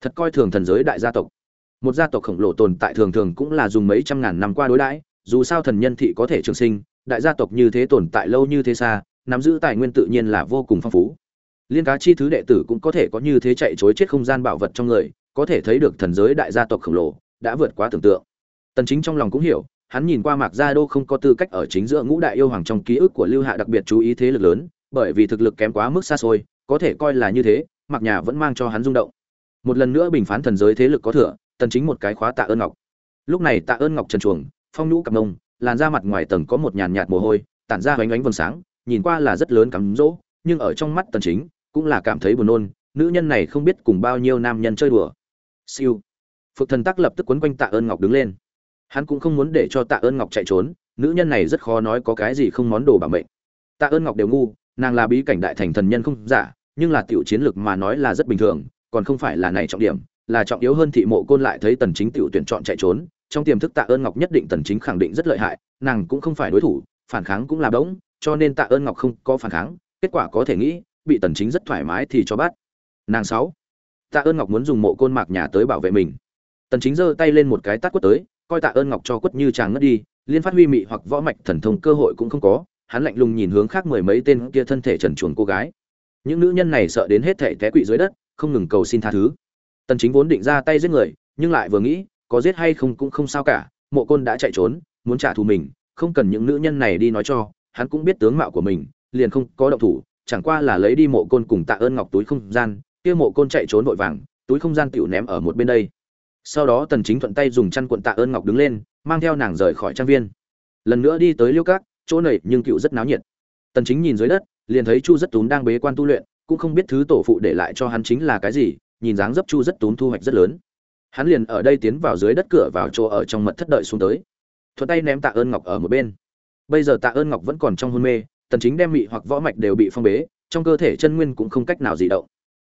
thật coi thường thần giới đại gia tộc. Một gia tộc khổng lồ tồn tại thường thường cũng là dùng mấy trăm ngàn năm qua đối đãi, dù sao thần nhân thị có thể trường sinh, đại gia tộc như thế tồn tại lâu như thế xa, nắm giữ tài nguyên tự nhiên là vô cùng phong phú. Liên cá chi thứ đệ tử cũng có thể có như thế chạy chối chết không gian bảo vật trong người, có thể thấy được thần giới đại gia tộc khổng lồ, đã vượt quá tưởng tượng. Tần chính trong lòng cũng hiểu, hắn nhìn qua mạc gia đô không có tư cách ở chính giữa ngũ đại yêu hoàng trong ký ức của lưu hạ đặc biệt chú ý thế lực lớn, bởi vì thực lực kém quá mức xa xôi, có thể coi là như thế, mạc nhà vẫn mang cho hắn rung động một lần nữa bình phán thần giới thế lực có thừa, tần chính một cái khóa tạ ơn ngọc. Lúc này tạ ơn ngọc trần chuồng, phong nhũ cặp mông, làn da mặt ngoài tầng có một nhàn nhạt mồ hôi, tản ra ánh ánh vầng sáng, nhìn qua là rất lớn cắm rỗ nhưng ở trong mắt tần chính cũng là cảm thấy buồn nôn, nữ nhân này không biết cùng bao nhiêu nam nhân chơi đùa. Siêu. Phượng thần tắc lập tức quấn quanh tạ ơn ngọc đứng lên. Hắn cũng không muốn để cho tạ ơn ngọc chạy trốn, nữ nhân này rất khó nói có cái gì không món đồ bảo mệnh. Tạ ơn ngọc đều ngu, nàng là bí cảnh đại thành thần nhân không giả, nhưng là tiểu chiến lực mà nói là rất bình thường còn không phải là này trọng điểm là trọng yếu hơn thị mộ côn lại thấy tần chính tiểu tuyển chọn chạy trốn trong tiềm thức tạ ơn ngọc nhất định tần chính khẳng định rất lợi hại nàng cũng không phải đối thủ phản kháng cũng là đống, cho nên tạ ơn ngọc không có phản kháng kết quả có thể nghĩ bị tần chính rất thoải mái thì cho bắt. Nàng sáu tạ ơn ngọc muốn dùng mộ côn mạc nhà tới bảo vệ mình. Tần chính giơ tay lên một cái tát quất tới coi tạ ơn ngọc cho quất như chàng ngất đi liên phát huy mị hoặc võ mạch thần thông cơ hội cũng không có hắn lạnh lùng nhìn hướng khác mười mấy tên kia thân thể trần truồng cô gái. Những nữ nhân này sợ đến hết thể té quỵ dưới đất không ngừng cầu xin tha thứ. Tần chính vốn định ra tay giết người, nhưng lại vừa nghĩ, có giết hay không cũng không sao cả, mộ côn đã chạy trốn, muốn trả thù mình, không cần những nữ nhân này đi nói cho, hắn cũng biết tướng mạo của mình, liền không có động thủ, chẳng qua là lấy đi mộ côn cùng tạ ơn ngọc túi không gian, kia mộ côn chạy trốn vội vàng, túi không gian tiểu ném ở một bên đây. Sau đó tần chính thuận tay dùng chăn cuộn tạ ơn ngọc đứng lên, mang theo nàng rời khỏi trang viên. Lần nữa đi tới liêu cát chỗ này nhưng cựu rất náo nhiệt. Tần chính nhìn dưới đất, liền thấy chu rất tún đang bế quan tu luyện cũng không biết thứ tổ phụ để lại cho hắn chính là cái gì, nhìn dáng dấp chu rất tốn thu hoạch rất lớn. Hắn liền ở đây tiến vào dưới đất cửa vào chỗ ở trong mật thất đợi xuống tới. Thuận tay ném tạ ơn ngọc ở một bên. Bây giờ tạ ơn ngọc vẫn còn trong hôn mê, tần chính đem mị hoặc võ mạch đều bị phong bế, trong cơ thể chân nguyên cũng không cách nào gì động.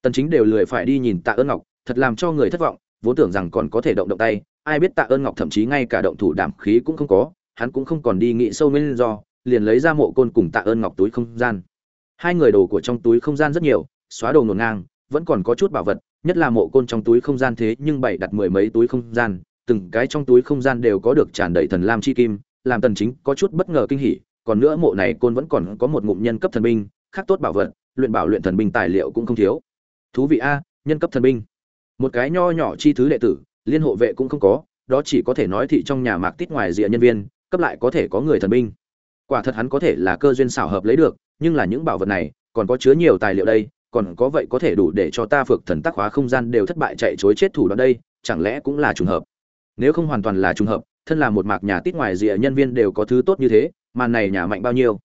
Tần chính đều lười phải đi nhìn tạ ơn ngọc, thật làm cho người thất vọng, vốn tưởng rằng còn có thể động động tay, ai biết tạ ơn ngọc thậm chí ngay cả động thủ đảm khí cũng không có, hắn cũng không còn đi nghĩ sâu nguyên do, liền lấy ra mộ côn cùng tạ ơn ngọc túi không gian hai người đồ của trong túi không gian rất nhiều, xóa đồ ngổn ngang, vẫn còn có chút bảo vật, nhất là mộ côn trong túi không gian thế nhưng bảy đặt mười mấy túi không gian, từng cái trong túi không gian đều có được tràn đầy thần lam chi kim, làm tần chính có chút bất ngờ kinh hỉ, còn nữa mộ này côn vẫn còn có một ngụm nhân cấp thần binh, khác tốt bảo vật, luyện bảo luyện thần binh tài liệu cũng không thiếu. Thú vị a, nhân cấp thần binh. Một cái nho nhỏ chi thứ đệ tử, liên hộ vệ cũng không có, đó chỉ có thể nói thị trong nhà mạc tít ngoài rìa nhân viên, cấp lại có thể có người thần binh. Quả thật hắn có thể là cơ duyên xảo hợp lấy được nhưng là những bảo vật này còn có chứa nhiều tài liệu đây, còn có vậy có thể đủ để cho ta phược thần tác hóa không gian đều thất bại chạy chối chết thủ đoạn đây, chẳng lẽ cũng là trùng hợp? Nếu không hoàn toàn là trùng hợp, thân là một mạc nhà tít ngoài rìa nhân viên đều có thứ tốt như thế, màn này nhà mạnh bao nhiêu?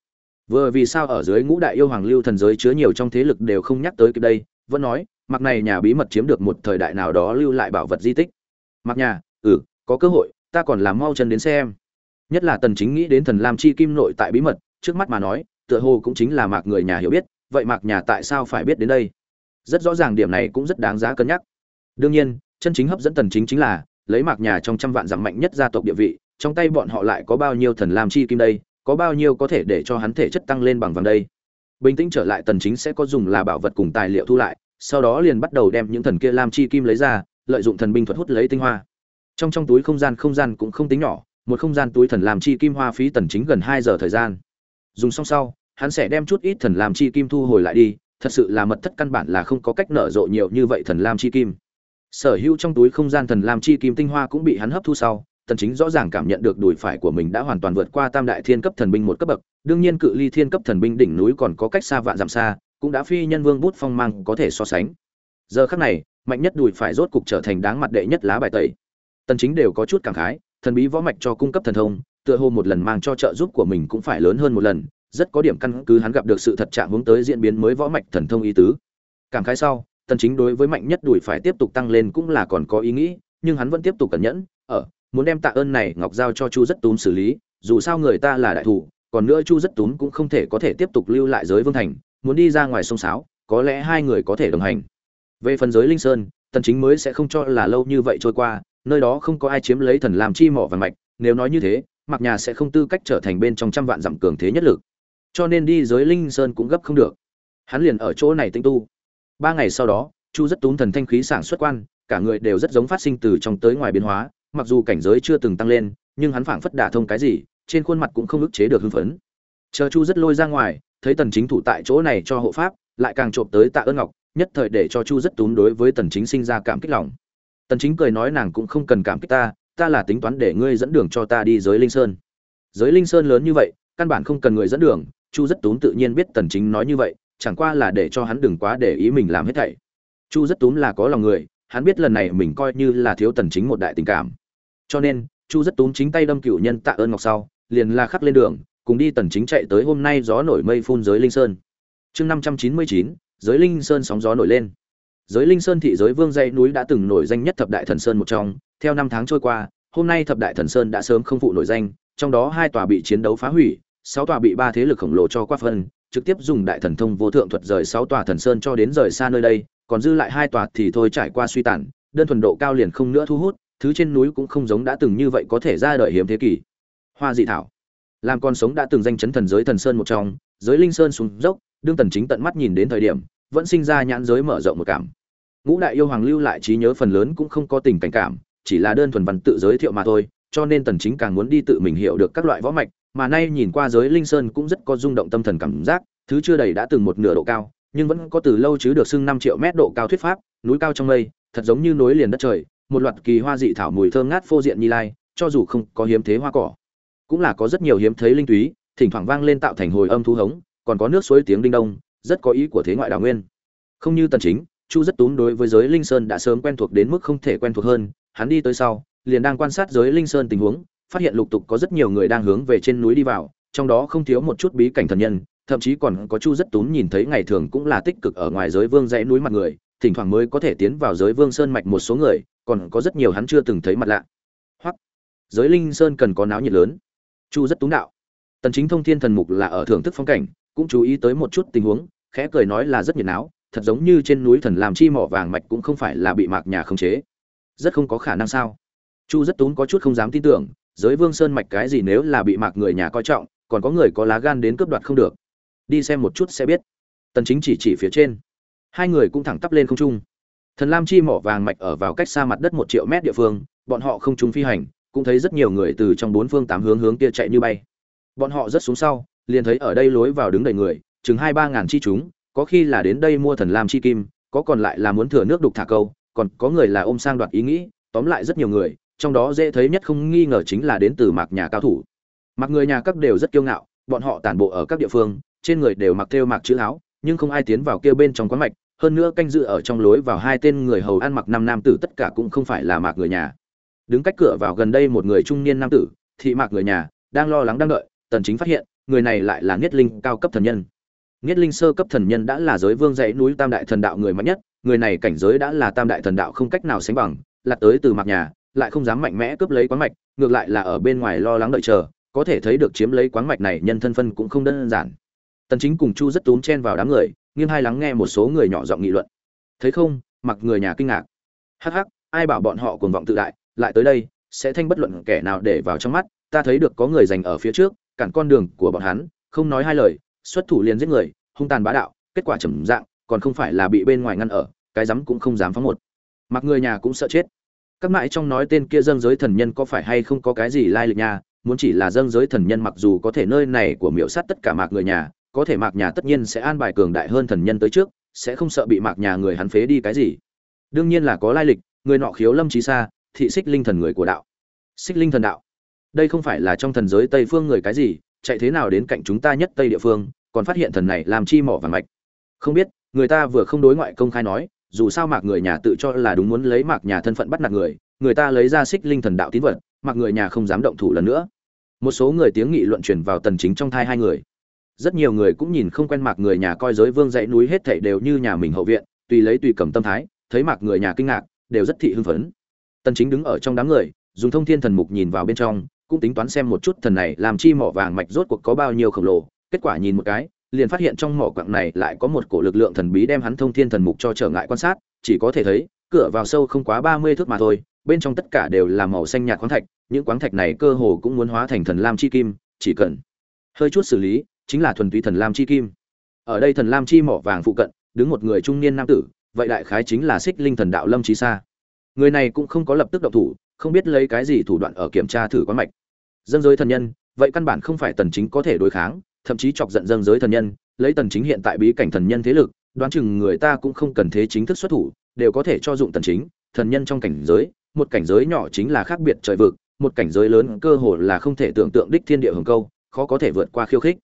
Vừa vì sao ở dưới ngũ đại yêu hoàng lưu thần giới chứa nhiều trong thế lực đều không nhắc tới kịp đây, vẫn nói mặc này nhà bí mật chiếm được một thời đại nào đó lưu lại bảo vật di tích. Mặc nhà ừ có cơ hội, ta còn làm mau chân đến xem. Nhất là tần chính nghĩ đến thần lam chi kim nội tại bí mật, trước mắt mà nói tựa hồ cũng chính là mạc người nhà hiểu biết, vậy mạc nhà tại sao phải biết đến đây? Rất rõ ràng điểm này cũng rất đáng giá cân nhắc. Đương nhiên, chân chính hấp dẫn tần chính chính là, lấy mạc nhà trong trăm vạn giảm mạnh nhất gia tộc địa vị, trong tay bọn họ lại có bao nhiêu thần lam chi kim đây, có bao nhiêu có thể để cho hắn thể chất tăng lên bằng vàng đây. Bình tĩnh trở lại, tần chính sẽ có dùng là bảo vật cùng tài liệu thu lại, sau đó liền bắt đầu đem những thần kia lam chi kim lấy ra, lợi dụng thần binh thuật hút lấy tinh hoa. Trong trong túi không gian không gian cũng không tính nhỏ, một không gian túi thần lam chi kim hoa phí tần chính gần 2 giờ thời gian. Dùng xong sau hắn sẽ đem chút ít thần lam chi kim thu hồi lại đi, thật sự là mật thất căn bản là không có cách nở rộ nhiều như vậy thần lam chi kim. Sở hữu trong túi không gian thần lam chi kim tinh hoa cũng bị hắn hấp thu sau, tần chính rõ ràng cảm nhận được đùi phải của mình đã hoàn toàn vượt qua tam đại thiên cấp thần binh một cấp bậc, đương nhiên cự ly thiên cấp thần binh đỉnh núi còn có cách xa vạn dặm xa, cũng đã phi nhân vương bút phong mang có thể so sánh. Giờ khắc này, mạnh nhất đùi phải rốt cục trở thành đáng mặt đệ nhất lá bài tẩy. Tần chính đều có chút cảm khái, thần bí võ mạch cho cung cấp thần thông, tựa hồ một lần mang cho trợ giúp của mình cũng phải lớn hơn một lần rất có điểm căn cứ hắn gặp được sự thật trạng hướng tới diễn biến mới võ mạch thần thông ý tứ. Cảm khái sau, tần chính đối với mạnh nhất đuổi phải tiếp tục tăng lên cũng là còn có ý nghĩ, nhưng hắn vẫn tiếp tục cẩn nhẫn ở muốn đem tạ ơn này ngọc giao cho chu rất túm xử lý, dù sao người ta là đại thủ, còn nữa chu rất túm cũng không thể có thể tiếp tục lưu lại giới vương thành, muốn đi ra ngoài sông sáo, có lẽ hai người có thể đồng hành. Về phần giới linh sơn, tần chính mới sẽ không cho là lâu như vậy trôi qua, nơi đó không có ai chiếm lấy thần làm chi mỏ vàng mạch, nếu nói như thế mặc nhà sẽ không tư cách trở thành bên trong trăm vạn dặm cường thế nhất lực cho nên đi giới linh sơn cũng gấp không được. Hắn liền ở chỗ này tinh tu. Ba ngày sau đó, chu rất túm thần thanh khí sản xuất quan, cả người đều rất giống phát sinh từ trong tới ngoài biến hóa, mặc dù cảnh giới chưa từng tăng lên, nhưng hắn phảng phất đả thông cái gì, trên khuôn mặt cũng không ức chế được hưng phấn. Chờ chu rất lôi ra ngoài, thấy tần chính thủ tại chỗ này cho hộ pháp, lại càng trộm tới tạ ơn ngọc, nhất thời để cho chu rất túm đối với tần chính sinh ra cảm kích lòng. Tần chính cười nói nàng cũng không cần cảm kích ta ta là tính toán để ngươi dẫn đường cho ta đi giới linh sơn. Giới linh sơn lớn như vậy, căn bản không cần người dẫn đường chu rất túm tự nhiên biết tần chính nói như vậy chẳng qua là để cho hắn đừng quá để ý mình làm hết thảy. Chu rất túm là có lòng người hắn biết lần này mình coi như là thiếu tần chính một đại tình cảm. Cho nên chu rất túm chính tay đâm cửu nhân tạ ơn ngọc sau liền la khắc lên đường cùng đi tần chính chạy tới hôm nay gió nổi mây phun giới linh sơn. Chương 599, giới linh sơn sóng gió nổi lên. Giới linh sơn thị giới vương dãy núi đã từng nổi danh nhất thập đại thần sơn một trong theo năm tháng trôi qua hôm nay thập đại thần sơn đã sớm không phụ nổi danh trong đó hai tòa bị chiến đấu phá hủy sáu tòa bị ba thế lực khổng lồ cho qua phân, trực tiếp dùng đại thần thông vô thượng thuật rời sáu tòa thần sơn cho đến rời xa nơi đây, còn dư lại hai tòa thì thôi trải qua suy tàn, đơn thuần độ cao liền không nữa thu hút, thứ trên núi cũng không giống đã từng như vậy có thể ra đời hiếm thế kỷ. Hoa dị thảo. Làm con sống đã từng danh chấn thần giới thần sơn một trong, giới linh sơn xuống dốc, đương tần chính tận mắt nhìn đến thời điểm, vẫn sinh ra nhãn giới mở rộng một cảm. Ngũ đại yêu hoàng lưu lại trí nhớ phần lớn cũng không có tình cảnh cảm, chỉ là đơn thuần văn tự giới thiệu mà thôi, cho nên tần chính càng muốn đi tự mình hiểu được các loại võ mạch mà nay nhìn qua giới linh sơn cũng rất có rung động tâm thần cảm giác, thứ chưa đầy đã từng một nửa độ cao, nhưng vẫn có từ lâu chứ được xưng năm triệu mét độ cao thuyết pháp, núi cao trong mây, thật giống như núi liền đất trời, một loạt kỳ hoa dị thảo mùi thơm ngát phô diện như lai, cho dù không có hiếm thế hoa cỏ, cũng là có rất nhiều hiếm thấy linh túy, thỉnh thoảng vang lên tạo thành hồi âm thu hống, còn có nước suối tiếng đinh đông, rất có ý của thế ngoại đào nguyên. Không như tần chính, chu rất túm đối với giới linh sơn đã sớm quen thuộc đến mức không thể quen thuộc hơn, hắn đi tới sau, liền đang quan sát giới linh sơn tình huống phát hiện lục tục có rất nhiều người đang hướng về trên núi đi vào, trong đó không thiếu một chút bí cảnh thần nhân, thậm chí còn có chu rất tún nhìn thấy ngày thường cũng là tích cực ở ngoài giới vương dãy núi mặt người, thỉnh thoảng mới có thể tiến vào giới vương sơn mạch một số người, còn có rất nhiều hắn chưa từng thấy mặt lạ. Hoặc, giới linh sơn cần có náo nhiệt lớn. Chu rất tún đạo, tần chính thông thiên thần mục là ở thưởng thức phong cảnh, cũng chú ý tới một chút tình huống, khẽ cười nói là rất nhiệt náo, thật giống như trên núi thần làm chi mỏ vàng mạch cũng không phải là bị mạc nhà khống chế. Rất không có khả năng sao? Chu rất tún có chút không dám tin tưởng giới vương sơn mạch cái gì nếu là bị mạc người nhà coi trọng, còn có người có lá gan đến cướp đoạt không được. Đi xem một chút sẽ biết. Tần chính chỉ chỉ phía trên. Hai người cũng thẳng tắp lên không trung. Thần lam chi mỏ vàng mạch ở vào cách xa mặt đất một triệu mét địa phương, bọn họ không trung phi hành, cũng thấy rất nhiều người từ trong bốn phương tám hướng hướng kia chạy như bay. Bọn họ rất xuống sau, liền thấy ở đây lối vào đứng đầy người, chừng hai ba ngàn chi chúng, có khi là đến đây mua thần lam chi kim, có còn lại là muốn thừa nước đục thả câu, còn có người là ôm sang đoạt ý nghĩ, tóm lại rất nhiều người trong đó dễ thấy nhất không nghi ngờ chính là đến từ mạc nhà cao thủ. Mặc người nhà các đều rất kiêu ngạo, bọn họ tản bộ ở các địa phương, trên người đều mặc theo mạc chữ áo, nhưng không ai tiến vào kia bên trong quán mạch, hơn nữa canh dự ở trong lối vào hai tên người hầu ăn mặc năm nam tử tất cả cũng không phải là mạc người nhà. Đứng cách cửa vào gần đây một người trung niên nam tử, thị mạc người nhà, đang lo lắng đang đợi, tần chính phát hiện, người này lại là nghiết linh cao cấp thần nhân. Nghiết linh sơ cấp thần nhân đã là giới vương dãy núi tam đại thần đạo người mạnh nhất, người này cảnh giới đã là tam đại thần đạo không cách nào sánh bằng lạc tới từ mạc nhà lại không dám mạnh mẽ cướp lấy quán mạch, ngược lại là ở bên ngoài lo lắng đợi chờ, có thể thấy được chiếm lấy quán mạch này nhân thân phân cũng không đơn giản. Tần chính cùng chu rất túm chen vào đám người, nghiêng hai lắng nghe một số người nhỏ giọng nghị luận. Thấy không, mặc người nhà kinh ngạc. Hắc hắc, ai bảo bọn họ cuồng vọng tự đại, lại tới đây, sẽ thanh bất luận kẻ nào để vào trong mắt, ta thấy được có người giành ở phía trước, cản con đường của bọn hắn, không nói hai lời, xuất thủ liền giết người, hung tàn bá đạo, kết quả trầm dạng, còn không phải là bị bên ngoài ngăn ở, cái dám cũng không dám phóng một. Mặc người nhà cũng sợ chết các mãi trong nói tên kia dâng giới thần nhân có phải hay không có cái gì lai lịch nha? Muốn chỉ là dâng giới thần nhân mặc dù có thể nơi này của miểu sát tất cả mạc người nhà, có thể mạc nhà tất nhiên sẽ an bài cường đại hơn thần nhân tới trước, sẽ không sợ bị mạc nhà người hắn phế đi cái gì. Đương nhiên là có lai lịch, người nọ khiếu lâm trí xa, thị xích linh thần người của đạo. Xích linh thần đạo. Đây không phải là trong thần giới tây phương người cái gì, chạy thế nào đến cạnh chúng ta nhất tây địa phương, còn phát hiện thần này làm chi mỏ vàng mạch. Không biết, người ta vừa không đối ngoại công khai nói dù sao mạc người nhà tự cho là đúng muốn lấy mạc nhà thân phận bắt nạt người người ta lấy ra xích linh thần đạo tín vật, mạc người nhà không dám động thủ lần nữa. Một số người tiếng nghị luận truyền vào tần chính trong thai hai người. Rất nhiều người cũng nhìn không quen mạc người nhà coi giới vương dãy núi hết thảy đều như nhà mình hậu viện, tùy lấy tùy cầm tâm thái, thấy mạc người nhà kinh ngạc, đều rất thị hưng phấn. Tần chính đứng ở trong đám người, dùng thông thiên thần mục nhìn vào bên trong, cũng tính toán xem một chút thần này làm chi mỏ vàng mạch rốt cuộc có bao nhiêu khổng lồ, kết quả nhìn một cái liền phát hiện trong mỏ quặng này lại có một cổ lực lượng thần bí đem hắn thông thiên thần mục cho trở ngại quan sát, chỉ có thể thấy, cửa vào sâu không quá 30 thước mà thôi, bên trong tất cả đều là màu xanh nhạt khoáng thạch, những khoáng thạch này cơ hồ cũng muốn hóa thành thần lam chi kim, chỉ cần hơi chút xử lý, chính là thuần túy thần lam chi kim. Ở đây thần lam chi mỏ vàng phụ cận, đứng một người trung niên nam tử, vậy đại khái chính là xích linh thần đạo lâm trí sa. Người này cũng không có lập tức động thủ, không biết lấy cái gì thủ đoạn ở kiểm tra thử quán mạch. Dân giới thần nhân, vậy căn bản không phải tần chính có thể đối kháng thậm chí chọc giận dân giới thần nhân, lấy tần chính hiện tại bí cảnh thần nhân thế lực, đoán chừng người ta cũng không cần thế chính thức xuất thủ, đều có thể cho dụng tần chính, thần nhân trong cảnh giới, một cảnh giới nhỏ chính là khác biệt trời vực, một cảnh giới lớn cơ hồ là không thể tưởng tượng đích thiên địa hưởng câu, khó có thể vượt qua khiêu khích.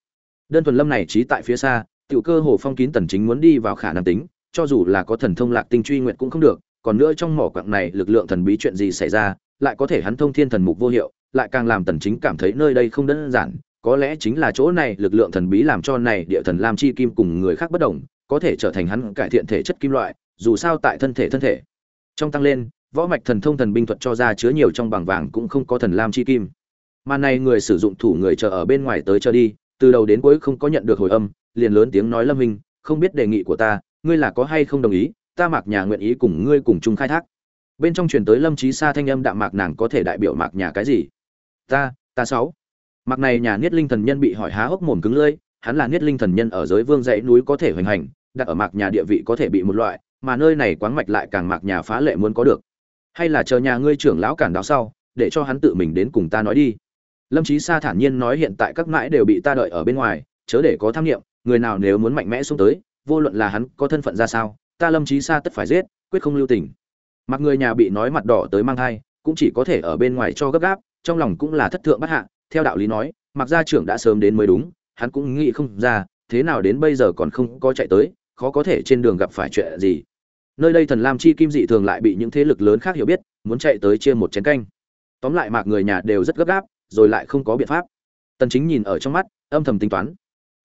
Đơn thuần lâm này trí tại phía xa, tiểu cơ hồ phong kín tần chính muốn đi vào khả năng tính, cho dù là có thần thông lạc tinh truy nguyện cũng không được, còn nữa trong mỏ quặng này lực lượng thần bí chuyện gì xảy ra, lại có thể hắn thông thiên thần mục vô hiệu, lại càng làm tần chính cảm thấy nơi đây không đơn giản có lẽ chính là chỗ này lực lượng thần bí làm cho này địa thần lam chi kim cùng người khác bất đồng, có thể trở thành hắn cải thiện thể chất kim loại, dù sao tại thân thể thân thể. Trong tăng lên, võ mạch thần thông thần binh thuật cho ra chứa nhiều trong bằng vàng cũng không có thần lam chi kim. Mà này người sử dụng thủ người chờ ở bên ngoài tới chờ đi, từ đầu đến cuối không có nhận được hồi âm, liền lớn tiếng nói lâm minh, không biết đề nghị của ta, ngươi là có hay không đồng ý, ta mạc nhà nguyện ý cùng ngươi cùng chung khai thác. Bên trong truyền tới lâm trí xa thanh âm đạm mạc nàng có thể đại biểu mạc nhà cái gì? Ta ta sáu mặc này nhà niết linh thần nhân bị hỏi há hốc mồm cứng lưỡi, hắn là niết linh thần nhân ở giới vương dãy núi có thể hoành hành, đặt ở mạc nhà địa vị có thể bị một loại, mà nơi này quáng mạch lại càng mạc nhà phá lệ muốn có được. Hay là chờ nhà ngươi trưởng lão cản đáo sau, để cho hắn tự mình đến cùng ta nói đi. Lâm trí sa thản nhiên nói hiện tại các mãi đều bị ta đợi ở bên ngoài, chớ để có tham nghiệm người nào nếu muốn mạnh mẽ xuống tới, vô luận là hắn có thân phận ra sao, ta lâm trí sa tất phải giết, quyết không lưu tình. Mặc người nhà bị nói mặt đỏ tới mang thai, cũng chỉ có thể ở bên ngoài cho gấp gáp, trong lòng cũng là thất thượng bất hạ theo đạo lý nói mặc gia trưởng đã sớm đến mới đúng, hắn cũng nghĩ không ra, thế nào đến bây giờ còn không có chạy tới, khó có thể trên đường gặp phải chuyện gì. Nơi đây thần lam chi kim dị thường lại bị những thế lực lớn khác hiểu biết, muốn chạy tới chia một chén canh. Tóm lại mạc người nhà đều rất gấp gáp, rồi lại không có biện pháp. Tần chính nhìn ở trong mắt, âm thầm tính toán.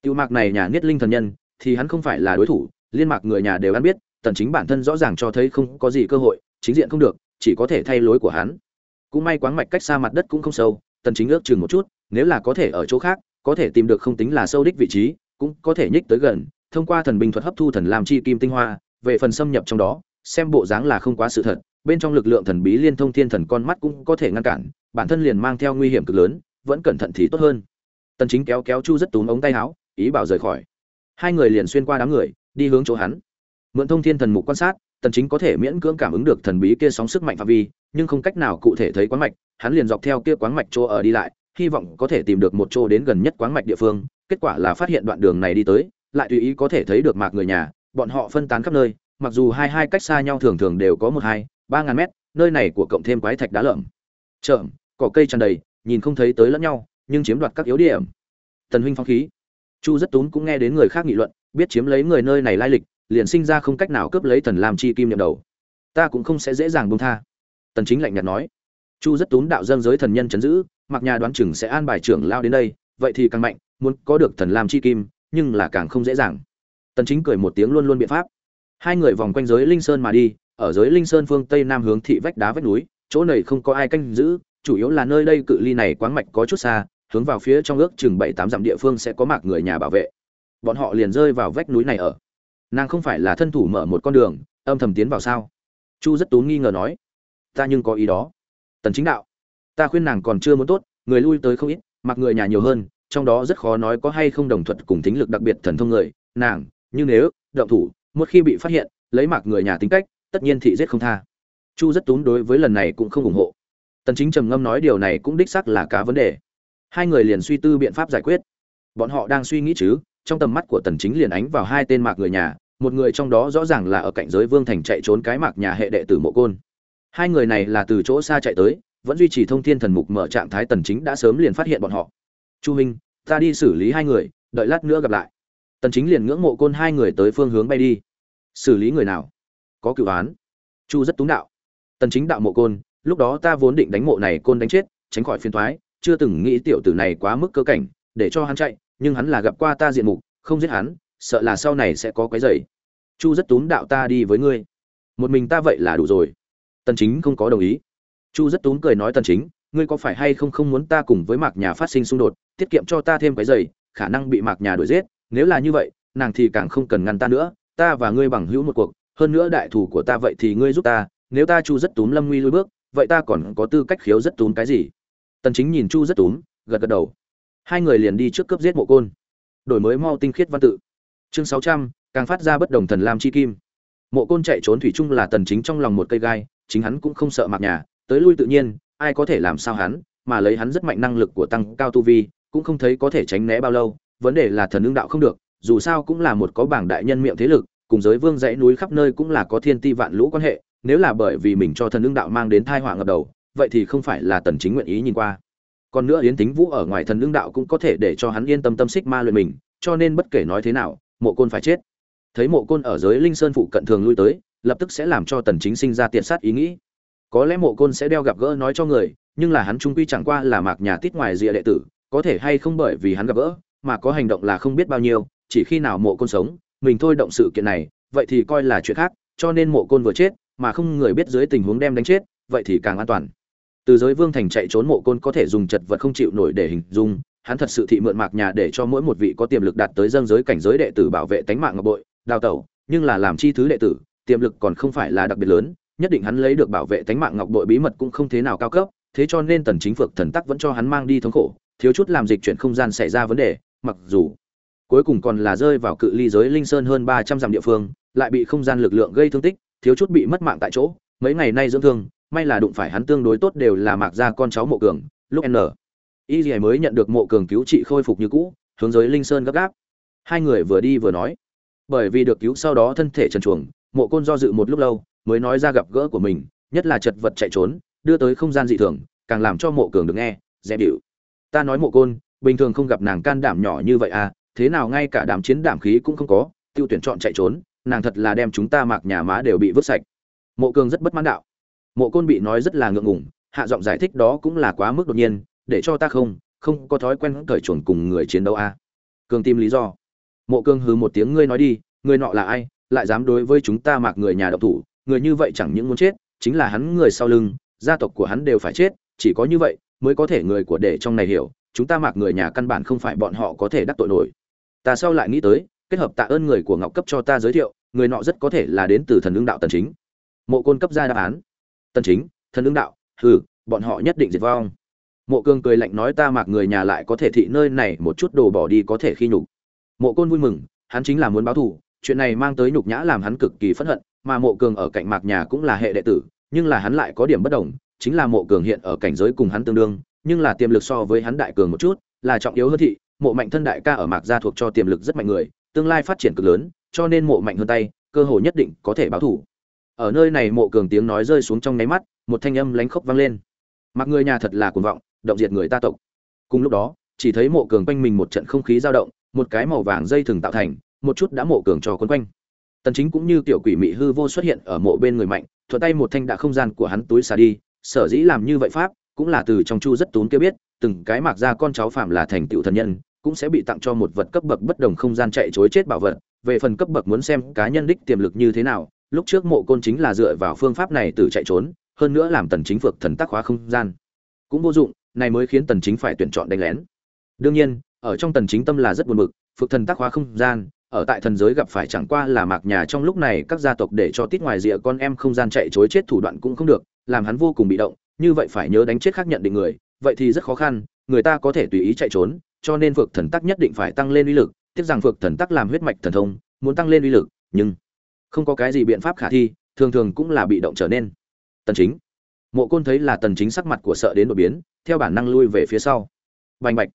Tiêu mạc này nhà niết linh thần nhân, thì hắn không phải là đối thủ, liên mạc người nhà đều ăn biết, tần chính bản thân rõ ràng cho thấy không có gì cơ hội, chính diện không được, chỉ có thể thay lối của hắn. Cũng may quáng mạch cách xa mặt đất cũng không sâu tần chính ước chừng một chút, nếu là có thể ở chỗ khác, có thể tìm được không tính là sâu đích vị trí, cũng có thể nhích tới gần, thông qua thần binh thuật hấp thu thần làm chi kim tinh hoa, về phần xâm nhập trong đó, xem bộ dáng là không quá sự thật, bên trong lực lượng thần bí liên thông thiên thần con mắt cũng có thể ngăn cản, bản thân liền mang theo nguy hiểm cực lớn, vẫn cẩn thận thì tốt hơn. Tần chính kéo kéo chu rất túm ống tay áo, ý bảo rời khỏi. Hai người liền xuyên qua đám người, đi hướng chỗ hắn. Mượn thông thiên thần mục quan sát tần chính có thể miễn cưỡng cảm ứng được thần bí kia sóng sức mạnh phạm vi nhưng không cách nào cụ thể thấy quán mạch hắn liền dọc theo kia quán mạch chỗ ở đi lại hy vọng có thể tìm được một chỗ đến gần nhất quán mạch địa phương kết quả là phát hiện đoạn đường này đi tới lại tùy ý có thể thấy được mạc người nhà bọn họ phân tán khắp nơi mặc dù hai hai cách xa nhau thường thường đều có một hai ba ngàn mét nơi này của cộng thêm quái thạch đá lởm Trộm, cỏ cây tràn đầy nhìn không thấy tới lẫn nhau nhưng chiếm đoạt các yếu điểm. Tần huynh phong khí. Chu rất tốn cũng nghe đến người khác nghị luận biết chiếm lấy người nơi này lai lịch liền sinh ra không cách nào cướp lấy thần lam chi kim nhậm đầu. Ta cũng không sẽ dễ dàng buông tha. Tần chính lạnh nhạt nói. Chu rất tún đạo dân giới thần nhân chấn giữ, mặc nhà đoán chừng sẽ an bài trưởng lao đến đây, vậy thì càng mạnh, muốn có được thần lam chi kim, nhưng là càng không dễ dàng. Tần chính cười một tiếng luôn luôn biện pháp. Hai người vòng quanh giới linh sơn mà đi, ở giới linh sơn phương tây nam hướng thị vách đá vách núi, chỗ này không có ai canh giữ, chủ yếu là nơi đây cự ly này quáng mạch có chút xa, hướng vào phía trong ước chừng bảy tám dặm địa phương sẽ có mạc người nhà bảo vệ. Bọn họ liền rơi vào vách núi này ở nàng không phải là thân thủ mở một con đường, âm thầm tiến vào sao? Chu rất tú nghi ngờ nói. Ta nhưng có ý đó. Tần chính đạo. Ta khuyên nàng còn chưa muốn tốt, người lui tới không ít, mặc người nhà nhiều hơn, trong đó rất khó nói có hay không đồng thuận cùng tính lực đặc biệt thần thông người. Nàng, nhưng nếu, động thủ, một khi bị phát hiện, lấy mặc người nhà tính cách, tất nhiên thị giết không tha. Chu rất tún đối với lần này cũng không ủng hộ. Tần chính trầm ngâm nói điều này cũng đích xác là cá vấn đề. Hai người liền suy tư biện pháp giải quyết. Bọn họ đang suy nghĩ chứ? Trong tầm mắt của tần chính liền ánh vào hai tên mạc người nhà, một người trong đó rõ ràng là ở cạnh giới vương thành chạy trốn cái mạc nhà hệ đệ tử mộ côn. Hai người này là từ chỗ xa chạy tới, vẫn duy trì thông thiên thần mục mở trạng thái tần chính đã sớm liền phát hiện bọn họ. Chu minh ta đi xử lý hai người, đợi lát nữa gặp lại. Tần chính liền ngưỡng mộ côn hai người tới phương hướng bay đi. Xử lý người nào? Có cửu án. Chu rất túng đạo. Tần chính đạo mộ côn, lúc đó ta vốn định đánh mộ này, côn đánh chết, tránh khỏi phiền toái, chưa từng nghĩ tiểu tử này quá mức cơ cảnh, để cho hắn chạy nhưng hắn là gặp qua ta diện mục, không giết hắn, sợ là sau này sẽ có cái dày chu rất túm đạo ta đi với ngươi. Một mình ta vậy là đủ rồi. Tần chính không có đồng ý. Chu rất túm cười nói tần chính, ngươi có phải hay không không muốn ta cùng với mạc nhà phát sinh xung đột, tiết kiệm cho ta thêm cái dày khả năng bị mạc nhà đuổi giết. Nếu là như vậy, nàng thì càng không cần ngăn ta nữa. Ta và ngươi bằng hữu một cuộc, hơn nữa đại thủ của ta vậy thì ngươi giúp ta. Nếu ta chu rất túm lâm nguy lui bước, vậy ta còn có tư cách khiếu rất túm cái gì? Tần chính nhìn chu rất túm, gật gật đầu hai người liền đi trước cướp giết mộ côn. Đổi mới mau tinh khiết văn tự. Chương 600, càng phát ra bất đồng thần lam chi kim. Mộ côn chạy trốn thủy chung là tần chính trong lòng một cây gai chính hắn cũng không sợ mạc nhà tới lui tự nhiên ai có thể làm sao hắn mà lấy hắn rất mạnh năng lực của tăng cao tu vi cũng không thấy có thể tránh né bao lâu vấn đề là thần ưng đạo không được dù sao cũng là một có bảng đại nhân miệng thế lực cùng giới vương dãy núi khắp nơi cũng là có thiên ti vạn lũ quan hệ nếu là bởi vì mình cho thần ưng đạo mang đến thai họa ngập đầu vậy thì không phải là tần chính nguyện ý nhìn qua còn nữa yến tính vũ ở ngoài thần lương đạo cũng có thể để cho hắn yên tâm tâm xích ma luyện mình, cho nên bất kể nói thế nào, mộ côn phải chết. Thấy mộ côn ở giới linh sơn phụ cận thường lui tới, lập tức sẽ làm cho tần chính sinh ra tiện sát ý nghĩ. Có lẽ mộ côn sẽ đeo gặp gỡ nói cho người, nhưng là hắn trung quy chẳng qua là mạc nhà tít ngoài rìa đệ tử, có thể hay không bởi vì hắn gặp gỡ, mà có hành động là không biết bao nhiêu, chỉ khi nào mộ côn sống, mình thôi động sự kiện này, vậy thì coi là chuyện khác, cho nên mộ côn vừa chết, mà không người biết dưới tình huống đem đánh chết, vậy thì càng an toàn từ giới vương thành chạy trốn mộ côn có thể dùng chật vật không chịu nổi để hình dung, hắn thật sự thị mượn mạc nhà để cho mỗi một vị có tiềm lực đạt tới dân giới cảnh giới đệ tử bảo vệ tánh mạng ngọc bội, đào tẩu, nhưng là làm chi thứ đệ tử, tiềm lực còn không phải là đặc biệt lớn, nhất định hắn lấy được bảo vệ tánh mạng ngọc bội bí mật cũng không thế nào cao cấp, thế cho nên tần chính phược thần tắc vẫn cho hắn mang đi thống khổ, thiếu chút làm dịch chuyển không gian xảy ra vấn đề, mặc dù cuối cùng còn là rơi vào cự ly giới linh sơn hơn 300 dặm địa phương, lại bị không gian lực lượng gây thương tích, thiếu chút bị mất mạng tại chỗ, mấy ngày nay dưỡng thương may là đụng phải hắn tương đối tốt đều là mạc gia con cháu mộ cường, lúc n. Y dì mới nhận được mộ cường cứu trị khôi phục như cũ, hướng giới linh sơn gấp gáp. Hai người vừa đi vừa nói. Bởi vì được cứu sau đó thân thể trần chuồng mộ côn do dự một lúc lâu, mới nói ra gặp gỡ của mình, nhất là chật vật chạy trốn, đưa tới không gian dị thường, càng làm cho mộ cường được nghe, dễ bịu ta nói mộ côn, bình thường không gặp nàng can đảm nhỏ như vậy à thế nào ngay cả đảm chiến đảm khí cũng không có, tiêu tuyển chọn chạy trốn, nàng thật là đem chúng ta mạc nhà má đều bị vứt sạch. Mộ cường rất bất mãn đạo mộ côn bị nói rất là ngượng ngùng, hạ giọng giải thích đó cũng là quá mức đột nhiên, để cho ta không không có thói quen cởi chuồn cùng người chiến đấu à. cường tìm lý do. Mộ Cương hừ một tiếng, ngươi nói đi, người nọ là ai, lại dám đối với chúng ta mặc người nhà độc thủ, người như vậy chẳng những muốn chết, chính là hắn người sau lưng, gia tộc của hắn đều phải chết, chỉ có như vậy mới có thể người của để trong này hiểu, chúng ta mặc người nhà căn bản không phải bọn họ có thể đắc tội nổi. Ta sau lại nghĩ tới, kết hợp tạ ơn người của ngọc cấp cho ta giới thiệu, người nọ rất có thể là đến từ thần Lương đạo tần chính. Mộ côn cấp ra đáp án. Tân chính, thần ứng đạo, hừ, bọn họ nhất định diệt vong mộ cương cười lạnh nói ta mặc người nhà lại có thể thị nơi này một chút đồ bỏ đi có thể khi nhục mộ côn vui mừng, hắn chính là muốn báo thù, chuyện này mang tới nhục nhã làm hắn cực kỳ phẫn hận, mà mộ cường ở cạnh mạc nhà cũng là hệ đệ tử, nhưng là hắn lại có điểm bất đồng, chính là mộ cường hiện ở cảnh giới cùng hắn tương đương, nhưng là tiềm lực so với hắn đại cường một chút, là trọng yếu hơn thị, mộ mạnh thân đại ca ở mạc gia thuộc cho tiềm lực rất mạnh người, tương lai phát triển cực lớn, cho nên mộ mạnh hơn tay, cơ hội nhất định có thể báo thù ở nơi này mộ cường tiếng nói rơi xuống trong nháy mắt, một thanh âm lánh khốc vang lên. Mặc người nhà thật là cuồng vọng, động diệt người ta tộc. Cùng lúc đó, chỉ thấy mộ cường quanh mình một trận không khí dao động, một cái màu vàng dây thừng tạo thành, một chút đã mộ cường cho quấn quanh. Tần chính cũng như tiểu quỷ mị hư vô xuất hiện ở mộ bên người mạnh, thuận tay một thanh đã không gian của hắn túi xả đi, sở dĩ làm như vậy pháp, cũng là từ trong chu rất tốn kia biết, từng cái mặc ra con cháu phạm là thành tựu thần nhân, cũng sẽ bị tặng cho một vật cấp bậc bất đồng không gian chạy chối chết bảo vật, về phần cấp bậc muốn xem cá nhân đích tiềm lực như thế nào lúc trước mộ côn chính là dựa vào phương pháp này từ chạy trốn, hơn nữa làm tần chính phược thần tác hóa không gian. Cũng vô dụng, này mới khiến tần chính phải tuyển chọn đánh lén. Đương nhiên, ở trong tần chính tâm là rất buồn bực, phược thần tác hóa không gian, ở tại thần giới gặp phải chẳng qua là mạc nhà trong lúc này các gia tộc để cho tít ngoài rìa con em không gian chạy chối chết thủ đoạn cũng không được, làm hắn vô cùng bị động, như vậy phải nhớ đánh chết khác nhận định người, vậy thì rất khó khăn, người ta có thể tùy ý chạy trốn, cho nên phược thần tắc nhất định phải tăng lên uy lực, tiếc rằng phược thần tắc làm huyết mạch thần thông, muốn tăng lên uy lực, nhưng không có cái gì biện pháp khả thi, thường thường cũng là bị động trở nên. Tần chính. Mộ côn thấy là tần chính sắc mặt của sợ đến đột biến, theo bản năng lui về phía sau. Bành bạch.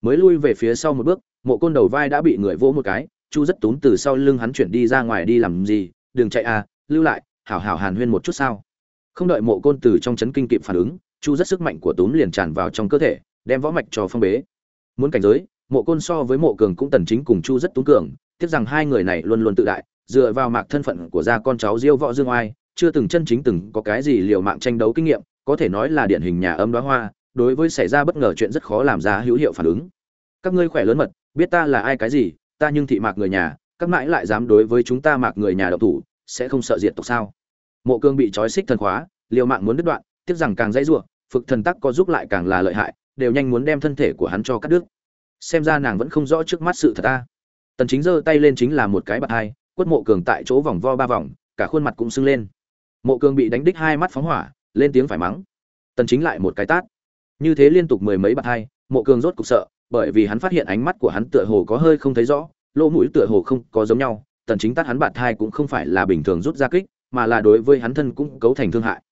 Mới lui về phía sau một bước, mộ côn đầu vai đã bị người vỗ một cái, chu rất tún từ sau lưng hắn chuyển đi ra ngoài đi làm gì, đừng chạy à lưu lại, hảo hảo hàn huyên một chút sao. Không đợi mộ côn từ trong chấn kinh kịp phản ứng, chu rất sức mạnh của tún liền tràn vào trong cơ thể, đem võ mạch cho phong bế. Muốn cảnh giới, mộ côn so với mộ cường cũng tần chính cùng chu rất tún cường, tiếc rằng hai người này luôn luôn tự đại dựa vào mạc thân phận của gia con cháu diêu võ dương oai, chưa từng chân chính từng có cái gì liều mạng tranh đấu kinh nghiệm, có thể nói là điển hình nhà âm đóa hoa, đối với xảy ra bất ngờ chuyện rất khó làm ra hữu hiệu phản ứng. Các ngươi khỏe lớn mật, biết ta là ai cái gì, ta nhưng thị mạc người nhà, các mãi lại dám đối với chúng ta mạc người nhà độc thủ, sẽ không sợ diệt tộc sao? Mộ cương bị trói xích thần khóa, liều mạng muốn đứt đoạn, tiếc rằng càng dãy rủa phực thần tắc có giúp lại càng là lợi hại, đều nhanh muốn đem thân thể của hắn cho cắt đứt. Xem ra nàng vẫn không rõ trước mắt sự thật ta. Tần chính giơ tay lên chính là một cái bạt hai quất mộ cường tại chỗ vòng vo ba vòng, cả khuôn mặt cũng sưng lên. Mộ cường bị đánh đích hai mắt phóng hỏa, lên tiếng phải mắng. Tần chính lại một cái tát. Như thế liên tục mười mấy bạt hai, mộ cường rốt cục sợ, bởi vì hắn phát hiện ánh mắt của hắn tựa hồ có hơi không thấy rõ, lỗ mũi tựa hồ không có giống nhau. Tần chính tát hắn bạt hai cũng không phải là bình thường rút ra kích, mà là đối với hắn thân cũng cấu thành thương hại.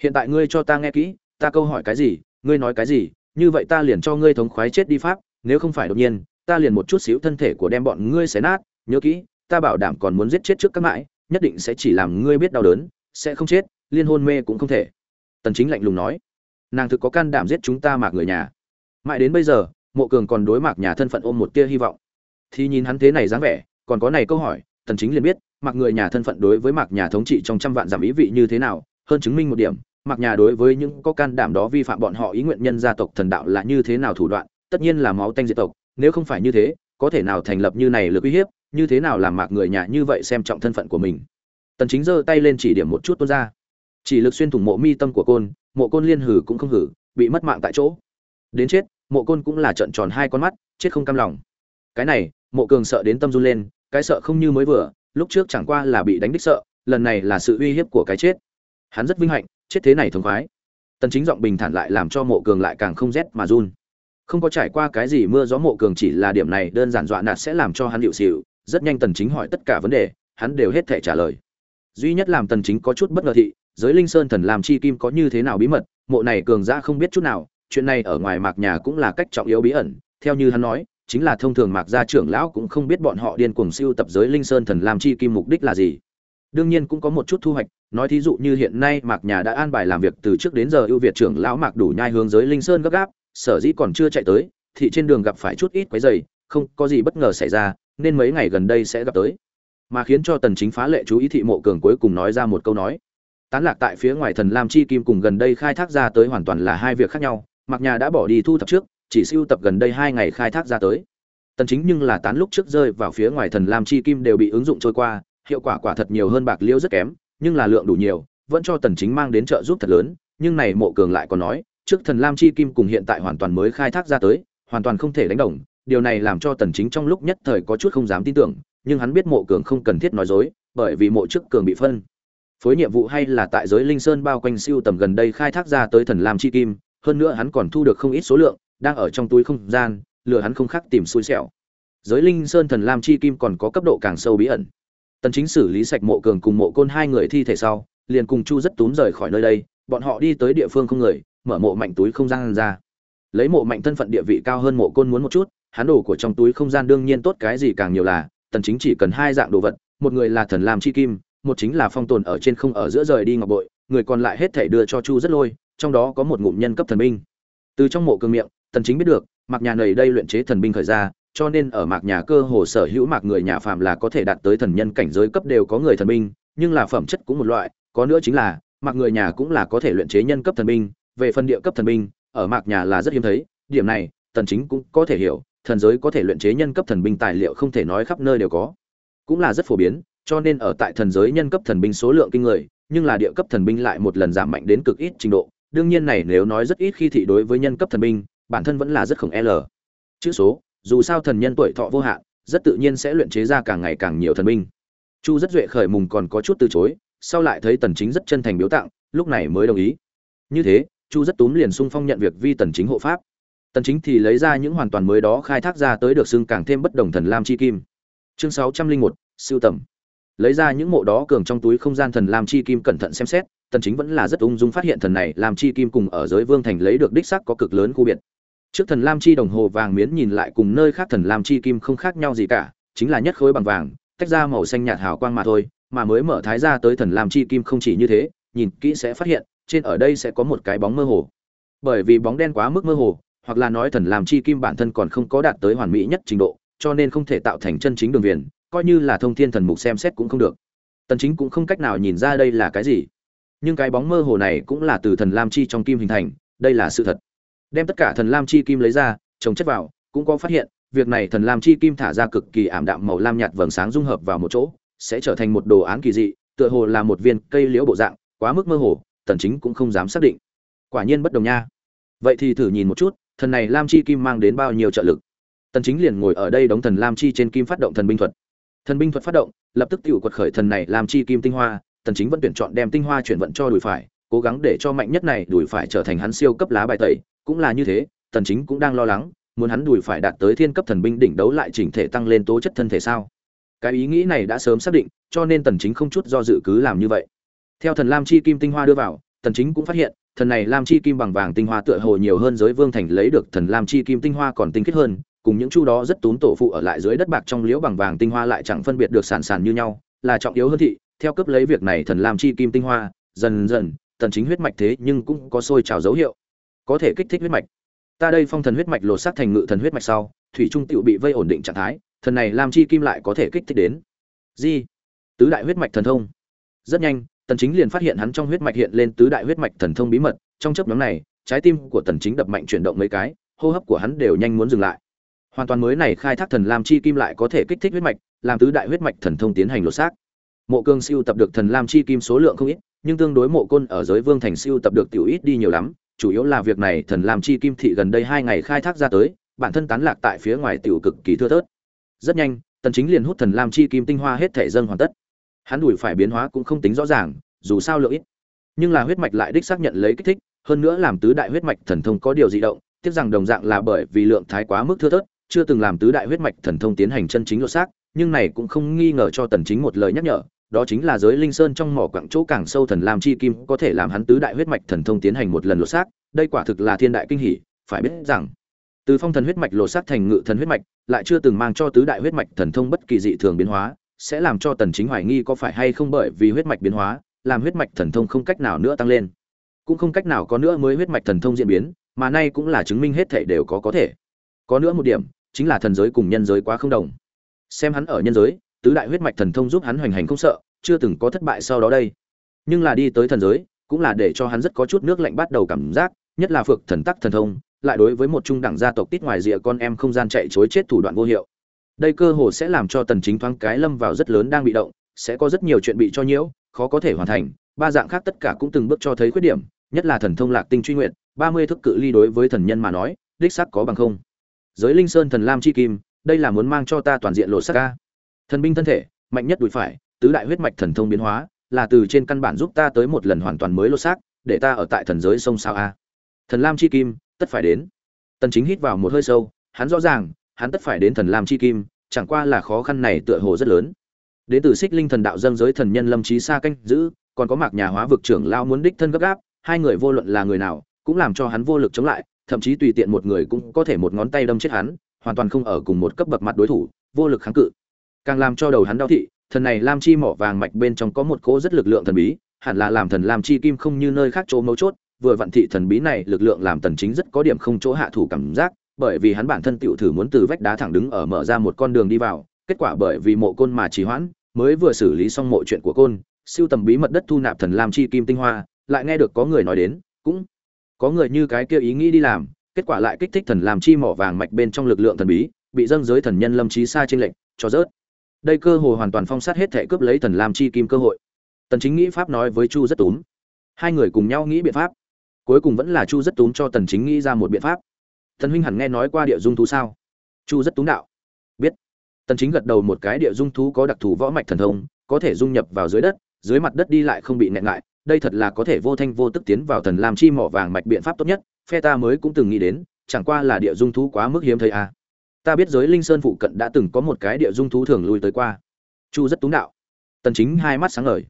Hiện tại ngươi cho ta nghe kỹ, ta câu hỏi cái gì, ngươi nói cái gì, như vậy ta liền cho ngươi thống khoái chết đi pháp, nếu không phải đột nhiên, ta liền một chút xíu thân thể của đem bọn ngươi xé nát, nhớ kỹ ta bảo đảm còn muốn giết chết trước các mãi, nhất định sẽ chỉ làm ngươi biết đau đớn, sẽ không chết, liên hôn mê cũng không thể. Tần chính lạnh lùng nói. Nàng thực có can đảm giết chúng ta mạc người nhà. Mãi đến bây giờ, mộ cường còn đối mạc nhà thân phận ôm một tia hy vọng. Thì nhìn hắn thế này dáng vẻ, còn có này câu hỏi, tần chính liền biết, mạc người nhà thân phận đối với mạc nhà thống trị trong trăm vạn giảm ý vị như thế nào, hơn chứng minh một điểm, mạc nhà đối với những có can đảm đó vi phạm bọn họ ý nguyện nhân gia tộc thần đạo là như thế nào thủ đoạn, tất nhiên là máu tanh diệt tộc, nếu không phải như thế, có thể nào thành lập như này lực uy hiếp như thế nào làm mạc người nhà như vậy xem trọng thân phận của mình. Tần chính giơ tay lên chỉ điểm một chút tuôn ra. Chỉ lực xuyên thủng mộ mi tâm của côn, mộ côn liên hử cũng không hử, bị mất mạng tại chỗ. Đến chết, mộ côn cũng là trận tròn hai con mắt, chết không cam lòng. Cái này, mộ cường sợ đến tâm run lên, cái sợ không như mới vừa, lúc trước chẳng qua là bị đánh đích sợ, lần này là sự uy hiếp của cái chết. Hắn rất vinh hạnh, chết thế này thống khoái. Tần chính giọng bình thản lại làm cho mộ cường lại càng không rét mà run. Không có trải qua cái gì mưa gió mộ cường chỉ là điểm này, đơn giản dọa nạt sẽ làm cho hắn điệu xỉu rất nhanh tần chính hỏi tất cả vấn đề, hắn đều hết thể trả lời. Duy nhất làm tần chính có chút bất ngờ thị, giới linh sơn thần làm chi kim có như thế nào bí mật, mộ này cường giả không biết chút nào, chuyện này ở ngoài mạc nhà cũng là cách trọng yếu bí ẩn. Theo như hắn nói, chính là thông thường mạc gia trưởng lão cũng không biết bọn họ điên cuồng siêu tập giới linh sơn thần làm chi kim mục đích là gì. Đương nhiên cũng có một chút thu hoạch, nói thí dụ như hiện nay mạc nhà đã an bài làm việc từ trước đến giờ ưu việt trưởng lão mạc đủ nhai hướng giới linh sơn gấp gáp, sở dĩ còn chưa chạy tới thì trên đường gặp phải chút ít quấy dày không có gì bất ngờ xảy ra nên mấy ngày gần đây sẽ gặp tới. Mà khiến cho tần chính phá lệ chú ý thị mộ cường cuối cùng nói ra một câu nói. Tán lạc tại phía ngoài thần lam chi kim cùng gần đây khai thác ra tới hoàn toàn là hai việc khác nhau, mặc nhà đã bỏ đi thu thập trước, chỉ siêu tập gần đây hai ngày khai thác ra tới. Tần chính nhưng là tán lúc trước rơi vào phía ngoài thần lam chi kim đều bị ứng dụng trôi qua, hiệu quả quả thật nhiều hơn bạc liêu rất kém, nhưng là lượng đủ nhiều, vẫn cho tần chính mang đến trợ giúp thật lớn, nhưng này mộ cường lại còn nói, trước thần lam chi kim cùng hiện tại hoàn toàn mới khai thác ra tới, hoàn toàn không thể đánh đồng điều này làm cho tần chính trong lúc nhất thời có chút không dám tin tưởng, nhưng hắn biết mộ cường không cần thiết nói dối, bởi vì mộ trước cường bị phân. Phối nhiệm vụ hay là tại giới linh sơn bao quanh siêu tầm gần đây khai thác ra tới thần lam chi kim, hơn nữa hắn còn thu được không ít số lượng, đang ở trong túi không gian, lừa hắn không khác tìm xui xẻo. Giới linh sơn thần lam chi kim còn có cấp độ càng sâu bí ẩn. Tần chính xử lý sạch mộ cường cùng mộ côn hai người thi thể sau, liền cùng chu rất túm rời khỏi nơi đây, bọn họ đi tới địa phương không người, mở mộ mạnh túi không gian ra. Lấy mộ mạnh thân phận địa vị cao hơn mộ côn muốn một chút hắn đồ của trong túi không gian đương nhiên tốt cái gì càng nhiều là, tần chính chỉ cần hai dạng đồ vật, một người là thần lam chi kim, một chính là phong tồn ở trên không ở giữa rời đi ngọc bội, người còn lại hết thảy đưa cho chu rất lôi, trong đó có một ngụm nhân cấp thần binh. Từ trong mộ cương miệng, tần chính biết được, mạc nhà này đây luyện chế thần binh khởi ra, cho nên ở mạc nhà cơ hồ sở hữu mạc người nhà phàm là có thể đạt tới thần nhân cảnh giới cấp đều có người thần binh, nhưng là phẩm chất cũng một loại, có nữa chính là, mạc người nhà cũng là có thể luyện chế nhân cấp thần binh, về phân địa cấp thần binh, ở mạc nhà là rất hiếm thấy, điểm này, tần chính cũng có thể hiểu thần giới có thể luyện chế nhân cấp thần binh tài liệu không thể nói khắp nơi đều có. Cũng là rất phổ biến, cho nên ở tại thần giới nhân cấp thần binh số lượng kinh người, nhưng là địa cấp thần binh lại một lần giảm mạnh đến cực ít trình độ. Đương nhiên này nếu nói rất ít khi thị đối với nhân cấp thần binh, bản thân vẫn là rất khổng l. Chữ số, dù sao thần nhân tuổi thọ vô hạn, rất tự nhiên sẽ luyện chế ra càng ngày càng nhiều thần binh. Chu rất duệ khởi mùng còn có chút từ chối, sau lại thấy tần chính rất chân thành biếu tặng lúc này mới đồng ý. Như thế, chu rất túm liền sung phong nhận việc vi tần chính hộ pháp tần chính thì lấy ra những hoàn toàn mới đó khai thác ra tới được xưng càng thêm bất đồng thần lam chi kim. Chương 601, siêu tầm. Lấy ra những mộ đó cường trong túi không gian thần lam chi kim cẩn thận xem xét tần chính vẫn là rất ung dung phát hiện thần này lam chi kim cùng ở giới vương thành lấy được đích xác có cực lớn khu biệt. Trước thần lam chi đồng hồ vàng miến nhìn lại cùng nơi khác thần lam chi kim không khác nhau gì cả chính là nhất khối bằng vàng tách ra màu xanh nhạt hào quang mà thôi mà mới mở thái ra tới thần lam chi kim không chỉ như thế nhìn kỹ sẽ phát hiện trên ở đây sẽ có một cái bóng mơ hồ. Bởi vì bóng đen quá mức mơ hồ hoặc là nói thần làm chi kim bản thân còn không có đạt tới hoàn mỹ nhất trình độ, cho nên không thể tạo thành chân chính đường viền, coi như là thông thiên thần mục xem xét cũng không được. Tần chính cũng không cách nào nhìn ra đây là cái gì. Nhưng cái bóng mơ hồ này cũng là từ thần lam chi trong kim hình thành, đây là sự thật. Đem tất cả thần lam chi kim lấy ra, trồng chất vào, cũng có phát hiện, việc này thần lam chi kim thả ra cực kỳ ảm đạm màu lam nhạt vầng sáng dung hợp vào một chỗ, sẽ trở thành một đồ án kỳ dị, tựa hồ là một viên cây liễu bộ dạng, quá mức mơ hồ, tần chính cũng không dám xác định. Quả nhiên bất đồng nha. Vậy thì thử nhìn một chút thần này lam chi kim mang đến bao nhiêu trợ lực? Tần chính liền ngồi ở đây đóng thần lam chi trên kim phát động thần binh thuật. Thần binh thuật phát động, lập tức tiểu quật khởi thần này Lam chi kim tinh hoa, tần chính vẫn tuyển chọn đem tinh hoa chuyển vận cho đùi phải, cố gắng để cho mạnh nhất này đùi phải trở thành hắn siêu cấp lá bài tẩy. Cũng là như thế, tần chính cũng đang lo lắng, muốn hắn đùi phải đạt tới thiên cấp thần binh đỉnh đấu lại chỉnh thể tăng lên tố chất thân thể sao? Cái ý nghĩ này đã sớm xác định, cho nên tần chính không chút do dự cứ làm như vậy. Theo thần lam chi kim tinh hoa đưa vào, tần chính cũng phát hiện thần này lam chi kim bằng vàng tinh hoa tựa hồ nhiều hơn giới vương thành lấy được thần lam chi kim tinh hoa còn tinh khiết hơn, cùng những chu đó rất tốn tổ phụ ở lại dưới đất bạc trong liễu bằng vàng tinh hoa lại chẳng phân biệt được sản sản như nhau, là trọng yếu hơn thị, theo cấp lấy việc này thần lam chi kim tinh hoa, dần dần tần chính huyết mạch thế nhưng cũng có sôi trào dấu hiệu. Có thể kích thích huyết mạch. Ta đây phong thần huyết mạch lột xác thành ngự thần huyết mạch sau, thủy trung tựu bị vây ổn định trạng thái, thần này lam chi kim lại có thể kích thích đến. Di, tứ đại huyết mạch thần thông. Rất nhanh tần chính liền phát hiện hắn trong huyết mạch hiện lên tứ đại huyết mạch thần thông bí mật, trong chớp nhoáng này, trái tim của tần chính đập mạnh chuyển động mấy cái, hô hấp của hắn đều nhanh muốn dừng lại. Hoàn toàn mới này khai thác thần lam chi kim lại có thể kích thích huyết mạch, làm tứ đại huyết mạch thần thông tiến hành lột xác. Mộ cương siêu tập được thần lam chi kim số lượng không ít, nhưng tương đối mộ côn ở giới vương thành siêu tập được tiểu ít đi nhiều lắm, chủ yếu là việc này thần lam chi kim thị gần đây hai ngày khai thác ra tới, bản thân tán lạc tại phía ngoài tiểu cực kỳ thưa thớt. Rất nhanh, tần chính liền hút thần lam chi kim tinh hoa hết thể dâng hoàn tất hắn đuổi phải biến hóa cũng không tính rõ ràng, dù sao lượng ít. Nhưng là huyết mạch lại đích xác nhận lấy kích thích, hơn nữa làm tứ đại huyết mạch thần thông có điều dị động, tiếc rằng đồng dạng là bởi vì lượng thái quá mức thưa thớt, chưa từng làm tứ đại huyết mạch thần thông tiến hành chân chính lột xác, nhưng này cũng không nghi ngờ cho tần chính một lời nhắc nhở, đó chính là giới linh sơn trong mỏ quặng chỗ càng sâu thần lam chi kim có thể làm hắn tứ đại huyết mạch thần thông tiến hành một lần lột xác, đây quả thực là thiên đại kinh hỉ, phải biết rằng, từ phong thần huyết mạch lột xác thành ngự thần huyết mạch, lại chưa từng mang cho tứ đại huyết mạch thần thông bất kỳ dị thường biến hóa sẽ làm cho tần chính hoài nghi có phải hay không bởi vì huyết mạch biến hóa, làm huyết mạch thần thông không cách nào nữa tăng lên. Cũng không cách nào có nữa mới huyết mạch thần thông diễn biến, mà nay cũng là chứng minh hết thể đều có có thể. Có nữa một điểm, chính là thần giới cùng nhân giới quá không đồng. Xem hắn ở nhân giới, tứ đại huyết mạch thần thông giúp hắn hoành hành không sợ, chưa từng có thất bại sau đó đây. Nhưng là đi tới thần giới, cũng là để cho hắn rất có chút nước lạnh bắt đầu cảm giác, nhất là phược thần tắc thần thông, lại đối với một trung đẳng gia tộc tít ngoài rìa con em không gian chạy chối chết thủ đoạn vô hiệu đây cơ hồ sẽ làm cho tần chính thoáng cái lâm vào rất lớn đang bị động, sẽ có rất nhiều chuyện bị cho nhiễu, khó có thể hoàn thành. Ba dạng khác tất cả cũng từng bước cho thấy khuyết điểm, nhất là thần thông lạc tinh truy nguyện 30 thức cự ly đối với thần nhân mà nói, đích xác có bằng không. Giới linh sơn thần lam chi kim, đây là muốn mang cho ta toàn diện lộ sắc ca. Thần binh thân thể, mạnh nhất đùi phải, tứ đại huyết mạch thần thông biến hóa, là từ trên căn bản giúp ta tới một lần hoàn toàn mới lô xác để ta ở tại thần giới sông sao a. Thần lam chi kim, tất phải đến. Tần chính hít vào một hơi sâu, hắn rõ ràng hắn tất phải đến thần lam chi kim, chẳng qua là khó khăn này tựa hồ rất lớn. Đến từ xích linh thần đạo dâng giới thần nhân lâm trí xa canh giữ, còn có mạc nhà hóa vực trưởng lao muốn đích thân gấp gáp, hai người vô luận là người nào, cũng làm cho hắn vô lực chống lại, thậm chí tùy tiện một người cũng có thể một ngón tay đâm chết hắn, hoàn toàn không ở cùng một cấp bậc mặt đối thủ, vô lực kháng cự. Càng làm cho đầu hắn đau thị, thần này lam chi mỏ vàng mạch bên trong có một cỗ rất lực lượng thần bí, hẳn là làm thần lam chi kim không như nơi khác chỗ mấu chốt, vừa vận thị thần bí này lực lượng làm tần chính rất có điểm không chỗ hạ thủ cảm giác bởi vì hắn bản thân tiểu thử muốn từ vách đá thẳng đứng ở mở ra một con đường đi vào, kết quả bởi vì mộ côn mà trì hoãn, mới vừa xử lý xong mộ chuyện của côn, siêu tầm bí mật đất thu nạp thần lam chi kim tinh hoa, lại nghe được có người nói đến, cũng có người như cái kia ý nghĩ đi làm, kết quả lại kích thích thần lam chi mỏ vàng mạch bên trong lực lượng thần bí, bị dâng giới thần nhân lâm trí xa trên lệnh cho rớt. Đây cơ hội hoàn toàn phong sát hết thể cướp lấy thần lam chi kim cơ hội. Tần chính nghĩ pháp nói với chu rất túm. Hai người cùng nhau nghĩ biện pháp. Cuối cùng vẫn là chu rất túm cho tần chính nghĩ ra một biện pháp thần huynh hẳn nghe nói qua địa dung thú sao? Chu rất túng đạo. Biết. Tần chính gật đầu một cái địa dung thú có đặc thù võ mạch thần thông, có thể dung nhập vào dưới đất, dưới mặt đất đi lại không bị nẹn ngại, đây thật là có thể vô thanh vô tức tiến vào thần lam chi mỏ vàng mạch biện pháp tốt nhất, phe ta mới cũng từng nghĩ đến, chẳng qua là địa dung thú quá mức hiếm thấy à. Ta biết giới linh sơn phụ cận đã từng có một cái địa dung thú thường lui tới qua. Chu rất túng đạo. Tần chính hai mắt sáng ngời.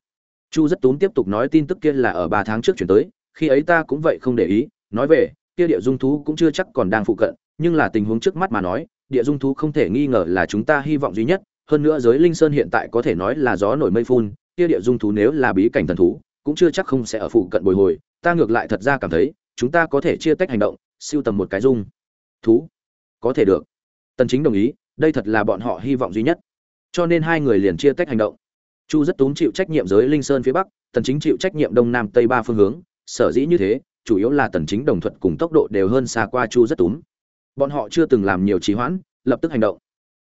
Chu rất túng tiếp tục nói tin tức kia là ở ba tháng trước chuyển tới, khi ấy ta cũng vậy không để ý, nói về kia địa dung thú cũng chưa chắc còn đang phụ cận, nhưng là tình huống trước mắt mà nói, địa dung thú không thể nghi ngờ là chúng ta hy vọng duy nhất. Hơn nữa giới linh sơn hiện tại có thể nói là gió nổi mây phun, kia địa dung thú nếu là bí cảnh thần thú, cũng chưa chắc không sẽ ở phụ cận bồi hồi. Ta ngược lại thật ra cảm thấy, chúng ta có thể chia tách hành động, siêu tầm một cái dung thú. Có thể được. Tần chính đồng ý, đây thật là bọn họ hy vọng duy nhất. Cho nên hai người liền chia tách hành động. Chu rất tốn chịu trách nhiệm giới linh sơn phía bắc, tần chính chịu trách nhiệm đông nam tây ba phương hướng, sở dĩ như thế chủ yếu là tần chính đồng thuận cùng tốc độ đều hơn xa qua chu rất túm. Bọn họ chưa từng làm nhiều trì hoãn, lập tức hành động.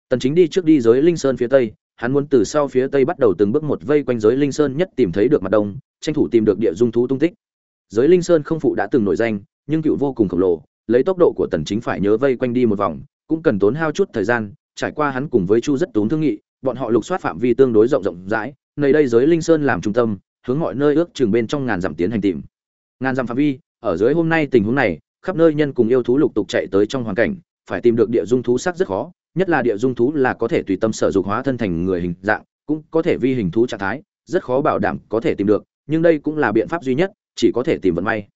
Tần chính đi trước đi giới linh sơn phía tây, hắn muốn từ sau phía tây bắt đầu từng bước một vây quanh giới linh sơn nhất tìm thấy được mặt đông, tranh thủ tìm được địa dung thú tung tích. Giới linh sơn không phụ đã từng nổi danh, nhưng cựu vô cùng khổng lồ, lấy tốc độ của tần chính phải nhớ vây quanh đi một vòng, cũng cần tốn hao chút thời gian, trải qua hắn cùng với chu rất tốn thương nghị, bọn họ lục soát phạm vi tương đối rộng rộng rãi, nơi đây giới linh sơn làm trung tâm, hướng mọi nơi ước chừng bên trong ngàn dặm tiến hành tìm. Ngàn dặm phạm vi ở dưới hôm nay tình huống này, khắp nơi nhân cùng yêu thú lục tục chạy tới trong hoàn cảnh, phải tìm được địa dung thú sắc rất khó, nhất là địa dung thú là có thể tùy tâm sở dục hóa thân thành người hình dạng, cũng có thể vi hình thú trạng thái, rất khó bảo đảm có thể tìm được, nhưng đây cũng là biện pháp duy nhất, chỉ có thể tìm vận may.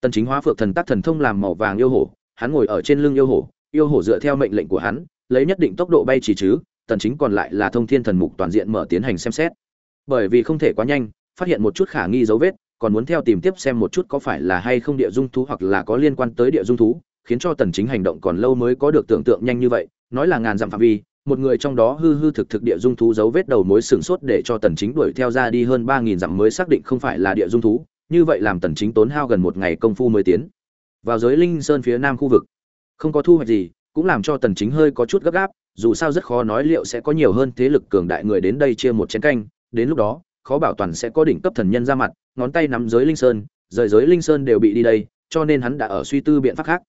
Tần chính hóa phược thần tác thần thông làm màu vàng yêu hổ, hắn ngồi ở trên lưng yêu hổ yêu hổ dựa theo mệnh lệnh của hắn, lấy nhất định tốc độ bay chỉ chứ, tần chính còn lại là thông thiên thần mục toàn diện mở tiến hành xem xét. Bởi vì không thể quá nhanh, phát hiện một chút khả nghi dấu vết còn muốn theo tìm tiếp xem một chút có phải là hay không địa dung thú hoặc là có liên quan tới địa dung thú, khiến cho tần chính hành động còn lâu mới có được tưởng tượng nhanh như vậy, nói là ngàn dặm phạm vi, một người trong đó hư hư thực thực địa dung thú dấu vết đầu mối sừng sốt để cho tần chính đuổi theo ra đi hơn 3.000 dặm mới xác định không phải là địa dung thú, như vậy làm tần chính tốn hao gần một ngày công phu mới tiến vào giới linh sơn phía nam khu vực. Không có thu hoạch gì, cũng làm cho tần chính hơi có chút gấp gáp, dù sao rất khó nói liệu sẽ có nhiều hơn thế lực cường đại người đến đây chia một chén canh, đến lúc đó khó bảo toàn sẽ có đỉnh cấp thần nhân ra mặt, ngón tay nắm giới linh sơn, rời giới linh sơn đều bị đi đây, cho nên hắn đã ở suy tư biện pháp khác.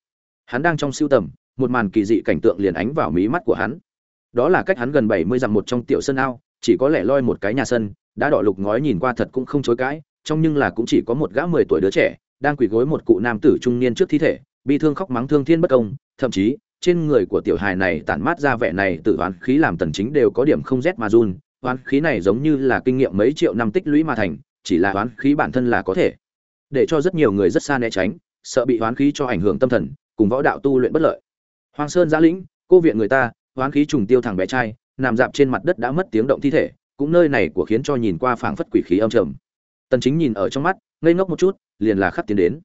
Hắn đang trong siêu tầm, một màn kỳ dị cảnh tượng liền ánh vào mí mắt của hắn. Đó là cách hắn gần 70 dặm một trong tiểu sân ao, chỉ có lẻ loi một cái nhà sân, đã đỏ lục ngói nhìn qua thật cũng không chối cãi trong nhưng là cũng chỉ có một gã 10 tuổi đứa trẻ, đang quỳ gối một cụ nam tử trung niên trước thi thể, bi thương khóc mắng thương thiên bất công, thậm chí, trên người của tiểu hài này tản mát ra vẻ này tự oán khí làm tần chính đều có điểm không rét mà run oán khí này giống như là kinh nghiệm mấy triệu năm tích lũy mà thành, chỉ là oán khí bản thân là có thể. Để cho rất nhiều người rất xa né tránh, sợ bị oán khí cho ảnh hưởng tâm thần, cùng võ đạo tu luyện bất lợi. Hoàng sơn giã lĩnh, cô viện người ta, oán khí trùng tiêu thằng bé trai, nằm dạp trên mặt đất đã mất tiếng động thi thể, cũng nơi này của khiến cho nhìn qua phảng phất quỷ khí âm trầm. Tần chính nhìn ở trong mắt, ngây ngốc một chút, liền là khắc tiến đến.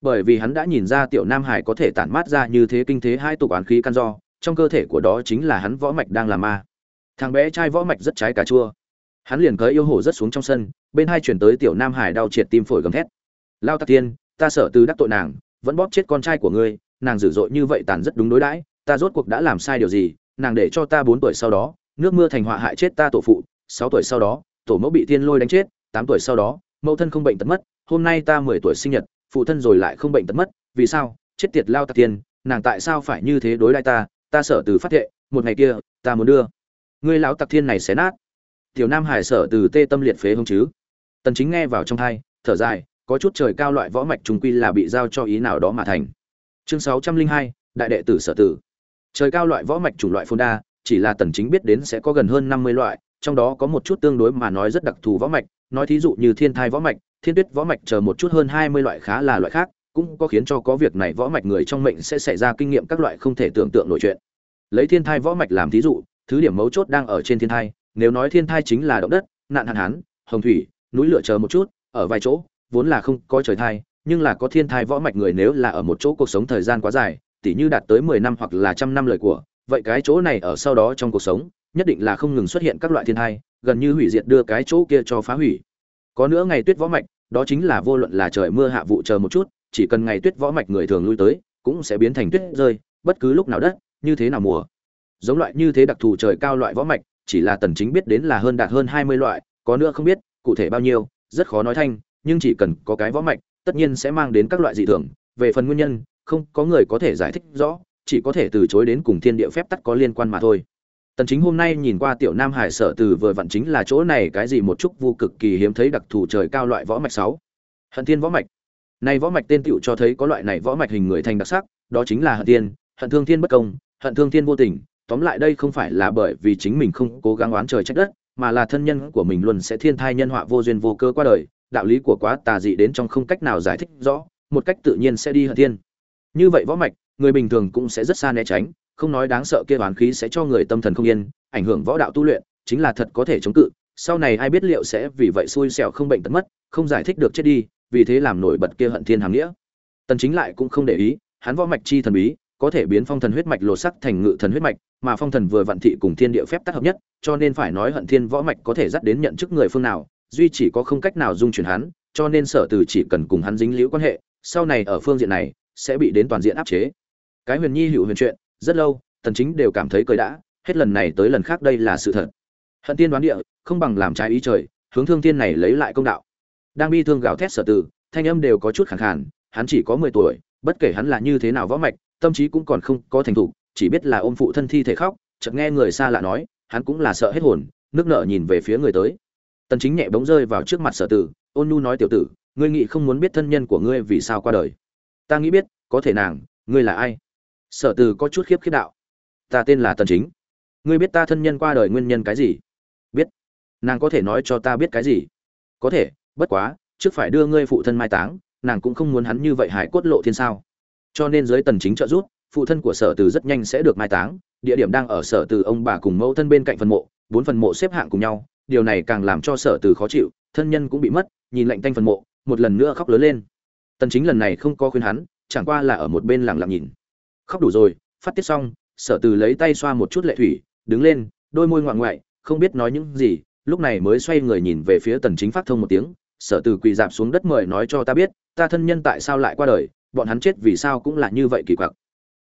Bởi vì hắn đã nhìn ra tiểu nam hải có thể tản mát ra như thế kinh thế hai tục oán khí căn do, trong cơ thể của đó chính là hắn võ mạch đang là ma thằng bé trai võ mạch rất trái cà chua. Hắn liền cởi yêu hổ rất xuống trong sân, bên hai chuyển tới tiểu nam hải đau triệt tim phổi gầm thét. Lao tạc tiên, ta sợ từ đắc tội nàng, vẫn bóp chết con trai của ngươi, nàng dữ dội như vậy tàn rất đúng đối đãi, ta rốt cuộc đã làm sai điều gì, nàng để cho ta bốn tuổi sau đó, nước mưa thành họa hại chết ta tổ phụ, sáu tuổi sau đó, tổ mẫu bị thiên lôi đánh chết, tám tuổi sau đó, mẫu thân không bệnh tật mất, hôm nay ta mười tuổi sinh nhật, phụ thân rồi lại không bệnh tật mất, vì sao? Chết tiệt lao tạc tiên, nàng tại sao phải như thế đối đãi ta? Ta sợ từ phát thệ, một ngày kia, ta muốn đưa ngươi lão tặc thiên này xé nát. Tiểu nam hải sở từ tê tâm liệt phế không chứ? Tần chính nghe vào trong thai thở dài có chút trời cao loại võ mạch trùng quy là bị giao cho ý nào đó mà thành. Chương 602, đại đệ tử sở tử. Trời cao loại võ mạch chủng loại phồn đa chỉ là tần chính biết đến sẽ có gần hơn 50 loại trong đó có một chút tương đối mà nói rất đặc thù võ mạch nói thí dụ như thiên thai võ mạch thiên tuyết võ mạch chờ một chút hơn 20 loại khá là loại khác cũng có khiến cho có việc này võ mạch người trong mệnh sẽ xảy ra kinh nghiệm các loại không thể tưởng tượng nổi chuyện. Lấy thiên thai võ mạch làm thí dụ thứ điểm mấu chốt đang ở trên thiên thai, nếu nói thiên thai chính là động đất, nạn hạn hán, hồng thủy, núi lửa chờ một chút, ở vài chỗ, vốn là không có trời thai, nhưng là có thiên thai võ mạch người nếu là ở một chỗ cuộc sống thời gian quá dài, tỉ như đạt tới mười năm hoặc là trăm năm lời của, vậy cái chỗ này ở sau đó trong cuộc sống, nhất định là không ngừng xuất hiện các loại thiên thai, gần như hủy diệt đưa cái chỗ kia cho phá hủy. Có nữa ngày tuyết võ mạch, đó chính là vô luận là trời mưa hạ vụ chờ một chút, chỉ cần ngày tuyết võ mạch người thường lui tới, cũng sẽ biến thành tuyết rơi, bất cứ lúc nào đất, như thế nào mùa giống loại như thế đặc thù trời cao loại võ mạch, chỉ là tần chính biết đến là hơn đạt hơn 20 loại, có nữa không biết, cụ thể bao nhiêu, rất khó nói thanh, nhưng chỉ cần có cái võ mạch, tất nhiên sẽ mang đến các loại dị thường. Về phần nguyên nhân, không, có người có thể giải thích rõ, chỉ có thể từ chối đến cùng thiên địa phép tắc có liên quan mà thôi. Tần chính hôm nay nhìn qua tiểu nam hải sở từ vừa vặn chính là chỗ này cái gì một chút vô cực kỳ hiếm thấy đặc thù trời cao loại võ mạch 6. hận thiên võ mạch. Này võ mạch tên tựu cho thấy có loại này võ mạch hình người thành đặc sắc, đó chính là hận thiên, hận thương thiên bất công, hận thương thiên vô tình tóm lại đây không phải là bởi vì chính mình không cố gắng oán trời trách đất, mà là thân nhân của mình luôn sẽ thiên thai nhân họa vô duyên vô cơ qua đời, đạo lý của quá tà dị đến trong không cách nào giải thích rõ, một cách tự nhiên sẽ đi hận thiên. Như vậy võ mạch, người bình thường cũng sẽ rất xa né tránh, không nói đáng sợ kia oán khí sẽ cho người tâm thần không yên, ảnh hưởng võ đạo tu luyện, chính là thật có thể chống cự, sau này ai biết liệu sẽ vì vậy xui xẻo không bệnh tật mất, không giải thích được chết đi, vì thế làm nổi bật kia hận thiên hàm nghĩa. Tần chính lại cũng không để ý, hắn võ mạch chi thần bí có thể biến phong thần huyết mạch lột sắc thành ngự thần huyết mạch, mà phong thần vừa vạn thị cùng thiên địa phép tác hợp nhất, cho nên phải nói hận thiên võ mạch có thể dắt đến nhận chức người phương nào, duy chỉ có không cách nào dung chuyển hắn, cho nên sở từ chỉ cần cùng hắn dính liễu quan hệ, sau này ở phương diện này, sẽ bị đến toàn diện áp chế. Cái huyền nhi hữu huyền chuyện, rất lâu tần chính đều cảm thấy cười đã, hết lần này tới lần khác đây là sự thật. Hận tiên đoán địa, không bằng làm trái ý trời, hướng thương tiên này lấy lại công đạo. Đang bi thương gào thét sở từ, thanh âm đều có chút khàn khàn, hắn chỉ có 10 tuổi, bất kể hắn là như thế nào võ mạch tâm trí cũng còn không có thành thục, chỉ biết là ôm phụ thân thi thể khóc, chợt nghe người xa lạ nói, hắn cũng là sợ hết hồn, nước nợ nhìn về phía người tới. Tần chính nhẹ bóng rơi vào trước mặt sở tử, ôn nhu nói tiểu tử, ngươi nghĩ không muốn biết thân nhân của ngươi vì sao qua đời. Ta nghĩ biết, có thể nàng, ngươi là ai? Sở tử có chút khiếp khiếp đạo. Ta tên là tần chính. Ngươi biết ta thân nhân qua đời nguyên nhân cái gì? Biết. Nàng có thể nói cho ta biết cái gì? Có thể, bất quá, trước phải đưa ngươi phụ thân mai táng, nàng cũng không muốn hắn như vậy hải cốt lộ thiên sao cho nên dưới tần chính trợ giúp, phụ thân của sở từ rất nhanh sẽ được mai táng. Địa điểm đang ở sở từ ông bà cùng mẫu thân bên cạnh phần mộ, bốn phần mộ xếp hạng cùng nhau. Điều này càng làm cho sở từ khó chịu, thân nhân cũng bị mất, nhìn lạnh tanh phần mộ, một lần nữa khóc lớn lên. Tần chính lần này không có khuyên hắn, chẳng qua là ở một bên lặng lặng nhìn. Khóc đủ rồi, phát tiết xong, sở từ lấy tay xoa một chút lệ thủy, đứng lên, đôi môi ngoạn ngoại, không biết nói những gì. Lúc này mới xoay người nhìn về phía tần chính phát thông một tiếng. Sở từ quỳ dạp xuống đất mời nói cho ta biết, ta thân nhân tại sao lại qua đời? Bọn hắn chết vì sao cũng là như vậy kỳ quặc.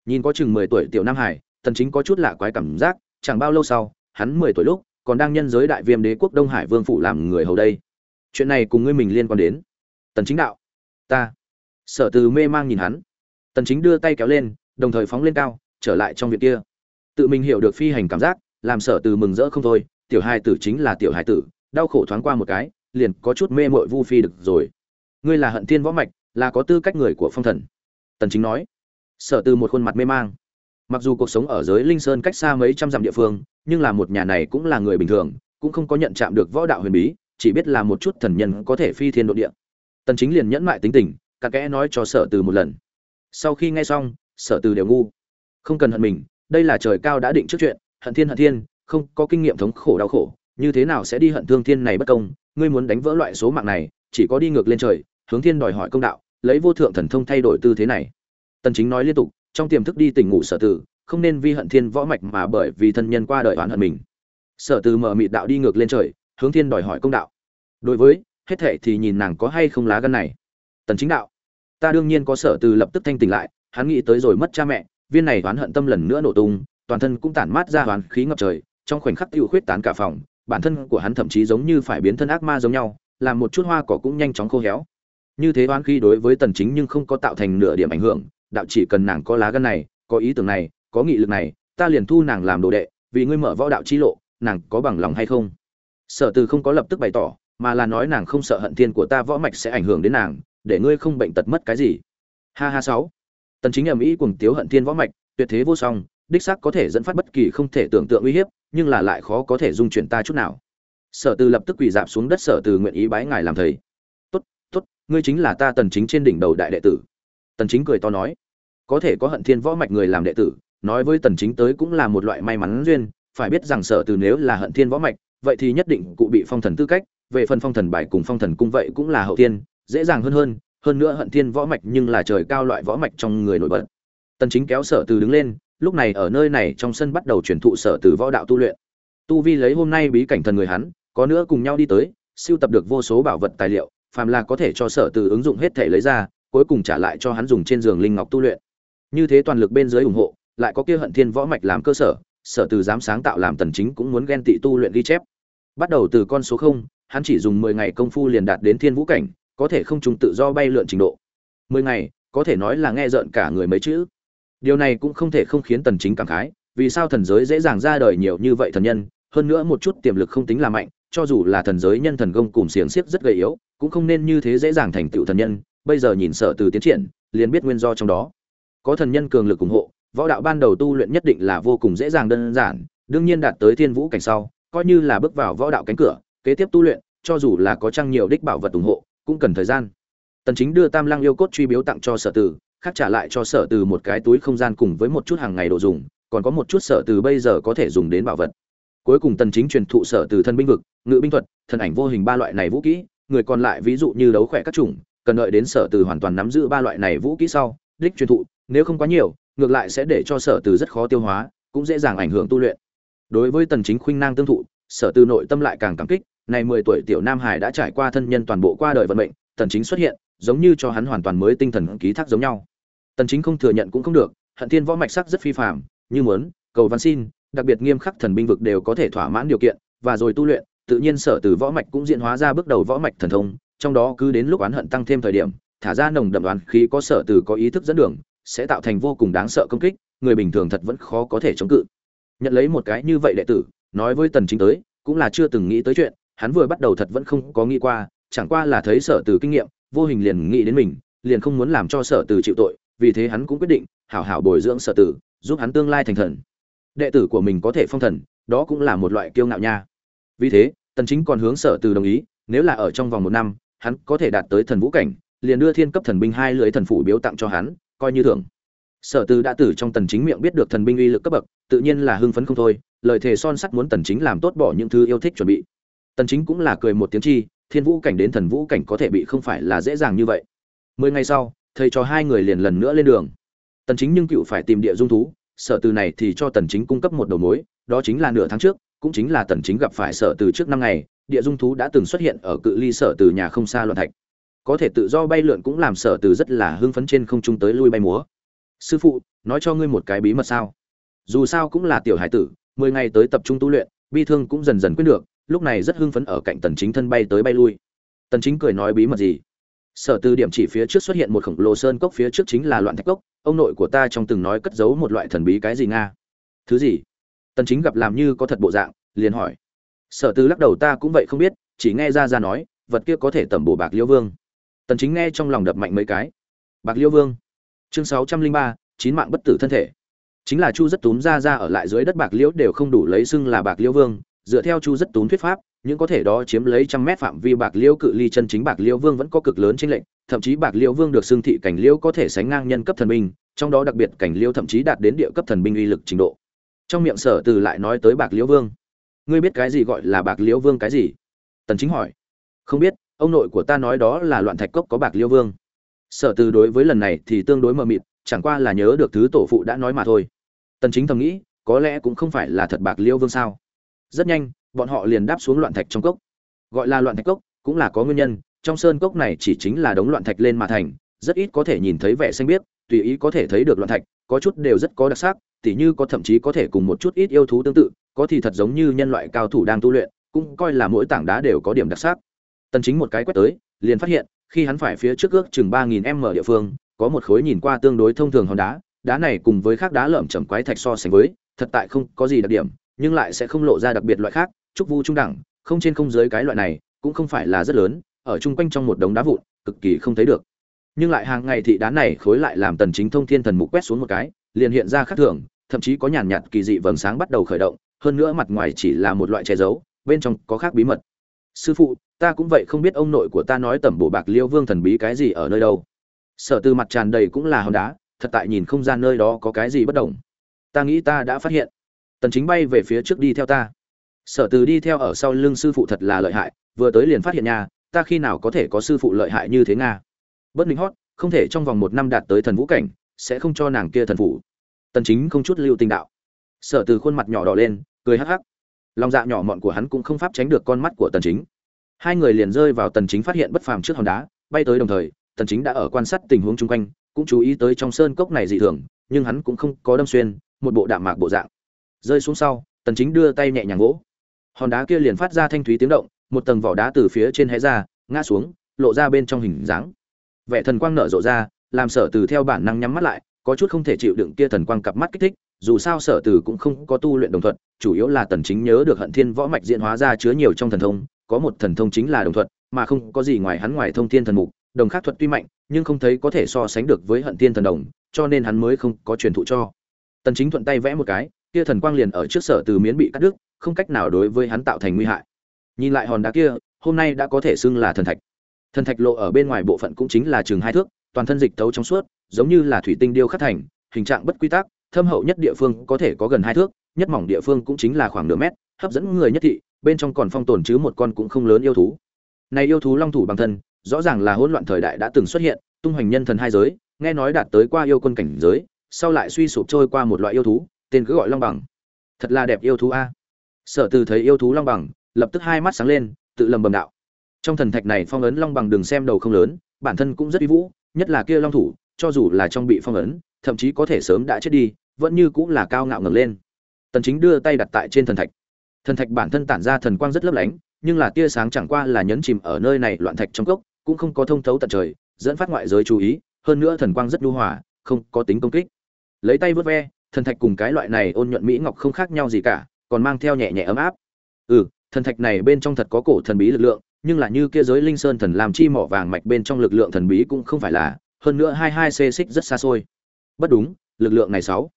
Nhìn có chừng 10 tuổi tiểu nam hải, tần chính có chút lạ quái cảm giác, chẳng bao lâu sau, hắn 10 tuổi lúc, còn đang nhân giới đại viêm đế quốc đông hải vương phủ làm người hầu đây. Chuyện này cùng ngươi mình liên quan đến. Tần chính đạo. Ta. Sở từ mê mang nhìn hắn. Tần chính đưa tay kéo lên, đồng thời phóng lên cao, trở lại trong việc kia. Tự mình hiểu được phi hành cảm giác, làm sở từ mừng rỡ không thôi, tiểu hài tử chính là tiểu hài tử, đau khổ thoáng qua một cái, liền có chút mê mội vu phi được rồi. Ngươi là hận thiên võ mạch là có tư cách người của phong thần. Tần chính nói. Sở từ một khuôn mặt mê mang. Mặc dù cuộc sống ở giới linh sơn cách xa mấy trăm dặm địa phương, nhưng là một nhà này cũng là người bình thường, cũng không có nhận chạm được võ đạo huyền bí, chỉ biết là một chút thần nhân có thể phi thiên độ địa. Tần chính liền nhẫn mại tính tình cặn kẽ nói cho sở từ một lần. Sau khi nghe xong, sở từ đều ngu. Không cần hận mình, đây là trời cao đã định trước chuyện, hận thiên hận thiên, không có kinh nghiệm thống khổ đau khổ, như thế nào sẽ đi hận thương thiên này bất công, ngươi muốn đánh vỡ loại số mạng này, chỉ có đi ngược lên trời hướng thiên đòi hỏi công đạo, lấy vô thượng thần thông thay đổi tư thế này. Tần chính nói liên tục, trong tiềm thức đi tỉnh ngủ sở tử, không nên vi hận thiên võ mạch mà bởi vì thân nhân qua đời oán hận mình. Sở tử mở mịt đạo đi ngược lên trời, hướng thiên đòi hỏi công đạo. Đối với, hết thệ thì nhìn nàng có hay không lá gan này. Tần chính đạo, ta đương nhiên có sở Tử lập tức thanh tỉnh lại, hắn nghĩ tới rồi mất cha mẹ, viên này oán hận tâm lần nữa nổ tung, toàn thân cũng tản mát ra oán khí ngập trời, trong khoảnh khắc tiêu khuyết tán cả phòng, bản thân của hắn thậm chí giống như phải biến thân ác ma giống nhau, làm một chút hoa cỏ cũng nhanh chóng khô héo như thế oán khí đối với tần chính nhưng không có tạo thành nửa điểm ảnh hưởng, đạo chỉ cần nàng có lá gan này, có ý tưởng này, có nghị lực này, ta liền thu nàng làm đồ đệ, vì ngươi mở võ đạo chi lộ, nàng có bằng lòng hay không? Sở từ không có lập tức bày tỏ, mà là nói nàng không sợ hận thiên của ta võ mạch sẽ ảnh hưởng đến nàng, để ngươi không bệnh tật mất cái gì. Ha ha sáu. Tần chính ầm ĩ cuồng tiếu hận thiên võ mạch, tuyệt thế vô song, đích xác có thể dẫn phát bất kỳ không thể tưởng tượng uy hiếp, nhưng là lại khó có thể dung chuyển ta chút nào. Sở từ lập tức quỳ dạp xuống đất, sở từ nguyện ý bái ngài làm thầy ngươi chính là ta tần chính trên đỉnh đầu đại đệ tử. Tần chính cười to nói, có thể có hận thiên võ mạch người làm đệ tử, nói với tần chính tới cũng là một loại may mắn duyên, phải biết rằng sở từ nếu là hận thiên võ mạch, vậy thì nhất định cụ bị phong thần tư cách, về phần phong thần bài cùng phong thần cung vậy cũng là hậu thiên, dễ dàng hơn hơn hơn nữa hận thiên võ mạch nhưng là trời cao loại võ mạch trong người nổi bật. Tần chính kéo sở từ đứng lên, lúc này ở nơi này trong sân bắt đầu truyền thụ sở từ võ đạo tu luyện. Tu vi lấy hôm nay bí cảnh thần người hắn, có nữa cùng nhau đi tới siêu tập được vô số bảo vật tài liệu phàm là có thể cho sở từ ứng dụng hết thể lấy ra cuối cùng trả lại cho hắn dùng trên giường linh ngọc tu luyện. Như thế toàn lực bên dưới ủng hộ lại có kia hận thiên võ mạch làm cơ sở sở từ dám sáng tạo làm tần chính cũng muốn ghen tị tu luyện ghi chép. Bắt đầu từ con số không, hắn chỉ dùng 10 ngày công phu liền đạt đến thiên vũ cảnh có thể không trùng tự do bay lượn trình độ. Mười ngày có thể nói là nghe rợn cả người mấy chữ. Điều này cũng không thể không khiến tần chính cảm khái vì sao thần giới dễ dàng ra đời nhiều như vậy thần nhân hơn nữa một chút tiềm lực không tính là mạnh cho dù là thần giới nhân thần công cùng xiềng xiếc rất gầy yếu cũng không nên như thế dễ dàng thành tựu thần nhân, bây giờ nhìn sợ từ tiến triển, liền biết nguyên do trong đó. Có thần nhân cường lực ủng hộ, võ đạo ban đầu tu luyện nhất định là vô cùng dễ dàng đơn giản, đương nhiên đạt tới thiên vũ cảnh sau, coi như là bước vào võ đạo cánh cửa, kế tiếp tu luyện, cho dù là có trang nhiều đích bảo vật ủng hộ, cũng cần thời gian. Tần chính đưa tam lang yêu cốt truy biếu tặng cho sở tử khác trả lại cho sở tử một cái túi không gian cùng với một chút hàng ngày đồ dùng, còn có một chút sở tử bây giờ có thể dùng đến bảo vật. Cuối cùng tần chính truyền thụ sở tử thân binh vực, ngự binh thuật, thần ảnh vô hình ba loại này vũ kỹ người còn lại ví dụ như đấu khỏe các chủng cần đợi đến sở từ hoàn toàn nắm giữ ba loại này vũ kỹ sau đích truyền thụ nếu không quá nhiều ngược lại sẽ để cho sở từ rất khó tiêu hóa cũng dễ dàng ảnh hưởng tu luyện đối với tần chính khuynh năng tương thụ sở từ nội tâm lại càng cảm kích này 10 tuổi tiểu nam hải đã trải qua thân nhân toàn bộ qua đời vận mệnh, Tần Chính xuất hiện, giống như cho hắn hoàn toàn mới tinh thần ký thác giống nhau. Tần Chính không thừa nhận cũng không được, Hận Thiên võ mạch sắc rất phi phàm, như muốn, cầu văn xin, đặc biệt nghiêm khắc thần binh vực đều có thể thỏa mãn điều kiện, và rồi tu luyện, tự nhiên sở từ võ mạch cũng diễn hóa ra bước đầu võ mạch thần thông, trong đó cứ đến lúc oán hận tăng thêm thời điểm, thả ra nồng đậm đoán khí có sở từ có ý thức dẫn đường, sẽ tạo thành vô cùng đáng sợ công kích, người bình thường thật vẫn khó có thể chống cự. Nhận lấy một cái như vậy đệ tử, nói với Tần Chính tới, cũng là chưa từng nghĩ tới chuyện, hắn vừa bắt đầu thật vẫn không có nghĩ qua chẳng qua là thấy sở từ kinh nghiệm vô hình liền nghĩ đến mình liền không muốn làm cho sở từ chịu tội vì thế hắn cũng quyết định hảo hảo bồi dưỡng sở tử giúp hắn tương lai thành thần đệ tử của mình có thể phong thần đó cũng là một loại kiêu ngạo nha vì thế tần chính còn hướng sở từ đồng ý, nếu là ở trong vòng một năm, hắn có thể đạt tới thần vũ cảnh, liền đưa thiên cấp thần binh hai lưỡi thần phủ biếu tặng cho hắn, coi như thưởng. Sở từ đã tử trong tần chính miệng biết được thần binh uy lực cấp bậc, tự nhiên là hưng phấn không thôi, lời thề son sắt muốn tần chính làm tốt bỏ những thứ yêu thích chuẩn bị. Tần chính cũng là cười một tiếng chi, thiên vũ cảnh đến thần vũ cảnh có thể bị không phải là dễ dàng như vậy. Mười ngày sau, thầy cho hai người liền lần nữa lên đường. Tần chính nhưng cựu phải tìm địa dung thú, sở từ này thì cho tần chính cung cấp một đầu mối, đó chính là nửa tháng trước cũng chính là tần chính gặp phải sở từ trước năm ngày, địa dung thú đã từng xuất hiện ở cự ly sở từ nhà không xa loạn thạch. Có thể tự do bay lượn cũng làm sở từ rất là hưng phấn trên không trung tới lui bay múa. Sư phụ, nói cho ngươi một cái bí mật sao? Dù sao cũng là tiểu hải tử, mười ngày tới tập trung tu luyện, bi thương cũng dần dần quyết được, lúc này rất hưng phấn ở cạnh tần chính thân bay tới bay lui. Tần chính cười nói bí mật gì? Sở từ điểm chỉ phía trước xuất hiện một khổng lồ sơn cốc phía trước chính là loạn thạch cốc, ông nội của ta trong từng nói cất giấu một loại thần bí cái gì nga? Thứ gì? Tần chính gặp làm như có thật bộ dạng liền hỏi. Sở tư lắc đầu ta cũng vậy không biết chỉ nghe ra ra nói vật kia có thể tẩm bổ bạc liêu vương. Tần chính nghe trong lòng đập mạnh mấy cái. Bạc liêu vương. Chương 603, chín mạng bất tử thân thể. Chính là chu rất túm ra ra ở lại dưới đất bạc liễu đều không đủ lấy xưng là bạc liễu vương dựa theo chu rất túm thuyết pháp những có thể đó chiếm lấy trăm mét phạm vi bạc liễu cự ly chân chính bạc liễu vương vẫn có cực lớn trên lệnh thậm chí bạc liễu vương được xưng thị cảnh liễu có thể sánh ngang nhân cấp thần binh trong đó đặc biệt cảnh liễu thậm chí đạt đến địa cấp thần binh uy lực trình độ trong miệng sở từ lại nói tới bạc liễu vương. Ngươi biết cái gì gọi là bạc liễu vương cái gì? Tần chính hỏi. Không biết, ông nội của ta nói đó là loạn thạch cốc có bạc liễu vương. Sở từ đối với lần này thì tương đối mờ mịt, chẳng qua là nhớ được thứ tổ phụ đã nói mà thôi. Tần chính thầm nghĩ, có lẽ cũng không phải là thật bạc liêu vương sao. Rất nhanh, bọn họ liền đáp xuống loạn thạch trong cốc. Gọi là loạn thạch cốc, cũng là có nguyên nhân, trong sơn cốc này chỉ chính là đống loạn thạch lên mà thành, rất ít có thể nhìn thấy vẻ xanh biếc, tùy ý có thể thấy được loạn thạch có chút đều rất có đặc sắc, tỉ như có thậm chí có thể cùng một chút ít yêu thú tương tự, có thì thật giống như nhân loại cao thủ đang tu luyện, cũng coi là mỗi tảng đá đều có điểm đặc sắc. Tần chính một cái quét tới, liền phát hiện, khi hắn phải phía trước ước chừng 3000m địa phương, có một khối nhìn qua tương đối thông thường hòn đá đá này cùng với khác đá lởm chởm quái thạch so sánh với, thật tại không có gì đặc điểm, nhưng lại sẽ không lộ ra đặc biệt loại khác, trúc vu trung đẳng, không trên không dưới cái loại này, cũng không phải là rất lớn, ở chung quanh trong một đống đá vụn, cực kỳ không thấy được nhưng lại hàng ngày thị đá này khối lại làm tần chính thông thiên thần mục quét xuống một cái, liền hiện ra khác thường, thậm chí có nhàn nhạt kỳ dị vầng sáng bắt đầu khởi động, hơn nữa mặt ngoài chỉ là một loại che giấu, bên trong có khác bí mật. Sư phụ, ta cũng vậy không biết ông nội của ta nói tẩm bổ bạc liêu vương thần bí cái gì ở nơi đâu. Sở từ mặt tràn đầy cũng là hòn đá, thật tại nhìn không gian nơi đó có cái gì bất đồng. Ta nghĩ ta đã phát hiện. Tần chính bay về phía trước đi theo ta. Sở từ đi theo ở sau lưng sư phụ thật là lợi hại, vừa tới liền phát hiện nha, ta khi nào có thể có sư phụ lợi hại như thế nga? Bất minh hót, không thể trong vòng một năm đạt tới thần vũ cảnh, sẽ không cho nàng kia thần phủ. Tần chính không chút lưu tình đạo. Sở từ khuôn mặt nhỏ đỏ lên, cười hắc hắc. Lòng dạ nhỏ mọn của hắn cũng không pháp tránh được con mắt của tần chính. Hai người liền rơi vào tần chính phát hiện bất phàm trước hòn đá, bay tới đồng thời, tần chính đã ở quan sát tình huống chung quanh, cũng chú ý tới trong sơn cốc này dị thường, nhưng hắn cũng không có đâm xuyên, một bộ đạm mạc bộ dạng. Rơi xuống sau, tần chính đưa tay nhẹ nhàng gỗ hòn đá kia liền phát ra thanh thúy tiếng động, một tầng vỏ đá từ phía trên hé ra, ngã xuống, lộ ra bên trong hình dáng vẻ thần quang nở rộ ra, làm sở từ theo bản năng nhắm mắt lại, có chút không thể chịu đựng kia thần quang cặp mắt kích thích, dù sao sở từ cũng không có tu luyện đồng thuận, chủ yếu là tần chính nhớ được hận thiên võ mạch diễn hóa ra chứa nhiều trong thần thông, có một thần thông chính là đồng thuận, mà không có gì ngoài hắn ngoài thông thiên thần mục, đồng khác thuật tuy mạnh, nhưng không thấy có thể so sánh được với hận thiên thần đồng, cho nên hắn mới không có truyền thụ cho. Tần chính thuận tay vẽ một cái, kia thần quang liền ở trước sở từ miến bị cắt đứt, không cách nào đối với hắn tạo thành nguy hại. Nhìn lại hòn đá kia, hôm nay đã có thể xưng là thần thạch thần thạch lộ ở bên ngoài bộ phận cũng chính là chừng hai thước, toàn thân dịch tấu trong suốt, giống như là thủy tinh điêu khắc thành, hình trạng bất quy tắc, thâm hậu nhất địa phương có thể có gần hai thước, nhất mỏng địa phương cũng chính là khoảng nửa mét, hấp dẫn người nhất thị, bên trong còn phong tồn chứ một con cũng không lớn yêu thú. Này yêu thú long thủ bằng thân, rõ ràng là hỗn loạn thời đại đã từng xuất hiện, tung hoành nhân thần hai giới, nghe nói đạt tới qua yêu quân cảnh giới, sau lại suy sụp trôi qua một loại yêu thú, tên cứ gọi long bằng. Thật là đẹp yêu thú a. Sở từ thấy yêu thú long bằng, lập tức hai mắt sáng lên, tự lầm bầm đạo trong thần thạch này phong ấn long bằng đường xem đầu không lớn, bản thân cũng rất uy vũ, nhất là kia long thủ, cho dù là trong bị phong ấn, thậm chí có thể sớm đã chết đi, vẫn như cũng là cao ngạo ngẩng lên. Tần chính đưa tay đặt tại trên thần thạch. Thần thạch bản thân tản ra thần quang rất lấp lánh, nhưng là tia sáng chẳng qua là nhấn chìm ở nơi này loạn thạch trong cốc, cũng không có thông thấu tận trời, dẫn phát ngoại giới chú ý, hơn nữa thần quang rất nhu hòa, không có tính công kích. Lấy tay vớt ve, thần thạch cùng cái loại này ôn nhuận mỹ ngọc không khác nhau gì cả, còn mang theo nhẹ nhẹ ấm áp. Ừ thần thạch này bên trong thật có cổ thần bí lực lượng nhưng là như kia giới linh sơn thần làm chi mỏ vàng mạch bên trong lực lượng thần bí cũng không phải là, hơn nữa hai hai xê xích rất xa xôi. Bất đúng, lực lượng này sáu.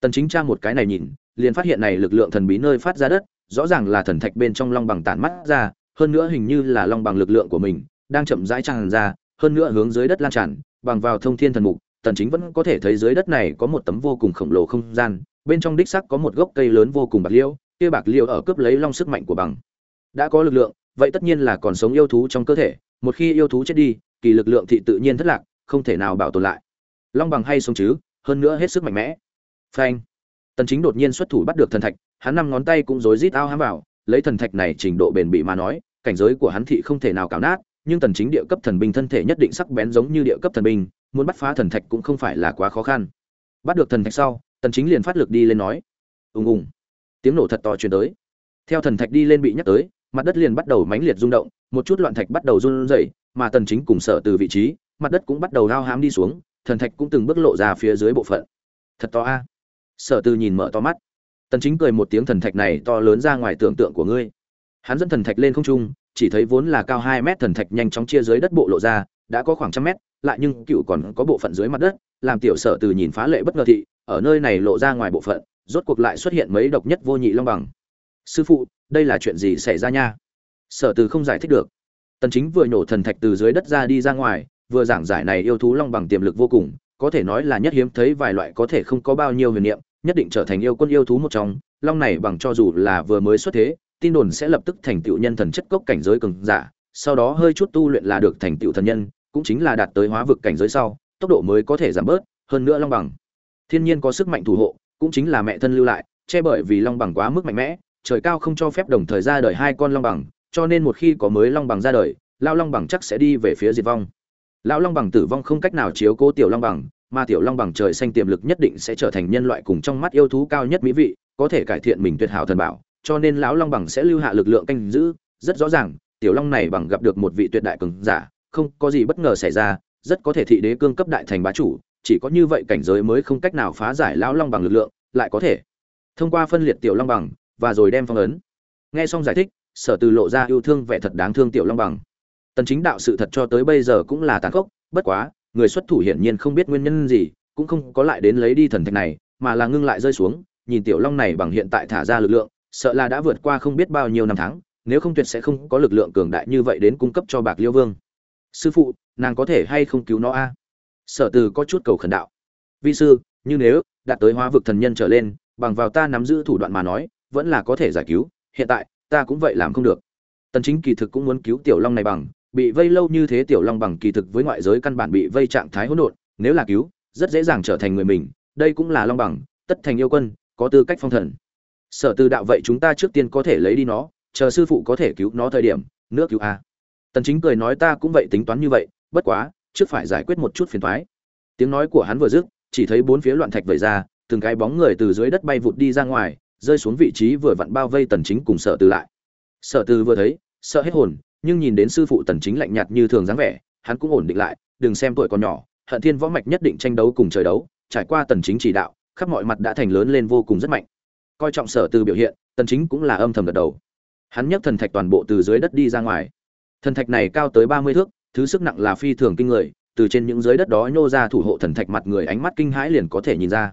Tần chính tra một cái này nhìn, liền phát hiện này lực lượng thần bí nơi phát ra đất, rõ ràng là thần thạch bên trong long bằng tản mắt ra, hơn nữa hình như là long bằng lực lượng của mình, đang chậm rãi tràn ra, hơn nữa hướng dưới đất lan tràn, bằng vào thông thiên thần mục, tần chính vẫn có thể thấy dưới đất này có một tấm vô cùng khổng lồ không gian, bên trong đích xác có một gốc cây lớn vô cùng bạc liêu, kia bạc liêu ở cướp lấy long sức mạnh của bằng. Đã có lực lượng vậy tất nhiên là còn sống yêu thú trong cơ thể, một khi yêu thú chết đi, kỳ lực lượng thị tự nhiên thất lạc, không thể nào bảo tồn lại. Long bằng hay sống chứ, hơn nữa hết sức mạnh mẽ. Phanh. Tần chính đột nhiên xuất thủ bắt được thần thạch, hắn năm ngón tay cũng rối rít ao hám vào, lấy thần thạch này trình độ bền bỉ mà nói, cảnh giới của hắn thị không thể nào cào nát, nhưng tần chính địa cấp thần binh thân thể nhất định sắc bén giống như địa cấp thần binh, muốn bắt phá thần thạch cũng không phải là quá khó khăn. Bắt được thần thạch sau, tần chính liền phát lực đi lên nói, ùng ùng. Tiếng nổ thật to truyền tới. Theo thần thạch đi lên bị nhắc tới mặt đất liền bắt đầu mãnh liệt rung động, một chút loạn thạch bắt đầu run rẩy, mà tần chính cùng sở từ vị trí, mặt đất cũng bắt đầu lao hám đi xuống, thần thạch cũng từng bước lộ ra phía dưới bộ phận. Thật to a. Sở từ nhìn mở to mắt. Tần chính cười một tiếng thần thạch này to lớn ra ngoài tưởng tượng của ngươi. Hắn dẫn thần thạch lên không trung, chỉ thấy vốn là cao 2 mét thần thạch nhanh chóng chia dưới đất bộ lộ ra, đã có khoảng trăm mét, lại nhưng cựu còn có bộ phận dưới mặt đất, làm tiểu sở từ nhìn phá lệ bất ngờ thị, ở nơi này lộ ra ngoài bộ phận, rốt cuộc lại xuất hiện mấy độc nhất vô nhị long bằng sư phụ, đây là chuyện gì xảy ra nha? Sở từ không giải thích được. Tần chính vừa nhổ thần thạch từ dưới đất ra đi ra ngoài, vừa giảng giải này yêu thú long bằng tiềm lực vô cùng, có thể nói là nhất hiếm thấy vài loại có thể không có bao nhiêu huyền niệm, nhất định trở thành yêu quân yêu thú một trong, long này bằng cho dù là vừa mới xuất thế, tin đồn sẽ lập tức thành tựu nhân thần chất cốc cảnh giới cường giả, sau đó hơi chút tu luyện là được thành tựu thần nhân, cũng chính là đạt tới hóa vực cảnh giới sau, tốc độ mới có thể giảm bớt, hơn nữa long bằng. Thiên nhiên có sức mạnh thủ hộ, cũng chính là mẹ thân lưu lại, che bởi vì long bằng quá mức mạnh mẽ trời cao không cho phép đồng thời ra đời hai con long bằng, cho nên một khi có mới long bằng ra đời lao long bằng chắc sẽ đi về phía diệt vong. Lão long bằng tử vong không cách nào chiếu cố tiểu long bằng, mà tiểu long bằng trời xanh tiềm lực nhất định sẽ trở thành nhân loại cùng trong mắt yêu thú cao nhất mỹ vị, có thể cải thiện mình tuyệt hảo thần bảo, cho nên lão long bằng sẽ lưu hạ lực lượng canh giữ. Rất rõ ràng, tiểu long này bằng gặp được một vị tuyệt đại cường giả, không có gì bất ngờ xảy ra, rất có thể thị đế cương cấp đại thành bá chủ, chỉ có như vậy cảnh giới mới không cách nào phá giải lão long bằng lực lượng, lại có thể. Thông qua phân liệt tiểu long bằng và rồi đem phong ấn. Nghe xong giải thích, sở từ lộ ra yêu thương vẻ thật đáng thương tiểu long bằng. Tần chính đạo sự thật cho tới bây giờ cũng là tàn khốc, bất quá, người xuất thủ hiển nhiên không biết nguyên nhân gì, cũng không có lại đến lấy đi thần thạch này, mà là ngưng lại rơi xuống, nhìn tiểu long này bằng hiện tại thả ra lực lượng, sợ là đã vượt qua không biết bao nhiêu năm tháng, nếu không tuyệt sẽ không có lực lượng cường đại như vậy đến cung cấp cho bạc liêu vương. Sư phụ, nàng có thể hay không cứu nó a? Sở từ có chút cầu khẩn đạo. Vi sư, như nếu đạt tới hóa vực thần nhân trở lên, bằng vào ta nắm giữ thủ đoạn mà nói vẫn là có thể giải cứu, hiện tại, ta cũng vậy làm không được. Tần chính kỳ thực cũng muốn cứu tiểu long này bằng, bị vây lâu như thế tiểu long bằng kỳ thực với ngoại giới căn bản bị vây trạng thái hỗn độn, nếu là cứu, rất dễ dàng trở thành người mình, đây cũng là long bằng, tất thành yêu quân, có tư cách phong thần. Sở từ đạo vậy chúng ta trước tiên có thể lấy đi nó, chờ sư phụ có thể cứu nó thời điểm, nước cứu a. Tần chính cười nói ta cũng vậy tính toán như vậy, bất quá, trước phải giải quyết một chút phiền toái. Tiếng nói của hắn vừa dứt, chỉ thấy bốn phía loạn thạch vẩy ra, từng cái bóng người từ dưới đất bay vụt đi ra ngoài rơi xuống vị trí vừa vặn bao vây tần chính cùng sở từ lại. Sở từ vừa thấy, sợ hết hồn, nhưng nhìn đến sư phụ tần chính lạnh nhạt như thường dáng vẻ, hắn cũng ổn định lại, đừng xem tuổi còn nhỏ, hận thiên võ mạch nhất định tranh đấu cùng trời đấu, trải qua tần chính chỉ đạo, khắp mọi mặt đã thành lớn lên vô cùng rất mạnh. Coi trọng sở từ biểu hiện, tần chính cũng là âm thầm gật đầu. Hắn nhấc thần thạch toàn bộ từ dưới đất đi ra ngoài. Thần thạch này cao tới 30 thước, thứ sức nặng là phi thường kinh người, từ trên những dưới đất đó nhô ra thủ hộ thần thạch mặt người ánh mắt kinh hãi liền có thể nhìn ra.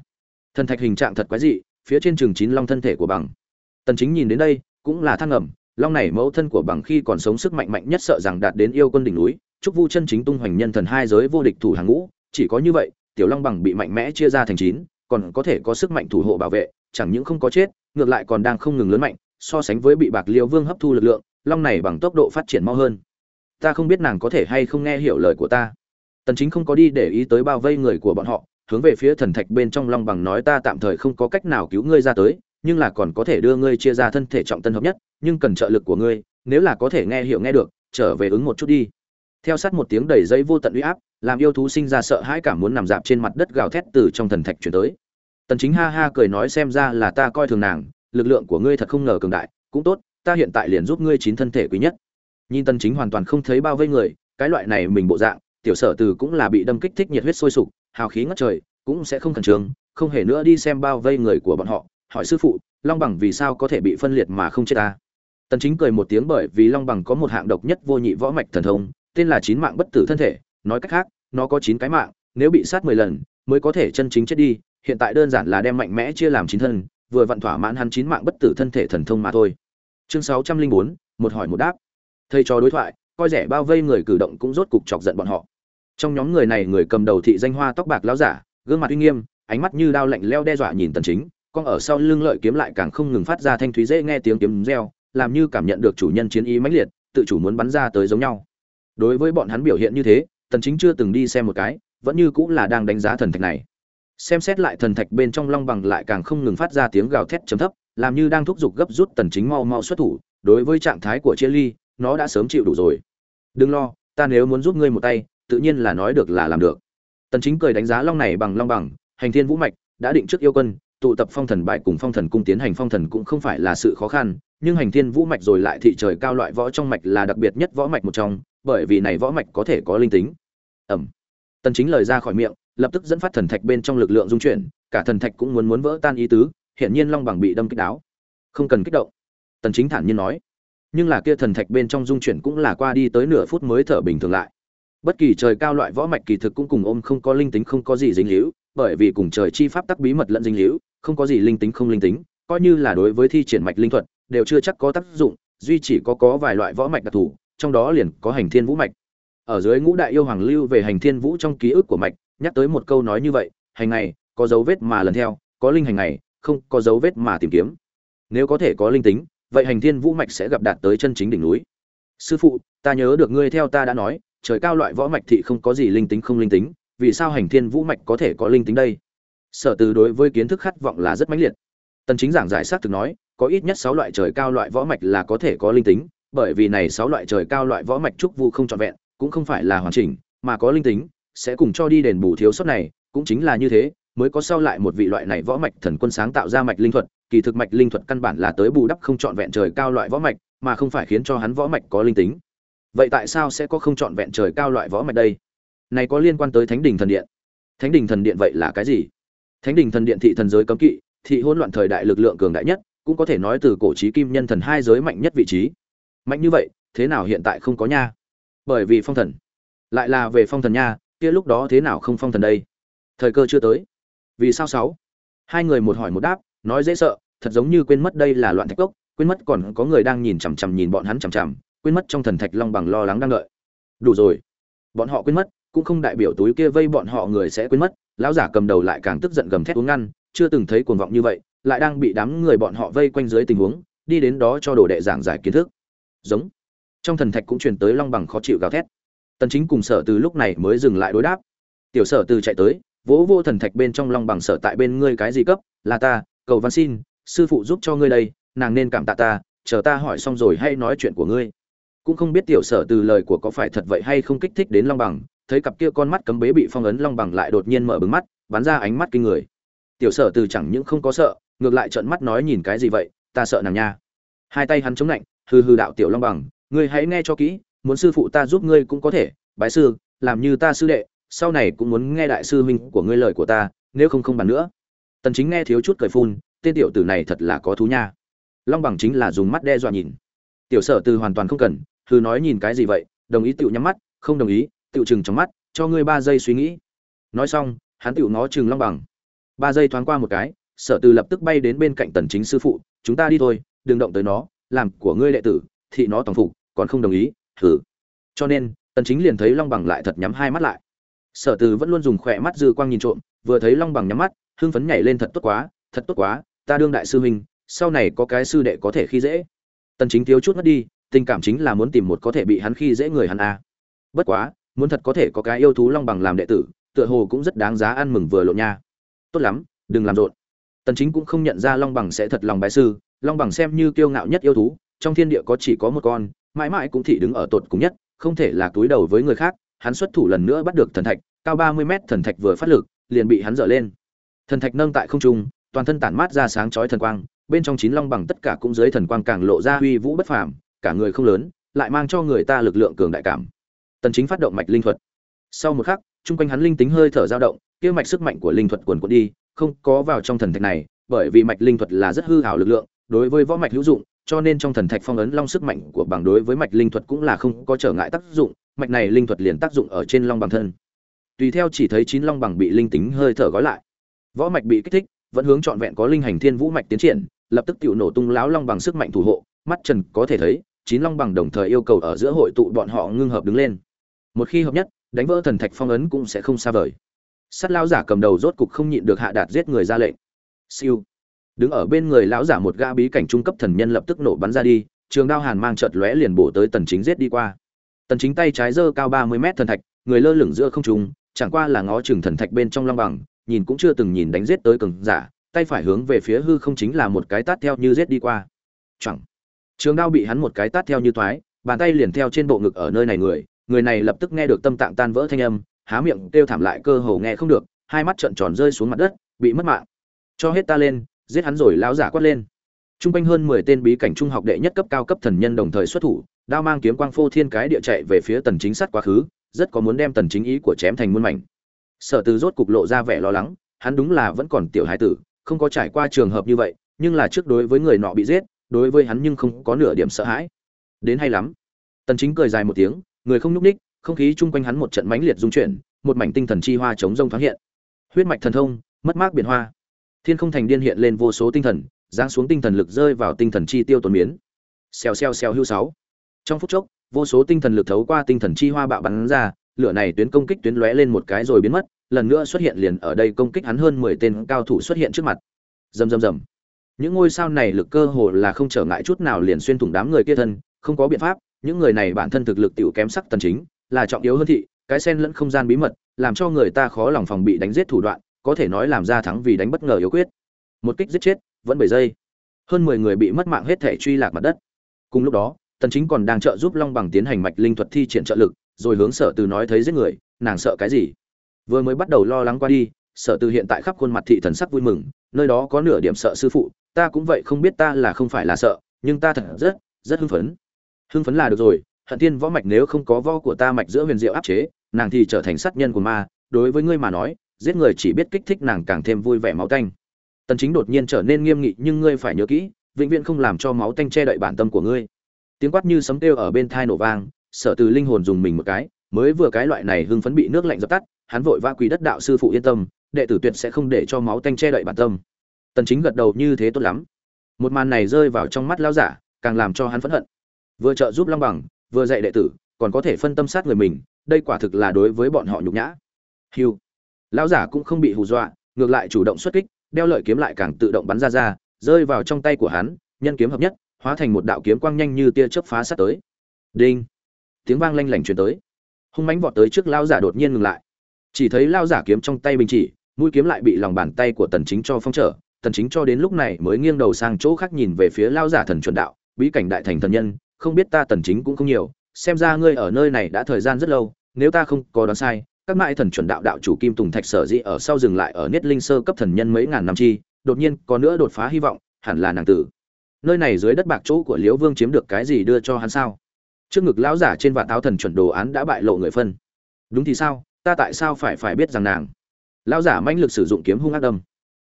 Thần thạch hình trạng thật quái dị phía trên trường chín long thân thể của bằng. Tần chính nhìn đến đây, cũng là thăng ngầm, long này mẫu thân của bằng khi còn sống sức mạnh mạnh nhất sợ rằng đạt đến yêu quân đỉnh núi trúc vu chân chính tung hoành nhân thần hai giới vô địch thủ hàng ngũ, chỉ có như vậy, tiểu long bằng bị mạnh mẽ chia ra thành chín, còn có thể có sức mạnh thủ hộ bảo vệ, chẳng những không có chết, ngược lại còn đang không ngừng lớn mạnh, so sánh với bị bạc liêu vương hấp thu lực lượng, long này bằng tốc độ phát triển mau hơn. Ta không biết nàng có thể hay không nghe hiểu lời của ta. Tần chính không có đi để ý tới bao vây người của bọn họ hướng về phía thần thạch bên trong long bằng nói ta tạm thời không có cách nào cứu ngươi ra tới, nhưng là còn có thể đưa ngươi chia ra thân thể trọng tân hợp nhất, nhưng cần trợ lực của ngươi, nếu là có thể nghe hiểu nghe được, trở về ứng một chút đi. Theo sát một tiếng đầy giấy vô tận uy áp, làm yêu thú sinh ra sợ hãi cảm muốn nằm dạp trên mặt đất gào thét từ trong thần thạch chuyển tới. Tần chính ha ha cười nói xem ra là ta coi thường nàng, lực lượng của ngươi thật không ngờ cường đại, cũng tốt, ta hiện tại liền giúp ngươi chín thân thể quý nhất. Nhìn tần chính hoàn toàn không thấy bao vây người, cái loại này mình bộ dạng, tiểu sở từ cũng là bị đâm kích thích nhiệt huyết sôi sục hào khí ngất trời cũng sẽ không khẩn trương không hề nữa đi xem bao vây người của bọn họ. Hỏi sư phụ long bằng vì sao có thể bị phân liệt mà không chết ta? Tần chính cười một tiếng bởi vì long bằng có một hạng độc nhất vô nhị võ mạch thần thông tên là chín mạng bất tử thân thể. Nói cách khác nó có chín cái mạng nếu bị sát 10 lần mới có thể chân chính chết đi. Hiện tại đơn giản là đem mạnh mẽ chia làm chín thân vừa vặn thỏa mãn hắn chín mạng bất tử thân thể thần thông mà thôi. Chương 604, một hỏi một đáp. Thầy trò đối thoại coi rẻ bao vây người cử động cũng rốt cục chọc giận bọn họ trong nhóm người này người cầm đầu thị danh hoa tóc bạc lão giả, gương mặt uy nghiêm, ánh mắt như đao lạnh leo đe dọa nhìn tần chính, con ở sau lưng lợi kiếm lại càng không ngừng phát ra thanh thúy dễ nghe tiếng kiếm reo, làm như cảm nhận được chủ nhân chiến ý mãnh liệt, tự chủ muốn bắn ra tới giống nhau. Đối với bọn hắn biểu hiện như thế, tần chính chưa từng đi xem một cái, vẫn như cũng là đang đánh giá thần thạch này. Xem xét lại thần thạch bên trong long bằng lại càng không ngừng phát ra tiếng gào thét trầm thấp, làm như đang thúc giục gấp rút tần chính mau mau xuất thủ, đối với trạng thái của chia ly, nó đã sớm chịu đủ rồi. Đừng lo, ta nếu muốn giúp ngươi một tay tự nhiên là nói được là làm được. Tần chính cười đánh giá long này bằng long bằng, hành thiên vũ mạch, đã định trước yêu quân, tụ tập phong thần bại cùng phong thần cung tiến hành phong thần cũng không phải là sự khó khăn, nhưng hành thiên vũ mạch rồi lại thị trời cao loại võ trong mạch là đặc biệt nhất võ mạch một trong, bởi vì này võ mạch có thể có linh tính. Ẩm. Tần chính lời ra khỏi miệng, lập tức dẫn phát thần thạch bên trong lực lượng dung chuyển, cả thần thạch cũng muốn muốn vỡ tan ý tứ hiện nhiên long bằng bị đâm kích đáo. Không cần kích động. Tần chính thản nhiên nói. Nhưng là kia thần thạch bên trong dung chuyển cũng là qua đi tới nửa phút mới thở bình thường lại bất kỳ trời cao loại võ mạch kỳ thực cũng cùng ôm không có linh tính không có gì dính liễu bởi vì cùng trời chi pháp tắc bí mật lẫn dính liễu không có gì linh tính không linh tính, coi như là đối với thi triển mạch linh thuật, đều chưa chắc có tác dụng, duy chỉ có có vài loại võ mạch đặc thù, trong đó liền có hành thiên vũ mạch. Ở dưới ngũ đại yêu hoàng lưu về hành thiên vũ trong ký ức của mạch, nhắc tới một câu nói như vậy, hành này, có dấu vết mà lần theo, có linh hành này, không có dấu vết mà tìm kiếm. Nếu có thể có linh tính, vậy hành thiên vũ mạch sẽ gặp đạt tới chân chính đỉnh núi. Sư phụ, ta nhớ được ngươi theo ta đã nói trời cao loại võ mạch thị không có gì linh tính không linh tính, vì sao hành thiên vũ mạch có thể có linh tính đây? Sở từ đối với kiến thức khát vọng là rất mãnh liệt. Tần chính giảng giải sát thực nói, có ít nhất 6 loại trời cao loại võ mạch là có thể có linh tính, bởi vì này 6 loại trời cao loại võ mạch trúc vu không trọn vẹn, cũng không phải là hoàn chỉnh, mà có linh tính, sẽ cùng cho đi đền bù thiếu sót này, cũng chính là như thế, mới có sau lại một vị loại này võ mạch thần quân sáng tạo ra mạch linh thuật, kỳ thực mạch linh thuật căn bản là tới bù đắp không trọn vẹn trời cao loại võ mạch, mà không phải khiến cho hắn võ mạch có linh tính vậy tại sao sẽ có không chọn vẹn trời cao loại võ mạch đây? Này có liên quan tới thánh đình thần điện. Thánh đình thần điện vậy là cái gì? Thánh đình thần điện thị thần giới cấm kỵ, thị hỗn loạn thời đại lực lượng cường đại nhất, cũng có thể nói từ cổ trí kim nhân thần hai giới mạnh nhất vị trí. Mạnh như vậy, thế nào hiện tại không có nha? Bởi vì phong thần. Lại là về phong thần nha, kia lúc đó thế nào không phong thần đây? Thời cơ chưa tới. Vì sao sáu? Hai người một hỏi một đáp, nói dễ sợ, thật giống như quên mất đây là loạn thạch cốc, quên mất còn có người đang nhìn chằm chằm nhìn bọn hắn chằm chằm quên mất trong thần thạch long bằng lo lắng đang đợi. Đủ rồi. Bọn họ quên mất, cũng không đại biểu túi kia vây bọn họ người sẽ quên mất. Lão giả cầm đầu lại càng tức giận gầm thét uống ngăn, chưa từng thấy cuồng vọng như vậy, lại đang bị đám người bọn họ vây quanh dưới tình huống, đi đến đó cho đồ đệ giảng giải kiến thức. Giống. Trong thần thạch cũng truyền tới long bằng khó chịu gào thét. Tần chính cùng sở từ lúc này mới dừng lại đối đáp. Tiểu sở từ chạy tới, vỗ vô thần thạch bên trong long bằng sở tại bên ngươi cái gì cấp? Là ta, cầu văn xin, sư phụ giúp cho ngươi đây, nàng nên cảm tạ ta, chờ ta hỏi xong rồi hay nói chuyện của ngươi cũng không biết tiểu sở từ lời của có phải thật vậy hay không kích thích đến long bằng, thấy cặp kia con mắt cấm bế bị phong ấn long bằng lại đột nhiên mở bừng mắt, bắn ra ánh mắt kinh người. Tiểu sở từ chẳng những không có sợ, ngược lại trợn mắt nói nhìn cái gì vậy, ta sợ nàng nha. Hai tay hắn chống lạnh hư hư đạo tiểu long bằng, ngươi hãy nghe cho kỹ, muốn sư phụ ta giúp ngươi cũng có thể, bái sư, làm như ta sư đệ, sau này cũng muốn nghe đại sư huynh của ngươi lời của ta, nếu không không bàn nữa. Tần chính nghe thiếu chút cười phun, tên tiểu tử này thật là có thú nha. Long bằng chính là dùng mắt đe dọa nhìn. Tiểu sở từ hoàn toàn không cần hư nói nhìn cái gì vậy, đồng ý tựu nhắm mắt, không đồng ý tựu chừng trong mắt, cho ngươi ba giây suy nghĩ. Nói xong, hắn tựu nó chừng long bằng. Ba giây thoáng qua một cái, sở từ lập tức bay đến bên cạnh tần chính sư phụ, chúng ta đi thôi, đừng động tới nó, làm của ngươi đệ tử thì nó tổng phục, còn không đồng ý thử cho nên, tần chính liền thấy long bằng lại thật nhắm hai mắt lại. Sở từ vẫn luôn dùng khỏe mắt dư quang nhìn trộm, vừa thấy long bằng nhắm mắt, hưng phấn nhảy lên thật tốt quá, thật tốt quá, ta đương đại sư huynh, sau này có cái sư đệ có thể khi dễ. Tần chính thiếu chút mất đi tình cảm chính là muốn tìm một có thể bị hắn khi dễ người hắn a. Bất quá, muốn thật có thể có cái yêu thú long bằng làm đệ tử, tựa hồ cũng rất đáng giá ăn mừng vừa lộn nha. Tốt lắm, đừng làm rộn. Tần chính cũng không nhận ra long bằng sẽ thật lòng bái sư, long bằng xem như kiêu ngạo nhất yêu thú, trong thiên địa có chỉ có một con, mãi mãi cũng thị đứng ở tột cùng nhất, không thể là túi đầu với người khác, hắn xuất thủ lần nữa bắt được thần thạch, cao 30 mét thần thạch vừa phát lực, liền bị hắn dở lên. Thần thạch nâng tại không trung, toàn thân tản mát ra sáng chói thần quang, bên trong chín long bằng tất cả cũng dưới thần quang càng lộ ra uy vũ bất phàm cả người không lớn, lại mang cho người ta lực lượng cường đại cảm. Tần chính phát động mạch linh thuật. Sau một khắc trung quanh hắn linh tính hơi thở dao động, kia mạch sức mạnh của linh thuật cuồn cuộn đi, không có vào trong thần thạch này, bởi vì mạch linh thuật là rất hư ảo lực lượng, đối với võ mạch hữu dụng, cho nên trong thần thạch phong ấn long sức mạnh của bằng đối với mạch linh thuật cũng là không có trở ngại tác dụng, mạch này linh thuật liền tác dụng ở trên long bằng thân. Tùy theo chỉ thấy chín long bằng bị linh tính hơi thở gói lại. Võ mạch bị kích thích, vẫn hướng trọn vẹn có linh hành thiên vũ mạch tiến triển, lập tức tiểu nổ tung láo long bằng sức mạnh thủ hộ, mắt trần có thể thấy chín long bằng đồng thời yêu cầu ở giữa hội tụ bọn họ ngưng hợp đứng lên. Một khi hợp nhất, đánh vỡ thần thạch phong ấn cũng sẽ không xa vời. Sắt lao giả cầm đầu rốt cục không nhịn được hạ đạt giết người ra lệnh. Siêu. Đứng ở bên người lão giả một gã bí cảnh trung cấp thần nhân lập tức nổ bắn ra đi, trường đao hàn mang chợt lóe liền bổ tới tần chính giết đi qua. Tần chính tay trái giơ cao 30 mét thần thạch, người lơ lửng giữa không trung, chẳng qua là ngó chừng thần thạch bên trong long bằng, nhìn cũng chưa từng nhìn đánh giết tới cường giả, tay phải hướng về phía hư không chính là một cái tát theo như giết đi qua. Chẳng trường đao bị hắn một cái tát theo như thoái, bàn tay liền theo trên bộ ngực ở nơi này người người này lập tức nghe được tâm tạng tan vỡ thanh âm, há miệng kêu thảm lại cơ hồ nghe không được, hai mắt trợn tròn rơi xuống mặt đất, bị mất mạng. Cho hết ta lên, giết hắn rồi lão giả quát lên. Trung quanh hơn mười tên bí cảnh trung học đệ nhất cấp cao cấp thần nhân đồng thời xuất thủ, đao mang kiếm quang phô thiên cái địa chạy về phía tần chính sát quá khứ, rất có muốn đem tần chính ý của chém thành muôn mảnh. Sở từ rốt cục lộ ra vẻ lo lắng, hắn đúng là vẫn còn tiểu hải tử, không có trải qua trường hợp như vậy, nhưng là trước đối với người nọ bị giết đối với hắn nhưng không có nửa điểm sợ hãi. Đến hay lắm. Tần chính cười dài một tiếng, người không nhúc ních không khí chung quanh hắn một trận mãnh liệt dung chuyển, một mảnh tinh thần chi hoa chống rông thoáng hiện. Huyết mạch thần thông, mất mát biển hoa. Thiên không thành điên hiện lên vô số tinh thần, giáng xuống tinh thần lực rơi vào tinh thần chi tiêu tồn miến. Xèo xèo xèo hưu sáu. Trong phút chốc, vô số tinh thần lực thấu qua tinh thần chi hoa bạo bắn ra, lửa này tuyến công kích tuyến lóe lên một cái rồi biến mất, lần nữa xuất hiện liền ở đây công kích hắn hơn 10 tên cao thủ xuất hiện trước mặt. Rầm rầm rầm những ngôi sao này lực cơ hồ là không trở ngại chút nào liền xuyên thủng đám người kia thân, không có biện pháp, những người này bản thân thực lực tiểu kém sắc tần chính, là trọng yếu hơn thị, cái sen lẫn không gian bí mật, làm cho người ta khó lòng phòng bị đánh giết thủ đoạn, có thể nói làm ra thắng vì đánh bất ngờ yếu quyết. Một kích giết chết, vẫn bảy giây. Hơn 10 người bị mất mạng hết thể truy lạc mặt đất. Cùng lúc đó, tần chính còn đang trợ giúp long bằng tiến hành mạch linh thuật thi triển trợ lực, rồi hướng sở từ nói thấy giết người, nàng sợ cái gì? Vừa mới bắt đầu lo lắng qua đi, sở từ hiện tại khắp khuôn mặt thị thần sắc vui mừng, nơi đó có nửa điểm sợ sư phụ ta cũng vậy không biết ta là không phải là sợ, nhưng ta thật rất rất hưng phấn. Hưng phấn là được rồi, hận tiên võ mạch nếu không có võ của ta mạch giữa huyền diệu áp chế, nàng thì trở thành sát nhân của ma. Đối với ngươi mà nói, giết người chỉ biết kích thích nàng càng thêm vui vẻ máu tanh. Tần chính đột nhiên trở nên nghiêm nghị, nhưng ngươi phải nhớ kỹ, vĩnh viễn không làm cho máu tanh che đậy bản tâm của ngươi. Tiếng quát như sấm kêu ở bên thai nổ vang, sở từ linh hồn dùng mình một cái, mới vừa cái loại này hưng phấn bị nước lạnh dập tắt, hắn vội vã quỳ đất đạo sư phụ yên tâm, đệ tử tuyệt sẽ không để cho máu tanh che đậy bản tâm tần chính gật đầu như thế tốt lắm. Một màn này rơi vào trong mắt lão giả càng làm cho hắn phẫn hận. Vừa trợ giúp long bằng vừa dạy đệ tử còn có thể phân tâm sát người mình đây quả thực là đối với bọn họ nhục nhã. Hưu, lão giả cũng không bị hù dọa ngược lại chủ động xuất kích đeo lợi kiếm lại càng tự động bắn ra ra rơi vào trong tay của hắn nhân kiếm hợp nhất hóa thành một đạo kiếm quang nhanh như tia chớp phá sát tới. Đinh. Tiếng vang lanh lảnh truyền tới. Hung mãnh vọt tới trước lão giả đột nhiên ngừng lại. Chỉ thấy lão giả kiếm trong tay bình chỉ mũi kiếm lại bị lòng bàn tay của tần chính cho phong trở tần chính cho đến lúc này mới nghiêng đầu sang chỗ khác nhìn về phía lão giả thần chuẩn đạo, bí cảnh đại thành thần nhân, không biết ta tần chính cũng không nhiều, xem ra ngươi ở nơi này đã thời gian rất lâu, nếu ta không có đoán sai, các mãi thần chuẩn đạo đạo chủ kim tùng thạch sở dĩ ở sau dừng lại ở niết linh sơ cấp thần nhân mấy ngàn năm chi, đột nhiên có nữa đột phá hy vọng, hẳn là nàng tử. Nơi này dưới đất bạc chỗ của liễu vương chiếm được cái gì đưa cho hắn sao? Trước ngực lão giả trên vạt áo thần chuẩn đồ án đã bại lộ người phân. Đúng thì sao? Ta tại sao phải phải biết rằng nàng? Lão giả mãnh lực sử dụng kiếm hung ác đâm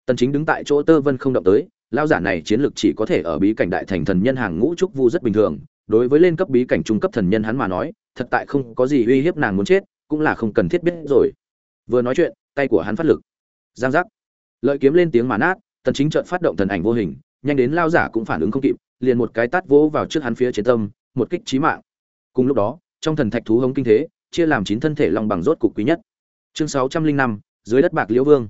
tần chính đứng tại chỗ tơ vân không động tới lão giả này chiến lực chỉ có thể ở bí cảnh đại thành thần nhân hàng ngũ trúc vu rất bình thường đối với lên cấp bí cảnh trung cấp thần nhân hắn mà nói thật tại không có gì uy hiếp nàng muốn chết cũng là không cần thiết biết rồi. Vừa nói chuyện tay của hắn phát lực. Giang giác. Lợi kiếm lên tiếng mà nát tần chính chợt phát động thần ảnh vô hình nhanh đến lao giả cũng phản ứng không kịp liền một cái tát vỗ vào trước hắn phía trên tâm một kích chí mạng. Cùng lúc đó trong thần thạch thú hống kinh thế chia làm chín thân thể long bằng rốt cục quý nhất. Chương 605, dưới đất bạc liễu vương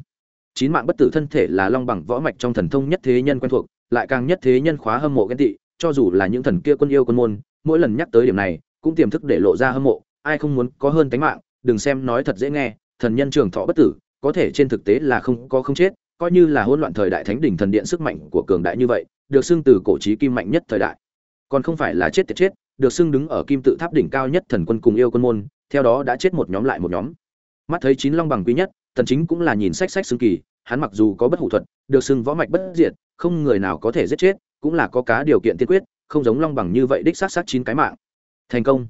chín mạng bất tử thân thể là long bằng võ mạch trong thần thông nhất thế nhân quen thuộc, lại càng nhất thế nhân khóa hâm mộ ghen tị, cho dù là những thần kia quân yêu quân môn, mỗi lần nhắc tới điểm này, cũng tiềm thức để lộ ra hâm mộ, ai không muốn có hơn tánh mạng, đừng xem nói thật dễ nghe, thần nhân trường thọ bất tử, có thể trên thực tế là không có không chết, coi như là hỗn loạn thời đại thánh đỉnh thần điện sức mạnh của cường đại như vậy, được xưng từ cổ trí kim mạnh nhất thời đại. Còn không phải là chết tiệt chết, được xưng đứng ở kim tự tháp đỉnh cao nhất thần quân cùng yêu quân môn, theo đó đã chết một nhóm lại một nhóm mắt thấy chín long bằng quý nhất, thần chính cũng là nhìn sách sách xương kỳ, hắn mặc dù có bất hủ thuật, được xưng võ mạch bất diệt, không người nào có thể giết chết, cũng là có cá điều kiện tiên quyết, không giống long bằng như vậy đích sát sát chín cái mạng. Thành công.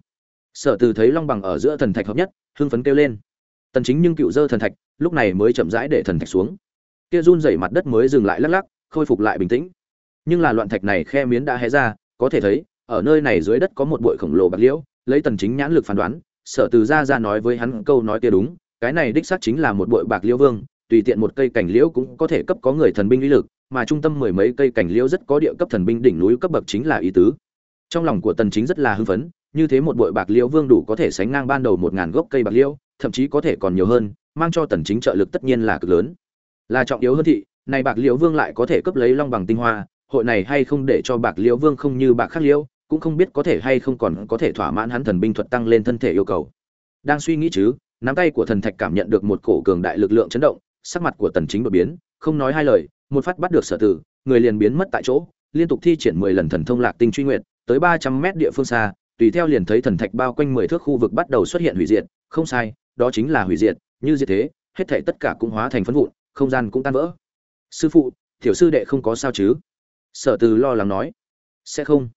Sở từ thấy long bằng ở giữa thần thạch hợp nhất, hưng phấn kêu lên. Tần chính nhưng cựu dơ thần thạch, lúc này mới chậm rãi để thần thạch xuống. Kia run rẩy mặt đất mới dừng lại lắc lắc, khôi phục lại bình tĩnh. Nhưng là loạn thạch này khe miến đã hé ra, có thể thấy, ở nơi này dưới đất có một bụi khổng lồ bạc liễu, lấy tần chính nhãn lực phán đoán, sở từ ra ra nói với hắn câu nói kia đúng cái này đích xác chính là một bụi bạc liễu vương, tùy tiện một cây cảnh liễu cũng có thể cấp có người thần binh uy lực, mà trung tâm mười mấy cây cảnh liễu rất có địa cấp thần binh đỉnh núi cấp bậc chính là ý tứ. Trong lòng của tần chính rất là hưng phấn, như thế một bội bạc liễu vương đủ có thể sánh ngang ban đầu một ngàn gốc cây bạc liễu, thậm chí có thể còn nhiều hơn, mang cho tần chính trợ lực tất nhiên là cực lớn. Là trọng yếu hơn thị, này bạc liễu vương lại có thể cấp lấy long bằng tinh hoa, hội này hay không để cho bạc liễu vương không như bạc khác liễu, cũng không biết có thể hay không còn có thể thỏa mãn hắn thần binh thuật tăng lên thân thể yêu cầu. Đang suy nghĩ chứ nắm tay của thần thạch cảm nhận được một cổ cường đại lực lượng chấn động, sắc mặt của tần chính đột biến, không nói hai lời, một phát bắt được sở tử, người liền biến mất tại chỗ, liên tục thi triển 10 lần thần thông lạc tinh truy nguyện tới 300 mét địa phương xa, tùy theo liền thấy thần thạch bao quanh 10 thước khu vực bắt đầu xuất hiện hủy diệt, không sai, đó chính là hủy diệt, như diệt thế, hết thảy tất cả cũng hóa thành phấn vụn, không gian cũng tan vỡ. Sư phụ, tiểu sư đệ không có sao chứ? Sở từ lo lắng nói. Sẽ không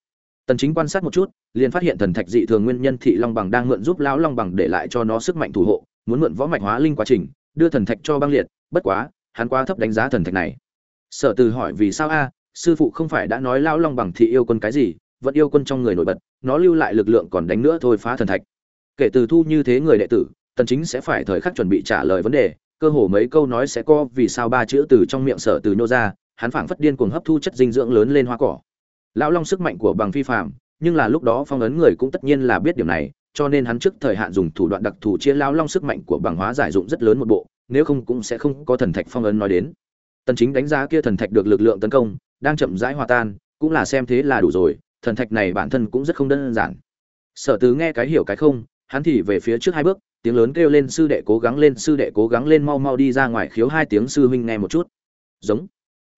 tần chính quan sát một chút, liền phát hiện thần thạch dị thường nguyên nhân thị long bằng đang mượn giúp lão long bằng để lại cho nó sức mạnh thủ hộ, muốn mượn võ mạch hóa linh quá trình, đưa thần thạch cho băng liệt, bất quá, hắn quá thấp đánh giá thần thạch này. Sở từ hỏi vì sao a, sư phụ không phải đã nói lão long bằng thị yêu quân cái gì, vẫn yêu quân trong người nổi bật, nó lưu lại lực lượng còn đánh nữa thôi phá thần thạch. Kể từ thu như thế người đệ tử, tần chính sẽ phải thời khắc chuẩn bị trả lời vấn đề, cơ hồ mấy câu nói sẽ có vì sao ba chữ từ trong miệng sở từ nhô ra, hắn phảng phất điên cuồng hấp thu chất dinh dưỡng lớn lên hoa cỏ lão long sức mạnh của bằng phi phạm nhưng là lúc đó phong ấn người cũng tất nhiên là biết điểm này, cho nên hắn trước thời hạn dùng thủ đoạn đặc thù chia lão long sức mạnh của bằng hóa giải dụng rất lớn một bộ, nếu không cũng sẽ không có thần thạch phong ấn nói đến. Tần chính đánh giá kia thần thạch được lực lượng tấn công, đang chậm rãi hòa tan, cũng là xem thế là đủ rồi, thần thạch này bản thân cũng rất không đơn giản. Sở tứ nghe cái hiểu cái không, hắn thì về phía trước hai bước, tiếng lớn kêu lên sư đệ cố gắng lên, sư đệ cố gắng lên, mau mau đi ra ngoài khiếu hai tiếng sư huynh nghe một chút. Giống.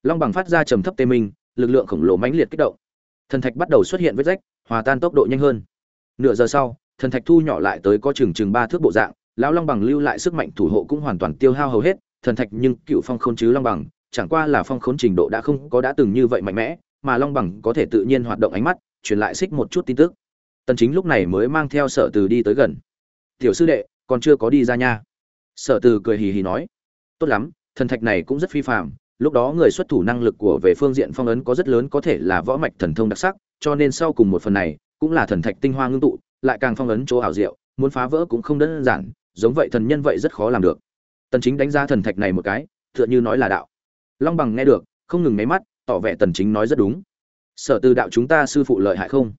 Long bằng phát ra trầm thấp tê minh, lực lượng khổng lồ mãnh liệt kích động thần thạch bắt đầu xuất hiện vết rách, hòa tan tốc độ nhanh hơn. Nửa giờ sau, thần thạch thu nhỏ lại tới có chừng chừng ba thước bộ dạng, lão long bằng lưu lại sức mạnh thủ hộ cũng hoàn toàn tiêu hao hầu hết, thần thạch nhưng cựu phong khôn chứ long bằng, chẳng qua là phong khốn trình độ đã không có đã từng như vậy mạnh mẽ, mà long bằng có thể tự nhiên hoạt động ánh mắt, truyền lại xích một chút tin tức. Tần chính lúc này mới mang theo sở từ đi tới gần. Tiểu sư đệ, còn chưa có đi ra nha. Sở từ cười hì hì nói. Tốt lắm, thần thạch này cũng rất phi phàm lúc đó người xuất thủ năng lực của về phương diện phong ấn có rất lớn có thể là võ mạch thần thông đặc sắc, cho nên sau cùng một phần này, cũng là thần thạch tinh hoa ngưng tụ, lại càng phong ấn chỗ ảo diệu, muốn phá vỡ cũng không đơn giản, giống vậy thần nhân vậy rất khó làm được. Tần chính đánh giá thần thạch này một cái, tựa như nói là đạo. Long bằng nghe được, không ngừng máy mắt, tỏ vẻ tần chính nói rất đúng. Sở từ đạo chúng ta sư phụ lợi hại không?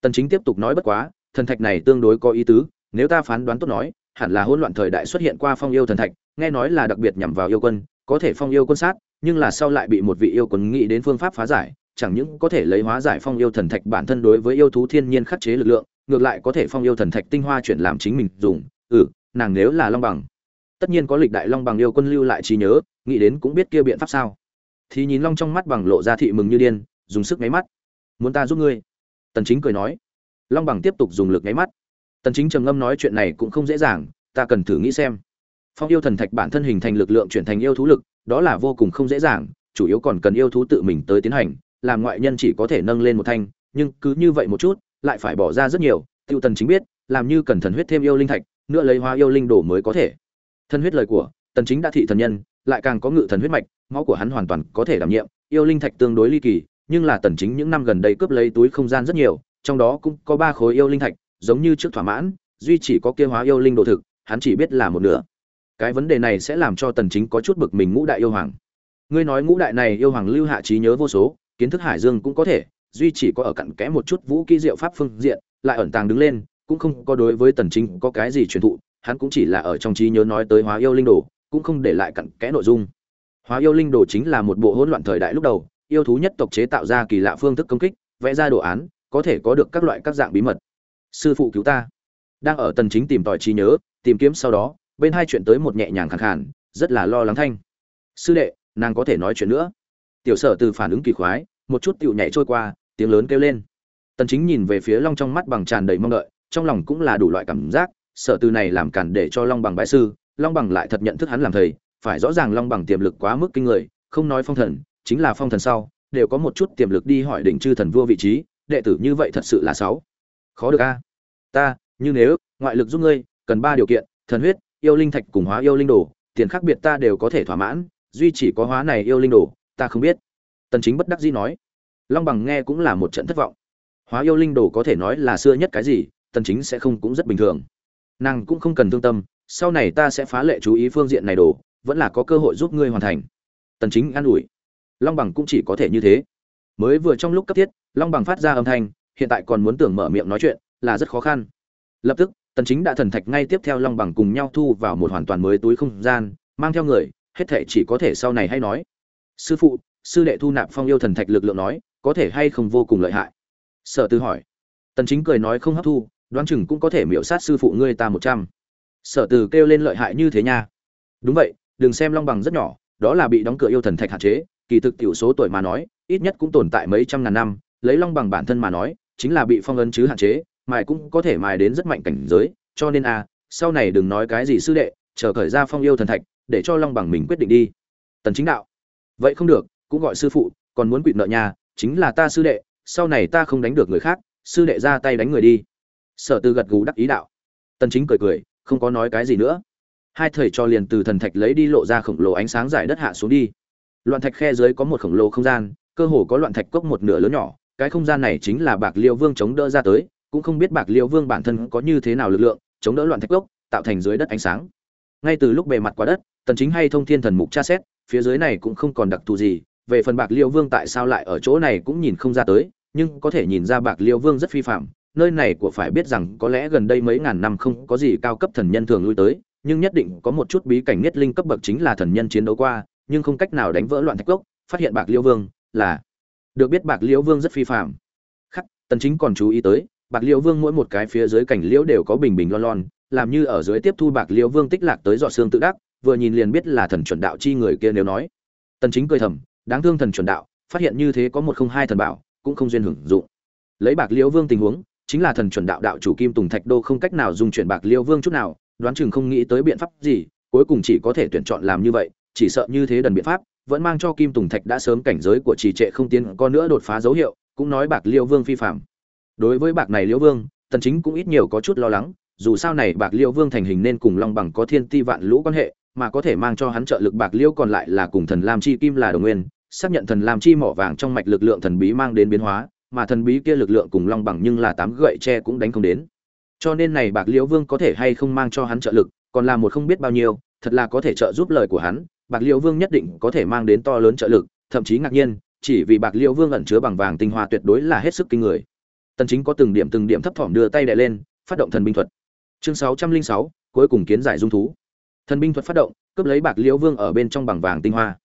Tần chính tiếp tục nói bất quá, thần thạch này tương đối có ý tứ, nếu ta phán đoán tốt nói, hẳn là hỗn loạn thời đại xuất hiện qua phong yêu thần thạch, nghe nói là đặc biệt nhằm vào yêu quân có thể phong yêu quân sát, nhưng là sau lại bị một vị yêu quân nghĩ đến phương pháp phá giải, chẳng những có thể lấy hóa giải phong yêu thần thạch bản thân đối với yêu thú thiên nhiên khắc chế lực lượng, ngược lại có thể phong yêu thần thạch tinh hoa chuyển làm chính mình dùng ừ nàng nếu là long bằng. Tất nhiên có lịch đại long bằng yêu quân lưu lại trí nhớ, nghĩ đến cũng biết kia biện pháp sao. Thì nhìn long trong mắt bằng lộ ra thị mừng như điên, dùng sức nháy mắt. Muốn ta giúp ngươi? Tần chính cười nói. Long bằng tiếp tục dùng lực nháy mắt. Tần chính trầm ngâm nói chuyện này cũng không dễ dàng, ta cần thử nghĩ xem phong yêu thần thạch bản thân hình thành lực lượng chuyển thành yêu thú lực, đó là vô cùng không dễ dàng, chủ yếu còn cần yêu thú tự mình tới tiến hành, làm ngoại nhân chỉ có thể nâng lên một thanh, nhưng cứ như vậy một chút, lại phải bỏ ra rất nhiều, tiêu tần chính biết, làm như cần thần huyết thêm yêu linh thạch, nữa lấy hóa yêu linh đổ mới có thể. Thân huyết lời của, tần chính đã thị thần nhân, lại càng có ngự thần huyết mạch, máu của hắn hoàn toàn có thể đảm nhiệm, yêu linh thạch tương đối ly kỳ, nhưng là tần chính những năm gần đây cướp lấy túi không gian rất nhiều, trong đó cũng có ba khối yêu linh thạch, giống như trước thỏa mãn, duy chỉ có kia hóa yêu linh đồ thực, hắn chỉ biết là một nửa cái vấn đề này sẽ làm cho tần chính có chút bực mình ngũ đại yêu hoàng. Ngươi nói ngũ đại này yêu hoàng lưu hạ trí nhớ vô số, kiến thức hải dương cũng có thể, duy chỉ có ở cặn kẽ một chút vũ kỹ diệu pháp phương diện, lại ẩn tàng đứng lên, cũng không có đối với tần chính có cái gì truyền thụ, hắn cũng chỉ là ở trong trí nhớ nói tới hóa yêu linh đồ, cũng không để lại cặn kẽ nội dung. Hóa yêu linh đồ chính là một bộ hỗn loạn thời đại lúc đầu, yêu thú nhất tộc chế tạo ra kỳ lạ phương thức công kích, vẽ ra đồ án, có thể có được các loại các dạng bí mật. Sư phụ cứu ta. Đang ở tần chính tìm tòi trí nhớ, tìm kiếm sau đó bên hai chuyện tới một nhẹ nhàng khàn khàn, rất là lo lắng thanh. Sư đệ, nàng có thể nói chuyện nữa. Tiểu sở từ phản ứng kỳ khoái, một chút tiểu nhảy trôi qua, tiếng lớn kêu lên. Tần chính nhìn về phía long trong mắt bằng tràn đầy mong đợi, trong lòng cũng là đủ loại cảm giác, sở từ này làm cản để cho long bằng bãi sư, long bằng lại thật nhận thức hắn làm thầy, phải rõ ràng long bằng tiềm lực quá mức kinh người, không nói phong thần, chính là phong thần sau, đều có một chút tiềm lực đi hỏi đỉnh chư thần vua vị trí, đệ tử như vậy thật sự là sáu. Khó được a. Ta, như nếu, ngoại lực giúp ngươi, cần ba điều kiện, thần huyết yêu linh thạch cùng hóa yêu linh đồ, tiền khác biệt ta đều có thể thỏa mãn, duy chỉ có hóa này yêu linh đồ, ta không biết. Tần chính bất đắc dĩ nói. Long bằng nghe cũng là một trận thất vọng. Hóa yêu linh đồ có thể nói là xưa nhất cái gì, tần chính sẽ không cũng rất bình thường. Nàng cũng không cần thương tâm, sau này ta sẽ phá lệ chú ý phương diện này đồ, vẫn là có cơ hội giúp ngươi hoàn thành. Tần chính an ủi. Long bằng cũng chỉ có thể như thế. Mới vừa trong lúc cấp thiết, long bằng phát ra âm thanh, hiện tại còn muốn tưởng mở miệng nói chuyện, là rất khó khăn. Lập tức tần chính đã thần thạch ngay tiếp theo long bằng cùng nhau thu vào một hoàn toàn mới túi không gian, mang theo người, hết thảy chỉ có thể sau này hay nói. Sư phụ, sư đệ thu nạp phong yêu thần thạch lực lượng nói, có thể hay không vô cùng lợi hại? Sở tư hỏi. Tần chính cười nói không hấp thu, đoán chừng cũng có thể miểu sát sư phụ ngươi ta một trăm. Sở từ kêu lên lợi hại như thế nha. Đúng vậy, đừng xem long bằng rất nhỏ, đó là bị đóng cửa yêu thần thạch hạn chế, kỳ thực tiểu số tuổi mà nói, ít nhất cũng tồn tại mấy trăm ngàn năm, lấy long bằng bản thân mà nói, chính là bị phong ấn chứ hạn chế mài cũng có thể mài đến rất mạnh cảnh giới, cho nên a, sau này đừng nói cái gì sư đệ, chờ khởi ra phong yêu thần thạch, để cho long bằng mình quyết định đi. Tần chính đạo. Vậy không được, cũng gọi sư phụ, còn muốn quỵt nợ nhà, chính là ta sư đệ, sau này ta không đánh được người khác, sư đệ ra tay đánh người đi. Sở tư gật gù đắc ý đạo. Tần chính cười cười, không có nói cái gì nữa. Hai thầy cho liền từ thần thạch lấy đi lộ ra khổng lồ ánh sáng giải đất hạ xuống đi. Loạn thạch khe dưới có một khổng lồ không gian, cơ hồ có loạn thạch cốc một nửa lớn nhỏ, cái không gian này chính là bạc liêu vương chống đỡ ra tới cũng không biết bạc liêu vương bản thân có như thế nào lực lượng, chống đỡ loạn thạch gốc tạo thành dưới đất ánh sáng. Ngay từ lúc bề mặt quả đất, tần chính hay thông thiên thần mục tra xét, phía dưới này cũng không còn đặc thù gì, về phần bạc liêu vương tại sao lại ở chỗ này cũng nhìn không ra tới, nhưng có thể nhìn ra bạc liêu vương rất phi phạm, nơi này của phải biết rằng có lẽ gần đây mấy ngàn năm không có gì cao cấp thần nhân thường lui tới, nhưng nhất định có một chút bí cảnh nhất linh cấp bậc chính là thần nhân chiến đấu qua, nhưng không cách nào đánh vỡ loạn thạch gốc phát hiện bạc liêu vương là, được biết bạc liêu vương rất phi phạm. Khắc, tần chính còn chú ý tới bạc liêu vương mỗi một cái phía dưới cảnh liễu đều có bình bình lon lon, làm như ở dưới tiếp thu bạc liêu vương tích lạc tới dọ xương tự đắc, vừa nhìn liền biết là thần chuẩn đạo chi người kia nếu nói. Tần chính cười thầm, đáng thương thần chuẩn đạo, phát hiện như thế có một không hai thần bảo, cũng không duyên hưởng dụng. Lấy bạc liêu vương tình huống, chính là thần chuẩn đạo đạo chủ kim tùng thạch đô không cách nào dùng chuyển bạc liêu vương chút nào, đoán chừng không nghĩ tới biện pháp gì, cuối cùng chỉ có thể tuyển chọn làm như vậy, chỉ sợ như thế đần biện pháp, vẫn mang cho kim tùng thạch đã sớm cảnh giới của trì trệ không tiến, có nữa đột phá dấu hiệu, cũng nói bạc liêu vương phi phạm đối với bạc này liễu vương, tần chính cũng ít nhiều có chút lo lắng, dù sao này bạc liễu vương thành hình nên cùng long bằng có thiên ti vạn lũ quan hệ, mà có thể mang cho hắn trợ lực bạc liễu còn lại là cùng thần lam chi kim là đồng nguyên, xác nhận thần lam chi mỏ vàng trong mạch lực lượng thần bí mang đến biến hóa, mà thần bí kia lực lượng cùng long bằng nhưng là tám gậy tre cũng đánh không đến. Cho nên này bạc liễu vương có thể hay không mang cho hắn trợ lực, còn là một không biết bao nhiêu, thật là có thể trợ giúp lời của hắn, bạc liễu vương nhất định có thể mang đến to lớn trợ lực, thậm chí ngạc nhiên, chỉ vì bạc liễu vương ẩn chứa bằng vàng tinh hoa tuyệt đối là hết sức kinh người tần chính có từng điểm từng điểm thấp thỏm đưa tay đè lên phát động thần binh thuật. Chương 606, cuối cùng kiến giải dung thú. Thần binh thuật phát động cướp lấy bạc liễu vương ở bên trong bằng vàng tinh hoa.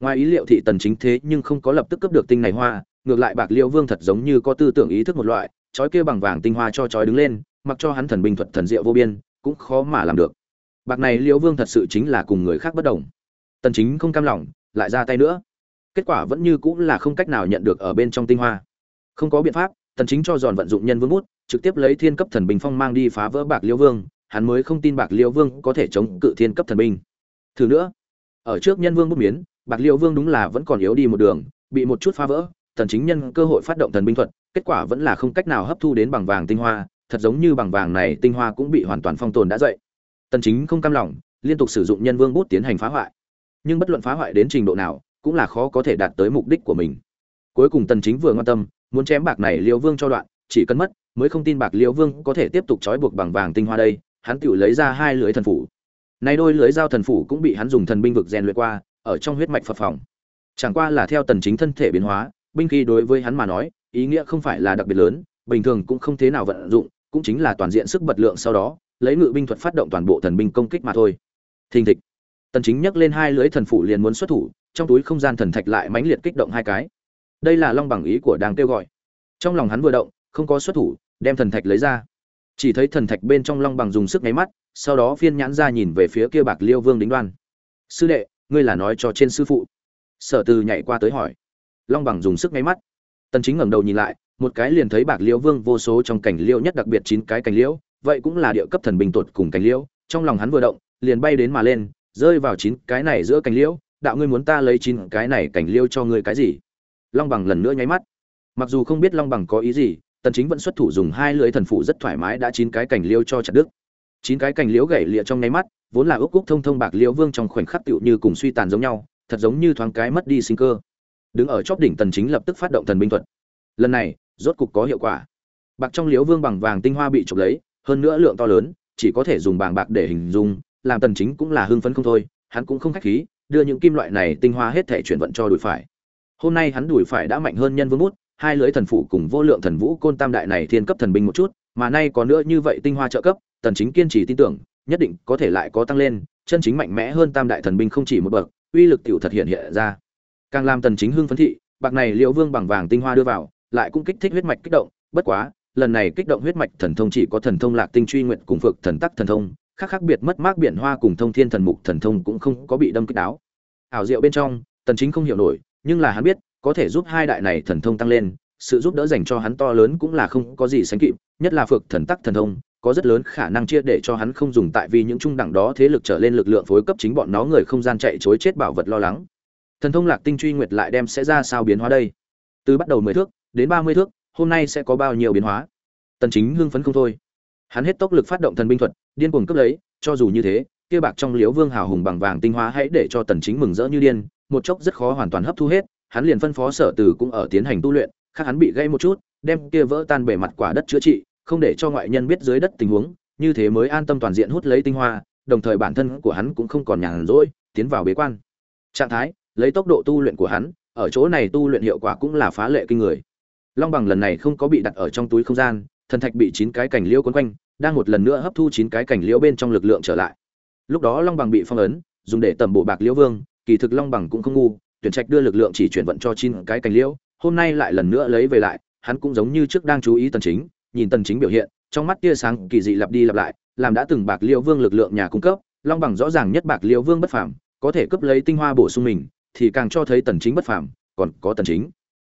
Ngoài ý liệu thị tần chính thế nhưng không có lập tức cướp được tinh này hoa ngược lại bạc liễu vương thật giống như có tư tưởng ý thức một loại chói kia bằng vàng tinh hoa cho chói đứng lên mặc cho hắn thần binh thuật thần diệu vô biên cũng khó mà làm được. Bạc này liễu vương thật sự chính là cùng người khác bất đồng. Tần chính không cam lòng lại ra tay nữa. Kết quả vẫn như cũng là không cách nào nhận được ở bên trong tinh hoa. Không có biện pháp tần chính cho giòn vận dụng nhân vương bút, trực tiếp lấy thiên cấp thần binh phong mang đi phá vỡ bạc liễu vương, hắn mới không tin bạc liễu vương có thể chống cự thiên cấp thần binh. Thử nữa, ở trước nhân vương bút miến, bạc liễu vương đúng là vẫn còn yếu đi một đường, bị một chút phá vỡ, tần chính nhân cơ hội phát động thần binh thuật, kết quả vẫn là không cách nào hấp thu đến bằng vàng tinh hoa, thật giống như bằng vàng này tinh hoa cũng bị hoàn toàn phong tồn đã dậy. Tần chính không cam lòng, liên tục sử dụng nhân vương bút tiến hành phá hoại. Nhưng bất luận phá hoại đến trình độ nào, cũng là khó có thể đạt tới mục đích của mình. Cuối cùng tần chính vừa ngoan tâm muốn chém bạc này liêu vương cho đoạn, chỉ cần mất, mới không tin bạc liêu vương có thể tiếp tục trói buộc bằng vàng tinh hoa đây, hắn tự lấy ra hai lưới thần phủ. Nay đôi lưới giao thần phủ cũng bị hắn dùng thần binh vực rèn luyện qua, ở trong huyết mạch phật phòng chẳng qua là theo tần chính thân thể biến hóa, binh khí đối với hắn mà nói, ý nghĩa không phải là đặc biệt lớn, bình thường cũng không thế nào vận dụng, cũng chính là toàn diện sức bật lượng sau đó, lấy ngự binh thuật phát động toàn bộ thần binh công kích mà thôi. Thình thịch. Tần chính nhấc lên hai lưới thần phủ liền muốn xuất thủ, trong túi không gian thần thạch lại mãnh liệt kích động hai cái đây là long bằng ý của đang kêu gọi. Trong lòng hắn vừa động, không có xuất thủ, đem thần thạch lấy ra. Chỉ thấy thần thạch bên trong long bằng dùng sức nháy mắt, sau đó phiên nhãn ra nhìn về phía kia bạc liêu vương đính đoan. Sư đệ, ngươi là nói cho trên sư phụ. Sở từ nhảy qua tới hỏi. Long bằng dùng sức nháy mắt. Tần chính ngẩng đầu nhìn lại, một cái liền thấy bạc liêu vương vô số trong cảnh liêu nhất đặc biệt chín cái cảnh liêu, vậy cũng là địa cấp thần bình tuột cùng cảnh liêu. Trong lòng hắn vừa động, liền bay đến mà lên, rơi vào chín cái này giữa cảnh liêu. Đạo ngươi muốn ta lấy chín cái này cảnh liêu cho ngươi cái gì? Long bằng lần nữa nháy mắt. Mặc dù không biết long bằng có ý gì, tần chính vẫn xuất thủ dùng hai lưỡi thần phụ rất thoải mái đã chín cái cảnh liêu cho chặt đứt. Chín cái cảnh liễu gãy lịa trong nháy mắt, vốn là ước cúc thông thông bạc liễu vương trong khoảnh khắc tựu như cùng suy tàn giống nhau, thật giống như thoáng cái mất đi sinh cơ. Đứng ở chóp đỉnh tần chính lập tức phát động thần binh thuật. Lần này, rốt cục có hiệu quả. Bạc trong liếu vương bằng vàng tinh hoa bị chụp lấy, hơn nữa lượng to lớn, chỉ có thể dùng bảng bạc để hình dung, làm tần chính cũng là hưng phấn không thôi, hắn cũng không khách khí, đưa những kim loại này tinh hoa hết thể chuyển vận cho đuổi phải hôm nay hắn đùi phải đã mạnh hơn nhân vương bút, hai lưỡi thần phủ cùng vô lượng thần vũ côn tam đại này thiên cấp thần binh một chút, mà nay có nữa như vậy tinh hoa trợ cấp, tần chính kiên trì tin tưởng, nhất định có thể lại có tăng lên, chân chính mạnh mẽ hơn tam đại thần binh không chỉ một bậc, uy lực tiểu thật hiện hiện ra. Càng làm tần chính hưng phấn thị, bạc này liễu vương bằng vàng tinh hoa đưa vào, lại cũng kích thích huyết mạch kích động, bất quá, lần này kích động huyết mạch thần thông chỉ có thần thông lạc tinh truy nguyện cùng phược thần tắc thần thông, khác khác biệt mất mát biển hoa cùng thông thiên thần mục thần thông cũng không có bị đâm kích đáo. Ảo diệu bên trong, tần chính không hiểu nổi nhưng là hắn biết, có thể giúp hai đại này thần thông tăng lên, sự giúp đỡ dành cho hắn to lớn cũng là không có gì sánh kịp, nhất là phược thần tắc thần thông, có rất lớn khả năng chia để cho hắn không dùng tại vì những trung đẳng đó thế lực trở lên lực lượng phối cấp chính bọn nó người không gian chạy chối chết bảo vật lo lắng. Thần thông lạc tinh truy nguyệt lại đem sẽ ra sao biến hóa đây? Từ bắt đầu mười thước đến ba mươi thước, hôm nay sẽ có bao nhiêu biến hóa? Tần chính hưng phấn không thôi. Hắn hết tốc lực phát động thần binh thuật, điên cuồng cấp lấy, cho dù như thế, kia bạc trong liễu vương hào hùng bằng vàng tinh hóa hãy để cho tần chính mừng rỡ như điên một chốc rất khó hoàn toàn hấp thu hết, hắn liền phân phó sở từ cũng ở tiến hành tu luyện, khác hắn bị gây một chút, đem kia vỡ tan bề mặt quả đất chữa trị, không để cho ngoại nhân biết dưới đất tình huống, như thế mới an tâm toàn diện hút lấy tinh hoa, đồng thời bản thân của hắn cũng không còn nhàn rỗi, tiến vào bế quan. Trạng thái, lấy tốc độ tu luyện của hắn, ở chỗ này tu luyện hiệu quả cũng là phá lệ kinh người. Long bằng lần này không có bị đặt ở trong túi không gian, thần thạch bị chín cái cảnh liễu quấn quanh, đang một lần nữa hấp thu chín cái cảnh liễu bên trong lực lượng trở lại. Lúc đó long bằng bị phong ấn, dùng để tầm bộ bạc liễu vương kỳ thực long bằng cũng không ngu, tuyển trạch đưa lực lượng chỉ chuyển vận cho chín cái cảnh liễu, hôm nay lại lần nữa lấy về lại, hắn cũng giống như trước đang chú ý tần chính, nhìn tần chính biểu hiện, trong mắt tia sáng kỳ dị lặp đi lặp lại, làm đã từng bạc liễu vương lực lượng nhà cung cấp, long bằng rõ ràng nhất bạc liễu vương bất phàm, có thể cấp lấy tinh hoa bổ sung mình, thì càng cho thấy tần chính bất phàm, còn có tần chính.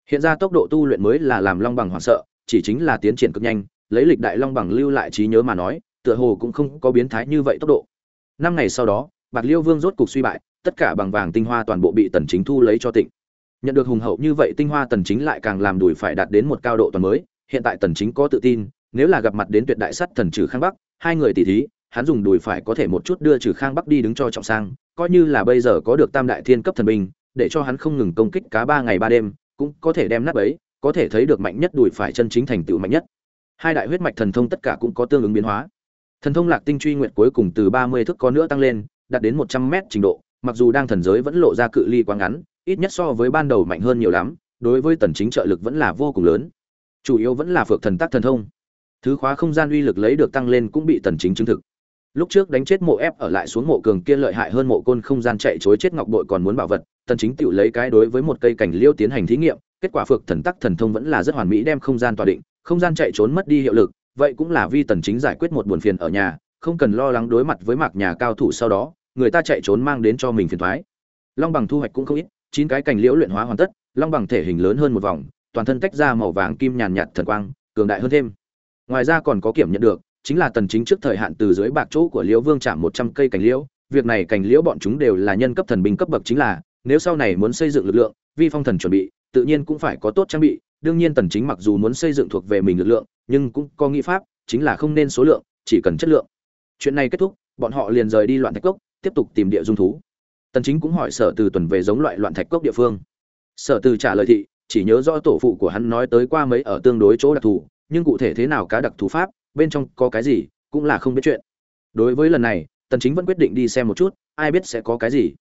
Hiện ra tốc độ tu luyện mới là làm long bằng hoảng sợ, chỉ chính là tiến triển cực nhanh, lấy lịch đại long bằng lưu lại trí nhớ mà nói, tựa hồ cũng không có biến thái như vậy tốc độ. Năm ngày sau đó bạc liêu vương rốt cục suy bại, tất cả bằng vàng tinh hoa toàn bộ bị tần chính thu lấy cho tịnh. Nhận được hùng hậu như vậy tinh hoa tần chính lại càng làm đuổi phải đạt đến một cao độ toàn mới, hiện tại tần chính có tự tin, nếu là gặp mặt đến tuyệt đại sắt thần trừ khang bắc, hai người tỷ thí, hắn dùng đùi phải có thể một chút đưa trừ khang bắc đi đứng cho trọng sang, coi như là bây giờ có được tam đại thiên cấp thần binh, để cho hắn không ngừng công kích cá ba ngày ba đêm, cũng có thể đem nát ấy có thể thấy được mạnh nhất đùi phải chân chính thành tựu mạnh nhất. Hai đại huyết mạch thần thông tất cả cũng có tương ứng biến hóa. Thần thông lạc tinh truy nguyện cuối cùng từ ba mươi thước có nữa tăng lên đạt đến một trăm mét trình độ, mặc dù đang thần giới vẫn lộ ra cự ly quá ngắn, ít nhất so với ban đầu mạnh hơn nhiều lắm, đối với tần chính trợ lực vẫn là vô cùng lớn. Chủ yếu vẫn là phược thần tác thần thông. Thứ khóa không gian uy lực lấy được tăng lên cũng bị tần chính chứng thực. Lúc trước đánh chết mộ ép ở lại xuống mộ cường kia lợi hại hơn mộ côn không gian chạy chối chết ngọc bội còn muốn bảo vật, tần chính tự lấy cái đối với một cây cảnh liêu tiến hành thí nghiệm, kết quả phược thần tắc thần thông vẫn là rất hoàn mỹ đem không gian tỏa định, không gian chạy trốn mất đi hiệu lực, vậy cũng là vi tần chính giải quyết một buồn phiền ở nhà không cần lo lắng đối mặt với mạc nhà cao thủ sau đó, người ta chạy trốn mang đến cho mình phiền toái long bằng thu hoạch cũng không ít, chín cái cành liễu luyện hóa hoàn tất, long bằng thể hình lớn hơn một vòng, toàn thân tách ra màu vàng kim nhàn nhạt thần quang, cường đại hơn thêm. Ngoài ra còn có kiểm nhận được, chính là tần chính trước thời hạn từ dưới bạc chỗ của liễu vương chạm 100 cây cành liễu, việc này cành liễu bọn chúng đều là nhân cấp thần binh cấp bậc chính là, nếu sau này muốn xây dựng lực lượng, vi phong thần chuẩn bị, tự nhiên cũng phải có tốt trang bị, đương nhiên tần chính mặc dù muốn xây dựng thuộc về mình lực lượng, nhưng cũng có nghĩ pháp, chính là không nên số lượng, chỉ cần chất lượng chuyện này kết thúc, bọn họ liền rời đi loạn thạch cốc, tiếp tục tìm địa dung thú. Tần chính cũng hỏi sở từ tuần về giống loại loạn thạch cốc địa phương. Sở từ trả lời thị, chỉ nhớ rõ tổ phụ của hắn nói tới qua mấy ở tương đối chỗ đặc thù, nhưng cụ thể thế nào cá đặc thù pháp, bên trong có cái gì, cũng là không biết chuyện. Đối với lần này, tần chính vẫn quyết định đi xem một chút, ai biết sẽ có cái gì.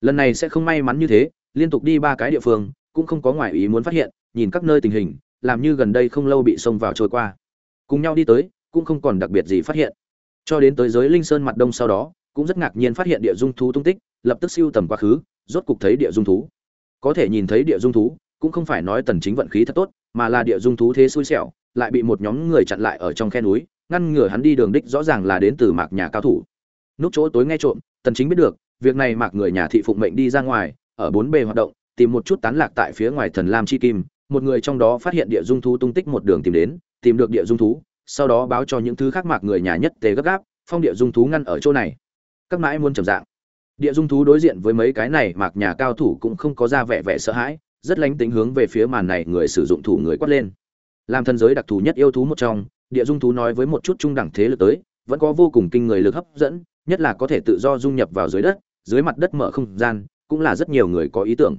Lần này sẽ không may mắn như thế, liên tục đi ba cái địa phương, cũng không có ngoại ý muốn phát hiện, nhìn các nơi tình hình, làm như gần đây không lâu bị xông vào trôi qua. Cùng nhau đi tới, cũng không còn đặc biệt gì phát hiện cho đến tới giới linh sơn mặt đông sau đó, cũng rất ngạc nhiên phát hiện địa dung thú tung tích, lập tức siêu tầm quá khứ, rốt cục thấy địa dung thú. Có thể nhìn thấy địa dung thú, cũng không phải nói tần chính vận khí thật tốt, mà là địa dung thú thế xui xẻo, lại bị một nhóm người chặn lại ở trong khe núi, ngăn ngừa hắn đi đường đích rõ ràng là đến từ mạc nhà cao thủ. Núp chỗ tối nghe trộm, tần chính biết được, việc này mạc người nhà thị phụng mệnh đi ra ngoài, ở bốn bề hoạt động, tìm một chút tán lạc tại phía ngoài thần lam chi kim, một người trong đó phát hiện địa dung thú tung tích một đường tìm đến, tìm được địa dung thú sau đó báo cho những thứ khác mạc người nhà nhất tề gấp gáp, phong địa dung thú ngăn ở chỗ này. Các mãi muốn trầm dạng. Địa dung thú đối diện với mấy cái này mạc nhà cao thủ cũng không có ra vẻ vẻ sợ hãi, rất lánh tính hướng về phía màn này người sử dụng thủ người quát lên. Làm thân giới đặc thù nhất yêu thú một trong, địa dung thú nói với một chút trung đẳng thế lực tới, vẫn có vô cùng kinh người lực hấp dẫn, nhất là có thể tự do dung nhập vào dưới đất, dưới mặt đất mở không gian, cũng là rất nhiều người có ý tưởng.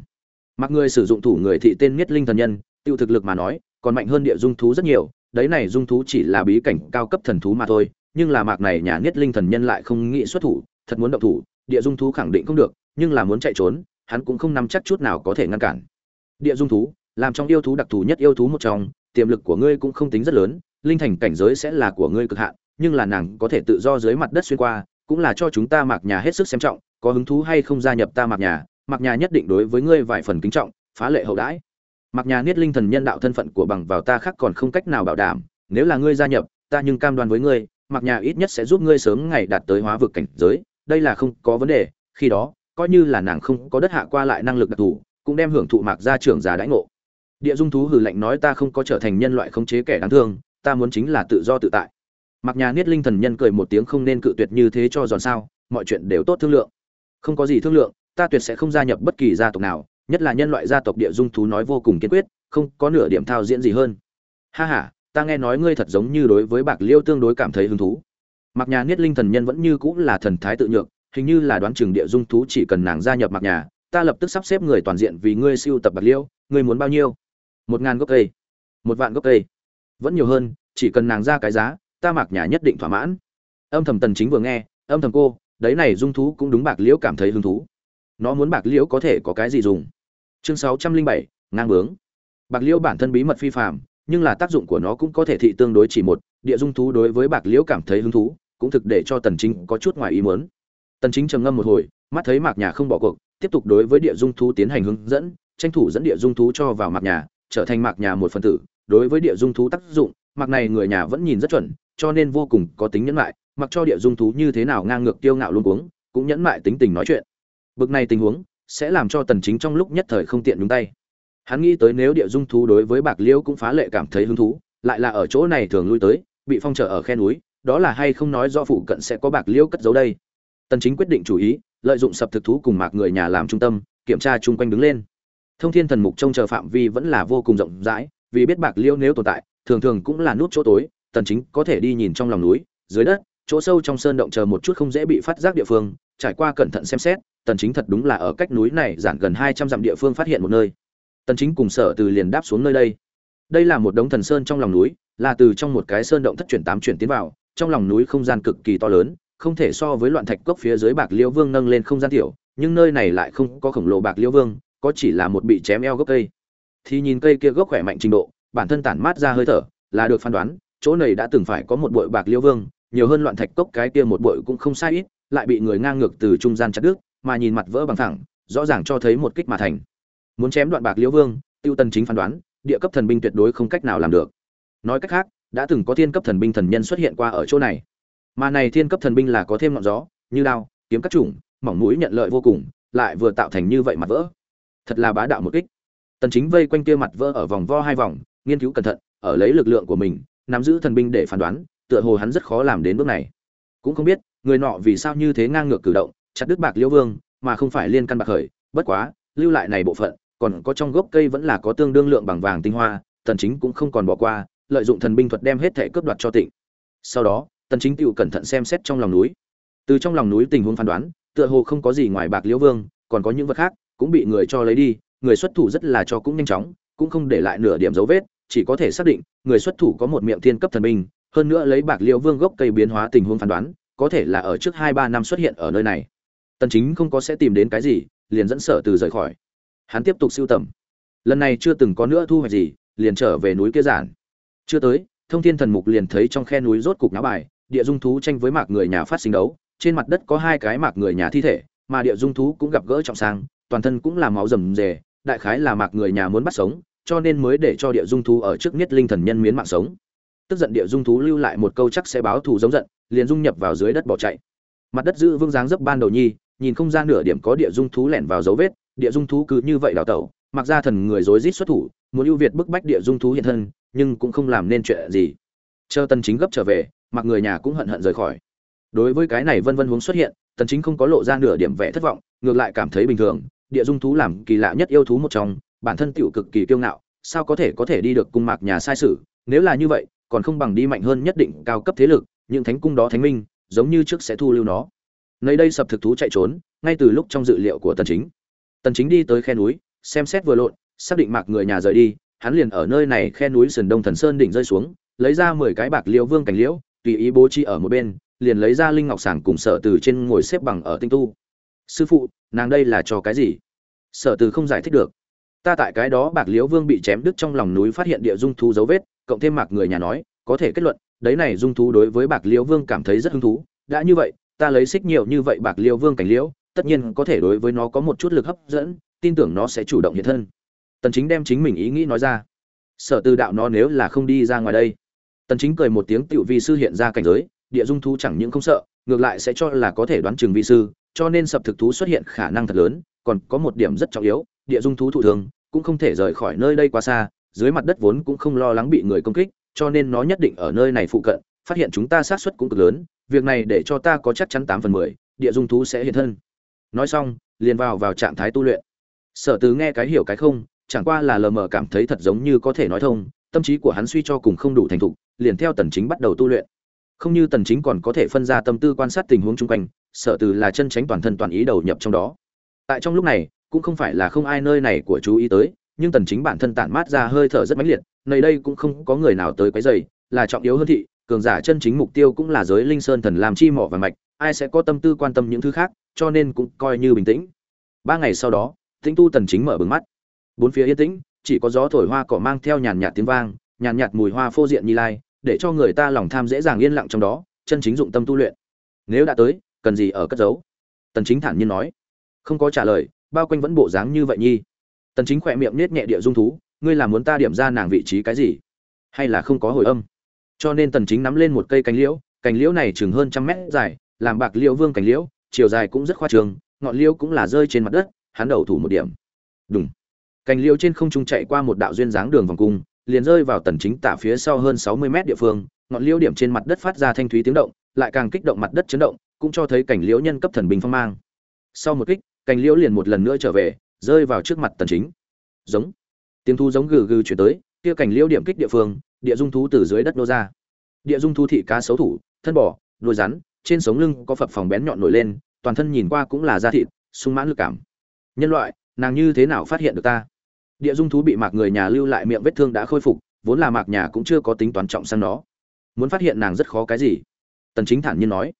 Mặc người sử dụng thủ người thị tên nhất linh thần nhân, tiêu thực lực mà nói, còn mạnh hơn địa dung thú rất nhiều đấy này dung thú chỉ là bí cảnh cao cấp thần thú mà thôi, nhưng là mạc này nhà niết linh thần nhân lại không nghĩ xuất thủ, thật muốn động thủ, địa dung thú khẳng định không được, nhưng là muốn chạy trốn, hắn cũng không nắm chắc chút nào có thể ngăn cản. Địa dung thú, làm trong yêu thú đặc thù nhất yêu thú một trong, tiềm lực của ngươi cũng không tính rất lớn, linh thành cảnh giới sẽ là của ngươi cực hạn, nhưng là nàng có thể tự do dưới mặt đất xuyên qua, cũng là cho chúng ta mạc nhà hết sức xem trọng, có hứng thú hay không gia nhập ta mạc nhà mạc nhà nhất định đối với ngươi vài phần kính trọng, phá lệ hậu đãi mạc nhà niết linh thần nhân đạo thân phận của bằng vào ta khác còn không cách nào bảo đảm, nếu là ngươi gia nhập, ta nhưng cam đoan với ngươi mạc nhà ít nhất sẽ giúp ngươi sớm ngày đạt tới hóa vực cảnh giới, đây là không có vấn đề, khi đó, coi như là nàng không có đất hạ qua lại năng lực đặc thù, cũng đem hưởng thụ mạc gia trưởng già đãi ngộ. Địa dung thú hừ lạnh nói ta không có trở thành nhân loại khống chế kẻ đáng thương, ta muốn chính là tự do tự tại. Mạc nhà niết linh thần nhân cười một tiếng không nên cự tuyệt như thế cho giòn sao, mọi chuyện đều tốt thương lượng. Không có gì thương lượng, ta tuyệt sẽ không gia nhập bất kỳ gia tộc nào nhất là nhân loại gia tộc địa dung thú nói vô cùng kiên quyết, không có nửa điểm thao diễn gì hơn. Ha ha, ta nghe nói ngươi thật giống như đối với bạc liêu tương đối cảm thấy hứng thú. Mặc nhà niết linh thần nhân vẫn như cũng là thần thái tự nhượng hình như là đoán chừng địa dung thú chỉ cần nàng gia nhập mặc nhà, ta lập tức sắp xếp người toàn diện vì ngươi siêu tập bạc liêu, ngươi muốn bao nhiêu? Một ngàn gốc cây. Một vạn gốc cây. Vẫn nhiều hơn, chỉ cần nàng ra cái giá, ta mặc nhà nhất định thỏa mãn. Âm thầm tần chính vừa nghe, âm thầm cô, đấy này dung thú cũng đúng bạc liễu cảm thấy hứng thú. Nó muốn bạc liễu có thể có cái gì dùng? Chương 607, ngang bướng. Bạc liễu bản thân bí mật phi phạm, nhưng là tác dụng của nó cũng có thể thị tương đối chỉ một địa dung thú đối với bạc liễu cảm thấy hứng thú cũng thực để cho tần chính có chút ngoài ý muốn. Tần chính trầm ngâm một hồi mắt thấy mạc nhà không bỏ cuộc tiếp tục đối với địa dung thú tiến hành hướng dẫn tranh thủ dẫn địa dung thú cho vào mạc nhà trở thành mạc nhà một phần tử. Đối với địa dung thú tác dụng mạc này người nhà vẫn nhìn rất chuẩn cho nên vô cùng có tính nhẫn lại mặc cho địa dung thú như thế nào ngang ngược tiêu ngạo luôn cuống cũng nhẫn mại tính tình nói chuyện. Bực này tình huống sẽ làm cho tần chính trong lúc nhất thời không tiện nhúng tay. Hắn nghĩ tới nếu địa dung thú đối với bạc liêu cũng phá lệ cảm thấy hứng thú, lại là ở chỗ này thường lui tới, bị phong trở ở khe núi, đó là hay không nói do phụ cận sẽ có bạc liêu cất giấu đây. Tần chính quyết định chủ ý, lợi dụng sập thực thú cùng mạc người nhà làm trung tâm, kiểm tra chung quanh đứng lên. Thông thiên thần mục trông chờ phạm vi vẫn là vô cùng rộng rãi, vì biết bạc liêu nếu tồn tại, thường thường cũng là nút chỗ tối, tần chính có thể đi nhìn trong lòng núi, dưới đất, chỗ sâu trong sơn động chờ một chút không dễ bị phát giác địa phương, trải qua cẩn thận xem xét tần chính thật đúng là ở cách núi này giản gần 200 dặm địa phương phát hiện một nơi. Tần chính cùng sở từ liền đáp xuống nơi đây. Đây là một đống thần sơn trong lòng núi, là từ trong một cái sơn động thất chuyển tám chuyển tiến vào, trong lòng núi không gian cực kỳ to lớn, không thể so với loạn thạch cốc phía dưới bạc liêu vương nâng lên không gian tiểu, nhưng nơi này lại không có khổng lồ bạc liêu vương, có chỉ là một bị chém eo gốc cây. Thì nhìn cây kia gốc khỏe mạnh trình độ, bản thân tản mát ra hơi thở, là được phán đoán, chỗ này đã từng phải có một bụi bạc liêu vương, nhiều hơn loạn thạch cốc cái kia một bụi cũng không sai ít, lại bị người ngang ngược từ trung gian chặt đứt mà nhìn mặt vỡ bằng thẳng, rõ ràng cho thấy một kích mà thành. Muốn chém đoạn bạc liễu vương, tiêu tần chính phán đoán, địa cấp thần binh tuyệt đối không cách nào làm được. Nói cách khác, đã từng có thiên cấp thần binh thần nhân xuất hiện qua ở chỗ này. Mà này thiên cấp thần binh là có thêm ngọn gió, như đao, kiếm các chủng, mỏng mũi nhận lợi vô cùng, lại vừa tạo thành như vậy mặt vỡ. Thật là bá đạo một kích. Tần chính vây quanh kia mặt vỡ ở vòng vo hai vòng, nghiên cứu cẩn thận, ở lấy lực lượng của mình, nắm giữ thần binh để phán đoán, tựa hồ hắn rất khó làm đến bước này. Cũng không biết, người nọ vì sao như thế ngang ngược cử động chặt đứt bạc liễu vương, mà không phải liên căn bạc khởi, bất quá, lưu lại này bộ phận, còn có trong gốc cây vẫn là có tương đương lượng bằng vàng tinh hoa, tần chính cũng không còn bỏ qua, lợi dụng thần binh thuật đem hết thể cướp đoạt cho tịnh. Sau đó, tần chính tựu cẩn thận xem xét trong lòng núi. Từ trong lòng núi tình huống phán đoán, tựa hồ không có gì ngoài bạc liễu vương, còn có những vật khác, cũng bị người cho lấy đi, người xuất thủ rất là cho cũng nhanh chóng, cũng không để lại nửa điểm dấu vết, chỉ có thể xác định, người xuất thủ có một miệng thiên cấp thần binh, hơn nữa lấy bạc liễu vương gốc cây biến hóa tình huống phán đoán, có thể là ở trước hai ba năm xuất hiện ở nơi này tần chính không có sẽ tìm đến cái gì, liền dẫn sở từ rời khỏi. Hắn tiếp tục siêu tầm. Lần này chưa từng có nữa thu hoạch gì, liền trở về núi kia giản. Chưa tới, thông thiên thần mục liền thấy trong khe núi rốt cục náo bài, địa dung thú tranh với mạc người nhà phát sinh đấu, trên mặt đất có hai cái mạc người nhà thi thể, mà địa dung thú cũng gặp gỡ trọng sang, toàn thân cũng là máu rầm rề, đại khái là mạc người nhà muốn bắt sống, cho nên mới để cho địa dung thú ở trước nhất linh thần nhân miến mạng sống. Tức giận địa dung thú lưu lại một câu chắc sẽ báo thù giống giận, liền dung nhập vào dưới đất bỏ chạy. Mặt đất giữ vương dáng dấp ban đầu nhi nhìn không ra nửa điểm có địa dung thú lẻn vào dấu vết, địa dung thú cứ như vậy đào tẩu, mặc ra thần người rối rít xuất thủ, muốn ưu việt bức bách địa dung thú hiện thân, nhưng cũng không làm nên chuyện gì. Chờ tần chính gấp trở về, mặc người nhà cũng hận hận rời khỏi. Đối với cái này vân vân huống xuất hiện, tần chính không có lộ ra nửa điểm vẻ thất vọng, ngược lại cảm thấy bình thường, địa dung thú làm kỳ lạ nhất yêu thú một trong, bản thân tiểu cực kỳ kiêu ngạo, sao có thể có thể đi được cung mạc nhà sai sử, nếu là như vậy, còn không bằng đi mạnh hơn nhất định cao cấp thế lực, những thánh cung đó thánh minh, giống như trước sẽ thu lưu nó nơi đây sập thực thú chạy trốn, ngay từ lúc trong dự liệu của tần chính. Tần chính đi tới khe núi, xem xét vừa lộn, xác định mạc người nhà rời đi, hắn liền ở nơi này khe núi sườn đông thần sơn đỉnh rơi xuống, lấy ra 10 cái bạc liễu vương cảnh liễu, tùy ý bố trí ở một bên, liền lấy ra linh ngọc sàng cùng sở từ trên ngồi xếp bằng ở tinh tu. Sư phụ, nàng đây là cho cái gì? Sở từ không giải thích được. Ta tại cái đó bạc liễu vương bị chém đứt trong lòng núi phát hiện địa dung thú dấu vết, cộng thêm mạc người nhà nói, có thể kết luận, đấy này dung thú đối với bạc liễu vương cảm thấy rất hứng thú, đã như vậy ta lấy xích nhiều như vậy bạc liêu vương cảnh liễu, tất nhiên có thể đối với nó có một chút lực hấp dẫn, tin tưởng nó sẽ chủ động hiện thân. Tần chính đem chính mình ý nghĩ nói ra. Sở tư đạo nó nếu là không đi ra ngoài đây. Tần chính cười một tiếng, tiểu vi sư hiện ra cảnh giới, địa dung thú chẳng những không sợ, ngược lại sẽ cho là có thể đoán chừng vi sư, cho nên sập thực thú xuất hiện khả năng thật lớn, còn có một điểm rất trọng yếu, địa dung thú thụ thường, cũng không thể rời khỏi nơi đây quá xa, dưới mặt đất vốn cũng không lo lắng bị người công kích, cho nên nó nhất định ở nơi này phụ cận, phát hiện chúng ta sát suất cũng cực lớn việc này để cho ta có chắc chắn tám phần mười, địa dung thú sẽ hiện thân. Nói xong, liền vào vào trạng thái tu luyện. Sở Từ nghe cái hiểu cái không, chẳng qua là lờ mờ cảm thấy thật giống như có thể nói thông, tâm trí của hắn suy cho cùng không đủ thành thục, liền theo tần chính bắt đầu tu luyện. Không như tần chính còn có thể phân ra tâm tư quan sát tình huống chung quanh, sở từ là chân tránh toàn thân toàn ý đầu nhập trong đó. Tại trong lúc này, cũng không phải là không ai nơi này của chú ý tới, nhưng tần chính bản thân tản mát ra hơi thở rất mãnh liệt, nơi đây cũng không có người nào tới quấy rầy, là trọng yếu hơn thị cường giả chân chính mục tiêu cũng là giới linh sơn thần làm chi mỏ và mạch, ai sẽ có tâm tư quan tâm những thứ khác, cho nên cũng coi như bình tĩnh. Ba ngày sau đó, tĩnh tu tần chính mở bừng mắt. Bốn phía yên tĩnh, chỉ có gió thổi hoa cỏ mang theo nhàn nhạt tiếng vang, nhàn nhạt mùi hoa phô diện như lai, để cho người ta lòng tham dễ dàng yên lặng trong đó, chân chính dụng tâm tu luyện. Nếu đã tới, cần gì ở cất giấu? Tần chính thản nhiên nói. Không có trả lời, bao quanh vẫn bộ dáng như vậy nhi. Tần chính khỏe miệng nết nhẹ địa dung thú, ngươi là muốn ta điểm ra nàng vị trí cái gì? Hay là không có hồi âm? Cho nên tần chính nắm lên một cây cành liễu cành liễu này chừng hơn trăm mét dài, làm bạc liễu vương cành liễu, chiều dài cũng rất khoa trường, ngọn liễu cũng là rơi trên mặt đất, hắn đầu thủ một điểm. Đúng cành liễu trên không trung chạy qua một đạo duyên dáng đường vòng cung, liền rơi vào tần chính tả phía sau hơn 60 mét địa phương, ngọn liễu điểm trên mặt đất phát ra thanh thúy tiếng động, lại càng kích động mặt đất chấn động, cũng cho thấy cảnh liễu nhân cấp thần bình phong mang. Sau một kích, cành liễu liền một lần nữa trở về, rơi vào trước mặt tần chính. Giống. Tiếng thu giống gừ gừ chuyển tới, kia cảnh liễu điểm kích địa phương địa dung thú từ dưới đất nô ra. Địa dung thú thị cá xấu thủ, thân bò, đuôi rắn, trên sống lưng có phập phòng bén nhọn nổi lên, toàn thân nhìn qua cũng là da thịt, sung mãn lực cảm. Nhân loại, nàng như thế nào phát hiện được ta? Địa dung thú bị mạc người nhà lưu lại miệng vết thương đã khôi phục, vốn là mạc nhà cũng chưa có tính toán trọng sang nó. Muốn phát hiện nàng rất khó cái gì? Tần chính thản nhiên nói.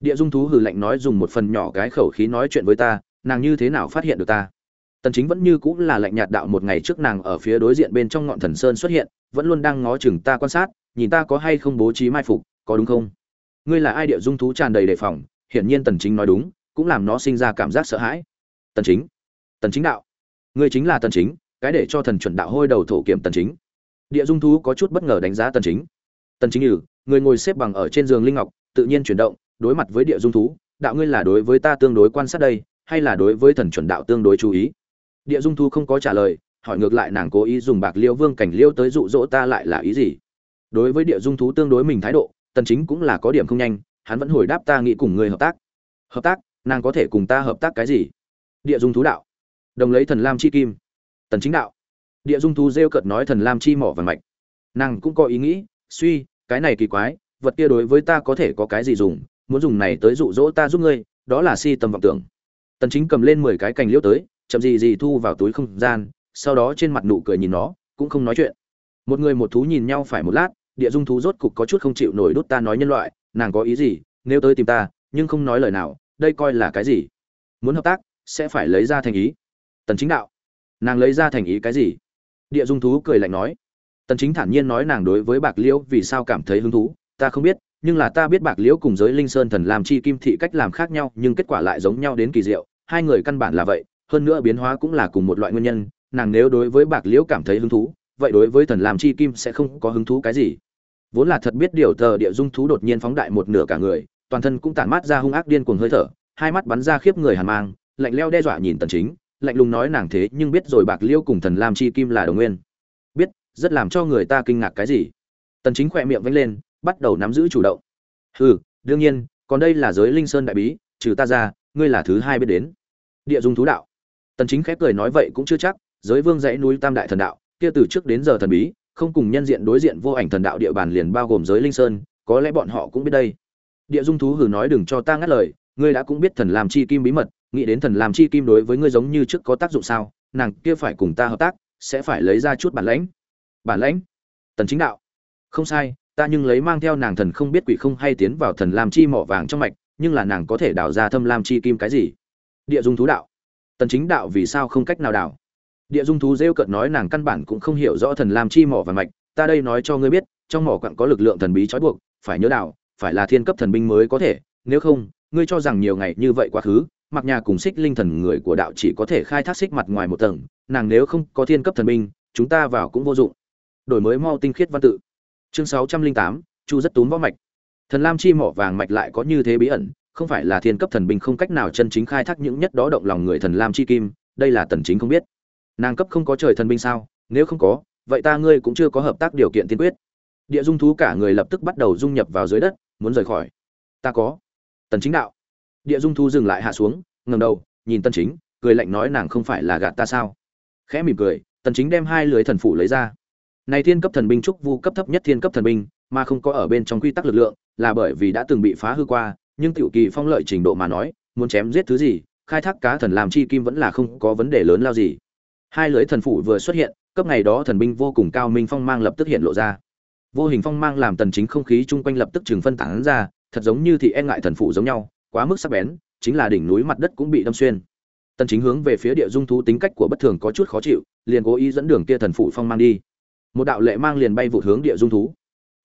Địa dung thú hừ lạnh nói dùng một phần nhỏ cái khẩu khí nói chuyện với ta, nàng như thế nào phát hiện được ta? Tần chính vẫn như cũng là lạnh nhạt đạo một ngày trước nàng ở phía đối diện bên trong ngọn thần sơn xuất hiện, vẫn luôn đang ngó chừng ta quan sát, nhìn ta có hay không bố trí mai phục, có đúng không? Ngươi là ai địa dung thú tràn đầy đề phòng, hiển nhiên tần chính nói đúng, cũng làm nó sinh ra cảm giác sợ hãi. Tần chính tần chính đạo, ngươi chính là tần chính, cái để cho thần chuẩn đạo hôi đầu thổ kiểm tần chính. Địa dung thú có chút bất ngờ đánh giá tần chính. Tần chính nhử, người ngồi xếp bằng ở trên giường linh ngọc, tự nhiên chuyển động, đối mặt với địa dung thú, đạo ngươi là đối với ta tương đối quan sát đây, hay là đối với thần chuẩn đạo tương đối chú ý? Địa dung Thu không có trả lời, hỏi ngược lại nàng cố ý dùng bạc liêu vương cảnh liêu tới dụ dỗ ta lại là ý gì? Đối với địa dung thú tương đối mình thái độ, tần chính cũng là có điểm không nhanh, hắn vẫn hồi đáp ta nghĩ cùng người hợp tác. Hợp tác? Nàng có thể cùng ta hợp tác cái gì? Địa dung thú đạo. Đồng lấy thần lam chi kim. Tần chính đạo. Địa dung thú rêu cợt nói thần lam chi mỏ vàng mạch. Nàng cũng có ý nghĩ, suy, cái này kỳ quái, vật kia đối với ta có thể có cái gì dùng, muốn dùng này tới dụ dỗ ta giúp ngươi, đó là si tầm vọng tưởng. Tần chính cầm lên 10 cái cành liễu tới chậm gì gì thu vào túi không gian, sau đó trên mặt nụ cười nhìn nó, cũng không nói chuyện. Một người một thú nhìn nhau phải một lát, địa dung thú rốt cục có chút không chịu nổi đốt ta nói nhân loại, nàng có ý gì, nếu tới tìm ta, nhưng không nói lời nào, đây coi là cái gì? Muốn hợp tác, sẽ phải lấy ra thành ý. Tần chính đạo. Nàng lấy ra thành ý cái gì? Địa dung thú cười lạnh nói. Tần chính thản nhiên nói nàng đối với bạc liễu vì sao cảm thấy hứng thú, ta không biết, nhưng là ta biết bạc liễu cùng giới linh sơn thần làm chi kim thị cách làm khác nhau, nhưng kết quả lại giống nhau đến kỳ diệu, hai người căn bản là vậy hơn nữa biến hóa cũng là cùng một loại nguyên nhân, nàng nếu đối với bạc liễu cảm thấy hứng thú, vậy đối với thần làm chi kim sẽ không có hứng thú cái gì. Vốn là thật biết điều tờ địa dung thú đột nhiên phóng đại một nửa cả người, toàn thân cũng tản mát ra hung ác điên cuồng hơi thở, hai mắt bắn ra khiếp người hàn mang, lạnh leo đe dọa nhìn tần chính, lạnh lùng nói nàng thế nhưng biết rồi bạc liễu cùng thần lam chi kim là đồng nguyên. Biết, rất làm cho người ta kinh ngạc cái gì. Tần chính khỏe miệng vẫy lên, bắt đầu nắm giữ chủ động. Hừ, đương nhiên, còn đây là giới linh sơn đại bí, trừ ta ra, ngươi là thứ hai biết đến. Địa dung thú đạo tần chính khép cười nói vậy cũng chưa chắc, giới vương dãy núi tam đại thần đạo, kia từ trước đến giờ thần bí, không cùng nhân diện đối diện vô ảnh thần đạo địa bàn liền bao gồm giới linh sơn, có lẽ bọn họ cũng biết đây. Địa dung thú hừ nói đừng cho ta ngắt lời, ngươi đã cũng biết thần làm chi kim bí mật, nghĩ đến thần làm chi kim đối với ngươi giống như trước có tác dụng sao, nàng kia phải cùng ta hợp tác, sẽ phải lấy ra chút bản lãnh. Bản lãnh? Tần chính đạo. Không sai, ta nhưng lấy mang theo nàng thần không biết quỷ không hay tiến vào thần Làm chi mỏ vàng trong mạch, nhưng là nàng có thể đào ra thâm lam chi kim cái gì? Địa dung thú đạo tần chính đạo vì sao không cách nào đảo? địa dung thú rêu cợt nói nàng căn bản cũng không hiểu rõ thần lam chi mỏ và mạch ta đây nói cho ngươi biết trong mỏ quặng có lực lượng thần bí trói buộc phải nhớ đảo, phải là thiên cấp thần binh mới có thể nếu không ngươi cho rằng nhiều ngày như vậy quá khứ mặc nhà cùng xích linh thần người của đạo chỉ có thể khai thác xích mặt ngoài một tầng nàng nếu không có thiên cấp thần binh chúng ta vào cũng vô dụng. Đổi mới mau tinh khiết văn tự. Chương sáu trăm linh tám chu rất túm võ mạch. Thần lam chi mỏ vàng mạch lại có như thế bí ẩn không phải là thiên cấp thần binh không cách nào chân chính khai thác những nhất đó động lòng người thần lam chi kim, đây là tần chính không biết. Nàng cấp không có trời thần binh sao? Nếu không có, vậy ta ngươi cũng chưa có hợp tác điều kiện tiên quyết. Địa dung thú cả người lập tức bắt đầu dung nhập vào dưới đất, muốn rời khỏi. Ta có. Tần chính đạo. Địa dung thú dừng lại hạ xuống, ngẩng đầu, nhìn tần chính, cười lạnh nói nàng không phải là gạt ta sao? Khẽ mỉm cười, tần chính đem hai lưới thần phủ lấy ra. Này thiên cấp thần binh trúc vu cấp thấp nhất thiên cấp thần binh, mà không có ở bên trong quy tắc lực lượng, là bởi vì đã từng bị phá hư qua nhưng tiểu kỳ phong lợi trình độ mà nói, muốn chém giết thứ gì, khai thác cá thần làm chi kim vẫn là không có vấn đề lớn lao gì. Hai lưới thần phủ vừa xuất hiện, cấp ngày đó thần binh vô cùng cao minh phong mang lập tức hiện lộ ra. Vô hình phong mang làm tần chính không khí chung quanh lập tức trừng phân tán ra, thật giống như thị e ngại thần phủ giống nhau, quá mức sắc bén, chính là đỉnh núi mặt đất cũng bị đâm xuyên. Tần chính hướng về phía địa dung thú tính cách của bất thường có chút khó chịu, liền cố ý dẫn đường kia thần phủ phong mang đi. Một đạo lệ mang liền bay vụ hướng địa dung thú.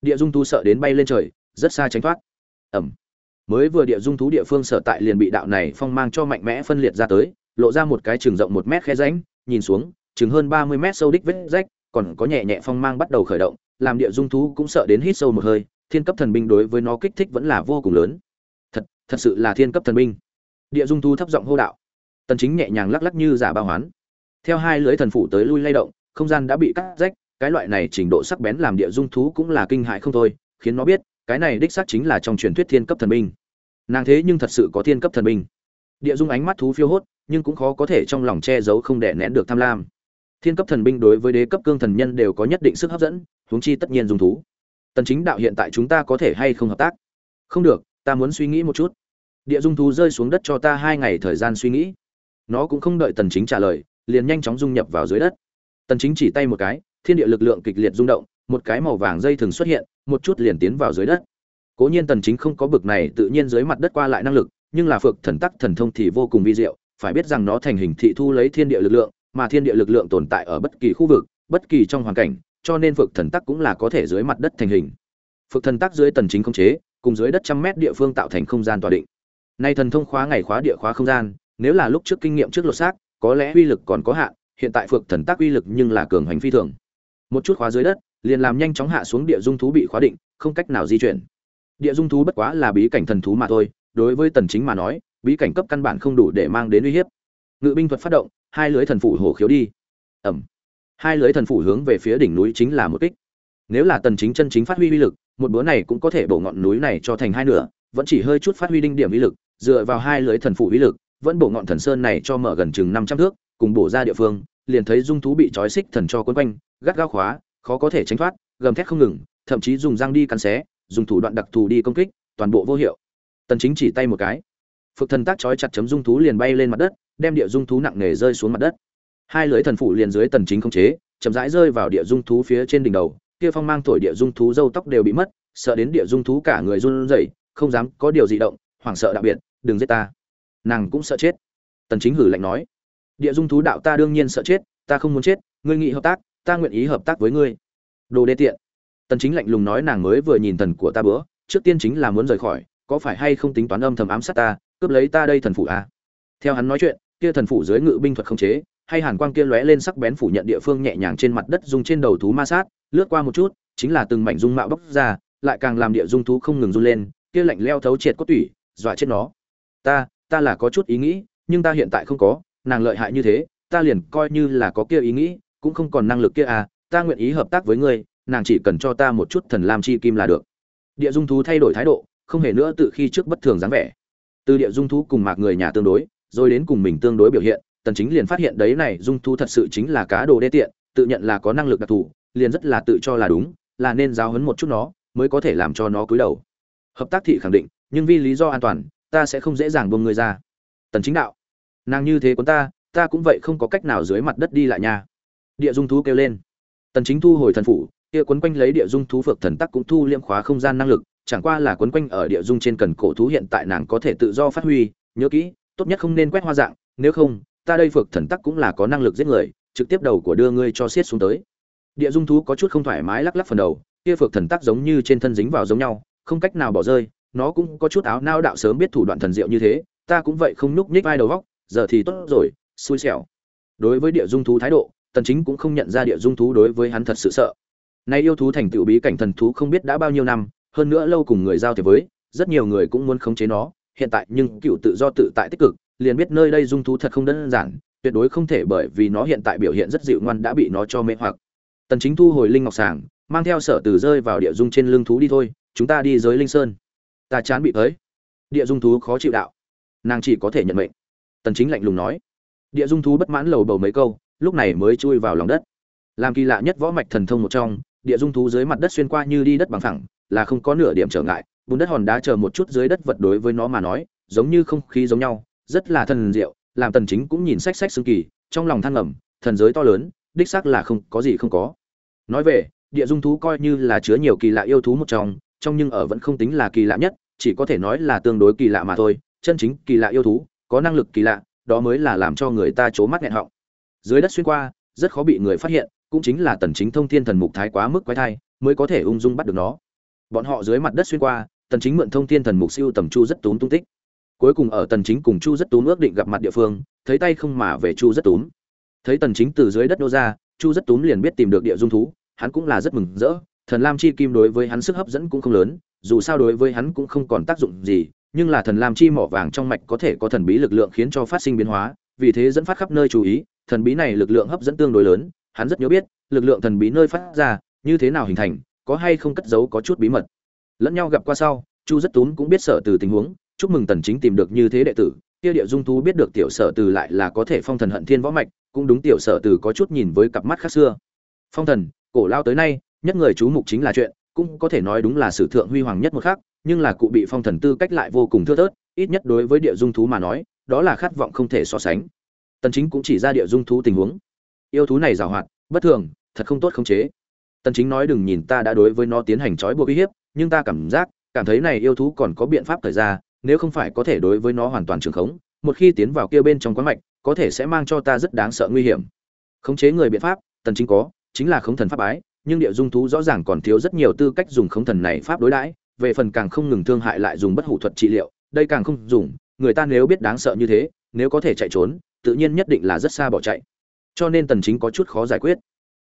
Địa dung thú sợ đến bay lên trời, rất xa tránh thoát. Ẩm mới vừa địa dung thú địa phương sở tại liền bị đạo này phong mang cho mạnh mẽ phân liệt ra tới, lộ ra một cái trường rộng một mét khe ránh nhìn xuống, chừng hơn 30 mét sâu đích vết rách, còn có nhẹ nhẹ phong mang bắt đầu khởi động, làm địa dung thú cũng sợ đến hít sâu một hơi, thiên cấp thần binh đối với nó kích thích vẫn là vô cùng lớn. Thật thật sự là thiên cấp thần binh. Địa dung thú thấp giọng hô đạo. Tần chính nhẹ nhàng lắc lắc như giả bao hoán. Theo hai lưới thần phủ tới lui lay động, không gian đã bị cắt rách, cái loại này trình độ sắc bén làm địa dung thú cũng là kinh hại không thôi, khiến nó biết cái này đích xác chính là trong truyền thuyết thiên cấp thần binh. Nàng thế nhưng thật sự có thiên cấp thần binh. Địa dung ánh mắt thú phiêu hốt, nhưng cũng khó có thể trong lòng che giấu không đè nén được tham lam. Thiên cấp thần binh đối với đế cấp cương thần nhân đều có nhất định sức hấp dẫn, huống chi tất nhiên dùng thú. Tần chính đạo hiện tại chúng ta có thể hay không hợp tác? Không được, ta muốn suy nghĩ một chút. Địa dung thú rơi xuống đất cho ta hai ngày thời gian suy nghĩ. Nó cũng không đợi tần chính trả lời, liền nhanh chóng dung nhập vào dưới đất. Tần chính chỉ tay một cái, thiên địa lực lượng kịch liệt rung động một cái màu vàng dây thường xuất hiện, một chút liền tiến vào dưới đất. Cố nhiên tần chính không có bực này tự nhiên dưới mặt đất qua lại năng lực, nhưng là phược thần tắc thần thông thì vô cùng vi diệu, phải biết rằng nó thành hình thị thu lấy thiên địa lực lượng, mà thiên địa lực lượng tồn tại ở bất kỳ khu vực, bất kỳ trong hoàn cảnh, cho nên phược thần tắc cũng là có thể dưới mặt đất thành hình. Phược thần tắc dưới tần chính không chế, cùng dưới đất trăm mét địa phương tạo thành không gian tỏa định. Nay thần thông khóa ngày khóa địa khóa không gian, nếu là lúc trước kinh nghiệm trước lột xác, có lẽ uy lực còn có hạn, hiện tại phược thần tắc uy lực nhưng là cường hành phi thường. Một chút khóa dưới đất liền làm nhanh chóng hạ xuống địa dung thú bị khóa định, không cách nào di chuyển. Địa dung thú bất quá là bí cảnh thần thú mà thôi, đối với tần chính mà nói, bí cảnh cấp căn bản không đủ để mang đến uy hiếp. Ngự binh thuật phát động, hai lưới thần phủ hổ khiếu đi. Ẩm hai lưới thần phủ hướng về phía đỉnh núi chính là một kích. Nếu là tần chính chân chính phát huy uy lực, một búa này cũng có thể bổ ngọn núi này cho thành hai nửa, vẫn chỉ hơi chút phát huy đinh điểm uy lực, dựa vào hai lưới thần phủ uy lực, vẫn bổ ngọn thần sơn này cho mở gần chừng 500 thước, cùng bổ ra địa phương, liền thấy dung thú bị trói xích thần cho quấn quanh, gắt gao khóa khó có thể tránh thoát, gầm thét không ngừng, thậm chí dùng răng đi cắn xé, dùng thủ đoạn đặc thù đi công kích, toàn bộ vô hiệu. Tần chính chỉ tay một cái. Phực thần tác chói chặt chấm dung thú liền bay lên mặt đất, đem địa dung thú nặng nề rơi xuống mặt đất. Hai lưỡi thần phủ liền dưới tần chính không chế, chậm rãi rơi vào địa dung thú phía trên đỉnh đầu, kia phong mang thổi địa dung thú râu tóc đều bị mất, sợ đến địa dung thú cả người run rẩy, không dám, có điều gì động, hoảng sợ đặc biệt, đừng giết ta. Nàng cũng sợ chết. Tần chính hử lạnh nói, địa dung thú đạo ta đương nhiên sợ chết, ta không muốn chết, ngươi nghị hợp tác ta nguyện ý hợp tác với ngươi. Đồ đê tiện. Tần chính lạnh lùng nói nàng mới vừa nhìn thần của ta bữa, trước tiên chính là muốn rời khỏi, có phải hay không tính toán âm thầm ám sát ta, cướp lấy ta đây thần phủ à? theo hắn nói chuyện, kia thần phủ dưới ngự binh thuật không chế, hay hàn quang kia lóe lên sắc bén phủ nhận địa phương nhẹ nhàng trên mặt đất dung trên đầu thú ma sát, lướt qua một chút, chính là từng mảnh dung mạo bốc ra, lại càng làm địa dung thú không ngừng run lên, kia lạnh leo thấu triệt cốt tủy, dọa chết nó. Ta ta là có chút ý nghĩ, nhưng ta hiện tại không có, nàng lợi hại như thế, ta liền coi như là có kia ý nghĩ cũng không còn năng lực kia à ta nguyện ý hợp tác với ngươi, nàng chỉ cần cho ta một chút thần lam chi kim là được. Địa dung thú thay đổi thái độ, không hề nữa tự khi trước bất thường dáng vẻ. Từ địa dung thú cùng mạc người nhà tương đối, rồi đến cùng mình tương đối biểu hiện, tần chính liền phát hiện đấy này dung thú thật sự chính là cá đồ đê tiện, tự nhận là có năng lực đặc thù, liền rất là tự cho là đúng, là nên giáo huấn một chút nó, mới có thể làm cho nó cúi đầu. Hợp tác thị khẳng định, nhưng vì lý do an toàn, ta sẽ không dễ dàng buông người ra. Tần chính đạo, nàng như thế của ta ta cũng vậy không có cách nào dưới mặt đất đi lại nha địa dung thú kêu lên. Tần chính thu hồi thần phủ, kia quấn quanh lấy địa dung thú phược thần tắc cũng thu liễm khóa không gian năng lực, chẳng qua là quấn quanh ở địa dung trên cần cổ thú hiện tại nàng có thể tự do phát huy, nhớ kỹ, tốt nhất không nên quét hoa dạng, nếu không, ta đây phược thần tắc cũng là có năng lực giết người, trực tiếp đầu của đưa ngươi cho xiết xuống tới. Địa dung thú có chút không thoải mái lắc lắc phần đầu, kia phược thần tắc giống như trên thân dính vào giống nhau, không cách nào bỏ rơi, nó cũng có chút áo nao đạo sớm biết thủ đoạn thần diệu như thế, ta cũng vậy không nhúc nhích vai đầu góc, giờ thì tốt rồi, xui xẻo. Đối với địa dung thú thái độ tần chính cũng không nhận ra địa dung thú đối với hắn thật sự sợ. Nay yêu thú thành tựu bí cảnh thần thú không biết đã bao nhiêu năm, hơn nữa lâu cùng người giao thiệp với, rất nhiều người cũng muốn khống chế nó, hiện tại nhưng cựu tự do tự tại tích cực, liền biết nơi đây dung thú thật không đơn giản, tuyệt đối không thể bởi vì nó hiện tại biểu hiện rất dịu ngoan đã bị nó cho mê hoặc. Tần chính thu hồi linh ngọc sàng, mang theo sở từ rơi vào địa dung trên lưng thú đi thôi, chúng ta đi giới linh sơn. Ta chán bị tới. Địa dung thú khó chịu đạo. Nàng chỉ có thể nhận mệnh. Tần chính lạnh lùng nói. Địa dung thú bất mãn lầu bầu mấy câu lúc này mới chui vào lòng đất. Làm kỳ lạ nhất võ mạch thần thông một trong, địa dung thú dưới mặt đất xuyên qua như đi đất bằng phẳng, là không có nửa điểm trở ngại, bùn đất hòn đá chờ một chút dưới đất vật đối với nó mà nói, giống như không khí giống nhau, rất là thần diệu, làm tần chính cũng nhìn sách sách xương kỳ, trong lòng than ngầm, thần giới to lớn, đích xác là không có gì không có. Nói về, địa dung thú coi như là chứa nhiều kỳ lạ yêu thú một trong trong nhưng ở vẫn không tính là kỳ lạ nhất, chỉ có thể nói là tương đối kỳ lạ mà thôi, chân chính kỳ lạ yêu thú, có năng lực kỳ lạ, đó mới là làm cho người ta chố mắt nghẹn họng dưới đất xuyên qua, rất khó bị người phát hiện, cũng chính là tần chính thông thiên thần mục thái quá mức quái thai, mới có thể ung dung bắt được nó. Bọn họ dưới mặt đất xuyên qua, tần chính mượn thông thiên thần mục siêu tầm chu rất túm tung tích. Cuối cùng ở tần chính cùng chu rất túm ước định gặp mặt địa phương, thấy tay không mà về chu rất túm thấy tần chính từ dưới đất nô ra, chu rất túm liền biết tìm được địa dung thú, hắn cũng là rất mừng rỡ. Thần lam chi kim đối với hắn sức hấp dẫn cũng không lớn, dù sao đối với hắn cũng không còn tác dụng gì, nhưng là thần lam chi mỏ vàng trong mạch có thể có thần bí lực lượng khiến cho phát sinh biến hóa, vì thế dẫn phát khắp nơi chú ý thần bí này lực lượng hấp dẫn tương đối lớn, hắn rất nhớ biết, lực lượng thần bí nơi phát ra, như thế nào hình thành, có hay không cất giấu có chút bí mật. Lẫn nhau gặp qua sau, chu rất tốn cũng biết sở từ tình huống, chúc mừng tần chính tìm được như thế đệ tử, kia địa dung thú biết được tiểu sở từ lại là có thể phong thần hận thiên võ mạch, cũng đúng tiểu sở từ có chút nhìn với cặp mắt khác xưa. Phong thần, cổ lao tới nay, nhất người chú mục chính là chuyện, cũng có thể nói đúng là sử thượng huy hoàng nhất một khác nhưng là cụ bị phong thần tư cách lại vô cùng thưa thớt, ít nhất đối với địa dung thú mà nói, đó là khát vọng không thể so sánh tần chính cũng chỉ ra địa dung thú tình huống. Yêu thú này giàu hoạt, bất thường, thật không tốt khống chế. Tần chính nói đừng nhìn ta đã đối với nó tiến hành trói buộc uy hiếp, nhưng ta cảm giác, cảm thấy này yêu thú còn có biện pháp thời ra nếu không phải có thể đối với nó hoàn toàn trường khống, một khi tiến vào kia bên trong quán mạch, có thể sẽ mang cho ta rất đáng sợ nguy hiểm. Khống chế người biện pháp, tần chính có, chính là khống thần pháp ái nhưng địa dung thú rõ ràng còn thiếu rất nhiều tư cách dùng khống thần này pháp đối đãi, về phần càng không ngừng thương hại lại dùng bất hủ thuật trị liệu, đây càng không dùng, người ta nếu biết đáng sợ như thế, nếu có thể chạy trốn tự nhiên nhất định là rất xa bỏ chạy. Cho nên tần chính có chút khó giải quyết.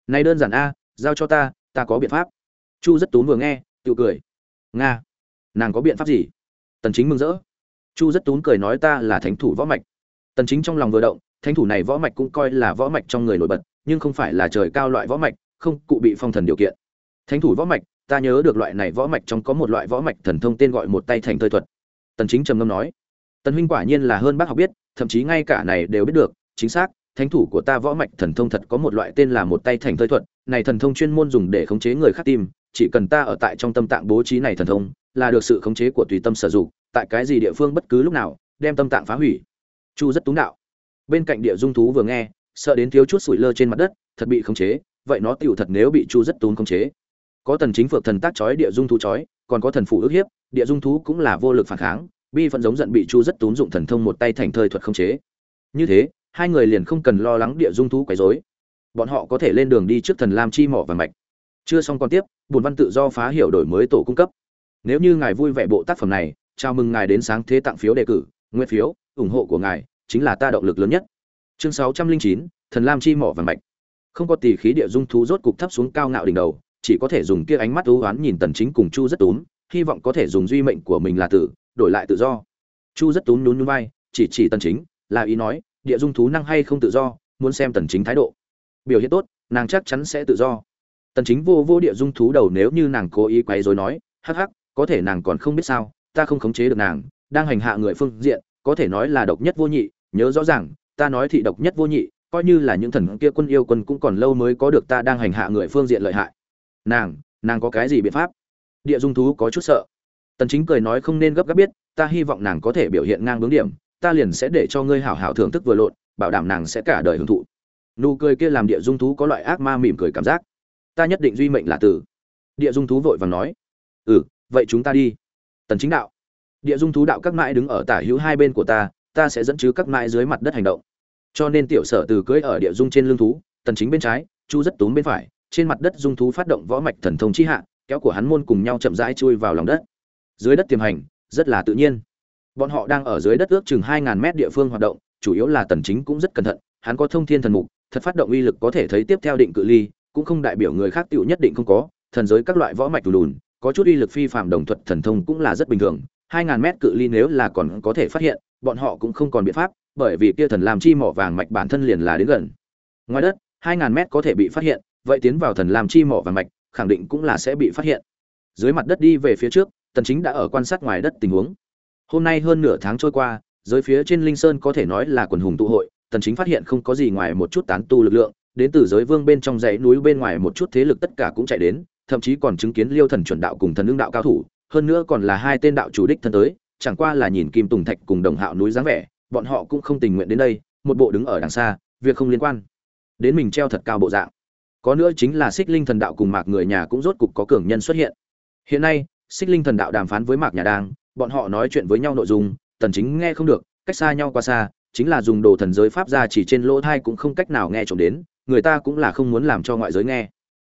Này đơn giản a, giao cho ta ta có biện pháp. Chu rất tún vừa nghe, tự cười. Nga, nàng có biện pháp gì? Tần chính mừng rỡ. Chu rất tún cười nói ta là thánh thủ võ mạch. Tần chính trong lòng vừa động, thánh thủ này võ mạch cũng coi là võ mạch trong người nổi bật, nhưng không phải là trời cao loại võ mạch, không, cụ bị phong thần điều kiện. Thánh thủ võ mạch, ta nhớ được loại này võ mạch trong có một loại võ mạch thần thông tên gọi một tay thành thơi thuật. Tần chính trầm ngâm nói tần huynh quả nhiên là hơn bác học biết, thậm chí ngay cả này đều biết được, chính xác, thánh thủ của ta võ mạch thần thông thật có một loại tên là một tay thành thơi thuật, này thần thông chuyên môn dùng để khống chế người khác tim, chỉ cần ta ở tại trong tâm tạng bố trí này thần thông, là được sự khống chế của tùy tâm sử dụng, tại cái gì địa phương bất cứ lúc nào, đem tâm tạng phá hủy. Chu rất túng đạo. Bên cạnh địa dung thú vừa nghe, sợ đến thiếu chút sủi lơ trên mặt đất, thật bị khống chế, vậy nó tựu thật nếu bị chu rất tún khống chế. Có tần chính phược thần tác chói địa dung thú chói, còn có thần phụ ước hiếp, địa dung thú cũng là vô lực phản kháng bi phận giống giận bị chu rất tốn dụng thần thông một tay thành thời thuật không chế. Như thế, hai người liền không cần lo lắng địa dung thú quấy rối. Bọn họ có thể lên đường đi trước thần lam chi mỏ và mạch. Chưa xong còn tiếp, Bùn văn tự do phá hiểu đổi mới tổ cung cấp. Nếu như ngài vui vẻ bộ tác phẩm này, chào mừng ngài đến sáng thế tặng phiếu đề cử nguyên phiếu, ủng hộ của ngài, chính là ta động lực lớn nhất. Chương sáu trăm linh chín, thần lam chi mỏ và mạch. Không có tỷ khí địa dung thú rốt cục thấp xuống cao ngạo đỉnh đầu, chỉ có thể dùng kia ánh mắt ưu oán nhìn tần chính cùng chu rất túm, hy vọng có thể dùng duy mệnh của mình là tử đổi lại tự do. Chu rất tún nhún nhún vai, chỉ chỉ tần chính, là ý nói, địa dung thú năng hay không tự do, muốn xem tần chính thái độ. Biểu hiện tốt, nàng chắc chắn sẽ tự do. Tần chính vô vô địa dung thú đầu nếu như nàng cố ý quấy rối nói, hắc hắc, có thể nàng còn không biết sao, ta không khống chế được nàng, đang hành hạ người phương diện, có thể nói là độc nhất vô nhị, nhớ rõ ràng, ta nói thị độc nhất vô nhị, coi như là những thần kia quân yêu quân cũng còn lâu mới có được ta đang hành hạ người phương diện lợi hại. Nàng nàng có cái gì biện pháp? Địa dung thú có chút sợ tần chính cười nói không nên gấp gáp biết, ta hy vọng nàng có thể biểu hiện ngang bướng điểm, ta liền sẽ để cho ngươi hảo hảo thưởng thức vừa lộn, bảo đảm nàng sẽ cả đời hưởng thụ. Nụ cười kia làm địa dung thú có loại ác ma mỉm cười cảm giác. Ta nhất định duy mệnh là tử. Địa dung thú vội vàng nói. Ừ vậy chúng ta đi. Tần chính đạo. Địa dung thú đạo các mãi đứng ở tả hữu hai bên của ta ta sẽ dẫn chứ các mãi dưới mặt đất hành động. Cho nên tiểu sở từ cưỡi ở địa dung trên lưng thú, tần chính bên trái, chu rất túm bên phải, trên mặt đất dung thú phát động võ mạch thần thông chi hạ, kéo của hắn môn cùng nhau chậm rãi chui vào lòng đất dưới đất tiềm hành, rất là tự nhiên. Bọn họ đang ở dưới đất ước chừng 2.000 mét địa phương hoạt động, chủ yếu là tần chính cũng rất cẩn thận, hắn có thông thiên thần mục, thật phát động uy lực có thể thấy tiếp theo định cự ly, cũng không đại biểu người khác tiểu nhất định không có, thần giới các loại võ mạch lùn có chút uy lực phi phàm đồng thuật thần thông cũng là rất bình thường 2.000 mét cự ly nếu là còn có thể phát hiện, bọn họ cũng không còn biện pháp, bởi vì kia thần làm chi mỏ vàng mạch bản thân liền là đến gần. Ngoài đất 2.000 mét có thể bị phát hiện, vậy tiến vào thần làm chi mỏ vàng mạch, khẳng định cũng là sẽ bị phát hiện. Dưới mặt đất đi về phía trước tần chính đã ở quan sát ngoài đất tình huống. Hôm nay hơn nửa tháng trôi qua dưới phía trên linh sơn có thể nói là quần hùng tụ hội, tần chính phát hiện không có gì ngoài một chút tán tu lực lượng, đến từ giới vương bên trong dãy núi bên ngoài một chút thế lực tất cả cũng chạy đến, thậm chí còn chứng kiến liêu thần chuẩn đạo cùng thần lương đạo cao thủ, hơn nữa còn là hai tên đạo chủ đích thân tới, chẳng qua là nhìn kim tùng thạch cùng đồng hạo núi dáng vẻ, bọn họ cũng không tình nguyện đến đây, một bộ đứng ở đằng xa, việc không liên quan. Đến mình treo thật cao bộ dạng. Có nữa chính là xích linh thần đạo cùng mạc người nhà cũng rốt cục có cường nhân xuất hiện. Hiện nay xích linh thần đạo đàm phán với mạc nhà đang, bọn họ nói chuyện với nhau nội dung, tần chính nghe không được, cách xa nhau quá xa, chính là dùng đồ thần giới pháp ra chỉ trên lỗ thai cũng không cách nào nghe trộm đến, người ta cũng là không muốn làm cho ngoại giới nghe.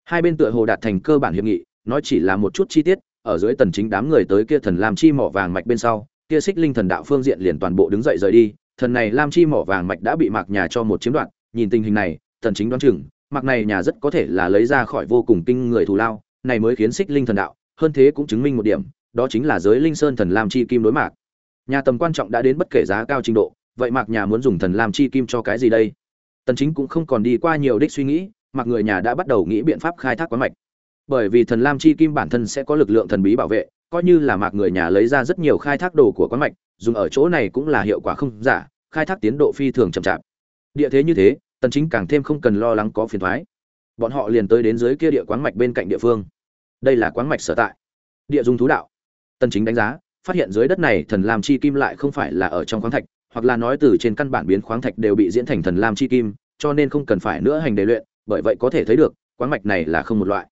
Hai bên tựa hồ đạt thành cơ bản hiệp nghị, nói chỉ là một chút chi tiết, ở dưới tần chính đám người tới kia thần lam chi mỏ vàng mạch bên sau, kia xích linh thần đạo phương diện liền toàn bộ đứng dậy rời đi, thần này lam chi mỏ vàng mạch đã bị mạc nhà cho một chiếm đoạt, nhìn tình hình này, tần chính đoán chừng, mạc này nhà rất có thể là lấy ra khỏi vô cùng kinh người thù lao, này mới khiến xích linh thần đạo hơn thế cũng chứng minh một điểm, đó chính là giới linh sơn thần lam chi kim đối mạc. Nhà tầm quan trọng đã đến bất kể giá cao trình độ, vậy mạc nhà muốn dùng thần lam chi kim cho cái gì đây? Tần chính cũng không còn đi qua nhiều đích suy nghĩ, mạc người nhà đã bắt đầu nghĩ biện pháp khai thác quán mạch. Bởi vì thần lam chi kim bản thân sẽ có lực lượng thần bí bảo vệ, coi như là mạc người nhà lấy ra rất nhiều khai thác đồ của quán mạch, dùng ở chỗ này cũng là hiệu quả không giả, khai thác tiến độ phi thường chậm chạp. Địa thế như thế, tần chính càng thêm không cần lo lắng có phiền toái. Bọn họ liền tới đến dưới kia địa quán mạch bên cạnh địa phương đây là quáng mạch sở tại. Địa dung thú đạo. Tần chính đánh giá, phát hiện dưới đất này thần lam chi kim lại không phải là ở trong khoáng thạch, hoặc là nói từ trên căn bản biến khoáng thạch đều bị diễn thành thần lam chi kim, cho nên không cần phải nữa hành đề luyện, bởi vậy có thể thấy được, quáng mạch này là không một loại.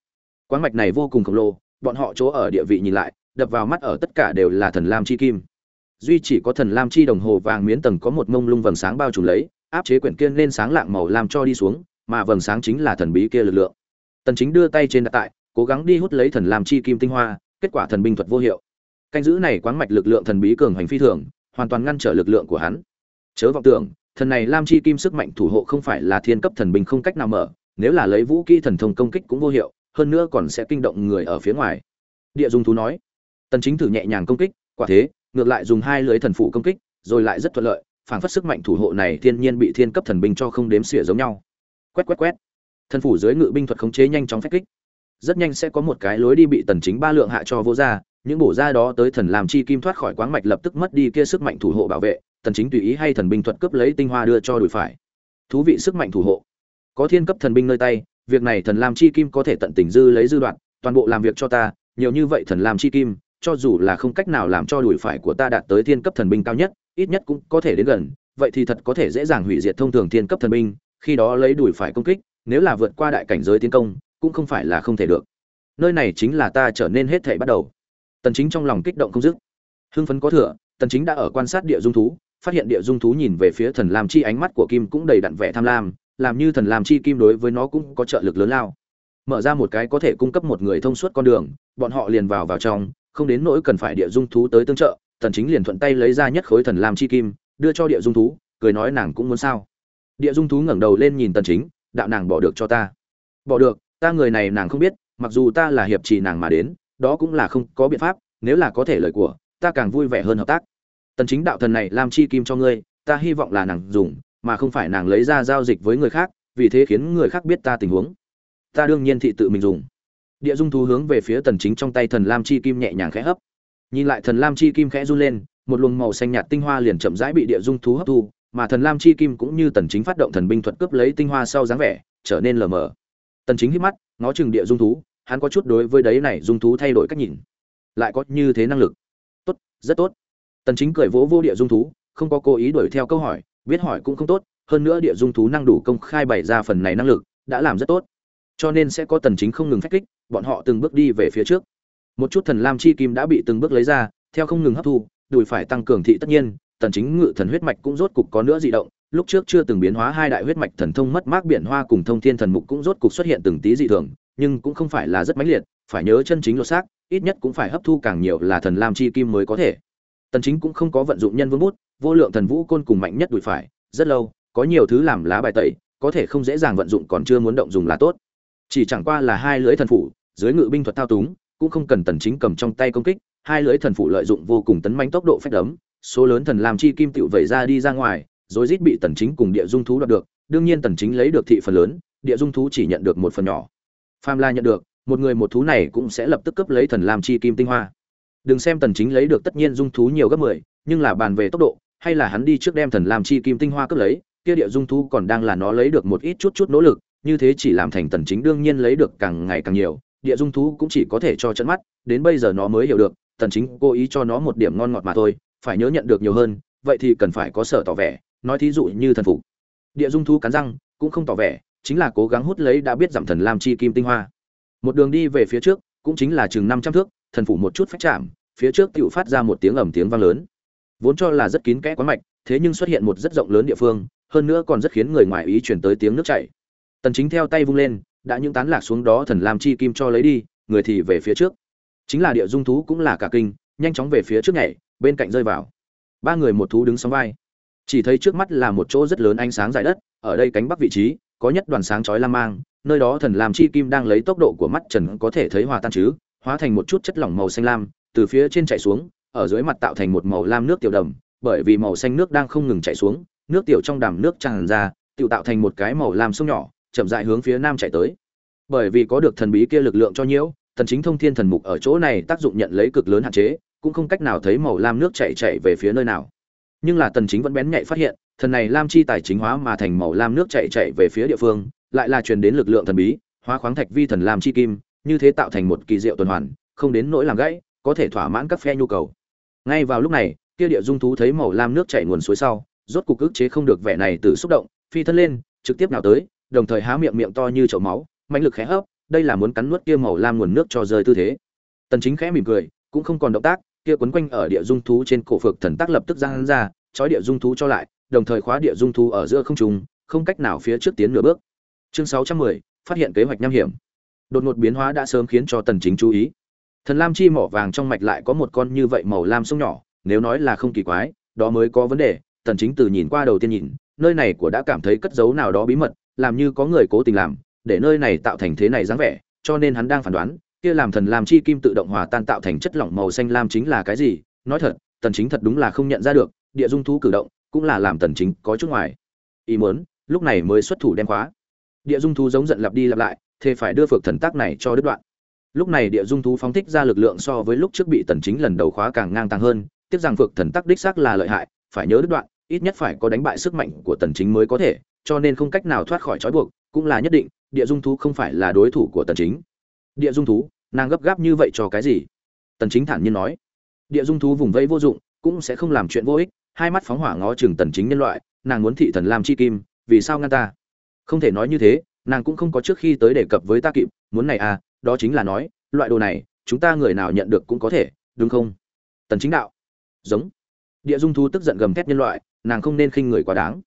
Quáng mạch này vô cùng khổng lồ, bọn họ chỗ ở địa vị nhìn lại, đập vào mắt ở tất cả đều là thần lam chi kim. Duy chỉ có thần lam chi đồng hồ vàng miến tầng có một mông lung vầng sáng bao trùm lấy, áp chế quyển kiên lên sáng lạng màu làm cho đi xuống, mà vầng sáng chính là thần bí kia lực lượng. Tần chính đưa tay trên đặt tại cố gắng đi hút lấy thần làm chi kim tinh hoa, kết quả thần binh thuật vô hiệu. Canh giữ này quán mạch lực lượng thần bí cường hành phi thường, hoàn toàn ngăn trở lực lượng của hắn. Chớ vọng tưởng, thần này lam chi kim sức mạnh thủ hộ không phải là thiên cấp thần binh không cách nào mở, nếu là lấy vũ kỹ thần thông công kích cũng vô hiệu, hơn nữa còn sẽ kinh động người ở phía ngoài. Địa dung thú nói. Tần chính thử nhẹ nhàng công kích, quả thế, ngược lại dùng hai lưới thần phụ công kích, rồi lại rất thuận lợi, phản phất sức mạnh thủ hộ này thiên nhiên bị thiên cấp thần binh cho không đếm xỉa giống nhau. Quét quét quét. Thần phủ dưới ngự binh thuật khống chế nhanh chóng phách kích rất nhanh sẽ có một cái lối đi bị tần chính ba lượng hạ cho vô ra những bổ ra đó tới thần làm chi kim thoát khỏi quáng mạch lập tức mất đi kia sức mạnh thủ hộ bảo vệ, tần chính tùy ý hay thần binh thuật cướp lấy tinh hoa đưa cho đùi phải. Thú vị sức mạnh thủ hộ. Có thiên cấp thần binh nơi tay, việc này thần lam chi kim có thể tận tình dư lấy dư đoạn, toàn bộ làm việc cho ta, nhiều như vậy thần lam chi kim, cho dù là không cách nào làm cho đùi phải của ta đạt tới thiên cấp thần binh cao nhất, ít nhất cũng có thể đến gần, vậy thì thật có thể dễ dàng hủy diệt thông thường thiên cấp thần binh, khi đó lấy đùi phải công kích, nếu là vượt qua đại cảnh giới tiến công cũng không phải là không thể được. Nơi này chính là ta trở nên hết thể bắt đầu. Tần chính trong lòng kích động không dứt. Hưng phấn có thừa, tần chính đã ở quan sát địa dung thú, phát hiện địa dung thú nhìn về phía thần lam chi ánh mắt của kim cũng đầy đặn vẻ tham lam, làm như thần lam chi kim đối với nó cũng có trợ lực lớn lao. Mở ra một cái có thể cung cấp một người thông suốt con đường, bọn họ liền vào vào trong, không đến nỗi cần phải địa dung thú tới tương trợ, tần chính liền thuận tay lấy ra nhất khối thần lam chi kim, đưa cho địa dung thú, cười nói nàng cũng muốn sao. Địa dung thú ngẩng đầu lên nhìn tần chính, đạo nàng bỏ được cho ta. Bỏ được ta người này nàng không biết, mặc dù ta là hiệp trì nàng mà đến, đó cũng là không có biện pháp, nếu là có thể lời của, ta càng vui vẻ hơn hợp tác. Tần chính đạo thần này làm chi kim cho ngươi, ta hy vọng là nàng dùng, mà không phải nàng lấy ra giao dịch với người khác, vì thế khiến người khác biết ta tình huống. Ta đương nhiên thị tự mình dùng. Địa dung thú hướng về phía tần chính trong tay thần lam chi kim nhẹ nhàng khẽ hấp. Nhìn lại thần lam chi kim khẽ run lên, một luồng màu xanh nhạt tinh hoa liền chậm rãi bị địa dung thú hấp thu, mà thần lam chi kim cũng như tần chính phát động thần binh thuật cướp lấy tinh hoa sau dáng vẻ, trở nên lờ mờ tần chính hít mắt, ngó chừng địa dung thú, hắn có chút đối với đấy này dung thú thay đổi cách nhìn. Lại có như thế năng lực. Tốt, rất tốt. Tần chính cười vỗ vô địa dung thú, không có cố ý đuổi theo câu hỏi, biết hỏi cũng không tốt, hơn nữa địa dung thú năng đủ công khai bày ra phần này năng lực, đã làm rất tốt. Cho nên sẽ có tần chính không ngừng phách kích, bọn họ từng bước đi về phía trước. Một chút thần lam chi kim đã bị từng bước lấy ra, theo không ngừng hấp thu, đùi phải tăng cường thị tất nhiên, tần chính ngự thần huyết mạch cũng rốt cục có nữa dị động lúc trước chưa từng biến hóa hai đại huyết mạch thần thông mất mát biển hoa cùng thông thiên thần mục cũng rốt cục xuất hiện từng tí dị thường, nhưng cũng không phải là rất mãnh liệt, phải nhớ chân chính lột xác, ít nhất cũng phải hấp thu càng nhiều là thần lam chi kim mới có thể. Tần chính cũng không có vận dụng nhân vương bút, vô lượng thần vũ côn cùng mạnh nhất đuổi phải, rất lâu, có nhiều thứ làm lá bài tẩy, có thể không dễ dàng vận dụng còn chưa muốn động dùng là tốt. Chỉ chẳng qua là hai lưỡi thần phủ, dưới ngự binh thuật thao túng, cũng không cần tần chính cầm trong tay công kích, hai lưỡi thần phủ lợi dụng vô cùng tấn manh tốc độ phách đấm, số lớn thần lam chi kim tiểu vẩy ra đi ra ngoài rồi rít bị tần chính cùng địa dung thú đoạt được đương nhiên tần chính lấy được thị phần lớn địa dung thú chỉ nhận được một phần nhỏ. Pham la nhận được một người một thú này cũng sẽ lập tức cấp lấy thần làm chi kim tinh hoa. Đừng xem tần chính lấy được tất nhiên dung thú nhiều gấp 10, nhưng là bàn về tốc độ hay là hắn đi trước đem thần làm chi kim tinh hoa cấp lấy kia địa dung thú còn đang là nó lấy được một ít chút chút nỗ lực như thế chỉ làm thành tần chính đương nhiên lấy được càng ngày càng nhiều địa dung thú cũng chỉ có thể cho trận mắt đến bây giờ nó mới hiểu được tần chính cố ý cho nó một điểm ngon ngọt mà thôi phải nhớ nhận được nhiều hơn vậy thì cần phải có sở tỏ vẻ nói thí dụ như thần phục. Địa dung thú cắn răng, cũng không tỏ vẻ, chính là cố gắng hút lấy đã biết giảm thần lam chi kim tinh hoa. Một đường đi về phía trước, cũng chính là chừng 500 thước, thần phủ một chút phách chạm phía trước tựu phát ra một tiếng ầm tiếng vang lớn. Vốn cho là rất kín kẽ quán mạch, thế nhưng xuất hiện một rất rộng lớn địa phương, hơn nữa còn rất khiến người ngoài ý chuyển tới tiếng nước chảy. Tần chính theo tay vung lên, đã những tán lạc xuống đó thần lam chi kim cho lấy đi, người thì về phía trước. Chính là địa dung thú cũng là cả kinh, nhanh chóng về phía trước nhảy, bên cạnh rơi vào. Ba người một thú đứng sóng vai chỉ thấy trước mắt là một chỗ rất lớn ánh sáng dài đất, ở đây cánh bắc vị trí, có nhất đoàn sáng chói lam mang, nơi đó thần làm chi kim đang lấy tốc độ của mắt trần có thể thấy hòa tan chứ, hóa thành một chút chất lỏng màu xanh lam, từ phía trên chảy xuống, ở dưới mặt tạo thành một màu lam nước tiểu đầm, bởi vì màu xanh nước đang không ngừng chảy xuống, nước tiểu trong đàm nước tràn ra, tự tạo thành một cái màu lam sông nhỏ, chậm rãi hướng phía nam chạy tới. Bởi vì có được thần bí kia lực lượng cho nhiễu, thần chính thông thiên thần mục ở chỗ này tác dụng nhận lấy cực lớn hạn chế, cũng không cách nào thấy màu lam nước chảy chảy về phía nơi nào nhưng là tần chính vẫn bén nhạy phát hiện, thần này lam chi tài chính hóa mà thành màu lam nước chảy chảy về phía địa phương, lại là truyền đến lực lượng thần bí, hóa khoáng thạch vi thần lam chi kim, như thế tạo thành một kỳ diệu tuần hoàn, không đến nỗi làm gãy, có thể thỏa mãn các phe nhu cầu. Ngay vào lúc này, kia địa dung thú thấy màu lam nước chảy nguồn suối sau, rốt cục ức chế không được vẻ này từ xúc động, phi thân lên, trực tiếp nào tới, đồng thời há miệng miệng to như chậu máu, mãnh lực khẽ hấp, đây là muốn cắn nuốt kia màu lam nguồn nước cho rơi tư thế. Tần chính khẽ mỉm cười, cũng không còn động tác kia quấn quanh ở địa dung thú trên cổ phược thần tác lập tức giang ra trói địa dung thú cho lại đồng thời khóa địa dung thú ở giữa không trung không cách nào phía trước tiến nửa bước. Chương 610, phát hiện kế hoạch nham hiểm. Đột ngột biến hóa đã sớm khiến cho tần chính chú ý. Thần lam chi mỏ vàng trong mạch lại có một con như vậy màu lam sông nhỏ nếu nói là không kỳ quái đó mới có vấn đề. Tần chính từ nhìn qua đầu tiên nhìn nơi này của đã cảm thấy cất giấu nào đó bí mật làm như có người cố tình làm để nơi này tạo thành thế này dáng vẻ cho nên hắn đang phán đoán kia làm thần làm chi kim tự động hòa tan tạo thành chất lỏng màu xanh lam chính là cái gì? Nói thật, tần chính thật đúng là không nhận ra được, địa dung thú cử động cũng là làm tần chính có chút ngoài ý muốn, lúc này mới xuất thủ đem khóa. Địa dung thú giống giận lặp đi lặp lại, thế phải đưa phược thần tác này cho đứt đoạn. Lúc này địa dung thú phóng thích ra lực lượng so với lúc trước bị tần chính lần đầu khóa càng ngang tăng hơn tiếp rằng phược thần tác đích xác là lợi hại, phải nhớ đứt đoạn, ít nhất phải có đánh bại sức mạnh của tần chính mới có thể, cho nên không cách nào thoát khỏi trói buộc, cũng là nhất định, địa dung thú không phải là đối thủ của tần chính. Địa dung thú nàng gấp gáp như vậy cho cái gì? Tần chính thản nhiên nói. Địa dung thú vùng vây vô dụng, cũng sẽ không làm chuyện vô ích, hai mắt phóng hỏa ngó chừng tần chính nhân loại, nàng muốn thị thần làm chi kim, vì sao ngăn ta? Không thể nói như thế, nàng cũng không có trước khi tới đề cập với ta kịp, muốn này à đó chính là nói, loại đồ này, chúng ta người nào nhận được cũng có thể, đúng không? Tần chính đạo. Giống. Địa dung thú tức giận gầm thét nhân loại, nàng không nên khinh người quá đáng.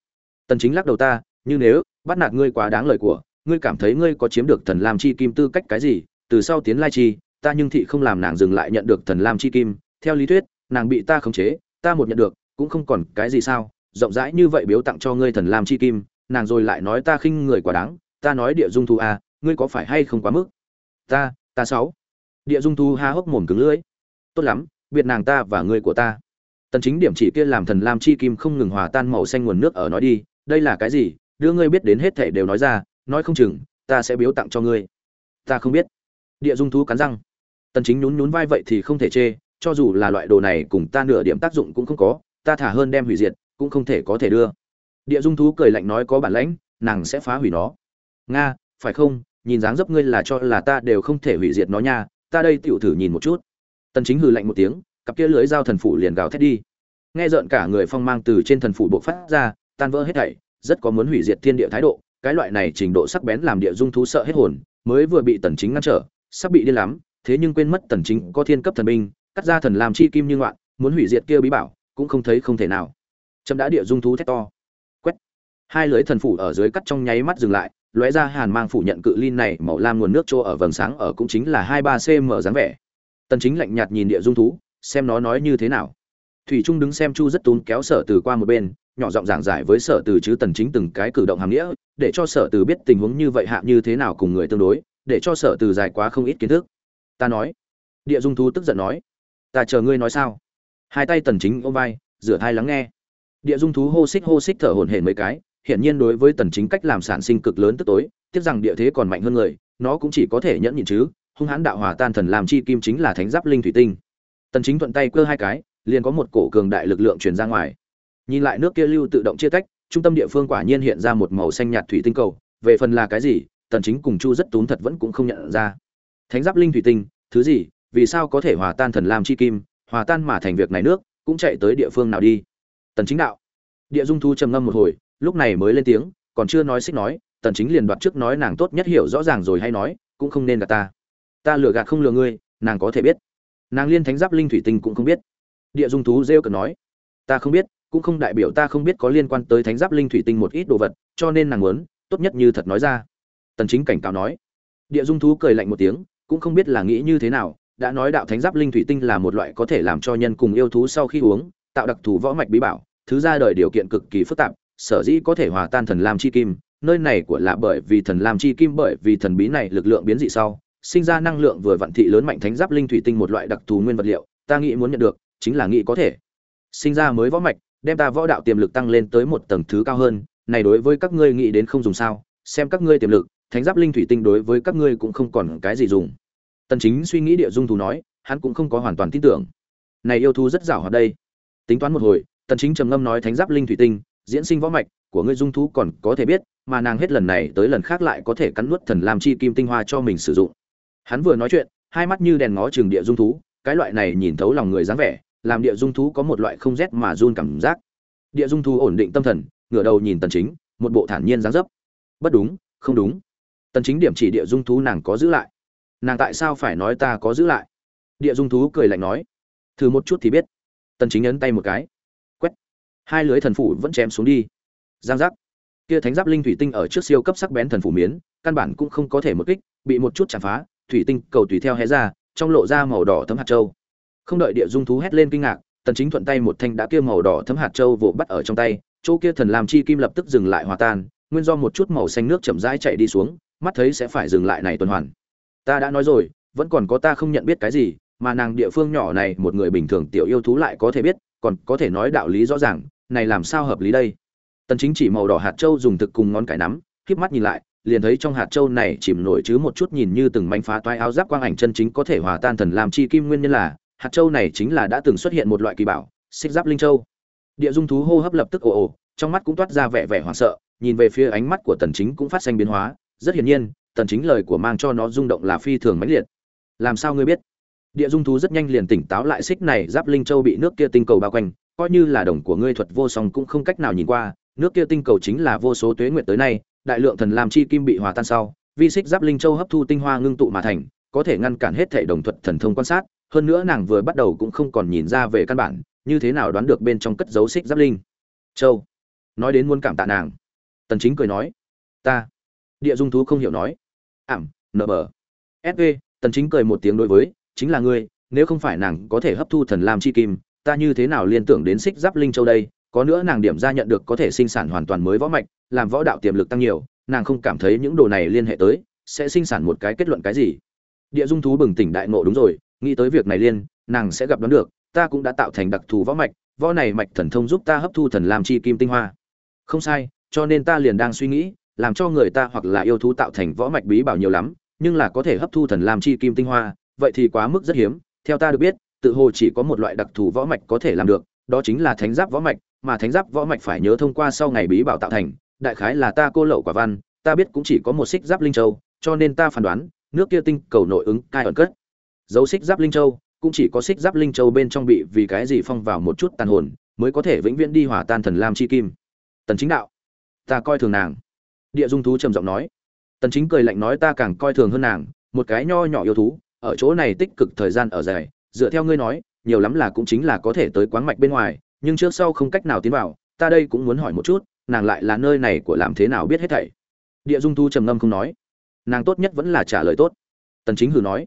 Tần chính lắc đầu ta, như nếu, bắt nạt ngươi quá đáng lời của, ngươi cảm thấy ngươi có chiếm được thần làm chi kim tư cách cái gì từ sau tiến lai chi ta nhưng thị không làm nàng dừng lại nhận được thần lam chi kim. Theo lý thuyết nàng bị ta khống chế ta một nhận được cũng không còn cái gì sao. Rộng rãi như vậy biếu tặng cho ngươi thần lam chi kim nàng rồi lại nói ta khinh người quá đáng. Ta nói địa dung thu à, ngươi có phải hay không quá mức? Ta ta sáu. Địa dung thu ha hốc mồm cứng lưỡi. Tốt lắm biệt nàng ta và ngươi của ta. Tần chính điểm chỉ kia làm thần lam chi kim không ngừng hòa tan màu xanh nguồn nước ở nói đi. Đây là cái gì? Đưa ngươi biết đến hết thể đều nói ra nói không chừng ta sẽ biếu tặng cho ngươi. Ta không biết địa dung thú cắn răng. Tần chính nhún nhún vai vậy thì không thể chê, cho dù là loại đồ này cùng ta nửa điểm tác dụng cũng không có, ta thả hơn đem hủy diệt, cũng không thể có thể đưa. Địa dung thú cười lạnh nói có bản lãnh, nàng sẽ phá hủy nó. Nga, phải không? Nhìn dáng dấp ngươi là cho là ta đều không thể hủy diệt nó nha, ta đây tiểu thử nhìn một chút. Tần chính hừ lạnh một tiếng, cặp kia lưới dao thần phủ liền gào thét đi. Nghe rợn cả người phong mang từ trên thần phủ bộc phát ra, tan vỡ hết thảy, rất có muốn hủy diệt thiên địa thái độ, cái loại này trình độ sắc bén làm địa dung thú sợ hết hồn, mới vừa bị tần chính ngăn trở sắp bị điên lắm, thế nhưng quên mất tần chính có thiên cấp thần binh, cắt ra thần làm chi kim như ngoạn, muốn hủy diệt kia bí bảo, cũng không thấy không thể nào. Chấm đã địa dung thú thét to. Quét. Hai lưới thần phủ ở dưới cắt trong nháy mắt dừng lại, lóe ra hàn mang phủ nhận cự linh này, màu lam nguồn nước trô ở vầng sáng ở cũng chính là hai ba cm dáng vẻ. Tần chính lạnh nhạt nhìn địa dung thú, xem nó nói như thế nào. Thủy trung đứng xem chu rất tốn kéo sở từ qua một bên, nhỏ giọng giảng giải với sở từ chứ tần chính từng cái cử động hàm nghĩa, để cho sở từ biết tình huống như vậy hạ như thế nào cùng người tương đối để cho sở từ dài quá không ít kiến thức. Ta nói. Địa dung thú tức giận nói. Ta chờ ngươi nói sao? Hai tay tần chính ôm vai, rửa thai lắng nghe. Địa dung thú hô xích hô xích thở hổn hển mấy cái hiện nhiên đối với tần chính cách làm sản sinh cực lớn tức tối, tiếc rằng địa thế còn mạnh hơn người, nó cũng chỉ có thể nhẫn nhịn chứ, hung hãn đạo hòa tan thần làm chi kim chính là thánh giáp linh thủy tinh. Tần chính thuận tay cơ hai cái, liền có một cổ cường đại lực lượng truyền ra ngoài. Nhìn lại nước kia lưu tự động chia tách, trung tâm địa phương quả nhiên hiện ra một màu xanh nhạt thủy tinh cầu, về phần là cái gì tần chính cùng chu rất tốn thật vẫn cũng không nhận ra. Thánh giáp linh thủy tinh, thứ gì, vì sao có thể hòa tan thần lam chi kim, hòa tan mà thành việc này nước, cũng chạy tới địa phương nào đi? Tần chính đạo. Địa dung thu trầm ngâm một hồi, lúc này mới lên tiếng, còn chưa nói xích nói, tần chính liền đoạt trước nói nàng tốt nhất hiểu rõ ràng rồi hay nói, cũng không nên gạt ta. Ta lừa gạt không lừa ngươi, nàng có thể biết. Nàng liên thánh giáp linh thủy tinh cũng không biết. Địa dung thú rêu cần nói, ta không biết, cũng không đại biểu ta không biết có liên quan tới thánh giáp linh thủy tinh một ít đồ vật, cho nên nàng muốn, tốt nhất như thật nói ra tần chính cảnh cáo nói. Địa dung thú cười lạnh một tiếng, cũng không biết là nghĩ như thế nào, đã nói đạo thánh giáp linh thủy tinh là một loại có thể làm cho nhân cùng yêu thú sau khi uống, tạo đặc thù võ mạch bí bảo, thứ ra đời điều kiện cực kỳ phức tạp, sở dĩ có thể hòa tan thần lam chi kim, nơi này của là bởi vì thần lam chi kim bởi vì thần bí này lực lượng biến dị sau, sinh ra năng lượng vừa vận thị lớn mạnh thánh giáp linh thủy tinh một loại đặc thù nguyên vật liệu, ta nghĩ muốn nhận được, chính là nghĩ có thể. Sinh ra mới võ mạch, đem ta võ đạo tiềm lực tăng lên tới một tầng thứ cao hơn, này đối với các ngươi nghĩ đến không dùng sao, xem các ngươi tiềm lực thánh giáp linh thủy tinh đối với các ngươi cũng không còn cái gì dùng. Tần chính suy nghĩ địa dung thú nói, hắn cũng không có hoàn toàn tin tưởng. Này yêu thú rất giàu hoạt đây. Tính toán một hồi, tần chính trầm ngâm nói thánh giáp linh thủy tinh, diễn sinh võ mạch của ngươi dung thú còn có thể biết, mà nàng hết lần này tới lần khác lại có thể cắn nuốt thần lam chi kim tinh hoa cho mình sử dụng. Hắn vừa nói chuyện, hai mắt như đèn ngó trường địa dung thú, cái loại này nhìn thấu lòng người dáng vẻ, làm địa dung thú có một loại không rét mà run cảm giác. Địa dung thú ổn định tâm thần, ngửa đầu nhìn tần chính, một bộ thản nhiên dáng dấp. Bất đúng, không đúng tần chính điểm chỉ địa dung thú nàng có giữ lại. Nàng tại sao phải nói ta có giữ lại? Địa dung thú cười lạnh nói. Thử một chút thì biết. Tần chính ấn tay một cái. Quét. Hai lưới thần phủ vẫn chém xuống đi. Giang giác. Kia thánh giáp linh thủy tinh ở trước siêu cấp sắc bén thần phủ miến, căn bản cũng không có thể một kích, bị một chút chạm phá, thủy tinh cầu tùy theo hé ra, trong lộ ra màu đỏ thấm hạt châu. Không đợi địa dung thú hét lên kinh ngạc, tần chính thuận tay một thanh đã kia màu đỏ thấm hạt châu vồ bắt ở trong tay, chỗ kia thần làm chi kim lập tức dừng lại hòa tan, nguyên do một chút màu xanh nước chậm rãi chảy đi xuống mắt thấy sẽ phải dừng lại này tuần hoàn. Ta đã nói rồi, vẫn còn có ta không nhận biết cái gì, mà nàng địa phương nhỏ này một người bình thường tiểu yêu thú lại có thể biết, còn có thể nói đạo lý rõ ràng, này làm sao hợp lý đây? Tần chính chỉ màu đỏ hạt châu dùng thực cùng ngón cái nắm, khép mắt nhìn lại, liền thấy trong hạt châu này chìm nổi chứ một chút nhìn như từng mảnh phá toái áo giáp quang ảnh chân chính có thể hòa tan thần làm chi kim nguyên nhân là, hạt châu này chính là đã từng xuất hiện một loại kỳ bảo, xích giáp linh châu. Địa dung thú hô hấp lập tức ồ ồ, trong mắt cũng toát ra vẻ vẻ hoảng sợ, nhìn về phía ánh mắt của tần chính cũng phát sinh biến hóa rất hiển nhiên, tần chính lời của mang cho nó rung động là phi thường mãnh liệt. Làm sao ngươi biết? Địa dung thú rất nhanh liền tỉnh táo lại, xích này giáp linh châu bị nước kia tinh cầu bao quanh, coi như là đồng của ngươi thuật vô song cũng không cách nào nhìn qua, nước kia tinh cầu chính là vô số tuế nguyệt tới nay, đại lượng thần làm chi kim bị hòa tan sau, vi xích giáp linh châu hấp thu tinh hoa ngưng tụ mà thành, có thể ngăn cản hết thể đồng thuật thần thông quan sát, hơn nữa nàng vừa bắt đầu cũng không còn nhìn ra về căn bản, như thế nào đoán được bên trong cất dấu xích giáp linh. Châu, nói đến muốn cảm tạ nàng. Tần chính cười nói, ta địa dung thú không hiểu nói. Ảm, nở bờ. Sv tần chính cười một tiếng đối với, chính là ngươi, nếu không phải nàng có thể hấp thu thần lam chi kim, ta như thế nào liên tưởng đến xích giáp linh châu đây? Có nữa nàng điểm ra nhận được có thể sinh sản hoàn toàn mới võ mạch, làm võ đạo tiềm lực tăng nhiều, nàng không cảm thấy những đồ này liên hệ tới, sẽ sinh sản một cái kết luận cái gì? Địa dung thú bừng tỉnh đại ngộ đúng rồi, nghĩ tới việc này liên, nàng sẽ gặp đoán được, ta cũng đã tạo thành đặc thù võ mạch, võ này mạch thần thông giúp ta hấp thu thần lam chi kim tinh hoa. Không sai, cho nên ta liền đang suy nghĩ làm cho người ta hoặc là yêu thú tạo thành võ mạch bí bảo nhiều lắm, nhưng là có thể hấp thu thần lam chi kim tinh hoa, vậy thì quá mức rất hiếm. Theo ta được biết, tự hồ chỉ có một loại đặc thù võ mạch có thể làm được, đó chính là thánh giáp võ mạch, mà thánh giáp võ mạch phải nhớ thông qua sau ngày bí bảo tạo thành. Đại khái là ta cô lậu quả văn, ta biết cũng chỉ có một xích giáp linh châu, cho nên ta phán đoán, nước kia tinh cầu nội ứng cai ẩn cất. Dấu xích giáp linh châu, cũng chỉ có xích giáp linh châu bên trong bị vì cái gì phong vào một chút tàn hồn, mới có thể vĩnh viễn đi hòa tan thần lam chi kim. Tần chính đạo, ta coi thường nàng địa dung thú trầm giọng nói, tần chính cười lạnh nói ta càng coi thường hơn nàng, một cái nho nhỏ yêu thú, ở chỗ này tích cực thời gian ở dài, dựa theo ngươi nói, nhiều lắm là cũng chính là có thể tới quán mạch bên ngoài, nhưng trước sau không cách nào tiến vào, ta đây cũng muốn hỏi một chút, nàng lại là nơi này của làm thế nào biết hết thảy? Địa dung Thú trầm ngâm không nói, nàng tốt nhất vẫn là trả lời tốt. Tần chính hử nói,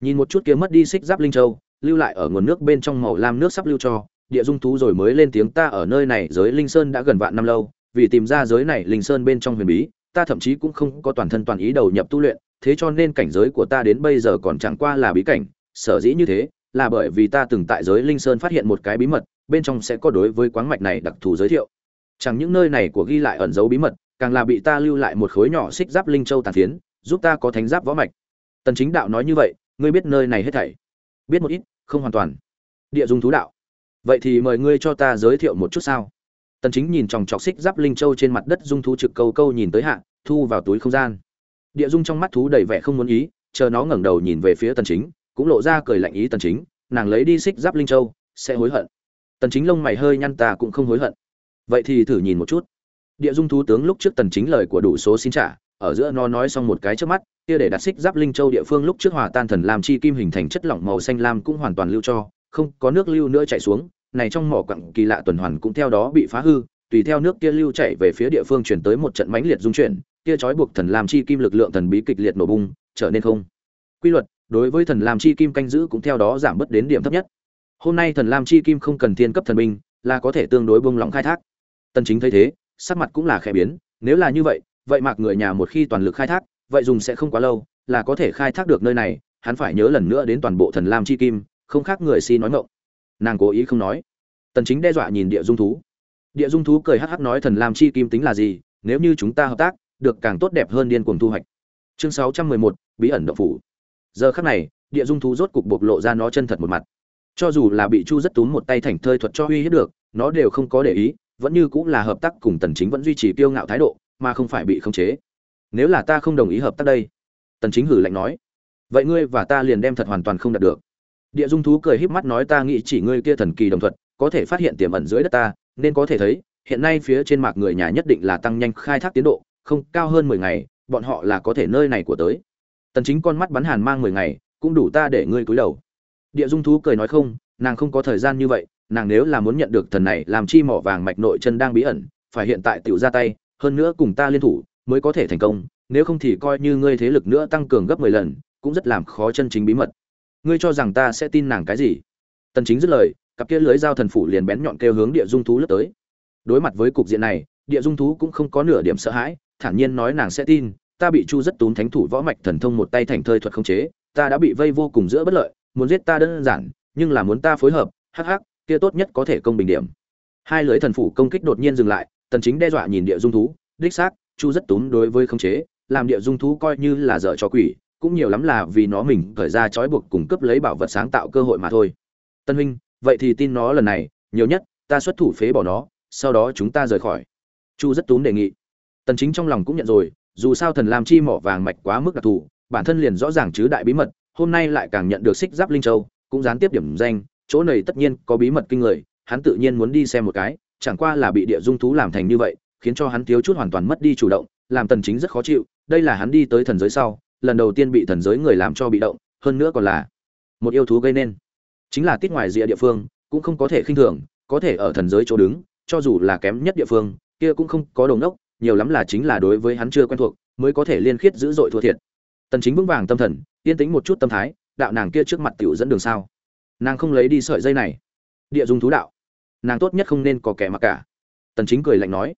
nhìn một chút kia mất đi xích giáp linh châu, lưu lại ở nguồn nước bên trong màu lam nước sắp lưu cho, địa dung thú rồi mới lên tiếng ta ở nơi này, giới linh sơn đã gần vạn năm lâu vì tìm ra giới này linh sơn bên trong huyền bí, ta thậm chí cũng không có toàn thân toàn ý đầu nhập tu luyện, thế cho nên cảnh giới của ta đến bây giờ còn chẳng qua là bí cảnh, sở dĩ như thế, là bởi vì ta từng tại giới linh sơn phát hiện một cái bí mật, bên trong sẽ có đối với quáng mạch này đặc thù giới thiệu. Chẳng những nơi này của ghi lại ẩn dấu bí mật, càng là bị ta lưu lại một khối nhỏ xích giáp linh châu tàn phiến, giúp ta có thánh giáp võ mạch. Tần chính đạo nói như vậy, ngươi biết nơi này hết thảy? Biết một ít, không hoàn toàn. Địa dung thú đạo. Vậy thì mời ngươi cho ta giới thiệu một chút sao? Tần chính nhìn tròng trọc xích giáp linh châu trên mặt đất dung thú trực câu câu nhìn tới hạ, thu vào túi không gian. Địa dung trong mắt thú đầy vẻ không muốn ý, chờ nó ngẩng đầu nhìn về phía tần chính, cũng lộ ra cười lạnh ý tần chính, nàng lấy đi xích giáp linh châu, sẽ hối hận. Tần chính lông mày hơi nhăn ta cũng không hối hận. Vậy thì thử nhìn một chút. Địa dung thú tướng lúc trước tần chính lời của đủ số xin trả, ở giữa nó nói xong một cái trước mắt, kia để đặt xích giáp linh châu địa phương lúc trước hòa tan thần làm chi kim hình thành chất lỏng màu xanh lam cũng hoàn toàn lưu cho, không có nước lưu nữa chảy xuống này trong mỏ quặng kỳ lạ tuần hoàn cũng theo đó bị phá hư, tùy theo nước kia lưu chảy về phía địa phương chuyển tới một trận mãnh liệt dung chuyển, kia trói buộc thần làm chi kim lực lượng thần bí kịch liệt nổ bung, trở nên không quy luật, đối với thần làm chi kim canh giữ cũng theo đó giảm bớt đến điểm thấp nhất. Hôm nay thần làm chi kim không cần thiên cấp thần binh, là có thể tương đối bung lỏng khai thác. Tần chính thấy thế, sắc mặt cũng là khẽ biến, nếu là như vậy vậy mặc người nhà một khi toàn lực khai thác, vậy dùng sẽ không quá lâu, là có thể khai thác được nơi này, hắn phải nhớ lần nữa đến toàn bộ thần lam chi kim, không khác người si nói ngộng nàng cố ý không nói. Tần chính đe dọa nhìn địa dung thú. Địa dung thú cười hắc hắc nói thần lam chi kim tính là gì nếu như chúng ta hợp tác được càng tốt đẹp hơn điên cuồng thu hoạch. Chương 611, bí ẩn động phủ. Giờ khắc này địa dung thú rốt cục bộc lộ ra nó chân thật một mặt. Cho dù là bị chu rất túm một tay thành thơi thuật cho uy hiếp được nó đều không có để ý vẫn như cũng là hợp tác cùng tần chính vẫn duy trì kiêu ngạo thái độ mà không phải bị khống chế. Nếu là ta không đồng ý hợp tác đây tần chính hử lạnh nói vậy ngươi và ta liền đem thật hoàn toàn không đạt được địa dung thú cười híp mắt nói ta nghĩ chỉ ngươi kia thần kỳ đồng thuật, có thể phát hiện tiềm ẩn dưới đất ta, nên có thể thấy, hiện nay phía trên mạc người nhà nhất định là tăng nhanh khai thác tiến độ, không cao hơn 10 ngày, bọn họ là có thể nơi này của tới. Tần chính con mắt bắn hàn mang 10 ngày, cũng đủ ta để ngươi cúi đầu. Địa dung thú cười nói không, nàng không có thời gian như vậy, nàng nếu là muốn nhận được thần này làm chi mỏ vàng mạch nội chân đang bí ẩn, phải hiện tại tiểu ra tay, hơn nữa cùng ta liên thủ, mới có thể thành công, nếu không thì coi như ngươi thế lực nữa tăng cường gấp mười lần, cũng rất làm khó chân chính bí mật ngươi cho rằng ta sẽ tin nàng cái gì? Tần chính dứt lời, cặp kia lưới giao thần phủ liền bén nhọn kêu hướng địa dung thú lướt tới. Đối mặt với cục diện này, địa dung thú cũng không có nửa điểm sợ hãi, thản nhiên nói nàng sẽ tin, ta bị chu rất túm thánh thủ võ mạch thần thông một tay thành thơi thuật không chế, ta đã bị vây vô cùng giữa bất lợi, muốn giết ta đơn giản, nhưng là muốn ta phối hợp, hắc hắc, kia tốt nhất có thể công bình điểm. Hai lưới thần phủ công kích đột nhiên dừng lại, tần chính đe dọa nhìn địa dung thú, đích xác, chu rất túm đối với không chế, làm địa dung thú coi như là dở cho quỷ cũng nhiều lắm là vì nó mình khởi ra trói buộc cung cấp lấy bảo vật sáng tạo cơ hội mà thôi. Tân huynh, vậy thì tin nó lần này, nhiều nhất, ta xuất thủ phế bỏ nó, sau đó chúng ta rời khỏi. Chu rất túm đề nghị. Tần chính trong lòng cũng nhận rồi, dù sao thần làm chi mỏ vàng mạch quá mức đặc thù, bản thân liền rõ ràng chứ đại bí mật, hôm nay lại càng nhận được xích giáp linh châu, cũng gián tiếp điểm danh, chỗ này tất nhiên có bí mật kinh người, hắn tự nhiên muốn đi xem một cái, chẳng qua là bị địa dung thú làm thành như vậy, khiến cho hắn thiếu chút hoàn toàn mất đi chủ động, làm tần chính rất khó chịu, đây là hắn đi tới thần giới sau lần đầu tiên bị thần giới người làm cho bị động, hơn nữa còn là một yêu thú gây nên. Chính là tiết ngoài rìa địa phương, cũng không có thể khinh thường, có thể ở thần giới chỗ đứng, cho dù là kém nhất địa phương, kia cũng không có đồng đốc nhiều lắm là chính là đối với hắn chưa quen thuộc, mới có thể liên khiết dữ dội thua thiệt. Tần chính vững vàng tâm thần, yên tĩnh một chút tâm thái, đạo nàng kia trước mặt tiểu dẫn đường sao? Nàng không lấy đi sợi dây này. Địa dung thú đạo. Nàng tốt nhất không nên có kẻ mặc cả. Tần chính cười lạnh nói.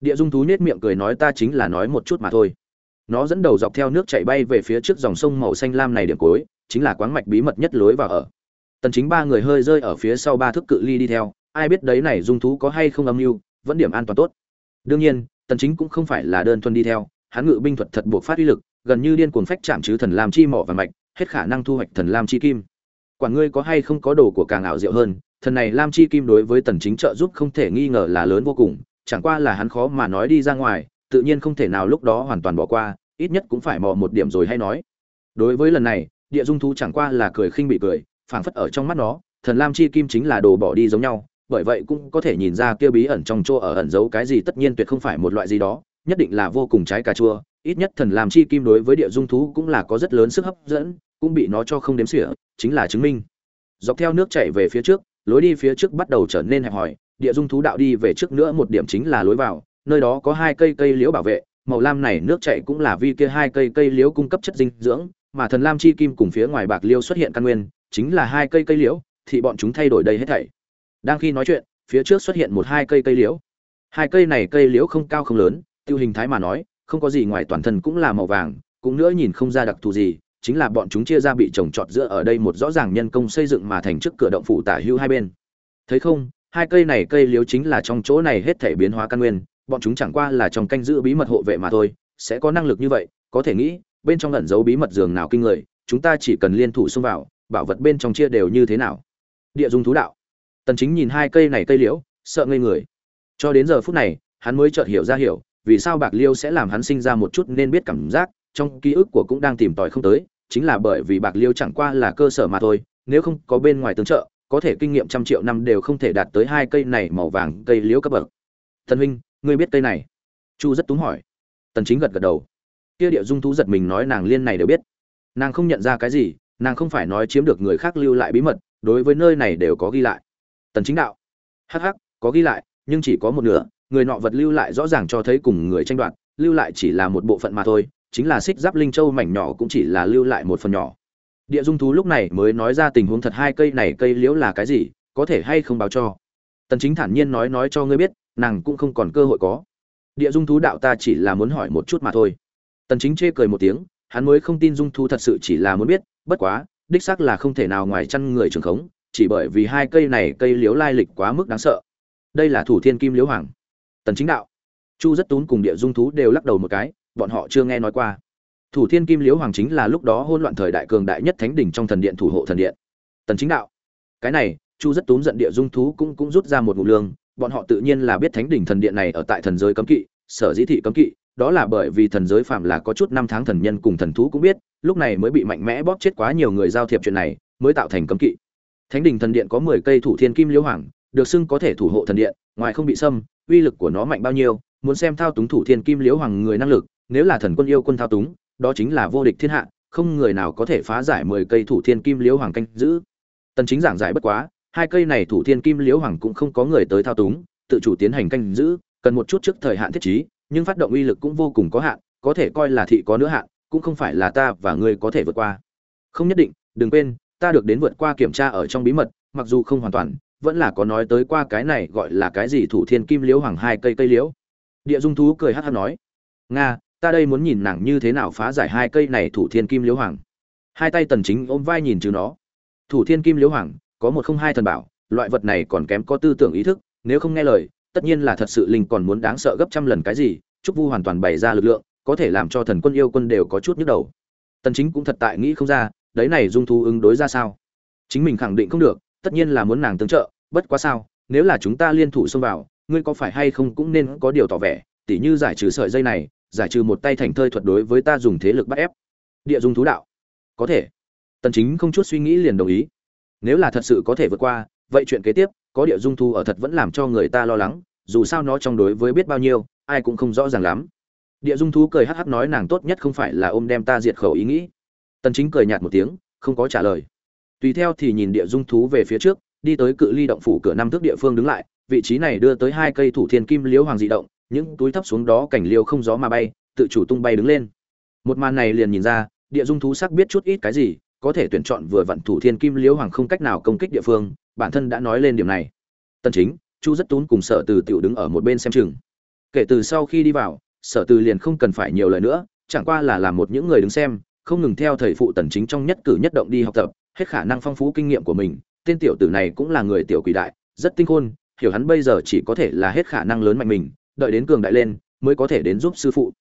Địa dung thú nết miệng cười nói ta chính là nói một chút mà thôi nó dẫn đầu dọc theo nước chảy bay về phía trước dòng sông màu xanh lam này điểm cuối, chính là quáng mạch bí mật nhất lối vào ở. Tần chính ba người hơi rơi ở phía sau ba thước cự ly đi theo, ai biết đấy này dung thú có hay không âm mưu, vẫn điểm an toàn tốt. Đương nhiên, tần chính cũng không phải là đơn thuần đi theo, hắn ngự binh thuật thật buộc phát uy lực, gần như điên cuồng phách chạm chứ thần lam chi mỏ và mạch, hết khả năng thu hoạch thần lam chi kim. Quả ngươi có hay không có đồ của càng ảo diệu hơn, thần này lam chi kim đối với tần chính trợ giúp không thể nghi ngờ là lớn vô cùng, chẳng qua là hắn khó mà nói đi ra ngoài tự nhiên không thể nào lúc đó hoàn toàn bỏ qua, ít nhất cũng phải mò một điểm rồi hay nói. Đối với lần này, địa dung thú chẳng qua là cười khinh bị cười, phảng phất ở trong mắt nó, thần lam chi kim chính là đồ bỏ đi giống nhau, bởi vậy cũng có thể nhìn ra kia bí ẩn trong chỗ ở ẩn giấu cái gì tất nhiên tuyệt không phải một loại gì đó, nhất định là vô cùng trái cà chua, ít nhất thần lam chi kim đối với địa dung thú cũng là có rất lớn sức hấp dẫn, cũng bị nó cho không đếm xỉa, chính là chứng minh. Dọc theo nước chảy về phía trước, lối đi phía trước bắt đầu trở nên hẹp hòi, địa dung thú đạo đi về trước nữa một điểm chính là lối vào nơi đó có hai cây cây liễu bảo vệ, màu lam này nước chảy cũng là vì kia hai cây cây liễu cung cấp chất dinh dưỡng, mà thần lam chi kim cùng phía ngoài bạc liêu xuất hiện căn nguyên, chính là hai cây cây liễu, thì bọn chúng thay đổi đây hết thảy. Đang khi nói chuyện, phía trước xuất hiện một hai cây cây liễu. Hai cây này cây liễu không cao không lớn, tiêu hình thái mà nói, không có gì ngoài toàn thân cũng là màu vàng, cũng nữa nhìn không ra đặc thù gì, chính là bọn chúng chia ra bị trồng trọt giữa ở đây một rõ ràng nhân công xây dựng mà thành trước cửa động phủ tả hưu hai bên. Thấy không, hai cây này cây liễu chính là trong chỗ này hết thể biến hóa căn nguyên bọn chúng chẳng qua là trong canh giữ bí mật hộ vệ mà thôi, sẽ có năng lực như vậy, có thể nghĩ, bên trong ẩn giấu bí mật giường nào kinh người, chúng ta chỉ cần liên thủ xông vào, bảo vật bên trong chia đều như thế nào. Địa dung thú đạo. Tần chính nhìn hai cây này cây liễu, sợ ngây người. Cho đến giờ phút này, hắn mới chợt hiểu ra hiểu, vì sao bạc liêu sẽ làm hắn sinh ra một chút nên biết cảm giác, trong ký ức của cũng đang tìm tòi không tới, chính là bởi vì bạc liêu chẳng qua là cơ sở mà thôi, nếu không có bên ngoài tương trợ, có thể kinh nghiệm trăm triệu năm đều không thể đạt tới hai cây này màu vàng cây liễu cấp bậc. Thần huynh ngươi biết cây này? Chu rất túng hỏi. Tần chính gật gật đầu. Kia địa dung thú giật mình nói nàng liên này đều biết. Nàng không nhận ra cái gì, nàng không phải nói chiếm được người khác lưu lại bí mật, đối với nơi này đều có ghi lại. Tần chính đạo. Hắc hắc, có ghi lại, nhưng chỉ có một nửa, người nọ vật lưu lại rõ ràng cho thấy cùng người tranh đoạt, lưu lại chỉ là một bộ phận mà thôi, chính là xích giáp linh châu mảnh nhỏ cũng chỉ là lưu lại một phần nhỏ. Địa dung thú lúc này mới nói ra tình huống thật, hai cây này cây liễu là cái gì, có thể hay không báo cho? Tần chính thản nhiên nói nói cho ngươi biết nàng cũng không còn cơ hội có. Địa dung thú đạo ta chỉ là muốn hỏi một chút mà thôi. Tần chính chê cười một tiếng, hắn mới không tin dung thú thật sự chỉ là muốn biết, bất quá, đích xác là không thể nào ngoài chăn người trường khống, chỉ bởi vì hai cây này cây liễu lai lịch quá mức đáng sợ. Đây là thủ thiên kim liễu hoàng. Tần chính đạo. Chu rất tún cùng địa dung thú đều lắc đầu một cái, bọn họ chưa nghe nói qua. Thủ thiên kim liễu hoàng chính là lúc đó hỗn loạn thời đại cường đại nhất thánh đỉnh trong thần điện thủ hộ thần điện. Tần chính đạo. Cái này, chu rất tún giận địa dung thú cũng cũng rút ra một ngụ lương bọn họ tự nhiên là biết thánh đỉnh thần điện này ở tại thần giới cấm kỵ, sở dĩ thị cấm kỵ, đó là bởi vì thần giới phạm là có chút năm tháng thần nhân cùng thần thú cũng biết, lúc này mới bị mạnh mẽ bóp chết quá nhiều người giao thiệp chuyện này, mới tạo thành cấm kỵ. Thánh đỉnh thần điện có 10 cây thủ thiên kim liễu hoàng, được xưng có thể thủ hộ thần điện, ngoài không bị xâm, uy lực của nó mạnh bao nhiêu, muốn xem thao túng thủ thiên kim liễu hoàng người năng lực, nếu là thần quân yêu quân thao túng, đó chính là vô địch thiên hạ, không người nào có thể phá giải mười cây thủ thiên kim liễu hoàng canh giữ. Tần chính giảng giải bất quá hai cây này thủ thiên kim liễu hoàng cũng không có người tới thao túng, tự chủ tiến hành canh giữ, cần một chút trước thời hạn thiết trí, nhưng phát động uy lực cũng vô cùng có hạn, có thể coi là thị có nữa hạn, cũng không phải là ta và ngươi có thể vượt qua. Không nhất định, đừng quên, ta được đến vượt qua kiểm tra ở trong bí mật, mặc dù không hoàn toàn, vẫn là có nói tới qua cái này gọi là cái gì thủ thiên kim liễu hoàng hai cây cây liễu. Địa dung thú cười hát hát nói, nga, ta đây muốn nhìn nàng như thế nào phá giải hai cây này thủ thiên kim liễu hoàng. Hai tay tần chính ôm vai nhìn chứ nó. Thủ thiên kim liễu hoàng có một không hai thần bảo, loại vật này còn kém có tư tưởng ý thức, nếu không nghe lời, tất nhiên là thật sự linh còn muốn đáng sợ gấp trăm lần cái gì, trúc vu hoàn toàn bày ra lực lượng, có thể làm cho thần quân yêu quân đều có chút nhức đầu. Tần chính cũng thật tại nghĩ không ra, đấy này dung thu ứng đối ra sao? Chính mình khẳng định không được, tất nhiên là muốn nàng tương trợ, bất quá sao, nếu là chúng ta liên thủ xông vào, ngươi có phải hay không cũng nên có điều tỏ vẻ, tỉ như giải trừ sợi dây này, giải trừ một tay thành thơi thuật đối với ta dùng thế lực bắt ép. Địa dung thú đạo. Có thể. Tần chính không chút suy nghĩ liền đồng ý nếu là thật sự có thể vượt qua, vậy chuyện kế tiếp, có địa dung thú ở thật vẫn làm cho người ta lo lắng, dù sao nó trong đối với biết bao nhiêu, ai cũng không rõ ràng lắm. Địa dung thú cười hắc hắc nói nàng tốt nhất không phải là ôm đem ta diệt khẩu ý nghĩ. Tần chính cười nhạt một tiếng, không có trả lời. Tùy theo thì nhìn địa dung thú về phía trước, đi tới cự ly động phủ cửa năm thước địa phương đứng lại, vị trí này đưa tới hai cây thủ thiên kim liễu hoàng dị động, những túi thấp xuống đó cảnh liêu không gió mà bay, tự chủ tung bay đứng lên. Một màn này liền nhìn ra, địa dung thú sắc biết chút ít cái gì có thể tuyển chọn vừa vận thủ thiên kim liễu hoàng không cách nào công kích địa phương, bản thân đã nói lên điểm này. Tân chính, chu rất tún cùng sở từ tiểu đứng ở một bên xem chừng. Kể từ sau khi đi vào, sở từ liền không cần phải nhiều lời nữa, chẳng qua là làm một những người đứng xem, không ngừng theo thầy phụ tần chính trong nhất cử nhất động đi học tập, hết khả năng phong phú kinh nghiệm của mình. Tên tiểu tử này cũng là người tiểu quỷ đại, rất tinh khôn, hiểu hắn bây giờ chỉ có thể là hết khả năng lớn mạnh mình, đợi đến cường đại lên, mới có thể đến giúp sư phụ.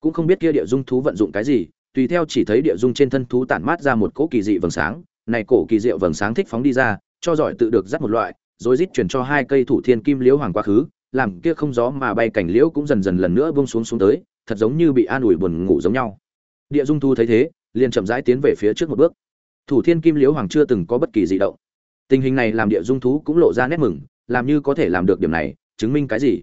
Cũng không biết kia địa dung thú vận dụng cái gì tùy theo chỉ thấy địa dung trên thân thú tản mát ra một cỗ kỳ dị vầng sáng, này cổ kỳ diệu vầng sáng thích phóng đi ra, cho giỏi tự được dắt một loại, rồi rít chuyển cho hai cây thủ thiên kim liễu hoàng quá khứ, làm kia không gió mà bay cảnh liễu cũng dần dần lần nữa buông xuống xuống tới, thật giống như bị an ủi buồn ngủ giống nhau. Địa dung thu thấy thế, liền chậm rãi tiến về phía trước một bước. Thủ thiên kim liễu hoàng chưa từng có bất kỳ dị động. Tình hình này làm địa dung thú cũng lộ ra nét mừng, làm như có thể làm được điểm này, chứng minh cái gì?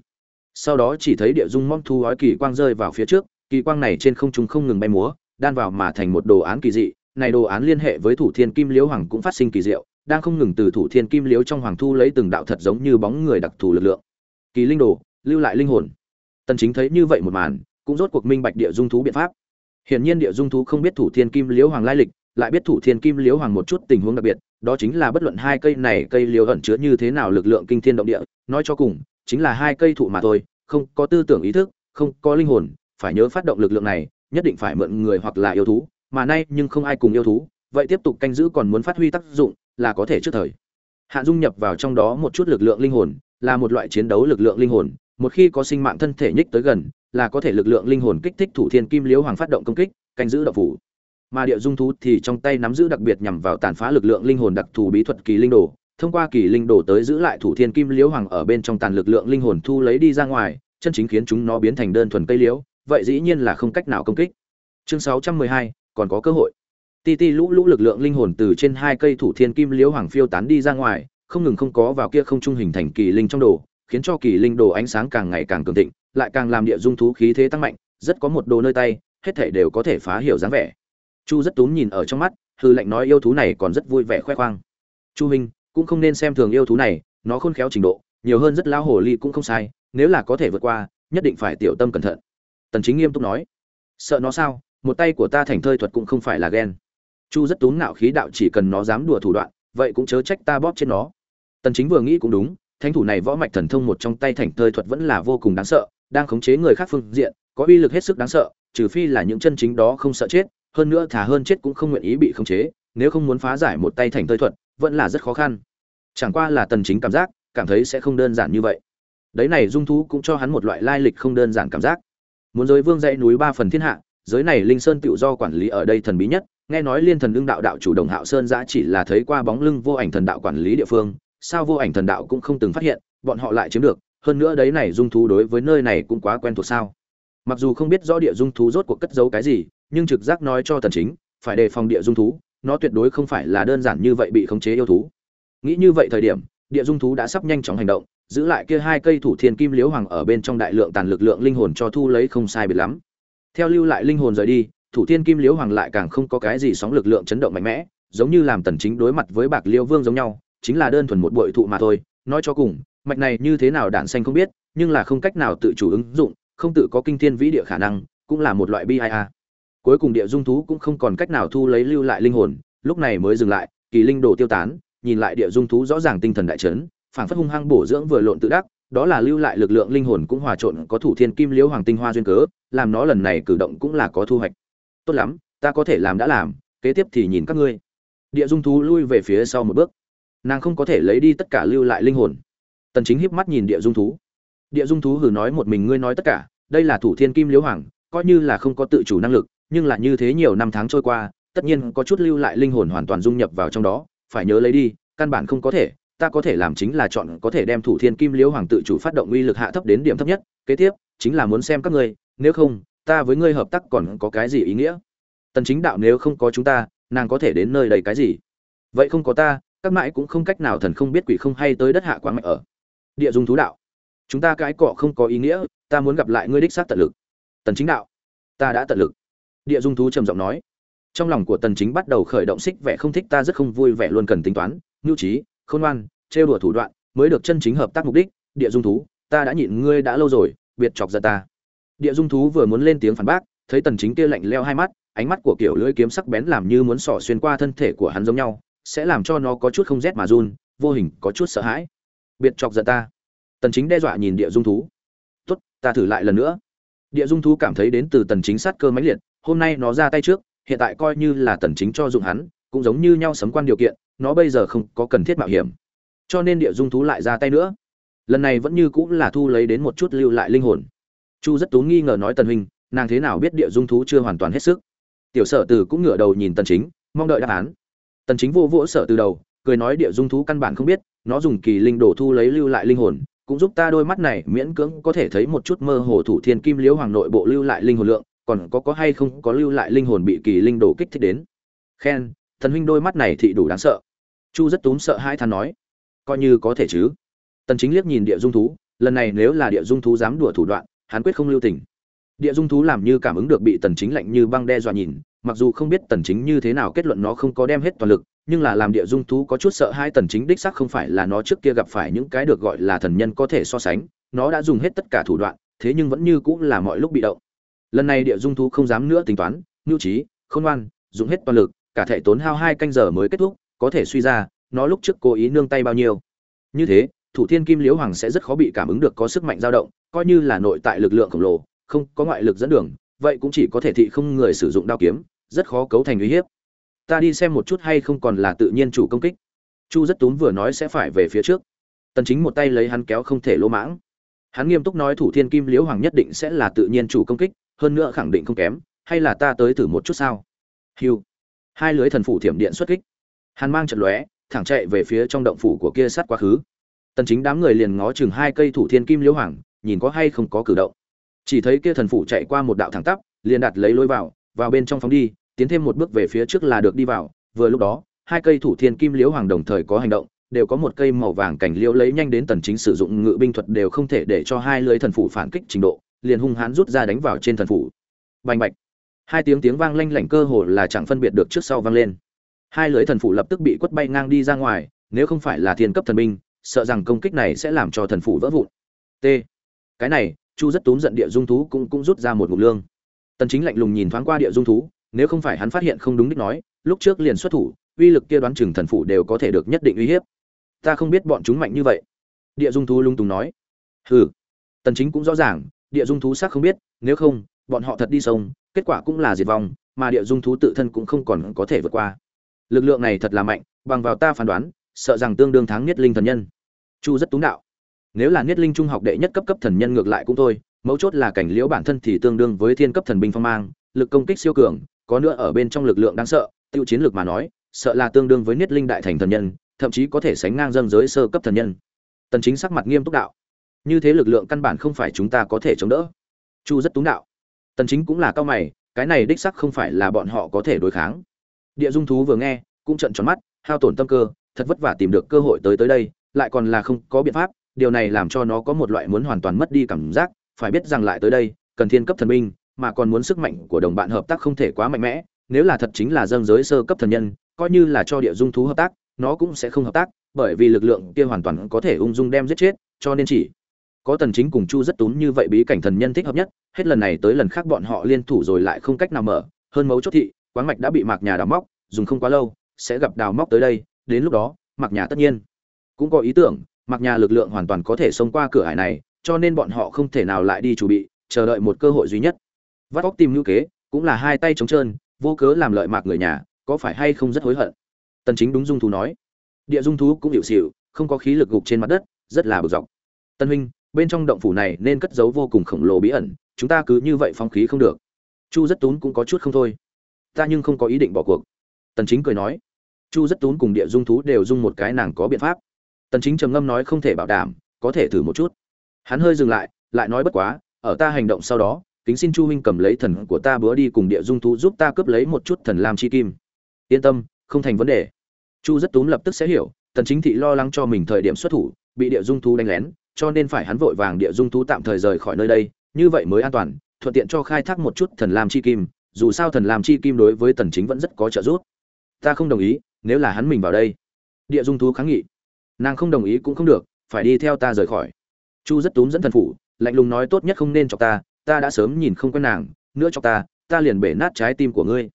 Sau đó chỉ thấy địa dung mong thu ói kỳ quang rơi vào phía trước, kỳ quang này trên không trung không ngừng bay múa đan vào mà thành một đồ án kỳ dị. Này đồ án liên hệ với thủ thiên kim liễu hoàng cũng phát sinh kỳ diệu, đang không ngừng từ thủ thiên kim liễu trong hoàng thu lấy từng đạo thật giống như bóng người đặc thù lực lượng. Kỳ linh đồ, lưu lại linh hồn. Tần chính thấy như vậy một màn, cũng rốt cuộc minh bạch địa dung thú biện pháp. Hiển nhiên địa dung thú không biết thủ thiên kim liễu hoàng lai lịch, lại biết thủ thiên kim liễu hoàng một chút tình huống đặc biệt, đó chính là bất luận hai cây này cây liễu ẩn chứa như thế nào lực lượng kinh thiên động địa, nói cho cùng, chính là hai cây thụ mà thôi, không có tư tưởng ý thức, không có linh hồn, phải nhớ phát động lực lượng này nhất định phải mượn người hoặc là yêu thú, mà nay nhưng không ai cùng yêu thú, vậy tiếp tục canh giữ còn muốn phát huy tác dụng là có thể trước thời. Hạ dung nhập vào trong đó một chút lực lượng linh hồn, là một loại chiến đấu lực lượng linh hồn, một khi có sinh mạng thân thể nhích tới gần, là có thể lực lượng linh hồn kích thích thủ thiên kim liễu hoàng phát động công kích, canh giữ động phủ. Mà địa dung thú thì trong tay nắm giữ đặc biệt nhằm vào tàn phá lực lượng linh hồn đặc thù bí thuật kỳ linh đồ, thông qua kỳ linh đồ tới giữ lại thủ thiên kim liễu hoàng ở bên trong tàn lực lượng linh hồn thu lấy đi ra ngoài, chân chính khiến chúng nó biến thành đơn thuần cây liễu vậy dĩ nhiên là không cách nào công kích. Chương 612, còn có cơ hội. Ti ti lũ lũ lực lượng linh hồn từ trên hai cây thủ thiên kim liễu hoàng phiêu tán đi ra ngoài không ngừng không có vào kia không trung hình thành kỳ linh trong đồ khiến cho kỳ linh đồ ánh sáng càng ngày càng cường thịnh lại càng làm địa dung thú khí thế tăng mạnh rất có một đồ nơi tay hết thể đều có thể phá hiểu dáng vẻ. Chu rất túm nhìn ở trong mắt hư lệnh nói yêu thú này còn rất vui vẻ khoe khoang. Chu huynh cũng không nên xem thường yêu thú này nó khôn khéo trình độ nhiều hơn rất lao hồ ly cũng không sai nếu là có thể vượt qua nhất định phải tiểu tâm cẩn thận tần chính nghiêm túc nói, sợ nó sao? Một tay của ta thành thơi thuật cũng không phải là ghen. Chu rất tốn ngạo khí đạo chỉ cần nó dám đùa thủ đoạn, vậy cũng chớ trách ta bóp trên nó. Tần chính vừa nghĩ cũng đúng, thánh thủ này võ mạch thần thông một trong tay thành thơi thuật vẫn là vô cùng đáng sợ, đang khống chế người khác phương diện, có uy lực hết sức đáng sợ, trừ phi là những chân chính đó không sợ chết, hơn nữa thà hơn chết cũng không nguyện ý bị khống chế, nếu không muốn phá giải một tay thành thơi thuật, vẫn là rất khó khăn. Chẳng qua là tần chính cảm giác, cảm thấy sẽ không đơn giản như vậy. Đấy này dung thú cũng cho hắn một loại lai lịch không đơn giản cảm giác muốn giới vương dãy núi ba phần thiên hạ, giới này linh sơn tự do quản lý ở đây thần bí nhất, nghe nói liên thần đương đạo đạo chủ đồng hạo sơn giã chỉ là thấy qua bóng lưng vô ảnh thần đạo quản lý địa phương, sao vô ảnh thần đạo cũng không từng phát hiện, bọn họ lại chiếm được, hơn nữa đấy này dung thú đối với nơi này cũng quá quen thuộc sao. Mặc dù không biết rõ địa dung thú rốt cuộc cất giấu cái gì, nhưng trực giác nói cho thần chính, phải đề phòng địa dung thú, nó tuyệt đối không phải là đơn giản như vậy bị khống chế yêu thú. Nghĩ như vậy thời điểm, địa dung thú đã sắp nhanh chóng hành động giữ lại kia hai cây thủ thiên kim liễu hoàng ở bên trong đại lượng tàn lực lượng linh hồn cho thu lấy không sai biệt lắm. Theo lưu lại linh hồn rời đi, thủ thiên kim liễu hoàng lại càng không có cái gì sóng lực lượng chấn động mạnh mẽ, giống như làm tần chính đối mặt với bạc liêu vương giống nhau, chính là đơn thuần một bội thụ mà thôi. Nói cho cùng, mạch này như thế nào đản xanh không biết, nhưng là không cách nào tự chủ ứng dụng, không tự có kinh thiên vĩ địa khả năng, cũng là một loại bi a. Cuối cùng địa dung thú cũng không còn cách nào thu lấy lưu lại linh hồn, lúc này mới dừng lại, kỳ linh đồ tiêu tán, nhìn lại địa dung thú rõ ràng tinh thần đại chấn phảng phất hung hăng bổ dưỡng vừa lộn tự đắc, đó là lưu lại lực lượng linh hồn cũng hòa trộn có thủ thiên kim liễu hoàng tinh hoa duyên cớ, làm nó lần này cử động cũng là có thu hoạch. Tốt lắm, ta có thể làm đã làm, kế tiếp thì nhìn các ngươi. Địa dung thú lui về phía sau một bước. Nàng không có thể lấy đi tất cả lưu lại linh hồn. Tần chính híp mắt nhìn địa dung thú. Địa dung thú hừ nói một mình ngươi nói tất cả, đây là thủ thiên kim liễu hoàng, coi như là không có tự chủ năng lực, nhưng là như thế nhiều năm tháng trôi qua, tất nhiên có chút lưu lại linh hồn hoàn toàn dung nhập vào trong đó, phải nhớ lấy đi, căn bản không có thể ta có thể làm chính là chọn có thể đem thủ thiên kim liễu hoàng tự chủ phát động uy lực hạ thấp đến điểm thấp nhất, kế tiếp, chính là muốn xem các ngươi, nếu không, ta với ngươi hợp tác còn có cái gì ý nghĩa? Tần chính đạo nếu không có chúng ta, nàng có thể đến nơi đầy cái gì? Vậy không có ta, các mãi cũng không cách nào thần không biết quỷ không hay tới đất hạ quá mạnh ở. Địa dung thú đạo. Chúng ta cái cọ không có ý nghĩa, ta muốn gặp lại ngươi đích xác tận lực. Tần chính đạo. Ta đã tận lực. Địa dung thú trầm giọng nói. Trong lòng của tần chính bắt đầu khởi động xích vẻ không thích ta rất không vui vẻ luôn cần tính toán, nhu trí khôn ngoan, trêu đùa thủ đoạn mới được chân chính hợp tác mục đích. Địa dung thú, ta đã nhịn ngươi đã lâu rồi, biệt chọc giận ta. Địa dung thú vừa muốn lên tiếng phản bác, thấy tần chính kia lạnh leo hai mắt, ánh mắt của kiểu lưỡi kiếm sắc bén làm như muốn sỏ xuyên qua thân thể của hắn giống nhau, sẽ làm cho nó có chút không rét mà run, vô hình có chút sợ hãi. Biệt chọc giận ta. Tần chính đe dọa nhìn địa dung thú. Tốt, ta thử lại lần nữa. Địa dung thú cảm thấy đến từ tần chính sát cơ mãnh liệt, hôm nay nó ra tay trước, hiện tại coi như là tần chính cho dụng hắn, cũng giống như nhau sấm quan điều kiện nó bây giờ không có cần thiết mạo hiểm. Cho nên địa dung thú lại ra tay nữa. Lần này vẫn như cũng là thu lấy đến một chút lưu lại linh hồn. Chu rất tú nghi ngờ nói tần huynh, nàng thế nào biết địa dung thú chưa hoàn toàn hết sức? Tiểu sở từ cũng ngửa đầu nhìn tần chính, mong đợi đáp án. Tần chính vô vỗ sở từ đầu, cười nói địa dung thú căn bản không biết, nó dùng kỳ linh đổ thu lấy lưu lại linh hồn, cũng giúp ta đôi mắt này miễn cưỡng có thể thấy một chút mơ hồ thủ thiên kim liễu hoàng nội bộ lưu lại linh hồn lượng, còn có có hay không có lưu lại linh hồn bị kỳ linh đổ kích thích đến. Khen thần huynh đôi mắt này thì đủ đáng sợ chu rất túm sợ hai thằng nói. Coi như có thể chứ. Tần chính liếc nhìn địa dung thú, lần này nếu là địa dung thú dám đùa thủ đoạn, hắn quyết không lưu tình. Địa dung thú làm như cảm ứng được bị tần chính lạnh như băng đe dọa nhìn, mặc dù không biết tần chính như thế nào kết luận nó không có đem hết toàn lực, nhưng là làm địa dung thú có chút sợ hai tần chính đích xác không phải là nó trước kia gặp phải những cái được gọi là thần nhân có thể so sánh, nó đã dùng hết tất cả thủ đoạn, thế nhưng vẫn như cũng là mọi lúc bị động. Lần này địa dung thú không dám nữa tính toán, nhu trí, khôn ngoan, dùng hết toàn lực, cả thể tốn hao hai canh giờ mới kết thúc có thể suy ra, nó lúc trước cố ý nương tay bao nhiêu. Như thế, thủ thiên kim liễu hoàng sẽ rất khó bị cảm ứng được có sức mạnh dao động, coi như là nội tại lực lượng khổng lồ, không có ngoại lực dẫn đường, vậy cũng chỉ có thể thị không người sử dụng đao kiếm, rất khó cấu thành uy hiếp. Ta đi xem một chút hay không còn là tự nhiên chủ công kích. Chu rất túm vừa nói sẽ phải về phía trước. Tần chính một tay lấy hắn kéo không thể lỗ mãng. Hắn nghiêm túc nói thủ thiên kim liễu hoàng nhất định sẽ là tự nhiên chủ công kích, hơn nữa khẳng định không kém, hay là ta tới thử một chút sao? Hưu. hai lưới thần phủ thiểm điện xuất kích hắn mang trận lóe, thẳng chạy về phía trong động phủ của kia sát quá khứ. Tần chính đám người liền ngó chừng hai cây thủ thiên kim liễu hoàng, nhìn có hay không có cử động. Chỉ thấy kia thần phủ chạy qua một đạo thẳng tắp, liền đặt lấy lối vào vào bên trong phóng đi, tiến thêm một bước về phía trước là được đi vào. Vừa lúc đó, hai cây thủ thiên kim liễu hoàng đồng thời có hành động, đều có một cây màu vàng cảnh liễu lấy nhanh đến tần chính sử dụng ngự binh thuật đều không thể để cho hai lưới thần phủ phản kích trình độ, liền hung hãn rút ra đánh vào trên thần phủ. Bành bạch. Hai tiếng tiếng vang lanh lảnh cơ hồ là chẳng phân biệt được trước sau vang lên hai lưới thần phủ lập tức bị quất bay ngang đi ra ngoài, nếu không phải là thiên cấp thần binh, sợ rằng công kích này sẽ làm cho thần phủ vỡ vụn. T. Cái này, chu rất túm giận địa dung thú cũng cũng rút ra một ngụm lương. Tần chính lạnh lùng nhìn thoáng qua địa dung thú, nếu không phải hắn phát hiện không đúng đích nói, lúc trước liền xuất thủ, uy lực kia đoán chừng thần phủ đều có thể được nhất định uy hiếp. Ta không biết bọn chúng mạnh như vậy. Địa dung thú lung tung nói. Hừ. Tần chính cũng rõ ràng, địa dung thú xác không biết, nếu không, bọn họ thật đi sông, kết quả cũng là diệt vong, mà địa dung thú tự thân cũng không còn có thể vượt qua lực lượng này thật là mạnh, bằng vào ta phán đoán, sợ rằng tương đương thắng niết linh thần nhân. Chu rất túng đạo. Nếu là niết linh trung học đệ nhất cấp cấp thần nhân ngược lại cũng thôi, mấu chốt là cảnh liễu bản thân thì tương đương với thiên cấp thần binh phong mang, lực công kích siêu cường, có nữa ở bên trong lực lượng đáng sợ, tiêu chiến lược mà nói, sợ là tương đương với niết linh đại thành thần nhân, thậm chí có thể sánh ngang dâng giới sơ cấp thần nhân. Tần chính sắc mặt nghiêm túc đạo. Như thế lực lượng căn bản không phải chúng ta có thể chống đỡ. Chu rất túng đạo. Tần chính cũng là cao mày, cái này đích sắc không phải là bọn họ có thể đối kháng địa dung thú vừa nghe cũng trận tròn mắt hao tổn tâm cơ thật vất vả tìm được cơ hội tới tới đây lại còn là không có biện pháp điều này làm cho nó có một loại muốn hoàn toàn mất đi cảm giác phải biết rằng lại tới đây cần thiên cấp thần minh, mà còn muốn sức mạnh của đồng bạn hợp tác không thể quá mạnh mẽ nếu là thật chính là dâng giới sơ cấp thần nhân coi như là cho địa dung thú hợp tác nó cũng sẽ không hợp tác bởi vì lực lượng kia hoàn toàn có thể ung dung đem giết chết cho nên chỉ có tần chính cùng chu rất túm như vậy bí cảnh thần nhân thích hợp nhất hết lần này tới lần khác bọn họ liên thủ rồi lại không cách nào mở hơn mấu chốt thị quán mạch đã bị mạc nhà đào móc, dùng không quá lâu, sẽ gặp đào móc tới đây, đến lúc đó, mạc nhà tất nhiên. Cũng có ý tưởng, mạc nhà lực lượng hoàn toàn có thể xông qua cửa hải này, cho nên bọn họ không thể nào lại đi chuẩn bị, chờ đợi một cơ hội duy nhất. Vắt óc tìm ngữ kế, cũng là hai tay trống trơn, vô cớ làm lợi mạc người nhà, có phải hay không rất hối hận? Tần chính đúng dung thú nói. Địa dung thú cũng hiểu xỉu, không có khí lực gục trên mặt đất, rất là bực dọc. Tân huynh, bên trong động phủ này nên cất giấu vô cùng khổng lồ bí ẩn, chúng ta cứ như vậy phong khí không được. Chu rất tún cũng có chút không thôi ta nhưng không có ý định bỏ cuộc. Tần chính cười nói, chu rất tún cùng địa dung thú đều dung một cái nàng có biện pháp. Tần chính trầm ngâm nói không thể bảo đảm, có thể thử một chút. Hắn hơi dừng lại lại nói bất quá, ở ta hành động sau đó, kính xin chu huynh cầm lấy thần của ta bữa đi cùng địa dung thú giúp ta cướp lấy một chút thần lam chi kim. Yên tâm, không thành vấn đề. Chu rất túm lập tức sẽ hiểu, tần chính thị lo lắng cho mình thời điểm xuất thủ, bị địa dung thú đánh lén, cho nên phải hắn vội vàng địa dung thú tạm thời rời khỏi nơi đây, như vậy mới an toàn, thuận tiện cho khai thác một chút thần lam chi kim dù sao thần làm chi kim đối với tần chính vẫn rất có trợ giúp. Ta không đồng ý, nếu là hắn mình vào đây. Địa dung thú kháng nghị. Nàng không đồng ý cũng không được, phải đi theo ta rời khỏi. Chu rất túm dẫn thần phủ, lạnh lùng nói tốt nhất không nên cho ta ta đã sớm nhìn không quen nàng, nữa cho ta ta liền bể nát trái tim của ngươi.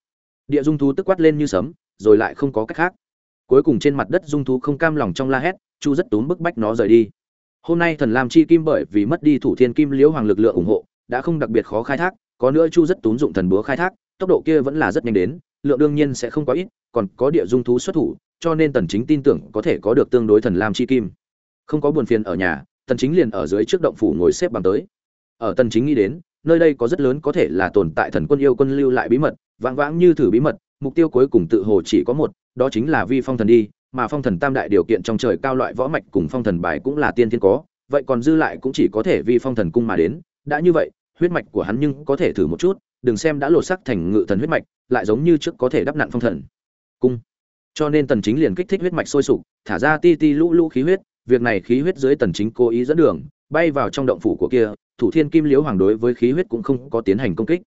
Địa dung thú tức quát lên như sấm, rồi lại không có cách khác. Cuối cùng trên mặt đất dung thú không cam lòng trong la hét, chu rất túm bức bách nó rời đi. Hôm nay thần lam chi kim bởi vì mất đi thủ thiên kim liễu hoàng lực lượng ủng hộ, đã không đặc biệt khó khai thác có nữa chu rất tốn dụng thần búa khai thác, tốc độ kia vẫn là rất nhanh đến, lượng đương nhiên sẽ không quá ít, còn có địa dung thú xuất thủ, cho nên tần chính tin tưởng có thể có được tương đối thần lam chi kim. Không có buồn phiền ở nhà, tần chính liền ở dưới trước động phủ ngồi xếp bằng tới. Ở tần chính nghĩ đến, nơi đây có rất lớn có thể là tồn tại thần quân yêu quân lưu lại bí mật, vãng vãng như thử bí mật, mục tiêu cuối cùng tự hồ chỉ có một, đó chính là vi phong thần đi, mà phong thần tam đại điều kiện trong trời cao loại võ mạch cùng phong thần bài cũng là tiên thiên có, vậy còn dư lại cũng chỉ có thể vi phong thần cung mà đến, đã như vậy huyết mạch của hắn nhưng có thể thử một chút đừng xem đã lột sắc thành ngự thần huyết mạch lại giống như trước có thể đắp nặn phong thần. Cung. Cho nên tần chính liền kích thích huyết mạch sôi sục thả ra ti ti lũ lũ khí huyết việc này khí huyết dưới tần chính cố ý dẫn đường bay vào trong động phủ của kia thủ thiên kim liễu hoàng đối với khí huyết cũng không có tiến hành công kích.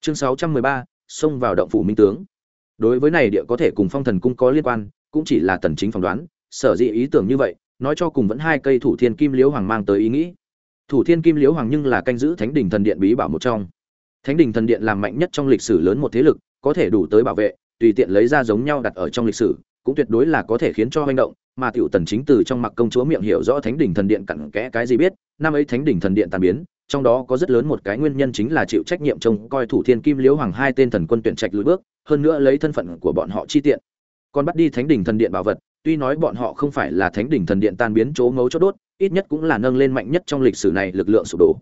Chương 613, xông vào động phủ minh tướng. Đối với này địa có thể cùng phong thần cung có liên quan cũng chỉ là tần chính phỏng đoán sở dĩ ý tưởng như vậy nói cho cùng vẫn hai cây thủ thiên kim liễu hoàng mang tới ý nghĩ thủ thiên kim liễu hoàng nhưng là canh giữ thánh đình thần điện bí bảo một trong. Thánh đình thần điện làm mạnh nhất trong lịch sử lớn một thế lực, có thể đủ tới bảo vệ, tùy tiện lấy ra giống nhau đặt ở trong lịch sử, cũng tuyệt đối là có thể khiến cho hành động, mà tiểu tần chính từ trong mặc công chúa miệng hiểu rõ thánh đình thần điện cặn kẽ cái gì biết, năm ấy thánh đình thần điện tàn biến, trong đó có rất lớn một cái nguyên nhân chính là chịu trách nhiệm trông coi thủ thiên kim liễu hoàng hai tên thần quân tuyển trạch lùi bước, hơn nữa lấy thân phận của bọn họ chi tiện. Còn bắt đi thánh đình thần điện bảo vật, tuy nói bọn họ không phải là thánh đình thần điện tan biến chỗ ngấu chốt đốt ít nhất cũng là nâng lên mạnh nhất trong lịch sử này lực lượng sụp đổ.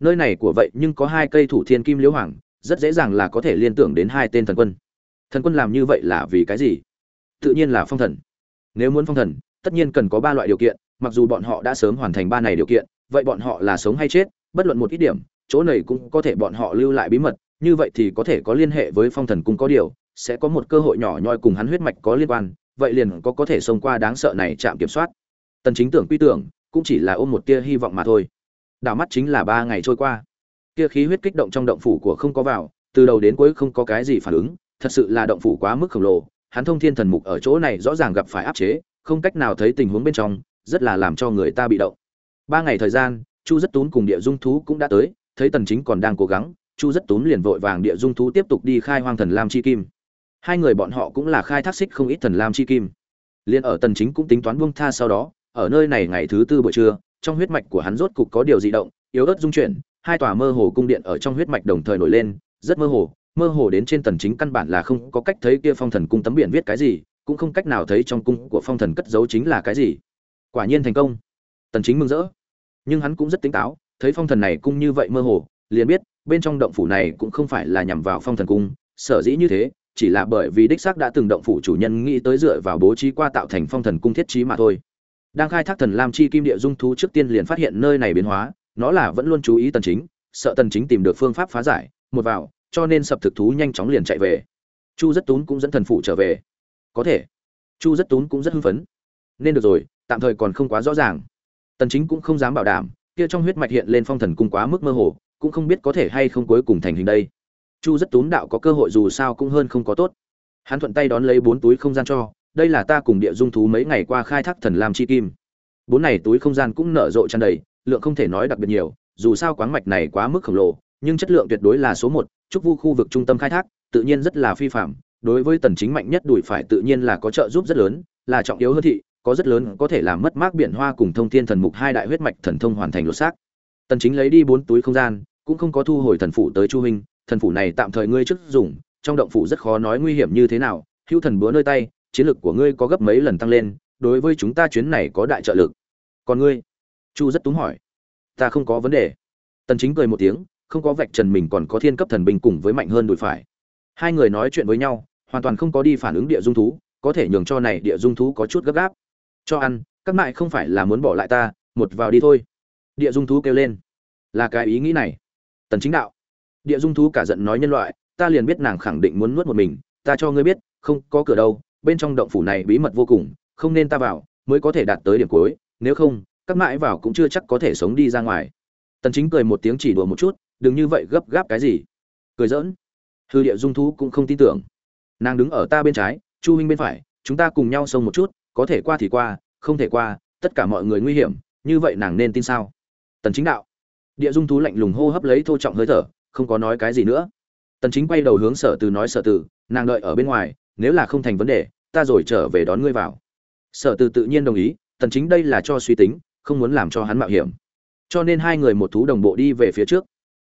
Nơi này của vậy nhưng có hai cây thủ thiên kim liễu hoàng, rất dễ dàng là có thể liên tưởng đến hai tên thần quân. Thần quân làm như vậy là vì cái gì? Tự nhiên là phong thần. Nếu muốn phong thần, tất nhiên cần có ba loại điều kiện, mặc dù bọn họ đã sớm hoàn thành ba này điều kiện, vậy bọn họ là sống hay chết, bất luận một ít điểm, chỗ này cũng có thể bọn họ lưu lại bí mật, như vậy thì có thể có liên hệ với phong thần cũng có điều, sẽ có một cơ hội nhỏ nhoi cùng hắn huyết mạch có liên quan, vậy liền có có thể xông qua đáng sợ này chạm kiểm soát. Tần chính tưởng quy tưởng cũng chỉ là ôm một tia hy vọng mà thôi. Đảo mắt chính là ba ngày trôi qua. Tia khí huyết kích động trong động phủ của không có vào, từ đầu đến cuối không có cái gì phản ứng, thật sự là động phủ quá mức khổng lồ, hắn thông thiên thần mục ở chỗ này rõ ràng gặp phải áp chế, không cách nào thấy tình huống bên trong, rất là làm cho người ta bị động. Ba ngày thời gian, chu rất tún cùng địa dung thú cũng đã tới, thấy tần chính còn đang cố gắng, chu rất tún liền vội vàng địa dung thú tiếp tục đi khai hoang thần lam chi kim. Hai người bọn họ cũng là khai thác xích không ít thần lam chi kim. Liền ở tần chính cũng tính toán buông tha sau đó ở nơi này ngày thứ tư buổi trưa, trong huyết mạch của hắn rốt cục có điều dị động, yếu ớt dung chuyển, hai tòa mơ hồ cung điện ở trong huyết mạch đồng thời nổi lên, rất mơ hồ mơ hồ đến trên tần chính căn bản là không có cách thấy kia phong thần cung tấm biển viết cái gì, cũng không cách nào thấy trong cung của phong thần cất giấu chính là cái gì. Quả nhiên thành công. Tần chính mừng rỡ. Nhưng hắn cũng rất tỉnh táo, thấy phong thần này cung như vậy mơ hồ, liền biết, bên trong động phủ này cũng không phải là nhằm vào phong thần cung, sở dĩ như thế, chỉ là bởi vì đích xác đã từng động phủ chủ nhân nghĩ tới dựa vào bố trí qua tạo thành phong thần cung thiết trí mà thôi đang khai thác thần lam chi kim địa dung thú trước tiên liền phát hiện nơi này biến hóa, nó là vẫn luôn chú ý tần chính, sợ tần chính tìm được phương pháp phá giải, một vào, cho nên sập thực thú nhanh chóng liền chạy về. Chu rất tún cũng dẫn thần phụ trở về. Có thể. Chu rất tún cũng rất hưng phấn. Nên được rồi, tạm thời còn không quá rõ ràng. Tần chính cũng không dám bảo đảm, kia trong huyết mạch hiện lên phong thần cung quá mức mơ hồ, cũng không biết có thể hay không cuối cùng thành hình đây. Chu rất tún đạo có cơ hội dù sao cũng hơn không có tốt. Hắn thuận tay đón lấy bốn túi không gian cho đây là ta cùng địa dung thú mấy ngày qua khai thác thần lam chi kim. Bốn này túi không gian cũng nở rộ tràn đầy lượng không thể nói đặc biệt nhiều dù sao quáng mạch này quá mức khổng lồ nhưng chất lượng tuyệt đối là số một trúc vu khu vực trung tâm khai thác tự nhiên rất là phi phạm đối với tần chính mạnh nhất đuổi phải tự nhiên là có trợ giúp rất lớn là trọng yếu hơn thị có rất lớn có thể làm mất mát biển hoa cùng thông thiên thần mục hai đại huyết mạch thần thông hoàn thành lột xác. Tần chính lấy đi bốn túi không gian cũng không có thu hồi thần phủ tới chu hình, thần phủ này tạm thời ngươi trước dùng trong động phủ rất khó nói nguy hiểm như thế nào hữu thần búa nơi tay chiến lực của ngươi có gấp mấy lần tăng lên, đối với chúng ta chuyến này có đại trợ lực. Còn ngươi? Chu rất túng hỏi. Ta không có vấn đề. Tần chính cười một tiếng, không có vạch trần mình còn có thiên cấp thần binh cùng với mạnh hơn đùi phải. Hai người nói chuyện với nhau, hoàn toàn không có đi phản ứng địa dung thú, có thể nhường cho này địa dung thú có chút gấp gáp. Cho ăn, các mại không phải là muốn bỏ lại ta, một vào đi thôi. Địa dung thú kêu lên. Là cái ý nghĩ này. Tần chính đạo. Địa dung thú cả giận nói nhân loại, ta liền biết nàng khẳng định muốn nuốt một mình, ta cho ngươi biết, không có cửa đâu bên trong động phủ này bí mật vô cùng, không nên ta vào, mới có thể đạt tới điểm cuối, nếu không, các mãi vào cũng chưa chắc có thể sống đi ra ngoài. Tần chính cười một tiếng chỉ đùa một chút, đừng như vậy gấp gáp cái gì. Cười giỡn. Hư địa dung thú cũng không tin tưởng. Nàng đứng ở ta bên trái, chu huynh bên phải, chúng ta cùng nhau xông một chút, có thể qua thì qua, không thể qua, tất cả mọi người nguy hiểm, như vậy nàng nên tin sao? Tần chính đạo. Địa dung thú lạnh lùng hô hấp lấy thô trọng hơi thở, không có nói cái gì nữa. Tần chính quay đầu hướng sở từ nói sở từ, nàng đợi ở bên ngoài nếu là không thành vấn đề, ta rồi trở về đón ngươi vào. Sở từ tự nhiên đồng ý, tần chính đây là cho suy tính, không muốn làm cho hắn mạo hiểm. Cho nên hai người một thú đồng bộ đi về phía trước.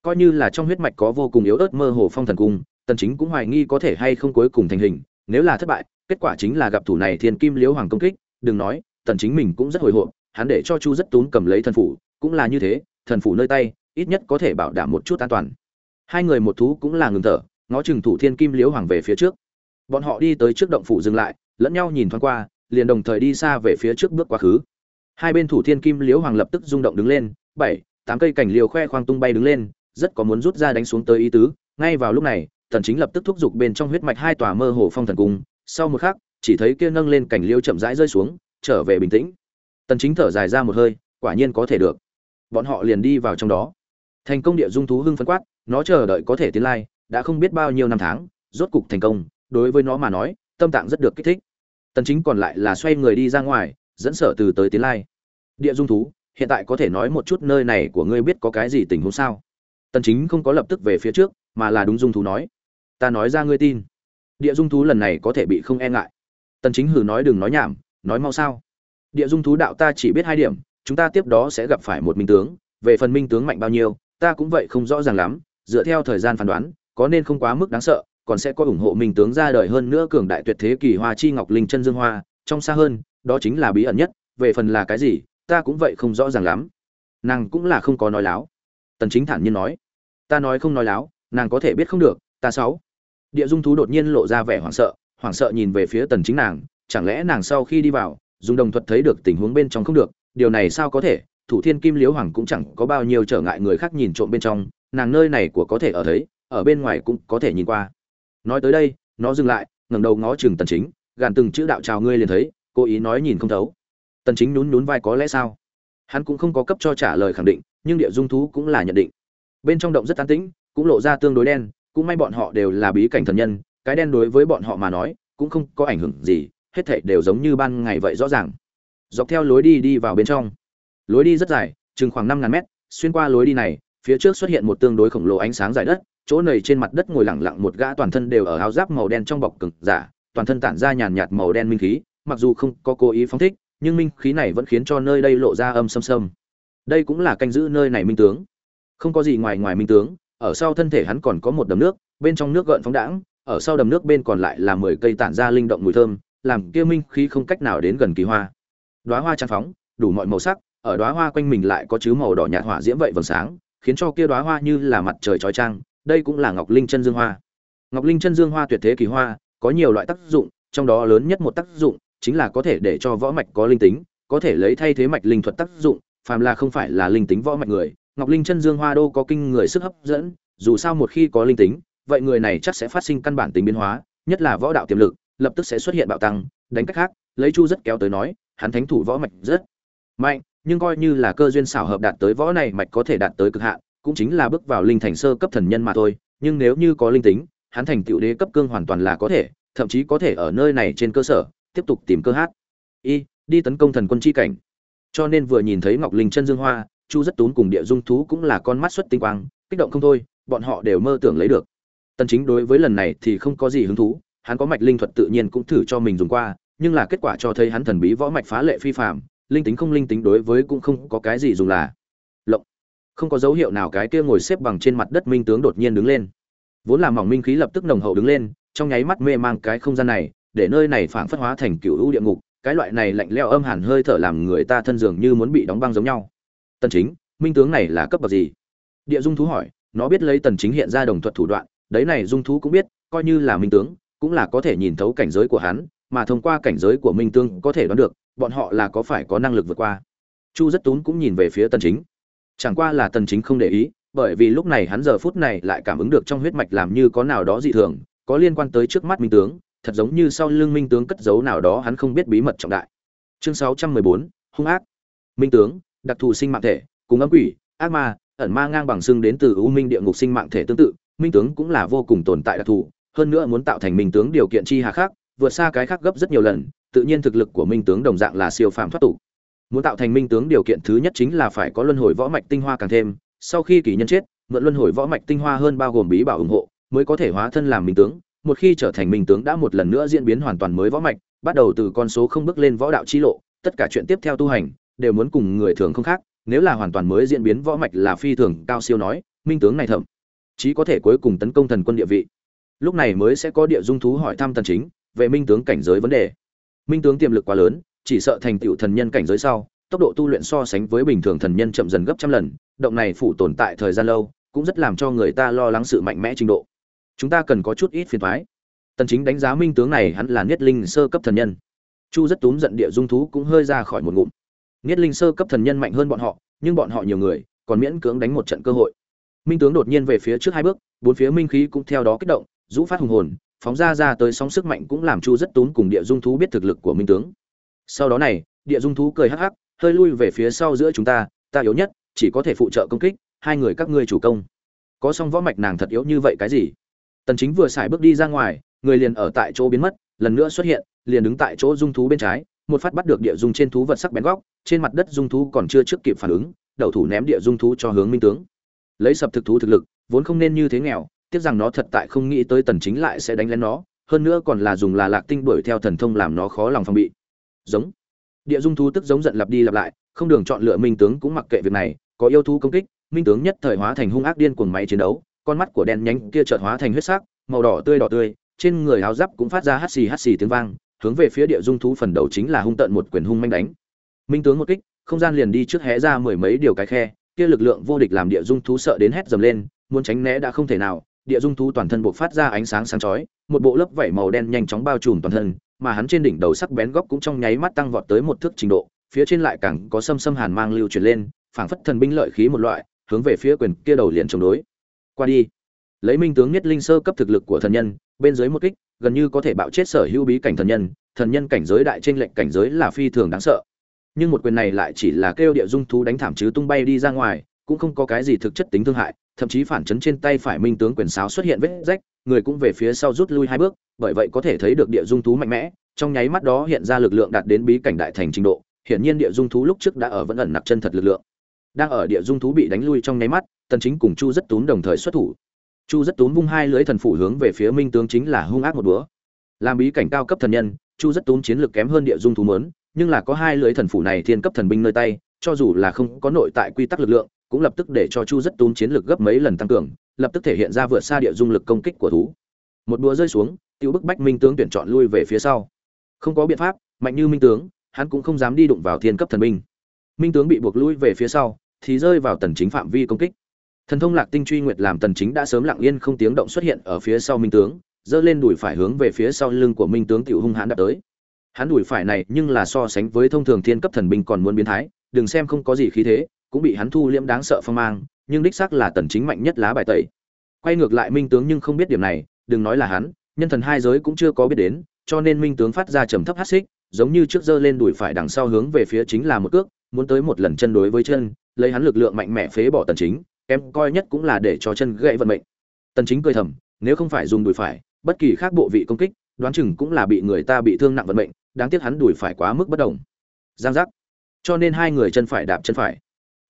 Coi như là trong huyết mạch có vô cùng yếu ớt mơ hồ phong thần cung, tần chính cũng hoài nghi có thể hay không cuối cùng thành hình, nếu là thất bại, kết quả chính là gặp thủ này thiên kim liễu hoàng công kích, đừng nói, tần chính mình cũng rất hồi hộp, hắn để cho chu rất tún cầm lấy thần phủ, cũng là như thế, thần phủ nơi tay, ít nhất có thể bảo đảm một chút an toàn. Hai người một thú cũng là ngừng thở, ngó chừng thủ thiên kim liễu hoàng về phía trước bọn họ đi tới trước động phủ dừng lại, lẫn nhau nhìn thoáng qua, liền đồng thời đi xa về phía trước bước quá khứ. Hai bên thủ thiên kim liễu hoàng lập tức rung động đứng lên, bảy, tám cây cảnh liều khoe khoang tung bay đứng lên, rất có muốn rút ra đánh xuống tới ý tứ. Ngay vào lúc này tần chính lập tức thúc giục bên trong huyết mạch hai tòa mơ hồ phong thần cung. Sau một khắc, chỉ thấy kia nâng lên cảnh liêu chậm rãi rơi xuống, trở về bình tĩnh. Tần chính thở dài ra một hơi, quả nhiên có thể được. Bọn họ liền đi vào trong đó. Thành công địa dung thú hưng phấn quát, nó chờ đợi có thể tiến lai, đã không biết bao nhiêu năm tháng, rốt cục thành công đối với nó mà nói, tâm tạng rất được kích thích. Tần chính còn lại là xoay người đi ra ngoài, dẫn sở từ tới tiến lai. Địa dung thú, hiện tại có thể nói một chút nơi này của ngươi biết có cái gì tình huống sao? Tần chính không có lập tức về phía trước, mà là đúng dung thú nói. Ta nói ra ngươi tin. Địa dung thú lần này có thể bị không e ngại. Tần chính hừ nói đừng nói nhảm, nói mau sao? Địa dung thú đạo ta chỉ biết hai điểm, chúng ta tiếp đó sẽ gặp phải một minh tướng, về phần minh tướng mạnh bao nhiêu, ta cũng vậy không rõ ràng lắm, dựa theo thời gian phán đoán, có nên không quá mức đáng sợ còn sẽ có ủng hộ mình tướng ra đời hơn nữa cường đại tuyệt thế kỳ hoa chi ngọc linh chân dương hoa, trong xa hơn, đó chính là bí ẩn nhất, về phần là cái gì, ta cũng vậy không rõ ràng lắm. Nàng cũng là không có nói láo. Tần chính thản nhiên nói, ta nói không nói láo, nàng có thể biết không được, ta sáu. Địa dung thú đột nhiên lộ ra vẻ hoảng sợ hoảng sợ nhìn về phía tần chính nàng, chẳng lẽ nàng sau khi đi vào, dùng đồng thuật thấy được tình huống bên trong không được, điều này sao có thể, thủ thiên kim liễu hoàng cũng chẳng có bao nhiêu trở ngại người khác nhìn trộm bên trong, nàng nơi này của có thể ở thấy ở bên ngoài cũng có thể nhìn qua nói tới đây, nó dừng lại, ngẩng đầu ngó chừng tần chính, gàn từng chữ đạo chào ngươi liền thấy, cố ý nói nhìn không thấu. Tần chính nhún nhún vai có lẽ sao? Hắn cũng không có cấp cho trả lời khẳng định, nhưng địa dung thú cũng là nhận định. Bên trong động rất an tĩnh, cũng lộ ra tương đối đen, cũng may bọn họ đều là bí cảnh thần nhân, cái đen đối với bọn họ mà nói, cũng không có ảnh hưởng gì, hết thảy đều giống như ban ngày vậy rõ ràng. Dọc theo lối đi đi vào bên trong. Lối đi rất dài, chừng khoảng năm ngàn mét, xuyên qua lối đi này, phía trước xuất hiện một tương đối khổng lồ ánh sáng dài đất chỗ này trên mặt đất ngồi lặng lặng một gã toàn thân đều ở áo giáp màu đen trong bọc cực giả, toàn thân tản ra nhàn nhạt màu đen minh khí, mặc dù không có cố ý phóng thích, nhưng minh khí này vẫn khiến cho nơi đây lộ ra âm sâm sâm. Đây cũng là canh giữ nơi này minh tướng. Không có gì ngoài ngoài minh tướng, ở sau thân thể hắn còn có một đầm nước, bên trong nước gợn phóng đãng, ở sau đầm nước bên còn lại là mười cây tản ra linh động mùi thơm, làm kia minh khí không cách nào đến gần kỳ hoa. Đóa hoa trang phóng, đủ mọi màu sắc, ở đóa hoa quanh mình lại có chứ màu đỏ nhạt hỏa diễm vậy vầng sáng, khiến cho kia đóa hoa như là mặt trời chói chang đây cũng là ngọc linh chân dương hoa. Ngọc linh chân dương hoa tuyệt thế kỳ hoa, có nhiều loại tác dụng, trong đó lớn nhất một tác dụng chính là có thể để cho võ mạch có linh tính, có thể lấy thay thế mạch linh thuật tác dụng, phàm là không phải là linh tính võ mạch người, ngọc linh chân dương hoa đô có kinh người sức hấp dẫn, dù sao một khi có linh tính, vậy người này chắc sẽ phát sinh căn bản tính biến hóa, nhất là võ đạo tiềm lực, lập tức sẽ xuất hiện bạo tăng, đánh cách khác, lấy chu rất kéo tới nói, hắn thánh thủ võ mạch rất mạnh, nhưng coi như là cơ duyên xảo hợp đạt tới võ này mạch có thể đạt tới cực hạn cũng chính là bước vào linh thành sơ cấp thần nhân mà thôi, nhưng nếu như có linh tính, hắn thành tựu đế cấp cương hoàn toàn là có thể, thậm chí có thể ở nơi này trên cơ sở, tiếp tục tìm cơ hát. Y, đi tấn công thần quân chi cảnh. Cho nên vừa nhìn thấy ngọc linh chân dương hoa, chu rất tốn cùng địa dung thú cũng là con mắt xuất tinh quang, kích động không thôi, bọn họ đều mơ tưởng lấy được. Tần chính đối với lần này thì không có gì hứng thú, hắn có mạch linh thuật tự nhiên cũng thử cho mình dùng qua, nhưng là kết quả cho thấy hắn thần bí võ mạch phá lệ phi phàm, linh tính không linh tính đối với cũng không có cái gì dùng là không có dấu hiệu nào cái kia ngồi xếp bằng trên mặt đất minh tướng đột nhiên đứng lên. Vốn là mỏng minh khí lập tức nồng hậu đứng lên, trong nháy mắt mê mang cái không gian này, để nơi này phảng phất hóa thành cựu ưu địa ngục, cái loại này lạnh lẽo âm hẳn hơi thở làm người ta thân dường như muốn bị đóng băng giống nhau. Tần chính, minh tướng này là cấp bậc gì? Địa dung thú hỏi, nó biết lấy tần chính hiện ra đồng thuật thủ đoạn, đấy này dung thú cũng biết, coi như là minh tướng, cũng là có thể nhìn thấu cảnh giới của hắn, mà thông qua cảnh giới của minh tướng có thể đoán được, bọn họ là có phải có năng lực vượt qua. Chu rất tún cũng nhìn về phía tần chính chẳng qua là tần chính không để ý bởi vì lúc này hắn giờ phút này lại cảm ứng được trong huyết mạch làm như có nào đó dị thường có liên quan tới trước mắt minh tướng thật giống như sau lưng minh tướng cất giấu nào đó hắn không biết bí mật trọng đại. Chương 614, hung ác. Minh tướng đặc thù sinh mạng thể cùng âm quỷ ác ma ẩn ma ngang bằng xương đến từ u minh địa ngục sinh mạng thể tương tự minh tướng cũng là vô cùng tồn tại đặc thù hơn nữa muốn tạo thành minh tướng điều kiện chi hà khác vượt xa cái khác gấp rất nhiều lần tự nhiên thực lực của minh tướng đồng dạng là siêu phàm thoát tục muốn tạo thành minh tướng điều kiện thứ nhất chính là phải có luân hồi võ mạch tinh hoa càng thêm. Sau khi kỷ nhân chết, mượn luân hồi võ mạch tinh hoa hơn bao gồm bí bảo ủng hộ, mới có thể hóa thân làm minh tướng. Một khi trở thành minh tướng đã một lần nữa diễn biến hoàn toàn mới võ mạch, bắt đầu từ con số không bước lên võ đạo chi lộ, tất cả chuyện tiếp theo tu hành, đều muốn cùng người thường không khác. Nếu là hoàn toàn mới diễn biến võ mạch là phi thường cao siêu nói, minh tướng này thậm chí có thể cuối cùng tấn công thần quân địa vị. Lúc này mới sẽ có địa dung thú hỏi thăm tần chính về minh tướng cảnh giới vấn đề. Minh tướng tiềm lực quá lớn chỉ sợ thành tựu thần nhân cảnh giới sau, tốc độ tu luyện so sánh với bình thường thần nhân chậm dần gấp trăm lần, động này phụ tồn tại thời gian lâu, cũng rất làm cho người ta lo lắng sự mạnh mẽ trình độ. Chúng ta cần có chút ít phiền toái. Tần chính đánh giá minh tướng này, hắn là niết linh sơ cấp thần nhân. Chu rất túm giận địa dung thú cũng hơi ra khỏi một ngụm. Niết linh sơ cấp thần nhân mạnh hơn bọn họ, nhưng bọn họ nhiều người, còn miễn cưỡng đánh một trận cơ hội. Minh tướng đột nhiên về phía trước hai bước, bốn phía minh khí cũng theo đó kích động, rũ phát hùng hồn, phóng ra ra tới sóng sức mạnh cũng làm chu rất túm cùng địa dung thú biết thực lực của minh tướng sau đó này, địa dung thú cười hắc hắc, hơi lui về phía sau giữa chúng ta ta yếu nhất, chỉ có thể phụ trợ công kích, hai người các ngươi chủ công. Có song võ mạch nàng thật yếu như vậy cái gì? Tần chính vừa xài bước đi ra ngoài, người liền ở tại chỗ biến mất, lần nữa xuất hiện, liền đứng tại chỗ dung thú bên trái, một phát bắt được địa dung trên thú vật sắc bén góc, trên mặt đất dung thú còn chưa trước kịp phản ứng, đầu thủ ném địa dung thú cho hướng minh tướng. Lấy sập thực thú thực lực, vốn không nên như thế nghèo, tiếc rằng nó thật tại không nghĩ tới tần chính lại sẽ đánh lên nó, hơn nữa còn là dùng là lạc tinh đuổi theo thần thông làm nó khó lòng phòng bị giống. Địa dung thú tức giống giận lặp đi lặp lại, không đường chọn lựa minh tướng cũng mặc kệ việc này, có yêu thú công kích, minh tướng nhất thời hóa thành hung ác điên cuồng máy chiến đấu, con mắt của đen nhánh kia chợt hóa thành huyết sắc, màu đỏ tươi đỏ tươi, trên người áo giáp cũng phát ra hắt xì hắt xì tiếng vang, hướng về phía địa dung thú phần đầu chính là hung tận một quyền hung manh đánh. Minh tướng một kích, không gian liền đi trước hé ra mười mấy điều cái khe, kia lực lượng vô địch làm địa dung thú sợ đến hét dầm lên, muốn tránh né đã không thể nào, địa dung thú toàn thân bộc phát ra ánh sáng sáng chói, một bộ lớp vảy màu đen nhanh chóng bao trùm toàn thân mà hắn trên đỉnh đầu sắc bén góc cũng trong nháy mắt tăng vọt tới một thước trình độ, phía trên lại càng có sâm sâm hàn mang lưu chuyển lên, phảng phất thần binh lợi khí một loại, hướng về phía quyền kia đầu liền chống đối. Qua đi. Lấy minh tướng nhất linh sơ cấp thực lực của thần nhân, bên dưới một kích, gần như có thể bạo chết sở hữu bí cảnh thần nhân thần nhân cảnh giới đại trên lệnh cảnh giới là phi thường đáng sợ. Nhưng một quyền này lại chỉ là kêu địa dung thú đánh thảm chứ tung bay đi ra ngoài, cũng không có cái gì thực chất tính thương hại, thậm chí phản chấn trên tay phải minh tướng quyền sáo xuất hiện vết rách người cũng về phía sau rút lui hai bước, bởi vậy có thể thấy được địa dung thú mạnh mẽ, trong nháy mắt đó hiện ra lực lượng đạt đến bí cảnh đại thành trình độ, hiển nhiên địa dung thú lúc trước đã ở vẫn ẩn nặc chân thật lực lượng. Đang ở địa dung thú bị đánh lui trong nháy mắt, tần chính cùng chu rất tún đồng thời xuất thủ. Chu rất tún vung hai lưới thần phủ hướng về phía minh tướng chính là hung ác một búa. Làm bí cảnh cao cấp thần nhân, chu rất tún chiến lược kém hơn địa dung thú muốn, nhưng là có hai lưới thần phủ này thiên cấp thần binh nơi tay, cho dù là không có nội tại quy tắc lực lượng cũng lập tức để cho chu rất túm chiến lược gấp mấy lần tăng cường, lập tức thể hiện ra vượt xa địa dung lực công kích của thú. Một đũa rơi xuống tiêu bức bách minh tướng tuyển chọn lui về phía sau. Không có biện pháp, mạnh như minh tướng, hắn cũng không dám đi đụng vào thiên cấp thần binh. Minh tướng bị buộc lui về phía sau, thì rơi vào tần chính phạm vi công kích. Thần thông lạc tinh truy nguyệt làm tần chính đã sớm lặng yên không tiếng động xuất hiện ở phía sau minh tướng dơ lên đùi phải hướng về phía sau lưng của minh tướng tiểu hung hãn đạp tới. Hắn đùi phải này nhưng là so sánh với thông thường thiên cấp thần binh còn muốn biến thái, đừng xem không có gì khí thế cũng bị hắn thu liễm đáng sợ phong mang, nhưng đích xác là tần chính mạnh nhất lá bài tẩy. Quay ngược lại minh tướng nhưng không biết điểm này, đừng nói là hắn, nhân thần hai giới cũng chưa có biết đến, cho nên minh tướng phát ra trầm thấp hắt xích, giống như trước giơ lên đùi phải đằng sau hướng về phía chính là một cước, muốn tới một lần chân đối với chân, lấy hắn lực lượng mạnh mẽ phế bỏ tần chính, em coi nhất cũng là để cho chân gãy vận mệnh. Tần chính cười thầm, nếu không phải dùng đùi phải, bất kỳ khác bộ vị công kích, đoán chừng cũng là bị người ta bị thương nặng vận mệnh, đáng tiếc hắn đùi phải quá mức bất động. giang giác. Cho nên hai người chân phải đạp chân phải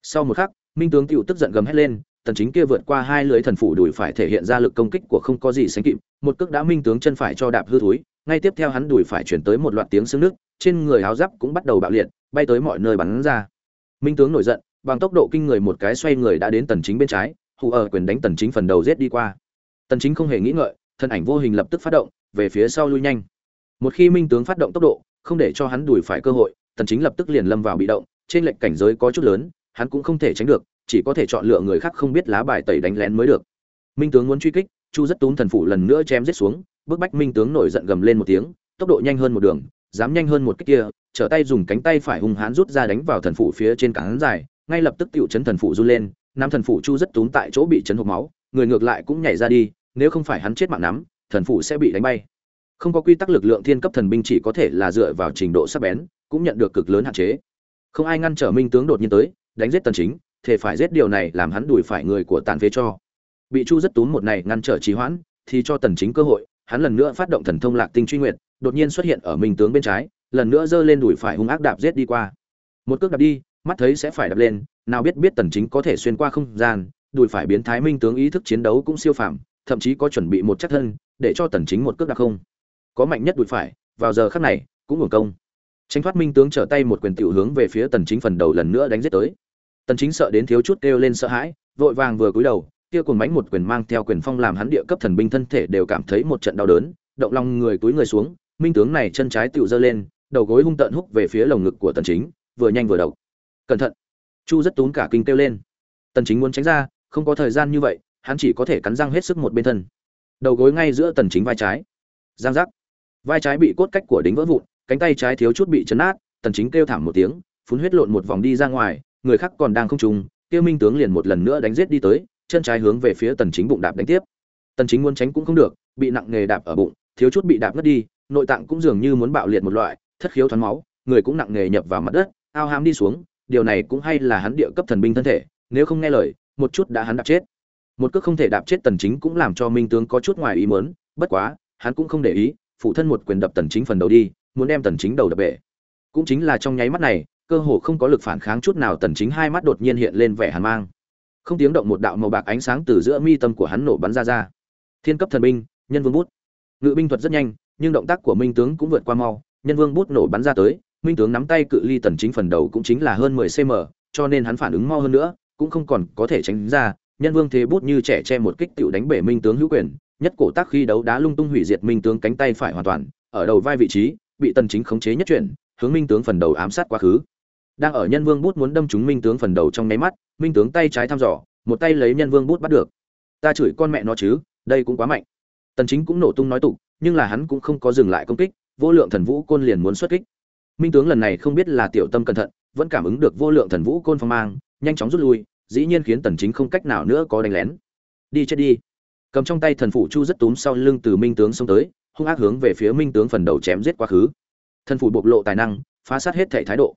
sau một khắc, minh tướng tựu tức giận gầm hết lên, tần chính kia vượt qua hai lưới thần phủ đùi phải thể hiện ra lực công kích của không có gì sánh kịp, một cước đã minh tướng chân phải cho đạp hư thối, ngay tiếp theo hắn đùi phải chuyển tới một loạt tiếng xương nước, trên người áo giáp cũng bắt đầu bạo liệt, bay tới mọi nơi bắn ra. Minh tướng nổi giận, bằng tốc độ kinh người một cái xoay người đã đến tần chính bên trái, hù ở quyền đánh tần chính phần đầu giết đi qua. Tần chính không hề nghĩ ngợi, thân ảnh vô hình lập tức phát động, về phía sau lui nhanh. Một khi minh tướng phát động tốc độ, không để cho hắn đuổi phải cơ hội, tần chính lập tức liền lâm vào bị động, trên lệnh cảnh giới có chút lớn hắn cũng không thể tránh được, chỉ có thể chọn lựa người khác không biết lá bài tẩy đánh lén mới được. Minh tướng muốn truy kích, chu rất túm thần phủ lần nữa chém giết xuống bức bách minh tướng nổi giận gầm lên một tiếng, tốc độ nhanh hơn một đường, dám nhanh hơn một cách kia, trở tay dùng cánh tay phải hung hãn rút ra đánh vào thần phủ phía trên cán dài, ngay lập tức tựu chấn thần phủ run lên, nam thần phủ chu rất túm tại chỗ bị chấn hộp máu, người ngược lại cũng nhảy ra đi, nếu không phải hắn chết mạng nắm, thần phủ sẽ bị đánh bay. Không có quy tắc lực lượng thiên cấp thần binh chỉ có thể là dựa vào trình độ sắc bén, cũng nhận được cực lớn hạn chế. Không ai ngăn trở minh tướng đột nhiên tới đánh giết tần chính thể phải giết điều này làm hắn đuổi phải người của tàn phế cho. Bị chu rất túm một này ngăn trở trì hoãn, thì cho tần chính cơ hội, hắn lần nữa phát động thần thông lạc tinh truy nguyệt, đột nhiên xuất hiện ở minh tướng bên trái, lần nữa giơ lên đuổi phải hung ác đạp giết đi qua. Một cước đạp đi, mắt thấy sẽ phải đạp lên, nào biết biết tần chính có thể xuyên qua không gian, đuổi phải biến thái minh tướng ý thức chiến đấu cũng siêu phàm, thậm chí có chuẩn bị một chắc thân, để cho tần chính một cước đạp không. Có mạnh nhất đuổi phải, vào giờ khắc này, cũng hưởng công. Tránh thoát minh tướng trở tay một quyền tiểu hướng về phía tần chính phần đầu lần nữa đánh giết tới tần chính sợ đến thiếu chút kêu lên sợ hãi, vội vàng vừa cúi đầu, kia cuồng mãnh một quyền mang theo quyền phong làm hắn địa cấp thần binh thân thể đều cảm thấy một trận đau đớn, động lòng người túi người xuống, minh tướng này chân trái tiểu dơ lên, đầu gối hung tận húc về phía lồng ngực của tần chính, vừa nhanh vừa độc. Cẩn thận! Chu rất tốn cả kinh kêu lên. Tần chính muốn tránh ra, không có thời gian như vậy, hắn chỉ có thể cắn răng hết sức một bên thân. Đầu gối ngay giữa tần chính vai trái. Giang giác. Vai trái bị cốt cách của đính vỡ vụn, cánh tay trái thiếu chút bị chấn nát, tần chính kêu thảm một tiếng, phun huyết lộn một vòng đi ra ngoài người khác còn đang không trùng tiêu minh tướng liền một lần nữa đánh giết đi tới, chân trái hướng về phía tần chính bụng đạp đánh tiếp. Tần chính muốn tránh cũng không được, bị nặng nghề đạp ở bụng, thiếu chút bị đạp ngất đi, nội tạng cũng dường như muốn bạo liệt một loại, thất khiếu thoáng máu, người cũng nặng nghề nhập vào mặt đất, ao hám đi xuống, điều này cũng hay là hắn địa cấp thần binh thân thể, nếu không nghe lời, một chút đã hắn đạp chết. Một cước không thể đạp chết tần chính cũng làm cho minh tướng có chút ngoài ý muốn, bất quá, hắn cũng không để ý, phụ thân một quyền đập tần chính phần đầu đi, muốn đem tần chính đầu đập bể. Cũng chính là trong nháy mắt này cơ hồ không có lực phản kháng chút nào, tần chính hai mắt đột nhiên hiện lên vẻ hàn mang. Không tiếng động một đạo màu bạc ánh sáng từ giữa mi tâm của hắn nổ bắn ra ra. Thiên cấp thần binh, nhân vương bút. Ngự binh thuật rất nhanh, nhưng động tác của minh tướng cũng vượt qua mau, nhân vương bút nổ bắn ra tới, minh tướng nắm tay cự ly tần chính phần đầu cũng chính là hơn 10 cm cho nên hắn phản ứng mau hơn nữa, cũng không còn có thể tránh ra, nhân vương thế bút như trẻ che một kích tiểu đánh bể minh tướng hữu quyền, nhất cổ tác khi đấu đá lung tung hủy diệt minh tướng cánh tay phải hoàn toàn, ở đầu vai vị trí, bị tần chính khống chế nhất chuyển, hướng minh tướng phần đầu ám sát quá khứ đang ở nhân vương bút muốn đâm trúng minh tướng phần đầu trong nháy mắt, minh tướng tay trái thăm dò, một tay lấy nhân vương bút bắt được. Ta chửi con mẹ nó chứ, đây cũng quá mạnh. Tần chính cũng nổ tung nói tục, nhưng là hắn cũng không có dừng lại công kích, vô lượng thần vũ côn liền muốn xuất kích. Minh tướng lần này không biết là tiểu tâm cẩn thận, vẫn cảm ứng được vô lượng thần vũ côn phong mang, nhanh chóng rút lui, dĩ nhiên khiến tần chính không cách nào nữa có đánh lén. Đi chết đi. Cầm trong tay thần phủ chu rất túm sau lưng từ minh tướng xông tới, hung ác hướng về phía minh tướng phần đầu chém giết quá khứ. Thần phủ bộc lộ tài năng, phá sát hết thể thái độ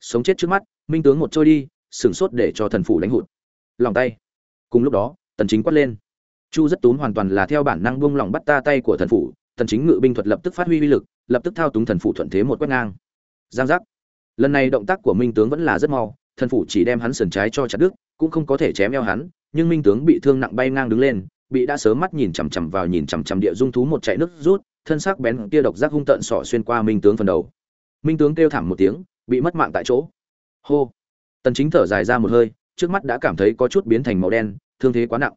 sống chết trước mắt, minh tướng một trôi đi, sửng sốt để cho thần phủ đánh hụt. Lòng tay. Cùng lúc đó, tần chính quát lên. Chu rất tốn hoàn toàn là theo bản năng buông lòng bắt ta tay của thần phủ, tần chính ngự binh thuật lập tức phát huy uy lực, lập tức thao túng thần phủ thuận thế một quét ngang. Giang giác. Lần này động tác của minh tướng vẫn là rất mau, thần phủ chỉ đem hắn sườn trái cho chặt đứt, cũng không có thể chém eo hắn, nhưng minh tướng bị thương nặng bay ngang đứng lên, bị đã sớm mắt nhìn chằm chằm vào nhìn chằm chằm địa dung thú một chạy nước rút, thân xác bén kia độc giác hung tận sọ xuyên qua minh tướng phần đầu. Minh tướng kêu thảm một tiếng bị mất mạng tại chỗ. Hô. Tần chính thở dài ra một hơi, trước mắt đã cảm thấy có chút biến thành màu đen, thương thế quá nặng.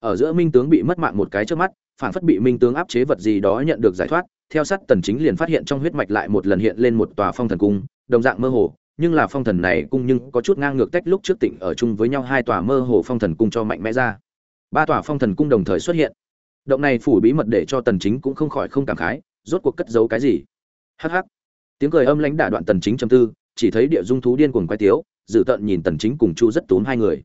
Ở giữa minh tướng bị mất mạng một cái trước mắt phản phất bị minh tướng áp chế vật gì đó nhận được giải thoát, theo sát tần chính liền phát hiện trong huyết mạch lại một lần hiện lên một tòa phong thần cung, đồng dạng mơ hồ, nhưng là phong thần này cung nhưng có chút ngang ngược tách lúc trước tỉnh ở chung với nhau hai tòa mơ hồ phong thần cung cho mạnh mẽ ra. Ba tòa phong thần cung đồng thời xuất hiện. Động này phủ bí mật để cho tần chính cũng không khỏi không cảm khái, rốt cuộc cất giấu cái gì? Hắc hắc tiếng cười âm lãnh đả đoạn tần chính trầm tư chỉ thấy địa dung thú điên cuồng quay tiếu dự tận nhìn tần chính cùng chu rất tốn hai người.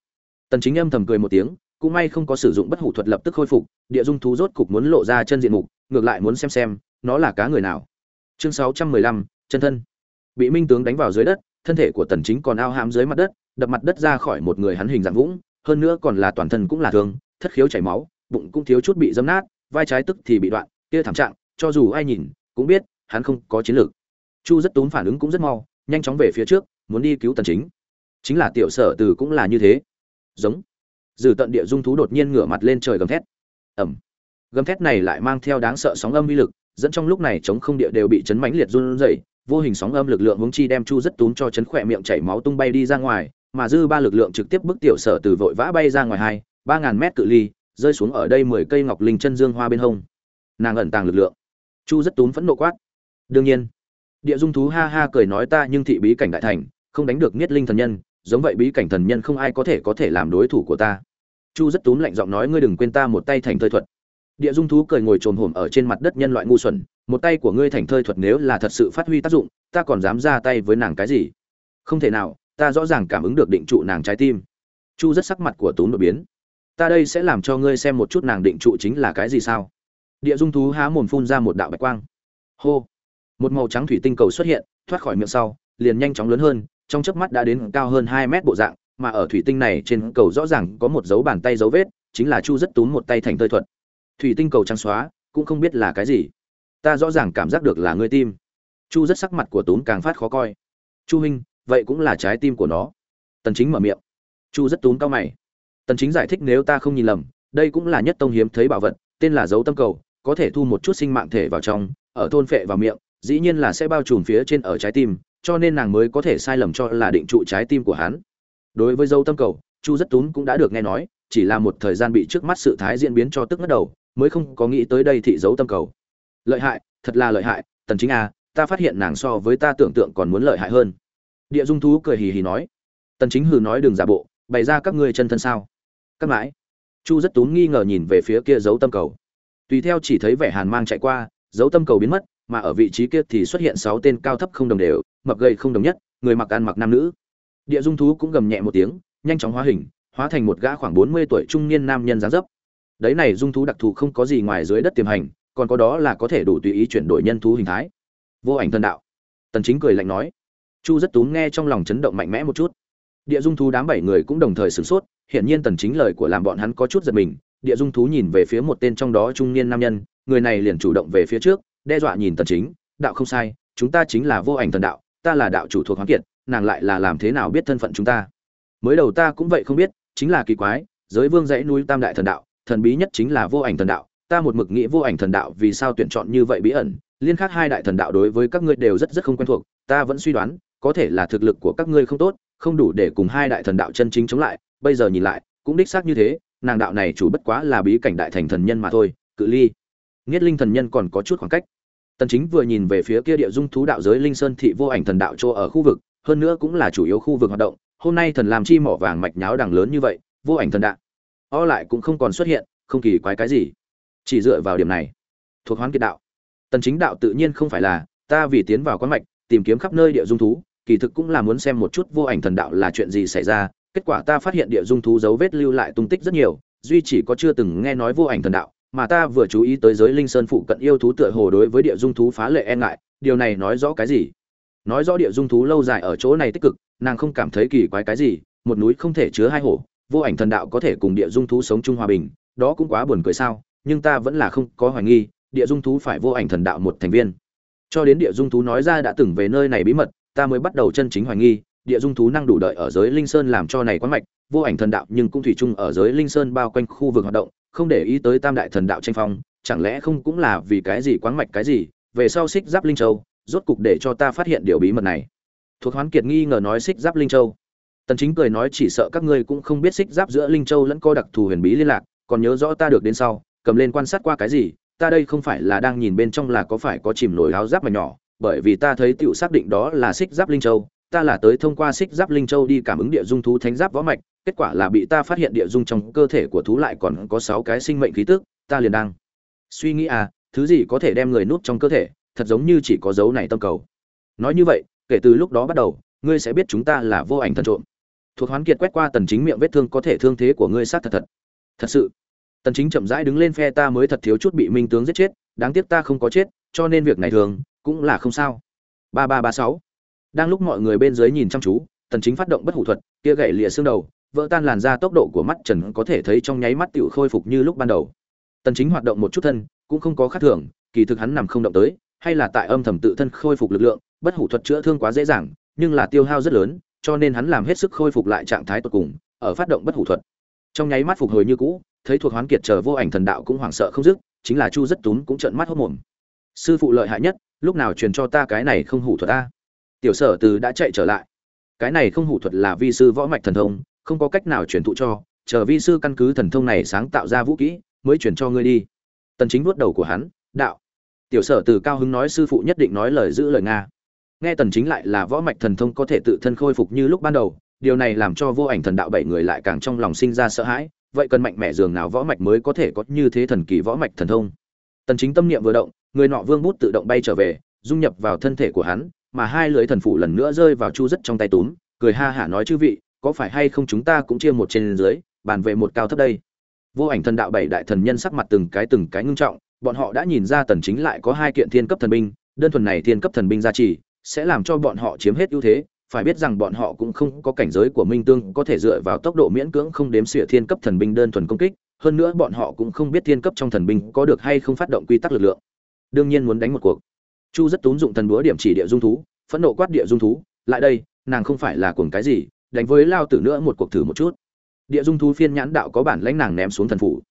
Tần chính âm thầm cười một tiếng cũng may không có sử dụng bất hủ thuật lập tức khôi phục địa dung thú rốt cục muốn lộ ra chân diện mục ngược lại muốn xem xem nó là cá người nào. Chương 615, chân thân. Bị minh tướng đánh vào dưới đất thân thể của tần chính còn ao hãm dưới mặt đất đập mặt đất ra khỏi một người hắn hình dạng vũng hơn nữa còn là toàn thân cũng là thương thất khiếu chảy máu bụng cũng thiếu chút bị dâm nát vai trái tức thì bị đoạn kia thảm trạng cho dù ai nhìn cũng biết hắn không có chiến lược chu rất tốn phản ứng cũng rất mau nhanh chóng về phía trước muốn đi cứu tần chính. Chính là tiểu sở từ cũng là như thế. Giống. Dử tận địa dung thú đột nhiên ngửa mặt lên trời gầm thét. Ầm, gầm thét này lại mang theo đáng sợ sóng âm uy lực dẫn trong lúc này chống không địa đều bị chấn mãnh liệt run rẩy vô hình sóng âm lực lượng hướng chi đem chu rất túm cho chấn khỏe miệng chảy máu tung bay đi ra ngoài mà dư ba lực lượng trực tiếp bức tiểu sở từ vội vã bay ra ngoài hai ba ngàn mét cự ly rơi xuống ở đây mười cây ngọc linh chân dương hoa bên hông. Nàng ẩn tàng lực lượng. Chu rất túm phẫn nộ quát. Đương nhiên địa dung thú ha ha cười nói ta nhưng thị bí cảnh đại thành, không đánh được niết linh thần nhân, giống vậy bí cảnh thần nhân không ai có thể có thể làm đối thủ của ta. Chu rất túm lạnh giọng nói ngươi đừng quên ta một tay thành thơi thuật. Địa dung thú cười ngồi trồm hổm ở trên mặt đất nhân loại ngu xuẩn, một tay của ngươi thành thơi thuật nếu là thật sự phát huy tác dụng, ta còn dám ra tay với nàng cái gì? Không thể nào, ta rõ ràng cảm ứng được định trụ nàng trái tim. Chu rất sắc mặt của túm đột biến. Ta đây sẽ làm cho ngươi xem một chút nàng định trụ chính là cái gì sao? Địa dung thú há mồm phun ra một đạo bạch quang. Hô một màu trắng thủy tinh cầu xuất hiện, thoát khỏi miệng sau, liền nhanh chóng lớn hơn, trong chớp mắt đã đến cao hơn hai mét bộ dạng, mà ở thủy tinh này trên cầu rõ ràng có một dấu bàn tay dấu vết, chính là chu rất túm một tay thành tơi thuật. Thủy tinh cầu trắng xóa, cũng không biết là cái gì. Ta rõ ràng cảm giác được là ngươi tim. Chu rất sắc mặt của túm càng phát khó coi. Chu huynh, vậy cũng là trái tim của nó. Tần chính mở miệng. Chu rất túm cao mày. Tần chính giải thích nếu ta không nhìn lầm, đây cũng là nhất tông hiếm thấy bảo vật, tên là dấu tâm cầu, có thể thu một chút sinh mạng thể vào trong, ở thôn phệ vào miệng dĩ nhiên là sẽ bao trùm phía trên ở trái tim, cho nên nàng mới có thể sai lầm cho là định trụ trái tim của hắn. Đối với dâu tâm cầu, chu rất tún cũng đã được nghe nói, chỉ là một thời gian bị trước mắt sự thái diễn biến cho tức ngất đầu, mới không có nghĩ tới đây thị dấu tâm cầu. Lợi hại, thật là lợi hại, tần chính à ta phát hiện nàng so với ta tưởng tượng còn muốn lợi hại hơn. Địa dung thú cười hì hì nói, tần chính hừ nói đừng giả bộ, bày ra các ngươi chân thân sao? Các mãi. Chu rất tún nghi ngờ nhìn về phía kia dấu tâm cầu. Tùy theo chỉ thấy vẻ hàn mang chạy qua, dấu tâm cầu biến mất mà ở vị trí kia thì xuất hiện sáu tên cao thấp không đồng đều, mập gầy không đồng nhất, người mặc ăn mặc nam nữ. Địa dung thú cũng gầm nhẹ một tiếng, nhanh chóng hóa hình, hóa thành một gã khoảng bốn mươi tuổi trung niên nam nhân dáng dấp. Đấy này dung thú đặc thù không có gì ngoài dưới đất tiềm hành, còn có đó là có thể đủ tùy ý chuyển đổi nhân thú hình thái. Vô ảnh thần đạo. Tần chính cười lạnh nói. Chu rất túm nghe trong lòng chấn động mạnh mẽ một chút. Địa dung thú đám bảy người cũng đồng thời sửng sốt, hiển nhiên tần chính lời của làm bọn hắn có chút giật mình. Địa dung thú nhìn về phía một tên trong đó trung niên nam nhân, người này liền chủ động về phía trước đe dọa nhìn tần chính, đạo không sai, chúng ta chính là vô ảnh thần đạo, ta là đạo chủ thuộc hoán kiệt, nàng lại là làm thế nào biết thân phận chúng ta? Mới đầu ta cũng vậy không biết, chính là kỳ quái, giới vương dãy núi tam đại thần đạo, thần bí nhất chính là vô ảnh thần đạo, ta một mực nghĩ vô ảnh thần đạo vì sao tuyển chọn như vậy bí ẩn, liên khác hai đại thần đạo đối với các ngươi đều rất rất không quen thuộc, ta vẫn suy đoán, có thể là thực lực của các ngươi không tốt, không đủ để cùng hai đại thần đạo chân chính chống lại, bây giờ nhìn lại, cũng đích xác như thế, nàng đạo này chủ bất quá là bí cảnh đại thành thần nhân mà thôi, cự ly. Nghiết linh thần nhân còn có chút khoảng cách tần chính vừa nhìn về phía kia địa dung thú đạo giới linh sơn thị vô ảnh thần đạo chỗ ở khu vực, hơn nữa cũng là chủ yếu khu vực hoạt động, hôm nay thần làm chi mỏ vàng mạch nháo đằng lớn như vậy, vô ảnh thần đạo. O lại cũng không còn xuất hiện, không kỳ quái cái gì. Chỉ dựa vào điểm này, thuộc hoán kiệt đạo. Tần chính đạo tự nhiên không phải là, ta vì tiến vào quán mạch, tìm kiếm khắp nơi địa dung thú, kỳ thực cũng là muốn xem một chút vô ảnh thần đạo là chuyện gì xảy ra, kết quả ta phát hiện địa dung thú dấu vết lưu lại tung tích rất nhiều, duy chỉ có chưa từng nghe nói vô ảnh thần đạo mà ta vừa chú ý tới giới linh sơn phụ cận yêu thú tựa hồ đối với địa dung thú phá lệ e ngại, điều này nói rõ cái gì? Nói rõ địa dung thú lâu dài ở chỗ này tích cực, nàng không cảm thấy kỳ quái cái gì, một núi không thể chứa hai hổ, vô ảnh thần đạo có thể cùng địa dung thú sống chung hòa bình, đó cũng quá buồn cười sao, nhưng ta vẫn là không có hoài nghi, địa dung thú phải vô ảnh thần đạo một thành viên. Cho đến địa dung thú nói ra đã từng về nơi này bí mật, ta mới bắt đầu chân chính hoài nghi, địa dung thú năng đủ đợi ở giới linh sơn làm cho này quá mạch vô ảnh thần đạo nhưng cũng thủy chung ở giới linh sơn bao quanh khu vực hoạt động không để ý tới tam đại thần đạo tranh phong, chẳng lẽ không cũng là vì cái gì quáng mạch cái gì, về sau xích giáp linh châu, rốt cục để cho ta phát hiện điều bí mật này. Thuộc hoán kiệt nghi ngờ nói xích giáp linh châu. Tần chính cười nói chỉ sợ các ngươi cũng không biết xích giáp giữa linh châu lẫn co đặc thù huyền bí liên lạc, còn nhớ rõ ta được đến sau, cầm lên quan sát qua cái gì, ta đây không phải là đang nhìn bên trong là có phải có chìm nổi áo giáp mà nhỏ, bởi vì ta thấy tiểu xác định đó là xích giáp linh châu, ta là tới thông qua xích giáp linh châu đi cảm ứng địa dung thú thánh giáp võ mạch kết quả là bị ta phát hiện địa dung trong cơ thể của thú lại còn có sáu cái sinh mệnh khí tức, ta liền đang suy nghĩ à thứ gì có thể đem người nút trong cơ thể, thật giống như chỉ có dấu này tâm cầu. Nói như vậy, kể từ lúc đó bắt đầu, ngươi sẽ biết chúng ta là vô ảnh thần trộm. Thuộc hoán kiệt quét qua tần chính miệng vết thương có thể thương thế của ngươi sát thật thật. Thật sự, tần chính chậm rãi đứng lên phe ta mới thật thiếu chút bị minh tướng giết chết, đáng tiếc ta không có chết, cho nên việc này thường, cũng là không sao. Ba ba ba sáu. Đang lúc mọi người bên dưới nhìn chăm chú, tần chính phát động bất hủ thuật, kia gãy lìa xương đầu vỡ tan làn da tốc độ của mắt trần có thể thấy trong nháy mắt tiểu khôi phục như lúc ban đầu. Tần chính hoạt động một chút thân, cũng không có khác thường, kỳ thực hắn nằm không động tới, hay là tại âm thầm tự thân khôi phục lực lượng, bất hủ thuật chữa thương quá dễ dàng, nhưng là tiêu hao rất lớn, cho nên hắn làm hết sức khôi phục lại trạng thái tuyệt cùng, ở phát động bất hủ thuật. Trong nháy mắt phục hồi như cũ, thấy thuộc hoán kiệt chờ vô ảnh thần đạo cũng hoảng sợ không dứt, chính là chu rất túng cũng trợn mắt hốt mồm. Sư phụ lợi hại nhất, lúc nào truyền cho ta cái này không hủ thuật ta tiểu sở từ đã chạy trở lại. Cái này không hủ thuật là vi sư võ mạch thần thông không có cách nào truyền thụ cho, chờ vi sư căn cứ thần thông này sáng tạo ra vũ kỹ, mới truyền cho ngươi đi. Tần chính vuốt đầu của hắn, đạo. Tiểu sở từ cao hứng nói sư phụ nhất định nói lời giữ lời nga. Nghe tần chính lại là võ mạch thần thông có thể tự thân khôi phục như lúc ban đầu, điều này làm cho vô ảnh thần đạo bảy người lại càng trong lòng sinh ra sợ hãi, vậy cần mạnh mẽ dường nào võ mạch mới có thể có như thế thần kỳ võ mạch thần thông? Tần chính tâm niệm vừa động, người nọ vương bút tự động bay trở về, dung nhập vào thân thể của hắn, mà hai lưỡi thần phủ lần nữa rơi vào chu rất trong tay túm, cười ha hả nói, chư vị có phải hay không chúng ta cũng chia một trên dưới, bàn về một cao thấp đây? Vô ảnh thần đạo bảy đại thần nhân sắc mặt từng cái từng cái ngưng trọng, bọn họ đã nhìn ra tần chính lại có hai kiện thiên cấp thần binh, đơn thuần này thiên cấp thần binh gia trì, sẽ làm cho bọn họ chiếm hết ưu thế. Phải biết rằng bọn họ cũng không có cảnh giới của minh tương có thể dựa vào tốc độ miễn cưỡng không đếm xỉa thiên cấp thần binh đơn thuần công kích, hơn nữa bọn họ cũng không biết thiên cấp trong thần binh có được hay không phát động quy tắc lực lượng. Đương nhiên muốn đánh một cuộc. Chu rất tốn dụng thần búa điểm chỉ địa dung thú, phẫn nộ quát địa dung thú, lại đây, nàng không phải là cuồng cái gì đánh với lao tử nữa một cuộc thử một chút. Địa dung thú phiên nhãn đạo có bản lãnh nàng ném xuống thần phủ.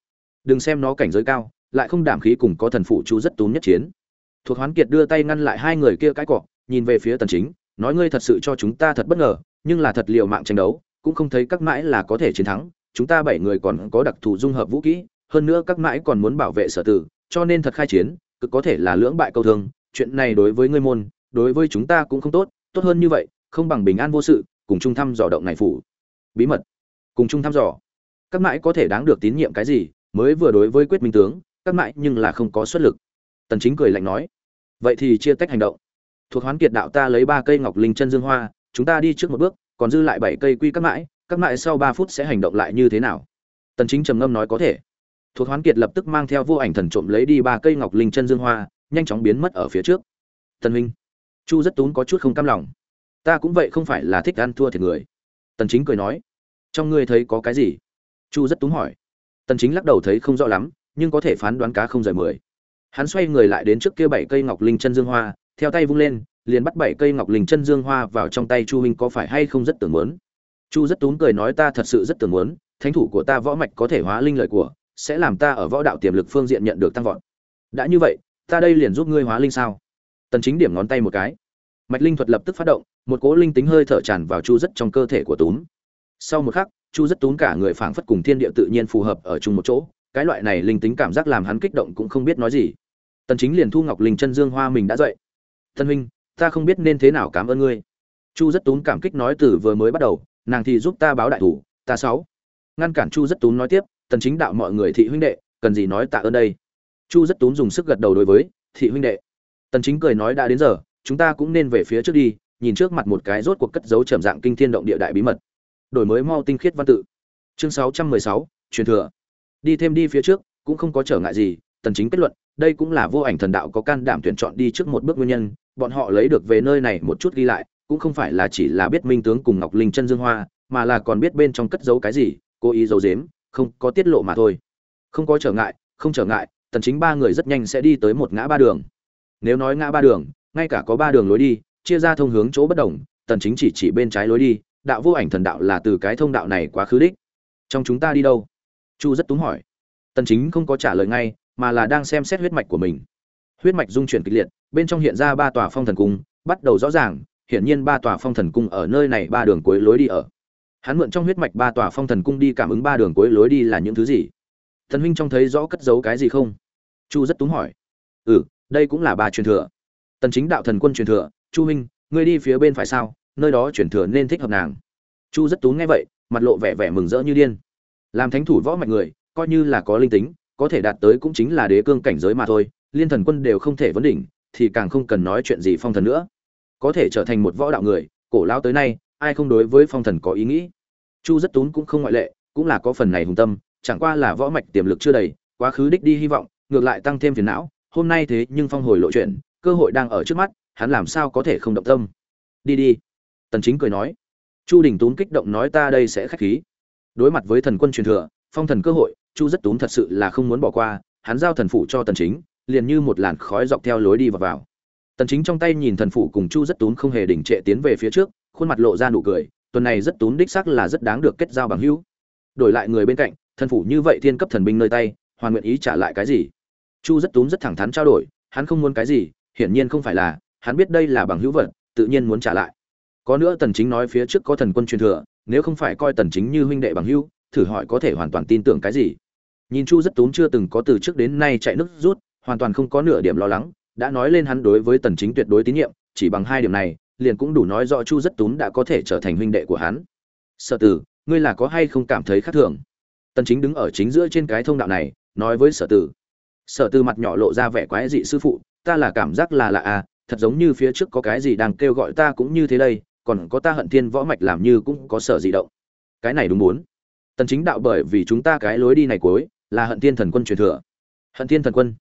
Đừng xem nó cảnh giới cao, lại không đảm khí cùng có thần phủ chú rất tún nhất chiến. Thuộc hoán kiệt đưa tay ngăn lại hai người kia cái cọ, nhìn về phía tần chính, nói ngươi thật sự cho chúng ta thật bất ngờ, nhưng là thật liều mạng tranh đấu, cũng không thấy các mãi là có thể chiến thắng, chúng ta bảy người còn có đặc thù dung hợp vũ kỹ, hơn nữa các mãi còn muốn bảo vệ sở tử, cho nên thật khai chiến, cực có thể là lưỡng bại câu thương, chuyện này đối với ngươi môn, đối với chúng ta cũng không tốt tốt hơn như vậy, không bằng bình an vô sự cùng chung thăm dò động này phủ. Bí mật. Cùng chung thăm dò. Các mãi có thể đáng được tín nhiệm cái gì, mới vừa đối với quyết minh tướng, các mãi nhưng là không có xuất lực. Tần chính cười lạnh nói, vậy thì chia tách hành động. Thuộc hoán kiệt đạo ta lấy ba cây ngọc linh chân dương hoa, chúng ta đi trước một bước, còn dư lại bảy cây quy các mãi các mãi sau ba phút sẽ hành động lại như thế nào? Tần chính trầm ngâm nói, có thể. Thuộc hoán kiệt lập tức mang theo vô ảnh thần trộm lấy đi ba cây ngọc linh chân dương hoa, nhanh chóng biến mất ở phía trước. Tần huynh. Chu rất tún có chút không cam lòng ta cũng vậy không phải là thích ăn thua thiệt người. Tần chính cười nói, trong ngươi thấy có cái gì? Chu rất túng hỏi. Tần chính lắc đầu thấy không rõ lắm, nhưng có thể phán đoán cá không rời mười. Hắn xoay người lại đến trước kia bảy cây ngọc linh chân dương hoa, theo tay vung lên, liền bắt bảy cây ngọc linh chân dương hoa vào trong tay chu huynh có phải hay không rất tưởng muốn? Chu rất túng cười nói ta thật sự rất tưởng muốn, thánh thủ của ta võ mạch có thể hóa linh lợi của, sẽ làm ta ở võ đạo tiềm lực phương diện nhận được tăng vọt. Đã như vậy, ta đây liền giúp ngươi hóa linh sao? Tần chính điểm ngón tay một cái mạch linh thuật lập tức phát động, một cỗ linh tính hơi thở tràn vào chu rất trong cơ thể của tún. Sau một khắc, chu rất tún cả người phảng phất cùng thiên địa tự nhiên phù hợp ở chung một chỗ, cái loại này linh tính cảm giác làm hắn kích động cũng không biết nói gì. Tần chính liền thu ngọc linh chân dương hoa mình đã dậy. Thân huynh, ta không biết nên thế nào cảm ơn ngươi. Chu rất tún cảm kích nói từ vừa mới bắt đầu, nàng thì giúp ta báo đại thủ, ta sáu. Ngăn cản chu rất tún nói tiếp, tần chính đạo mọi người thị huynh đệ, cần gì nói tạ ơn đây? Chu rất tún dùng sức gật đầu đối với, thị huynh đệ. Tần chính cười nói, đã đến giờ chúng ta cũng nên về phía trước đi nhìn trước mặt một cái rốt cuộc cất giấu trầm dạng kinh thiên động địa đại bí mật. Đổi mới mau tinh khiết văn tự. Chương 616, truyền thừa. Đi thêm đi phía trước cũng không có trở ngại gì tần chính kết luận đây cũng là vô ảnh thần đạo có can đảm tuyển chọn đi trước một bước nguyên nhân bọn họ lấy được về nơi này một chút ghi lại cũng không phải là chỉ là biết minh tướng cùng ngọc linh chân dương hoa mà là còn biết bên trong cất giấu cái gì cố ý giấu giếm không có tiết lộ mà thôi. Không có trở ngại không trở ngại tần chính ba người rất nhanh sẽ đi tới một ngã ba đường. Nếu nói ngã ba đường ngay cả có ba đường lối đi, chia ra thông hướng chỗ bất đồng, tần chính chỉ chỉ bên trái lối đi, đạo vô ảnh thần đạo là từ cái thông đạo này quá khứ đích. Trong chúng ta đi đâu? Chu rất túng hỏi. Tần chính không có trả lời ngay, mà là đang xem xét huyết mạch của mình. Huyết mạch dung chuyển kịch liệt, bên trong hiện ra ba tòa phong thần cung, bắt đầu rõ ràng, hiển nhiên ba tòa phong thần cung ở nơi này ba đường cuối lối đi ở. Hắn mượn trong huyết mạch ba tòa phong thần cung đi cảm ứng ba đường cuối lối đi là những thứ gì? Thần huynh trong thấy rõ cất giấu cái gì không? Chu rất túng hỏi. Ừ đây cũng là ba truyền thừa tần chính đạo thần quân truyền thừa chu Minh, ngươi đi phía bên phải sao nơi đó truyền thừa nên thích hợp nàng. Chu rất túng nghe vậy mặt lộ vẻ vẻ mừng rỡ như điên. Làm thánh thủ võ mạnh người coi như là có linh tính có thể đạt tới cũng chính là đế cương cảnh giới mà thôi liên thần quân đều không thể vấn đỉnh thì càng không cần nói chuyện gì phong thần nữa. Có thể trở thành một võ đạo người cổ lao tới nay ai không đối với phong thần có ý nghĩ? Chu rất tún cũng không ngoại lệ cũng là có phần này hùng tâm chẳng qua là võ mạch tiềm lực chưa đầy quá khứ đích đi hy vọng ngược lại tăng thêm phiền não hôm nay thế nhưng phong hồi lộ chuyện cơ hội đang ở trước mắt, hắn làm sao có thể không động tâm? Đi đi. Tần chính cười nói. Chu đình tún kích động nói ta đây sẽ khách khí. Đối mặt với thần quân truyền thừa, phong thần cơ hội, chu rất tún thật sự là không muốn bỏ qua, hắn giao thần phụ cho tần chính, liền như một làn khói dọc theo lối đi vào vào. Tần chính trong tay nhìn thần phụ cùng chu rất tún không hề đỉnh trệ tiến về phía trước, khuôn mặt lộ ra nụ cười, tuần này rất tún đích xác là rất đáng được kết giao bằng hữu. Đổi lại người bên cạnh, thần phụ như vậy thiên cấp thần binh nơi tay, hoàn nguyện ý trả lại cái gì? Chu rất tún rất thẳng thắn trao đổi, hắn không muốn cái gì hiển nhiên không phải là, hắn biết đây là bằng hữu vật, tự nhiên muốn trả lại. Có nữa tần chính nói phía trước có thần quân truyền thừa, nếu không phải coi tần chính như huynh đệ bằng hữu, thử hỏi có thể hoàn toàn tin tưởng cái gì? Nhìn chu rất tún chưa từng có từ trước đến nay chạy nước rút, hoàn toàn không có nửa điểm lo lắng, đã nói lên hắn đối với tần chính tuyệt đối tín nhiệm, chỉ bằng hai điểm này, liền cũng đủ nói rõ chu rất tún đã có thể trở thành huynh đệ của hắn. Sở tử, ngươi là có hay không cảm thấy khác thường? Tần chính đứng ở chính giữa trên cái thông đạo này, nói với sở tử. Sở tử mặt nhỏ lộ ra vẻ quái dị sư phụ ta là cảm giác là lạ à thật giống như phía trước có cái gì đang kêu gọi ta cũng như thế đây, còn có ta hận thiên võ mạch làm như cũng có sở gì động. Cái này đúng muốn. Tần chính đạo bởi vì chúng ta cái lối đi này cuối, là hận thiên thần quân truyền thừa. Hận thiên thần quân?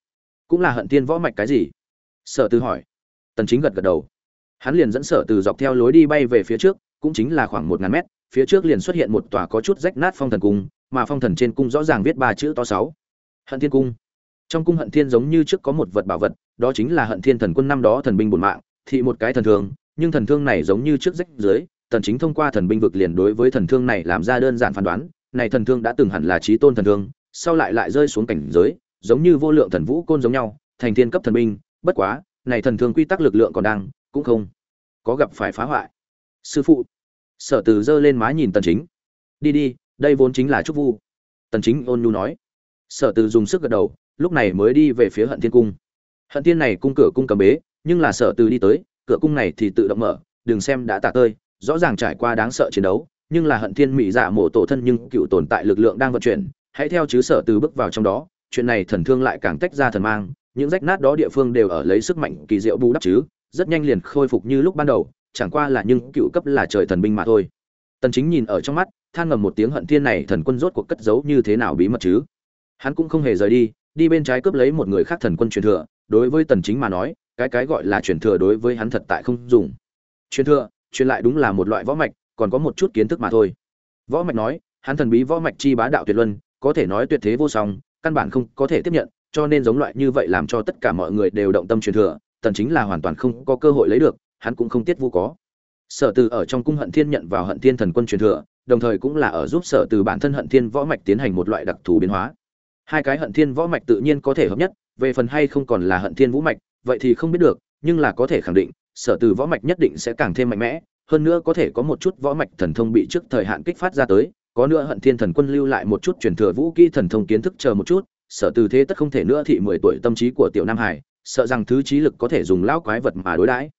Cũng là hận thiên võ mạch cái gì? Sở từ hỏi. Tần chính gật gật đầu. Hắn liền dẫn sở từ dọc theo lối đi bay về phía trước, cũng chính là khoảng một ngàn mét, phía trước liền xuất hiện một tòa có chút rách nát phong thần cung, mà phong thần trên cung rõ ràng viết ba chữ to sáu. Hận thiên cung. Trong cung hận thiên giống như trước có một vật bảo vật đó chính là hận thiên thần quân năm đó thần binh bổn mạng, thị một cái thần thương, nhưng thần thương này giống như trước rách dưới, tần chính thông qua thần binh vực liền đối với thần thương này làm ra đơn giản phán đoán, này thần thương đã từng hẳn là chí tôn thần thương, sau lại lại rơi xuống cảnh giới, giống như vô lượng thần vũ côn giống nhau, thành thiên cấp thần binh, bất quá, này thần thương quy tắc lực lượng còn đang, cũng không có gặp phải phá hoại. Sư phụ, sở từ giơ lên má nhìn tần chính. Đi đi, đây vốn chính là trúc vu. Tần chính ôn nhu nói. Sở từ dùng sức gật đầu, lúc này mới đi về phía hận thiên cung hận thiên này cung cửa cung cầm bế, nhưng là sở từ đi tới, cửa cung này thì tự động mở, đừng xem đã tả tơi, rõ ràng trải qua đáng sợ chiến đấu, nhưng là hận thiên mỹ dạ mổ tổ thân nhưng cựu tồn tại lực lượng đang vận chuyển, hãy theo chứ sở từ bước vào trong đó, chuyện này thần thương lại càng tách ra thần mang, những rách nát đó địa phương đều ở lấy sức mạnh kỳ diệu bù đắp chứ, rất nhanh liền khôi phục như lúc ban đầu, chẳng qua là nhưng cựu cấp là trời thần binh mà thôi. Tần chính nhìn ở trong mắt, than ngầm một tiếng hận thiên này thần quân rốt cuộc cất giấu như thế nào bí mật chứ? Hắn cũng không hề rời đi đi bên trái cướp lấy một người khác thần quân truyền thừa đối với tần chính mà nói, cái cái gọi là truyền thừa đối với hắn thật tại không dùng. Truyền thừa, truyền lại đúng là một loại võ mạch, còn có một chút kiến thức mà thôi. Võ mạch nói, hắn thần bí võ mạch chi bá đạo tuyệt luân, có thể nói tuyệt thế vô song, căn bản không có thể tiếp nhận, cho nên giống loại như vậy làm cho tất cả mọi người đều động tâm truyền thừa, tần chính là hoàn toàn không có cơ hội lấy được, hắn cũng không tiết vu có. Sở từ ở trong cung hận thiên nhận vào hận thiên thần quân truyền thừa, đồng thời cũng là ở giúp sở từ bản thân hận thiên võ mạch tiến hành một loại đặc thù biến hóa. Hai cái hận thiên võ mạch tự nhiên có thể hợp nhất về phần hay không còn là hận thiên vũ mạch, vậy thì không biết được, nhưng là có thể khẳng định, sở từ võ mạch nhất định sẽ càng thêm mạnh mẽ, hơn nữa có thể có một chút võ mạch thần thông bị trước thời hạn kích phát ra tới, có nữa hận thiên thần quân lưu lại một chút truyền thừa vũ kỹ thần thông kiến thức chờ một chút, sở từ thế tất không thể nữa thị mười tuổi tâm trí của tiểu nam hải, sợ rằng thứ trí lực có thể dùng lão quái vật mà đối đãi.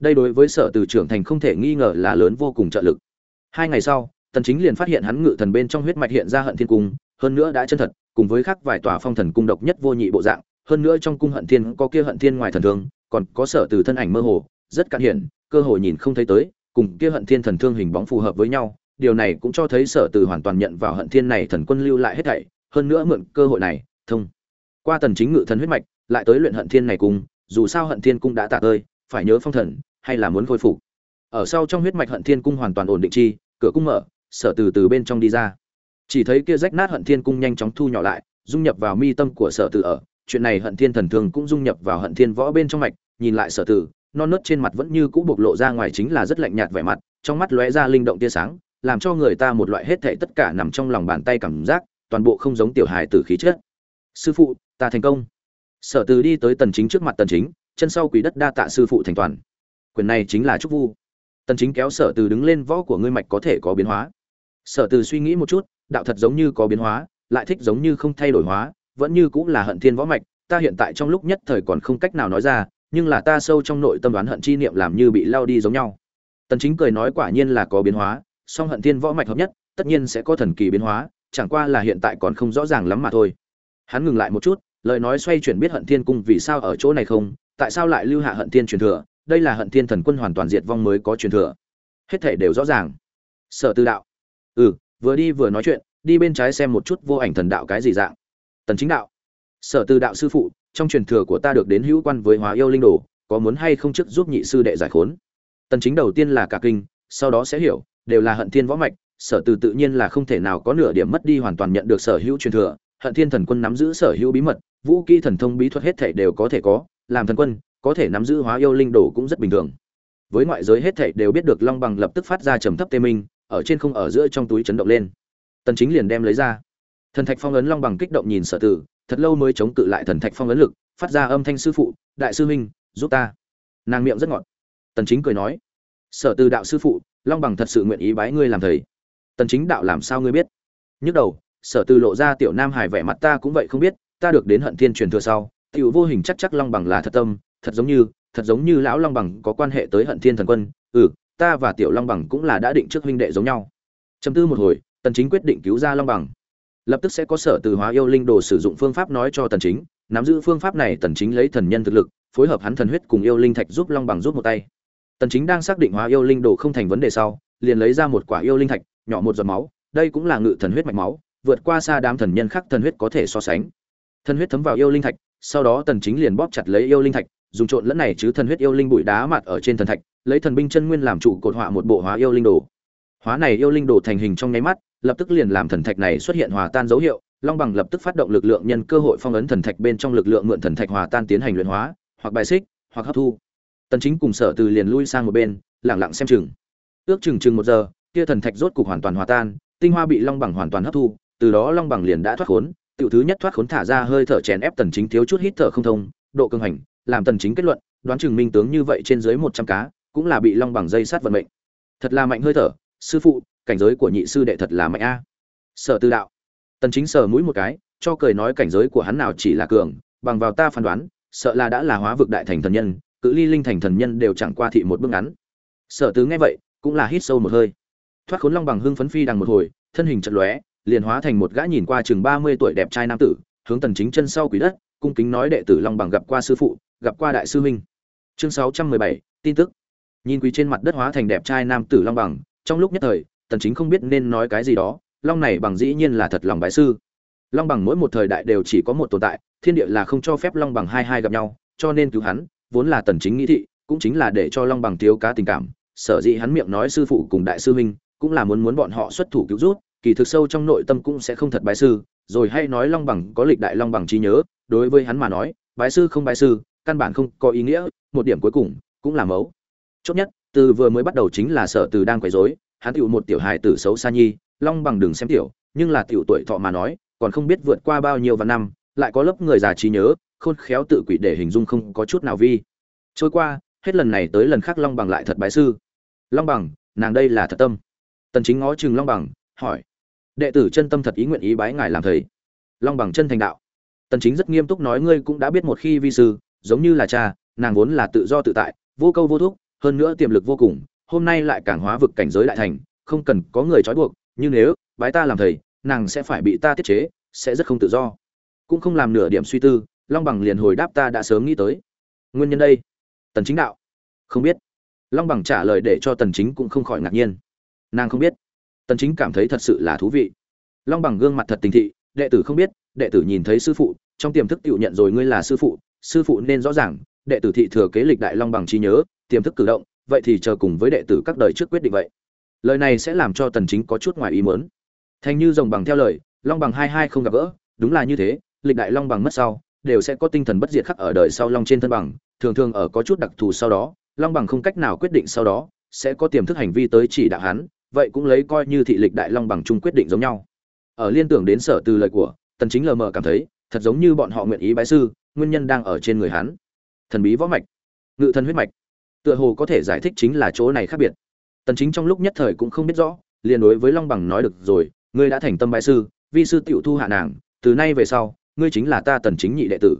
Đây đối với sở từ trưởng thành không thể nghi ngờ là lớn vô cùng trợ lực. Hai ngày sau, tần chính liền phát hiện hắn ngự thần bên trong huyết mạch hiện ra hận thiên cung, hơn nữa đã chân thật, cùng với khác vài tòa phong thần cung độc nhất vô nhị bộ dạng hơn nữa trong cung hận thiên có kia hận thiên ngoài thần thương, còn có sở từ thân ảnh mơ hồ, rất cạn hiển cơ hội nhìn không thấy tới, cùng kia hận thiên thần thương hình bóng phù hợp với nhau, điều này cũng cho thấy sở từ hoàn toàn nhận vào hận thiên này thần quân lưu lại hết thảy, hơn nữa mượn cơ hội này, thông. Qua tần chính ngự thần huyết mạch, lại tới luyện hận thiên này cùng, dù sao hận thiên cung đã tạ ơi phải nhớ phong thần, hay là muốn khôi phục. Ở sau trong huyết mạch hận thiên cung hoàn toàn ổn định chi, cửa cung mở, sở từ từ bên trong đi ra. Chỉ thấy kia rách nát hận thiên cung nhanh chóng thu nhỏ lại, dung nhập vào mi tâm của sở từ ở chuyện này hận thiên thần thường cũng dung nhập vào hận thiên võ bên trong mạch, nhìn lại sở tử, non nớt trên mặt vẫn như cũ bộc lộ ra ngoài chính là rất lạnh nhạt vẻ mặt, trong mắt lóe ra linh động tia sáng, làm cho người ta một loại hết thảy tất cả nằm trong lòng bàn tay cảm giác, toàn bộ không giống tiểu hài tử khí chất. Sư phụ, ta thành công. Sở từ đi tới tần chính trước mặt tần chính, chân sau quỳ đất đa tạ sư phụ thành toàn. Quyền này chính là trúc vu. Tần chính kéo sở từ đứng lên, võ của ngươi mạch có thể có biến hóa. Sở từ suy nghĩ một chút, đạo thật giống như có biến hóa, lại thích giống như không thay đổi hóa vẫn như cũng là hận thiên võ mạch, ta hiện tại trong lúc nhất thời còn không cách nào nói ra, nhưng là ta sâu trong nội tâm đoán hận chi niệm làm như bị lao đi giống nhau. Tần chính cười nói quả nhiên là có biến hóa, song hận thiên võ mạch hợp nhất, tất nhiên sẽ có thần kỳ biến hóa, chẳng qua là hiện tại còn không rõ ràng lắm mà thôi. Hắn ngừng lại một chút, lời nói xoay chuyển biết hận thiên cung vì sao ở chỗ này không, tại sao lại lưu hạ hận thiên truyền thừa, đây là hận thiên thần quân hoàn toàn diệt vong mới có truyền thừa. Hết thể đều rõ ràng. Sở tư đạo. Ừ vừa đi vừa nói chuyện, đi bên trái xem một chút vô ảnh thần đạo cái gì dạng tần chính đạo. Sở từ đạo sư phụ, trong truyền thừa của ta được đến hữu quan với hóa yêu linh đồ, có muốn hay không trước giúp nhị sư đệ giải khốn? Tần chính đầu tiên là cả kinh, sau đó sẽ hiểu, đều là hận thiên võ mạch, sở từ tự nhiên là không thể nào có nửa điểm mất đi hoàn toàn nhận được sở hữu truyền thừa, hận thiên thần quân nắm giữ sở hữu bí mật, vũ kỹ thần thông bí thuật hết thảy đều có thể có, làm thần quân, có thể nắm giữ hóa yêu linh đồ cũng rất bình thường. Với ngoại giới hết thảy đều biết được long bằng lập tức phát ra trầm thấp tê minh, ở trên không ở giữa trong túi chấn động lên. Tần chính liền đem lấy ra thần thạch phong ấn long bằng kích động nhìn sở tử, thật lâu mới chống cự lại thần thạch phong ấn lực, phát ra âm thanh sư phụ, đại sư huynh, giúp ta. Nàng miệng rất ngọt. Tần chính cười nói, sở từ đạo sư phụ, long bằng thật sự nguyện ý bái ngươi làm thầy. Tần chính đạo làm sao ngươi biết? Nhức đầu, sở từ lộ ra tiểu nam hải vẻ mặt ta cũng vậy không biết, ta được đến hận thiên truyền thừa sau, tiểu vô hình chắc chắc long bằng là thật tâm, thật giống như, thật giống như lão long bằng có quan hệ tới hận thiên thần quân ừ ta và tiểu long bằng cũng là đã định trước huynh đệ giống nhau. Chấm tư một hồi, tần chính quyết định cứu ra long bằng lập tức sẽ có sở từ hóa yêu linh đồ sử dụng phương pháp nói cho tần chính, nắm giữ phương pháp này tần chính lấy thần nhân thực lực, phối hợp hắn thần huyết cùng yêu linh thạch giúp long bằng giúp một tay. Tần chính đang xác định hóa yêu linh đồ không thành vấn đề sau, liền lấy ra một quả yêu linh thạch, nhỏ một giọt máu, đây cũng là ngự thần huyết mạch máu, vượt qua xa đám thần nhân khác thần huyết có thể so sánh. Thần huyết thấm vào yêu linh thạch, sau đó tần chính liền bóp chặt lấy yêu linh thạch, dùng trộn lẫn này chứ thần huyết yêu linh bụi đá mặt ở trên thần thạch, lấy thần binh chân nguyên làm trụ cột họa một bộ hóa yêu linh đồ. Hóa này yêu linh đồ thành hình trong nháy mắt lập tức liền làm thần thạch này xuất hiện hòa tan dấu hiệu, long bằng lập tức phát động lực lượng nhân cơ hội phong ấn thần thạch bên trong lực lượng mượn thần thạch hòa tan tiến hành luyện hóa, hoặc bài xích, hoặc hấp thu. Tần chính cùng sở từ liền lui sang một bên, lặng lặng xem chừng. Ước chừng chừng một giờ, kia thần thạch rốt cục hoàn toàn hòa tan, tinh hoa bị long bằng hoàn toàn hấp thu, từ đó long bằng liền đã thoát khốn, tiểu thứ nhất thoát khốn thả ra hơi thở chèn ép tần chính thiếu chút hít thở không thông, độ cường hành, làm tần chính kết luận, đoán chừng minh tướng như vậy trên dưới 100 cá, cũng là bị long bằng dây sát vận mệnh. Thật là mạnh hơi thở, sư phụ cảnh giới của nhị sư đệ thật là mạnh a. Sở tư đạo. Tần chính sờ mũi một cái, cho cười nói cảnh giới của hắn nào chỉ là cường, bằng vào ta phán đoán, sợ là đã là hóa vực đại thành thần nhân, cự ly linh thành thần nhân đều chẳng qua thị một bước ngắn. Sở tứ nghe vậy, cũng là hít sâu một hơi. Thoát khốn long bằng hưng phấn phi đằng một hồi, thân hình chật lóe, liền hóa thành một gã nhìn qua chừng ba mươi tuổi đẹp trai nam tử, hướng tần chính chân sau quỷ đất, cung kính nói đệ tử long bằng gặp qua sư phụ, gặp qua đại sư huynh. Chương sáu trăm mười bảy, tin tức. Nhìn quỳ trên mặt đất hóa thành đẹp trai nam tử long bằng, trong lúc nhất thời tần chính không biết nên nói cái gì đó, long này bằng dĩ nhiên là thật lòng bái sư. Long bằng mỗi một thời đại đều chỉ có một tồn tại, thiên địa là không cho phép long bằng hai hai gặp nhau, cho nên cứu hắn, vốn là tần chính nghĩ thị, cũng chính là để cho long bằng thiếu cá tình cảm, sở dĩ hắn miệng nói sư phụ cùng đại sư huynh, cũng là muốn muốn bọn họ xuất thủ cứu rút, kỳ thực sâu trong nội tâm cũng sẽ không thật bái sư, rồi hay nói long bằng có lịch đại long bằng trí nhớ, đối với hắn mà nói, bái sư không bái sư, căn bản không có ý nghĩa, một điểm cuối cùng, cũng là mấu. Chốt nhất, từ vừa mới bắt đầu chính là sở từ đang quấy rối hắn tiểu một tiểu hài tử xấu xa nhi, long bằng đừng xem tiểu, nhưng là tiểu tuổi thọ mà nói, còn không biết vượt qua bao nhiêu vạn năm, lại có lớp người già trí nhớ, khôn khéo tự quỷ để hình dung không có chút nào vi. Trôi qua, hết lần này tới lần khác long bằng lại thật bái sư. Long bằng, nàng đây là thật tâm. Tần chính ngó chừng long bằng, hỏi, đệ tử chân tâm thật ý nguyện ý bái ngài làm thầy? Long bằng chân thành đạo, tần chính rất nghiêm túc nói ngươi cũng đã biết một khi vi sư, giống như là cha, nàng vốn là tự do tự tại, vô câu vô thúc, hơn nữa tiềm lực vô cùng hôm nay lại càng hóa vực cảnh giới đại thành, không cần có người trói buộc nhưng nếu, bái ta làm thầy, nàng sẽ phải bị ta tiết chế, sẽ rất không tự do. Cũng không làm nửa điểm suy tư, long bằng liền hồi đáp ta đã sớm nghĩ tới. Nguyên nhân đây? Tần chính đạo. Không biết. Long bằng trả lời để cho tần chính cũng không khỏi ngạc nhiên. Nàng không biết. Tần chính cảm thấy thật sự là thú vị. Long bằng gương mặt thật tình thị, đệ tử không biết, đệ tử nhìn thấy sư phụ, trong tiềm thức tự nhận rồi ngươi là sư phụ sư phụ nên rõ ràng, đệ tử thị thừa kế lịch đại long bằng trí nhớ, tiềm thức cử động vậy thì chờ cùng với đệ tử các đời trước quyết định vậy. Lời này sẽ làm cho tần chính có chút ngoài ý muốn. Thành như rồng bằng theo lời, long bằng hai hai không gặp gỡ, đúng là như thế, lịch đại long bằng mất sau, đều sẽ có tinh thần bất diệt khắc ở đời sau long trên thân bằng, thường thường ở có chút đặc thù sau đó, long bằng không cách nào quyết định sau đó, sẽ có tiềm thức hành vi tới chỉ đạo hắn, vậy cũng lấy coi như thị lịch đại long bằng chung quyết định giống nhau. Ở liên tưởng đến sở từ lời của, tần chính lờ mờ cảm thấy, thật giống như bọn họ nguyện ý bái sư, nguyên nhân đang ở trên người hắn. Thần bí võ mạch. Ngự thân huyết mạch tựa hồ có thể giải thích chính là chỗ này khác biệt. Tần chính trong lúc nhất thời cũng không biết rõ, liền đối với long bằng nói được rồi, ngươi đã thành tâm bái sư, vi sư tiểu thu hạ nàng, từ nay về sau, ngươi chính là ta tần chính nhị đệ tử.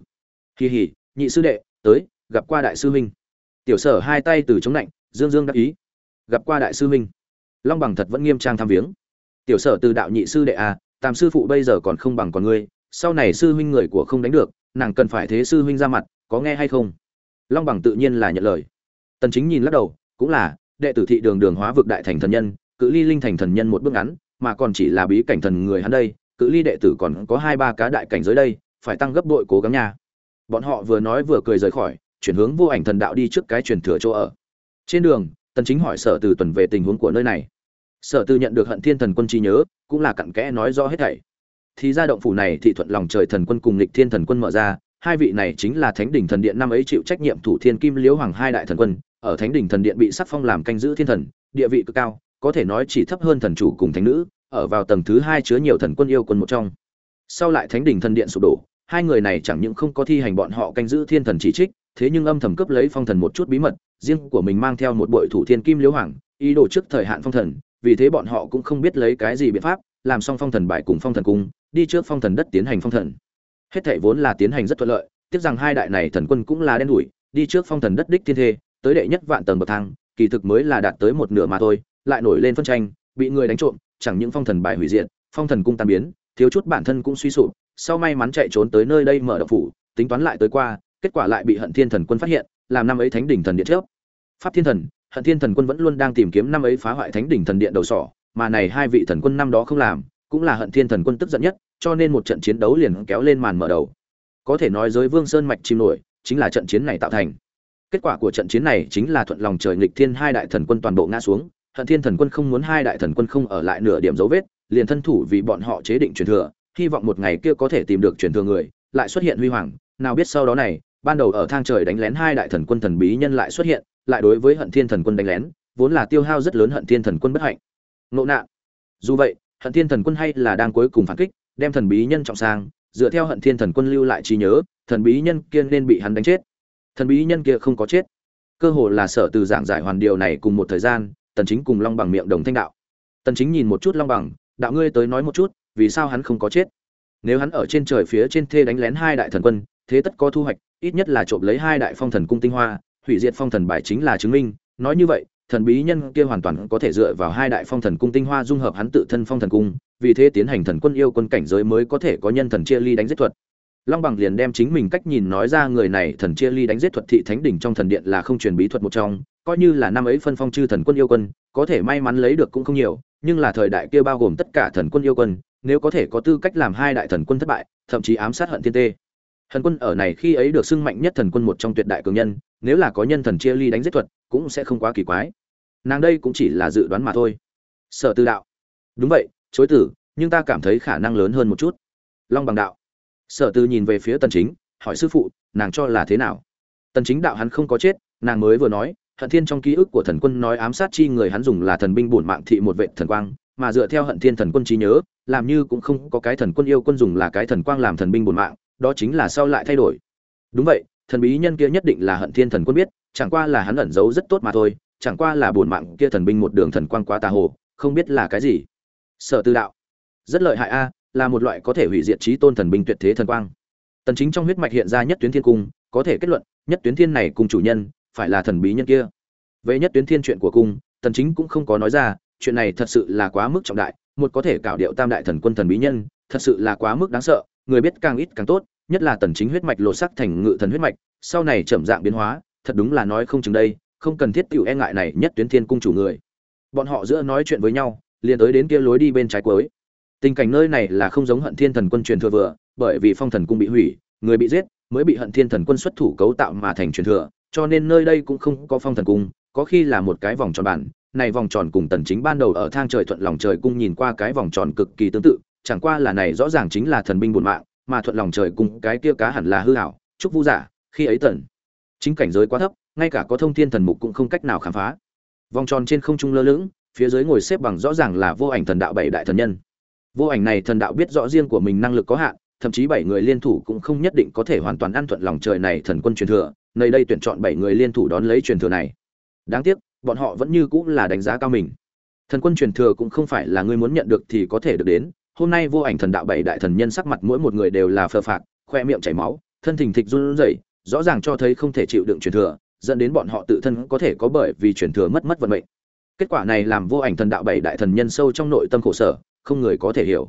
Kỳ hỉ nhị sư đệ, tới, gặp qua đại sư huynh. Tiểu sở hai tay từ chống lạnh dương dương đáp ý. Gặp qua đại sư huynh. Long bằng thật vẫn nghiêm trang tham viếng. Tiểu sở từ đạo nhị sư đệ à tam sư phụ bây giờ còn không bằng còn ngươi, sau này sư huynh người của không đánh được, nàng cần phải thế sư huynh ra mặt, có nghe hay không? Long bằng tự nhiên là nhận lời tần chính nhìn lắc đầu, cũng là, đệ tử thị đường đường hóa vực đại thành thần nhân, cự ly linh thành thần nhân một bước ngắn, mà còn chỉ là bí cảnh thần người hắn đây, cự ly đệ tử còn có hai ba cá đại cảnh giới đây, phải tăng gấp bội cố gắng nha. Bọn họ vừa nói vừa cười rời khỏi, chuyển hướng vô ảnh thần đạo đi trước cái truyền thừa chỗ ở. Trên đường, tần chính hỏi sở từ tuần về tình huống của nơi này. Sở từ nhận được hận thiên thần quân chi nhớ, cũng là cặn kẽ nói rõ hết thảy. Thì ra động phủ này thị thuận lòng trời thần quân cùng lịch thiên thần quân mở ra, hai vị này chính là thánh đỉnh thần điện năm ấy chịu trách nhiệm thủ thiên kim liễu hoàng hai đại thần quân ở thánh đỉnh thần điện bị sắc phong làm canh giữ thiên thần, địa vị cực cao, có thể nói chỉ thấp hơn thần chủ cùng thánh nữ, ở vào tầng thứ hai chứa nhiều thần quân yêu quân một trong. Sau lại thánh đỉnh thần điện sụp đổ, hai người này chẳng những không có thi hành bọn họ canh giữ thiên thần chỉ trích, thế nhưng âm thầm cướp lấy phong thần một chút bí mật, riêng của mình mang theo một bội thủ thiên kim liễu hoàng, ý đồ trước thời hạn phong thần, vì thế bọn họ cũng không biết lấy cái gì biện pháp, làm xong phong thần bài cùng phong thần cung, đi trước phong thần đất tiến hành phong thần. Hết thảy vốn là tiến hành rất thuận lợi, tiếc rằng hai đại này thần quân cũng là đen đủi, đi trước phong thần đất đích thiên thê tới đệ nhất vạn tầng bậc thang, kỳ thực mới là đạt tới một nửa mà thôi, lại nổi lên phân tranh, bị người đánh trộm, chẳng những phong thần bài hủy diệt, phong thần cung tan biến, thiếu chút bản thân cũng suy sụp, sau may mắn chạy trốn tới nơi đây mở động phủ, tính toán lại tới qua, kết quả lại bị hận thiên thần quân phát hiện, làm năm ấy thánh đỉnh thần điện trước pháp thiên thần, hận thiên thần quân vẫn luôn đang tìm kiếm năm ấy phá hoại thánh đỉnh thần điện đầu sỏ, mà này hai vị thần quân năm đó không làm, cũng là hận thiên thần quân tức giận nhất, cho nên một trận chiến đấu liền kéo lên màn mở đầu. Có thể nói giới vương sơn mạch chìm nổi, chính là trận chiến này tạo thành kết quả của trận chiến này chính là thuận lòng trời nghịch thiên hai đại thần quân toàn bộ ngã xuống, hận thiên thần quân không muốn hai đại thần quân không ở lại nửa điểm dấu vết, liền thân thủ vì bọn họ chế định truyền thừa, hy vọng một ngày kia có thể tìm được truyền thừa người, lại xuất hiện huy hoàng. Nào biết sau đó này, ban đầu ở thang trời đánh lén hai đại thần quân thần bí nhân lại xuất hiện, lại đối với hận thiên thần quân đánh lén, vốn là tiêu hao rất lớn hận thiên thần quân bất hạnh. Ngộ nạn. Dù vậy, hận thiên thần quân hay là đang cuối cùng phản kích, đem thần bí nhân trọng sang, dựa theo hận thiên thần quân lưu lại trí nhớ, thần bí nhân kiên nên bị hắn đánh chết thần bí nhân kia không có chết. Cơ hồ là sở từ giảng giải hoàn điều này cùng một thời gian, tần chính cùng long bằng miệng đồng thanh đạo. Tần chính nhìn một chút long bằng, đạo ngươi tới nói một chút, vì sao hắn không có chết? Nếu hắn ở trên trời phía trên thê đánh lén hai đại thần quân, thế tất có thu hoạch, ít nhất là trộm lấy hai đại phong thần cung tinh hoa, hủy diệt phong thần bài chính là chứng minh. Nói như vậy, thần bí nhân kia hoàn toàn có thể dựa vào hai đại phong thần cung tinh hoa dung hợp hắn tự thân phong thần cung, vì thế tiến hành thần quân yêu quân cảnh giới mới có thể có nhân thần chia ly đánh giết thuật long bằng liền đem chính mình cách nhìn nói ra người này thần chia ly đánh giết thuật thị thánh đỉnh trong thần điện là không truyền bí thuật một trong, coi như là năm ấy phân phong chư thần quân yêu quân, có thể may mắn lấy được cũng không nhiều, nhưng là thời đại kia bao gồm tất cả thần quân yêu quân, nếu có thể có tư cách làm hai đại thần quân thất bại, thậm chí ám sát hận thiên tê. Thần quân ở này khi ấy được xưng mạnh nhất thần quân một trong tuyệt đại cường nhân, nếu là có nhân thần chia ly đánh giết thuật, cũng sẽ không quá kỳ quái. Nàng đây cũng chỉ là dự đoán mà thôi. Sở tư đạo. Đúng vậy, chối tử, nhưng ta cảm thấy khả năng lớn hơn một chút. Long bằng đạo sở tư nhìn về phía tần chính, hỏi sư phụ, nàng cho là thế nào? Tần chính đạo hắn không có chết, nàng mới vừa nói, hận thiên trong ký ức của thần quân nói ám sát chi người hắn dùng là thần binh bổn mạng thị một vệ thần quang, mà dựa theo hận thiên thần quân trí nhớ, làm như cũng không có cái thần quân yêu quân dùng là cái thần quang làm thần binh bổn mạng, đó chính là sau lại thay đổi. Đúng vậy, thần bí nhân kia nhất định là hận thiên thần quân biết, chẳng qua là hắn ẩn giấu rất tốt mà thôi, chẳng qua là bổn mạng kia thần binh một đường thần quang quá tà hồ, không biết là cái gì. Sở tư đạo, rất lợi hại a là một loại có thể hủy diệt trí tôn thần binh tuyệt thế thần quang. Tần chính trong huyết mạch hiện ra nhất tuyến thiên cung, có thể kết luận, nhất tuyến thiên này cùng chủ nhân, phải là thần bí nhân kia. Về nhất tuyến thiên chuyện của cung, tần chính cũng không có nói ra, chuyện này thật sự là quá mức trọng đại, một có thể cảo điệu tam đại thần quân thần bí nhân, thật sự là quá mức đáng sợ, người biết càng ít càng tốt, nhất là tần chính huyết mạch lộ sắc thành ngự thần huyết mạch, sau này chậm dạng biến hóa, thật đúng là nói không chừng đây, không cần thiết tiểu e ngại này nhất tuyến thiên cung chủ người. Bọn họ giữa nói chuyện với nhau, liền tới đến kia lối đi bên trái cuối tình cảnh nơi này là không giống hận thiên thần quân truyền thừa vừa, bởi vì phong thần cung bị hủy, người bị giết mới bị hận thiên thần quân xuất thủ cấu tạo mà thành truyền thừa, cho nên nơi đây cũng không có phong thần cung, có khi là một cái vòng tròn bản. Này vòng tròn cùng tần chính ban đầu ở thang trời thuận lòng trời cung nhìn qua cái vòng tròn cực kỳ tương tự, chẳng qua là này rõ ràng chính là thần binh buồn mạng, mà thuận lòng trời cung cái kia cá hẳn là hư ảo chúc vu giả, khi ấy tần chính cảnh giới quá thấp, ngay cả có thông thiên thần mục cũng không cách nào khám phá. Vòng tròn trên không trung lơ lửng, phía dưới ngồi xếp bằng rõ ràng là vô ảnh thần đạo bảy đại thần nhân vô ảnh này thần đạo biết rõ riêng của mình năng lực có hạn, thậm chí bảy người liên thủ cũng không nhất định có thể hoàn toàn ăn thuận lòng trời này thần quân truyền thừa, nơi đây tuyển chọn bảy người liên thủ đón lấy truyền thừa này. Đáng tiếc, bọn họ vẫn như cũng là đánh giá cao mình. Thần quân truyền thừa cũng không phải là người muốn nhận được thì có thể được đến. Hôm nay vô ảnh thần đạo bảy đại thần nhân sắc mặt mỗi một người đều là phờ phạc, khoe miệng chảy máu, thân thình thịch run rẩy, rõ ràng cho thấy không thể chịu đựng truyền thừa, dẫn đến bọn họ tự thân có thể có bởi vì truyền thừa mất mất vận mệnh. Kết quả này làm vô ảnh thần đạo bảy đại thần nhân sâu trong nội tâm khổ sở không người có thể hiểu.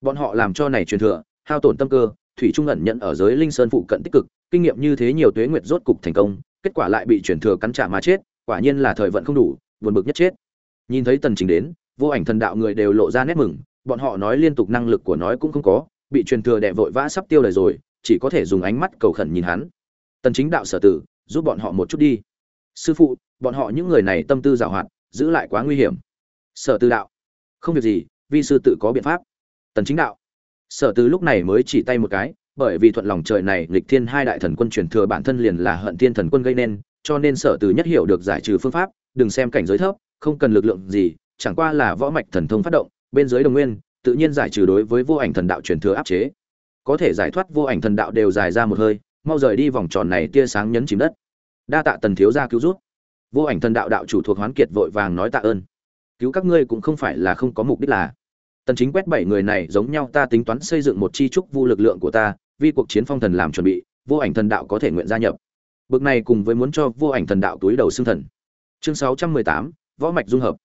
Bọn họ làm cho này truyền thừa, hao tổn tâm cơ, thủy trung ẩn nhận ở giới linh sơn phụ cận tích cực, kinh nghiệm như thế nhiều tuế nguyệt rốt cục thành công, kết quả lại bị truyền thừa cắn trả mà chết, quả nhiên là thời vận không đủ, buồn bực nhất chết. Nhìn thấy tần trình đến, vô ảnh thần đạo người đều lộ ra nét mừng, bọn họ nói liên tục năng lực của nói cũng không có, bị truyền thừa đè vội vã sắp tiêu đời rồi, chỉ có thể dùng ánh mắt cầu khẩn nhìn hắn. Tần chính đạo sở tử, giúp bọn họ một chút đi. Sư phụ, bọn họ những người này tâm tư giàu hoạt, giữ lại quá nguy hiểm. Sở tư đạo, không việc gì vi sư tự có biện pháp. Tần chính đạo. Sở từ lúc này mới chỉ tay một cái, bởi vì thuận lòng trời này lịch thiên hai đại thần quân truyền thừa bản thân liền là hận thiên thần quân gây nên, cho nên sở từ nhất hiểu được giải trừ phương pháp, đừng xem cảnh giới thấp, không cần lực lượng gì, chẳng qua là võ mạch thần thông phát động, bên dưới đồng nguyên, tự nhiên giải trừ đối với vô ảnh thần đạo truyền thừa áp chế. Có thể giải thoát vô ảnh thần đạo đều dài ra một hơi, mau rời đi vòng tròn này tia sáng nhấn chìm đất. Đa tạ tần thiếu gia cứu rút vô ảnh thần đạo đạo chủ thuộc hoán kiệt vội vàng nói tạ ơn. Cứu các ngươi cũng không phải là không có mục đích là tần chính quét bảy người này giống nhau ta tính toán xây dựng một chi trúc vu lực lượng của ta vì cuộc chiến phong thần làm chuẩn bị vô ảnh thần đạo có thể nguyện gia nhập. Bực này cùng với muốn cho vô ảnh thần đạo túi đầu xương thần. Chương 618, võ mạch dung hợp.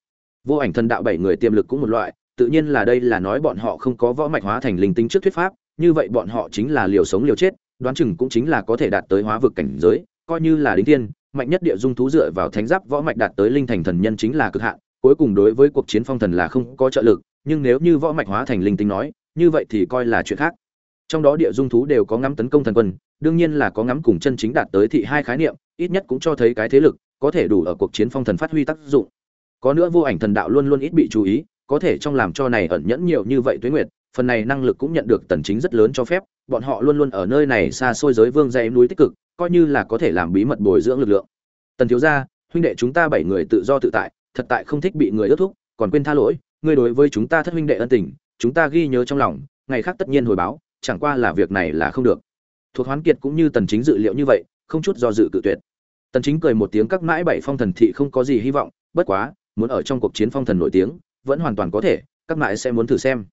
Vô ảnh thần đạo bảy người tiềm lực cũng một loại tự nhiên là đây là nói bọn họ không có võ mạch hóa thành linh tính trước thuyết pháp như vậy bọn họ chính là liều sống liều chết đoán chừng cũng chính là có thể đạt tới hóa vực cảnh giới coi như là đính tiên mạnh nhất địa dung thú dựa vào thánh giáp võ mạch đạt tới linh thành thần nhân chính là cực hạn cuối cùng đối với cuộc chiến phong thần là không có trợ lực nhưng nếu như võ mạch hóa thành linh tính nói, như vậy thì coi là chuyện khác. Trong đó địa dung thú đều có ngắm tấn công thần quân, đương nhiên là có ngắm cùng chân chính đạt tới thị hai khái niệm, ít nhất cũng cho thấy cái thế lực, có thể đủ ở cuộc chiến phong thần phát huy tác dụng. Có nữa vô ảnh thần đạo luôn luôn ít bị chú ý, có thể trong làm cho này ẩn nhẫn nhiều như vậy tuế nguyệt, phần này năng lực cũng nhận được tần chính rất lớn cho phép, bọn họ luôn luôn ở nơi này xa xôi giới vương dãy núi tích cực, coi như là có thể làm bí mật bồi dưỡng lực lượng. Tần thiếu gia, huynh đệ chúng ta bảy người tự do tự tại, thật tại không thích bị người ước thúc, còn quên tha lỗi ngươi đối với chúng ta thất huynh đệ ân tình, chúng ta ghi nhớ trong lòng, ngày khác tất nhiên hồi báo, chẳng qua là việc này là không được. Thuộc hoán kiệt cũng như tần chính dự liệu như vậy, không chút do dự cự tuyệt. Tần chính cười một tiếng các mãi bảy phong thần thị không có gì hy vọng, bất quá, muốn ở trong cuộc chiến phong thần nổi tiếng, vẫn hoàn toàn có thể, các mãi sẽ muốn thử xem.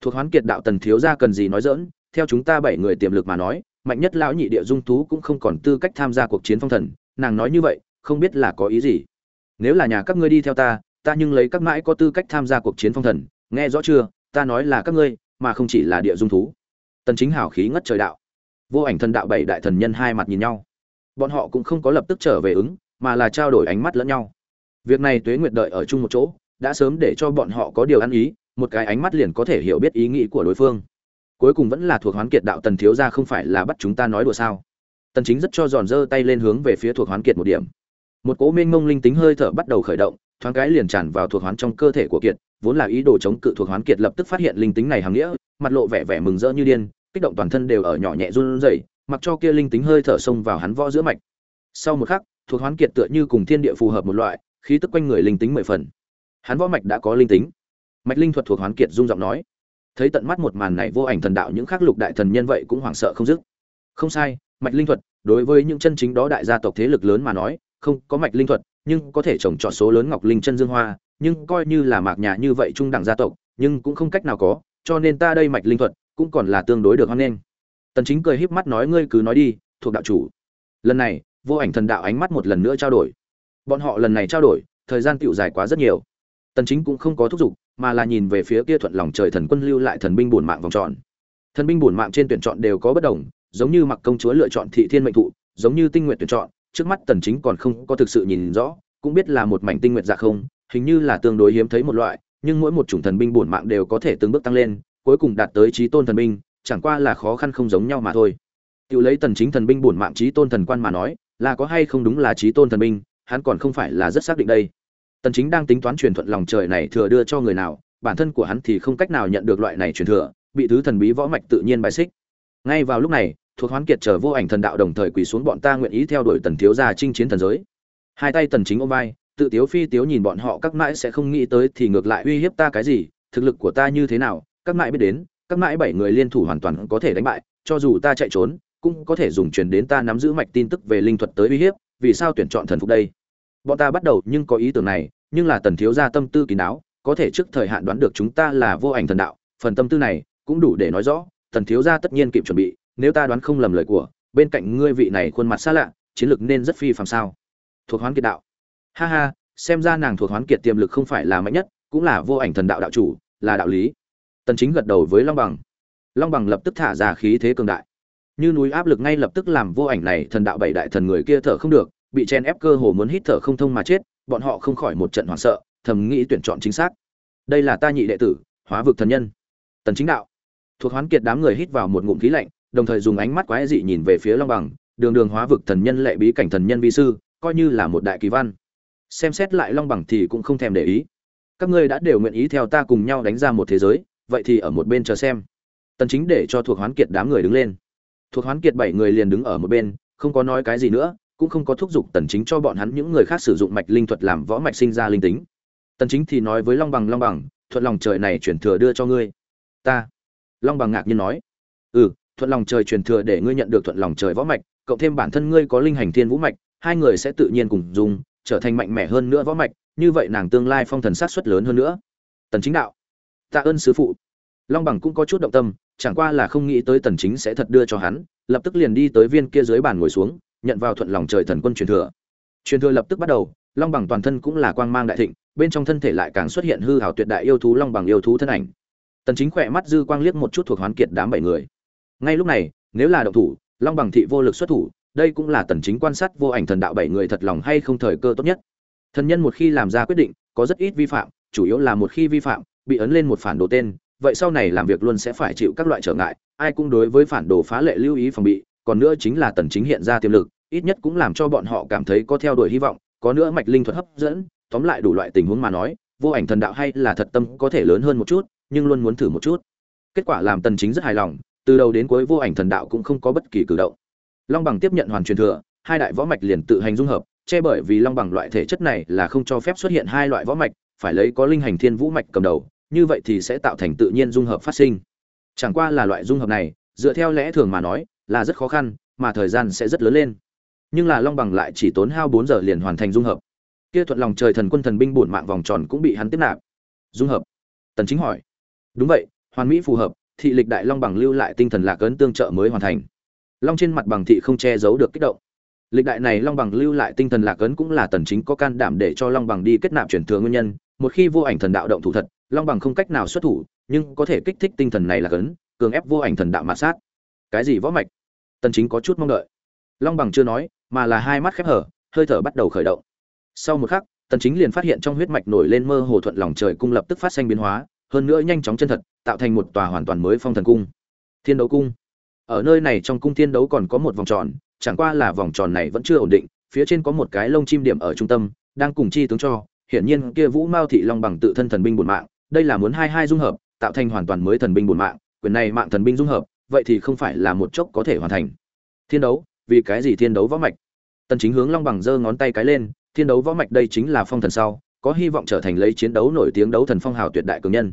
Thuộc hoán kiệt đạo tần thiếu gia cần gì nói dỡn theo chúng ta bảy người tiềm lực mà nói, mạnh nhất lão nhị địa dung thú cũng không còn tư cách tham gia cuộc chiến phong thần, nàng nói như vậy, không biết là có ý gì. Nếu là nhà các ngươi đi theo ta ta nhưng lấy các mãi có tư cách tham gia cuộc chiến phong thần, nghe rõ chưa? Ta nói là các ngươi, mà không chỉ là địa dung thú. Tần chính hảo khí ngất trời đạo. Vô ảnh thần đạo bảy đại thần nhân hai mặt nhìn nhau. Bọn họ cũng không có lập tức trở về ứng, mà là trao đổi ánh mắt lẫn nhau. Việc này tuế nguyệt đợi ở chung một chỗ, đã sớm để cho bọn họ có điều ăn ý, một cái ánh mắt liền có thể hiểu biết ý nghĩ của đối phương. Cuối cùng vẫn là thuộc hoán kiệt đạo tần thiếu gia không phải là bắt chúng ta nói đùa sao? Tần chính rất cho giòn dơ tay lên hướng về phía thuộc hoán kiệt một điểm. Một cỗ mênh mông linh tính hơi thở bắt đầu khởi động thoáng cái liền tràn vào thuộc hoán trong cơ thể của kiệt, vốn là ý đồ chống cự thuộc hoán kiệt lập tức phát hiện linh tính này hàng nghĩa, mặt lộ vẻ vẻ mừng rỡ như điên, kích động toàn thân đều ở nhỏ nhẹ run rẩy, mặc cho kia linh tính hơi thở xông vào hắn võ giữa mạch. Sau một khắc, thuộc hoán kiệt tựa như cùng thiên địa phù hợp một loại, khí tức quanh người linh tính mười phần. Hắn võ mạch đã có linh tính. Mạch linh thuật thuộc hoán kiệt dung giọng nói. Thấy tận mắt một màn này vô ảnh thần đạo những khắc lục đại thần nhân vậy cũng hoảng sợ không dứt. Không sai, mạch linh thuật, đối với những chân chính đó đại gia tộc thế lực lớn mà nói, không có mạch linh thuật nhưng có thể trồng trọt số lớn ngọc linh chân dương hoa, nhưng coi như là mạc nhà như vậy trung đẳng gia tộc, nhưng cũng không cách nào có, cho nên ta đây mạch linh thuật cũng còn là tương đối được hoan nghênh. Tần chính cười híp mắt nói, ngươi cứ nói đi, thuộc đạo chủ. Lần này, vô ảnh thần đạo ánh mắt một lần nữa trao đổi. Bọn họ lần này trao đổi, thời gian tiểu dài quá rất nhiều. Tần chính cũng không có thúc giục, mà là nhìn về phía kia thuận lòng trời thần quân lưu lại thần binh bổn mạng vòng tròn. Thần binh bổn mạng trên tuyển chọn đều có bất đồng, giống như mặc công chúa lựa chọn thị thiên mệnh thụ, giống như tinh nguyện tuyển chọn trước mắt tần chính còn không có thực sự nhìn rõ, cũng biết là một mảnh tinh nguyện dạ không, hình như là tương đối hiếm thấy một loại, nhưng mỗi một chủng thần binh bổn mạng đều có thể từng bước tăng lên, cuối cùng đạt tới chí tôn thần binh, chẳng qua là khó khăn không giống nhau mà thôi. Tiểu lấy tần chính thần binh bổn mạng chí tôn thần quan mà nói, là có hay không đúng là chí tôn thần binh, hắn còn không phải là rất xác định đây. Tần chính đang tính toán truyền thuận lòng trời này thừa đưa cho người nào, bản thân của hắn thì không cách nào nhận được loại này truyền thừa, bị thứ thần bí võ mạch tự nhiên bài xích. Ngay vào lúc này thuộc hoán kiệt chờ vô ảnh thần đạo đồng thời quỳ xuống bọn ta nguyện ý theo đuổi tần thiếu gia chinh chiến thần giới. Hai tay tần chính ôm vai, tự tiếu phi tiếu nhìn bọn họ, các mãi sẽ không nghĩ tới thì ngược lại uy hiếp ta cái gì, thực lực của ta như thế nào, các mãi biết đến, các mãi bảy người liên thủ hoàn toàn có thể đánh bại, cho dù ta chạy trốn, cũng có thể dùng truyền đến ta nắm giữ mạch tin tức về linh thuật tới uy hiếp, vì sao tuyển chọn thần phục đây? Bọn ta bắt đầu nhưng có ý tưởng này, nhưng là tần thiếu gia tâm tư kín đáo, có thể trước thời hạn đoán được chúng ta là vô ảnh thần đạo, phần tâm tư này cũng đủ để nói rõ, tần thiếu gia tất nhiên kịp chuẩn bị nếu ta đoán không lầm lời của, bên cạnh ngươi vị này khuôn mặt xa lạ, chiến lược nên rất phi phàm sao? Thuộc hoán kiệt đạo. Ha ha, xem ra nàng thuộc hoán kiệt tiềm lực không phải là mạnh nhất, cũng là vô ảnh thần đạo đạo chủ, là đạo lý. Tần chính gật đầu với long bằng. Long bằng lập tức thả ra khí thế cường đại. Như núi áp lực ngay lập tức làm vô ảnh này thần đạo bảy đại thần người kia thở không được, bị chen ép cơ hồ muốn hít thở không thông mà chết, bọn họ không khỏi một trận hoảng sợ, thầm nghĩ tuyển chọn chính xác. Đây là ta nhị đệ tử, hóa vực thần nhân. Tần chính đạo. Thuộc hoán kiệt đám người hít vào một ngụm khí lạnh đồng thời dùng ánh mắt quái dị nhìn về phía long bằng, đường đường hóa vực thần nhân lệ bí cảnh thần nhân vi sư, coi như là một đại kỳ văn. Xem xét lại long bằng thì cũng không thèm để ý. Các ngươi đã đều nguyện ý theo ta cùng nhau đánh ra một thế giới, vậy thì ở một bên chờ xem. Tần chính để cho thuộc hoán kiệt đám người đứng lên. Thuộc hoán kiệt bảy người liền đứng ở một bên, không có nói cái gì nữa, cũng không có thúc giục tần chính cho bọn hắn những người khác sử dụng mạch linh thuật làm võ mạch sinh ra linh tính. Tần chính thì nói với long bằng long bằng, thuận lòng trời này chuyển thừa đưa cho ngươi. Ta? Long bằng ngạc nhiên nói. Ừ thuận lòng trời truyền thừa để ngươi nhận được thuận lòng trời võ mạch, cộng thêm bản thân ngươi có linh hành thiên vũ mạch, hai người sẽ tự nhiên cùng dùng, trở thành mạnh mẽ hơn nữa võ mạch, như vậy nàng tương lai phong thần sát suất lớn hơn nữa. Tần chính đạo, tạ ơn sứ phụ. Long bằng cũng có chút động tâm, chẳng qua là không nghĩ tới tần chính sẽ thật đưa cho hắn, lập tức liền đi tới viên kia dưới bàn ngồi xuống, nhận vào thuận lòng trời thần quân truyền thừa. Truyền thừa lập tức bắt đầu, long bằng toàn thân cũng là quang mang đại thịnh, bên trong thân thể lại càng xuất hiện hư hảo tuyệt đại yêu thú long bằng yêu thú thân ảnh. Tần chính khỏe mắt dư quang liếc một chút thuộc hoán kiệt đám bảy người ngay lúc này, nếu là động thủ, long bằng thị vô lực xuất thủ, đây cũng là tần chính quan sát vô ảnh thần đạo bảy người thật lòng hay không thời cơ tốt nhất. Thần nhân một khi làm ra quyết định, có rất ít vi phạm, chủ yếu là một khi vi phạm, bị ấn lên một phản đồ tên, vậy sau này làm việc luôn sẽ phải chịu các loại trở ngại, ai cũng đối với phản đồ phá lệ lưu ý phòng bị, còn nữa chính là tần chính hiện ra tiềm lực, ít nhất cũng làm cho bọn họ cảm thấy có theo đuổi hy vọng, có nữa mạch linh thuật hấp dẫn, tóm lại đủ loại tình huống mà nói, vô ảnh thần đạo hay là thật tâm có thể lớn hơn một chút, nhưng luôn muốn thử một chút. Kết quả làm tần chính rất hài lòng từ đầu đến cuối vô ảnh thần đạo cũng không có bất kỳ cử động. Long bằng tiếp nhận hoàn truyền thừa, hai đại võ mạch liền tự hành dung hợp, che bởi vì long bằng loại thể chất này là không cho phép xuất hiện hai loại võ mạch, phải lấy có linh hành thiên vũ mạch cầm đầu, như vậy thì sẽ tạo thành tự nhiên dung hợp phát sinh. Chẳng qua là loại dung hợp này, dựa theo lẽ thường mà nói, là rất khó khăn, mà thời gian sẽ rất lớn lên. Nhưng là long bằng lại chỉ tốn hao bốn giờ liền hoàn thành dung hợp. Kia thuận lòng trời thần quân thần binh bổn mạng vòng tròn cũng bị hắn tiếp nạp. Dung hợp. Tần chính hỏi. Đúng vậy, hoàn mỹ phù hợp thị lịch đại long bằng lưu lại tinh thần lạc ấn tương trợ mới hoàn thành. Long trên mặt bằng thị không che giấu được kích động. Lịch đại này long bằng lưu lại tinh thần lạc ấn cũng là tần chính có can đảm để cho long bằng đi kết nạp chuyển thừa nguyên nhân. Một khi vô ảnh thần đạo động thủ thật, long bằng không cách nào xuất thủ, nhưng có thể kích thích tinh thần này là ấn, cường ép vô ảnh thần đạo mà sát. Cái gì võ mạch? Tần chính có chút mong đợi. Long bằng chưa nói, mà là hai mắt khép hở, hơi thở bắt đầu khởi động. Sau một khắc, tần chính liền phát hiện trong huyết mạch nổi lên mơ hồ thuận lòng trời cung lập tức phát sinh biến hóa, hơn nữa nhanh chóng chân thật tạo thành một tòa hoàn toàn mới phong thần cung. Thiên đấu cung. Ở nơi này trong cung thiên đấu còn có một vòng tròn, chẳng qua là vòng tròn này vẫn chưa ổn định, phía trên có một cái lông chim điểm ở trung tâm, đang cùng chi tướng cho. Hiển nhiên kia vũ mao thị long bằng tự thân thần binh bổn mạng, đây là muốn hai hai dung hợp, tạo thành hoàn toàn mới thần binh bổn mạng, quyền này mạng thần binh dung hợp, vậy thì không phải là một chốc có thể hoàn thành. Thiên đấu, vì cái gì thiên đấu võ mạch? Tần chính hướng long bằng giơ ngón tay cái lên, thiên đấu võ mạch đây chính là phong thần sau, có hy vọng trở thành lấy chiến đấu nổi tiếng đấu thần phong hào tuyệt đại cường nhân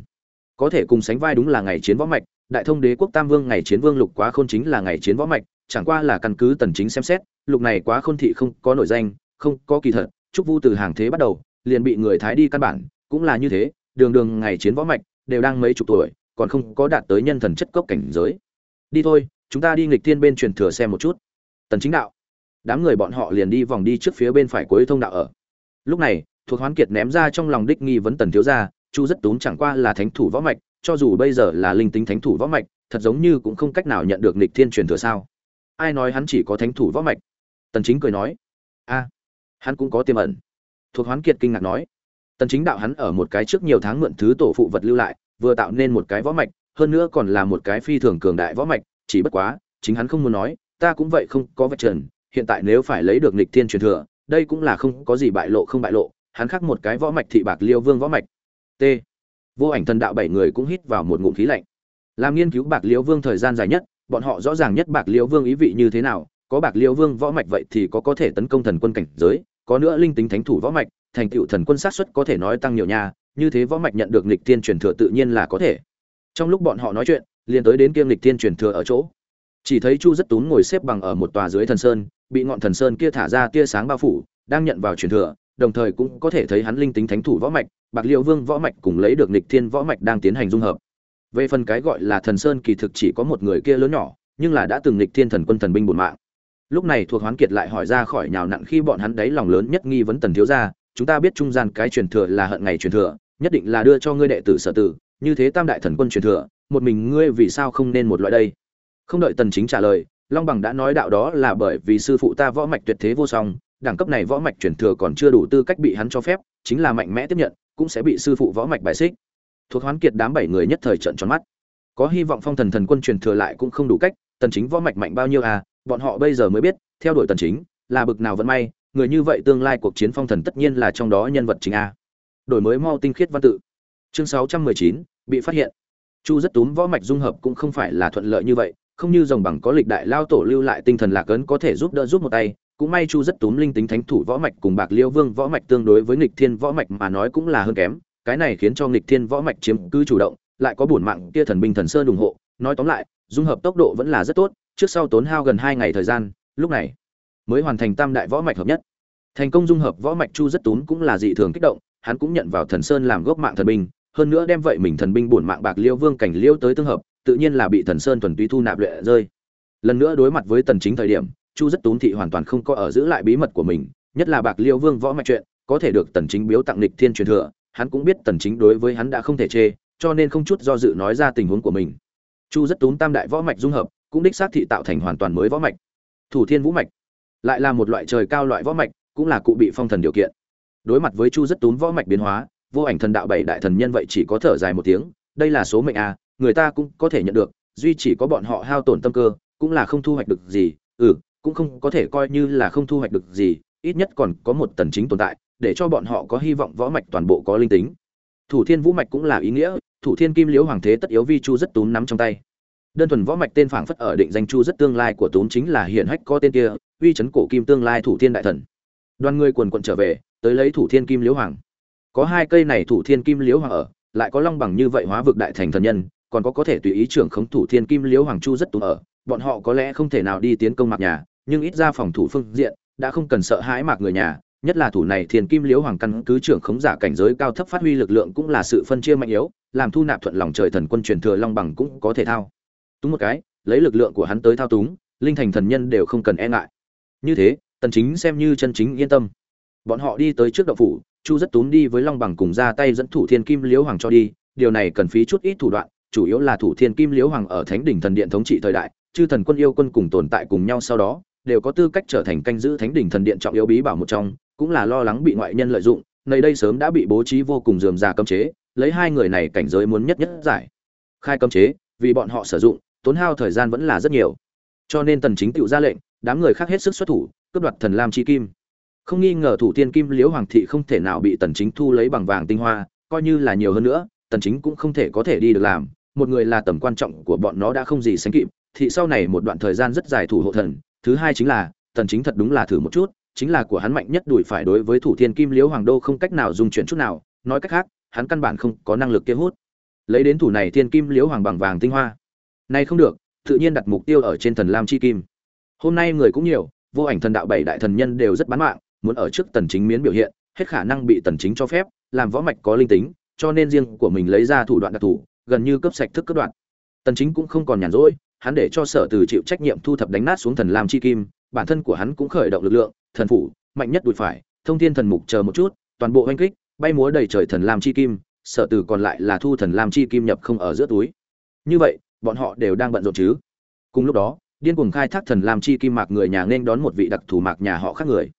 có thể cùng sánh vai đúng là ngày chiến võ mạch, đại thông đế quốc tam vương ngày chiến vương lục quá khôn chính là ngày chiến võ mạch, chẳng qua là căn cứ tần chính xem xét, lục này quá khôn thị không có nổi danh, không có kỳ thật, trúc vu từ hàng thế bắt đầu, liền bị người thái đi căn bản, cũng là như thế, đường đường ngày chiến võ mạch, đều đang mấy chục tuổi, còn không có đạt tới nhân thần chất cốc cảnh giới. Đi thôi, chúng ta đi nghịch thiên bên truyền thừa xem một chút. Tần chính đạo. Đám người bọn họ liền đi vòng đi trước phía bên phải cuối thông đạo ở. Lúc này, thuộc hoán kiệt ném ra trong lòng đích nghi vấn tần thiếu gia chu rất tốn chẳng qua là thánh thủ võ mạch, cho dù bây giờ là linh tính thánh thủ võ mạch, thật giống như cũng không cách nào nhận được nịch thiên truyền thừa sao. Ai nói hắn chỉ có thánh thủ võ mạch? Tần chính cười nói. A, hắn cũng có tiềm ẩn. Thuộc hoán kiệt kinh ngạc nói. Tần chính đạo hắn ở một cái trước nhiều tháng mượn thứ tổ phụ vật lưu lại, vừa tạo nên một cái võ mạch, hơn nữa còn là một cái phi thường cường đại võ mạch, chỉ bất quá, chính hắn không muốn nói, ta cũng vậy không có vạch trần, hiện tại nếu phải lấy được nịch thiên truyền thừa, đây cũng là không có gì bại lộ không bại lộ, hắn khác một cái võ mạch thị bạc liêu vương võ mạch t. Vô ảnh thần đạo bảy người cũng hít vào một ngụm khí lạnh. Làm nghiên cứu bạc liễu vương thời gian dài nhất, bọn họ rõ ràng nhất bạc liễu vương ý vị như thế nào, có bạc liễu vương võ mạch vậy thì có có thể tấn công thần quân cảnh giới, có nữa linh tính thánh thủ võ mạch, thành tựu thần quân sát xuất có thể nói tăng nhiều nha, như thế võ mạch nhận được lịch thiên truyền thừa tự nhiên là có thể. Trong lúc bọn họ nói chuyện, liền tới đến kiêm lịch thiên truyền thừa ở chỗ. Chỉ thấy chu rất tún ngồi xếp bằng ở một tòa dưới thần sơn, bị ngọn thần sơn kia thả ra tia sáng bao phủ, đang nhận vào truyền thừa đồng thời cũng có thể thấy hắn linh tính thánh thủ võ mạch, bạc liễu vương võ mạch cùng lấy được nghịch thiên võ mạch đang tiến hành dung hợp. Về phần cái gọi là thần sơn kỳ thực chỉ có một người kia lớn nhỏ, nhưng là đã từng nghịch thiên thần quân thần binh bổn mạng. Lúc này thuộc hoán kiệt lại hỏi ra khỏi nhào nặn khi bọn hắn đấy lòng lớn nhất nghi vấn tần thiếu gia, chúng ta biết trung gian cái truyền thừa là hận ngày truyền thừa, nhất định là đưa cho ngươi đệ tử sở tử, như thế tam đại thần quân truyền thừa, một mình ngươi vì sao không nên một loại đây? Không đợi tần chính trả lời, long bằng đã nói đạo đó là bởi vì sư phụ ta võ mạch tuyệt thế vô song đẳng cấp này võ mạch truyền thừa còn chưa đủ tư cách bị hắn cho phép chính là mạnh mẽ tiếp nhận cũng sẽ bị sư phụ võ mạch bài xích. Thuộc hoán kiệt đám bảy người nhất thời trợn tròn mắt. Có hy vọng phong thần thần quân truyền thừa lại cũng không đủ cách tần chính võ mạch mạnh bao nhiêu à bọn họ bây giờ mới biết theo đuổi tần chính là bực nào vẫn may người như vậy tương lai cuộc chiến phong thần tất nhiên là trong đó nhân vật chính a. Đổi mới mau tinh khiết văn tự. Chương 619, bị phát hiện. Chu rất túm võ mạch dung hợp cũng không phải là thuận lợi như vậy không như dòng bằng có lịch đại lao tổ lưu lại tinh thần lạc ấn có thể giúp đỡ giúp một tay cũng may chu rất túm linh tính thánh thủ võ mạch cùng bạc liêu vương võ mạch tương đối với nghịch thiên võ mạch mà nói cũng là hơn kém, cái này khiến cho nghịch thiên võ mạch chiếm cứ chủ động, lại có bổn mạng kia thần binh thần sơn ủng hộ. Nói tóm lại, dung hợp tốc độ vẫn là rất tốt, trước sau tốn hao gần hai ngày thời gian, lúc này mới hoàn thành tam đại võ mạch hợp nhất. Thành công dung hợp võ mạch chu rất túm cũng là dị thường kích động, hắn cũng nhận vào thần sơn làm gốc mạng thần binh, hơn nữa đem vậy mình thần binh bổn mạng bạc liêu vương cảnh liêu tới tương hợp, tự nhiên là bị thần sơn thuần túy thu nạp luyện rơi. Lần nữa đối mặt với tần chính thời điểm chu rất tốn thị hoàn toàn không có ở giữ lại bí mật của mình, nhất là bạc liêu vương võ mạch chuyện, có thể được tần chính biếu tặng lịch thiên truyền thừa, hắn cũng biết tần chính đối với hắn đã không thể chê, cho nên không chút do dự nói ra tình huống của mình. Chu rất tốn tam đại võ mạch dung hợp, cũng đích xác thị tạo thành hoàn toàn mới võ mạch. Thủ thiên vũ mạch, lại là một loại trời cao loại võ mạch, cũng là cụ bị phong thần điều kiện. Đối mặt với chu rất tốn võ mạch biến hóa, vô ảnh thần đạo bảy đại thần nhân vậy chỉ có thở dài một tiếng, đây là số mệnh à người ta cũng có thể nhận được, duy chỉ có bọn họ hao tổn tâm cơ, cũng là không thu hoạch được gì ừ cũng không có thể coi như là không thu hoạch được gì, ít nhất còn có một tần chính tồn tại, để cho bọn họ có hy vọng võ mạch toàn bộ có linh tính. Thủ thiên vũ mạch cũng là ý nghĩa, thủ thiên kim liễu hoàng thế tất yếu vi chu rất túm nắm trong tay. Đơn thuần võ mạch tên phảng phất ở định danh chu rất tương lai của túm chính là hiển hách có tên kia, uy chấn cổ kim tương lai thủ thiên đại thần. Đoàn người quần quận trở về, tới lấy thủ thiên kim liễu hoàng. Có hai cây này thủ thiên kim liễu hoàng ở, lại có long bằng như vậy hóa vực đại thành thần nhân, còn có có thể tùy ý trưởng khống thủ thiên kim liễu hoàng chu rất túm ở, bọn họ có lẽ không thể nào đi tiến công mạc nhà nhưng ít ra phòng thủ phương diện, đã không cần sợ hãi mạc người nhà, nhất là thủ này thiên kim liễu hoàng căn cứ trưởng khống giả cảnh giới cao thấp phát huy lực lượng cũng là sự phân chia mạnh yếu, làm thu nạp thuận lòng trời thần quân truyền thừa long bằng cũng có thể thao. Túng một cái, lấy lực lượng của hắn tới thao túng, linh thành thần nhân đều không cần e ngại. Như thế, tần chính xem như chân chính yên tâm. Bọn họ đi tới trước động phủ, chu rất túm đi với long bằng cùng ra tay dẫn thủ thiên kim liễu hoàng cho đi, điều này cần phí chút ít thủ đoạn, chủ yếu là thủ thiên kim liễu hoàng ở thánh đỉnh thần điện thống trị thời đại, chư thần quân yêu quân cùng tồn tại cùng nhau sau đó đều có tư cách trở thành canh giữ thánh đỉnh thần điện trọng yếu bí bảo một trong, cũng là lo lắng bị ngoại nhân lợi dụng, nơi đây sớm đã bị bố trí vô cùng dườm già cấm chế, lấy hai người này cảnh giới muốn nhất nhất giải. Khai cấm chế, vì bọn họ sử dụng, tốn hao thời gian vẫn là rất nhiều. Cho nên tần chính tự ra lệnh, đám người khác hết sức xuất thủ, cướp đoạt thần lam chi kim. Không nghi ngờ thủ tiên kim liễu hoàng thị không thể nào bị tần chính thu lấy bằng vàng tinh hoa, coi như là nhiều hơn nữa, tần chính cũng không thể có thể đi được làm. Một người là tầm quan trọng của bọn nó đã không gì sánh kịp thị sau này một đoạn thời gian rất dài thủ hộ thần thứ hai chính là, tần chính thật đúng là thử một chút, chính là của hắn mạnh nhất đuổi phải đối với thủ thiên kim liễu hoàng đô không cách nào dùng chuyển chút nào, nói cách khác, hắn căn bản không có năng lực kia hút. Lấy đến thủ này thiên kim liễu hoàng bằng vàng tinh hoa. Nay không được, tự nhiên đặt mục tiêu ở trên thần lam chi kim. Hôm nay người cũng nhiều, vô ảnh thần đạo bảy đại thần nhân đều rất bán mạng, muốn ở trước tần chính miến biểu hiện, hết khả năng bị tần chính cho phép, làm võ mạch có linh tính, cho nên riêng của mình lấy ra thủ đoạn đặc thủ gần như cấp sạch thức cấp đoạn. Tần chính cũng không còn nhàn rỗi hắn để cho sở từ chịu trách nhiệm thu thập đánh nát xuống thần lam chi kim, bản thân của hắn cũng khởi động lực lượng, thần phủ, mạnh nhất đùi phải, thông thiên thần mục chờ một chút, toàn bộ oanh kích, bay múa đầy trời thần lam chi kim, sở từ còn lại là thu thần lam chi kim nhập không ở giữa túi. Như vậy, bọn họ đều đang bận rộn chứ? Cùng lúc đó, điên cuồng khai thác thần lam chi kim mạc người nhà nên đón một vị đặc thù mạc nhà họ khác người.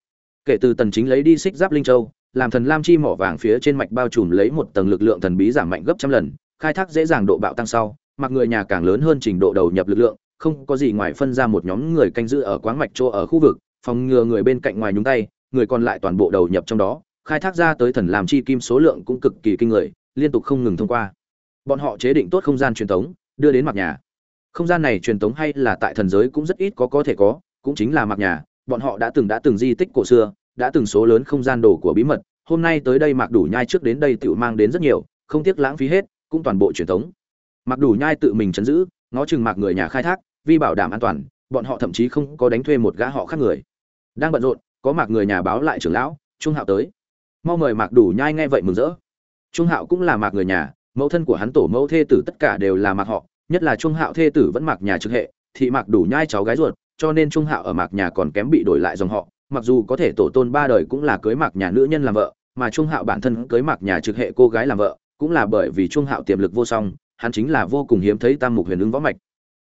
Kể từ tần chính lấy đi xích giáp linh châu, làm thần lam chi mỏ vàng phía trên mạch bao trùm lấy một tầng lực lượng thần bí giảm mạnh gấp trăm lần, khai thác dễ dàng độ bạo tăng sau mặc người nhà càng lớn hơn trình độ đầu nhập lực lượng, không có gì ngoài phân ra một nhóm người canh giữ ở quán mạch chỗ ở khu vực, phòng ngừa người bên cạnh ngoài nhúng tay, người còn lại toàn bộ đầu nhập trong đó, khai thác ra tới thần làm chi kim số lượng cũng cực kỳ kinh người, liên tục không ngừng thông qua. Bọn họ chế định tốt không gian truyền thống, đưa đến mặt nhà. Không gian này truyền thống hay là tại thần giới cũng rất ít có có thể có, cũng chính là mặt nhà, bọn họ đã từng đã từng di tích cổ xưa, đã từng số lớn không gian đồ của bí mật, hôm nay tới đây mặc đủ nhai trước đến đây tự mang đến rất nhiều, không tiếc lãng phí hết, cũng toàn bộ truyền thống mặc đủ nhai tự mình chấn giữ, ngó chừng mạc người nhà khai thác, vì bảo đảm an toàn, bọn họ thậm chí không có đánh thuê một gã họ khác người. Đang bận rộn, có mạc người nhà báo lại trưởng lão, trung hạo tới. Mau mời mạc đủ nhai nghe vậy mừng rỡ. Trung hạo cũng là mạc người nhà, mẫu thân của hắn tổ mẫu thê tử tất cả đều là mạc họ, nhất là trung hạo thê tử vẫn mạc nhà trực hệ thị mạc đủ nhai cháu gái ruột, cho nên trung hạo ở mạc nhà còn kém bị đổi lại dòng họ, mặc dù có thể tổ tôn ba đời cũng là cưới mạc nhà nữ nhân làm vợ, mà trung hạo bản thân cưới mạc nhà trực hệ cô gái làm vợ, cũng là bởi vì trung hạo tiềm lực vô song hắn chính là vô cùng hiếm thấy tam mục huyền ứng võ mạch.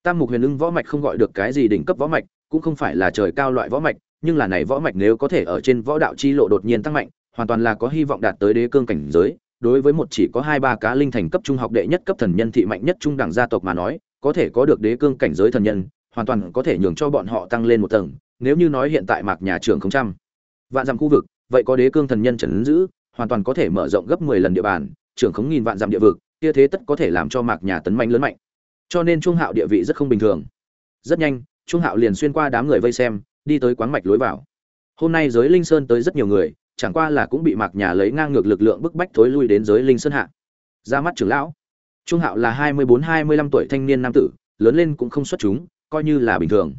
Tam mục huyền ưng võ mạch không gọi được cái gì đỉnh cấp võ mạch, cũng không phải là trời cao loại võ mạch, nhưng là này võ mạch nếu có thể ở trên võ đạo chi lộ đột nhiên tăng mạnh, hoàn toàn là có hy vọng đạt tới đế cương cảnh giới. Đối với một chỉ có hai ba cá linh thành cấp trung học đệ nhất cấp thần nhân thị mạnh nhất trung đẳng gia tộc mà nói, có thể có được đế cương cảnh giới thần nhân, hoàn toàn có thể nhường cho bọn họ tăng lên một tầng, nếu như nói hiện tại mạc nhà trường không trăm, vạn dặm khu vực, vậy có đế cương thần nhân trần giữ, hoàn toàn có thể mở rộng gấp mười lần địa bàn, trưởng không nghìn vạn dặm địa vực kia thế tất có thể làm cho mạc nhà tấn mạnh lớn mạnh. Cho nên trung hạo địa vị rất không bình thường. Rất nhanh, trung hạo liền xuyên qua đám người vây xem, đi tới quán mạch lối vào. Hôm nay giới linh sơn tới rất nhiều người, chẳng qua là cũng bị mạc nhà lấy ngang ngược lực lượng bức bách thối lui đến giới linh sơn hạ. Ra mắt trưởng lão. Trung hạo là hai mươi bốn, hai mươi lăm tuổi thanh niên nam tử, lớn lên cũng không xuất chúng, coi như là bình thường.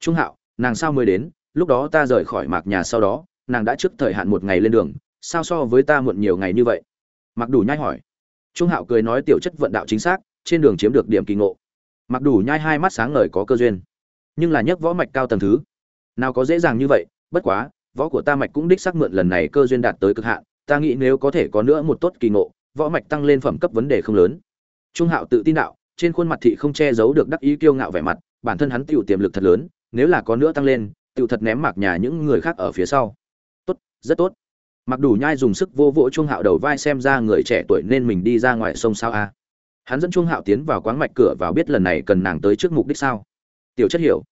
Trung hạo, nàng sao mới đến? Lúc đó ta rời khỏi mạc nhà sau đó, nàng đã trước thời hạn một ngày lên đường, sao so với ta muộn nhiều ngày như vậy? Mặc đủ nhai hỏi trung hạo cười nói tiểu chất vận đạo chính xác, trên đường chiếm được điểm kỳ ngộ. Mặc đủ nhai hai mắt sáng ngời có cơ duyên. Nhưng là nhấc võ mạch cao tầng thứ. Nào có dễ dàng như vậy, bất quá, võ của ta mạch cũng đích xác mượn lần này cơ duyên đạt tới cực hạn, ta nghĩ nếu có thể có nữa một tốt kỳ ngộ, võ mạch tăng lên phẩm cấp vấn đề không lớn. Trung hạo tự tin đạo, trên khuôn mặt thị không che giấu được đắc ý kiêu ngạo vẻ mặt, bản thân hắn tiểu tiềm lực thật lớn, nếu là có nữa tăng lên, tiểu thật ném mạc nhà những người khác ở phía sau. Tốt, rất tốt mặc đủ nhai dùng sức vô vỗ chuông hạo đầu vai xem ra người trẻ tuổi nên mình đi ra ngoài sông sao a? Hắn dẫn chuông hạo tiến vào quán mạch cửa vào biết lần này cần nàng tới trước mục đích sao? Tiểu chất hiểu.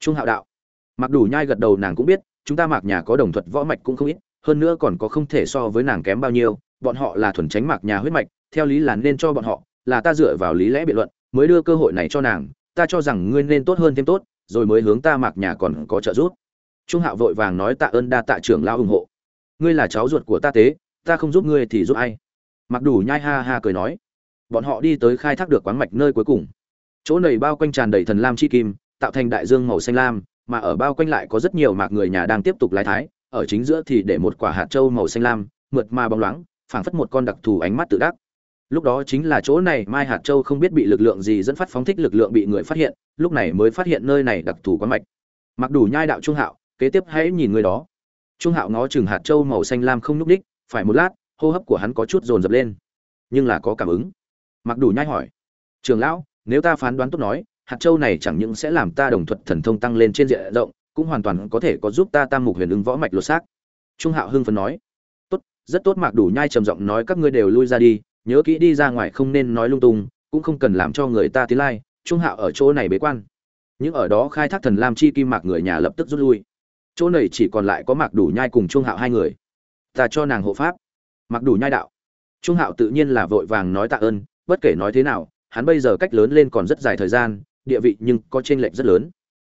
Chuông hạo đạo. Mặc đủ nhai gật đầu nàng cũng biết, chúng ta mạc nhà có đồng thuật võ mạch cũng không ít, hơn nữa còn có không thể so với nàng kém bao nhiêu, bọn họ là thuần tránh mạc nhà huyết mạch, theo lý là nên cho bọn họ, là ta dựa vào lý lẽ biện luận, mới đưa cơ hội này cho nàng, ta cho rằng ngươi nên tốt hơn thêm tốt, rồi mới hướng ta mạc nhà còn có trợ giúp. Trung hạo vội vàng nói tạ ơn đa tạ trưởng lao ủng hộ ngươi là cháu ruột của ta tế, ta không giúp ngươi thì giúp ai? Mặc đủ nhai ha ha cười nói. Bọn họ đi tới khai thác được quán mạch nơi cuối cùng. Chỗ này bao quanh tràn đầy thần lam chi kim, tạo thành đại dương màu xanh lam, mà ở bao quanh lại có rất nhiều mạc người nhà đang tiếp tục lái thái, ở chính giữa thì để một quả hạt trâu màu xanh lam, mượt mà bóng loáng, phảng phất một con đặc thù ánh mắt tự đắc. Lúc đó chính là chỗ này mai hạt châu không biết bị lực lượng gì dẫn phát phóng thích lực lượng bị người phát hiện, lúc này mới phát hiện nơi này đặc thù quán mạch. Mặc đủ nhai đạo trung hạo, kế tiếp hãy nhìn người đó trung hạo ngó chừng hạt châu màu xanh lam không nhúc đích phải một lát, hô hấp của hắn có chút dồn dập lên. Nhưng là có cảm ứng. Mặc đủ nhai hỏi, trường lão, nếu ta phán đoán tốt nói, hạt châu này chẳng những sẽ làm ta đồng thuật thần thông tăng lên trên diện rộng, cũng hoàn toàn có thể có giúp ta tam mục huyền ứng võ mạch lột xác. Trung hạo hưng phấn nói, tốt, rất tốt mặc đủ nhai trầm giọng nói các ngươi đều lui ra đi, nhớ kỹ đi ra ngoài không nên nói lung tung, cũng không cần làm cho người ta tiến lai. Trung hạo ở chỗ này bế quan. Những ở đó khai thác thần lam chi kim mạc người nhà lập tức rút lui chỗ này chỉ còn lại có mạc đủ nhai cùng trung hạo hai người. Ta cho nàng hộ pháp. Mặc đủ nhai đạo. Trung hạo tự nhiên là vội vàng nói tạ ơn, bất kể nói thế nào, hắn bây giờ cách lớn lên còn rất dài thời gian, địa vị nhưng có chênh lệch rất lớn.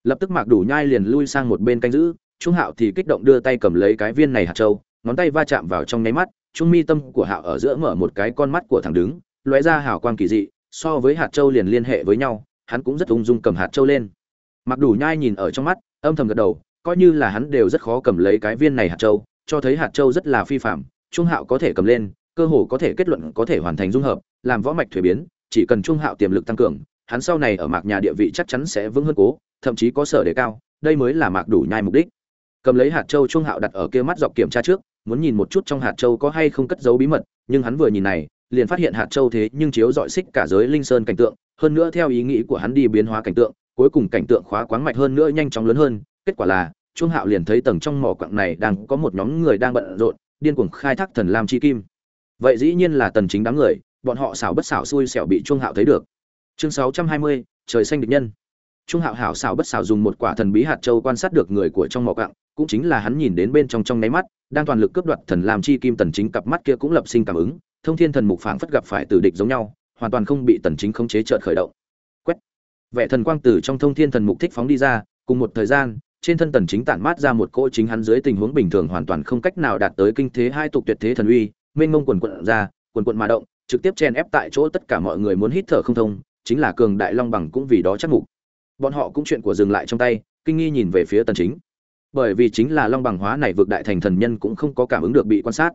Lập tức Mặc đủ nhai liền lui sang một bên canh giữ, trung hạo thì kích động đưa tay cầm lấy cái viên này hạt châu, ngón tay va chạm vào trong nháy mắt, trung mi tâm của hạo ở giữa mở một cái con mắt của thằng đứng, lóe ra hào quang kỳ dị, so với hạt châu liền liên hệ với nhau, hắn cũng rất ung dung cầm hạt châu lên. Mặc đủ nhai nhìn ở trong mắt, âm thầm gật đầu coi như là hắn đều rất khó cầm lấy cái viên này hạt châu, cho thấy hạt châu rất là phi phạm trung hạo có thể cầm lên, cơ hồ có thể kết luận có thể hoàn thành dung hợp, làm võ mạch thủy biến, chỉ cần trung hạo tiềm lực tăng cường, hắn sau này ở mạc nhà địa vị chắc chắn sẽ vững hơn cố, thậm chí có sở đề cao, đây mới là mạc đủ nhai mục đích. Cầm lấy hạt châu trung hạo đặt ở kia mắt dọc kiểm tra trước, muốn nhìn một chút trong hạt châu có hay không cất giấu bí mật, nhưng hắn vừa nhìn này, liền phát hiện hạt châu thế nhưng chiếu dọi xích cả giới linh sơn cảnh tượng, hơn nữa theo ý nghĩ của hắn đi biến hóa cảnh tượng, cuối cùng cảnh tượng khóa quáng mạch hơn nữa nhanh chóng lớn hơn kết quả là Chuông hạo liền thấy tầng trong mỏ quặng này đang có một nhóm người đang bận rộn điên cuồng khai thác thần lam chi kim. Vậy dĩ nhiên là tần chính đám người bọn họ xảo bất xảo xui xẻo bị Chuông hạo thấy được. Chương 620, trời xanh địch nhân. Chuông hạo hảo xảo bất xảo dùng một quả thần bí hạt châu quan sát được người của trong mỏ quặng cũng chính là hắn nhìn đến bên trong trong nấy mắt đang toàn lực cướp đoạt thần lam chi kim tần chính cặp mắt kia cũng lập sinh cảm ứng thông thiên thần mục phảng phất gặp phải tử địch giống nhau hoàn toàn không bị tần chính khống chế chợt khởi động. Quét. Vẻ thần quang tử trong thông thiên thần mục thích phóng đi ra cùng một thời gian trên thân tần chính tản mát ra một cỗ chính hắn dưới tình huống bình thường hoàn toàn không cách nào đạt tới kinh thế hai tục tuyệt thế thần uy, mênh mông quần quận ra, quần quận mà động, trực tiếp chen ép tại chỗ tất cả mọi người muốn hít thở không thông, chính là cường đại long bằng cũng vì đó chắc mục. Bọn họ cũng chuyện của dừng lại trong tay, kinh nghi nhìn về phía tần chính. Bởi vì chính là long bằng hóa này vượt đại thành thần nhân cũng không có cảm ứng được bị quan sát.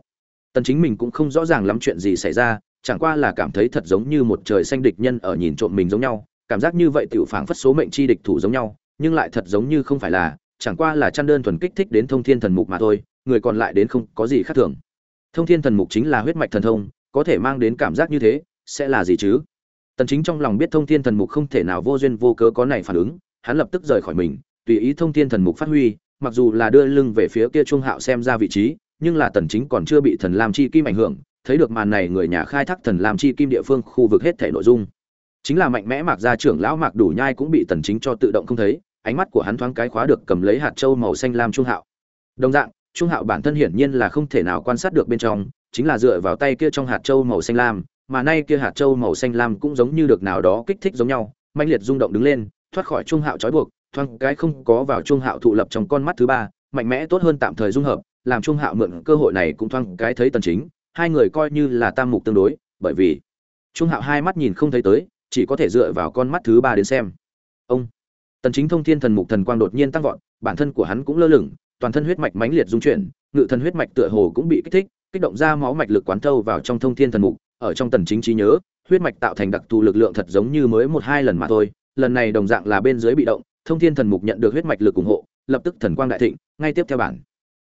Tần chính mình cũng không rõ ràng lắm chuyện gì xảy ra, chẳng qua là cảm thấy thật giống như một trời xanh địch nhân ở nhìn trộm mình giống nhau, cảm giác như vậy tiểu phảng phất số mệnh chi địch thủ giống nhau nhưng lại thật giống như không phải là, chẳng qua là chăn đơn thuần kích thích đến thông thiên thần mục mà thôi, người còn lại đến không có gì khác thường. Thông thiên thần mục chính là huyết mạch thần thông, có thể mang đến cảm giác như thế, sẽ là gì chứ? Tần chính trong lòng biết thông thiên thần mục không thể nào vô duyên vô cớ có này phản ứng, hắn lập tức rời khỏi mình, tùy ý thông thiên thần mục phát huy, mặc dù là đưa lưng về phía kia trung hạo xem ra vị trí, nhưng là tần chính còn chưa bị thần lam chi kim ảnh hưởng, thấy được màn này người nhà khai thác thần lam chi kim địa phương khu vực hết thể nội dung. Chính là mạnh mẽ mạc gia trưởng lão mạc đủ nhai cũng bị tần chính cho tự động không thấy ánh mắt của hắn thoáng cái khóa được cầm lấy hạt châu màu xanh lam trung hạo. Đồng dạng, trung hạo bản thân hiển nhiên là không thể nào quan sát được bên trong, chính là dựa vào tay kia trong hạt châu màu xanh lam, mà nay kia hạt châu màu xanh lam cũng giống như được nào đó kích thích giống nhau, mãnh liệt rung động đứng lên, thoát khỏi trung hạo trói buộc, thoáng cái không có vào trung hạo thụ lập trong con mắt thứ ba, mạnh mẽ tốt hơn tạm thời dung hợp, làm trung hạo mượn cơ hội này cũng thoáng cái thấy tần chính, hai người coi như là tam mục tương đối, bởi vì trung hạo hai mắt nhìn không thấy tới, chỉ có thể dựa vào con mắt thứ ba đến xem. Ông! Tần chính thông thiên thần mục thần quang đột nhiên tăng vọt, bản thân của hắn cũng lơ lửng, toàn thân huyết mạch mãnh liệt dung chuyển, ngự thần huyết mạch tựa hồ cũng bị kích thích, kích động ra máu mạch lực quán thâu vào trong thông thiên thần mục, ở trong tần chính trí nhớ, huyết mạch tạo thành đặc thù lực lượng thật giống như mới một hai lần mà thôi, lần này đồng dạng là bên dưới bị động, thông thiên thần mục nhận được huyết mạch lực ủng hộ, lập tức thần quang đại thịnh, ngay tiếp theo bản.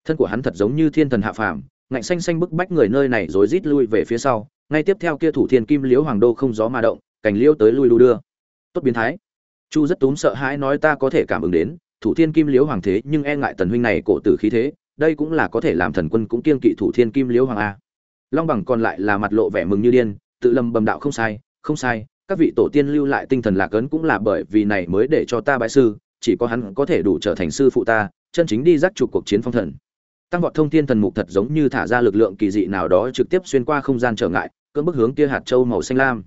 Thân của hắn thật giống như thiên thần hạ phàm, ngạnh xanh xanh bức bách người nơi này rồi rít lui về phía sau, ngay tiếp theo kia thủ thiên kim liễu hoàng đô không gió mà động, cành liễu tới lui đu đưa. Tốt biến thái chu rất túm sợ hãi nói ta có thể cảm ứng đến, thủ thiên kim liễu hoàng thế nhưng e ngại tần huynh này cổ tử khí thế, đây cũng là có thể làm thần quân cũng kiên kỵ thủ thiên kim liễu hoàng a. Long bằng còn lại là mặt lộ vẻ mừng như điên, tự lâm bầm đạo không sai không sai, các vị tổ tiên lưu lại tinh thần lạc ấn cũng là bởi vì này mới để cho ta bại sư, chỉ có hắn có thể đủ trở thành sư phụ ta, chân chính đi giác trục cuộc chiến phong thần. Tăng vọt thông thiên thần mục thật giống như thả ra lực lượng kỳ dị nào đó trực tiếp xuyên qua không gian trở ngại, cưỡng bức hướng kia hạt châu màu xanh lam.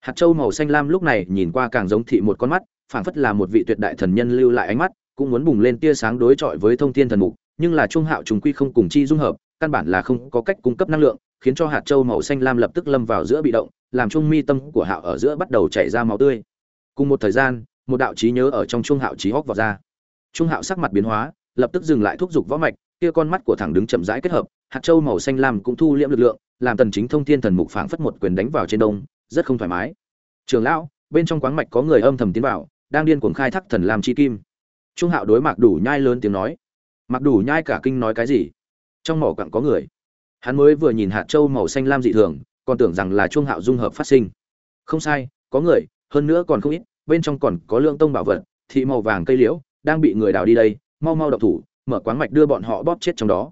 Hạt châu màu xanh lam lúc này nhìn qua càng giống thị một con mắt phảng phất là một vị tuyệt đại thần nhân lưu lại ánh mắt, cũng muốn bùng lên tia sáng đối chọi với thông thiên thần mục, nhưng là trung hạo trùng quy không cùng chi dung hợp, căn bản là không có cách cung cấp năng lượng, khiến cho hạt châu màu xanh lam lập tức lâm vào giữa bị động, làm trung mi tâm của hạo ở giữa bắt đầu chảy ra máu tươi. Cùng một thời gian, một đạo trí nhớ ở trong trung hạo trí hốc vào ra. Trung hạo sắc mặt biến hóa, lập tức dừng lại thúc giục võ mạch, kia con mắt của thẳng đứng chậm rãi kết hợp, hạt châu màu xanh lam cũng thu liễm lực lượng, làm tần chính thông thiên thần mục phảng phất một quyền đánh vào trên đông, rất không thoải mái. Trường lão, bên trong quán mạch có người âm thầm tiến vào đang điên cuồng khai thác thần lam chi kim. Trung hạo đối mạc đủ nhai lớn tiếng nói. Mạc đủ nhai cả kinh nói cái gì? Trong mỏ quặng có người. Hắn mới vừa nhìn hạt châu màu xanh lam dị thường, còn tưởng rằng là trung hạo dung hợp phát sinh. Không sai, có người, hơn nữa còn không ít, bên trong còn có lượng tông bảo vật, thị màu vàng cây liễu, đang bị người đào đi đây, mau mau độc thủ, mở quán mạch đưa bọn họ bóp chết trong đó.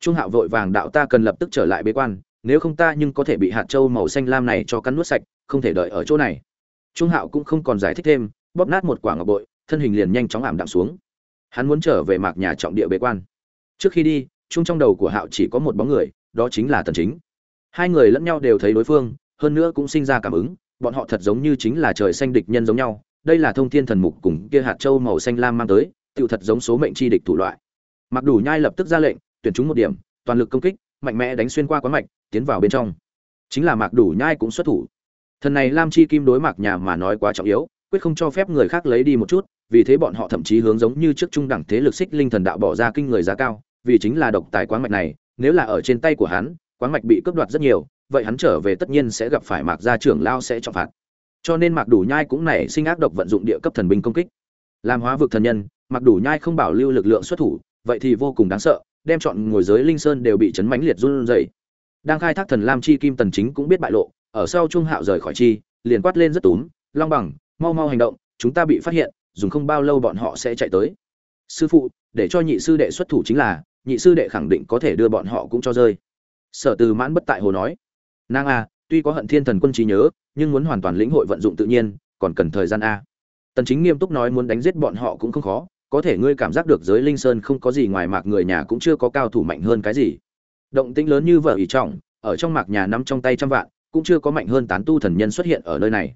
Trung hạo vội vàng đạo ta cần lập tức trở lại bế quan, nếu không ta nhưng có thể bị hạt châu màu xanh lam này cho cắn nuốt sạch, không thể đợi ở chỗ này. Trung hạo cũng không còn giải thích thêm bóp nát một quả ngọc bội, thân hình liền nhanh chóng ảm đạm xuống. Hắn muốn trở về mạc nhà trọng địa bế quan. Trước khi đi, chung trong đầu của hạo chỉ có một bóng người, đó chính là tần chính. Hai người lẫn nhau đều thấy đối phương, hơn nữa cũng sinh ra cảm ứng, bọn họ thật giống như chính là trời xanh địch nhân giống nhau. Đây là thông thiên thần mục cùng kia hạt châu màu xanh lam mang tới, tựu thật giống số mệnh chi địch thủ loại. Mặc đủ nhai lập tức ra lệnh, tuyển chúng một điểm, toàn lực công kích, mạnh mẽ đánh xuyên qua quán mạch, tiến vào bên trong. Chính là mạc đủ nhai cũng xuất thủ. Thần này lam chi kim đối mạc nhà mà nói quá trọng yếu quyết không cho phép người khác lấy đi một chút, vì thế bọn họ thậm chí hướng giống như trước trung đẳng thế lực xích linh thần đạo bỏ ra kinh người giá cao, vì chính là độc tài quán mạch này, nếu là ở trên tay của hắn quán mạch bị cướp đoạt rất nhiều, vậy hắn trở về tất nhiên sẽ gặp phải mạc gia trưởng lao sẽ trọng phạt. Cho nên mạc đủ nhai cũng nảy sinh ác độc vận dụng địa cấp thần binh công kích. Làm hóa vực thần nhân, mạc đủ nhai không bảo lưu lực lượng xuất thủ, vậy thì vô cùng đáng sợ, đem chọn ngồi giới linh sơn đều bị chấn mãnh liệt run rẩy. Đang khai thác thần lam chi kim tần chính cũng biết bại lộ, ở sau trung hạo rời khỏi chi, liền quát lên rất túm, long bằng mau mau hành động, chúng ta bị phát hiện, dùng không bao lâu bọn họ sẽ chạy tới. Sư phụ, để cho nhị sư đệ xuất thủ chính là, nhị sư đệ khẳng định có thể đưa bọn họ cũng cho rơi. Sở từ mãn bất tại hồ nói. Nàng a tuy có hận thiên thần quân trí nhớ, nhưng muốn hoàn toàn lĩnh hội vận dụng tự nhiên, còn cần thời gian a. Tần chính nghiêm túc nói muốn đánh giết bọn họ cũng không khó, có thể ngươi cảm giác được giới linh sơn không có gì ngoài mạc người nhà cũng chưa có cao thủ mạnh hơn cái gì. Động tĩnh lớn như vợ ý trọng, ở trong mạc nhà nắm trong tay trăm vạn, cũng chưa có mạnh hơn tán tu thần nhân xuất hiện ở nơi này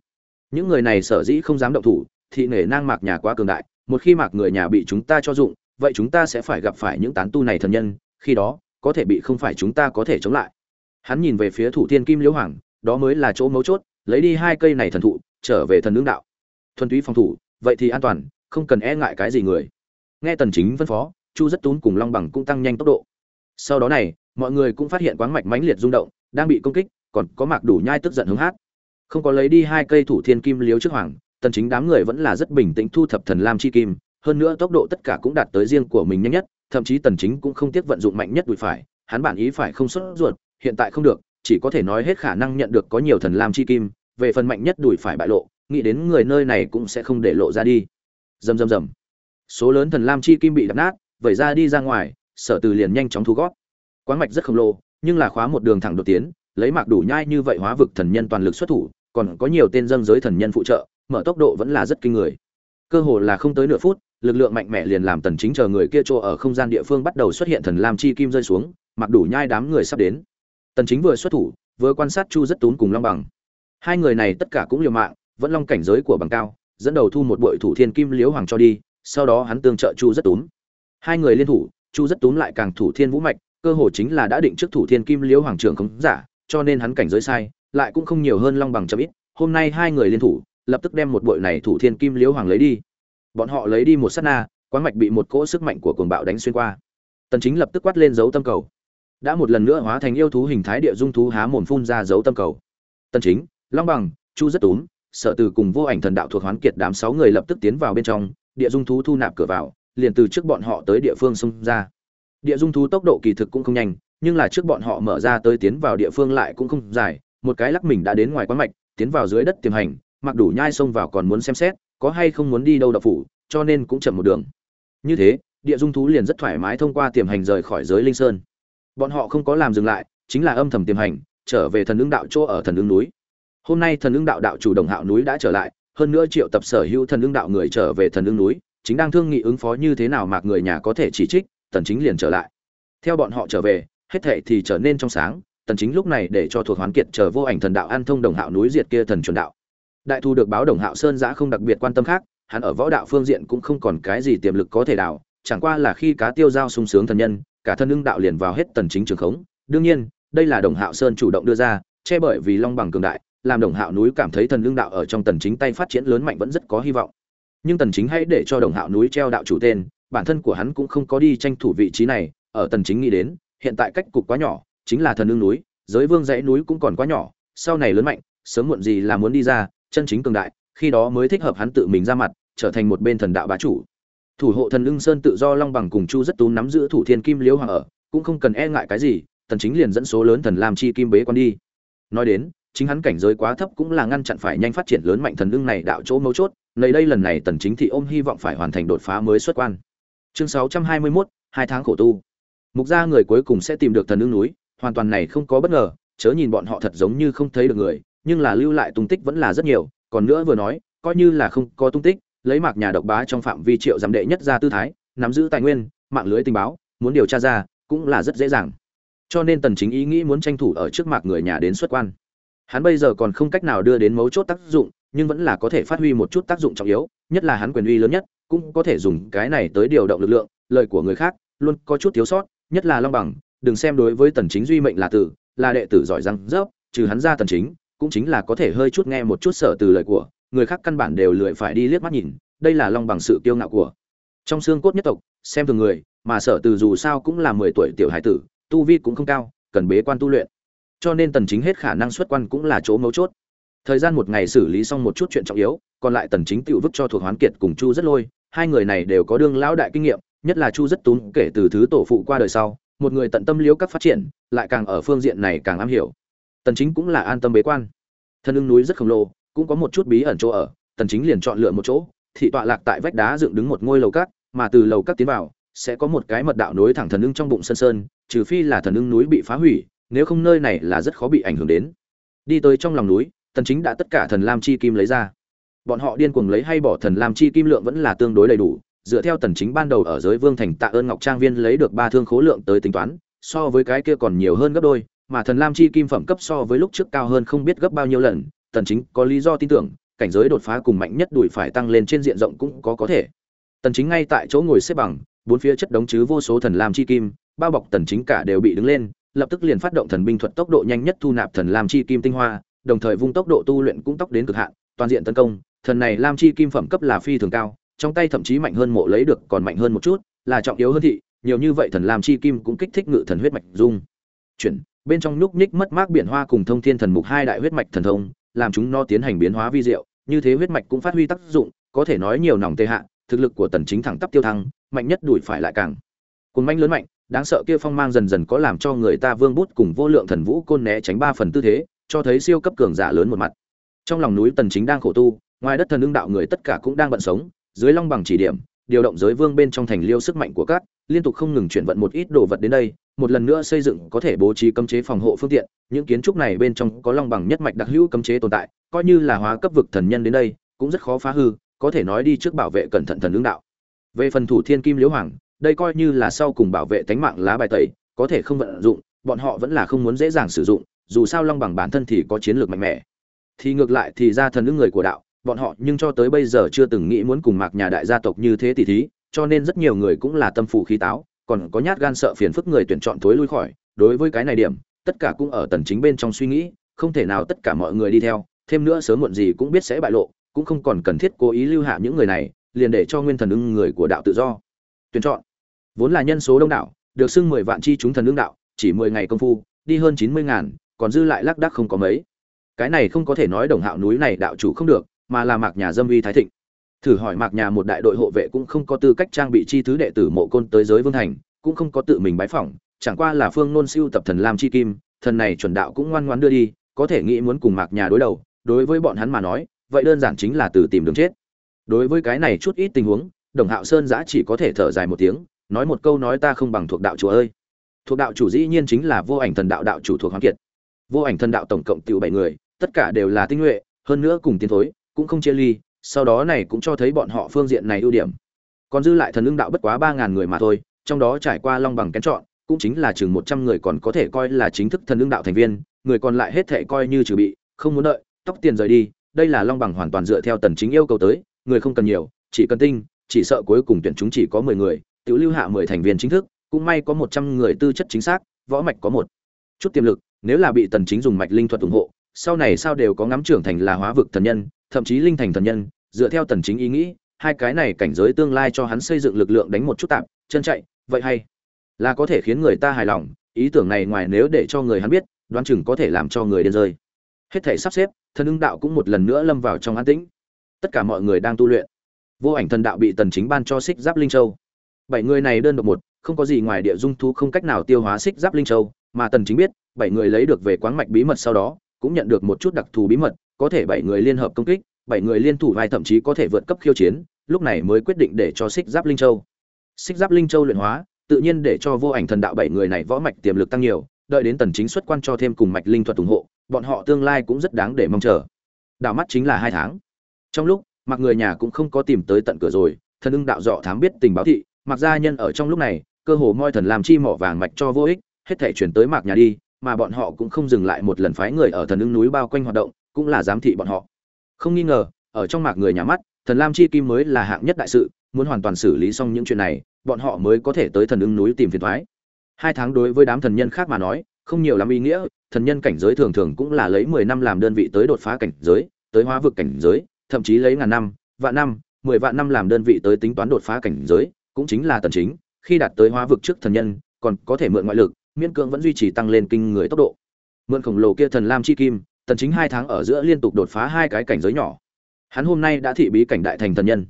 những người này sở dĩ không dám động thủ, thì nể nang mạc nhà quá cường đại, một khi mạc người nhà bị chúng ta cho dụng, vậy chúng ta sẽ phải gặp phải những tán tu này thần nhân, khi đó, có thể bị không phải chúng ta có thể chống lại. Hắn nhìn về phía thủ thiên kim liễu hoàng, đó mới là chỗ mấu chốt, lấy đi hai cây này thần thụ, trở về thần lương đạo. Thuần túy phòng thủ, vậy thì an toàn, không cần e ngại cái gì người. Nghe tần chính phân phó, chu rất tún cùng long bằng cũng tăng nhanh tốc độ. Sau đó này, mọi người cũng phát hiện quáng mạch mãnh liệt rung động, đang bị công kích, còn có mạc đủ nhai tức giận hướng hát không có lấy đi hai cây thủ thiên kim liếu trước hoàng, tần chính đám người vẫn là rất bình tĩnh thu thập thần lam chi kim, hơn nữa tốc độ tất cả cũng đạt tới riêng của mình nhanh nhất, thậm chí tần chính cũng không tiếc vận dụng mạnh nhất đùi phải, hắn bản ý phải không xuất ruột, hiện tại không được, chỉ có thể nói hết khả năng nhận được có nhiều thần lam chi kim, về phần mạnh nhất đùi phải bại lộ, nghĩ đến người nơi này cũng sẽ không để lộ ra đi. Rầm rầm rầm. Số lớn thần lam chi kim bị đập nát, vẩy ra đi ra ngoài, sở từ liền nhanh chóng thu gót quán mạch rất khổng lồ, nhưng là khóa một đường thẳng đột tiến, lấy mạc đủ nhai như vậy hóa vực thần nhân toàn lực xuất thủ còn có nhiều tên dân giới thần nhân phụ trợ, mở tốc độ vẫn là rất kinh người. Cơ hồ là không tới nửa phút, lực lượng mạnh mẽ liền làm tần chính chờ người kia chỗ ở không gian địa phương bắt đầu xuất hiện thần lam chi kim rơi xuống, mặc đủ nhai đám người sắp đến. Tần chính vừa xuất thủ, vừa quan sát chu rất tún cùng long bằng. Hai người này tất cả cũng liều mạng, vẫn long cảnh giới của bằng cao, dẫn đầu thu một bội thủ thiên kim liễu hoàng cho đi, sau đó hắn tương trợ chu rất túm hai người liên thủ, chu rất túm lại càng thủ thiên vũ mạch, cơ hồ chính là đã định trước thủ thiên kim liễu hoàng trưởng không giả, cho nên hắn cảnh giới sai lại cũng không nhiều hơn long bằng chậm ít, hôm nay hai người liên thủ, lập tức đem một bội này thủ thiên kim liễu hoàng lấy đi. Bọn họ lấy đi một sát na, quán mạch bị một cỗ sức mạnh của cuồng bạo đánh xuyên qua. Tần chính lập tức quát lên dấu tâm cầu. Đã một lần nữa hóa thành yêu thú hình thái địa dung thú há mồm phun ra dấu tâm cầu. Tần chính, long bằng, chu rất túm sợ từ cùng vô ảnh thần đạo thuộc hoán kiệt đám sáu người lập tức tiến vào bên trong, địa dung thú thu nạp cửa vào, liền từ trước bọn họ tới địa phương xông ra. Địa dung thú tốc độ kỳ thực cũng không nhanh, nhưng là trước bọn họ mở ra tới tiến vào địa phương lại cũng không dài một cái lắc mình đã đến ngoài quán mạch, tiến vào dưới đất tiềm hành, mặc đủ nhai xông vào còn muốn xem xét, có hay không muốn đi đâu đập phủ, cho nên cũng chậm một đường. Như thế, địa dung thú liền rất thoải mái thông qua tiềm hành rời khỏi giới linh sơn. Bọn họ không có làm dừng lại, chính là âm thầm tiềm hành, trở về thần ứng đạo chỗ ở thần ứng núi. Hôm nay thần ứng đạo đạo chủ đồng hạo núi đã trở lại, hơn nữa triệu tập sở hữu thần ứng đạo người trở về thần ứng núi, chính đang thương nghị ứng phó như thế nào mà người nhà có thể chỉ trích, tần chính liền trở lại. Theo bọn họ trở về, hết thệ thì trở nên trong sáng tần chính lúc này để cho thuộc hoán kiệt chờ vô ảnh thần đạo an thông đồng hạo núi diệt kia thần chuẩn đạo. Đại thu được báo đồng hạo sơn giã không đặc biệt quan tâm khác hắn ở võ đạo phương diện cũng không còn cái gì tiềm lực có thể đảo, chẳng qua là khi cá tiêu giao sung sướng thần nhân cả thân ưng đạo liền vào hết tần chính trường khống. Đương nhiên đây là đồng hạo sơn chủ động đưa ra che bởi vì long bằng cường đại làm đồng hạo núi cảm thấy thần lương đạo ở trong tần chính tay phát triển lớn mạnh vẫn rất có hy vọng. Nhưng tần chính hãy để cho đồng hạo núi treo đạo chủ tên bản thân của hắn cũng không có đi tranh thủ vị trí này ở tần chính nghĩ đến hiện tại cách cục quá nhỏ chính là thần ưng núi giới vương dãy núi cũng còn quá nhỏ sau này lớn mạnh sớm muộn gì là muốn đi ra chân chính cường đại khi đó mới thích hợp hắn tự mình ra mặt trở thành một bên thần đạo bá chủ. Thủ hộ thần ưng sơn tự do long bằng cùng chu rất tú nắm giữ thủ thiên kim liễu hoàng ở cũng không cần e ngại cái gì tần chính liền dẫn số lớn thần lam chi kim bế quan đi. Nói đến chính hắn cảnh giới quá thấp cũng là ngăn chặn phải nhanh phát triển lớn mạnh thần ưng này đạo chỗ mấu chốt nơi đây lần này tần chính thị ôm hy vọng phải hoàn thành đột phá mới xuất quan. Chương 621, hai tháng khổ tu. Mục gia người cuối cùng sẽ tìm được thần ưng núi hoàn toàn này không có bất ngờ, chớ nhìn bọn họ thật giống như không thấy được người, nhưng là lưu lại tung tích vẫn là rất nhiều, còn nữa vừa nói, coi như là không có tung tích, lấy mạc nhà độc bá trong phạm vi triệu giám đệ nhất ra tư thái, nắm giữ tài nguyên, mạng lưới tình báo, muốn điều tra ra, cũng là rất dễ dàng. Cho nên tần chính ý nghĩ muốn tranh thủ ở trước mặt người nhà đến xuất quan. Hắn bây giờ còn không cách nào đưa đến mấu chốt tác dụng, nhưng vẫn là có thể phát huy một chút tác dụng trọng yếu, nhất là hắn quyền uy lớn nhất, cũng có thể dùng cái này tới điều động lực lượng, lời của người khác, luôn có chút thiếu sót, nhất là long bằng đừng xem đối với tần chính duy mệnh là tử, là đệ tử giỏi răng rớp trừ hắn ra tần chính, cũng chính là có thể hơi chút nghe một chút sở từ lời của, người khác căn bản đều lười phải đi liếc mắt nhìn, đây là long bằng sự kiêu ngạo của. Trong xương cốt nhất tộc, xem thường người, mà sở từ dù sao cũng là 10 tuổi tiểu hải tử, tu vi cũng không cao, cần bế quan tu luyện. Cho nên tần chính hết khả năng xuất quan cũng là chỗ mấu chốt. Thời gian một ngày xử lý xong một chút chuyện trọng yếu, còn lại tần chính tự vứt cho thuộc hoán kiệt cùng chu rất lôi, hai người này đều có đương lão đại kinh nghiệm, nhất là chu rất tún kể từ thứ tổ phụ qua đời sau một người tận tâm liếu các phát triển, lại càng ở phương diện này càng am hiểu. Tần chính cũng là an tâm bế quan. Thân ưng núi rất khổng lồ, cũng có một chút bí ẩn chỗ ở, tần chính liền chọn lựa một chỗ, thị tọa lạc tại vách đá dựng đứng một ngôi lầu cát, mà từ lầu cát tiến vào, sẽ có một cái mật đạo nối thẳng thần ưng trong bụng sơn sơn, trừ phi là thần ưng núi bị phá hủy, nếu không nơi này là rất khó bị ảnh hưởng đến. Đi tới trong lòng núi, tần chính đã tất cả thần lam chi kim lấy ra. Bọn họ điên cuồng lấy hay bỏ thần lam chi kim lượng vẫn là tương đối đầy đủ dựa theo tần chính ban đầu ở giới vương thành tạ ơn ngọc trang viên lấy được ba thương khố lượng tới tính toán, so với cái kia còn nhiều hơn gấp đôi, mà thần lam chi kim phẩm cấp so với lúc trước cao hơn không biết gấp bao nhiêu lần, tần chính có lý do tin tưởng, cảnh giới đột phá cùng mạnh nhất đuổi phải tăng lên trên diện rộng cũng có có thể. Tần chính ngay tại chỗ ngồi xếp bằng, bốn phía chất đống chứ vô số thần lam chi kim, bao bọc tần chính cả đều bị đứng lên, lập tức liền phát động thần binh thuật tốc độ nhanh nhất thu nạp thần lam chi kim tinh hoa, đồng thời vung tốc độ tu luyện cũng tốc đến cực hạn, toàn diện tấn công, thần này lam chi kim phẩm cấp là phi thường cao trong tay thậm chí mạnh hơn mộ lấy được còn mạnh hơn một chút, là trọng yếu hơn thị, nhiều như vậy thần lam chi kim cũng kích thích ngự thần huyết mạch dung. Chuyển, bên trong nhúc nhích mất mát biển hoa cùng thông thiên thần mục hai đại huyết mạch thần thông, làm chúng nó tiến hành biến hóa vi diệu, như thế huyết mạch cũng phát huy tác dụng, có thể nói nhiều nòng tê hạ, thực lực của tần chính thẳng tắp tiêu thăng, mạnh nhất đuổi phải lại càng. Cuốn manh lớn mạnh, đáng sợ kia phong mang dần dần có làm cho người ta vương bút cùng vô lượng thần vũ côn né tránh ba phần tư thế, cho thấy siêu cấp cường giả lớn một mặt. Trong lòng núi tần chính đang khổ tu, ngoài đất thần ưng đạo người tất cả cũng đang bận sống dưới long bằng chỉ điểm, điều động giới vương bên trong thành liêu sức mạnh của các, liên tục không ngừng chuyển vận một ít đồ vật đến đây, một lần nữa xây dựng có thể bố trí cấm chế phòng hộ phương tiện. Những kiến trúc này bên trong có long bằng nhất mạch đặc hữu cấm chế tồn tại, coi như là hóa cấp vực thần nhân đến đây, cũng rất khó phá hư, có thể nói đi trước bảo vệ cẩn thận thần ứng đạo. Về phần thủ thiên kim liễu hoàng, đây coi như là sau cùng bảo vệ tánh mạng lá bài tẩy, có thể không vận dụng, bọn họ vẫn là không muốn dễ dàng sử dụng, dù sao long bằng bản thân thì có chiến lược mạnh mẽ. Thì ngược lại thì ra thần ứng người của đạo bọn họ nhưng cho tới bây giờ chưa từng nghĩ muốn cùng mạc nhà đại gia tộc như thế tỷ thí, cho nên rất nhiều người cũng là tâm phụ khí táo, còn có nhát gan sợ phiền phức người tuyển chọn thối lui khỏi. Đối với cái này điểm, tất cả cũng ở tần chính bên trong suy nghĩ, không thể nào tất cả mọi người đi theo, thêm nữa sớm muộn gì cũng biết sẽ bại lộ, cũng không còn cần thiết cố ý lưu hạ những người này, liền để cho nguyên thần ưng người của đạo tự do. Tuyển chọn, vốn là nhân số đông đảo, được xưng mười vạn chi chúng thần ưng đạo, chỉ mười ngày công phu, đi hơn chín mươi ngàn, còn dư lại lác đác không có mấy. Cái này không có thể nói đồng hạo núi này đạo chủ không được mà là mạc nhà dâm uy thái thịnh. Thử hỏi mạc nhà một đại đội hộ vệ cũng không có tư cách trang bị chi thứ đệ tử mộ côn tới giới vương thành, cũng không có tự mình bái phỏng, chẳng qua là phương nôn siêu tập thần lam chi kim, thần này chuẩn đạo cũng ngoan ngoãn đưa đi, có thể nghĩ muốn cùng mạc nhà đối đầu, đối với bọn hắn mà nói, vậy đơn giản chính là từ tìm đường chết. Đối với cái này chút ít tình huống, đồng hạo sơn giã chỉ có thể thở dài một tiếng, nói một câu nói ta không bằng thuộc đạo chủ ơi. Thuộc đạo chủ dĩ nhiên chính là vô ảnh thần đạo đạo chủ thuộc hoàng kiệt. Vô ảnh thần đạo tổng cộng tiểu bảy người, tất cả đều là tinh nhuệ, hơn nữa cùng tiến thối cũng không chia ly, sau đó này cũng cho thấy bọn họ phương diện này ưu điểm. Còn dư lại thần ưng đạo bất quá ba ngàn người mà thôi, trong đó trải qua long bằng kén chọn, cũng chính là chừng một trăm người còn có thể coi là chính thức thần ưng đạo thành viên, người còn lại hết thể coi như trừ bị, không muốn đợi, tóc tiền rời đi, đây là long bằng hoàn toàn dựa theo tần chính yêu cầu tới, người không cần nhiều, chỉ cần tinh, chỉ sợ cuối cùng tuyển chúng chỉ có 10 người, tiểu lưu hạ 10 thành viên chính thức, cũng may có 100 người tư chất chính xác, võ mạch có một chút tiềm lực, nếu là bị tần chính dùng mạch linh thuật ủng hộ, sau này sao đều có ngắm trưởng thành là hóa vực thần nhân thậm chí linh thành thần nhân, dựa theo tần chính ý nghĩ, hai cái này cảnh giới tương lai cho hắn xây dựng lực lượng đánh một chút tạm chân chạy, vậy hay? Là có thể khiến người ta hài lòng, ý tưởng này ngoài nếu để cho người hắn biết, đoán chừng có thể làm cho người điên rơi. Hết thể sắp xếp, thần ưng đạo cũng một lần nữa lâm vào trong an tĩnh. Tất cả mọi người đang tu luyện. Vô ảnh thần đạo bị tần chính ban cho xích giáp linh châu. Bảy người này đơn độc một, không có gì ngoài địa dung thú không cách nào tiêu hóa xích giáp linh châu, mà tần chính biết, bảy người lấy được về quáng mạch bí mật sau đó, cũng nhận được một chút đặc thù bí mật có thể bảy người liên hợp công kích, bảy người liên thủ vai thậm chí có thể vượt cấp khiêu chiến, lúc này mới quyết định để cho xích giáp linh châu. Xích giáp linh châu luyện hóa, tự nhiên để cho vô ảnh thần đạo bảy người này võ mạch tiềm lực tăng nhiều, đợi đến tần chính xuất quan cho thêm cùng mạch linh thuật ủng hộ, bọn họ tương lai cũng rất đáng để mong chờ. Đảo mắt chính là hai tháng. Trong lúc mặc người nhà cũng không có tìm tới tận cửa rồi, thần ưng đạo dọ thám biết tình báo thị mặc gia nhân ở trong lúc này, cơ hồ moi thần làm chi mỏ vàng mạch cho vô ích, hết thể chuyển tới mạc nhà đi, mà bọn họ cũng không dừng lại một lần phái người ở thần ưng núi bao quanh hoạt động cũng là giám thị bọn họ. Không nghi ngờ, ở trong mạc người nhà mắt, thần lam chi kim mới là hạng nhất đại sự, muốn hoàn toàn xử lý xong những chuyện này, bọn họ mới có thể tới thần ưng núi tìm phiền thoái. Hai tháng đối với đám thần nhân khác mà nói, không nhiều lắm ý nghĩa, thần nhân cảnh giới thường thường cũng là lấy mười năm làm đơn vị tới đột phá cảnh giới, tới hóa vực cảnh giới, thậm chí lấy ngàn năm, vạn năm, mười vạn năm làm đơn vị tới tính toán đột phá cảnh giới, cũng chính là tần chính, khi đạt tới hóa vực trước thần nhân, còn có thể mượn ngoại lực, miễn cưỡng vẫn duy trì tăng lên kinh người tốc độ. Mượn khổng lồ kia thần lam chi kim tần chính hai tháng ở giữa liên tục đột phá hai cái cảnh giới nhỏ. Hắn hôm nay đã thị bí cảnh đại thành thần nhân.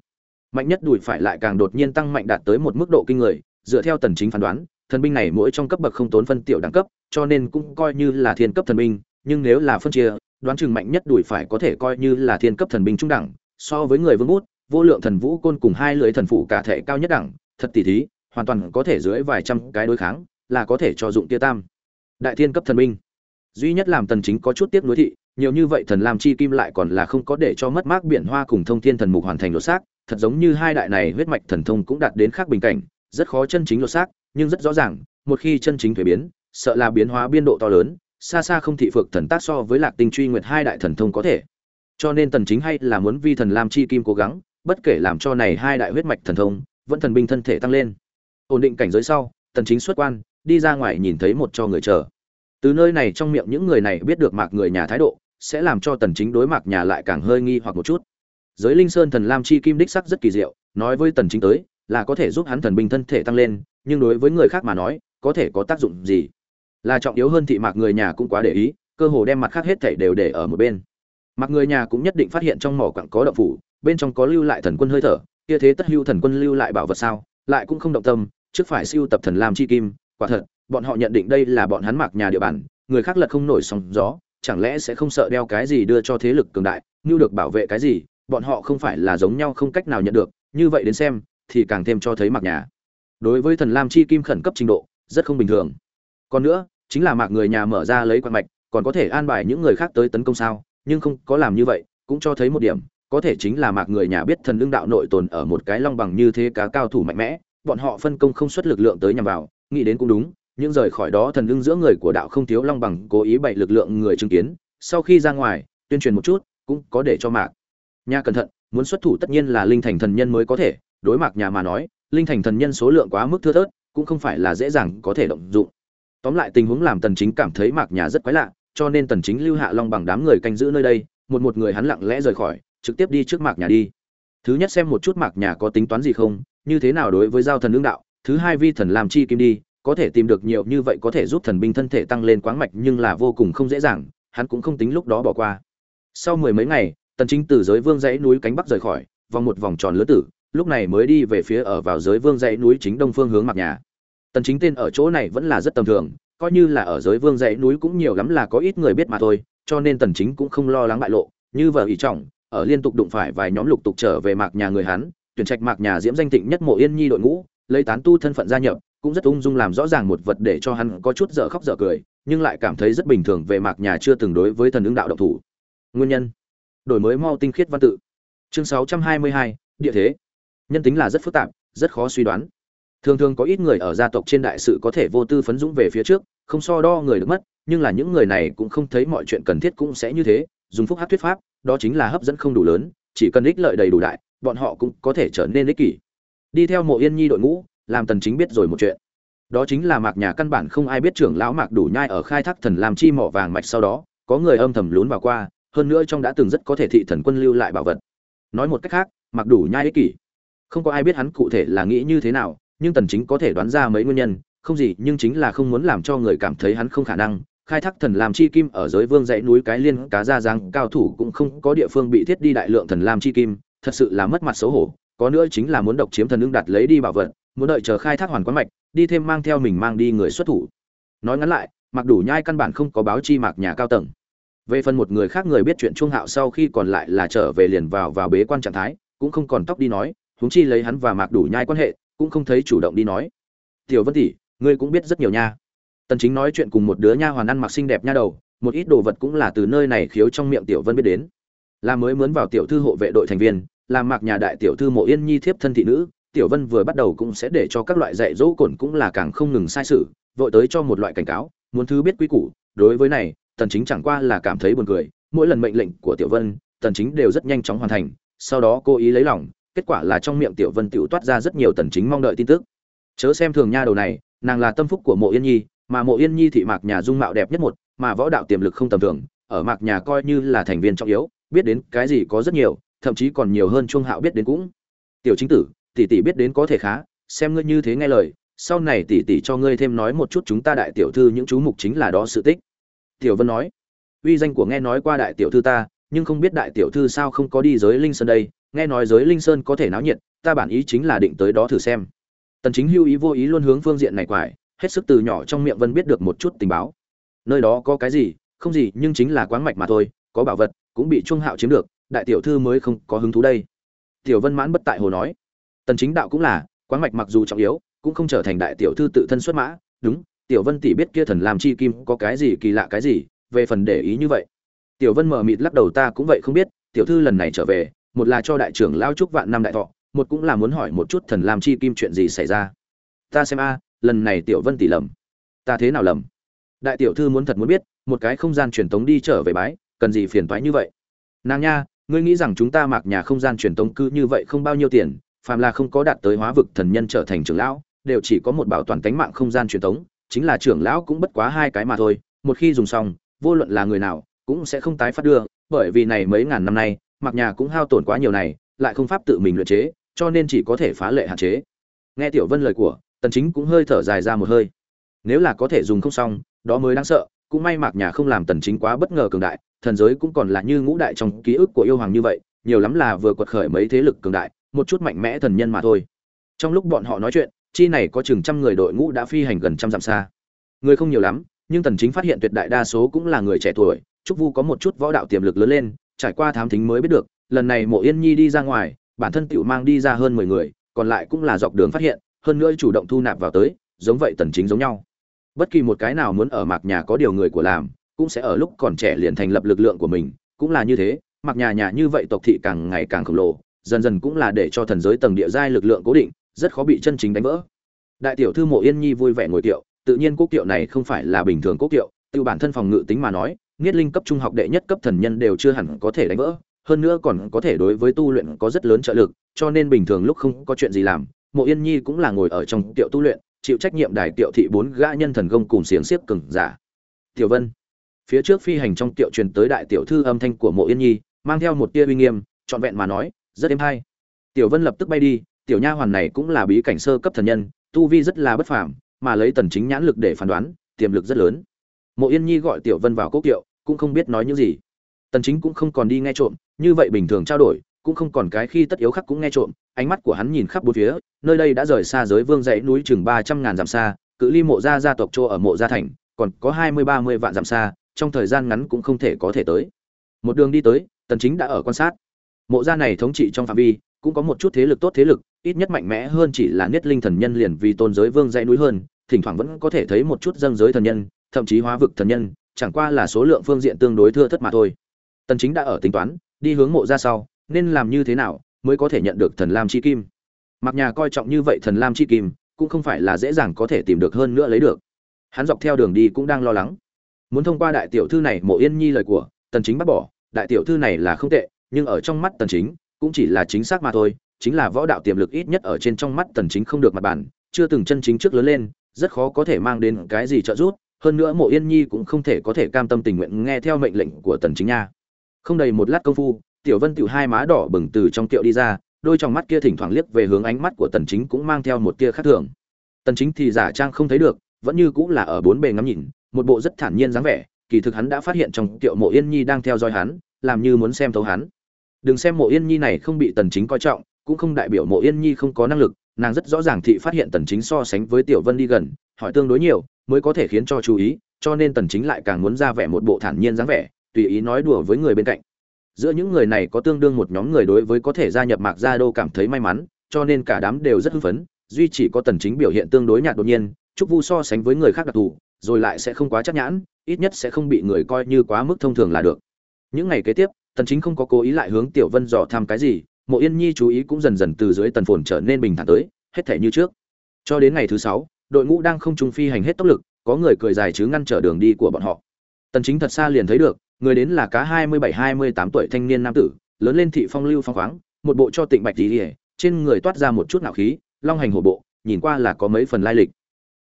Mạnh nhất đùi phải lại càng đột nhiên tăng mạnh đạt tới một mức độ kinh người, dựa theo tần chính phán đoán, thần binh này mỗi trong cấp bậc không tốn phân tiểu đẳng cấp, cho nên cũng coi như là thiên cấp thần binh, nhưng nếu là phân chia, đoán chừng mạnh nhất đùi phải có thể coi như là thiên cấp thần binh trung đẳng, so với người vương bút, vô lượng thần vũ côn cùng hai lưỡi thần phụ cả thể cao nhất đẳng, thật tỷ thí, hoàn toàn có thể dưới vài trăm cái đối kháng, là có thể cho dụng tia tam. Đại thiên cấp thần binh duy nhất làm tần chính có chút tiếc nuối thị, nhiều như vậy thần lam chi kim lại còn là không có để cho mất mát biển hoa cùng thông thiên thần mục hoàn thành lột xác, thật giống như hai đại này huyết mạch thần thông cũng đạt đến khác bình cảnh, rất khó chân chính lột xác, nhưng rất rõ ràng, một khi chân chính thuế biến, sợ là biến hóa biên độ to lớn, xa xa không thị phược thần tác so với lạc tinh truy nguyệt hai đại thần thông có thể. Cho nên tần chính hay là muốn vi thần lam chi kim cố gắng, bất kể làm cho này hai đại huyết mạch thần thông, vẫn thần binh thân thể tăng lên. Ổn định cảnh giới sau, tần chính xuất quan, đi ra ngoài nhìn thấy một cho người chờ từ nơi này trong miệng những người này biết được mạc người nhà thái độ, sẽ làm cho tần chính đối mạc nhà lại càng hơi nghi hoặc một chút. Giới linh sơn thần lam chi kim đích sắc rất kỳ diệu, nói với tần chính tới, là có thể giúp hắn thần binh thân thể tăng lên, nhưng đối với người khác mà nói, có thể có tác dụng gì? Là trọng yếu hơn thị mạc người nhà cũng quá để ý, cơ hồ đem mặt khác hết thảy đều để ở một bên. Mặc người nhà cũng nhất định phát hiện trong mỏ quặng có động phủ, bên trong có lưu lại thần quân hơi thở, kia thế tất hưu thần quân lưu lại bảo vật sao? Lại cũng không động tâm, trước phải siêu tập thần lam chi kim quả thật, bọn họ nhận định đây là bọn hắn mặc nhà địa bàn, người khác lật không nổi sóng gió, chẳng lẽ sẽ không sợ đeo cái gì đưa cho thế lực cường đại, như được bảo vệ cái gì, bọn họ không phải là giống nhau không cách nào nhận được, như vậy đến xem, thì càng thêm cho thấy mặc nhà. Đối với thần lam chi kim khẩn cấp trình độ, rất không bình thường. Còn nữa, chính là mạc người nhà mở ra lấy quan mạch, còn có thể an bài những người khác tới tấn công sao, nhưng không có làm như vậy, cũng cho thấy một điểm, có thể chính là mạc người nhà biết thần lương đạo nội tồn ở một cái long bằng như thế cá cao thủ mạnh mẽ, bọn họ phân công không xuất lực lượng tới nhằm vào nghĩ đến cũng đúng, nhưng rời khỏi đó thần lưng giữa người của đạo không thiếu long bằng cố ý bày lực lượng người chứng kiến, sau khi ra ngoài, tuyên truyền một chút, cũng có để cho mạc nhà cẩn thận, muốn xuất thủ tất nhiên là linh thành thần nhân mới có thể, đối mạc nhà mà nói, linh thành thần nhân số lượng quá mức thưa thớt, cũng không phải là dễ dàng có thể động dụng. Tóm lại tình huống làm tần chính cảm thấy mạc nhà rất quái lạ, cho nên tần chính lưu hạ long bằng đám người canh giữ nơi đây, một một người hắn lặng lẽ rời khỏi, trực tiếp đi trước mạc nhà đi. Thứ nhất xem một chút mạc nhà có tính toán gì không, như thế nào đối với giao thần lương đạo thứ hai vi thần làm chi kim đi, có thể tìm được nhiều như vậy có thể giúp thần binh thân thể tăng lên quáng mạch nhưng là vô cùng không dễ dàng, hắn cũng không tính lúc đó bỏ qua. Sau mười mấy ngày, tần chính từ giới vương dãy núi cánh bắc rời khỏi, vòng một vòng tròn lứa tử, lúc này mới đi về phía ở vào giới vương dãy núi chính đông phương hướng mạc nhà. Tần chính tên ở chỗ này vẫn là rất tầm thường, coi như là ở giới vương dãy núi cũng nhiều lắm là có ít người biết mà thôi, cho nên tần chính cũng không lo lắng bại lộ, như vợ ý trọng, ở liên tục đụng phải vài nhóm lục tục trở về mạc nhà người hắn, tuyển trạch mạc nhà diễm danh thịnh nhất mộ yên nhi đội ngũ lấy tán tu thân phận gia nhập cũng rất ung dung làm rõ ràng một vật để cho hắn có chút dở khóc dở cười nhưng lại cảm thấy rất bình thường về mạc nhà chưa từng đối với thần ứng đạo động thủ. Nguyên nhân? Đổi mới mau tinh khiết văn tự. Chương 622, địa thế. Nhân tính là rất phức tạp rất khó suy đoán. Thường thường có ít người ở gia tộc trên đại sự có thể vô tư phấn dũng về phía trước không so đo người được mất nhưng là những người này cũng không thấy mọi chuyện cần thiết cũng sẽ như thế dùng phúc hát thuyết pháp đó chính là hấp dẫn không đủ lớn chỉ cần ích lợi đầy đủ đại bọn họ cũng có thể trở nên ích kỷ đi theo mộ yên nhi đội ngũ, làm tần chính biết rồi một chuyện. Đó chính là mạc nhà căn bản không ai biết trưởng lão mạc đủ nhai ở khai thác thần làm chi mỏ vàng mạch sau đó, có người âm thầm lún vào qua, hơn nữa trong đã từng rất có thể thị thần quân lưu lại bảo vật. Nói một cách khác, mạc đủ nhai ích kỷ. Không có ai biết hắn cụ thể là nghĩ như thế nào, nhưng tần chính có thể đoán ra mấy nguyên nhân, không gì, nhưng chính là không muốn làm cho người cảm thấy hắn không khả năng. Khai thác thần làm chi kim ở giới vương dãy núi cái liên cá ra giang, cao thủ cũng không có địa phương bị thiết đi đại lượng thần làm chi kim, thật sự là mất mặt xấu hổ có nữa chính là muốn độc chiếm thần ưng đặt lấy đi bảo vật, muốn đợi chờ khai thác hoàn quán mạch, đi thêm mang theo mình mang đi người xuất thủ. Nói ngắn lại mặc đủ nhai căn bản không có báo chi mạc nhà cao tầng. Về phần một người khác người biết chuyện trung hạo sau khi còn lại là trở về liền vào vào bế quan trạng thái, cũng không còn tóc đi nói, huống chi lấy hắn và mạc đủ nhai quan hệ, cũng không thấy chủ động đi nói. Tiểu vân tỷ, ngươi cũng biết rất nhiều nha. Tần chính nói chuyện cùng một đứa nha hoàn ăn mặc xinh đẹp nha đầu, một ít đồ vật cũng là từ nơi này khiếu trong miệng tiểu vân biết đến. Là mới mướn vào tiểu thư hộ vệ đội thành viên làm mạc nhà đại tiểu thư mộ yên nhi thiếp thân thị nữ, tiểu vân vừa bắt đầu cũng sẽ để cho các loại dạy dỗ cồn cũng là càng không ngừng sai sự, vội tới cho một loại cảnh cáo, muốn thứ biết quy củ, đối với này, tần chính chẳng qua là cảm thấy buồn cười, mỗi lần mệnh lệnh của tiểu vân, tần chính đều rất nhanh chóng hoàn thành, sau đó cô ý lấy lòng, kết quả là trong miệng tiểu vân tiểu toát ra rất nhiều tần chính mong đợi tin tức. Chớ xem thường nha đầu này, nàng là tâm phúc của mộ yên nhi, mà mộ yên nhi thị mạc nhà dung mạo đẹp nhất một, mà võ đạo tiềm lực không tầm thường, ở mạc nhà coi như là thành viên trọng yếu, biết đến cái gì có rất nhiều thậm chí còn nhiều hơn trung hạo biết đến cũng. Tiểu chính tử, tỷ tỷ biết đến có thể khá, xem ngươi như thế nghe lời, sau này tỷ tỷ cho ngươi thêm nói một chút chúng ta đại tiểu thư những chú mục chính là đó sự tích. Tiểu vân nói, uy danh của nghe nói qua đại tiểu thư ta, nhưng không biết đại tiểu thư sao không có đi giới linh sơn đây, nghe nói giới linh sơn có thể náo nhiệt, ta bản ý chính là định tới đó thử xem. Tần chính hưu ý vô ý luôn hướng phương diện này quải, hết sức từ nhỏ trong miệng vân biết được một chút tình báo. Nơi đó có cái gì, không gì, nhưng chính là quáng mạch mà thôi, có bảo vật, cũng bị trung hạo chiếm được đại tiểu thư mới không có hứng thú đây. Tiểu vân mãn bất tại hồ nói. Tần chính đạo cũng là, quán mạch mặc dù trọng yếu, cũng không trở thành đại tiểu thư tự thân xuất mã. Đúng, tiểu vân tỷ biết kia thần làm chi kim có cái gì kỳ lạ cái gì, về phần để ý như vậy. Tiểu vân mở mịt lắc đầu ta cũng vậy không biết, tiểu thư lần này trở về, một là cho đại trưởng lao chúc vạn năm đại thọ, một cũng là muốn hỏi một chút thần làm chi kim chuyện gì xảy ra. Ta xem a, lần này tiểu vân tỷ lầm. Ta thế nào lầm? Đại tiểu thư muốn thật muốn biết, một cái không gian truyền tống đi trở về bái, cần gì phiền toái như vậy? Nàng nha ngươi nghĩ rằng chúng ta mặc nhà không gian truyền tống cư như vậy không bao nhiêu tiền, phàm là không có đạt tới hóa vực thần nhân trở thành trưởng lão, đều chỉ có một bảo toàn cánh mạng không gian truyền tống, chính là trưởng lão cũng bất quá hai cái mà thôi, một khi dùng xong, vô luận là người nào, cũng sẽ không tái phát đưa, bởi vì này mấy ngàn năm nay mặc nhà cũng hao tổn quá nhiều này, lại không pháp tự mình luyện chế, cho nên chỉ có thể phá lệ hạn chế. Nghe tiểu vân lời của, tần chính cũng hơi thở dài ra một hơi. Nếu là có thể dùng không xong, đó mới đáng sợ, cũng may mạc nhà không làm tần chính quá bất ngờ cường đại thần giới cũng còn là như ngũ đại trong ký ức của yêu hoàng như vậy, nhiều lắm là vừa quật khởi mấy thế lực cường đại, một chút mạnh mẽ thần nhân mà thôi. Trong lúc bọn họ nói chuyện, chi này có chừng trăm người đội ngũ đã phi hành gần trăm dặm xa. Người không nhiều lắm, nhưng tần chính phát hiện tuyệt đại đa số cũng là người trẻ tuổi, trúc vu có một chút võ đạo tiềm lực lớn lên, trải qua thám thính mới biết được, lần này mộ yên nhi đi ra ngoài, bản thân tiểu mang đi ra hơn 10 người, còn lại cũng là dọc đường phát hiện, hơn nữa chủ động thu nạp vào tới, giống vậy tần chính giống nhau. Bất kỳ một cái nào muốn ở mạc nhà có điều người của làm cũng sẽ ở lúc còn trẻ liền thành lập lực lượng của mình, cũng là như thế, mặc nhà nhà như vậy tộc thị càng ngày càng khổng lồ, dần dần cũng là để cho thần giới tầng địa giai lực lượng cố định, rất khó bị chân chính đánh vỡ. Đại tiểu thư mộ yên nhi vui vẻ ngồi tiệu tự nhiên quốc tiệu này không phải là bình thường quốc tiệu tự bản thân phòng ngự tính mà nói nghiết linh cấp trung học đệ nhất cấp thần nhân đều chưa hẳn có thể đánh vỡ, hơn nữa còn có thể đối với tu luyện có rất lớn trợ lực, cho nên bình thường lúc không có chuyện gì làm, mộ yên nhi cũng là ngồi ở trong tiệu tu luyện, chịu trách nhiệm đài tiệu thị bốn gã nhân thần công cùng xiềng xiếp cừng giả. Tiểu vân phía trước phi hành trong tiệu truyền tới đại tiểu thư âm thanh của mộ yên nhi, mang theo một tia uy nghiêm, trọn vẹn mà nói, rất êm hay. Tiểu vân lập tức bay đi, tiểu nha hoàn này cũng là bí cảnh sơ cấp thần nhân, tu vi rất là bất phàm, mà lấy tần chính nhãn lực để phán đoán, tiềm lực rất lớn. Mộ yên nhi gọi tiểu vân vào cốc tiệu cũng không biết nói những gì. Tần chính cũng không còn đi nghe trộm, như vậy bình thường trao đổi, cũng không còn cái khi tất yếu khắc cũng nghe trộm, ánh mắt của hắn nhìn khắp bốn phía, nơi đây đã rời xa giới vương dãy núi chừng ba trăm ngàn dặm xa, cự ly mộ gia gia tộc chỗ ở mộ gia thành, còn có hai mươi ba mươi vạn dặm xa trong thời gian ngắn cũng không thể có thể tới. Một đường đi tới, tần chính đã ở quan sát. Mộ gia này thống trị trong phạm vi, cũng có một chút thế lực tốt thế lực, ít nhất mạnh mẽ hơn chỉ là niết linh thần nhân liền vì tôn giới vương dãy núi hơn, thỉnh thoảng vẫn có thể thấy một chút dâng giới thần nhân, thậm chí hóa vực thần nhân, chẳng qua là số lượng phương diện tương đối thưa thất mà thôi. Tần chính đã ở tính toán, đi hướng mộ gia sau, nên làm như thế nào mới có thể nhận được thần lam chi kim. Mặc nhà coi trọng như vậy thần lam chi kim, cũng không phải là dễ dàng có thể tìm được hơn nữa lấy được. Hắn dọc theo đường đi cũng đang lo lắng muốn thông qua đại tiểu thư này mộ yên nhi lời của, tần chính bác bỏ. Đại tiểu thư này là không tệ, nhưng ở trong mắt tần chính, cũng chỉ là chính xác mà thôi. Chính là võ đạo tiềm lực ít nhất ở trên trong mắt tần chính không được mặt bản, chưa từng chân chính trước lớn lên, rất khó có thể mang đến cái gì trợ giúp. Hơn nữa mộ yên nhi cũng không thể có thể cam tâm tình nguyện nghe theo mệnh lệnh của tần chính nha. Không đầy một lát công phu, tiểu vân tiểu hai má đỏ bừng từ trong tiệu đi ra, đôi trong mắt kia thỉnh thoảng liếc về hướng ánh mắt của tần chính cũng mang theo một tia khác thường. Tần chính thì giả trang không thấy được, vẫn như cũng là ở bốn bề ngắm nhìn một bộ rất thản nhiên dáng vẻ, kỳ thực hắn đã phát hiện trong tiệu mộ yên nhi đang theo dõi hắn, làm như muốn xem thấu hắn. Đừng xem mộ yên nhi này không bị tần chính coi trọng, cũng không đại biểu mộ yên nhi không có năng lực, nàng rất rõ ràng thị phát hiện tần chính so sánh với tiểu vân đi gần, hỏi tương đối nhiều, mới có thể khiến cho chú ý, cho nên tần chính lại càng muốn ra vẻ một bộ thản nhiên dáng vẻ, tùy ý nói đùa với người bên cạnh. Giữa những người này có tương đương một nhóm người đối với có thể gia nhập mạc gia đô cảm thấy may mắn, cho nên cả đám đều rất hưng phấn, duy chỉ có tần chính biểu hiện tương đối nhạt đột nhiên, trúc vu so sánh với người khác đặc thù rồi lại sẽ không quá chắc nhãn, ít nhất sẽ không bị người coi như quá mức thông thường là được. Những ngày kế tiếp, tần chính không có cố ý lại hướng tiểu vân dò thăm cái gì, mộ yên nhi chú ý cũng dần dần từ dưới tần phồn trở nên bình thản tới, hết thể như trước. Cho đến ngày thứ sáu, đội ngũ đang không trung phi hành hết tốc lực, có người cười dài chứ ngăn trở đường đi của bọn họ. Tần chính thật xa liền thấy được, người đến là cá hai mươi bảy, hai mươi tám tuổi thanh niên nam tử, lớn lên thị phong lưu phong khoáng, một bộ cho tịnh bạch tí trên người toát ra một chút ngạo khí, long hành hổ bộ, nhìn qua là có mấy phần lai lịch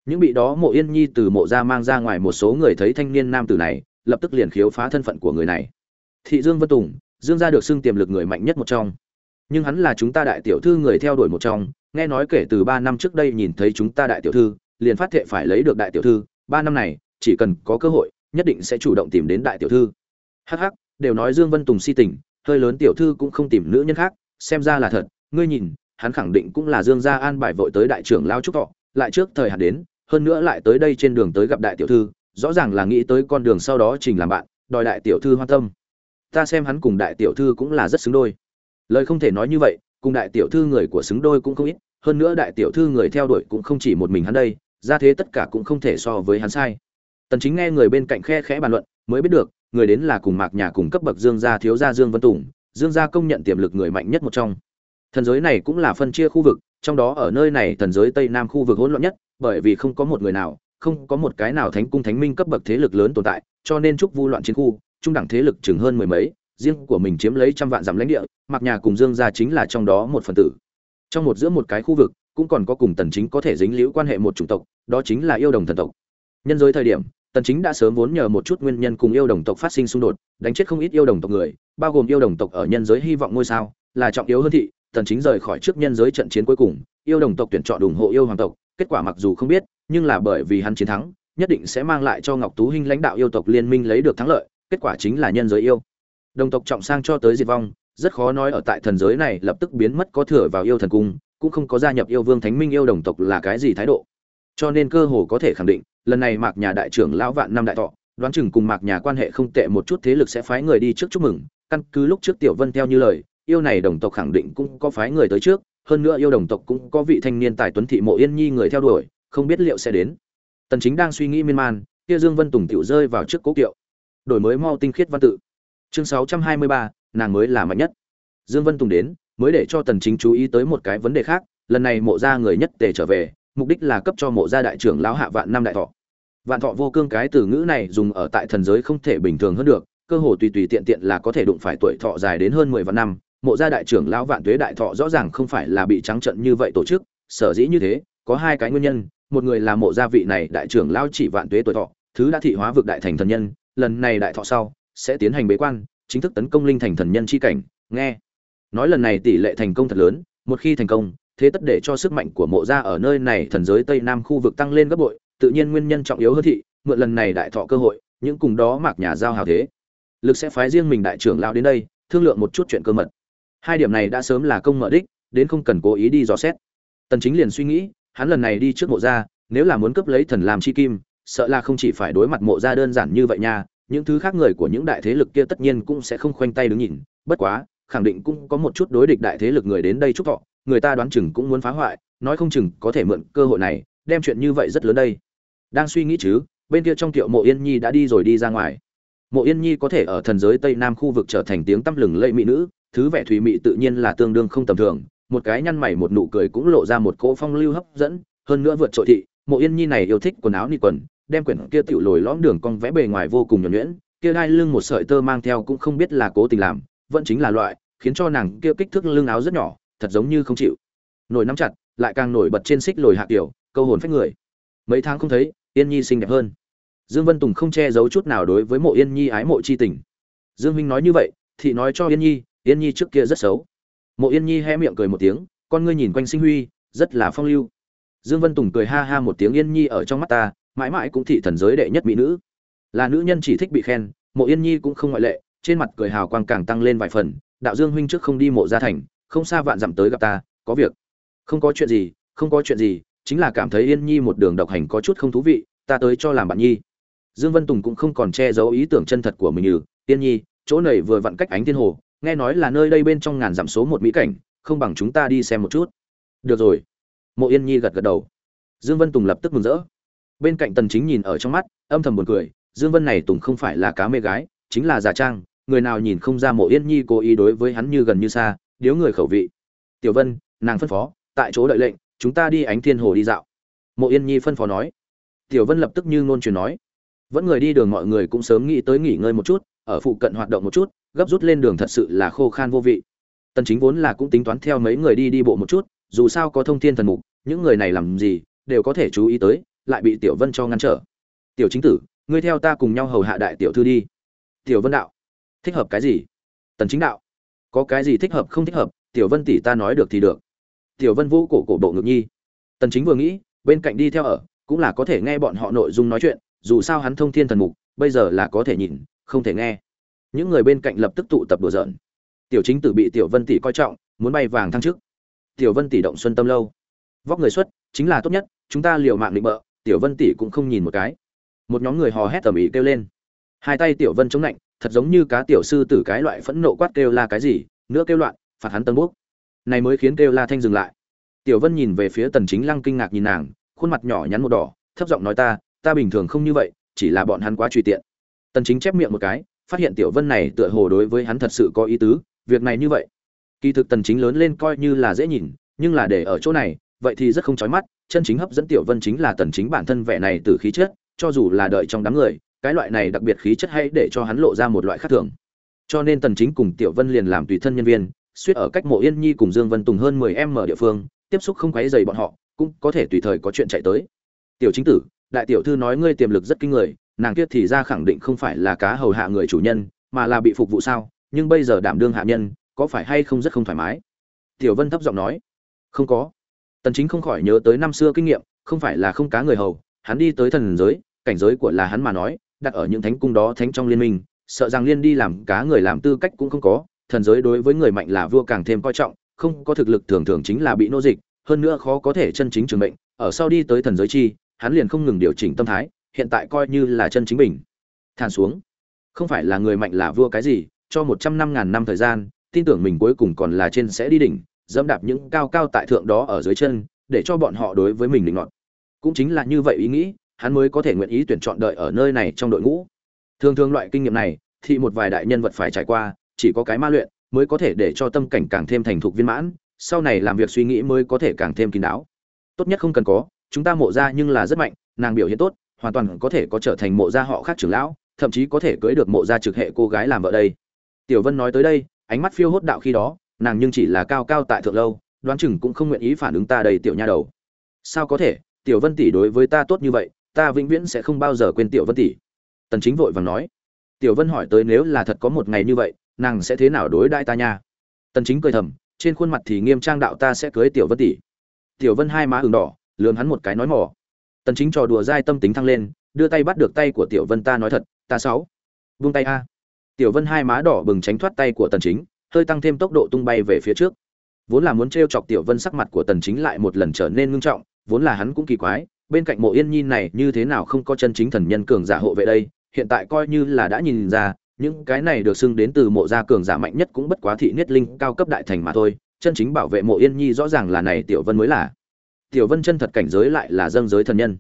những bị đó mộ yên nhi từ mộ ra mang ra ngoài một số người thấy thanh niên nam tử này, lập tức liền khiếu phá thân phận của người này. Thị dương vân tùng, dương gia được xưng tiềm lực người mạnh nhất một trong. Nhưng hắn là chúng ta đại tiểu thư người theo đuổi một trong, nghe nói kể từ ba năm trước đây nhìn thấy chúng ta đại tiểu thư, liền phát thệ phải lấy được đại tiểu thư, ba năm này, chỉ cần có cơ hội, nhất định sẽ chủ động tìm đến đại tiểu thư. Hh đều nói dương vân tùng si tình, hơi lớn tiểu thư cũng không tìm nữ nhân khác, xem ra là thật, ngươi nhìn, hắn khẳng định cũng là dương gia an bài vội tới đại trưởng lao trúc thọ, lại trước thời hạn đến hơn nữa lại tới đây trên đường tới gặp đại tiểu thư, rõ ràng là nghĩ tới con đường sau đó trình làm bạn, đòi đại tiểu thư hoan tâm. Ta xem hắn cùng đại tiểu thư cũng là rất xứng đôi. Lời không thể nói như vậy, cùng đại tiểu thư người của xứng đôi cũng không ít, hơn nữa đại tiểu thư người theo đuổi cũng không chỉ một mình hắn đây, ra thế tất cả cũng không thể so với hắn sai. Tần chính nghe người bên cạnh khe khẽ bàn luận, mới biết được, người đến là cùng mạc nhà cùng cấp bậc dương gia thiếu gia dương vân tùng, dương gia công nhận tiềm lực người mạnh nhất một trong. Thần giới này cũng là phân chia khu vực, trong đó ở nơi này thần giới tây nam khu vực hỗn loạn nhất bởi vì không có một người nào, không có một cái nào thánh cung thánh minh cấp bậc thế lực lớn tồn tại, cho nên trúc vu loạn chiến khu, trung đẳng thế lực chừng hơn mười mấy, riêng của mình chiếm lấy trăm vạn dặm lãnh địa mặc nhà cùng dương gia chính là trong đó một phần tử. Trong một giữa một cái khu vực, cũng còn có cùng tần chính có thể dính liễu quan hệ một chủng tộc, đó chính là yêu đồng thần tộc. Nhân giới thời điểm, tần chính đã sớm vốn nhờ một chút nguyên nhân cùng yêu đồng tộc phát sinh xung đột, đánh chết không ít yêu đồng tộc người, bao gồm yêu đồng tộc ở nhân giới hy vọng ngôi sao, là trọng yếu hơn thị, tần chính rời khỏi trước nhân giới trận chiến cuối cùng, yêu đồng tộc tuyển chọn ủng hộ yêu hoàng tộc kết quả mặc dù không biết, nhưng là bởi vì hắn chiến thắng, nhất định sẽ mang lại cho ngọc tú hinh lãnh đạo yêu tộc liên minh lấy được thắng lợi, kết quả chính là nhân giới yêu. Đồng tộc trọng sang cho tới diệt vong, rất khó nói ở tại thần giới này lập tức biến mất có thừa vào yêu thần cung, cũng không có gia nhập yêu vương thánh minh yêu đồng tộc là cái gì thái độ. Cho nên cơ hồ có thể khẳng định, lần này mạc nhà đại trưởng lão vạn năm đại thọ, đoán chừng cùng mạc nhà quan hệ không tệ một chút thế lực sẽ phái người đi trước chúc mừng, căn cứ lúc trước tiểu vân theo như lời, yêu này đồng tộc khẳng định cũng có phái người tới trước hơn nữa yêu đồng tộc cũng có vị thanh niên tài tuấn thị mộ yên nhi người theo đuổi không biết liệu sẽ đến. Tần chính đang suy nghĩ miên man kia dương vân tùng tiểu rơi vào trước cố kiệu. Đổi mới mau tinh khiết văn tự. Chương 623, nàng mới là mạnh nhất. Dương vân tùng đến mới để cho tần chính chú ý tới một cái vấn đề khác lần này mộ gia người nhất tề trở về mục đích là cấp cho mộ gia đại trưởng lão hạ vạn năm đại thọ. Vạn thọ vô cương cái từ ngữ này dùng ở tại thần giới không thể bình thường hơn được cơ hồ tùy tùy tiện tiện là có thể đụng phải tuổi thọ dài đến hơn 10 vạn năm mộ gia đại trưởng lão vạn tuế đại thọ rõ ràng không phải là bị trắng trận như vậy tổ chức, sở dĩ như thế, có hai cái nguyên nhân, một người là mộ gia vị này đại trưởng lão chỉ vạn tuế tuổi thọ, thứ đã thị hóa vực đại thành thần nhân, lần này đại thọ sau, sẽ tiến hành bế quan, chính thức tấn công linh thành thần nhân chi cảnh, nghe. Nói lần này tỷ lệ thành công thật lớn, một khi thành công, thế tất để cho sức mạnh của mộ gia ở nơi này thần giới tây nam khu vực tăng lên gấp bội, tự nhiên nguyên nhân trọng yếu hơn thị, mượn lần này đại thọ cơ hội, những cùng đó mạc nhà giao hào thế. Lực sẽ phái riêng mình đại trưởng lão đến đây, thương lượng một chút chuyện cơ mật hai điểm này đã sớm là công mở đích, đến không cần cố ý đi dò xét. Tần chính liền suy nghĩ, hắn lần này đi trước mộ gia, nếu là muốn cướp lấy thần làm chi kim, sợ là không chỉ phải đối mặt mộ gia đơn giản như vậy nha, những thứ khác người của những đại thế lực kia tất nhiên cũng sẽ không khoanh tay đứng nhìn, bất quá, khẳng định cũng có một chút đối địch đại thế lực người đến đây chúc thọ, người ta đoán chừng cũng muốn phá hoại, nói không chừng có thể mượn cơ hội này, đem chuyện như vậy rất lớn đây. Đang suy nghĩ chứ, bên kia trong tiệu mộ yên nhi đã đi rồi đi ra ngoài. Mộ yên nhi có thể ở thần giới tây nam khu vực trở thành tiếng tăm lừng lẫy mỹ nữ thứ vẻ thùy mị tự nhiên là tương đương không tầm thường, một cái nhăn mày một nụ cười cũng lộ ra một cỗ phong lưu hấp dẫn, hơn nữa vượt trội thị, mộ yên nhi này yêu thích quần áo nị quần, đem quyển kia tiểu lồi lõm đường cong vẽ bề ngoài vô cùng nhuần nhuyễn, kia đai lưng một sợi tơ mang theo cũng không biết là cố tình làm, vẫn chính là loại, khiến cho nàng kia kích thước lưng áo rất nhỏ, thật giống như không chịu. Nổi nắm chặt, lại càng nổi bật trên xích lồi hạ tiểu câu hồn phách người. Mấy tháng không thấy, yên nhi xinh đẹp hơn. Dương vân tùng không che giấu chút nào đối với mộ yên nhi ái mộ chi tình. Dương huynh nói như vậy thì nói cho yên nhi yên nhi trước kia rất xấu. Mộ yên nhi hé miệng cười một tiếng, con ngươi nhìn quanh sinh huy, rất là phong lưu. Dương vân tùng cười ha ha một tiếng yên nhi ở trong mắt ta, mãi mãi cũng thị thần giới đệ nhất mỹ nữ. Là nữ nhân chỉ thích bị khen, mộ yên nhi cũng không ngoại lệ, trên mặt cười hào quang càng tăng lên vài phần, đạo dương huynh trước không đi mộ gia thành, không xa vạn dặm tới gặp ta, có việc. Không có chuyện gì, không có chuyện gì, chính là cảm thấy yên nhi một đường độc hành có chút không thú vị, ta tới cho làm bạn nhi. Dương vân tùng cũng không còn che giấu ý tưởng chân thật của mình như yên nhi, chỗ này vừa vặn cách ánh thiên hồ nghe nói là nơi đây bên trong ngàn dặm số một mỹ cảnh, không bằng chúng ta đi xem một chút. Được rồi. Mộ yên nhi gật gật đầu. Dương vân tùng lập tức mừng rỡ. Bên cạnh tần chính nhìn ở trong mắt, âm thầm buồn cười, dương vân này tùng không phải là cá mê gái, chính là giả trang, người nào nhìn không ra mộ yên nhi cố ý đối với hắn như gần như xa, điếu người khẩu vị. Tiểu vân, nàng phân phó, tại chỗ đợi lệnh, chúng ta đi ánh thiên hồ đi dạo. Mộ yên nhi phân phó nói. Tiểu vân lập tức như ngôn truyền nói. Vẫn người đi đường mọi người cũng sớm nghĩ tới nghỉ ngơi một chút ở phụ cận hoạt động một chút, gấp rút lên đường thật sự là khô khan vô vị. Tần chính vốn là cũng tính toán theo mấy người đi đi bộ một chút, dù sao có thông thiên thần mục, những người này làm gì, đều có thể chú ý tới, lại bị tiểu vân cho ngăn trở. Tiểu chính tử, ngươi theo ta cùng nhau hầu hạ đại tiểu thư đi. Tiểu vân đạo. Thích hợp cái gì? Tần chính đạo. Có cái gì thích hợp không thích hợp, tiểu vân tỷ ta nói được thì được. Tiểu vân vũ cổ cổ bộ ngực nhi. Tần chính vừa nghĩ, bên cạnh đi theo ở, cũng là có thể nghe bọn họ nội dung nói chuyện, dù sao hắn thông thiên thần mục, bây giờ là có thể nhìn không thể nghe. Những người bên cạnh lập tức tụ tập đùa giỡn. Tiểu chính tử bị tiểu vân tỷ coi trọng, muốn bay vàng thăng chức. tiểu vân tỷ động xuân tâm lâu. Vóc người xuất, chính là tốt nhất, chúng ta liều mạng định bợ, tiểu vân tỷ cũng không nhìn một cái. Một nhóm người hò hét tầm ĩ kêu lên. Hai tay tiểu vân chống lạnh thật giống như cá tiểu sư tử cái loại phẫn nộ quát kêu la cái gì, nữa kêu loạn, phạt hắn tân bốc. Này mới khiến kêu la thanh dừng lại. Tiểu vân nhìn về phía tần chính lăng kinh ngạc nhìn nàng, khuôn mặt nhỏ nhắn một đỏ, thấp giọng nói ta ta bình thường không như vậy, chỉ là bọn hắn quá truy tiện tần chính chép miệng một cái, phát hiện tiểu vân này tựa hồ đối với hắn thật sự có ý tứ, việc này như vậy. Kỳ thực tần chính lớn lên coi như là dễ nhìn, nhưng là để ở chỗ này, vậy thì rất không chói mắt, chân chính hấp dẫn tiểu vân chính là tần chính bản thân vẻ này từ khí chất, cho dù là đợi trong đám người, cái loại này đặc biệt khí chất hay để cho hắn lộ ra một loại khác thường. Cho nên tần chính cùng tiểu vân liền làm tùy thân nhân viên, suýt ở cách mộ yên nhi cùng dương vân tùng hơn 10 m địa phương, tiếp xúc không quấy rầy bọn họ, cũng có thể tùy thời có chuyện chạy tới. Tiểu chính tử, đại tiểu thư nói ngươi tiềm lực rất kinh người nàng kia thì ra khẳng định không phải là cá hầu hạ người chủ nhân, mà là bị phục vụ sao, nhưng bây giờ đảm đương hạ nhân, có phải hay không rất không thoải mái? Tiểu vân thấp giọng nói. Không có. Tần chính không khỏi nhớ tới năm xưa kinh nghiệm, không phải là không cá người hầu, hắn đi tới thần giới, cảnh giới của là hắn mà nói, đặt ở những thánh cung đó thánh trong liên minh, sợ rằng liên đi làm cá người làm tư cách cũng không có, thần giới đối với người mạnh là vua càng thêm coi trọng, không có thực lực thường thường chính là bị nô dịch, hơn nữa khó có thể chân chính trường mệnh, ở sau đi tới thần giới chi, hắn liền không ngừng điều chỉnh tâm thái hiện tại coi như là chân chính mình, thản xuống. Không phải là người mạnh là vua cái gì cho một trăm năm ngàn năm thời gian tin tưởng mình cuối cùng còn là trên sẽ đi đỉnh dẫm đạp những cao cao tại thượng đó ở dưới chân để cho bọn họ đối với mình định ngọt cũng chính là như vậy ý nghĩ hắn mới có thể nguyện ý tuyển chọn đợi ở nơi này trong đội ngũ. Thường thường loại kinh nghiệm này thì một vài đại nhân vật phải trải qua chỉ có cái ma luyện mới có thể để cho tâm cảnh càng thêm thành thục viên mãn sau này làm việc suy nghĩ mới có thể càng thêm kín đáo. Tốt nhất không cần có chúng ta mộ ra nhưng là rất mạnh nàng biểu hiện tốt hoàn toàn có thể có trở thành mộ gia họ khác trưởng lão, thậm chí có thể cưới được mộ gia trực hệ cô gái làm vợ đây. Tiểu vân nói tới đây, ánh mắt phiêu hốt đạo khi đó, nàng nhưng chỉ là cao cao tại thượng lâu, đoán chừng cũng không nguyện ý phản ứng ta đầy tiểu nha đầu. Sao có thể, tiểu vân tỷ đối với ta tốt như vậy, ta vĩnh viễn sẽ không bao giờ quên tiểu vân tỷ. Tần chính vội vàng nói. Tiểu vân hỏi tới nếu là thật có một ngày như vậy, nàng sẽ thế nào đối đãi ta nha? Tần chính cười thầm, trên khuôn mặt thì nghiêm trang đạo ta sẽ cưới tiểu vân tỷ. Tiểu vân hai má ửng đỏ, lườm hắn một cái nói mỏ tần chính trò đùa dai tâm tính thăng lên, đưa tay bắt được tay của tiểu vân ta nói thật, ta sáu buông tay a. Tiểu vân hai má đỏ bừng tránh thoát tay của tần chính, hơi tăng thêm tốc độ tung bay về phía trước. Vốn là muốn treo chọc tiểu vân sắc mặt của tần chính lại một lần trở nên ngưng trọng, vốn là hắn cũng kỳ quái, bên cạnh mộ yên nhi này như thế nào không có chân chính thần nhân cường giả hộ vệ đây, hiện tại coi như là đã nhìn ra, những cái này được xưng đến từ mộ gia cường giả mạnh nhất cũng bất quá thị niết linh cao cấp đại thành mà thôi, chân chính bảo vệ mộ yên nhi rõ ràng là này tiểu vân mới là tiểu vân chân thật cảnh giới lại là dâng giới thần nhân.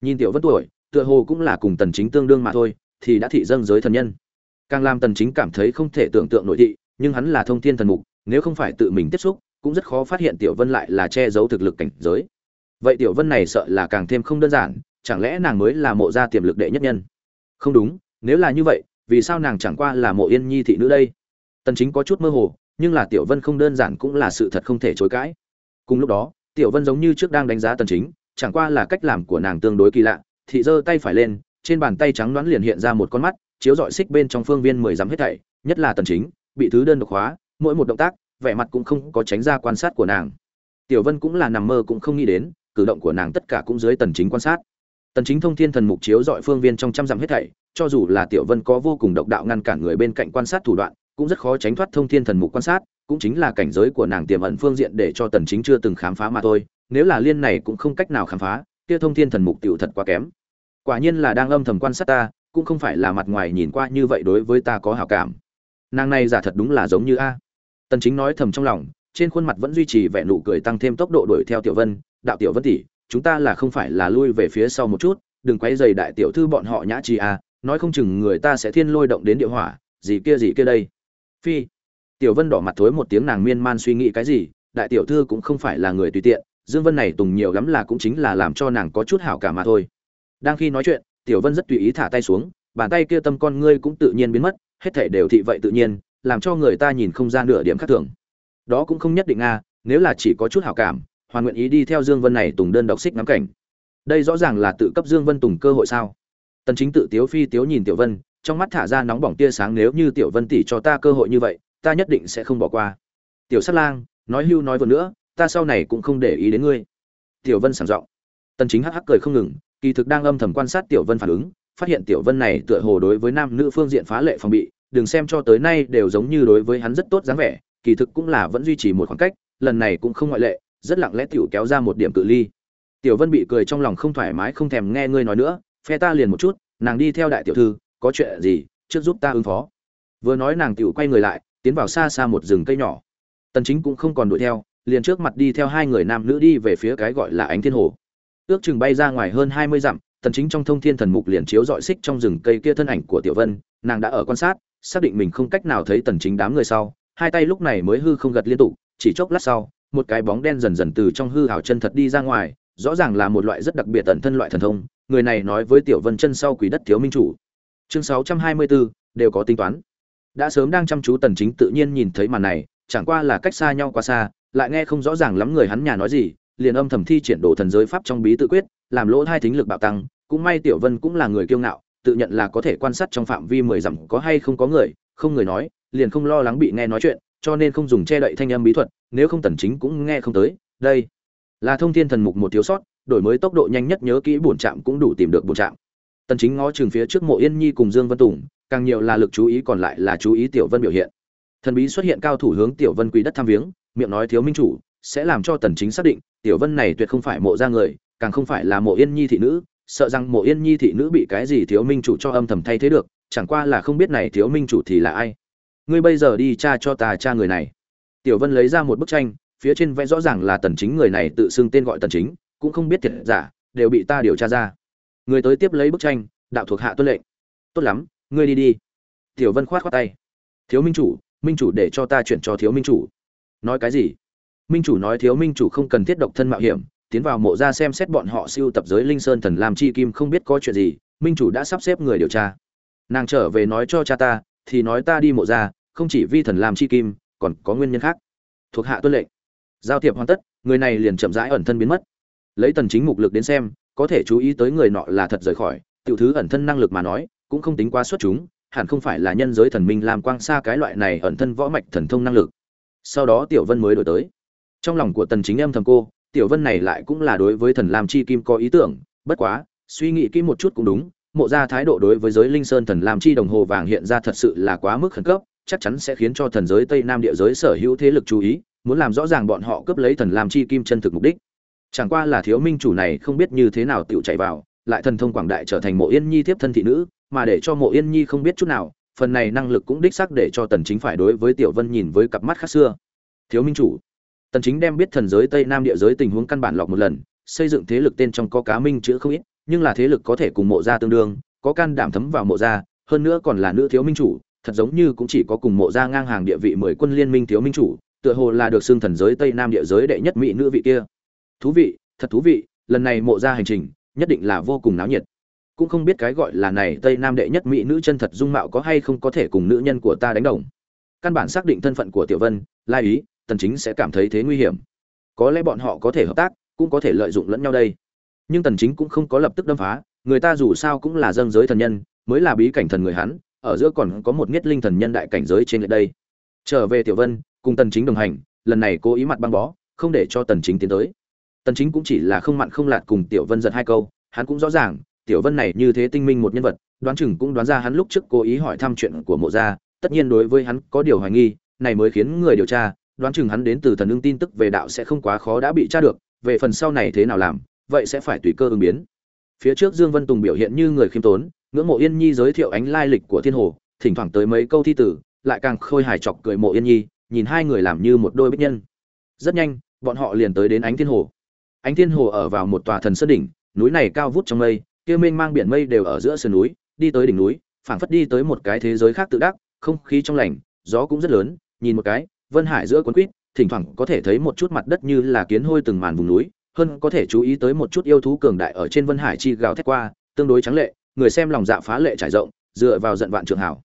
Nhìn tiểu vân tuổi, tựa hồ cũng là cùng tần chính tương đương mà thôi, thì đã thị dâng giới thần nhân. Càng làm tần chính cảm thấy không thể tưởng tượng nội thị, nhưng hắn là thông thiên thần mục, nếu không phải tự mình tiếp xúc, cũng rất khó phát hiện tiểu vân lại là che giấu thực lực cảnh giới. Vậy tiểu vân này sợ là càng thêm không đơn giản, chẳng lẽ nàng mới là mộ gia tiềm lực đệ nhất nhân? Không đúng, nếu là như vậy, vì sao nàng chẳng qua là mộ yên nhi thị nữ đây? Tần chính có chút mơ hồ, nhưng là tiểu vân không đơn giản cũng là sự thật không thể chối cãi. Cùng lúc đó tiểu vân giống như trước đang đánh giá tần chính, chẳng qua là cách làm của nàng tương đối kỳ lạ, thị giơ tay phải lên, trên bàn tay trắng đoán liền hiện ra một con mắt, chiếu dọi xích bên trong phương viên mười dặm hết thảy, nhất là tần chính, bị thứ đơn độc hóa, mỗi một động tác, vẻ mặt cũng không có tránh ra quan sát của nàng. Tiểu vân cũng là nằm mơ cũng không nghĩ đến, cử động của nàng tất cả cũng dưới tần chính quan sát. Tần chính thông thiên thần mục chiếu dọi phương viên trong trăm dặm hết thảy, cho dù là tiểu vân có vô cùng độc đạo ngăn cản người bên cạnh quan sát thủ đoạn, cũng rất khó tránh thoát thông thiên thần mục quan sát cũng chính là cảnh giới của nàng tiềm ẩn phương diện để cho tần chính chưa từng khám phá mà thôi, nếu là liên này cũng không cách nào khám phá, kia thông thiên thần mục tiểu thật quá kém. Quả nhiên là đang âm thầm quan sát ta, cũng không phải là mặt ngoài nhìn qua như vậy đối với ta có hảo cảm. Nàng này giả thật đúng là giống như a. Tần chính nói thầm trong lòng, trên khuôn mặt vẫn duy trì vẻ nụ cười tăng thêm tốc độ đuổi theo tiểu vân, đạo tiểu vân tỷ, chúng ta là không phải là lui về phía sau một chút, đừng quấy rầy đại tiểu thư bọn họ nhã chi a, nói không chừng người ta sẽ thiên lôi động đến địa hỏa, gì kia gì kia đây. Phi tiểu vân đỏ mặt thối một tiếng nàng miên man suy nghĩ cái gì, đại tiểu thư cũng không phải là người tùy tiện, dương vân này tùng nhiều lắm là cũng chính là làm cho nàng có chút hảo cả mà thôi. Đang khi nói chuyện, tiểu vân rất tùy ý thả tay xuống, bàn tay kia tâm con ngươi cũng tự nhiên biến mất, hết thảy đều thị vậy tự nhiên, làm cho người ta nhìn không ra nửa điểm khác thường. Đó cũng không nhất định a nếu là chỉ có chút hảo cảm, hoàn nguyện ý đi theo dương vân này tùng đơn độc xích ngắm cảnh. Đây rõ ràng là tự cấp dương vân tùng cơ hội sao? Tần chính tự tiếu phi tiếu nhìn tiểu vân, trong mắt thả ra nóng bỏng tia sáng nếu như tiểu vân tỷ cho ta cơ hội như vậy ta nhất định sẽ không bỏ qua. Tiểu sát lang, nói hưu nói vừa nữa, ta sau này cũng không để ý đến ngươi. Tiểu vân sảng giọng. Tần chính hắc hắc cười không ngừng, kỳ thực đang âm thầm quan sát tiểu vân phản ứng, phát hiện tiểu vân này tựa hồ đối với nam nữ phương diện phá lệ phòng bị, đừng xem cho tới nay đều giống như đối với hắn rất tốt dáng vẻ, kỳ thực cũng là vẫn duy trì một khoảng cách, lần này cũng không ngoại lệ, rất lặng lẽ tiểu kéo ra một điểm cự ly. Tiểu vân bị cười trong lòng không thoải mái không thèm nghe ngươi nói nữa, phe ta liền một chút, nàng đi theo đại tiểu thư, có chuyện gì, trước giúp ta ứng phó. Vừa nói nàng tiểu quay người lại tiến vào xa xa một rừng cây nhỏ. Tần chính cũng không còn đuổi theo liền trước mặt đi theo hai người nam nữ đi về phía cái gọi là ánh thiên hồ. Ước chừng bay ra ngoài hơn 20 dặm tần chính trong thông thiên thần mục liền chiếu dọi xích trong rừng cây kia thân ảnh của tiểu vân nàng đã ở quan sát xác định mình không cách nào thấy tần chính đám người sau hai tay lúc này mới hư không gật liên tục chỉ chốc lát sau một cái bóng đen dần dần từ trong hư hào chân thật đi ra ngoài rõ ràng là một loại rất đặc biệt tận thân loại thần thông người này nói với tiểu vân chân sau quỷ đất thiếu minh chủ. Chương 624, đều có tính toán đã sớm đang chăm chú tần chính tự nhiên nhìn thấy màn này, chẳng qua là cách xa nhau quá xa, lại nghe không rõ ràng lắm người hắn nhà nói gì, liền âm thầm thi triển đồ thần giới pháp trong bí tự quyết, làm lỗ hai thính lực bạo tăng. Cũng may tiểu vân cũng là người kiêu ngạo, tự nhận là có thể quan sát trong phạm vi mười dặm có hay không có người, không người nói, liền không lo lắng bị nghe nói chuyện, cho nên không dùng che đậy thanh âm bí thuật, nếu không tần chính cũng nghe không tới. Đây là thông thiên thần mục một thiếu sót, đổi mới tốc độ nhanh nhất nhớ kỹ bổn trạm cũng đủ tìm được bổn trạm. Tần chính ngó trường phía trước mộ yên nhi cùng dương vân tùng càng nhiều là lực chú ý còn lại là chú ý tiểu vân biểu hiện. Thần bí xuất hiện cao thủ hướng tiểu vân quỳ đất tham viếng, miệng nói thiếu minh chủ, sẽ làm cho tần chính xác định, tiểu vân này tuyệt không phải mộ gia người, càng không phải là mộ yên nhi thị nữ, sợ rằng mộ yên nhi thị nữ bị cái gì thiếu minh chủ cho âm thầm thay thế được, chẳng qua là không biết này thiếu minh chủ thì là ai. Ngươi bây giờ đi tra cho ta tra người này. Tiểu vân lấy ra một bức tranh, phía trên vẽ rõ ràng là tần chính người này tự xưng tên gọi tần chính, cũng không biết thiệt giả, đều bị ta điều tra ra. Người tới tiếp lấy bức tranh, đạo thuộc hạ tuân lệnh. Tốt lắm ngươi đi đi. Tiểu vân khoát khoát tay. Thiếu minh chủ minh chủ để cho ta chuyển cho thiếu minh chủ. Nói cái gì? Minh chủ nói thiếu minh chủ không cần thiết độc thân mạo hiểm, tiến vào mộ ra xem xét bọn họ siêu tập giới linh sơn thần làm chi kim không biết có chuyện gì, minh chủ đã sắp xếp người điều tra. Nàng trở về nói cho cha ta, thì nói ta đi mộ ra, không chỉ vi thần làm chi kim, còn có nguyên nhân khác. Thuộc hạ tuân lệnh. Giao thiệp hoàn tất, người này liền chậm rãi ẩn thân biến mất. Lấy tần chính mục lực đến xem, có thể chú ý tới người nọ là thật rời khỏi, tiểu thứ ẩn thân năng lực mà nói cũng không tính quá xuất chúng, hẳn không phải là nhân giới thần minh làm quang xa cái loại này ẩn thân võ mạch thần thông năng lực. Sau đó tiểu vân mới đổi tới. Trong lòng của tần chính em thầm cô, tiểu vân này lại cũng là đối với thần lam chi kim có ý tưởng, bất quá, suy nghĩ kỹ một chút cũng đúng, mộ ra thái độ đối với giới linh sơn thần lam chi đồng hồ vàng hiện ra thật sự là quá mức khẩn cấp, chắc chắn sẽ khiến cho thần giới tây nam địa giới sở hữu thế lực chú ý, muốn làm rõ ràng bọn họ cướp lấy thần lam chi kim chân thực mục đích. Chẳng qua là thiếu minh chủ này không biết như thế nào tiểu chạy vào, lại thần thông quảng đại trở thành mộ yên nhi tiếp thân thị nữ mà để cho mộ yên nhi không biết chút nào, phần này năng lực cũng đích xác để cho tần chính phải đối với tiểu vân nhìn với cặp mắt khác xưa. Thiếu minh chủ, tần chính đem biết thần giới tây nam địa giới tình huống căn bản lọc một lần, xây dựng thế lực tên trong có cá minh chữ không ít, nhưng là thế lực có thể cùng mộ gia tương đương, có can đảm thấm vào mộ gia, hơn nữa còn là nữ thiếu minh chủ, thật giống như cũng chỉ có cùng mộ gia ngang hàng địa vị mười quân liên minh thiếu minh chủ, tựa hồ là được xưng thần giới tây nam địa giới đệ nhất mỹ nữ vị kia. Thú vị, thật thú vị, lần này mộ gia hành trình, nhất định là vô cùng náo nhiệt cũng không biết cái gọi là này tây nam đệ nhất mỹ nữ chân thật dung mạo có hay không có thể cùng nữ nhân của ta đánh đồng. Căn bản xác định thân phận của tiểu vân, lai ý, tần chính sẽ cảm thấy thế nguy hiểm. Có lẽ bọn họ có thể hợp tác, cũng có thể lợi dụng lẫn nhau đây. Nhưng tần chính cũng không có lập tức đâm phá, người ta dù sao cũng là dâng giới thần nhân, mới là bí cảnh thần người hắn, ở giữa còn có một nghiết linh thần nhân đại cảnh giới trên lệ đây. Trở về tiểu vân, cùng tần chính đồng hành, lần này cố ý mặt băng bó, không để cho tần chính tiến tới. Tần chính cũng chỉ là không mặn không lạt cùng tiểu vân giật hai câu, hắn cũng rõ ràng tiểu vân này như thế tinh minh một nhân vật, đoán chừng cũng đoán ra hắn lúc trước cố ý hỏi thăm chuyện của mộ gia, tất nhiên đối với hắn có điều hoài nghi, này mới khiến người điều tra, đoán chừng hắn đến từ thần ưng tin tức về đạo sẽ không quá khó đã bị tra được, về phần sau này thế nào làm, vậy sẽ phải tùy cơ ứng biến. Phía trước dương vân tùng biểu hiện như người khiêm tốn, ngưỡng mộ yên nhi giới thiệu ánh lai lịch của thiên hồ, thỉnh thoảng tới mấy câu thi tử, lại càng khôi hài chọc cười mộ yên nhi, nhìn hai người làm như một đôi bích nhân. Rất nhanh, bọn họ liền tới đến ánh thiên hồ. Ánh thiên hồ ở vào một tòa thần sơn đỉnh, núi này cao vút trong mây kia mênh mang biển mây đều ở giữa sườn núi, đi tới đỉnh núi, phảng phất đi tới một cái thế giới khác tự đắc, không khí trong lành, gió cũng rất lớn, nhìn một cái, vân hải giữa cuốn quýt, thỉnh thoảng có thể thấy một chút mặt đất như là kiến hôi từng màn vùng núi, hơn có thể chú ý tới một chút yêu thú cường đại ở trên vân hải chi gào thét qua, tương đối trắng lệ, người xem lòng dạ phá lệ trải rộng, dựa vào giận vạn trường hảo.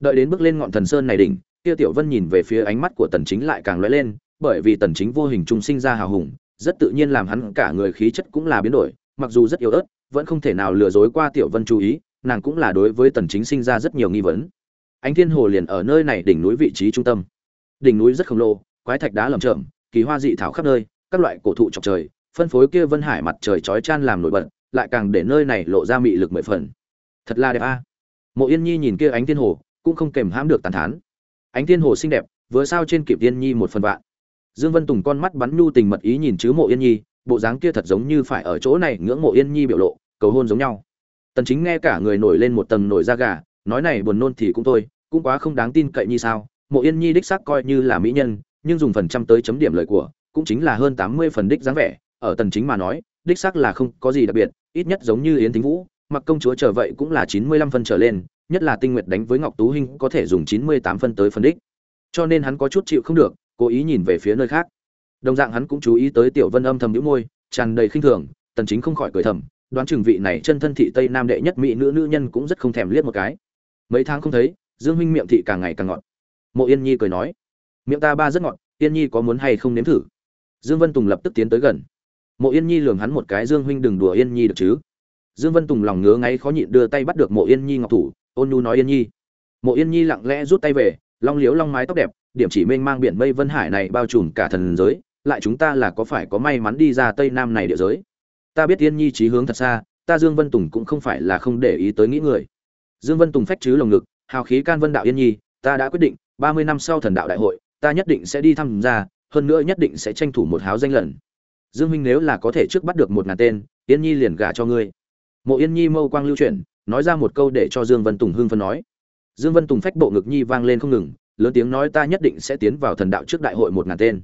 Đợi đến bước lên ngọn thần sơn này đỉnh, kia tiểu vân nhìn về phía ánh mắt của tần chính lại càng lóe lên, bởi vì tần chính vô hình trung sinh ra hào hùng, rất tự nhiên làm hắn cả người khí chất cũng là biến đổi, mặc dù rất yếu ớt vẫn không thể nào lừa dối qua tiểu vân chú ý, nàng cũng là đối với tần chính sinh ra rất nhiều nghi vấn. Ánh thiên hồ liền ở nơi này đỉnh núi vị trí trung tâm. Đỉnh núi rất khổng lồ, quái thạch đá lởm chởm, kỳ hoa dị thảo khắp nơi, các loại cổ thụ chọc trời, phân phối kia vân hải mặt trời chói chan làm nổi bật, lại càng để nơi này lộ ra mị lực mười phần. Thật là đẹp a. Mộ yên nhi nhìn kia ánh thiên hồ, cũng không kềm hãm được tàn thán. Ánh thiên hồ xinh đẹp, vừa sao trên kịp tiên nhi một phần vạn. Dương vân tùng con mắt bắn nhu tình mật ý nhìn chứ mộ yên nhi, bộ dáng kia thật giống như phải ở chỗ này ngưỡng mộ yên nhi biểu lộ cầu hôn giống nhau. Tần chính nghe cả người nổi lên một tầng nổi da gà, nói này buồn nôn thì cũng thôi, cũng quá không đáng tin cậy như sao. Mộ yên nhi đích xác coi như là mỹ nhân, nhưng dùng phần trăm tới chấm điểm lời của, cũng chính là hơn 80 phần đích dáng vẻ. Ở tần chính mà nói, đích xác là không có gì đặc biệt, ít nhất giống như yến thính vũ, mặc công chúa trở vậy cũng là 95 phân trở lên, nhất là tinh nguyệt đánh với ngọc tú hinh có thể dùng 98 phân tới phân đích. Cho nên hắn có chút chịu không được, cố ý nhìn về phía nơi khác. Đồng dạng hắn cũng chú ý tới tiểu vân âm thầm nhíu môi, tràn đầy khinh thường, tần chính không khỏi cười thầm đoán chừng vị này chân thân thị tây nam đệ nhất mỹ nữ nữ nhân cũng rất không thèm liếc một cái. Mấy tháng không thấy, dương huynh miệng thị càng ngày càng ngọt. Mộ yên nhi cười nói, miệng ta ba rất ngọt, yên nhi có muốn hay không nếm thử? Dương vân tùng lập tức tiến tới gần. Mộ yên nhi lường hắn một cái, dương huynh đừng đùa yên nhi được chứ? Dương vân tùng lòng ngứa ngáy khó nhịn đưa tay bắt được mộ yên nhi ngọc thủ, ôn nhu nói, yên nhi. Mộ yên nhi lặng lẽ rút tay về, long liếu long mái tóc đẹp, điểm chỉ mênh mang biển mây vân hải này bao trùm cả thần giới, lại chúng ta là có phải có may mắn đi ra tây nam này địa giới? Ta biết yên nhi trí hướng thật xa, ta dương vân tùng cũng không phải là không để ý tới nghĩ người. Dương vân tùng phách chứ lồng ngực, hào khí can vân đạo yên nhi, ta đã quyết định, ba mươi năm sau thần đạo đại hội, ta nhất định sẽ đi tham gia, hơn nữa nhất định sẽ tranh thủ một háo danh lần. Dương minh nếu là có thể trước bắt được một ngàn tên, yên nhi liền gả cho ngươi. Mộ yên nhi mâu quang lưu chuyển, nói ra một câu để cho dương vân tùng hưng phân nói. Dương vân tùng phách bộ ngực nhi vang lên không ngừng, lớn tiếng nói ta nhất định sẽ tiến vào thần đạo trước đại hội một ngàn tên.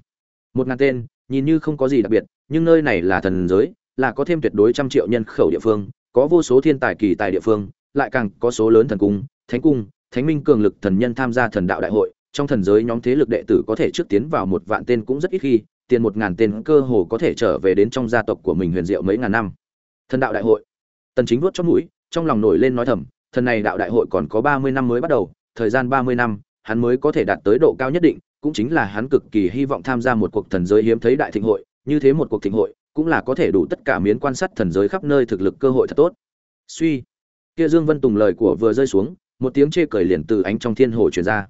Một ngàn tên, nhìn như không có gì đặc biệt, nhưng nơi này là thần giới là có thêm tuyệt đối trăm triệu nhân khẩu địa phương, có vô số thiên tài kỳ tài địa phương, lại càng có số lớn thần cung, thánh cung, thánh minh cường lực thần nhân tham gia thần đạo đại hội. Trong thần giới nhóm thế lực đệ tử có thể trước tiến vào một vạn tên cũng rất ít khi, tiền một ngàn tên cơ hồ có thể trở về đến trong gia tộc của mình huyền diệu mấy ngàn năm. Thần đạo đại hội. Tần chính vuốt chóp mũi, trong lòng nổi lên nói thầm, thần này đạo đại hội còn có 30 năm mới bắt đầu, thời gian 30 năm, hắn mới có thể đạt tới độ cao nhất định, cũng chính là hắn cực kỳ hy vọng tham gia một cuộc thần giới hiếm thấy đại thịnh hội, như thế một cuộc thịnh hội cũng là có thể đủ tất cả miến quan sát thần giới khắp nơi thực lực cơ hội thật tốt. Suy. Kia dương vân tùng lời của vừa rơi xuống, một tiếng chê cười liền từ ánh trong thiên hồ truyền ra.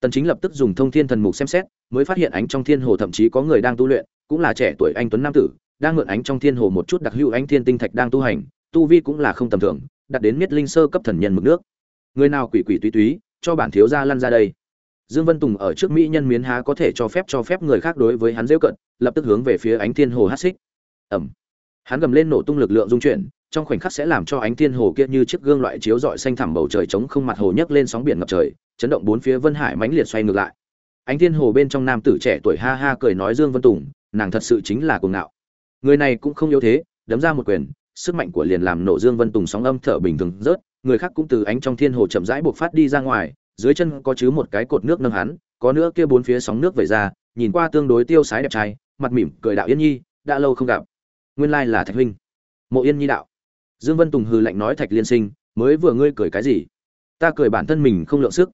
Tần chính lập tức dùng thông thiên thần mục xem xét, mới phát hiện ánh trong thiên hồ thậm chí có người đang tu luyện, cũng là trẻ tuổi anh tuấn nam tử, đang mượn ánh trong thiên hồ một chút đặc hữu ánh thiên tinh thạch đang tu hành, tu vi cũng là không tầm thường, đạt đến miết linh sơ cấp thần nhân mực nước. Người nào quỷ quỷ túy túy, cho bản thiếu gia lăn ra đây. Dương vân tùng ở trước mỹ nhân miến há có thể cho phép cho phép người khác đối với hắn dễ cận, lập tức hướng về phía ánh thiên hồ hát xích ẩm. Hắn gầm lên nổ tung lực lượng dung chuyển, trong khoảnh khắc sẽ làm cho ánh thiên hồ kia như chiếc gương loại chiếu rọi xanh thẳm bầu trời trống không mặt hồ nhấc lên sóng biển ngập trời, chấn động bốn phía vân hải mãnh liệt xoay ngược lại. Ánh thiên hồ bên trong nam tử trẻ tuổi ha ha cười nói dương vân tùng, nàng thật sự chính là cuồng ngạo. Người này cũng không yếu thế, đấm ra một quyền, sức mạnh của liền làm nổ dương vân tùng sóng âm thở bình thường rớt, người khác cũng từ ánh trong thiên hồ chậm rãi buộc phát đi ra ngoài, dưới chân có chứ một cái cột nước nâng hắn, có nữa kia bốn phía sóng nước vẩy ra, nhìn qua tương đối tiêu sái đẹp trai, mặt mỉm cười đạo yên nhi, đã lâu không gặp nguyên lai là thạch huynh. Mộ yên nhi đạo. Dương vân tùng hừ lạnh nói thạch liên sinh, mới vừa ngươi cười cái gì? Ta cười bản thân mình không lượng sức.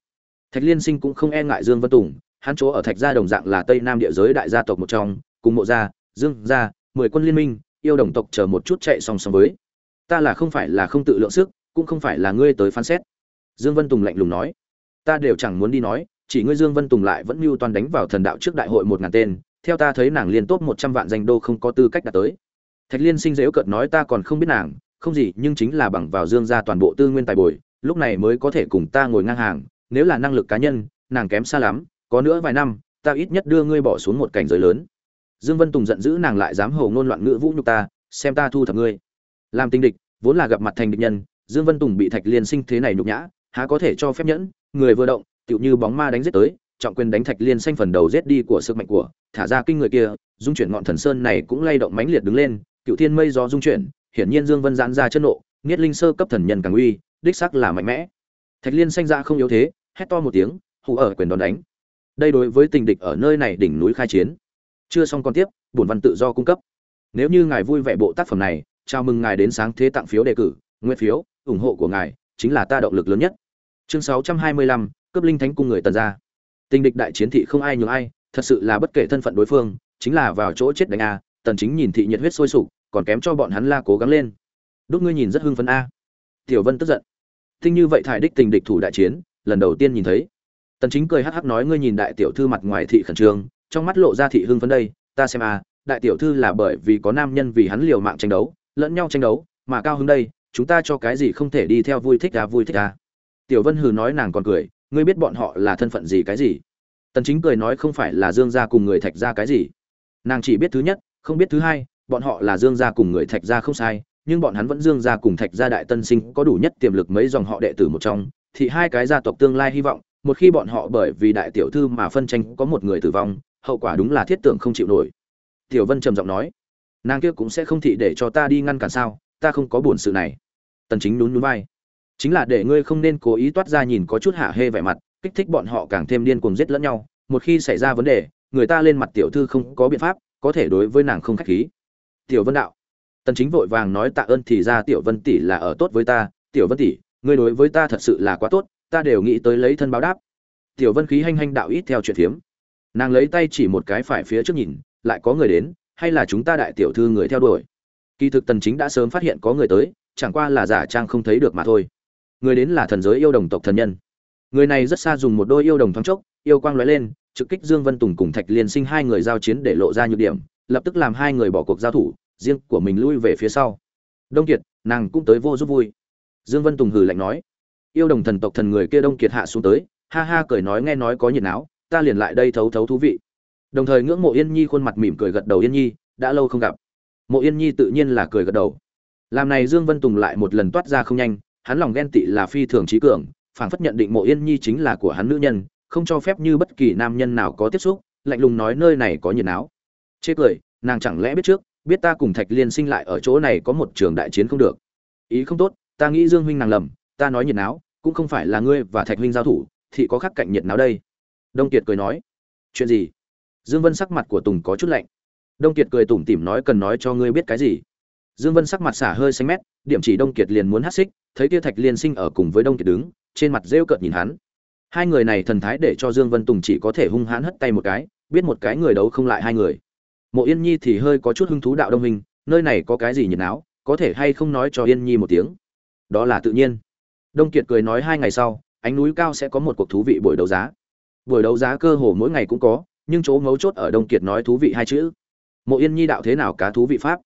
Thạch liên sinh cũng không e ngại dương vân tùng, hắn chỗ ở thạch gia đồng dạng là tây nam địa giới đại gia tộc một trong, cùng mộ gia, dương gia, mười quân liên minh, yêu đồng tộc chờ một chút chạy song song với. Ta là không phải là không tự lượng sức, cũng không phải là ngươi tới phán xét. Dương vân tùng lạnh lùng nói. Ta đều chẳng muốn đi nói, chỉ ngươi dương vân tùng lại vẫn mưu toàn đánh vào thần đạo trước đại hội một ngàn tên, theo ta thấy nàng liên tốt một trăm vạn danh đô không có tư cách đạt tới thạch liên sinh dễu cợt nói ta còn không biết nàng, không gì, nhưng chính là bằng vào dương ra toàn bộ tư nguyên tài bồi, lúc này mới có thể cùng ta ngồi ngang hàng, nếu là năng lực cá nhân, nàng kém xa lắm, có nữa vài năm, ta ít nhất đưa ngươi bỏ xuống một cảnh giới lớn. Dương vân tùng giận dữ nàng lại dám hầu ngôn loạn ngữ vũ nhục ta, xem ta thu thập ngươi. Làm tinh địch, vốn là gặp mặt thành địch nhân, dương vân tùng bị thạch liên sinh thế này nhục nhã, há có thể cho phép nhẫn, người vừa động, tựu như bóng ma đánh giết tới, trọng quyền đánh thạch liên xanh phần đầu giết đi của sức mạnh của, thả ra kinh người kia, dung chuyển ngọn thần sơn này cũng lay động mãnh liệt đứng lên cựu thiên mây gió dung chuyển hiển nhiên dương vân giãn ra chân nộ nghiết linh sơ cấp thần nhân càng uy đích sắc là mạnh mẽ. Thạch liên xanh ra không yếu thế hét to một tiếng hù ở quyền đòn đánh. Đây đối với tình địch ở nơi này đỉnh núi khai chiến. Chưa xong còn tiếp bổn văn tự do cung cấp. Nếu như ngài vui vẻ bộ tác phẩm này chào mừng ngài đến sáng thế tặng phiếu đề cử nguyên phiếu ủng hộ của ngài chính là ta động lực lớn nhất. Chương 625, cấp linh thánh cung người tần gia. Tình địch đại chiến thị không ai nhường ai thật sự là bất kể thân phận đối phương chính là vào chỗ chết đánh a tần chính nhìn thị nhiệt huyết sôi sục còn kém cho bọn hắn la cố gắng lên. Đúc ngươi nhìn rất hưng phấn a. Tiểu vân tức giận. Tinh như vậy thải đích tình địch thủ đại chiến, lần đầu tiên nhìn thấy. Tần chính cười hắc hắc nói ngươi nhìn đại tiểu thư mặt ngoài thị khẩn trương, trong mắt lộ ra thị hưng phấn đây, ta xem a, đại tiểu thư là bởi vì có nam nhân vì hắn liều mạng tranh đấu, lẫn nhau tranh đấu, mà cao hứng đây, chúng ta cho cái gì không thể đi theo vui thích à vui thích à tiểu vân hừ nói nàng còn cười, ngươi biết bọn họ là thân phận gì cái gì? Tần chính cười nói không phải là dương gia cùng người thạch gia cái gì. Nàng chỉ biết thứ nhất, không biết thứ hai bọn họ là dương gia cùng người thạch gia không sai, nhưng bọn hắn vẫn dương gia cùng thạch gia đại tân sinh có đủ nhất tiềm lực mấy dòng họ đệ tử một trong, thì hai cái gia tộc tương lai hy vọng, một khi bọn họ bởi vì đại tiểu thư mà phân tranh có một người tử vong, hậu quả đúng là thiết tưởng không chịu nổi. Tiểu vân trầm giọng nói, nàng kia cũng sẽ không thị để cho ta đi ngăn cản sao, ta không có buồn sự này. Tần chính nhún nhún vai, chính là để ngươi không nên cố ý toát ra nhìn có chút hạ hê vẻ mặt, kích thích bọn họ càng thêm điên cuồng giết lẫn nhau, một khi xảy ra vấn đề, người ta lên mặt tiểu thư không có biện pháp, có thể đối với nàng không khách khí tiểu vân đạo. Tần chính vội vàng nói tạ ơn thì ra tiểu vân tỷ là ở tốt với ta. Tiểu vân tỷ, ngươi đối với ta thật sự là quá tốt, ta đều nghĩ tới lấy thân báo đáp. Tiểu vân khí hanh hanh đạo ít theo chuyện thiếm. Nàng lấy tay chỉ một cái phải phía trước nhìn, lại có người đến, hay là chúng ta đại tiểu thư người theo đuổi? Kỳ thực tần chính đã sớm phát hiện có người tới, chẳng qua là giả trang không thấy được mà thôi. Người đến là thần giới yêu đồng tộc thần nhân. Người này rất xa dùng một đôi yêu đồng thoáng chốc, yêu quang lóe lên, trực kích dương vân tùng cùng thạch liên sinh hai người giao chiến để lộ ra nhược điểm lập tức làm hai người bỏ cuộc giao thủ, riêng của mình lui về phía sau. Đông kiệt, nàng cũng tới vô giúp vui. Dương vân tùng hừ lạnh nói, yêu đồng thần tộc thần người kia đông kiệt hạ xuống tới, ha ha cười nói nghe nói có nhiệt não ta liền lại đây thấu thấu thú vị. Đồng thời ngưỡng mộ yên nhi khuôn mặt mỉm cười gật đầu yên nhi, đã lâu không gặp. Mộ yên nhi tự nhiên là cười gật đầu. Làm này dương vân tùng lại một lần toát ra không nhanh, hắn lòng ghen tị là phi thường trí cường, phảng phất nhận định mộ yên nhi chính là của hắn nữ nhân, không cho phép như bất kỳ nam nhân nào có tiếp xúc, lạnh lùng nói nơi này có nhiệt áo chê cười, nàng chẳng lẽ biết trước, biết ta cùng thạch liên sinh lại ở chỗ này có một trường đại chiến không được. Ý không tốt, ta nghĩ dương huynh nàng lầm, ta nói nhiệt náo, cũng không phải là ngươi và thạch huynh giao thủ, thì có khắc cạnh nhiệt náo đây. Đông kiệt cười nói, chuyện gì? Dương vân sắc mặt của tùng có chút lạnh. Đông kiệt cười tủm tỉm nói cần nói cho ngươi biết cái gì? Dương vân sắc mặt xả hơi xanh mét, điểm chỉ đông kiệt liền muốn hát xích, thấy kia thạch liên sinh ở cùng với đông kiệt đứng, trên mặt rêu cợt nhìn hắn. Hai người này thần thái để cho dương vân tùng chỉ có thể hung hãn hất tay một cái, biết một cái người đấu không lại hai người mộ yên nhi thì hơi có chút hứng thú đạo đông hình nơi này có cái gì nhiệt não có thể hay không nói cho yên nhi một tiếng? Đó là tự nhiên. Đông kiệt cười nói hai ngày sau, ánh núi cao sẽ có một cuộc thú vị buổi đấu giá. Buổi đấu giá cơ hồ mỗi ngày cũng có, nhưng chỗ ngấu chốt ở đông kiệt nói thú vị hai chữ. Mộ yên nhi đạo thế nào cá thú vị pháp?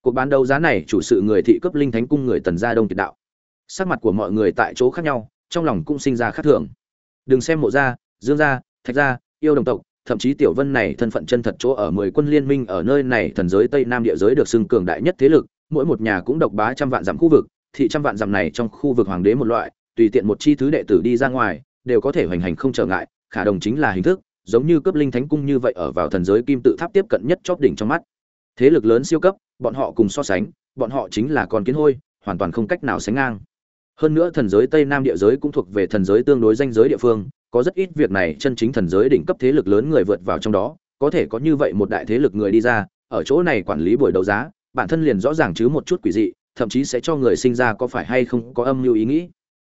Cuộc bán đấu giá này chủ sự người thị cấp linh thánh cung người tần gia đông kiệt đạo. Sắc mặt của mọi người tại chỗ khác nhau, trong lòng cũng sinh ra khác thường. Đừng xem mộ gia, dương gia, thạch gia, yêu đồng tộc thậm chí tiểu vân này thân phận chân thật chỗ ở mười quân liên minh ở nơi này thần giới tây nam địa giới được xưng cường đại nhất thế lực, mỗi một nhà cũng độc bá trăm vạn dặm khu vực, thị trăm vạn dặm này trong khu vực hoàng đế một loại, tùy tiện một chi thứ đệ tử đi ra ngoài, đều có thể hoành hành không trở ngại, khả đồng chính là hình thức, giống như cấp linh thánh cung như vậy ở vào thần giới kim tự tháp tiếp cận nhất chóp đỉnh trong mắt. Thế lực lớn siêu cấp, bọn họ cùng so sánh, bọn họ chính là con kiến hôi, hoàn toàn không cách nào sánh ngang hơn nữa thần giới tây nam địa giới cũng thuộc về thần giới tương đối danh giới địa phương, có rất ít việc này chân chính thần giới đỉnh cấp thế lực lớn người vượt vào trong đó, có thể có như vậy một đại thế lực người đi ra, ở chỗ này quản lý buổi đấu giá, bản thân liền rõ ràng chứ một chút quỷ dị, thậm chí sẽ cho người sinh ra có phải hay không có âm mưu ý nghĩ.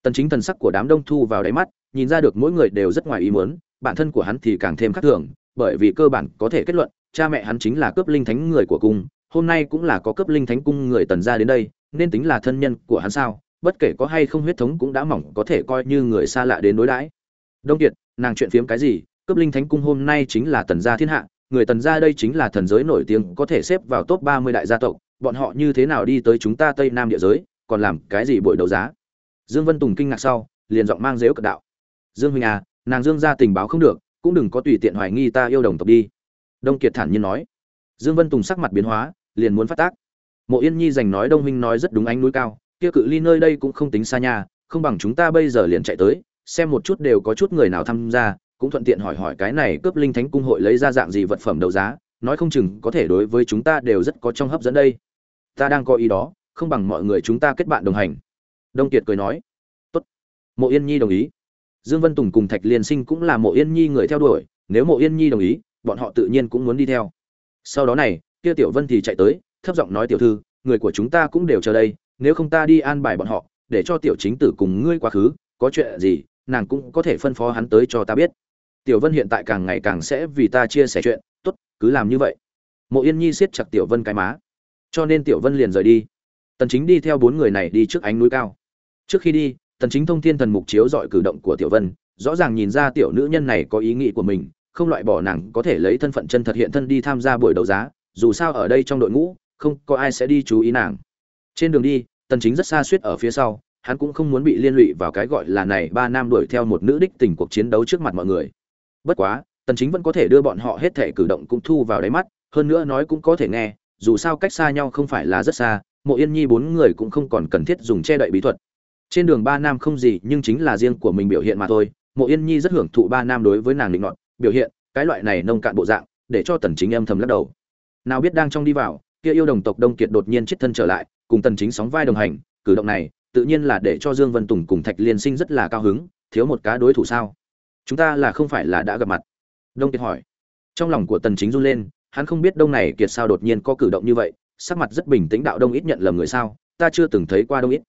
Tần chính thần sắc của đám đông thu vào đáy mắt, nhìn ra được mỗi người đều rất ngoài ý muốn, bản thân của hắn thì càng thêm khác thường, bởi vì cơ bản có thể kết luận, cha mẹ hắn chính là cướp linh thánh người của cung, hôm nay cũng là có cướp linh thánh cung người tần gia đến đây, nên tính là thân nhân của hắn sao? Bất kể có hay không huyết thống cũng đã mỏng có thể coi như người xa lạ đến đối đãi. Đông kiệt, nàng chuyện phiếm cái gì? Cướp linh thánh cung hôm nay chính là tần gia thiên hạ, người tần gia đây chính là thần giới nổi tiếng, có thể xếp vào top ba mươi đại gia tộc, bọn họ như thế nào đi tới chúng ta tây nam địa giới, còn làm cái gì buổi đấu giá? Dương vân tùng kinh ngạc sau, liền giọng mang dếu cật đạo. Dương huynh à nàng dương gia tình báo không được, cũng đừng có tùy tiện hoài nghi ta yêu đồng tộc đi. Đông kiệt thản nhiên nói. Dương vân tùng sắc mặt biến hóa, liền muốn phát tác. Mộ yên nhi giành nói đông huynh nói rất đúng ánh núi cao kia cự ly nơi đây cũng không tính xa nha không bằng chúng ta bây giờ liền chạy tới, xem một chút đều có chút người nào tham gia, cũng thuận tiện hỏi hỏi cái này cướp linh thánh cung hội lấy ra dạng gì vật phẩm đấu giá, nói không chừng có thể đối với chúng ta đều rất có trong hấp dẫn đây. Ta đang có ý đó, không bằng mọi người chúng ta kết bạn đồng hành. Đông kiệt cười nói. Tốt. Mộ yên nhi đồng ý. Dương vân tùng cùng thạch liên sinh cũng là mộ yên nhi người theo đuổi, nếu mộ yên nhi đồng ý, bọn họ tự nhiên cũng muốn đi theo. Sau đó này, kia tiểu vân thì chạy tới, thấp giọng nói, tiểu thư, người của chúng ta cũng đều chờ đây nếu không ta đi an bài bọn họ, để cho tiểu chính tử cùng ngươi quá khứ, có chuyện gì, nàng cũng có thể phân phó hắn tới cho ta biết. Tiểu vân hiện tại càng ngày càng sẽ vì ta chia sẻ chuyện, tốt, cứ làm như vậy. Mộ yên nhi siết chặt tiểu vân cái má. Cho nên tiểu vân liền rời đi. Tần chính đi theo bốn người này đi trước ánh núi cao. Trước khi đi, tần chính thông thiên thần mục chiếu dọi cử động của tiểu vân, rõ ràng nhìn ra tiểu nữ nhân này có ý nghĩ của mình, không loại bỏ nàng có thể lấy thân phận chân thật hiện thân đi tham gia buổi đấu giá, dù sao ở đây trong đội ngũ, không có ai sẽ đi chú ý nàng trên đường đi, tần chính rất xa suýt ở phía sau, hắn cũng không muốn bị liên lụy vào cái gọi là này ba nam đuổi theo một nữ đích tình cuộc chiến đấu trước mặt mọi người. Bất quá, tần chính vẫn có thể đưa bọn họ hết thể cử động cũng thu vào đáy mắt, hơn nữa nói cũng có thể nghe, dù sao cách xa nhau không phải là rất xa, mộ yên nhi bốn người cũng không còn cần thiết dùng che đậy bí thuật. Trên đường ba nam không gì, nhưng chính là riêng của mình biểu hiện mà thôi. Mộ yên nhi rất hưởng thụ ba nam đối với nàng định nọt, biểu hiện, cái loại này nông cạn bộ dạng, để cho tần chính âm thầm lắc đầu. Nào biết đang trong đi vào, kia yêu đồng tộc đông kiệt đột nhiên chết thân trở lại cùng tần chính sóng vai đồng hành, cử động này, tự nhiên là để cho dương vân tùng cùng thạch liên sinh rất là cao hứng, thiếu một cá đối thủ sao? Chúng ta là không phải là đã gặp mặt. Đông kiệt hỏi. Trong lòng của tần chính run lên, hắn không biết đông này kiệt sao đột nhiên có cử động như vậy, sắc mặt rất bình tĩnh đạo đông ít nhận lầm người sao, ta chưa từng thấy qua đông ít.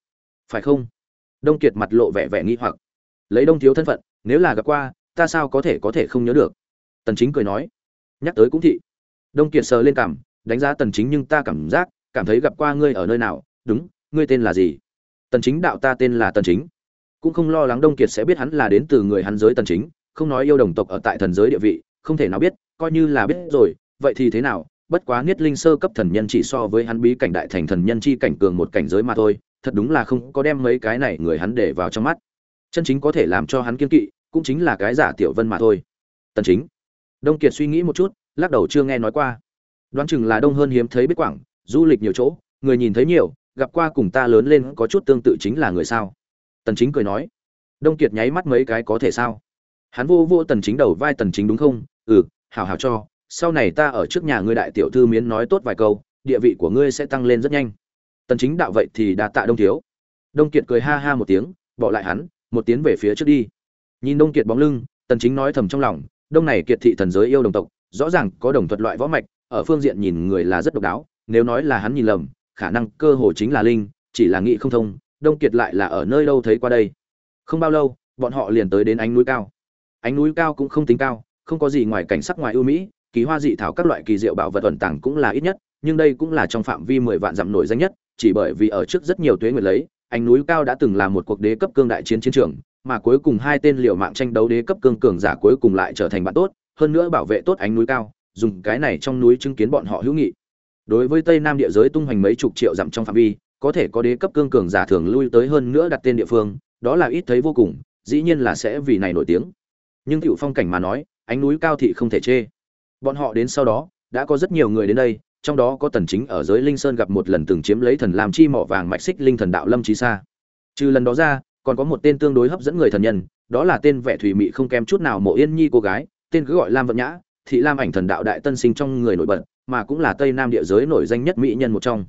Phải không? Đông kiệt mặt lộ vẻ vẻ nghi hoặc. Lấy đông thiếu thân phận, nếu là gặp qua, ta sao có thể có thể không nhớ được? Tần chính cười nói. Nhắc tới cũng thị. Đông kiệt sờ lên cảm đánh giá tần chính nhưng ta cảm giác cảm thấy gặp qua ngươi ở nơi nào, đúng, ngươi tên là gì? Tần chính đạo ta tên là tần chính. Cũng không lo lắng đông kiệt sẽ biết hắn là đến từ người hắn giới tần chính, không nói yêu đồng tộc ở tại thần giới địa vị, không thể nào biết, coi như là biết rồi, vậy thì thế nào? Bất quá niết linh sơ cấp thần nhân chỉ so với hắn bí cảnh đại thành thần nhân chi cảnh cường một cảnh giới mà thôi, thật đúng là không có đem mấy cái này người hắn để vào trong mắt. Chân chính có thể làm cho hắn kiên kỵ, cũng chính là cái giả tiểu vân mà thôi. Tần chính. Đông kiệt suy nghĩ một chút, lắc đầu chưa nghe nói qua. Đoán chừng là đông hơn hiếm thấy biết quảng du lịch nhiều chỗ, người nhìn thấy nhiều, gặp qua cùng ta lớn lên có chút tương tự chính là người sao? Tần chính cười nói. Đông kiệt nháy mắt mấy cái có thể sao? Hắn vô vô tần chính đầu vai tần chính đúng không? Ừ hảo hảo cho, sau này ta ở trước nhà ngươi đại tiểu thư miến nói tốt vài câu, địa vị của ngươi sẽ tăng lên rất nhanh. Tần chính đạo vậy thì đã tạ đông thiếu. Đông kiệt cười ha ha một tiếng, bỏ lại hắn, một tiếng về phía trước đi. Nhìn đông kiệt bóng lưng, tần chính nói thầm trong lòng, đông này kiệt thị thần giới yêu đồng tộc, rõ ràng có đồng thuật loại võ mạch, ở phương diện nhìn người là rất độc đáo nếu nói là hắn nhìn lầm, khả năng cơ hồ chính là linh, chỉ là nghĩ không thông, đông kiệt lại là ở nơi đâu thấy qua đây. Không bao lâu, bọn họ liền tới đến ánh núi cao. Ánh núi cao cũng không tính cao, không có gì ngoài cảnh sắc ngoài ưu mỹ, kỳ hoa dị thảo các loại kỳ diệu bảo vật ẩn tàng cũng là ít nhất, nhưng đây cũng là trong phạm vi mười vạn dặm nổi danh nhất, chỉ bởi vì ở trước rất nhiều tuế nguyệt lấy, ánh núi cao đã từng là một cuộc đế cấp cương đại chiến chiến trường, mà cuối cùng hai tên liều mạng tranh đấu đế cấp cương cường giả cuối cùng lại trở thành bạn tốt, hơn nữa bảo vệ tốt ánh núi cao, dùng cái này trong núi chứng kiến bọn họ hữu nghị đối với tây nam địa giới tung hoành mấy chục triệu dặm trong phạm vi, có thể có đế cấp cương cường giả thường lui tới hơn nữa đặt tên địa phương, đó là ít thấy vô cùng, dĩ nhiên là sẽ vì này nổi tiếng. Nhưng cựu phong cảnh mà nói, ánh núi cao thị không thể chê. Bọn họ đến sau đó, đã có rất nhiều người đến đây, trong đó có tần chính ở giới linh sơn gặp một lần từng chiếm lấy thần làm chi mỏ vàng mạch xích linh thần đạo lâm trí xa trừ lần đó ra, còn có một tên tương đối hấp dẫn người thần nhân, đó là tên vẻ thủy mị không kém chút nào mộ yên nhi cô gái, tên cứ gọi lam vận nhã, thị lam ảnh thần đạo đại tân sinh trong người nổi bật mà cũng là tây nam địa giới nổi danh nhất mỹ nhân một trong.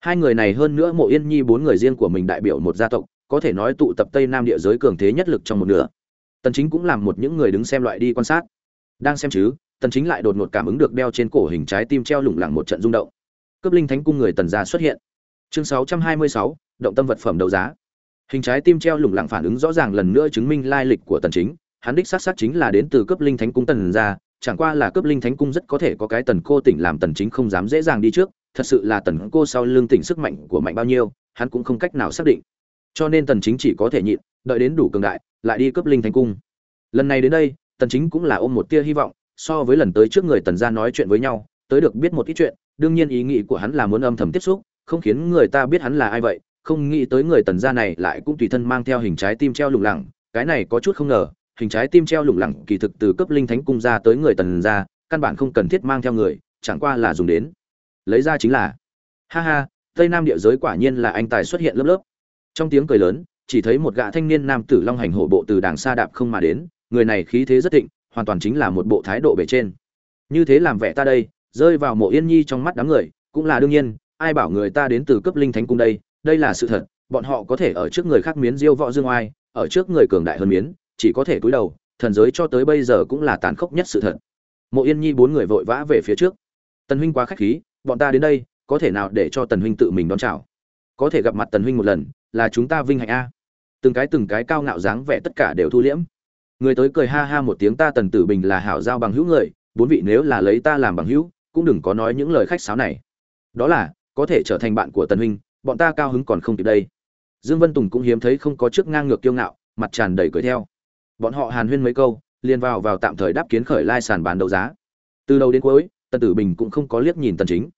Hai người này hơn nữa mộ yên nhi bốn người riêng của mình đại biểu một gia tộc có thể nói tụ tập tây nam địa giới cường thế nhất lực trong một nửa. Tần chính cũng làm một những người đứng xem loại đi quan sát. Đang xem chứ tần chính lại đột ngột cảm ứng được đeo trên cổ hình trái tim treo lủng lẳng một trận rung động. Cấp linh thánh cung người tần gia xuất hiện. Chương 626, động tâm vật phẩm đấu giá. Hình trái tim treo lủng lẳng phản ứng rõ ràng lần nữa chứng minh lai lịch của tần chính. Hắn đích xác xác chính là đến từ cấp linh thánh cung tần gia chẳng qua là cấp linh thánh cung rất có thể có cái tần cô tỉnh làm tần chính không dám dễ dàng đi trước, thật sự là tần cô sau lưng tỉnh sức mạnh của mạnh bao nhiêu, hắn cũng không cách nào xác định. Cho nên tần chính chỉ có thể nhịn, đợi đến đủ cường đại, lại đi cấp linh thánh cung. Lần này đến đây, tần chính cũng là ôm một tia hy vọng, so với lần tới trước người tần gia nói chuyện với nhau, tới được biết một ít chuyện, đương nhiên ý nghĩ của hắn là muốn âm thầm tiếp xúc, không khiến người ta biết hắn là ai vậy, không nghĩ tới người tần gia này lại cũng tùy thân mang theo hình trái tim treo lủng lẳng, cái này có chút không ngờ hình trái tim treo lủng lẳng kỳ thực từ cấp linh thánh cung ra tới người tần ra, căn bản không cần thiết mang theo người chẳng qua là dùng đến. Lấy ra chính là ha ha tây nam địa giới quả nhiên là anh tài xuất hiện lớp lớp. Trong tiếng cười lớn chỉ thấy một gã thanh niên nam tử long hành hổ bộ từ đàng xa đạp không mà đến người này khí thế rất thịnh hoàn toàn chính là một bộ thái độ bề trên. Như thế làm vẻ ta đây rơi vào mộ yên nhi trong mắt đám người cũng là đương nhiên ai bảo người ta đến từ cấp linh thánh cung đây đây là sự thật bọn họ có thể ở trước người khác miến diêu võ dương oai ở trước người cường đại hơn miến chỉ có thể cúi đầu, thần giới cho tới bây giờ cũng là tàn khốc nhất sự thật. Mộ yên nhi bốn người vội vã về phía trước. Tần huynh quá khách khí, bọn ta đến đây, có thể nào để cho tần huynh tự mình đón chào? Có thể gặp mặt tần huynh một lần, là chúng ta vinh hạnh a. Từng cái từng cái cao ngạo dáng vẻ tất cả đều thu liễm. Người tới cười ha ha một tiếng ta tần tử bình là hảo giao bằng hữu người, bốn vị nếu là lấy ta làm bằng hữu, cũng đừng có nói những lời khách sáo này. Đó là, có thể trở thành bạn của tần huynh, bọn ta cao hứng còn không kịp đây. Dương vân tùng cũng hiếm thấy không có trước ngang ngược kiêu ngạo, mặt tràn đầy cười theo bọn họ hàn huyên mấy câu, liền vào vào tạm thời đáp kiến khởi lai sàn bán đấu giá. Từ đầu đến cuối, tần tử bình cũng không có liếc nhìn tần chính.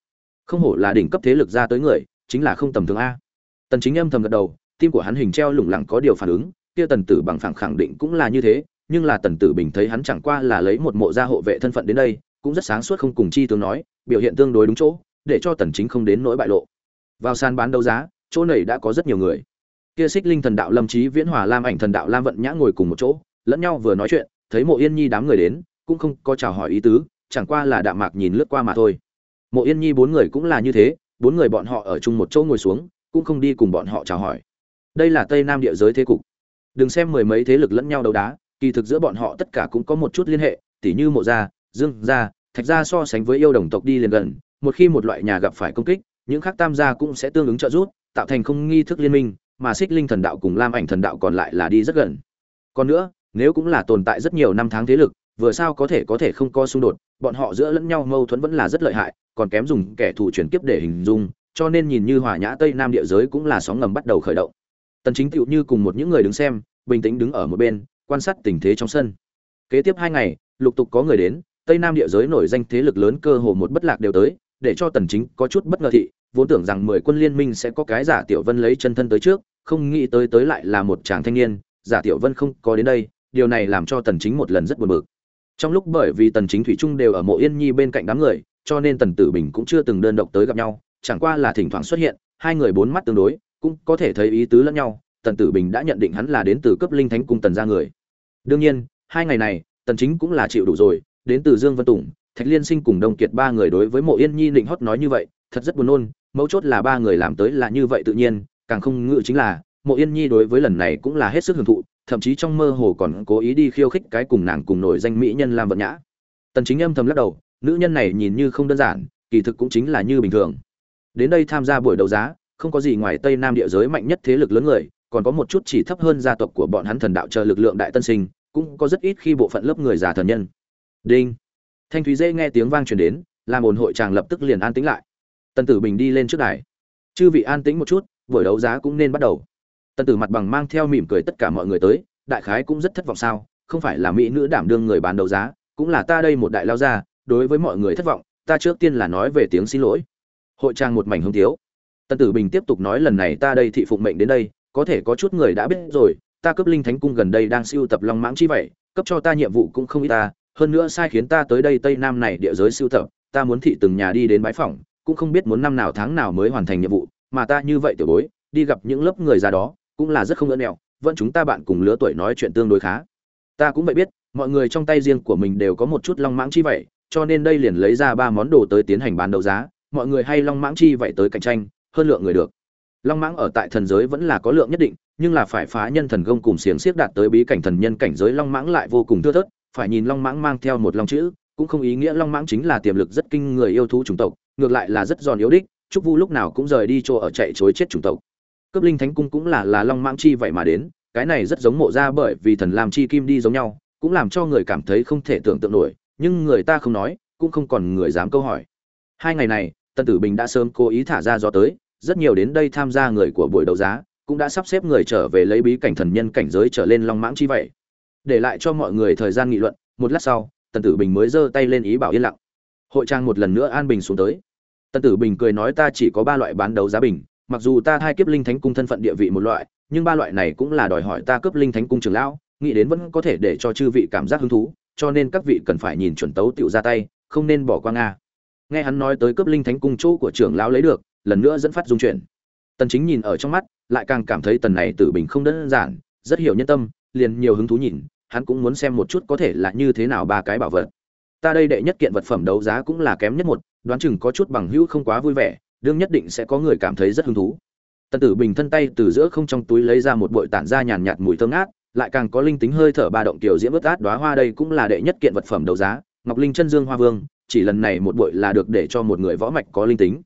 Không hổ là đỉnh cấp thế lực ra tới người, chính là không tầm thường a. Tần chính âm thầm gật đầu, tim của hắn hình treo lủng lẳng có điều phản ứng, kia tần tử bằng phẳng khẳng định cũng là như thế, nhưng là tần tử bình thấy hắn chẳng qua là lấy một mộ gia hộ vệ thân phận đến đây, cũng rất sáng suốt không cùng chi tướng nói, biểu hiện tương đối đúng chỗ, để cho tần chính không đến nỗi bại lộ. Vào sàn bán đấu giá, chỗ này đã có rất nhiều người. Kia xích linh thần đạo lâm trí viễn hòa lam ảnh thần đạo lam vận nhã ngồi cùng một chỗ lẫn nhau vừa nói chuyện, thấy mộ yên nhi đám người đến, cũng không có chào hỏi ý tứ, chẳng qua là đạm mạc nhìn lướt qua mà thôi. Mộ yên nhi bốn người cũng là như thế, bốn người bọn họ ở chung một chỗ ngồi xuống, cũng không đi cùng bọn họ chào hỏi. Đây là tây nam địa giới thế cục. Đừng xem mười mấy thế lực lẫn nhau đấu đá, kỳ thực giữa bọn họ tất cả cũng có một chút liên hệ, tỉ như mộ gia, dương gia, thạch gia so sánh với yêu đồng tộc đi liền gần, một khi một loại nhà gặp phải công kích, những khác tam gia cũng sẽ tương ứng trợ giúp, tạo thành không nghi thức liên minh, mà xích linh thần đạo cùng lam ảnh thần đạo còn lại là đi rất gần. Còn nữa nếu cũng là tồn tại rất nhiều năm tháng thế lực, vừa sao có thể có thể không có xung đột, bọn họ giữa lẫn nhau mâu thuẫn vẫn là rất lợi hại, còn kém dùng kẻ thù chuyển kiếp để hình dung, cho nên nhìn như hòa nhã tây nam địa giới cũng là sóng ngầm bắt đầu khởi động. Tần chính tựu như cùng một những người đứng xem, bình tĩnh đứng ở một bên, quan sát tình thế trong sân. Kế tiếp hai ngày, lục tục có người đến, tây nam địa giới nổi danh thế lực lớn cơ hồ một bất lạc đều tới, để cho tần chính có chút bất ngờ thị, vốn tưởng rằng mười quân liên minh sẽ có cái giả tiểu vân lấy chân thân tới trước, không nghĩ tới tới lại là một chàng thanh niên, giả tiểu vân không có đến đây điều này làm cho tần chính một lần rất buồn bực. Trong lúc bởi vì tần chính thủy trung đều ở mộ yên nhi bên cạnh đám người, cho nên tần tử bình cũng chưa từng đơn độc tới gặp nhau, chẳng qua là thỉnh thoảng xuất hiện, hai người bốn mắt tương đối, cũng có thể thấy ý tứ lẫn nhau, tần tử bình đã nhận định hắn là đến từ cấp linh thánh cung tần gia người. Đương nhiên, hai ngày này, tần chính cũng là chịu đủ rồi, đến từ dương vân tùng, thạch liên sinh cùng đông kiệt ba người đối với mộ yên nhi định hót nói như vậy, thật rất buồn nôn, mấu chốt là ba người làm tới là như vậy tự nhiên, càng không ngự chính là mộ yên nhi đối với lần này cũng là hết sức hưởng thụ, thậm chí trong mơ hồ còn cố ý đi khiêu khích cái cùng nàng cùng nổi danh mỹ nhân lam vận nhã. Tần chính âm thầm lắc đầu, nữ nhân này nhìn như không đơn giản, kỳ thực cũng chính là như bình thường. Đến đây tham gia buổi đấu giá, không có gì ngoài tây nam địa giới mạnh nhất thế lực lớn người, còn có một chút chỉ thấp hơn gia tộc của bọn hắn thần đạo chờ lực lượng đại tân sinh, cũng có rất ít khi bộ phận lớp người già thần nhân. Đinh. Thanh thúy dễ nghe tiếng vang truyền đến, làm ồn hội chàng lập tức liền an tĩnh lại. Tần tử bình đi lên trước đài. Chư vị an tĩnh một chút, buổi đấu giá cũng nên bắt đầu tần tử mặt bằng mang theo mỉm cười tất cả mọi người tới, đại khái cũng rất thất vọng sao, không phải là mỹ nữ đảm đương người bán đấu giá, cũng là ta đây một đại lao gia, đối với mọi người thất vọng, ta trước tiên là nói về tiếng xin lỗi. Hội trang một mảnh hưng thiếu. Tần tử bình tiếp tục nói lần này ta đây thị phụng mệnh đến đây, có thể có chút người đã biết rồi, ta cấp linh thánh cung gần đây đang siêu tập long mãng chi vậy, cấp cho ta nhiệm vụ cũng không ít ta, hơn nữa sai khiến ta tới đây tây nam này địa giới siêu tập, ta muốn thị từng nhà đi đến bãi phỏng, cũng không biết muốn năm nào tháng nào mới hoàn thành nhiệm vụ, mà ta như vậy tiểu bối, đi gặp những lớp người già đó cũng là rất không ơn nẹo vẫn chúng ta bạn cùng lứa tuổi nói chuyện tương đối khá. Ta cũng vậy biết, mọi người trong tay riêng của mình đều có một chút long mãng chi vậy, cho nên đây liền lấy ra ba món đồ tới tiến hành bán đấu giá. Mọi người hay long mãng chi vậy tới cạnh tranh, hơn lượng người được. Long mãng ở tại thần giới vẫn là có lượng nhất định, nhưng là phải phá nhân thần công cùng xiềng xiếc đạt tới bí cảnh thần nhân cảnh giới long mãng lại vô cùng thưa thớt, phải nhìn long mãng mang theo một long chữ, cũng không ý nghĩa long mãng chính là tiềm lực rất kinh người yêu thú chủng tộc, ngược lại là rất giòn yếu đích, trúc vu lúc nào cũng rời đi chỗ ở chạy chối chết chủng tộc cấp linh thánh cung cũng là là long mãng chi vậy mà đến, cái này rất giống mộ ra bởi vì thần làm chi kim đi giống nhau, cũng làm cho người cảm thấy không thể tưởng tượng nổi, nhưng người ta không nói, cũng không còn người dám câu hỏi. Hai ngày này tân tử bình đã sớm cố ý thả ra do tới, rất nhiều đến đây tham gia người của buổi đấu giá, cũng đã sắp xếp người trở về lấy bí cảnh thần nhân cảnh giới trở lên long mãng chi vậy. Để lại cho mọi người thời gian nghị luận, một lát sau, tần tử bình mới giơ tay lên ý bảo yên lặng. Hội trang một lần nữa an bình xuống tới. Tần tử bình cười nói ta chỉ có ba loại bán đấu giá bình mặc dù ta thay kiếp linh thánh cung thân phận địa vị một loại, nhưng ba loại này cũng là đòi hỏi ta cướp linh thánh cung trưởng lão, nghĩ đến vẫn có thể để cho chư vị cảm giác hứng thú, cho nên các vị cần phải nhìn chuẩn tấu tựu ra tay, không nên bỏ qua nga. Nghe hắn nói tới cướp linh thánh cung chỗ của trưởng lão lấy được, lần nữa dẫn phát dung chuyển. Tần chính nhìn ở trong mắt, lại càng cảm thấy tần này tử bình không đơn giản, rất hiểu nhân tâm, liền nhiều hứng thú nhìn, hắn cũng muốn xem một chút có thể là như thế nào ba cái bảo vật. Ta đây đệ nhất kiện vật phẩm đấu giá cũng là kém nhất một, đoán chừng có chút bằng hữu không quá vui vẻ đương nhất định sẽ có người cảm thấy rất hứng thú. Tần tử bình thân tay từ giữa không trong túi lấy ra một bội tản ra nhàn nhạt mùi thơm ngát, lại càng có linh tính hơi thở ba động tiểu diễm bất át đóa hoa đây cũng là đệ nhất kiện vật phẩm đấu giá, ngọc linh chân dương hoa vương, chỉ lần này một bội là được để cho một người võ mạch có linh tính.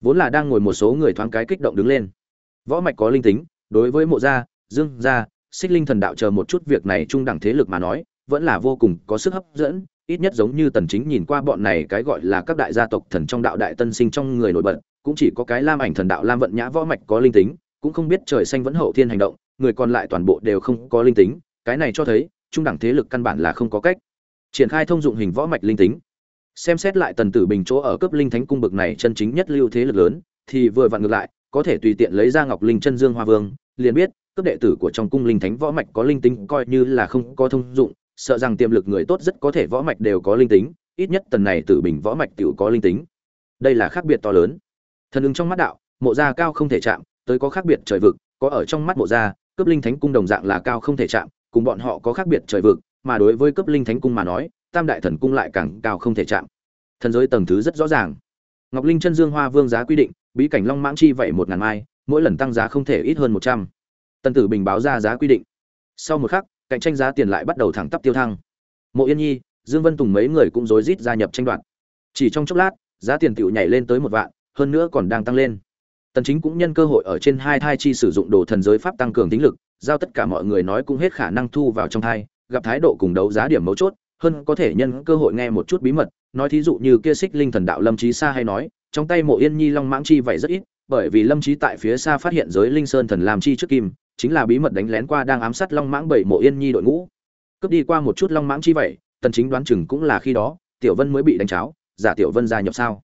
Vốn là đang ngồi một số người thoáng cái kích động đứng lên. Võ mạch có linh tính, đối với mộ gia, dương gia, xích linh thần đạo chờ một chút việc này trung đẳng thế lực mà nói, vẫn là vô cùng có sức hấp dẫn, ít nhất giống như tần chính nhìn qua bọn này cái gọi là các đại gia tộc thần trong đạo đại tân sinh trong người nổi bật cũng chỉ có cái lam ảnh thần đạo, lam vận nhã võ mạch có linh tính, cũng không biết trời xanh vẫn hậu thiên hành động, người còn lại toàn bộ đều không có linh tính. Cái này cho thấy, trung đẳng thế lực căn bản là không có cách triển khai thông dụng hình võ mạch linh tính. Xem xét lại tần tử bình chỗ ở cấp linh thánh cung bực này chân chính nhất lưu thế lực lớn, thì vừa vặn ngược lại, có thể tùy tiện lấy ra ngọc linh chân dương hoa vương, liền biết, cấp đệ tử của trong cung linh thánh võ mạch có linh tính coi như là không có thông dụng, sợ rằng tiềm lực người tốt rất có thể võ mạch đều có linh tính, ít nhất tần này tử bình võ mạch tiểu có linh tính. Đây là khác biệt to lớn thần ứng trong mắt đạo, mộ gia cao không thể chạm, tới có khác biệt trời vực, có ở trong mắt mộ gia cấp linh thánh cung đồng dạng là cao không thể chạm, cùng bọn họ có khác biệt trời vực, mà đối với cấp linh thánh cung mà nói, tam đại thần cung lại càng cao không thể chạm. Thần giới tầng thứ rất rõ ràng. Ngọc linh chân dương hoa vương giá quy định, bí cảnh long mãng chi vậy một ngàn mai, mỗi lần tăng giá không thể ít hơn một trăm. Tần tử bình báo ra giá quy định. Sau một khắc, cạnh tranh giá tiền lại bắt đầu thẳng tắp tiêu thăng. Mộ yên nhi, dương vân tùng mấy người cũng rối rít gia nhập tranh đoạt. Chỉ trong chốc lát, giá tiền tựu nhảy lên tới một vạn hơn nữa còn đang tăng lên. Tần chính cũng nhân cơ hội ở trên hai thai chi sử dụng đồ thần giới pháp tăng cường tính lực, giao tất cả mọi người nói cũng hết khả năng thu vào trong thai, gặp thái độ cùng đấu giá điểm mấu chốt, hơn có thể nhân cơ hội nghe một chút bí mật, nói thí dụ như kia xích linh thần đạo lâm trí xa hay nói, trong tay mộ yên nhi long mãng chi vậy rất ít, bởi vì lâm trí tại phía xa phát hiện giới linh sơn thần làm chi trước kim, chính là bí mật đánh lén qua đang ám sát long mãng bảy mộ yên nhi đội ngũ. Cướp đi qua một chút long mãng chi vậy, tần chính đoán chừng cũng là khi đó, tiểu vân mới bị đánh cháo, giả tiểu vân gia nhập sao?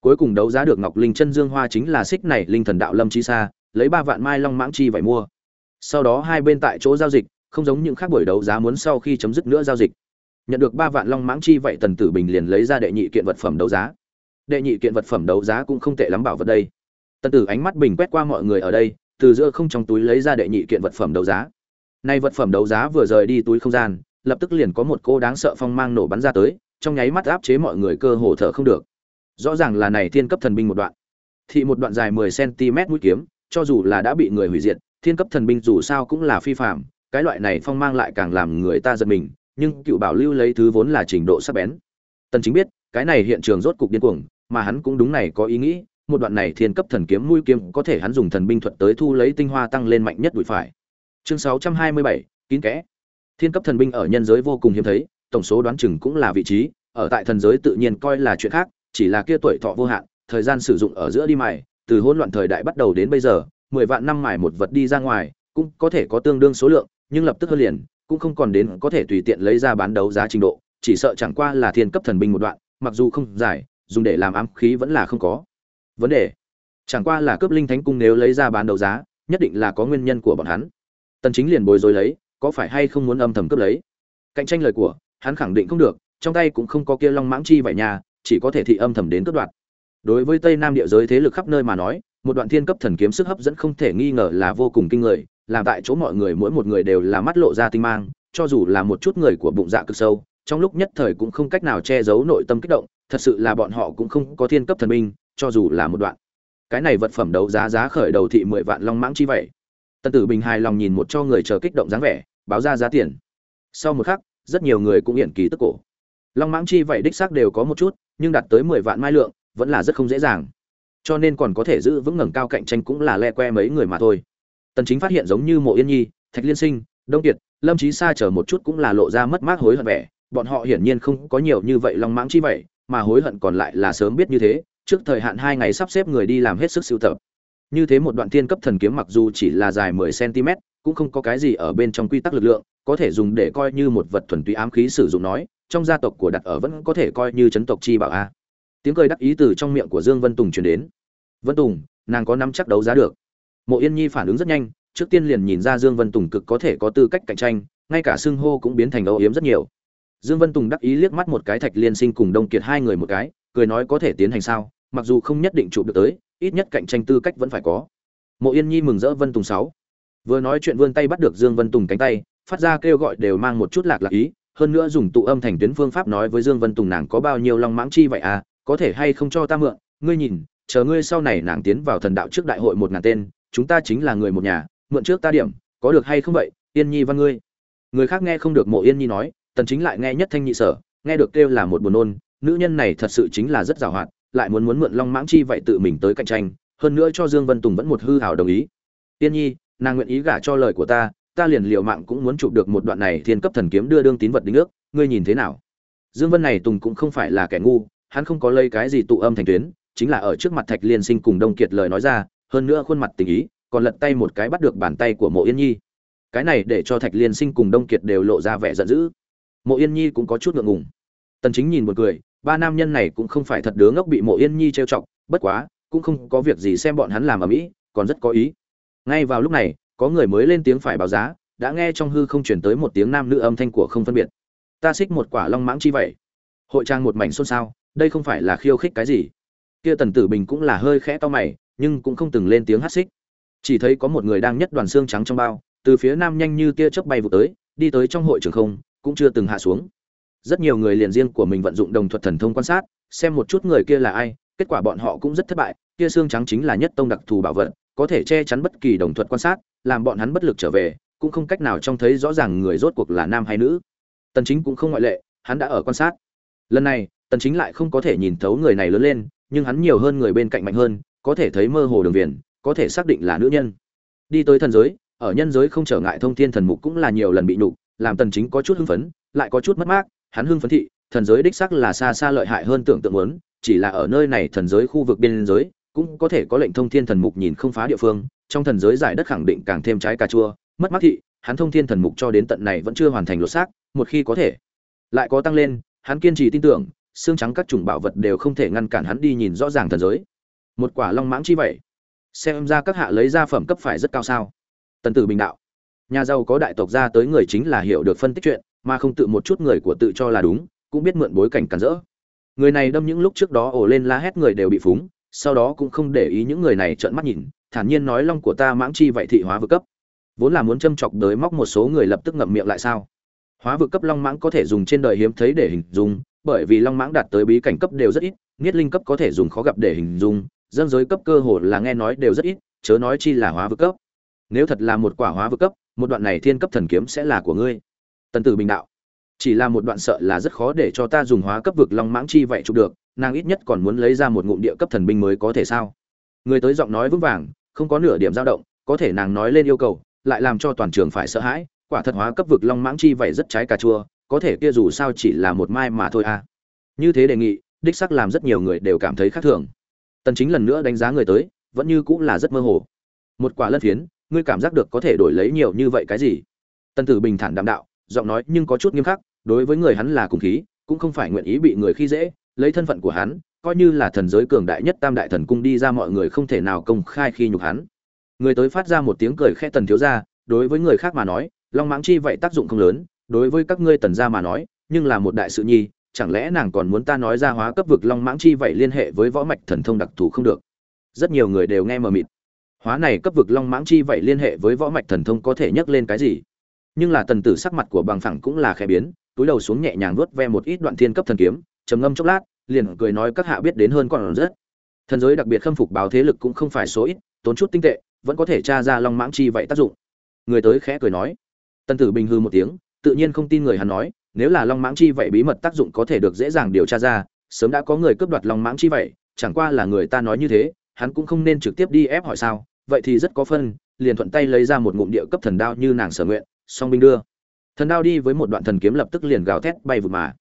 Cuối cùng đấu giá được ngọc linh chân dương hoa chính là xích này linh thần đạo lâm chi Sa, lấy ba vạn mai long mãng chi vậy mua. Sau đó hai bên tại chỗ giao dịch, không giống những khác buổi đấu giá muốn sau khi chấm dứt nữa giao dịch. Nhận được ba vạn long mãng chi vậy tần tử bình liền lấy ra đệ nhị kiện vật phẩm đấu giá. Đệ nhị kiện vật phẩm đấu giá cũng không tệ lắm bảo vật đây. Tần tử ánh mắt bình quét qua mọi người ở đây, từ giữa không trong túi lấy ra đệ nhị kiện vật phẩm đấu giá. Nay vật phẩm đấu giá vừa rời đi túi không gian, lập tức liền có một cô đáng sợ phong mang nổ bắn ra tới, trong nháy mắt áp chế mọi người cơ hồ thở không được rõ ràng là này thiên cấp thần binh một đoạn. Thị một đoạn dài 10 cm mũi kiếm cho dù là đã bị người hủy diệt thiên cấp thần binh dù sao cũng là phi phạm cái loại này phong mang lại càng làm người ta giật mình nhưng cựu bảo lưu lấy thứ vốn là trình độ sắc bén. Tần chính biết cái này hiện trường rốt cục điên cuồng mà hắn cũng đúng này có ý nghĩ một đoạn này thiên cấp thần kiếm mũi kiếm có thể hắn dùng thần binh thuật tới thu lấy tinh hoa tăng lên mạnh nhất đuổi phải. Chương 627, kín kẽ. Thiên cấp thần binh ở nhân giới vô cùng hiếm thấy tổng số đoán chừng cũng là vị trí ở tại thần giới tự nhiên coi là chuyện khác chỉ là kia tuổi thọ vô hạn thời gian sử dụng ở giữa đi mài từ hỗn loạn thời đại bắt đầu đến bây giờ mười vạn năm mài một vật đi ra ngoài cũng có thể có tương đương số lượng nhưng lập tức hơn liền cũng không còn đến có thể tùy tiện lấy ra bán đấu giá trình độ chỉ sợ chẳng qua là thiên cấp thần binh một đoạn mặc dù không giải, dùng để làm ám khí vẫn là không có. Vấn đề chẳng qua là cấp linh thánh cung nếu lấy ra bán đấu giá nhất định là có nguyên nhân của bọn hắn. Tần chính liền bối rối lấy có phải hay không muốn âm thầm cướp lấy? Cạnh tranh lời của hắn khẳng định không được trong tay cũng không có kia long mãng chi vậy nhà chỉ có thể thị âm thầm đến cướp đoạt. Đối với tây nam địa giới thế lực khắp nơi mà nói, một đoạn thiên cấp thần kiếm sức hấp dẫn không thể nghi ngờ là vô cùng kinh người, làm tại chỗ mọi người mỗi một người đều là mắt lộ ra tinh mang, cho dù là một chút người của bụng dạ cực sâu, trong lúc nhất thời cũng không cách nào che giấu nội tâm kích động, thật sự là bọn họ cũng không có thiên cấp thần minh cho dù là một đoạn. Cái này vật phẩm đấu giá giá khởi đầu thị mười vạn long mãng chi vậy. Tân tử bình hài lòng nhìn một cho người chờ kích động dáng vẻ, báo ra giá tiền. Sau một khắc, rất nhiều người cũng hiện kỳ tức cổ. Long mãng chi vậy đích xác đều có một chút nhưng đạt tới mười vạn mai lượng vẫn là rất không dễ dàng. Cho nên còn có thể giữ vững ngẩng cao cạnh tranh cũng là le que mấy người mà thôi. Tần chính phát hiện giống như mộ yên nhi, thạch liên sinh, đông kiệt, lâm trí sa chờ một chút cũng là lộ ra mất mát hối hận vẻ. Bọn họ hiển nhiên không có nhiều như vậy long mãng chi vậy, mà hối hận còn lại là sớm biết như thế, trước thời hạn hai ngày sắp xếp người đi làm hết sức sưu tập. Như thế một đoạn tiên cấp thần kiếm mặc dù chỉ là dài 10 cm cũng không có cái gì ở bên trong quy tắc lực lượng, có thể dùng để coi như một vật thuần túy ám khí sử dụng nói trong gia tộc của đặt ở vẫn có thể coi như chấn tộc chi bảo a. Tiếng cười đắc ý từ trong miệng của dương vân tùng truyền đến. Vân tùng, nàng có nắm chắc đấu giá được. Mộ yên nhi phản ứng rất nhanh, trước tiên liền nhìn ra dương vân tùng cực có thể có tư cách cạnh tranh, ngay cả xưng hô cũng biến thành âu yếm rất nhiều. Dương vân tùng đắc ý liếc mắt một cái thạch liên sinh cùng đông kiệt hai người một cái, cười nói có thể tiến hành sao, mặc dù không nhất định chụp được tới, ít nhất cạnh tranh tư cách vẫn phải có. Mộ yên nhi mừng rỡ vân tùng sáu. Vừa nói chuyện vươn tay bắt được dương vân tùng cánh tay, phát ra kêu gọi đều mang một chút lạc lạc ý hơn nữa dùng tụ âm thành tuyến phương pháp nói với dương vân tùng nàng có bao nhiêu long mãng chi vậy à có thể hay không cho ta mượn? Ngươi nhìn, chờ ngươi sau này nàng tiến vào thần đạo trước đại hội một ngàn tên, chúng ta chính là người một nhà, mượn trước ta điểm, có được hay không vậy? Yên nhi văn ngươi. Người khác nghe không được mộ yên nhi nói, tần chính lại nghe nhất thanh nhị sở, nghe được kêu là một buồn nôn, nữ nhân này thật sự chính là rất giàu hoạt lại muốn muốn mượn long mãng chi vậy tự mình tới cạnh tranh, hơn nữa cho dương vân tùng vẫn một hư hào đồng ý. Yên nhi, nàng nguyện ý gả cho lời của ta ta liền liều mạng cũng muốn chụp được một đoạn này thiên cấp thần kiếm đưa đương tín vật đính ước, ngươi nhìn thế nào? Dương vân này tùng cũng không phải là kẻ ngu, hắn không có lấy cái gì tụ âm thành tuyến, chính là ở trước mặt thạch liên sinh cùng đông kiệt lời nói ra, hơn nữa khuôn mặt tình ý, còn lật tay một cái bắt được bàn tay của mộ yên nhi. Cái này để cho thạch liên sinh cùng đông kiệt đều lộ ra vẻ giận dữ. Mộ yên nhi cũng có chút ngượng ngùng. Tần chính nhìn một cười ba nam nhân này cũng không phải thật đứa ngốc bị mộ yên nhi trêu chọc, bất quá, cũng không có việc gì xem bọn hắn làm ở mỹ, còn rất có ý. Ngay vào lúc này có người mới lên tiếng phải báo giá, đã nghe trong hư không chuyển tới một tiếng nam nữ âm thanh của không phân biệt. Ta xích một quả long mãng chi vậy. Hội trang một mảnh xôn xao, đây không phải là khiêu khích cái gì. Kia tần tử bình cũng là hơi khẽ to mày, nhưng cũng không từng lên tiếng hát xích. Chỉ thấy có một người đang nhất đoàn xương trắng trong bao, từ phía nam nhanh như tia chớp bay vụ tới, đi tới trong hội trường không, cũng chưa từng hạ xuống. Rất nhiều người liền riêng của mình vận dụng đồng thuật thần thông quan sát, xem một chút người kia là ai, kết quả bọn họ cũng rất thất bại, kia xương trắng chính là nhất tông đặc thù bảo vật, có thể che chắn bất kỳ đồng thuật quan sát làm bọn hắn bất lực trở về, cũng không cách nào trông thấy rõ ràng người rốt cuộc là nam hay nữ. Tần chính cũng không ngoại lệ, hắn đã ở quan sát. Lần này, tần chính lại không có thể nhìn thấu người này lớn lên, nhưng hắn nhiều hơn người bên cạnh mạnh hơn, có thể thấy mơ hồ đường viền, có thể xác định là nữ nhân. Đi tới thần giới, ở nhân giới không trở ngại thông thiên thần mục cũng là nhiều lần bị nhục, làm tần chính có chút hưng phấn, lại có chút mất mát, hắn hưng phấn thị, thần giới đích xác là xa xa lợi hại hơn tưởng tượng muốn, chỉ là ở nơi này thần giới khu vực biên giới, cũng có thể có lệnh thông thiên thần mục nhìn không phá địa phương trong thần giới giải đất khẳng định càng thêm trái cà chua, mất mát thị, hắn thông thiên thần mục cho đến tận này vẫn chưa hoàn thành lột xác, một khi có thể. Lại có tăng lên, hắn kiên trì tin tưởng, xương trắng các chủng bảo vật đều không thể ngăn cản hắn đi nhìn rõ ràng thần giới. Một quả long mãng chi vậy. Xem ra các hạ lấy ra phẩm cấp phải rất cao sao. Tần tử bình đạo. Nhà giàu có đại tộc ra tới người chính là hiểu được phân tích chuyện, mà không tự một chút người của tự cho là đúng, cũng biết mượn bối cảnh cản rỡ. Người này đâm những lúc trước đó ổ lên la hét người đều bị phúng sau đó cũng không để ý những người này trợn mắt nhìn, thản nhiên nói long của ta mãng chi vậy thị hóa vực cấp. Vốn là muốn châm chọc đới móc một số người lập tức ngậm miệng lại sao? Hóa vực cấp long mãng có thể dùng trên đời hiếm thấy để hình dung, bởi vì long mãng đạt tới bí cảnh cấp đều rất ít, nghiết linh cấp có thể dùng khó gặp để hình dung, dân giới cấp cơ hồ là nghe nói đều rất ít, chớ nói chi là hóa vực cấp. Nếu thật là một quả hóa vực cấp, một đoạn này thiên cấp thần kiếm sẽ là của ngươi. Tần tử bình đạo, chỉ là một đoạn sợ là rất khó để cho ta dùng hóa cấp vực long mãng chi vậy chụp được nàng ít nhất còn muốn lấy ra một ngụm địa cấp thần binh mới có thể sao? Người tới giọng nói vững vàng, không có nửa điểm dao động, có thể nàng nói lên yêu cầu, lại làm cho toàn trường phải sợ hãi, quả thật hóa cấp vực long mãng chi vậy rất trái cà chua, có thể kia dù sao chỉ là một mai mà thôi à. Như thế đề nghị, đích sắc làm rất nhiều người đều cảm thấy khác thường. Tần chính lần nữa đánh giá người tới, vẫn như cũng là rất mơ hồ. Một quả lân phiến, ngươi cảm giác được có thể đổi lấy nhiều như vậy cái gì? Tần tử bình thản đạm đạo, giọng nói nhưng có chút nghiêm khắc, đối với người hắn là cùng khí, cũng không phải nguyện ý bị người khi dễ lấy thân phận của hắn, coi như là thần giới cường đại nhất tam đại thần cung đi ra mọi người không thể nào công khai khi nhục hắn. Người tới phát ra một tiếng cười khẽ tần thiếu gia, đối với người khác mà nói, long mãng chi vậy tác dụng không lớn, đối với các ngươi tần gia mà nói, nhưng là một đại sự nhi, chẳng lẽ nàng còn muốn ta nói ra hóa cấp vực long mãng chi vậy liên hệ với võ mạch thần thông đặc thù không được? Rất nhiều người đều nghe mờ mịt. Hóa này cấp vực long mãng chi vậy liên hệ với võ mạch thần thông có thể nhắc lên cái gì? Nhưng là tần tử sắc mặt của bằng phẳng cũng là khẽ biến, túi đầu xuống nhẹ nhàng vuốt ve một ít đoạn thiên cấp thần kiếm trầm ngâm chốc lát, liền cười nói các hạ biết đến hơn còn rất. Thần giới đặc biệt khâm phục báo thế lực cũng không phải số ít, tốn chút tinh tệ, vẫn có thể tra ra long mãng chi vậy tác dụng. Người tới khẽ cười nói. Tân tử bình hư một tiếng, tự nhiên không tin người hắn nói, nếu là long mãng chi vậy bí mật tác dụng có thể được dễ dàng điều tra ra, sớm đã có người cướp đoạt long mãng chi vậy, chẳng qua là người ta nói như thế, hắn cũng không nên trực tiếp đi ép hỏi sao, vậy thì rất có phân, liền thuận tay lấy ra một ngụm địa cấp thần đao như nàng sở nguyện song binh đưa. Thần đao đi với một đoạn thần kiếm lập tức liền gào thét bay vụt mà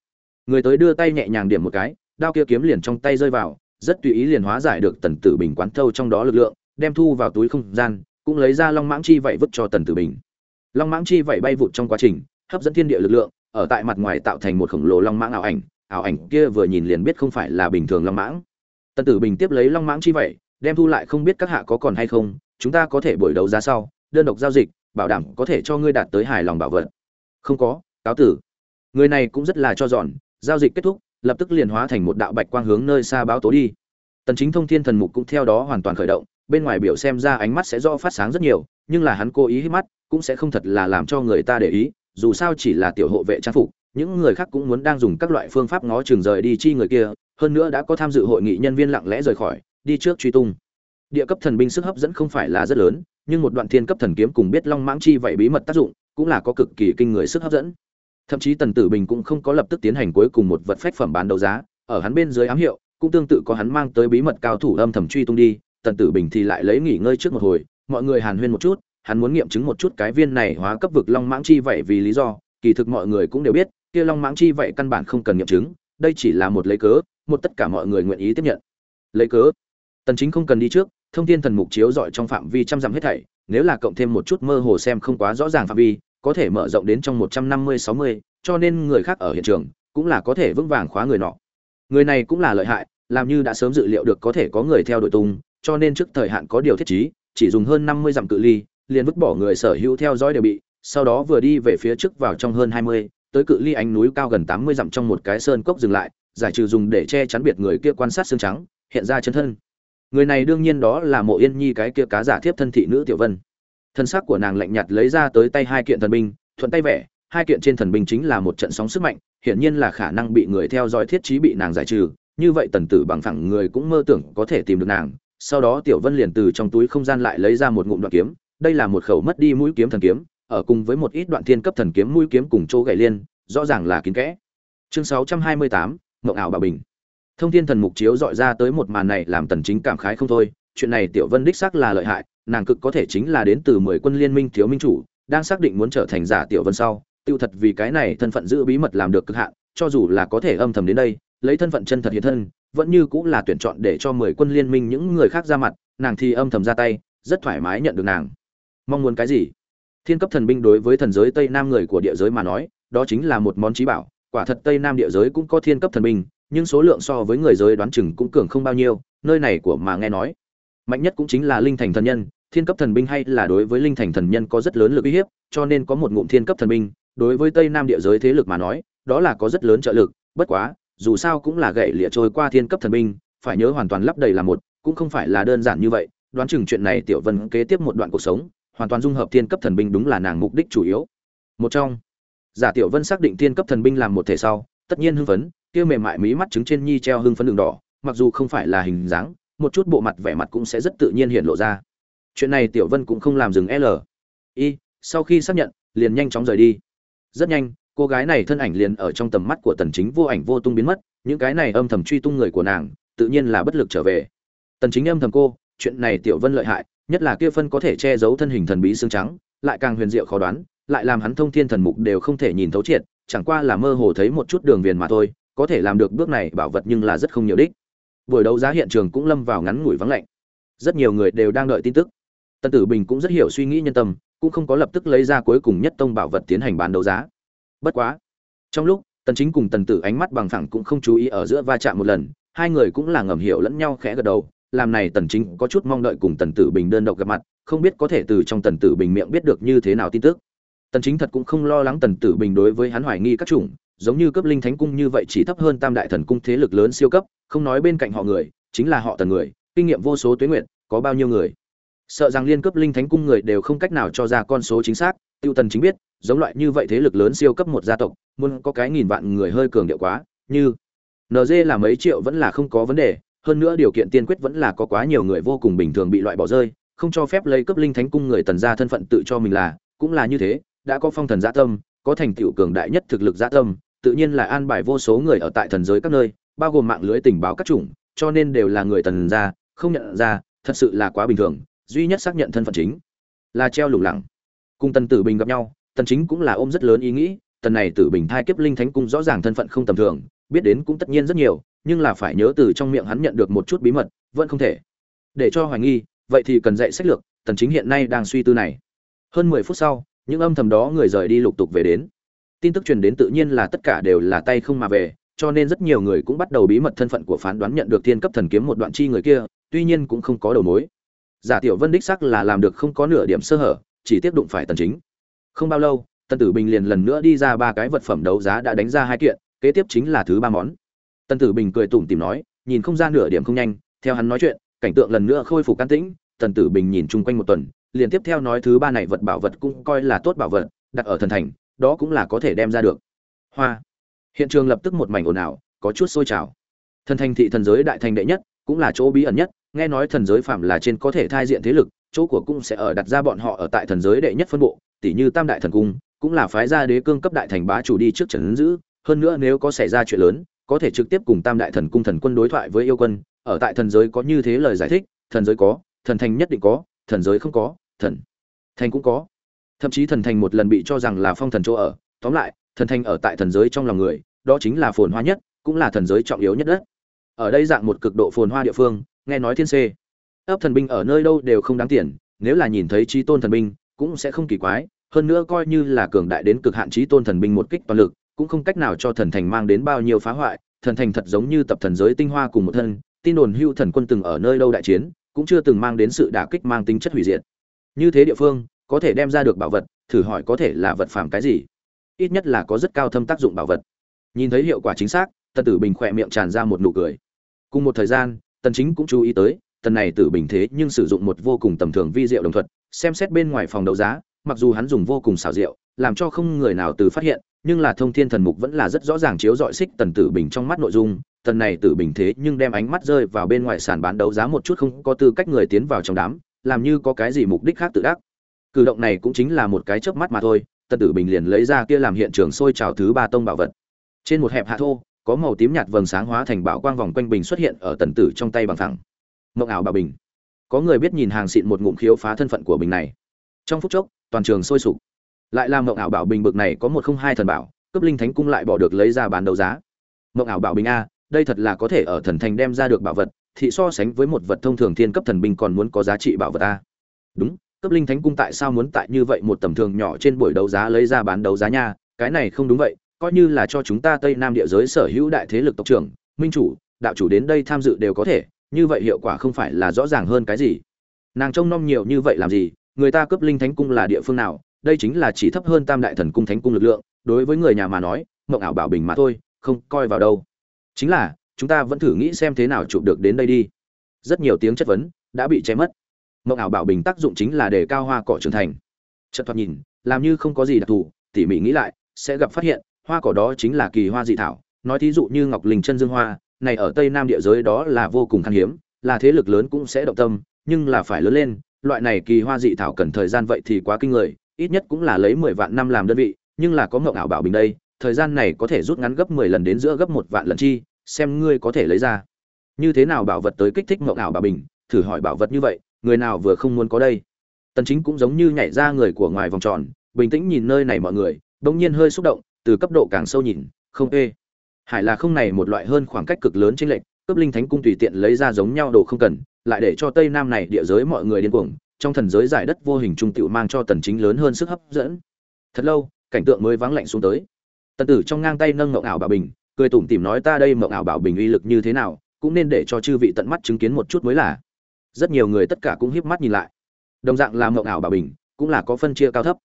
người tới đưa tay nhẹ nhàng điểm một cái, đao kia kiếm liền trong tay rơi vào, rất tùy ý liền hóa giải được tần tử bình quán thâu trong đó lực lượng, đem thu vào túi không gian, cũng lấy ra long mãng chi vậy vứt cho tần tử bình. Long mãng chi vậy bay vụt trong quá trình, hấp dẫn thiên địa lực lượng, ở tại mặt ngoài tạo thành một khổng lồ long mãng ảo ảnh ảo ảnh kia vừa nhìn liền biết không phải là bình thường long mãng. Tần tử bình tiếp lấy long mãng chi vậy đem thu lại không biết các hạ có còn hay không, chúng ta có thể buổi đấu giá sau, đơn độc giao dịch, bảo đảm có thể cho ngươi đạt tới hài lòng bảo vật. Không có, cáo tử. Người này cũng rất là cho giòn giao dịch kết thúc, lập tức liền hóa thành một đạo bạch quang hướng nơi xa báo tố đi. Tần chính thông thiên thần mục cũng theo đó hoàn toàn khởi động, bên ngoài biểu xem ra ánh mắt sẽ do phát sáng rất nhiều, nhưng là hắn cố ý hít mắt, cũng sẽ không thật là làm cho người ta để ý, dù sao chỉ là tiểu hộ vệ trang phục, những người khác cũng muốn đang dùng các loại phương pháp ngó chừng rời đi chi người kia, hơn nữa đã có tham dự hội nghị nhân viên lặng lẽ rời khỏi, đi trước truy tung. Địa cấp thần binh sức hấp dẫn không phải là rất lớn, nhưng một đoạn thiên cấp thần kiếm cùng biết long mãng chi vậy bí mật tác dụng, cũng là có cực kỳ kinh người sức hấp dẫn thậm chí tần tử bình cũng không có lập tức tiến hành cuối cùng một vật phách phẩm bán đấu giá, ở hắn bên dưới ám hiệu, cũng tương tự có hắn mang tới bí mật cao thủ âm thầm truy tung đi, tần tử bình thì lại lấy nghỉ ngơi trước một hồi, mọi người hàn huyên một chút, hắn muốn nghiệm chứng một chút cái viên này hóa cấp vực long mãng chi vậy vì lý do, kỳ thực mọi người cũng đều biết, kia long mãng chi vậy căn bản không cần nghiệm chứng, đây chỉ là một lấy cớ, một tất cả mọi người nguyện ý tiếp nhận. Lấy cớ? Tần chính không cần đi trước, thông thiên thần mục chiếu dọi trong phạm vi trăm dặm hết thảy, nếu là cộng thêm một chút mơ hồ xem không quá rõ ràng phạm vi có thể mở rộng đến trong 150-60, cho nên người khác ở hiện trường cũng là có thể vững vàng khóa người nọ. Người này cũng là lợi hại làm như đã sớm dự liệu được có thể có người theo đội tung cho nên trước thời hạn có điều thiết trí chỉ dùng hơn 50 dặm cự ly liền vứt bỏ người sở hữu theo dõi đều bị sau đó vừa đi về phía trước vào trong hơn 20, tới cự ly ánh núi cao gần 80 dặm trong một cái sơn cốc dừng lại giải trừ dùng để che chắn biệt người kia quan sát xương trắng hiện ra chân thân. Người này đương nhiên đó là mộ yên nhi cái kia cá giả thiếp thân thị nữ tiểu vân thân xác của nàng lạnh nhạt lấy ra tới tay hai kiện thần binh thuận tay vẽ hai kiện trên thần binh chính là một trận sóng sức mạnh hiển nhiên là khả năng bị người theo dõi thiết trí bị nàng giải trừ như vậy tần tử bằng phẳng người cũng mơ tưởng có thể tìm được nàng sau đó tiểu vân liền từ trong túi không gian lại lấy ra một ngụm đoạn kiếm đây là một khẩu mất đi mũi kiếm thần kiếm ở cùng với một ít đoạn thiên cấp thần kiếm mũi kiếm cùng chỗ gậy liên rõ ràng là kín kẽ. Chương 628, mộng ảo bà bình. Thông thiên thần mục chiếu dọi ra tới một màn này làm tần chính cảm khái không thôi chuyện này tiểu vân đích xác là lợi hại nàng cực có thể chính là đến từ mười quân liên minh thiếu minh chủ, đang xác định muốn trở thành giả tiểu vân sau, tiêu thật vì cái này thân phận giữ bí mật làm được cực hạn, cho dù là có thể âm thầm đến đây, lấy thân phận chân thật hiện thân, vẫn như cũng là tuyển chọn để cho mười quân liên minh những người khác ra mặt, nàng thì âm thầm ra tay, rất thoải mái nhận được nàng. Mong muốn cái gì? Thiên cấp thần binh đối với thần giới tây nam người của địa giới mà nói, đó chính là một món trí bảo, quả thật tây nam địa giới cũng có thiên cấp thần binh, nhưng số lượng so với người giới đoán chừng cũng cường không bao nhiêu, nơi này của mà nghe nói, mạnh nhất cũng chính là linh thành thần nhân thiên cấp thần binh hay là đối với linh thành thần nhân có rất lớn lực uy hiếp, cho nên có một ngụm thiên cấp thần binh, đối với tây nam địa giới thế lực mà nói, đó là có rất lớn trợ lực. Bất quá, dù sao cũng là gậy lịa trôi qua thiên cấp thần binh, phải nhớ hoàn toàn lắp đầy là một, cũng không phải là đơn giản như vậy. Đoán chừng chuyện này tiểu vân kế tiếp một đoạn cuộc sống, hoàn toàn dung hợp thiên cấp thần binh đúng là nàng mục đích chủ yếu. Một trong, giả tiểu vân xác định thiên cấp thần binh làm một thể sau, tất nhiên hưng phấn, kia mềm mại mí mắt trứng trên nhi treo hưng phấn đường đỏ, mặc dù không phải là hình dáng, một chút bộ mặt vẻ mặt cũng sẽ rất tự nhiên hiện lộ ra chuyện này tiểu vân cũng không làm dừng l. Y, sau khi xác nhận, liền nhanh chóng rời đi. Rất nhanh, cô gái này thân ảnh liền ở trong tầm mắt của tần chính vô ảnh vô tung biến mất, những cái này âm thầm truy tung người của nàng, tự nhiên là bất lực trở về. Tần chính âm thầm cô, chuyện này tiểu vân lợi hại, nhất là kia phân có thể che giấu thân hình thần bí xương trắng, lại càng huyền diệu khó đoán, lại làm hắn thông thiên thần mục đều không thể nhìn thấu triệt, chẳng qua là mơ hồ thấy một chút đường viền mà thôi, có thể làm được bước này bảo vật nhưng là rất không nhiều đích. Buổi đấu giá hiện trường cũng lâm vào ngắn ngủi vắng lạnh. Rất nhiều người đều đang đợi tin tức tân tử bình cũng rất hiểu suy nghĩ nhân tâm, cũng không có lập tức lấy ra cuối cùng nhất tông bảo vật tiến hành bán đấu giá. Bất quá, trong lúc, tần chính cùng tần tử ánh mắt bằng phẳng cũng không chú ý ở giữa va chạm một lần, hai người cũng là ngầm hiểu lẫn nhau khẽ gật đầu, làm này tần chính có chút mong đợi cùng tần tử bình đơn độc gặp mặt, không biết có thể từ trong tần tử bình miệng biết được như thế nào tin tức. Tần chính thật cũng không lo lắng tần tử bình đối với hắn hoài nghi các chủng, giống như cấp linh thánh cung như vậy chỉ thấp hơn tam đại thần cung thế lực lớn siêu cấp, không nói bên cạnh họ người, chính là họ tần người, kinh nghiệm vô số tuế nguyện, có bao nhiêu người sợ rằng liên cấp linh thánh cung người đều không cách nào cho ra con số chính xác, tiêu tần chính biết, giống loại như vậy thế lực lớn siêu cấp một gia tộc, muốn có cái nghìn vạn người hơi cường điệu quá, như nd là mấy triệu vẫn là không có vấn đề, hơn nữa điều kiện tiên quyết vẫn là có quá nhiều người vô cùng bình thường bị loại bỏ rơi, không cho phép lấy cấp linh thánh cung người tần ra thân phận tự cho mình là, cũng là như thế, đã có phong thần gia tâm, có thành tựu cường đại nhất thực lực gia tâm, tự nhiên là an bài vô số người ở tại thần giới các nơi, bao gồm mạng lưới tình báo các chủng, cho nên đều là người tần ra không nhận ra, thật sự là quá bình thường duy nhất xác nhận thân phận chính là treo lủng lẳng. Cùng tần tử bình gặp nhau, tần chính cũng là ôm rất lớn ý nghĩ, tần này tử bình thai kiếp linh thánh cung rõ ràng thân phận không tầm thường, biết đến cũng tất nhiên rất nhiều, nhưng là phải nhớ từ trong miệng hắn nhận được một chút bí mật, vẫn không thể. Để cho hoài nghi, vậy thì cần dạy sách lược, tần chính hiện nay đang suy tư này. Hơn 10 phút sau, những âm thầm đó người rời đi lục tục về đến. Tin tức truyền đến tự nhiên là tất cả đều là tay không mà về, cho nên rất nhiều người cũng bắt đầu bí mật thân phận của phán đoán nhận được thiên cấp thần kiếm một đoạn chi người kia, tuy nhiên cũng không có đầu mối giả tiểu vân đích sắc là làm được không có nửa điểm sơ hở, chỉ tiếp đụng phải tần chính. Không bao lâu, tần tử bình liền lần nữa đi ra ba cái vật phẩm đấu giá đã đánh ra hai kiện, kế tiếp chính là thứ ba món. Tần tử bình cười tủm tỉm nói, nhìn không ra nửa điểm không nhanh, theo hắn nói chuyện, cảnh tượng lần nữa khôi phục can tĩnh, tần tử bình nhìn chung quanh một tuần, liền tiếp theo nói thứ ba này vật bảo vật cũng coi là tốt bảo vật, đặt ở thần thành, đó cũng là có thể đem ra được. Hoa. Hiện trường lập tức một mảnh ồn ào, có chút sôi trào. Thần thành thị thần giới đại thành đệ nhất, cũng là chỗ bí ẩn nhất nghe nói thần giới phạm là trên có thể thai diện thế lực, chỗ của cũng sẽ ở đặt ra bọn họ ở tại thần giới đệ nhất phân bộ tỷ như tam đại thần cung, cũng là phái gia đế cương cấp đại thành bá chủ đi trước trần giữ. Hơn nữa nếu có xảy ra chuyện lớn, có thể trực tiếp cùng tam đại thần cung thần quân đối thoại với yêu quân. Ở tại thần giới có như thế lời giải thích, thần giới có, thần thành nhất định có, thần giới không có, thần thành cũng có. Thậm chí thần thành một lần bị cho rằng là phong thần chỗ ở. Tóm lại, thần thành ở tại thần giới trong lòng người, đó chính là phồn hoa nhất, cũng là thần giới trọng yếu nhất đất. Ở đây dạng một cực độ phồn hoa địa phương nghe nói thiên xê. Ấp thần binh ở nơi đâu đều không đáng tiền, nếu là nhìn thấy trí tôn thần binh, cũng sẽ không kỳ quái, hơn nữa coi như là cường đại đến cực hạn trí tôn thần binh một kích toàn lực, cũng không cách nào cho thần thành mang đến bao nhiêu phá hoại, thần thành thật giống như tập thần giới tinh hoa cùng một thân, tin đồn hưu thần quân từng ở nơi đâu đại chiến, cũng chưa từng mang đến sự đả kích mang tính chất hủy diệt. Như thế địa phương, có thể đem ra được bảo vật, thử hỏi có thể là vật phàm cái gì? Ít nhất là có rất cao thâm tác dụng bảo vật. Nhìn thấy hiệu quả chính xác, tần tử bình khỏe miệng tràn ra một nụ cười. Cùng một thời gian tần chính cũng chú ý tới, tần này tử bình thế nhưng sử dụng một vô cùng tầm thường vi diệu đồng thuật, xem xét bên ngoài phòng đấu giá, mặc dù hắn dùng vô cùng xảo diệu, làm cho không người nào từ phát hiện, nhưng là thông thiên thần mục vẫn là rất rõ ràng chiếu dọi xích tần tử bình trong mắt nội dung, tần này tử bình thế nhưng đem ánh mắt rơi vào bên ngoài sàn bán đấu giá một chút không có tư cách người tiến vào trong đám, làm như có cái gì mục đích khác tự đắc. Cử động này cũng chính là một cái chớp mắt mà thôi, tần tử bình liền lấy ra kia làm hiện trường sôi trào thứ ba tông bảo vật. Trên một hẹp hạ thô có màu tím nhạt vầng sáng hóa thành bảo quang vòng quanh bình xuất hiện ở tần tử trong tay bằng thẳng. Mộng ảo bảo bình. Có người biết nhìn hàng xịn một ngụm khiếu phá thân phận của bình này. Trong phút chốc, toàn trường sôi sục. Lại làm mộng ảo bảo bình bực này có một không hai thần bảo cấp linh thánh cung lại bỏ được lấy ra bán đấu giá. Mộng ảo bảo bình a, đây thật là có thể ở thần thành đem ra được bảo vật, thì so sánh với một vật thông thường thiên cấp thần binh còn muốn có giá trị bảo vật a. Đúng cấp linh thánh cung tại sao muốn tại như vậy một tầm thường nhỏ trên buổi đấu giá lấy ra bán đấu giá nha, cái này không đúng vậy coi như là cho chúng ta tây nam địa giới sở hữu đại thế lực tộc trưởng, minh chủ, đạo chủ đến đây tham dự đều có thể, như vậy hiệu quả không phải là rõ ràng hơn cái gì. Nàng trông nom nhiều như vậy làm gì, người ta cấp linh thánh cung là địa phương nào, đây chính là chỉ thấp hơn tam đại thần cung thánh cung lực lượng, đối với người nhà mà nói, mộng ảo bảo bình mà thôi, không coi vào đâu. Chính là, chúng ta vẫn thử nghĩ xem thế nào chụp được đến đây đi. Rất nhiều tiếng chất vấn đã bị che mất. Mộng ảo bảo bình tác dụng chính là để cao hoa cỏ trưởng thành. Chợt thoạt nhìn, làm như không có gì đặc thù, tỉ mỉ nghĩ lại, sẽ gặp phát hiện hoa cỏ đó chính là kỳ hoa dị thảo. Nói thí dụ như ngọc linh chân dương hoa, này ở tây nam địa giới đó là vô cùng khan hiếm, là thế lực lớn cũng sẽ động tâm, nhưng là phải lớn lên, loại này kỳ hoa dị thảo cần thời gian vậy thì quá kinh người, ít nhất cũng là lấy mười vạn năm làm đơn vị, nhưng là có ngộng ảo bảo bình đây, thời gian này có thể rút ngắn gấp mười lần đến giữa gấp một vạn lần chi, xem ngươi có thể lấy ra. Như thế nào bảo vật tới kích thích ngộng ảo bảo bình? Thử hỏi bảo vật như vậy, người nào vừa không muốn có đây? Tần chính cũng giống như nhảy ra người của ngoài vòng tròn, bình tĩnh nhìn nơi này mọi người đống nhiên hơi xúc động từ cấp độ càng sâu nhìn, không ê. Hải là không này một loại hơn khoảng cách cực lớn trên lệnh cướp linh thánh cung tùy tiện lấy ra giống nhau đồ không cần, lại để cho tây nam này địa giới mọi người điên cuồng, trong thần giới giải đất vô hình trung tiểu mang cho tần chính lớn hơn sức hấp dẫn. Thật lâu, cảnh tượng mới vắng lạnh xuống tới. Tần tử trong ngang tay nâng ngọc ảo bảo bình, cười tủm tỉm nói ta đây mộng ảo bảo bình uy lực như thế nào, cũng nên để cho chư vị tận mắt chứng kiến một chút mới là. Rất nhiều người tất cả cũng híp mắt nhìn lại. Đồng dạng là mộng ảo bảo bình, cũng là có phân chia cao thấp.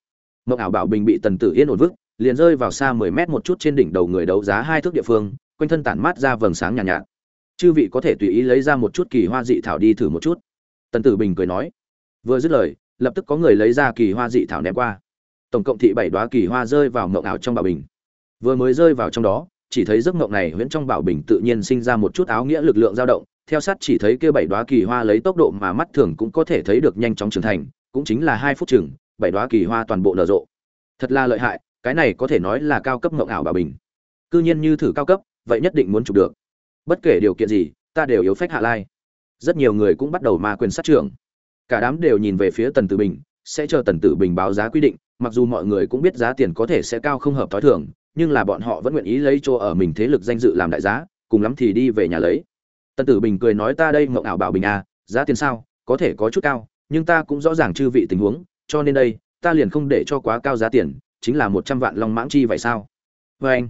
Mộng ảo bảo bình bị tần tử yên ổn vứt liền rơi vào xa 10 mét một chút trên đỉnh đầu người đấu giá hai thước địa phương quanh thân tản mát ra vầng sáng nhàn nhạt, nhạt. Chư vị có thể tùy ý lấy ra một chút kỳ hoa dị thảo đi thử một chút. Tần tử bình cười nói. Vừa dứt lời lập tức có người lấy ra kỳ hoa dị thảo ném qua. Tổng cộng thị bảy đóa kỳ hoa rơi vào ngọc ảo trong bảo bình. Vừa mới rơi vào trong đó chỉ thấy giấc ngọc này huyễn trong bảo bình tự nhiên sinh ra một chút áo nghĩa lực lượng dao động theo sát chỉ thấy kia bảy đóa kỳ hoa lấy tốc độ mà mắt thường cũng có thể thấy được nhanh chóng trưởng thành cũng chính là hai phút chừng bảy đóa kỳ hoa toàn bộ nở rộ. Thật là lợi hại cái này có thể nói là cao cấp mộng ảo bảo bình. Cư nhiên như thử cao cấp, vậy nhất định muốn chụp được. Bất kể điều kiện gì, ta đều yếu phách hạ lai. Rất nhiều người cũng bắt đầu ma quyền sát trưởng. Cả đám đều nhìn về phía tần tử bình, sẽ chờ tần tử bình báo giá quy định, mặc dù mọi người cũng biết giá tiền có thể sẽ cao không hợp t h o i thường, nhưng là bọn họ vẫn nguyện ý lấy chỗ ở mình thế lực danh dự làm đại giá, cùng lắm thì đi về nhà lấy. Tần tử bình cười nói ta đây mộng ảo bảo bình à giá tiền sao, có thể có chút cao, nhưng ta cũng rõ ràng chư vị tình huống, cho nên đây, ta liền không để cho quá cao giá tiền chính là một trăm vạn long mãng chi vậy sao vê anh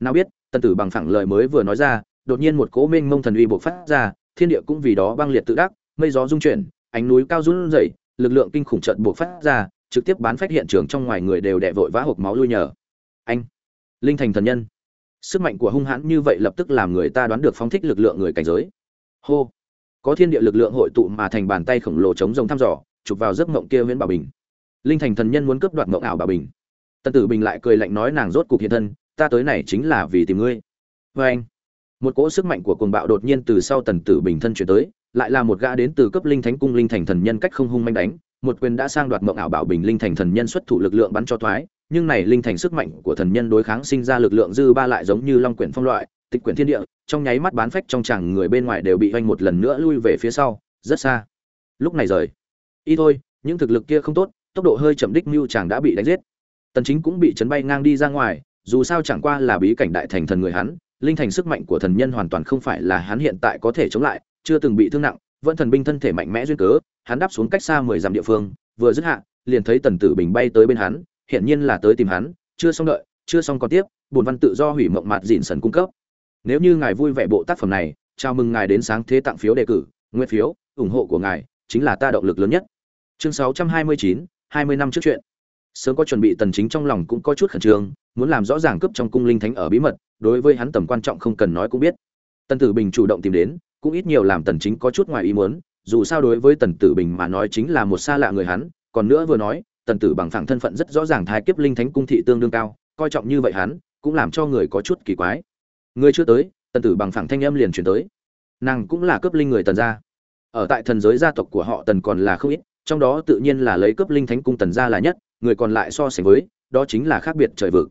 nào biết tần tử bằng phẳng lời mới vừa nói ra đột nhiên một cỗ minh mông thần uy bộc phát ra, thiên địa cũng vì đó băng liệt tự đắc, mây gió rung chuyển, ánh núi cao run rẩy, lực lượng kinh khủng chợt bộc phát ra, trực tiếp bán phách hiện trường trong ngoài người đều đẻ vội vã hộp máu lui nhờ. Anh, linh thành thần nhân. Sức mạnh của hung hãn như vậy lập tức làm người ta đoán được phóng thích lực lượng người cảnh giới. Hô, có thiên địa lực lượng hội tụ mà thành bàn tay khổng lồ chống rồng thăm dò, chụp vào giấc mộng kia Viễn Bảo Bình. Linh thành thần nhân muốn cướp đoạt mộng ảo Bảo Bình. Tần Tử Bình lại cười lạnh nói nàng rốt cục hiện thân, ta tới này chính là vì tìm ngươi. vê anh, một cỗ sức mạnh của cuồng bạo đột nhiên từ sau tần tử bình thân chuyển tới lại là một gã đến từ cấp linh thánh cung linh thành thần nhân cách không hung manh đánh một quyền đã sang đoạt mộng ảo bảo bình linh thành thần nhân xuất thủ lực lượng bắn cho thoái nhưng này linh thành sức mạnh của thần nhân đối kháng sinh ra lực lượng dư ba lại giống như long quyển phong loại tịch quyển thiên địa trong nháy mắt bán phách trong chẳng người bên ngoài đều bị hoành một lần nữa lui về phía sau rất xa. Lúc này rời. Y thôi những thực lực kia không tốt tốc độ hơi chậm đích mưu chàng đã bị đánh giết tần chính cũng bị chấn bay ngang đi ra ngoài dù sao chẳng qua là bí cảnh đại thành thần người hắn linh thành sức mạnh của thần nhân hoàn toàn không phải là hắn hiện tại có thể chống lại chưa từng bị thương nặng vẫn thần binh thân thể mạnh mẽ duyên cớ hắn đáp xuống cách xa 10 dặm địa phương vừa dứt hạ liền thấy tần tử bình bay tới bên hắn hiện nhiên là tới tìm hắn chưa xong đợi chưa xong còn tiếp buồn văn tự do hủy mộng mạt dịn sần cung cấp. Nếu như ngài vui vẻ bộ tác phẩm này chào mừng ngài đến sáng thế tặng phiếu đề cử nguyên phiếu ủng hộ của ngài chính là ta động lực lớn nhất. Chương 629, 20 năm trước chuyện sớm có chuẩn bị tần chính trong lòng cũng có chút khẩn trương, muốn làm rõ ràng cướp trong cung linh thánh ở bí mật, đối với hắn tầm quan trọng không cần nói cũng biết. Tần tử bình chủ động tìm đến, cũng ít nhiều làm tần chính có chút ngoài ý muốn, dù sao đối với tần tử bình mà nói chính là một xa lạ người hắn, còn nữa vừa nói, tần tử bằng phẳng thân phận rất rõ ràng thái kiếp linh thánh cung thị tương đương cao, coi trọng như vậy hắn, cũng làm cho người có chút kỳ quái. Người chưa tới, tần tử bằng phẳng thanh âm liền chuyển tới. Nàng cũng là cướp linh người tần gia. Ở tại thần giới gia tộc của họ tần còn là không ít, trong đó tự nhiên là lấy cướp linh thánh cung tần gia là nhất người còn lại so sánh với, đó chính là khác biệt trời vực.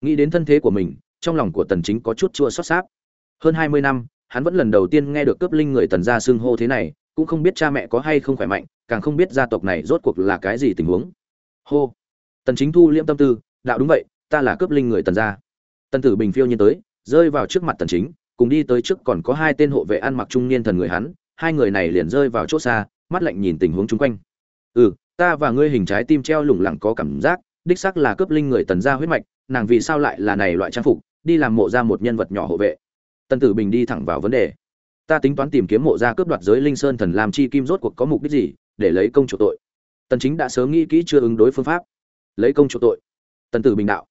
Nghĩ đến thân thế của mình, trong lòng của tần chính có chút chua xót xác hơn 20 năm, hắn vẫn lần đầu tiên nghe được cướp linh người tần gia xương hô thế này, cũng không biết cha mẹ có hay không khỏe mạnh, càng không biết gia tộc này rốt cuộc là cái gì tình huống. Hô. Tần chính thu liễm tâm tư, đạo đúng vậy, ta là cướp linh người tần gia. Tần tử bình phiêu nhiên tới, rơi vào trước mặt tần chính, cùng đi tới trước còn có hai tên hộ vệ ăn mặc trung niên thần người hắn, hai người này liền rơi vào chỗ xa, mắt lạnh nhìn tình huống chung quanh. Ừ ta và ngươi hình trái tim treo lủng lẳng có cảm giác, đích xác là cướp linh người tần gia huyết mạch, nàng vì sao lại là này loại trang phục, đi làm mộ ra một nhân vật nhỏ hộ vệ. Tần tử bình đi thẳng vào vấn đề. Ta tính toán tìm kiếm mộ ra cướp đoạt giới linh sơn thần làm chi kim rốt cuộc có mục đích gì, để lấy công chủ tội. Tần chính đã sớm nghĩ kỹ chưa ứng đối phương pháp. Lấy công chủ tội. Tần tử bình đạo.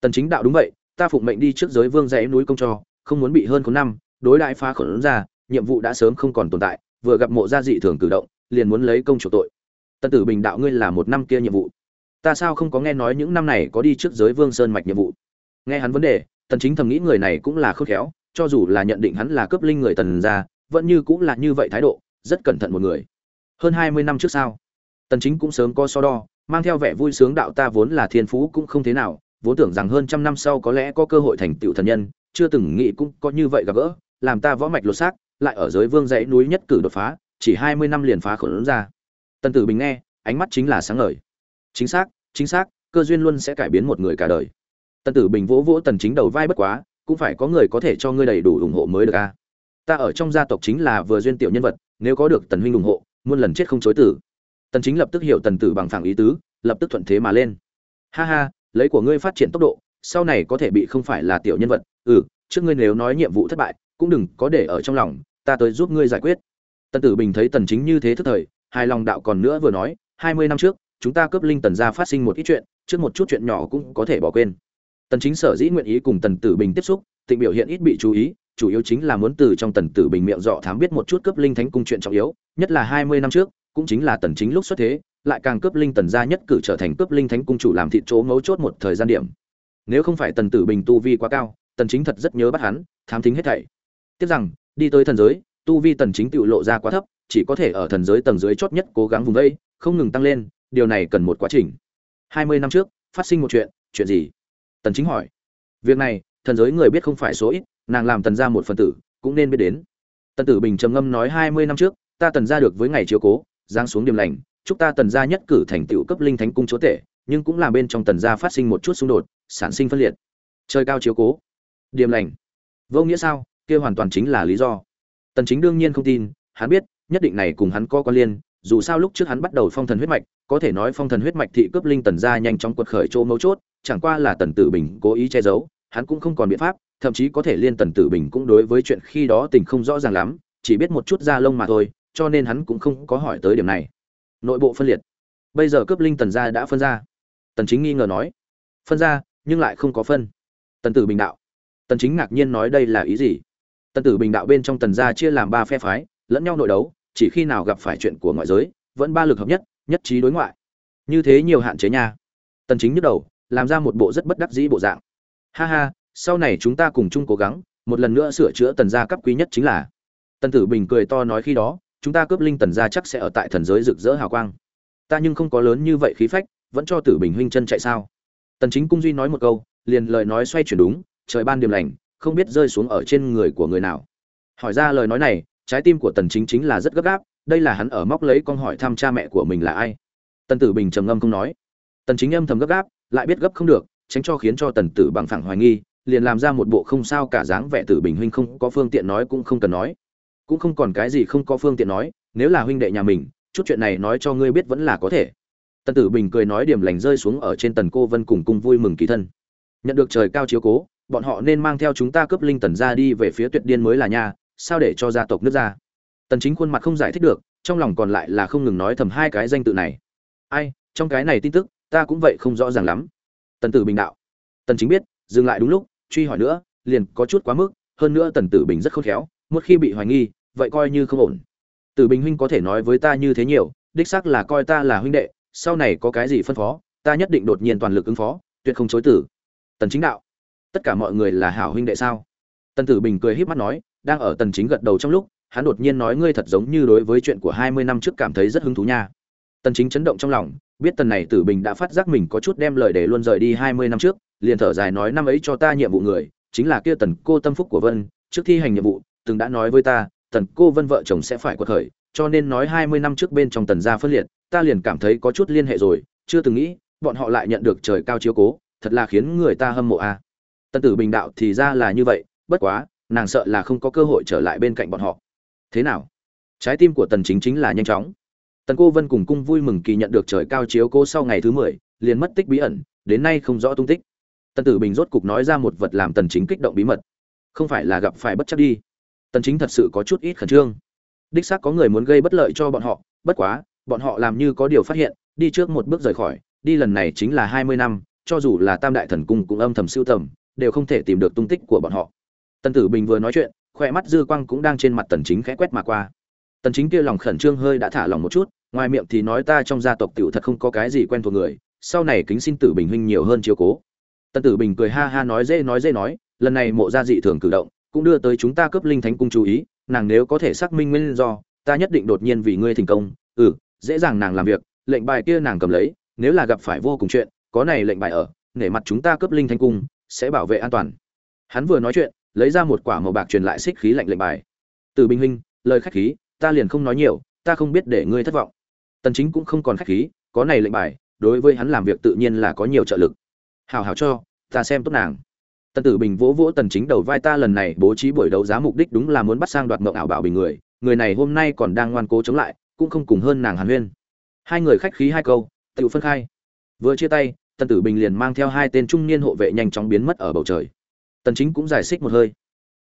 Tần chính đạo đúng vậy, ta phụng mệnh đi trước giới vương dãy núi công cho, không muốn bị hơn có năm, đối đại phá khổ lớn ra, nhiệm vụ đã sớm không còn tồn tại, vừa gặp mộ gia dị thường cử động, liền muốn lấy công chủ tội tần tử bình đạo ngươi là một năm kia nhiệm vụ. Ta sao không có nghe nói những năm này có đi trước giới vương sơn mạch nhiệm vụ? Nghe hắn vấn đề, tần chính thầm nghĩ người này cũng là khôn khéo, cho dù là nhận định hắn là cấp linh người tần gia, vẫn như cũng là như vậy thái độ, rất cẩn thận một người. Hơn 20 năm trước sao? Tần chính cũng sớm có so đo, mang theo vẻ vui sướng đạo ta vốn là thiên phú cũng không thế nào, vốn tưởng rằng hơn trăm năm sau có lẽ có cơ hội thành tựu thần nhân, chưa từng nghĩ cũng có như vậy gặp gỡ, làm ta võ mạch lột xác, lại ở giới vương dãy núi nhất cử đột phá, chỉ 20 năm liền phá khổ lớn ra tần tử bình nghe, ánh mắt chính là sáng ngời. Chính xác chính xác, cơ duyên luôn sẽ cải biến một người cả đời. Tần tử bình vỗ vỗ tần chính đầu vai bất quá, cũng phải có người có thể cho ngươi đầy đủ ủng hộ mới được a. Ta ở trong gia tộc chính là vừa duyên tiểu nhân vật, nếu có được tần huynh ủng hộ, muôn lần chết không chối tử. Tần chính lập tức hiểu tần tử bằng phẳng ý tứ, lập tức thuận thế mà lên. Ha ha, lấy của ngươi phát triển tốc độ, sau này có thể bị không phải là tiểu nhân vật ừ trước ngươi nếu nói nhiệm vụ thất bại, cũng đừng có để ở trong lòng, ta tới giúp ngươi giải quyết. Tần tử bình thấy tần chính như thế thức thời hài lòng đạo còn nữa vừa nói 20 năm trước, chúng ta cướp linh tần gia phát sinh một ít chuyện, trước một chút chuyện nhỏ cũng có thể bỏ quên. Tần chính sở dĩ nguyện ý cùng tần tử bình tiếp xúc, tịnh biểu hiện ít bị chú ý, chủ yếu chính là muốn từ trong tần tử bình miệng dọ thám biết một chút cướp linh thánh cung chuyện trọng yếu, nhất là 20 năm trước, cũng chính là tần chính lúc xuất thế, lại càng cướp linh tần gia nhất cử trở thành cướp linh thánh cung chủ làm thị chỗ ngấu chốt một thời gian điểm. Nếu không phải tần tử bình tu vi quá cao, tần chính thật rất nhớ bắt hắn, thám thính hết thảy. Tiếp rằng, đi tới thần giới, tu vi tần chính tự lộ ra quá thấp chỉ có thể ở thần giới tầng dưới chót nhất cố gắng vùng vây, không ngừng tăng lên điều này cần một quá trình. 20 năm trước phát sinh một chuyện chuyện gì? Tần chính hỏi. Việc này thần giới người biết không phải số ít nàng làm tần gia một phần tử cũng nên biết đến. Tần tử bình trầm ngâm nói 20 năm trước ta tần gia được với ngày chiếu cố giáng xuống điểm lành chúc ta tần gia nhất cử thành tựu cấp linh thánh cung chúa tể nhưng cũng làm bên trong tần gia phát sinh một chút xung đột sản sinh phân liệt. Trời cao chiếu cố. Điểm lành. Vô nghĩa sao? Kia hoàn toàn chính là lý do. Tần chính đương nhiên không tin hắn biết nhất định này cùng hắn có quan liên, dù sao lúc trước hắn bắt đầu phong thần huyết mạch, có thể nói phong thần huyết mạch thị cướp linh tần gia nhanh chóng quật khởi chỗ mấu chốt, chẳng qua là tần tử bình cố ý che giấu, hắn cũng không còn biện pháp, thậm chí có thể liên tần tử bình cũng đối với chuyện khi đó tình không rõ ràng lắm, chỉ biết một chút da lông mà thôi, cho nên hắn cũng không có hỏi tới điểm này. Nội bộ phân liệt. Bây giờ cướp linh tần gia đã phân ra. Tần chính nghi ngờ nói. Phân ra, nhưng lại không có phân. Tần tử bình đạo. Tần chính ngạc nhiên nói đây là ý gì? Tần tử bình đạo bên trong tần gia chia làm ba phe phái, lẫn nhau nội đấu chỉ khi nào gặp phải chuyện của ngoại giới, vẫn ba lực hợp nhất nhất trí đối ngoại. Như thế nhiều hạn chế nha. Tần chính nhức đầu, làm ra một bộ rất bất đắc dĩ bộ dạng. Ha ha, sau này chúng ta cùng chung cố gắng, một lần nữa sửa chữa tần gia cấp quý nhất chính là. Tần tử bình cười to nói khi đó, chúng ta cướp linh tần gia chắc sẽ ở tại thần giới rực rỡ hào quang. Ta nhưng không có lớn như vậy khí phách, vẫn cho tử bình huynh chân chạy sao? Tần chính cung duy nói một câu, liền lời nói xoay chuyển đúng, trời ban điểm lành, không biết rơi xuống ở trên người của người nào. Hỏi ra lời nói này trái tim của tần chính chính là rất gấp gáp, đây là hắn ở móc lấy con hỏi thăm cha mẹ của mình là ai? Tần tử bình trầm ngâm không nói. Tần chính âm thầm gấp gáp, lại biết gấp không được, tránh cho khiến cho tần tử bằng phẳng hoài nghi, liền làm ra một bộ không sao cả dáng vẻ tử bình huynh không có phương tiện nói cũng không cần nói. Cũng không còn cái gì không có phương tiện nói, nếu là huynh đệ nhà mình, chút chuyện này nói cho ngươi biết vẫn là có thể. Tần tử bình cười nói điểm lành rơi xuống ở trên tần cô vân cùng cung vui mừng kỳ thân. Nhận được trời cao chiếu cố, bọn họ nên mang theo chúng ta cướp linh tần ra đi về phía tuyệt điên mới là nha sao để cho gia tộc nước ra? Tần chính khuôn mặt không giải thích được, trong lòng còn lại là không ngừng nói thầm hai cái danh tự này. Ai, trong cái này tin tức, ta cũng vậy không rõ ràng lắm. Tần tử bình đạo. Tần chính biết, dừng lại đúng lúc, truy hỏi nữa, liền có chút quá mức, hơn nữa tần tử bình rất khôn khéo, một khi bị hoài nghi, vậy coi như không ổn. Tử bình huynh có thể nói với ta như thế nhiều, đích xác là coi ta là huynh đệ, sau này có cái gì phân phó, ta nhất định đột nhiên toàn lực ứng phó, tuyệt không chối tử tần chính đạo. Tất cả mọi người là hảo huynh đệ sao? Tần tử bình cười híp mắt nói đang ở tần chính gật đầu trong lúc, hắn đột nhiên nói ngươi thật giống như đối với chuyện của 20 năm trước cảm thấy rất hứng thú nha tần chính chấn động trong lòng, biết tần này tử bình đã phát giác mình có chút đem lời để luôn rời đi 20 năm trước, liền thở dài nói năm ấy cho ta nhiệm vụ người, chính là kia tần cô tâm phúc của vân, trước thi hành nhiệm vụ, từng đã nói với ta, tần cô vân vợ chồng sẽ phải quật khởi, cho nên nói 20 năm trước bên trong tần gia phân liệt, ta liền cảm thấy có chút liên hệ rồi, chưa từng nghĩ, bọn họ lại nhận được trời cao chiếu cố, thật là khiến người ta hâm mộ a à. tần tử bình đạo thì ra là như vậy, bất quá nàng sợ là không có cơ hội trở lại bên cạnh bọn họ. Thế nào? Trái tim của tần chính chính là nhanh chóng. Tần cô vân cùng cung vui mừng kỳ nhận được trời cao chiếu cô sau ngày thứ 10, liền mất tích bí ẩn đến nay không rõ tung tích. Tần tử bình rốt cục nói ra một vật làm tần chính kích động bí mật. Không phải là gặp phải bất chấp đi. Tần chính thật sự có chút ít khẩn trương. Đích xác có người muốn gây bất lợi cho bọn họ bất quá bọn họ làm như có điều phát hiện đi trước một bước rời khỏi đi lần này chính là 20 năm cho dù là tam đại thần cung cũng âm thầm siêu tầm đều không thể tìm được tung tích của bọn họ tần tử bình vừa nói chuyện khoe mắt dư quang cũng đang trên mặt tần chính khẽ quét mà qua. Tần chính kia lòng khẩn trương hơi đã thả lòng một chút, ngoài miệng thì nói ta trong gia tộc tiểu thật không có cái gì quen thuộc người, sau này kính xin tử bình huynh nhiều hơn chiếu cố. Tần tử bình cười ha ha nói dễ nói dễ nói, lần này mộ gia dị thường cử động, cũng đưa tới chúng ta cấp linh thánh cung chú ý, nàng nếu có thể xác minh nguyên do, ta nhất định đột nhiên vì ngươi thành công ừ dễ dàng nàng làm việc, lệnh bài kia nàng cầm lấy, nếu là gặp phải vô cùng chuyện, có này lệnh bài ở, nể mặt chúng ta cấp linh thánh cung, sẽ bảo vệ an toàn. Hắn vừa nói chuyện lấy ra một quả màu bạc truyền lại xích khí lạnh lệnh bài. Từ bình huynh, lời khách khí, ta liền không nói nhiều, ta không biết để ngươi thất vọng. Tần chính cũng không còn khách khí, có này lệnh bài, đối với hắn làm việc tự nhiên là có nhiều trợ lực. Hảo hảo cho, ta xem tốt nàng. Tần tử bình vỗ vỗ tần chính đầu vai ta lần này bố trí buổi đấu giá mục đích đúng là muốn bắt sang đoạt mộng ảo bảo bình người người này hôm nay còn đang ngoan cố chống lại, cũng không cùng hơn nàng hàn huyên. Hai người khách khí hai câu, tự phân khai. Vừa chia tay, tần tử bình liền mang theo hai tên trung niên hộ vệ nhanh chóng biến mất ở bầu trời tần chính cũng giải xích một hơi.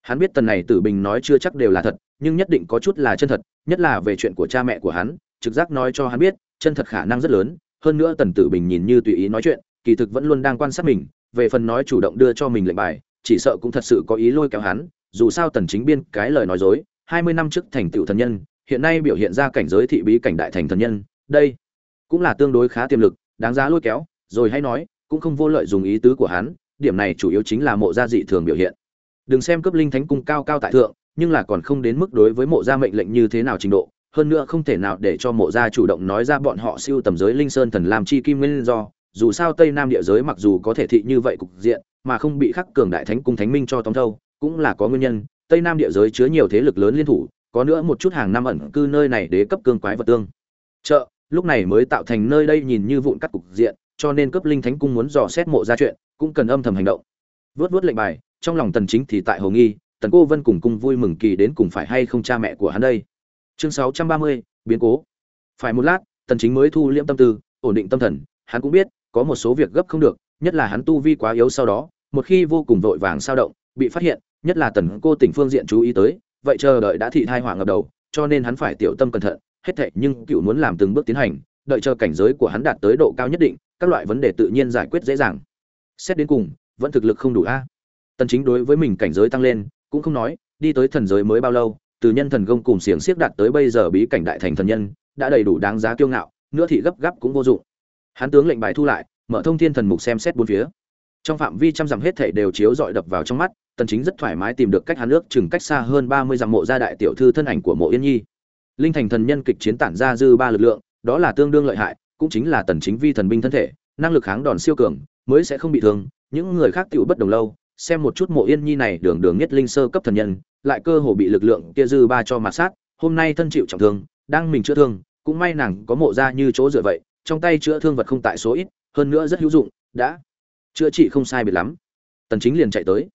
Hắn biết tần này tử bình nói chưa chắc đều là thật, nhưng nhất định có chút là chân thật, nhất là về chuyện của cha mẹ của hắn, trực giác nói cho hắn biết, chân thật khả năng rất lớn, hơn nữa tần tử bình nhìn như tùy ý nói chuyện, kỳ thực vẫn luôn đang quan sát mình, về phần nói chủ động đưa cho mình lệnh bài, chỉ sợ cũng thật sự có ý lôi kéo hắn, dù sao tần chính biên cái lời nói dối 20 năm trước thành tựu thần nhân, hiện nay biểu hiện ra cảnh giới thị bí cảnh đại thành thần nhân, đây cũng là tương đối khá tiềm lực, đáng giá lôi kéo, rồi hay nói, cũng không vô lợi dùng ý tứ của hắn điểm này chủ yếu chính là mộ gia dị thường biểu hiện. Đừng xem cấp linh thánh cung cao cao tại thượng, nhưng là còn không đến mức đối với mộ gia mệnh lệnh như thế nào trình độ, hơn nữa không thể nào để cho mộ gia chủ động nói ra bọn họ siêu tầm giới linh sơn thần làm chi kim nguyên do, dù sao tây nam địa giới mặc dù có thể thị như vậy cục diện, mà không bị khắc cường đại thánh cung thánh minh cho tóm thâu, cũng là có nguyên nhân, tây nam địa giới chứa nhiều thế lực lớn liên thủ, có nữa một chút hàng năm ẩn cư nơi này đế cấp cương quái vật tương. Chợ, lúc này mới tạo thành nơi đây nhìn như vụn cắt cục diện, cho nên cấp linh thánh cung muốn dò xét mộ gia chuyện cũng cần âm thầm hành động. Vớt vớt lệnh bài trong lòng tần chính thì tại hồ nghi tần cô vân cùng cung vui mừng kỳ đến cùng phải hay không cha mẹ của hắn đây? Chương 630, biến cố. Phải một lát tần chính mới thu liễm tâm tư ổn định tâm thần hắn cũng biết có một số việc gấp không được nhất là hắn tu vi quá yếu sau đó một khi vô cùng vội vàng sao động bị phát hiện nhất là tần cô tỉnh phương diện chú ý tới vậy chờ đợi đã thị thai hỏa ngập đầu cho nên hắn phải tiểu tâm cẩn thận hết thảy nhưng cựu muốn làm từng bước tiến hành đợi chờ cảnh giới của hắn đạt tới độ cao nhất định các loại vấn đề tự nhiên giải quyết dễ dàng xét đến cùng, vẫn thực lực không đủ a. Tần chính đối với mình cảnh giới tăng lên, cũng không nói, đi tới thần giới mới bao lâu, từ nhân thần công cùng xiềng xiếc đạt tới bây giờ bí cảnh đại thành thần nhân, đã đầy đủ đáng giá kiêu ngạo, nữa thì gấp gáp cũng vô dụng. Hắn tướng lệnh bài thu lại, mở thông thiên thần mục xem xét bốn phía. Trong phạm vi trăm dặm hết thảy đều chiếu dọi đập vào trong mắt, tần chính rất thoải mái tìm được cách hắn nước chừng cách xa hơn 30 dặm mộ gia đại tiểu thư thân ảnh của mộ yên nhi. Linh thành thần nhân kịch chiến tản ra dư ba lực lượng, đó là tương đương lợi hại, cũng chính là tần chính vi thần binh thân thể, năng lực kháng đòn siêu cường mới sẽ không bị thương, những người khác tựu bất đồng lâu, xem một chút mộ yên nhi này đường đường nhất linh sơ cấp thần nhân, lại cơ hồ bị lực lượng kia dư ba cho mặt sát, hôm nay thân chịu trọng thương, đang mình chữa thương, cũng may nàng có mộ ra như chỗ dựa vậy, trong tay chữa thương vật không tại số ít, hơn nữa rất hữu dụng, đã chữa trị không sai biệt lắm. Tần chính liền chạy tới.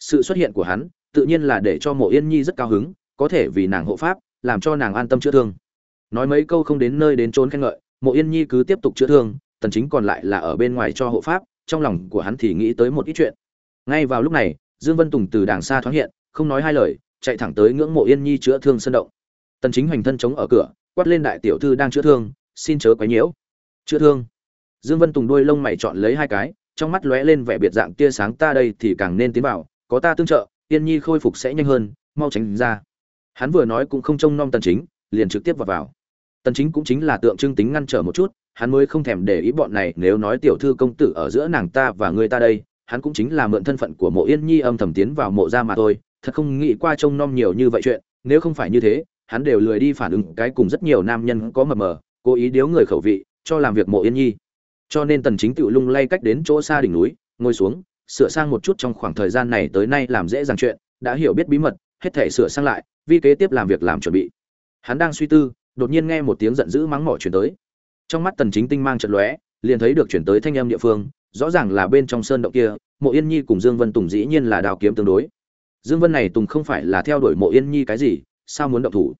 Sự xuất hiện của hắn, tự nhiên là để cho mộ yên nhi rất cao hứng, có thể vì nàng hộ pháp, làm cho nàng an tâm chữa thương. Nói mấy câu không đến nơi đến trốn khen ngợi, mộ yên nhi cứ tiếp tục chữa thương, tần chính còn lại là ở bên ngoài cho hộ pháp trong lòng của hắn thì nghĩ tới một ít chuyện. Ngay vào lúc này, dương vân tùng từ đàng xa thoáng hiện, không nói hai lời, chạy thẳng tới ngưỡng mộ yên nhi chữa thương sân động. Tần chính hoành thân chống ở cửa, quát lên đại tiểu thư đang chữa thương, xin chớ quấy nhiễu. Chữa thương? Dương vân tùng đuôi lông mày chọn lấy hai cái, trong mắt lóe lên vẻ biệt dạng tia sáng, ta đây thì càng nên tiến vào, có ta tương trợ, yên nhi khôi phục sẽ nhanh hơn, mau tránh ra. Hắn vừa nói cũng không trông nom tần chính, liền trực tiếp vào vào. Tần chính cũng chính là tượng trưng tính ngăn trở một chút hắn mới không thèm để ý bọn này, nếu nói tiểu thư công tử ở giữa nàng ta và người ta đây, hắn cũng chính là mượn thân phận của mộ yên nhi âm thầm tiến vào mộ gia mà thôi, thật không nghĩ qua trông nom nhiều như vậy chuyện, nếu không phải như thế, hắn đều lười đi phản ứng cái cùng rất nhiều nam nhân có mờ mờ, cố ý điếu người khẩu vị, cho làm việc mộ yên nhi. Cho nên tần chính tự lung lay cách đến chỗ xa đỉnh núi, ngồi xuống, sửa sang một chút trong khoảng thời gian này tới nay làm dễ dàng chuyện, đã hiểu biết bí mật, hết thể sửa sang lại, vi kế tiếp làm việc làm chuẩn bị. Hắn đang suy tư, đột nhiên nghe một tiếng giận dữ mắng mỏ chuyển tới trong mắt tần chính tinh mang trận lóe, liền thấy được chuyển tới thanh âm địa phương, rõ ràng là bên trong sơn động kia, mộ yên nhi cùng dương vân tùng dĩ nhiên là đào kiếm tương đối. Dương vân này tùng không phải là theo đuổi mộ yên nhi cái gì, sao muốn động thủ?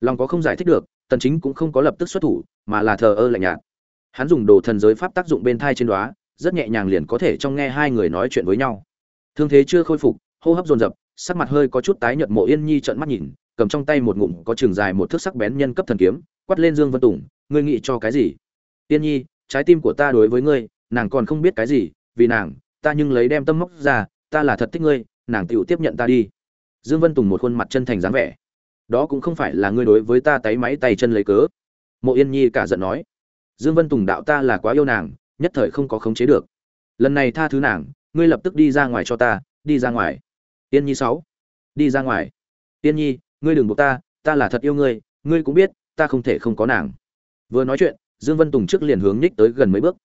Lòng có không giải thích được, tần chính cũng không có lập tức xuất thủ, mà là thờ ơ lạnh nhạt. Hắn dùng đồ thần giới pháp tác dụng bên thai trên đóa, rất nhẹ nhàng liền có thể trong nghe hai người nói chuyện với nhau. Thương thế chưa khôi phục, hô hấp dồn dập, sắc mặt hơi có chút tái nhợt mộ yên nhi trợn mắt nhìn, cầm trong tay một ngụm có trường dài một thước sắc bén nhân cấp thần kiếm, quát lên dương vân tùng ngươi nghĩ cho cái gì? Tiên nhi, trái tim của ta đối với ngươi, nàng còn không biết cái gì, vì nàng, ta nhưng lấy đem tâm móc ra, ta là thật thích ngươi, nàng tựu tiếp nhận ta đi. Dương vân tùng một khuôn mặt chân thành dáng vẻ. Đó cũng không phải là ngươi đối với ta tay máy tay chân lấy cớ. Mộ yên nhi cả giận nói. Dương vân tùng đạo ta là quá yêu nàng, nhất thời không có khống chế được. Lần này tha thứ nàng, ngươi lập tức đi ra ngoài cho ta, đi ra ngoài. Yên nhi sáu. Đi ra ngoài. Yên nhi, ngươi đừng buộc ta ta là thật yêu ngươi ngươi cũng biết, ta không thể không có nàng vừa nói chuyện, dương vân tùng trước liền hướng nhích tới gần mấy bước.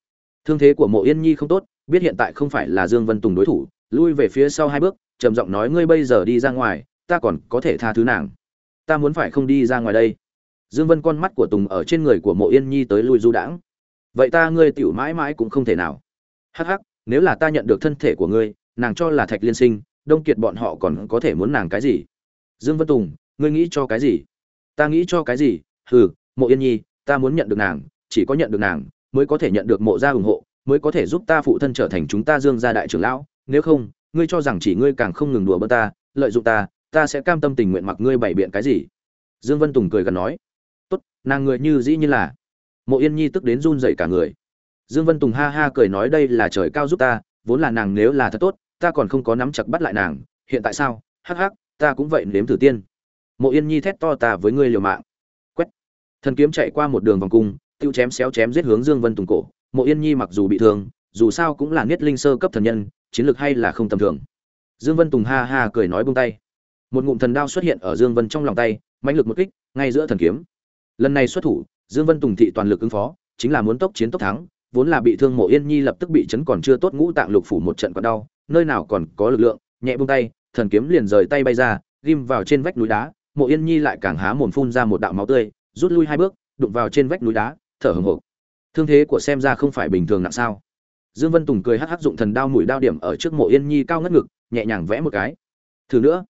Thương thế của mộ yên nhi không tốt, biết hiện tại không phải là dương vân tùng đối thủ, lui về phía sau hai bước, trầm giọng nói, ngươi bây giờ đi ra ngoài, ta còn có thể tha thứ nàng. Ta muốn phải không đi ra ngoài đây. Dương vân con mắt của tùng ở trên người của mộ yên nhi tới lui du đãng. Vậy ta, ngươi tiểu mãi mãi cũng không thể nào. Hắc hắc, nếu là ta nhận được thân thể của ngươi, nàng cho là thạch liên sinh, đông kiệt bọn họ còn có thể muốn nàng cái gì? Dương vân tùng, ngươi nghĩ cho cái gì? Ta nghĩ cho cái gì? Hừ, mộ yên nhi ta muốn nhận được nàng, chỉ có nhận được nàng, mới có thể nhận được mộ gia ủng hộ, mới có thể giúp ta phụ thân trở thành chúng ta dương gia đại trưởng lão. Nếu không, ngươi cho rằng chỉ ngươi càng không ngừng đùa bỡn ta, lợi dụng ta ta sẽ cam tâm tình nguyện mặc ngươi bày biện cái gì? Dương vân tùng cười gần nói. Tốt, nàng người như dĩ như là. Mộ yên nhi tức đến run dậy cả người. Dương vân tùng ha ha cười nói đây là trời cao giúp ta, vốn là nàng nếu là thật tốt, ta còn không có nắm chặt bắt lại nàng, hiện tại sao? Hắc hắc, ta cũng vậy nếm thử tiên. Mộ yên nhi thét to ta với ngươi liều mạng thần kiếm chạy qua một đường vòng cung, tiêu chém xéo chém giết hướng dương vân tùng cổ. Mộ yên nhi mặc dù bị thương, dù sao cũng là niết linh sơ cấp thần nhân, chiến lược hay là không tầm thường. Dương vân tùng ha ha cười nói buông tay. Một ngụm thần đao xuất hiện ở dương vân trong lòng tay, mãnh lực một kích, ngay giữa thần kiếm. Lần này xuất thủ, dương vân tùng thị toàn lực ứng phó, chính là muốn tốc chiến tốc thắng, vốn là bị thương mộ yên nhi lập tức bị chấn còn chưa tốt ngũ tạng lục phủ một trận còn đau, nơi nào còn có lực lượng, nhẹ buông tay, thần kiếm liền rời tay bay ra, ghim vào trên vách núi đá, mộ yên nhi lại càng há mồm phun ra một đạo máu tươi rút lui hai bước, đụng vào trên vách núi đá, thở hổn hộc. Thương thế của xem ra không phải bình thường nặng sao? Dương vân tùng cười hắc hắc dụng thần đao mũi đao điểm ở trước mộ yên nhi cao ngất ngực, nhẹ nhàng vẽ một cái. Thử nữa.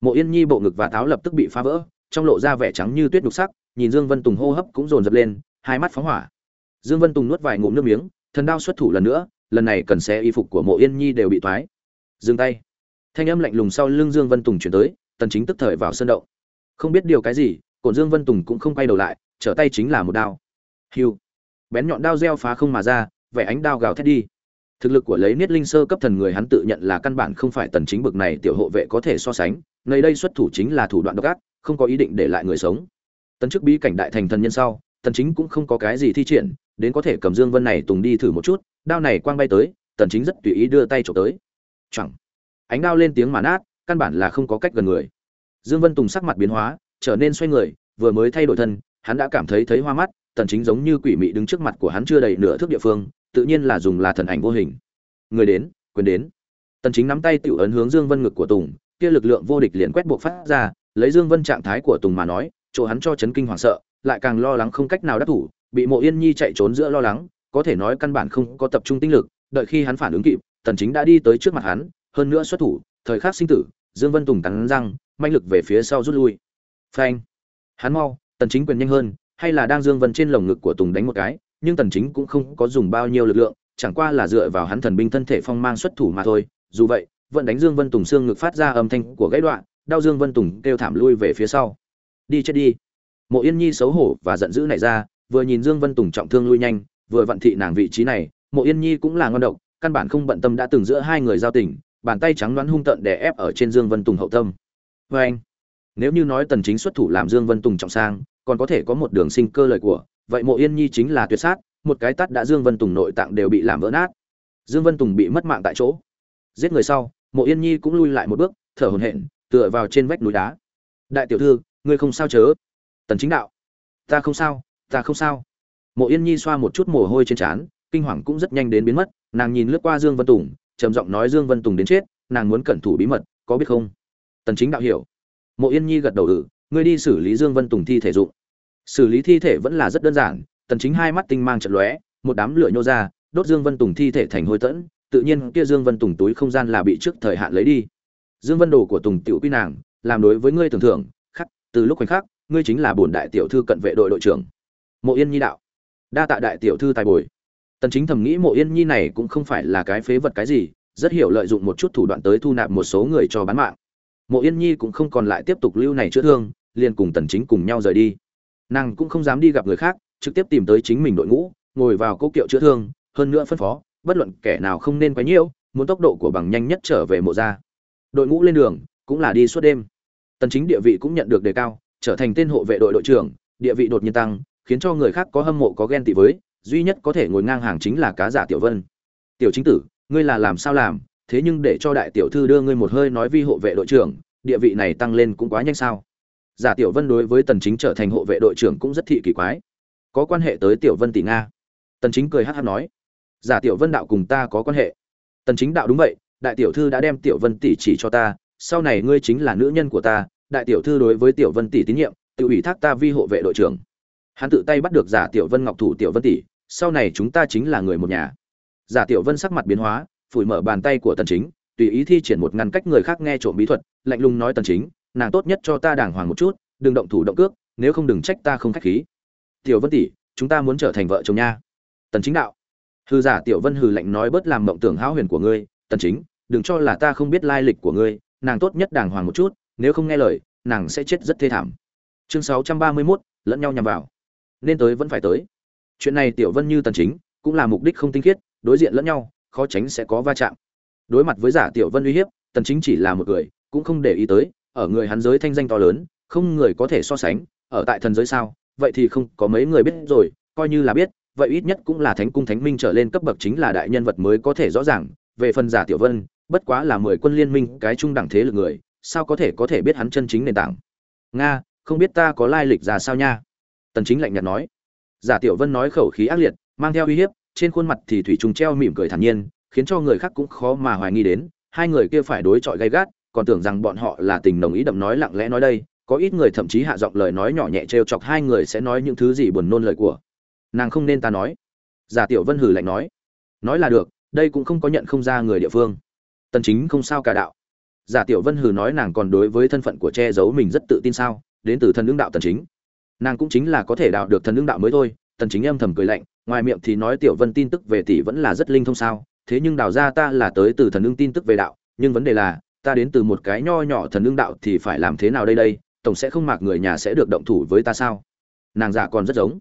Mộ yên nhi bộ ngực và tháo lập tức bị phá vỡ, trong lộ ra vẻ trắng như tuyết đục sắc, nhìn dương vân tùng hô hấp cũng dồn dập lên, hai mắt phóng hỏa. Dương vân tùng nuốt vài ngụm nước miếng, thần đao xuất thủ lần nữa, lần này cần xe y phục của mộ yên nhi đều bị thoái. Dừng tay. Thanh âm lạnh lùng sau lưng dương vân tùng chuyển tới, tần chính tức thời vào sân động. Không biết điều cái gì cổn dương vân tùng cũng không quay đầu lại, trở tay chính là một đao. Hiu. Bén nhọn đao gieo phá không mà ra, vẻ ánh đao gào thét đi. Thực lực của lấy niết linh sơ cấp thần người hắn tự nhận là căn bản không phải tần chính bực này tiểu hộ vệ có thể so sánh, nơi đây xuất thủ chính là thủ đoạn độc ác, không có ý định để lại người sống. Tần trước bí cảnh đại thành thần nhân sau, tần chính cũng không có cái gì thi triển, đến có thể cầm dương vân này tùng đi thử một chút, đao này quang bay tới, tần chính rất tùy ý đưa tay chụp tới. Chẳng ánh đao lên tiếng mà nát, căn bản là không có cách gần người. Dương vân tùng sắc mặt biến hóa trở nên xoay người, vừa mới thay đổi thân, hắn đã cảm thấy thấy hoa mắt, tần chính giống như quỷ mị đứng trước mặt của hắn chưa đầy nửa thước địa phương, tự nhiên là dùng là thần ảnh vô hình. Người đến, quyền đến. Tần chính nắm tay tiểu ấn hướng dương vân ngực của tùng, kia lực lượng vô địch liền quét buộc phát ra, lấy dương vân trạng thái của tùng mà nói, chỗ hắn cho chấn kinh hoảng sợ, lại càng lo lắng không cách nào đáp thủ, bị mộ yên nhi chạy trốn giữa lo lắng, có thể nói căn bản không có tập trung tinh lực, đợi khi hắn phản ứng kịp, tần chính đã đi tới trước mặt hắn, hơn nữa xuất thủ, thời khắc sinh tử, dương vân tùng cắn răng manh lực về phía sau rút lui phanh. Hắn mau, tần chính quyền nhanh hơn, hay là đang dương vân trên lồng ngực của tùng đánh một cái, nhưng tần chính cũng không có dùng bao nhiêu lực lượng, chẳng qua là dựa vào hắn thần binh thân thể phong mang xuất thủ mà thôi. Dù vậy, vẫn đánh dương vân tùng xương ngực phát ra âm thanh của gãy đoạn, đau dương vân tùng kêu thảm lui về phía sau. Đi chết đi. Mộ yên nhi xấu hổ và giận dữ này ra, vừa nhìn dương vân tùng trọng thương lui nhanh, vừa vận thị nàng vị trí này, mộ yên nhi cũng là ngon độc, căn bản không bận tâm đã từng giữa hai người giao tình, bàn tay trắng đoán hung tợn đè ép ở trên dương vân tùng hậu tâm. Vê anh nếu như nói tần chính xuất thủ làm dương vân tùng trọng sang, còn có thể có một đường sinh cơ lời của, vậy mộ yên nhi chính là tuyệt sát, một cái tát đã dương vân tùng nội tạng đều bị làm vỡ nát. Dương vân tùng bị mất mạng tại chỗ. Giết người sau, mộ yên nhi cũng lui lại một bước, thở hổn hển, tựa vào trên vách núi đá. Đại tiểu thư, ngươi không sao chớ? Tần chính đạo. Ta không sao, ta không sao. Mộ yên nhi xoa một chút mồ hôi trên trán, kinh hoàng cũng rất nhanh đến biến mất. Nàng nhìn lướt qua dương vân tùng, trầm giọng nói dương vân tùng đến chết, nàng muốn cẩn thủ bí mật, có biết không? Tần chính đạo hiểu mộ yên nhi gật đầu ừ ngươi đi xử lý dương vân tùng thi thể dụng. Xử lý thi thể vẫn là rất đơn giản, tần chính hai mắt tinh mang trận lóe, một đám lửa nhô ra, đốt dương vân tùng thi thể thành hôi tẫn, tự nhiên kia dương vân tùng túi không gian là bị trước thời hạn lấy đi. Dương vân đồ của tùng tiểu quy nàng, làm đối với ngươi tưởng thưởng khắc, từ lúc khoảnh khắc, ngươi chính là bổn đại tiểu thư cận vệ đội đội trưởng. Mộ yên nhi đạo. Đa tạ đại tiểu thư tài bồi. Tần chính thầm nghĩ mộ yên nhi này cũng không phải là cái phế vật cái gì, rất hiểu lợi dụng một chút thủ đoạn tới thu nạp một số người cho bán mạng mộ yên nhi cũng không còn lại tiếp tục lưu này chữa thương, liền cùng tần chính cùng nhau rời đi. Nàng cũng không dám đi gặp người khác, trực tiếp tìm tới chính mình đội ngũ, ngồi vào cố kiệu chữa thương, hơn nữa phân phó, bất luận kẻ nào không nên quấy nhiễu, muốn tốc độ của bằng nhanh nhất trở về mộ gia. Đội ngũ lên đường, cũng là đi suốt đêm. Tần chính địa vị cũng nhận được đề cao, trở thành tên hộ vệ đội đội trưởng, địa vị đột nhiên tăng, khiến cho người khác có hâm mộ, có ghen tị với, duy nhất có thể ngồi ngang hàng chính là cá giả tiểu vân. Tiểu chính tử, ngươi là làm sao làm? Thế nhưng để cho đại tiểu thư đưa ngươi một hơi nói vi hộ vệ đội trưởng, địa vị này tăng lên cũng quá nhanh sao? Giả tiểu vân đối với tần chính trở thành hộ vệ đội trưởng cũng rất thị kỳ quái. Có quan hệ tới tiểu vân tỷ nga? Tần chính cười hắt hắt nói. Giả tiểu vân đạo cùng ta có quan hệ. Tần chính đạo đúng vậy, đại tiểu thư đã đem tiểu vân tỷ chỉ cho ta, sau này ngươi chính là nữ nhân của ta, đại tiểu thư đối với tiểu vân tỷ tín nhiệm, tự ủy thác ta vi hộ vệ đội trưởng. Hắn tự tay bắt được giả tiểu vân ngọc thủ tiểu vân tỷ, sau này chúng ta chính là người một nhà. Giả tiểu vân sắc mặt biến hóa phủi mở bàn tay của tần chính tùy ý thi triển một ngăn cách người khác nghe trộm bí thuật lạnh lùng nói tần chính nàng tốt nhất cho ta đàng hoàng một chút đừng động thủ động cước nếu không đừng trách ta không khách khí. Tiểu vân tỷ chúng ta muốn trở thành vợ chồng nha. Tần chính đạo. Hư giả tiểu vân hừ lạnh nói bớt làm mộng tưởng hão huyền của ngươi tần chính đừng cho là ta không biết lai lịch của ngươi nàng tốt nhất đàng hoàng một chút nếu không nghe lời nàng sẽ chết rất thê thảm. Chương 631, lẫn nhau nhằm vào. Nên tới vẫn phải tới. Chuyện này tiểu vân như tần chính cũng là mục đích không tinh khiết đối diện lẫn nhau khó tránh sẽ có va chạm. Đối mặt với giả tiểu vân uy hiếp, tần chính chỉ là một người, cũng không để ý tới, ở người hắn giới thanh danh to lớn, không người có thể so sánh, ở tại thần giới sao, vậy thì không có mấy người biết rồi, coi như là biết, vậy ít nhất cũng là thánh cung thánh minh trở lên cấp bậc chính là đại nhân vật mới có thể rõ ràng, về phần giả tiểu vân, bất quá là mười quân liên minh, cái trung đẳng thế lực người, sao có thể có thể biết hắn chân chính nền tảng? Nga, không biết ta có lai lịch ra sao nha? Tần chính lạnh nhạt nói. Giả tiểu vân nói khẩu khí ác liệt, mang theo uy hiếp trên khuôn mặt thì thủy trùng treo mỉm cười thản nhiên, khiến cho người khác cũng khó mà hoài nghi đến, hai người kia phải đối chọi gay gắt, còn tưởng rằng bọn họ là tình đồng ý đậm nói lặng lẽ nói đây, có ít người thậm chí hạ giọng lời nói nhỏ nhẹ trêu chọc hai người sẽ nói những thứ gì buồn nôn lời của. Nàng không nên ta nói. Giả tiểu vân hử lạnh nói. Nói là được, đây cũng không có nhận không ra người địa phương. Tần chính không sao cả đạo. Giả tiểu vân hử nói nàng còn đối với thân phận của che giấu mình rất tự tin sao, đến từ thân ứng đạo tần chính. Nàng cũng chính là có thể đạo được thần ứng đạo mới thôi, tần chính âm thầm cười lạnh ngoài miệng thì nói tiểu vân tin tức về tỷ vẫn là rất linh thông sao, thế nhưng đào ra ta là tới từ thần ưng tin tức về đạo, nhưng vấn đề là, ta đến từ một cái nho nhỏ thần ưng đạo thì phải làm thế nào đây đây, tổng sẽ không mặc người nhà sẽ được động thủ với ta sao? Nàng giả còn rất giống.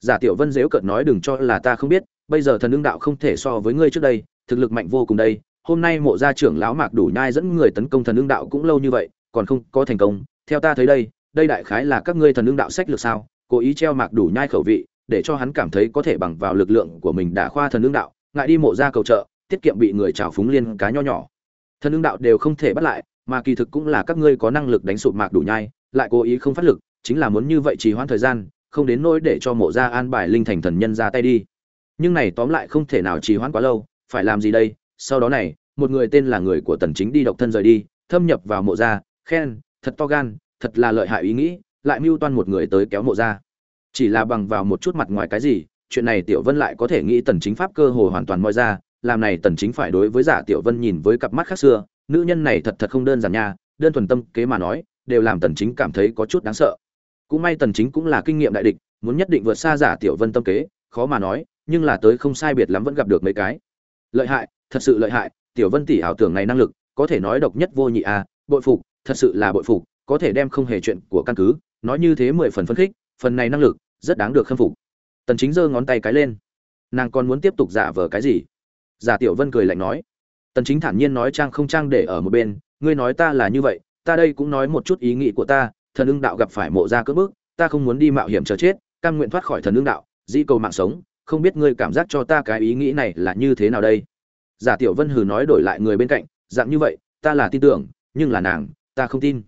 Giả tiểu vân dếu cợt nói đừng cho là ta không biết, bây giờ thần ưng đạo không thể so với ngươi trước đây, thực lực mạnh vô cùng đây, hôm nay mộ gia trưởng lão mạc đủ nhai dẫn người tấn công thần ưng đạo cũng lâu như vậy, còn không có thành công, theo ta thấy đây đây đại khái là các ngươi thần ưng đạo sách lược sao, cố ý treo mạc đủ nhai khẩu vị để cho hắn cảm thấy có thể bằng vào lực lượng của mình đả khoa thần ưng đạo, ngại đi mộ ra cầu trợ, tiết kiệm bị người trào phúng liên cá nho nhỏ. Thần ưng đạo đều không thể bắt lại, mà kỳ thực cũng là các ngươi có năng lực đánh sụp mạc đủ nhai, lại cố ý không phát lực, chính là muốn như vậy trì hoãn thời gian, không đến nỗi để cho mộ gia an bài linh thành thần nhân ra tay đi. Nhưng này tóm lại không thể nào trì hoãn quá lâu, phải làm gì đây? Sau đó này, một người tên là người của tần chính đi độc thân rời đi, thâm nhập vào mộ gia khen, thật to gan, thật là lợi hại ý nghĩ, lại mưu toan một người tới kéo mộ gia chỉ là bằng vào một chút mặt ngoài cái gì, chuyện này tiểu vân lại có thể nghĩ tần chính pháp cơ hồ hoàn toàn moi ra, làm này tần chính phải đối với giả tiểu vân nhìn với cặp mắt khác xưa, nữ nhân này thật thật không đơn giản nha, đơn thuần tâm kế mà nói, đều làm tần chính cảm thấy có chút đáng sợ. Cũng may tần chính cũng là kinh nghiệm đại địch, muốn nhất định vượt xa giả tiểu vân tâm kế, khó mà nói, nhưng là tới không sai biệt lắm vẫn gặp được mấy cái. Lợi hại, thật sự lợi hại, tiểu vân tỷ ảo tưởng này năng lực, có thể nói độc nhất vô nhị à bội phục, thật sự là bội phục, có thể đem không hề chuyện của căn cứ, nói như thế mười phần phân khích phần này năng lực, rất đáng được khâm phục. Tần chính giơ ngón tay cái lên. Nàng còn muốn tiếp tục giả vờ cái gì? Giả tiểu vân cười lạnh nói. Tần chính thản nhiên nói trang không trang để ở một bên, ngươi nói ta là như vậy, ta đây cũng nói một chút ý nghĩ của ta, thần ưng đạo gặp phải mộ gia cướp bước ta không muốn đi mạo hiểm chờ chết, cam nguyện thoát khỏi thần ưng đạo, dĩ cầu mạng sống, không biết ngươi cảm giác cho ta cái ý nghĩ này là như thế nào đây? Giả tiểu vân hừ nói đổi lại người bên cạnh, dạng như vậy, ta là tin tưởng, nhưng là nàng, ta không tin.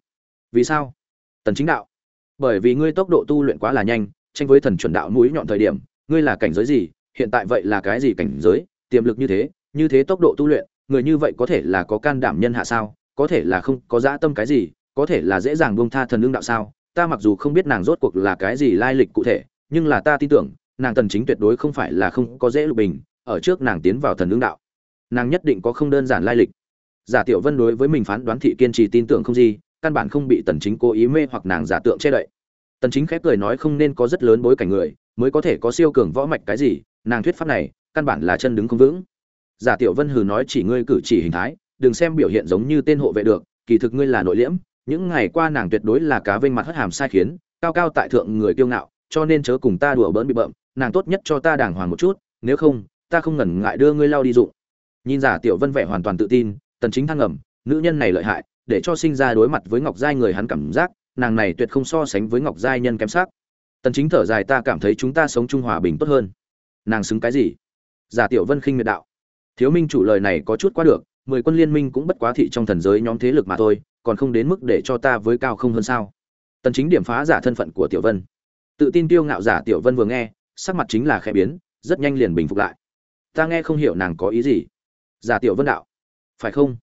Vì sao? Tần chính đạo bởi vì ngươi tốc độ tu luyện quá là nhanh, tranh với thần chuẩn đạo mũi nhọn thời điểm, ngươi là cảnh giới gì, hiện tại vậy là cái gì cảnh giới, tiềm lực như thế như thế tốc độ tu luyện, người như vậy có thể là có can đảm nhân hạ sao, có thể là không có dã tâm cái gì, có thể là dễ dàng buông tha thần lương đạo sao, ta mặc dù không biết nàng rốt cuộc là cái gì lai lịch cụ thể, nhưng là ta tin tưởng, nàng tần chính tuyệt đối không phải là không có dễ lục bình, ở trước nàng tiến vào thần lương đạo. Nàng nhất định có không đơn giản lai lịch. Giả tiểu vân đối với mình phán đoán thị kiên trì tin tưởng không gì căn bản không bị tần chính cố ý mê hoặc nàng giả tượng che đậy. Tần chính khép cười nói không nên có rất lớn bối cảnh người mới có thể có siêu cường võ mạch cái gì nàng thuyết pháp này căn bản là chân đứng không vững. Giả tiểu vân hừ nói chỉ ngươi cử chỉ hình thái đừng xem biểu hiện giống như tên hộ vệ được kỳ thực ngươi là nội liễm những ngày qua nàng tuyệt đối là cá vinh mặt hất hàm sai khiến cao cao tại thượng người kiêu ngạo cho nên chớ cùng ta đùa bỡn bị bậm, nàng tốt nhất cho ta đàng hoàng một chút nếu không ta không ngần ngại đưa ngươi lao đi dụng. Nhìn giả tiểu vân vẻ hoàn toàn tự tin tần chính thăng ngầm nữ nhân này lợi hại để cho sinh ra đối mặt với ngọc giai người hắn cảm giác, nàng này tuyệt không so sánh với ngọc giai nhân kém sắc. Tần chính thở dài, ta cảm thấy chúng ta sống chung hòa bình tốt hơn. Nàng xứng cái gì? Giả tiểu vân khinh miệt đạo. Thiếu minh chủ lời này có chút quá được, mười quân liên minh cũng bất quá thị trong thần giới nhóm thế lực mà thôi, còn không đến mức để cho ta với cao không hơn sao? Tần chính điểm phá giả thân phận của tiểu vân. Tự tin tiêu ngạo giả tiểu vân vừa nghe, sắc mặt chính là khẽ biến, rất nhanh liền bình phục lại. Ta nghe không hiểu nàng có ý gì. Giả tiểu vân đạo. Phải không?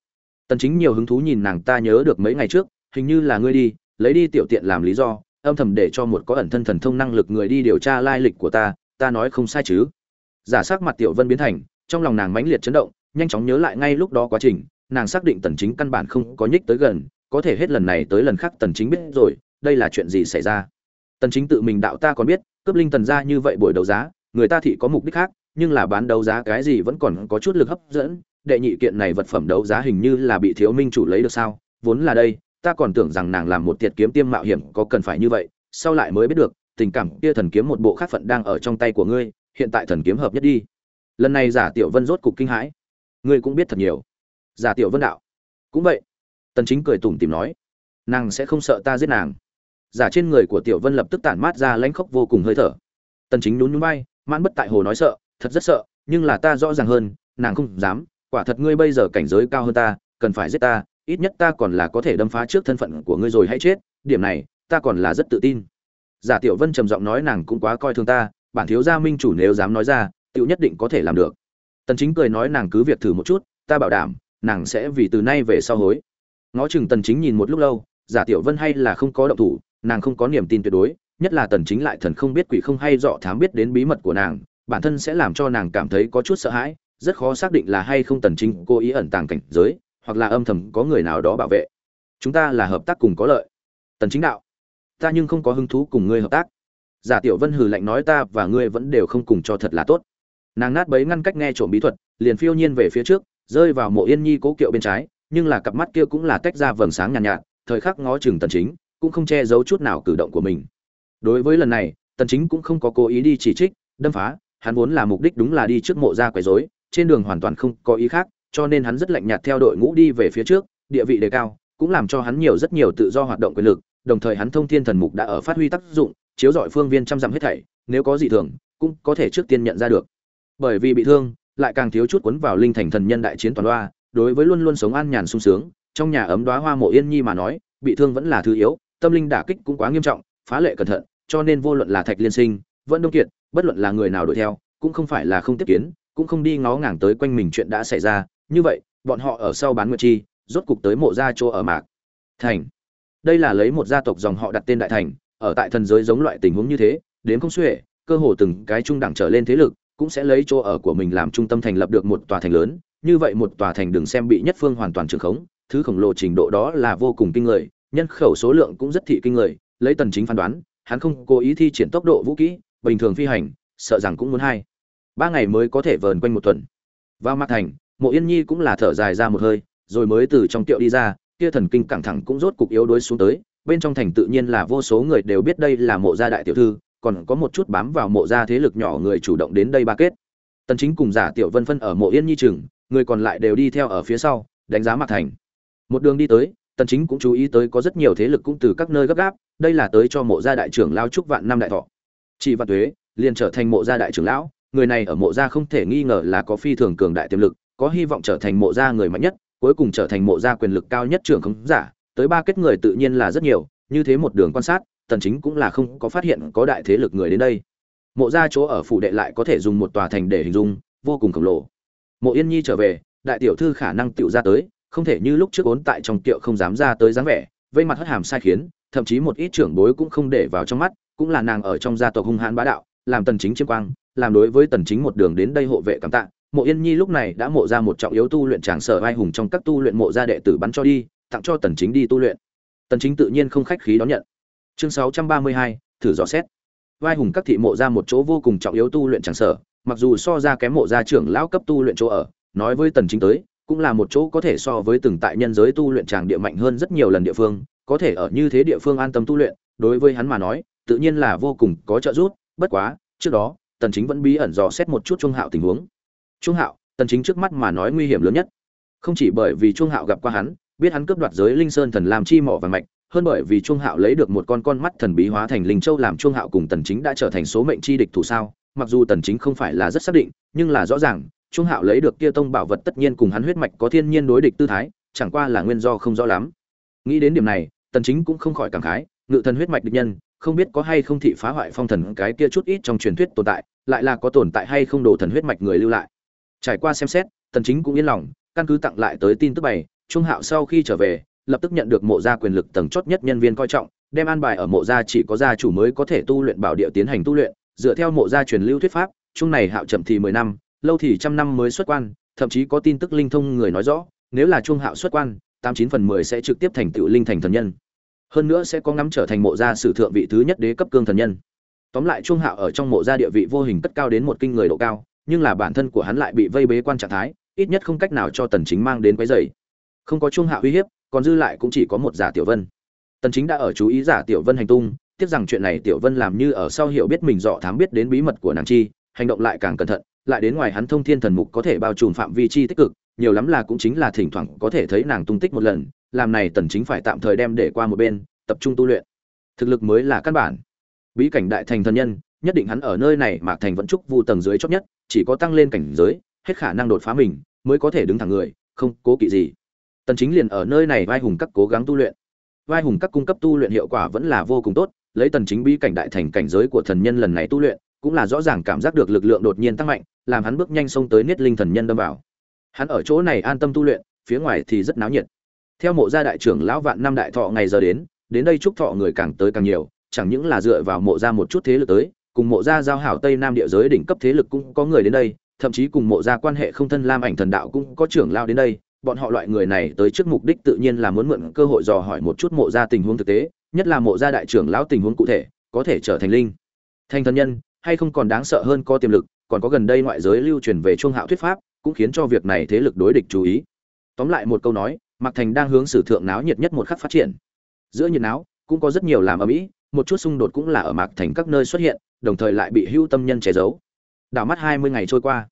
Tần chính nhiều hứng thú nhìn nàng ta nhớ được mấy ngày trước, hình như là ngươi đi, lấy đi tiểu tiện làm lý do, âm thầm để cho một có ẩn thân thần thông năng lực người đi điều tra lai lịch của ta ta nói không sai chứ. Giả sắc mặt tiểu vân biến thành, trong lòng nàng mãnh liệt chấn động, nhanh chóng nhớ lại ngay lúc đó quá trình, nàng xác định tần chính căn bản không có nhích tới gần, có thể hết lần này tới lần khác tần chính biết rồi, đây là chuyện gì xảy ra. Tần chính tự mình đạo ta còn biết, cướp linh tần ra như vậy buổi đấu giá, người ta thị có mục đích khác, nhưng là bán đấu giá cái gì vẫn còn có chút lực hấp dẫn đệ nhị kiện này vật phẩm đấu giá hình như là bị thiếu minh chủ lấy được sao? Vốn là đây, ta còn tưởng rằng nàng làm một tiệt kiếm tiêm mạo hiểm có cần phải như vậy, sau lại mới biết được, tình cảm kia thần kiếm một bộ khác phận đang ở trong tay của ngươi, hiện tại thần kiếm hợp nhất đi. Lần này giả tiểu vân rốt cục kinh hãi. Ngươi cũng biết thật nhiều. Giả tiểu vân đạo. Cũng vậy. Tần chính cười tủm tỉm nói. Nàng sẽ không sợ ta giết nàng. Giả trên người của tiểu vân lập tức tản mát ra lãnh khốc vô cùng hơi thở. Tần chính nhún nhún bay mãn bất tại hồ nói sợ, thật rất sợ, nhưng là ta rõ ràng hơn, nàng không dám quả thật ngươi bây giờ cảnh giới cao hơn ta, cần phải giết ta, ít nhất ta còn là có thể đâm phá trước thân phận của ngươi rồi hãy chết, điểm này, ta còn là rất tự tin. Giả tiểu vân trầm giọng nói nàng cũng quá coi thường ta, bản thiếu gia minh chủ nếu dám nói ra, tiểu nhất định có thể làm được. Tần chính cười nói nàng cứ việc thử một chút, ta bảo đảm, nàng sẽ vì từ nay về sau hối. Ngó chừng tần chính nhìn một lúc lâu, giả tiểu vân hay là không có động thủ, nàng không có niềm tin tuyệt đối, nhất là tần chính lại thần không biết quỷ không hay dọ thám biết đến bí mật của nàng, bản thân sẽ làm cho nàng cảm thấy có chút sợ hãi rất khó xác định là hay không tần chính cố ý ẩn tàng cảnh giới hoặc là âm thầm có người nào đó bảo vệ. Chúng ta là hợp tác cùng có lợi. Tần chính đạo ta nhưng không có hứng thú cùng ngươi hợp tác. Giả tiểu vân hừ lạnh nói ta và ngươi vẫn đều không cùng cho thật là tốt. Nàng nát bấy ngăn cách nghe trộm bí thuật liền phiêu nhiên về phía trước rơi vào mộ yên nhi cố kiệu bên trái nhưng là cặp mắt kia cũng là tách ra vầng sáng nhàn nhạt, nhạt thời khắc ngó chừng tần chính cũng không che giấu chút nào cử động của mình. Đối với lần này tần chính cũng không có cố ý đi chỉ trích đâm phá hắn vốn là mục đích đúng là đi trước mộ ra quấy rối trên đường hoàn toàn không có ý khác cho nên hắn rất lạnh nhạt theo đội ngũ đi về phía trước địa vị đề cao cũng làm cho hắn nhiều rất nhiều tự do hoạt động quyền lực đồng thời hắn thông thiên thần mục đã ở phát huy tác dụng chiếu rọi phương viên trăm dặm hết thảy nếu có gì thường cũng có thể trước tiên nhận ra được. Bởi vì bị thương lại càng thiếu chút cuốn vào linh thành thần nhân đại chiến toàn loa, đối với luôn luôn sống an nhàn sung sướng trong nhà ấm đóa hoa mộ yên nhi mà nói bị thương vẫn là thứ yếu tâm linh đả kích cũng quá nghiêm trọng phá lệ cẩn thận cho nên vô luận là thạch liên sinh vẫn đông kiệt bất luận là người nào đuổi theo cũng không phải là không tiếp kiến cũng không đi ngó ngàng tới quanh mình chuyện đã xảy ra. Như vậy, bọn họ ở sau bán nguyệt chi, rốt cục tới mộ gia chỗ ở mạc. Thành. Đây là lấy một gia tộc dòng họ đặt tên đại thành. Ở tại thần giới giống loại tình huống như thế, đến không xuể, cơ hồ từng cái trung đẳng trở lên thế lực cũng sẽ lấy chỗ ở của mình làm trung tâm thành lập được một tòa thành lớn. Như vậy một tòa thành đừng xem bị nhất phương hoàn toàn trường khống, thứ khổng lồ trình độ đó là vô cùng kinh người, nhân khẩu số lượng cũng rất thị kinh người. Lấy tần chính phán đoán, hắn không cố ý thi triển tốc độ vũ kỹ, bình thường phi hành, sợ rằng cũng muốn hai ba ngày mới có thể vờn quanh một tuần. Vào mặt thành, mộ yên nhi cũng là thở dài ra một hơi, rồi mới từ trong tiệu đi ra, kia thần kinh căng thẳng cũng rốt cục yếu đuối xuống tới, bên trong thành tự nhiên là vô số người đều biết đây là mộ gia đại tiểu thư, còn có một chút bám vào mộ gia thế lực nhỏ người chủ động đến đây ba kết. Tần chính cùng giả tiểu vân phân ở mộ yên nhi chừng, người còn lại đều đi theo ở phía sau, đánh giá mặt thành. Một đường đi tới, tần chính cũng chú ý tới có rất nhiều thế lực cũng từ các nơi gấp gáp, đây là tới cho mộ gia đại trưởng lao trúc vạn năm đại thọ. Chỉ vạn tuế, liền trở thành mộ gia đại trưởng lão người này ở mộ gia không thể nghi ngờ là có phi thường cường đại tiềm lực, có hy vọng trở thành mộ gia người mạnh nhất, cuối cùng trở thành mộ gia quyền lực cao nhất trưởng khống giả, tới ba kết người tự nhiên là rất nhiều, như thế một đường quan sát, tần chính cũng là không có phát hiện có đại thế lực người đến đây. Mộ gia chỗ ở phủ đệ lại có thể dùng một tòa thành để hình dung, vô cùng khổng lồ. Mộ yên nhi trở về, đại tiểu thư khả năng tiểu ra tới, không thể như lúc trước ốn tại trong tiệu không dám ra tới dáng vẻ, vây mặt hất hàm sai khiến, thậm chí một ít trưởng bối cũng không để vào trong mắt, cũng là nàng ở trong gia tộc hung hãn bá đạo, làm tần chính chiêm quang làm đối với tần chính một đường đến đây hộ vệ cảm tạ mộ yên nhi lúc này đã mộ ra một trọng yếu tu luyện tràng sở vai hùng trong các tu luyện mộ gia đệ tử bắn cho đi tặng cho tần chính đi tu luyện. Tần chính tự nhiên không khách khí đón nhận. Chương 632, thử dò xét. Vai hùng các thị mộ ra một chỗ vô cùng trọng yếu tu luyện tràng sở mặc dù so ra kém mộ gia trưởng lão cấp tu luyện chỗ ở nói với tần chính tới cũng là một chỗ có thể so với từng tại nhân giới tu luyện tràng địa mạnh hơn rất nhiều lần địa phương có thể ở như thế địa phương an tâm tu luyện đối với hắn mà nói tự nhiên là vô cùng có trợ giúp bất quá trước đó tần chính vẫn bí ẩn dò xét một chút trung hạo tình huống. Trung hạo, tần chính trước mắt mà nói nguy hiểm lớn nhất. Không chỉ bởi vì trung hạo gặp qua hắn, biết hắn cướp đoạt giới linh sơn thần làm chi mỏ và mạch, hơn bởi vì trung hạo lấy được một con con mắt thần bí hóa thành linh châu làm trung hạo cùng tần chính đã trở thành số mệnh chi địch thủ sao, mặc dù tần chính không phải là rất xác định, nhưng là rõ ràng, trung hạo lấy được kia tông bảo vật tất nhiên cùng hắn huyết mạch có thiên nhiên đối địch tư thái, chẳng qua là nguyên do không rõ lắm. Nghĩ đến điểm này, tần chính cũng không khỏi cảm khái, ngự thần huyết mạch địch nhân không biết có hay không thị phá hoại phong thần cái kia chút ít trong truyền thuyết tồn tại, lại là có tồn tại hay không đồ thần huyết mạch người lưu lại. Trải qua xem xét, tần chính cũng yên lòng, căn cứ tặng lại tới tin tức bày, trung hạo sau khi trở về, lập tức nhận được mộ gia quyền lực tầng chót nhất nhân viên coi trọng, đem an bài ở mộ gia chỉ có gia chủ mới có thể tu luyện bảo địa tiến hành tu luyện, dựa theo mộ gia truyền lưu thuyết pháp, chung này hạo chậm thì 10 năm, lâu thì trăm năm mới xuất quan, thậm chí có tin tức linh thông người nói rõ, nếu là trung hạo xuất quan, tám chín phần mười sẽ trực tiếp thành tựu linh thành thần nhân hơn nữa sẽ có ngắm trở thành mộ gia sử thượng vị thứ nhất đế cấp cương thần nhân. Tóm lại, trung hạo ở trong mộ gia địa vị vô hình cất cao đến một kinh người độ cao, nhưng là bản thân của hắn lại bị vây bế quan trạng thái, ít nhất không cách nào cho tần chính mang đến quấy rầy. Không có trung hạo uy hiếp, còn dư lại cũng chỉ có một giả tiểu vân. Tần chính đã ở chú ý giả tiểu vân hành tung, tiếc rằng chuyện này tiểu vân làm như ở sau hiểu biết mình dọ thám biết đến bí mật của nàng chi, hành động lại càng cẩn thận lại đến ngoài hắn thông thiên thần mục có thể bao trùm phạm vi chi tích cực, nhiều lắm là cũng chính là thỉnh thoảng có thể thấy nàng tung tích một lần, làm này tần chính phải tạm thời đem để qua một bên, tập trung tu luyện. Thực lực mới là căn bản. Bí cảnh đại thành thần nhân, nhất định hắn ở nơi này mà thành vẫn trúc vu tầng dưới chót nhất, chỉ có tăng lên cảnh giới, hết khả năng đột phá mình, mới có thể đứng thẳng người, không cố kỵ gì. Tần chính liền ở nơi này vai hùng các cố gắng tu luyện. Vai hùng các cung cấp tu luyện hiệu quả vẫn là vô cùng tốt, lấy tần chính bí cảnh đại thành cảnh giới của thần nhân lần này tu luyện cũng là rõ ràng cảm giác được lực lượng đột nhiên tăng mạnh, làm hắn bước nhanh xông tới niết linh thần nhân đâm vào. Hắn ở chỗ này an tâm tu luyện, phía ngoài thì rất náo nhiệt. Theo mộ gia đại trưởng lão vạn năm đại thọ ngày giờ đến đến đây chúc thọ người càng tới càng nhiều, chẳng những là dựa vào mộ gia một chút thế lực tới, cùng mộ gia giao hảo tây nam địa giới đỉnh cấp thế lực cũng có người đến đây, thậm chí cùng mộ gia quan hệ không thân lam ảnh thần đạo cũng có trưởng lão đến đây, bọn họ loại người này tới trước mục đích tự nhiên là muốn mượn cơ hội dò hỏi một chút mộ gia tình huống thực tế, nhất là mộ gia đại trưởng lão tình huống cụ thể, có thể trở thành linh. Thành thần nhân hay không còn đáng sợ hơn có tiềm lực, còn có gần đây ngoại giới lưu truyền về trung hạo thuyết pháp, cũng khiến cho việc này thế lực đối địch chú ý. Tóm lại một câu nói, mạc thành đang hướng sử thượng náo nhiệt nhất một khắc phát triển. Giữa nhiệt náo, cũng có rất nhiều làm ở mỹ một chút xung đột cũng là ở mạc thành các nơi xuất hiện, đồng thời lại bị hưu tâm nhân che giấu. Đảo mắt hai mươi ngày trôi qua,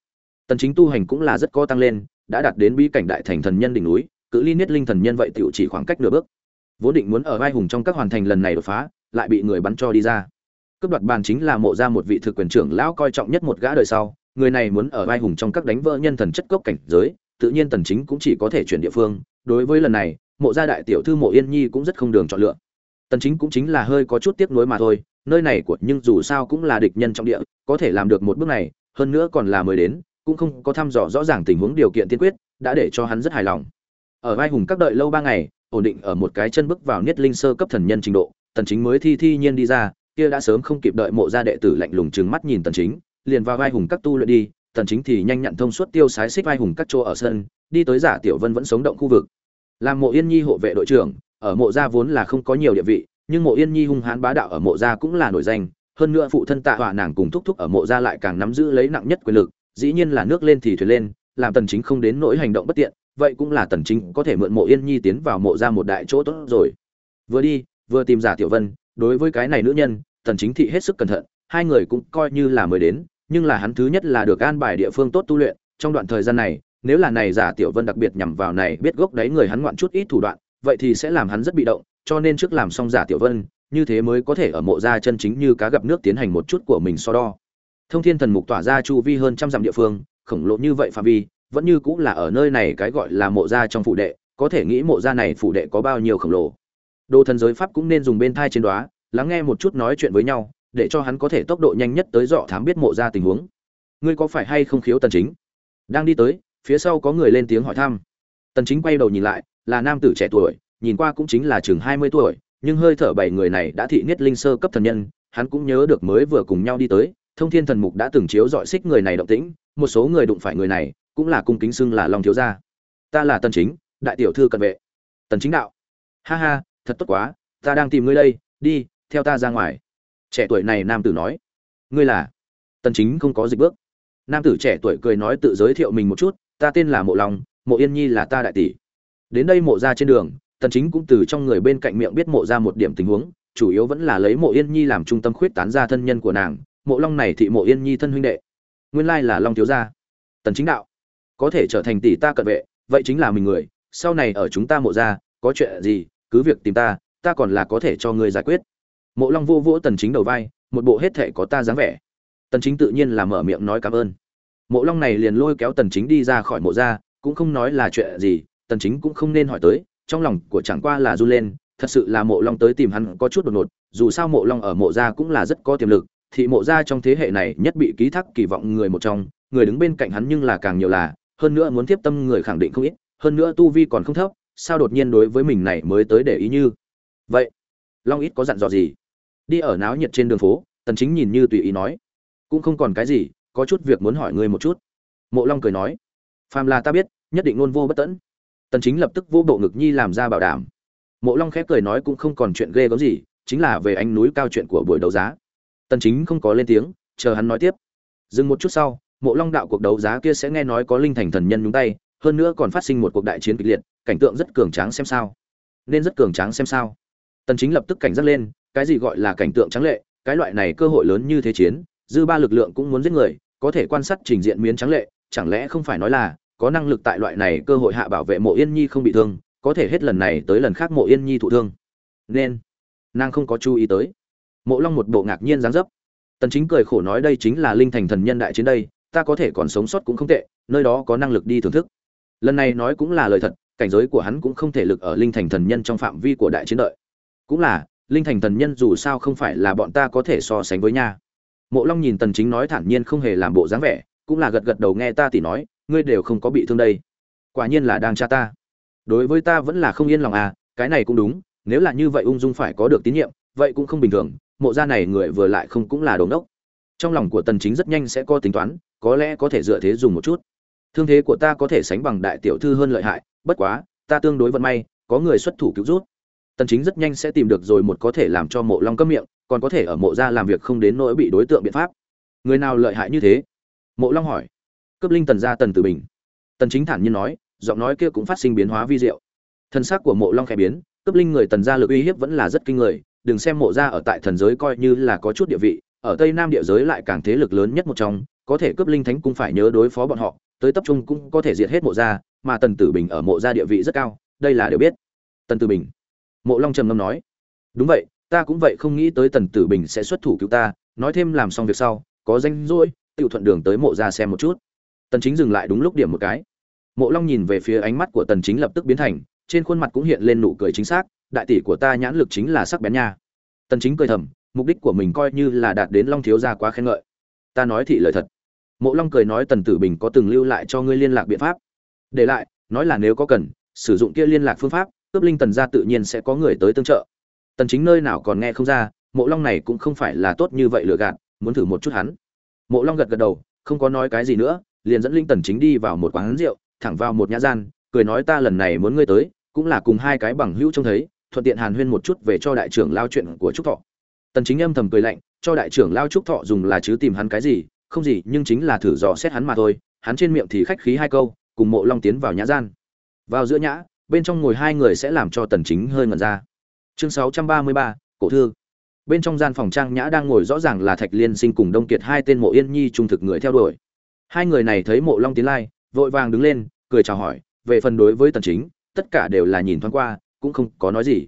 tần chính tu hành cũng là rất có tăng lên, đã đạt đến bi cảnh đại thành thần nhân đỉnh núi, cự ly niết linh thần nhân vậy tiểu chỉ khoảng cách nửa bước. Vốn định muốn ở vai hùng trong các hoàn thành lần này đột phá, lại bị người bắn cho đi ra cướp đoạt bàn chính là mộ ra một vị thực quyền trưởng lão coi trọng nhất một gã đời sau, người này muốn ở vai hùng trong các đánh vỡ nhân thần chất cốc cảnh giới, tự nhiên tần chính cũng chỉ có thể chuyển địa phương. Đối với lần này, mộ gia đại tiểu thư mộ yên nhi cũng rất không đường chọn lựa. Tần chính cũng chính là hơi có chút tiếc nuối mà thôi, nơi này của nhưng dù sao cũng là địch nhân trong địa, có thể làm được một bước này, hơn nữa còn là mới đến, cũng không có thăm dò rõ ràng tình huống điều kiện tiên quyết, đã để cho hắn rất hài lòng. Ở vai hùng các đợi lâu ba ngày, ổn định ở một cái chân bước vào niết linh sơ cấp thần nhân trình độ, tần chính mới thi thi nhiên đi ra kia đã sớm không kịp đợi mộ gia đệ tử lạnh lùng trừng mắt nhìn tần chính, liền vào vai hùng các tu luyện đi, tần chính thì nhanh nhặn thông suốt tiêu sái xích vai hùng các chỗ ở sân, đi tới giả tiểu vân vẫn sống động khu vực. Làm mộ yên nhi hộ vệ đội trưởng, ở mộ gia vốn là không có nhiều địa vị, nhưng mộ yên nhi hung hãn bá đạo ở mộ gia cũng là nổi danh, hơn nữa phụ thân tạ hỏa nàng cùng thúc thúc ở mộ gia lại càng nắm giữ lấy nặng nhất quyền lực, dĩ nhiên là nước lên thì thuyền lên, làm tần chính không đến nỗi hành động bất tiện, vậy cũng là tần chính có thể mượn mộ yên nhi tiến vào mộ gia một đại chỗ tốt rồi. Vừa đi, vừa tìm giả tiểu vân, đối với cái này nữ nhân tần chính thị hết sức cẩn thận, hai người cũng coi như là mới đến, nhưng là hắn thứ nhất là được an bài địa phương tốt tu luyện, trong đoạn thời gian này, nếu là này giả tiểu vân đặc biệt nhằm vào này biết gốc đấy người hắn ngoạn chút ít thủ đoạn, vậy thì sẽ làm hắn rất bị động, cho nên trước làm xong giả tiểu vân, như thế mới có thể ở mộ gia chân chính như cá gặp nước tiến hành một chút của mình so đo. Thông thiên thần mục tỏa ra chu vi hơn trăm dặm địa phương, khổng lồ như vậy phạm vi, vẫn như cũng là ở nơi này cái gọi là mộ gia trong phủ đệ, có thể nghĩ mộ gia này phủ đệ có bao nhiêu khổng lồ. Đồ thần giới pháp cũng nên dùng bên thai trên đoá lắng nghe một chút nói chuyện với nhau, để cho hắn có thể tốc độ nhanh nhất tới dọ thám biết mộ ra tình huống. Ngươi có phải hay không khiếu tần chính? Đang đi tới, phía sau có người lên tiếng hỏi thăm. Tần chính quay đầu nhìn lại, là nam tử trẻ tuổi, nhìn qua cũng chính là chừng 20 tuổi, nhưng hơi thở bảy người này đã thị niết linh sơ cấp thần nhân, hắn cũng nhớ được mới vừa cùng nhau đi tới, thông thiên thần mục đã từng chiếu dọi xích người này động tĩnh, một số người đụng phải người này, cũng là cung kính xưng là long thiếu gia. Ta là tần chính, đại tiểu thư cận vệ. Tần chính đạo. Ha ha, thật tốt quá, ta đang tìm ngươi đây, đi theo ta ra ngoài. Trẻ tuổi này nam tử nói, ngươi là? Tần chính không có dịch bước. Nam tử trẻ tuổi cười nói tự giới thiệu mình một chút, ta tên là mộ long, mộ yên nhi là ta đại tỷ. Đến đây mộ ra trên đường, tần chính cũng từ trong người bên cạnh miệng biết mộ ra một điểm tình huống, chủ yếu vẫn là lấy mộ yên nhi làm trung tâm khuyết tán ra thân nhân của nàng. Mộ long này thị mộ yên nhi thân huynh đệ, nguyên lai là long thiếu gia. Tần chính đạo, có thể trở thành tỷ ta cận vệ, vậy chính là mình người. Sau này ở chúng ta mộ ra, có chuyện gì, cứ việc tìm ta ta còn là có thể cho ngươi giải quyết mộ long vô vỗ tần chính đầu vai, một bộ hết thể có ta dáng vẻ. Tần chính tự nhiên là mở miệng nói cảm ơn. Mộ long này liền lôi kéo tần chính đi ra khỏi mộ ra, cũng không nói là chuyện gì, tần chính cũng không nên hỏi tới, trong lòng của chẳng qua là run lên, thật sự là mộ long tới tìm hắn có chút đột ngột, dù sao mộ long ở mộ gia cũng là rất có tiềm lực, thì mộ gia trong thế hệ này nhất bị ký thác kỳ vọng người một trong, người đứng bên cạnh hắn nhưng là càng nhiều là, hơn nữa muốn tiếp tâm người khẳng định không ít, hơn nữa tu vi còn không thấp, sao đột nhiên đối với mình này mới tới để ý như? Vậy, long ít có dặn dò gì? Đi ở náo nhiệt trên đường phố, tần chính nhìn như tùy ý nói. Cũng không còn cái gì, có chút việc muốn hỏi ngươi một chút. Mộ long cười nói. Phàm là ta biết, nhất định luôn vô bất tận. Tần chính lập tức vô bộ ngực nhi làm ra bảo đảm. Mộ long khép cười nói cũng không còn chuyện ghê gớm gì, chính là về anh núi cao chuyện của buổi đấu giá. Tần chính không có lên tiếng, chờ hắn nói tiếp. Dừng một chút sau, mộ long đạo cuộc đấu giá kia sẽ nghe nói có linh thành thần nhân nhúng tay, hơn nữa còn phát sinh một cuộc đại chiến kịch liệt, cảnh tượng rất cường tráng xem sao. Nên rất cường tráng xem sao. Tần chính lập tức cảnh giác lên cái gì gọi là cảnh tượng trắng lệ, cái loại này cơ hội lớn như thế chiến, dư ba lực lượng cũng muốn giết người, có thể quan sát trình diện miến trắng lệ, chẳng lẽ không phải nói là, có năng lực tại loại này cơ hội hạ bảo vệ mộ yên nhi không bị thương, có thể hết lần này tới lần khác mộ yên nhi thụ thương. Nên, nàng không có chú ý tới. Mộ long một bộ ngạc nhiên dáng dấp. Tần chính cười khổ nói đây chính là linh thành thần nhân đại chiến đây, ta có thể còn sống sót cũng không tệ, nơi đó có năng lực đi thưởng thức. Lần này nói cũng là lời thật, cảnh giới của hắn cũng không thể lực ở linh thành thần nhân trong phạm vi của đại chiến đợi. Cũng là linh thành thần nhân dù sao không phải là bọn ta có thể so sánh với nha. Mộ long nhìn tần chính nói thản nhiên không hề làm bộ dáng vẻ, cũng là gật gật đầu nghe ta tỉ nói, ngươi đều không có bị thương đây. Quả nhiên là đang tra ta. Đối với ta vẫn là không yên lòng à cái này cũng đúng, nếu là như vậy ung dung phải có được tín nhiệm, vậy cũng không bình thường, mộ gia này người vừa lại không cũng là đống đốc. Trong lòng của tần chính rất nhanh sẽ có tính toán, có lẽ có thể dựa thế dùng một chút. Thương thế của ta có thể sánh bằng đại tiểu thư hơn lợi hại, bất quá, ta tương đối vận may, có người xuất thủ cứu rút tần chính rất nhanh sẽ tìm được rồi một có thể làm cho mộ long cấm miệng, còn có thể ở mộ gia làm việc không đến nỗi bị đối tượng biện pháp. Người nào lợi hại như thế? Mộ long hỏi. Cấp linh tần gia tần tử bình. Tần chính thản nhiên nói, giọng nói kia cũng phát sinh biến hóa vi diệu. Thân xác của mộ long khẽ biến cấp linh người tần gia lực uy hiếp vẫn là rất kinh người, đừng xem mộ gia ở tại thần giới coi như là có chút địa vị, ở tây nam địa giới lại càng thế lực lớn nhất một trong, có thể cấp linh thánh cũng phải nhớ đối phó bọn họ, tới tập trung cũng có thể diệt hết mộ gia mà tần tử bình ở mộ gia địa vị rất cao, đây là đều biết. Tần tử bình mộ long trầm ngâm nói, đúng vậy, ta cũng vậy không nghĩ tới tần tử bình sẽ xuất thủ cứu ta, nói thêm làm xong việc sau, có danh rỗi tự thuận đường tới mộ ra xem một chút. Tần chính dừng lại đúng lúc điểm một cái. Mộ long nhìn về phía ánh mắt của tần chính lập tức biến thành, trên khuôn mặt cũng hiện lên nụ cười chính xác, đại tỷ của ta nhãn lực chính là sắc bén nha. Tần chính cười thầm, mục đích của mình coi như là đạt đến long thiếu gia quá khen ngợi. Ta nói thị lời thật. Mộ long cười nói, tần tử bình có từng lưu lại cho ngươi liên lạc biện pháp. Để lại, nói là nếu có cần, sử dụng kia liên lạc phương pháp cướp linh tần gia tự nhiên sẽ có người tới tương trợ. Tần chính nơi nào còn nghe không ra, mộ long này cũng không phải là tốt như vậy lựa gạt, muốn thử một chút hắn. Mộ long gật gật đầu, không có nói cái gì nữa, liền dẫn linh tần chính đi vào một quán rượu, thẳng vào một nhã gian, cười nói ta lần này muốn ngươi tới, cũng là cùng hai cái bằng hữu trông thấy, thuận tiện hàn huyên một chút về cho đại trưởng lao chuyện của trúc thọ. Tần chính âm thầm cười lạnh, cho đại trưởng lao trúc thọ dùng là chứ tìm hắn cái gì, không gì, nhưng chính là thử dò xét hắn mà thôi, hắn trên miệng thì khách khí hai câu, cùng mộ long tiến vào nhã gian. Vào giữa nhã bên trong ngồi hai người sẽ làm cho tần chính hơi ngẩn ra. Chương 633, cổ thư. Bên trong gian phòng trang nhã đang ngồi rõ ràng là thạch liên sinh cùng đông kiệt hai tên mộ yên nhi trung thực người theo đuổi. Hai người này thấy mộ long tiến lai vội vàng đứng lên cười chào hỏi về phần đối với tần chính tất cả đều là nhìn thoáng qua cũng không có nói gì.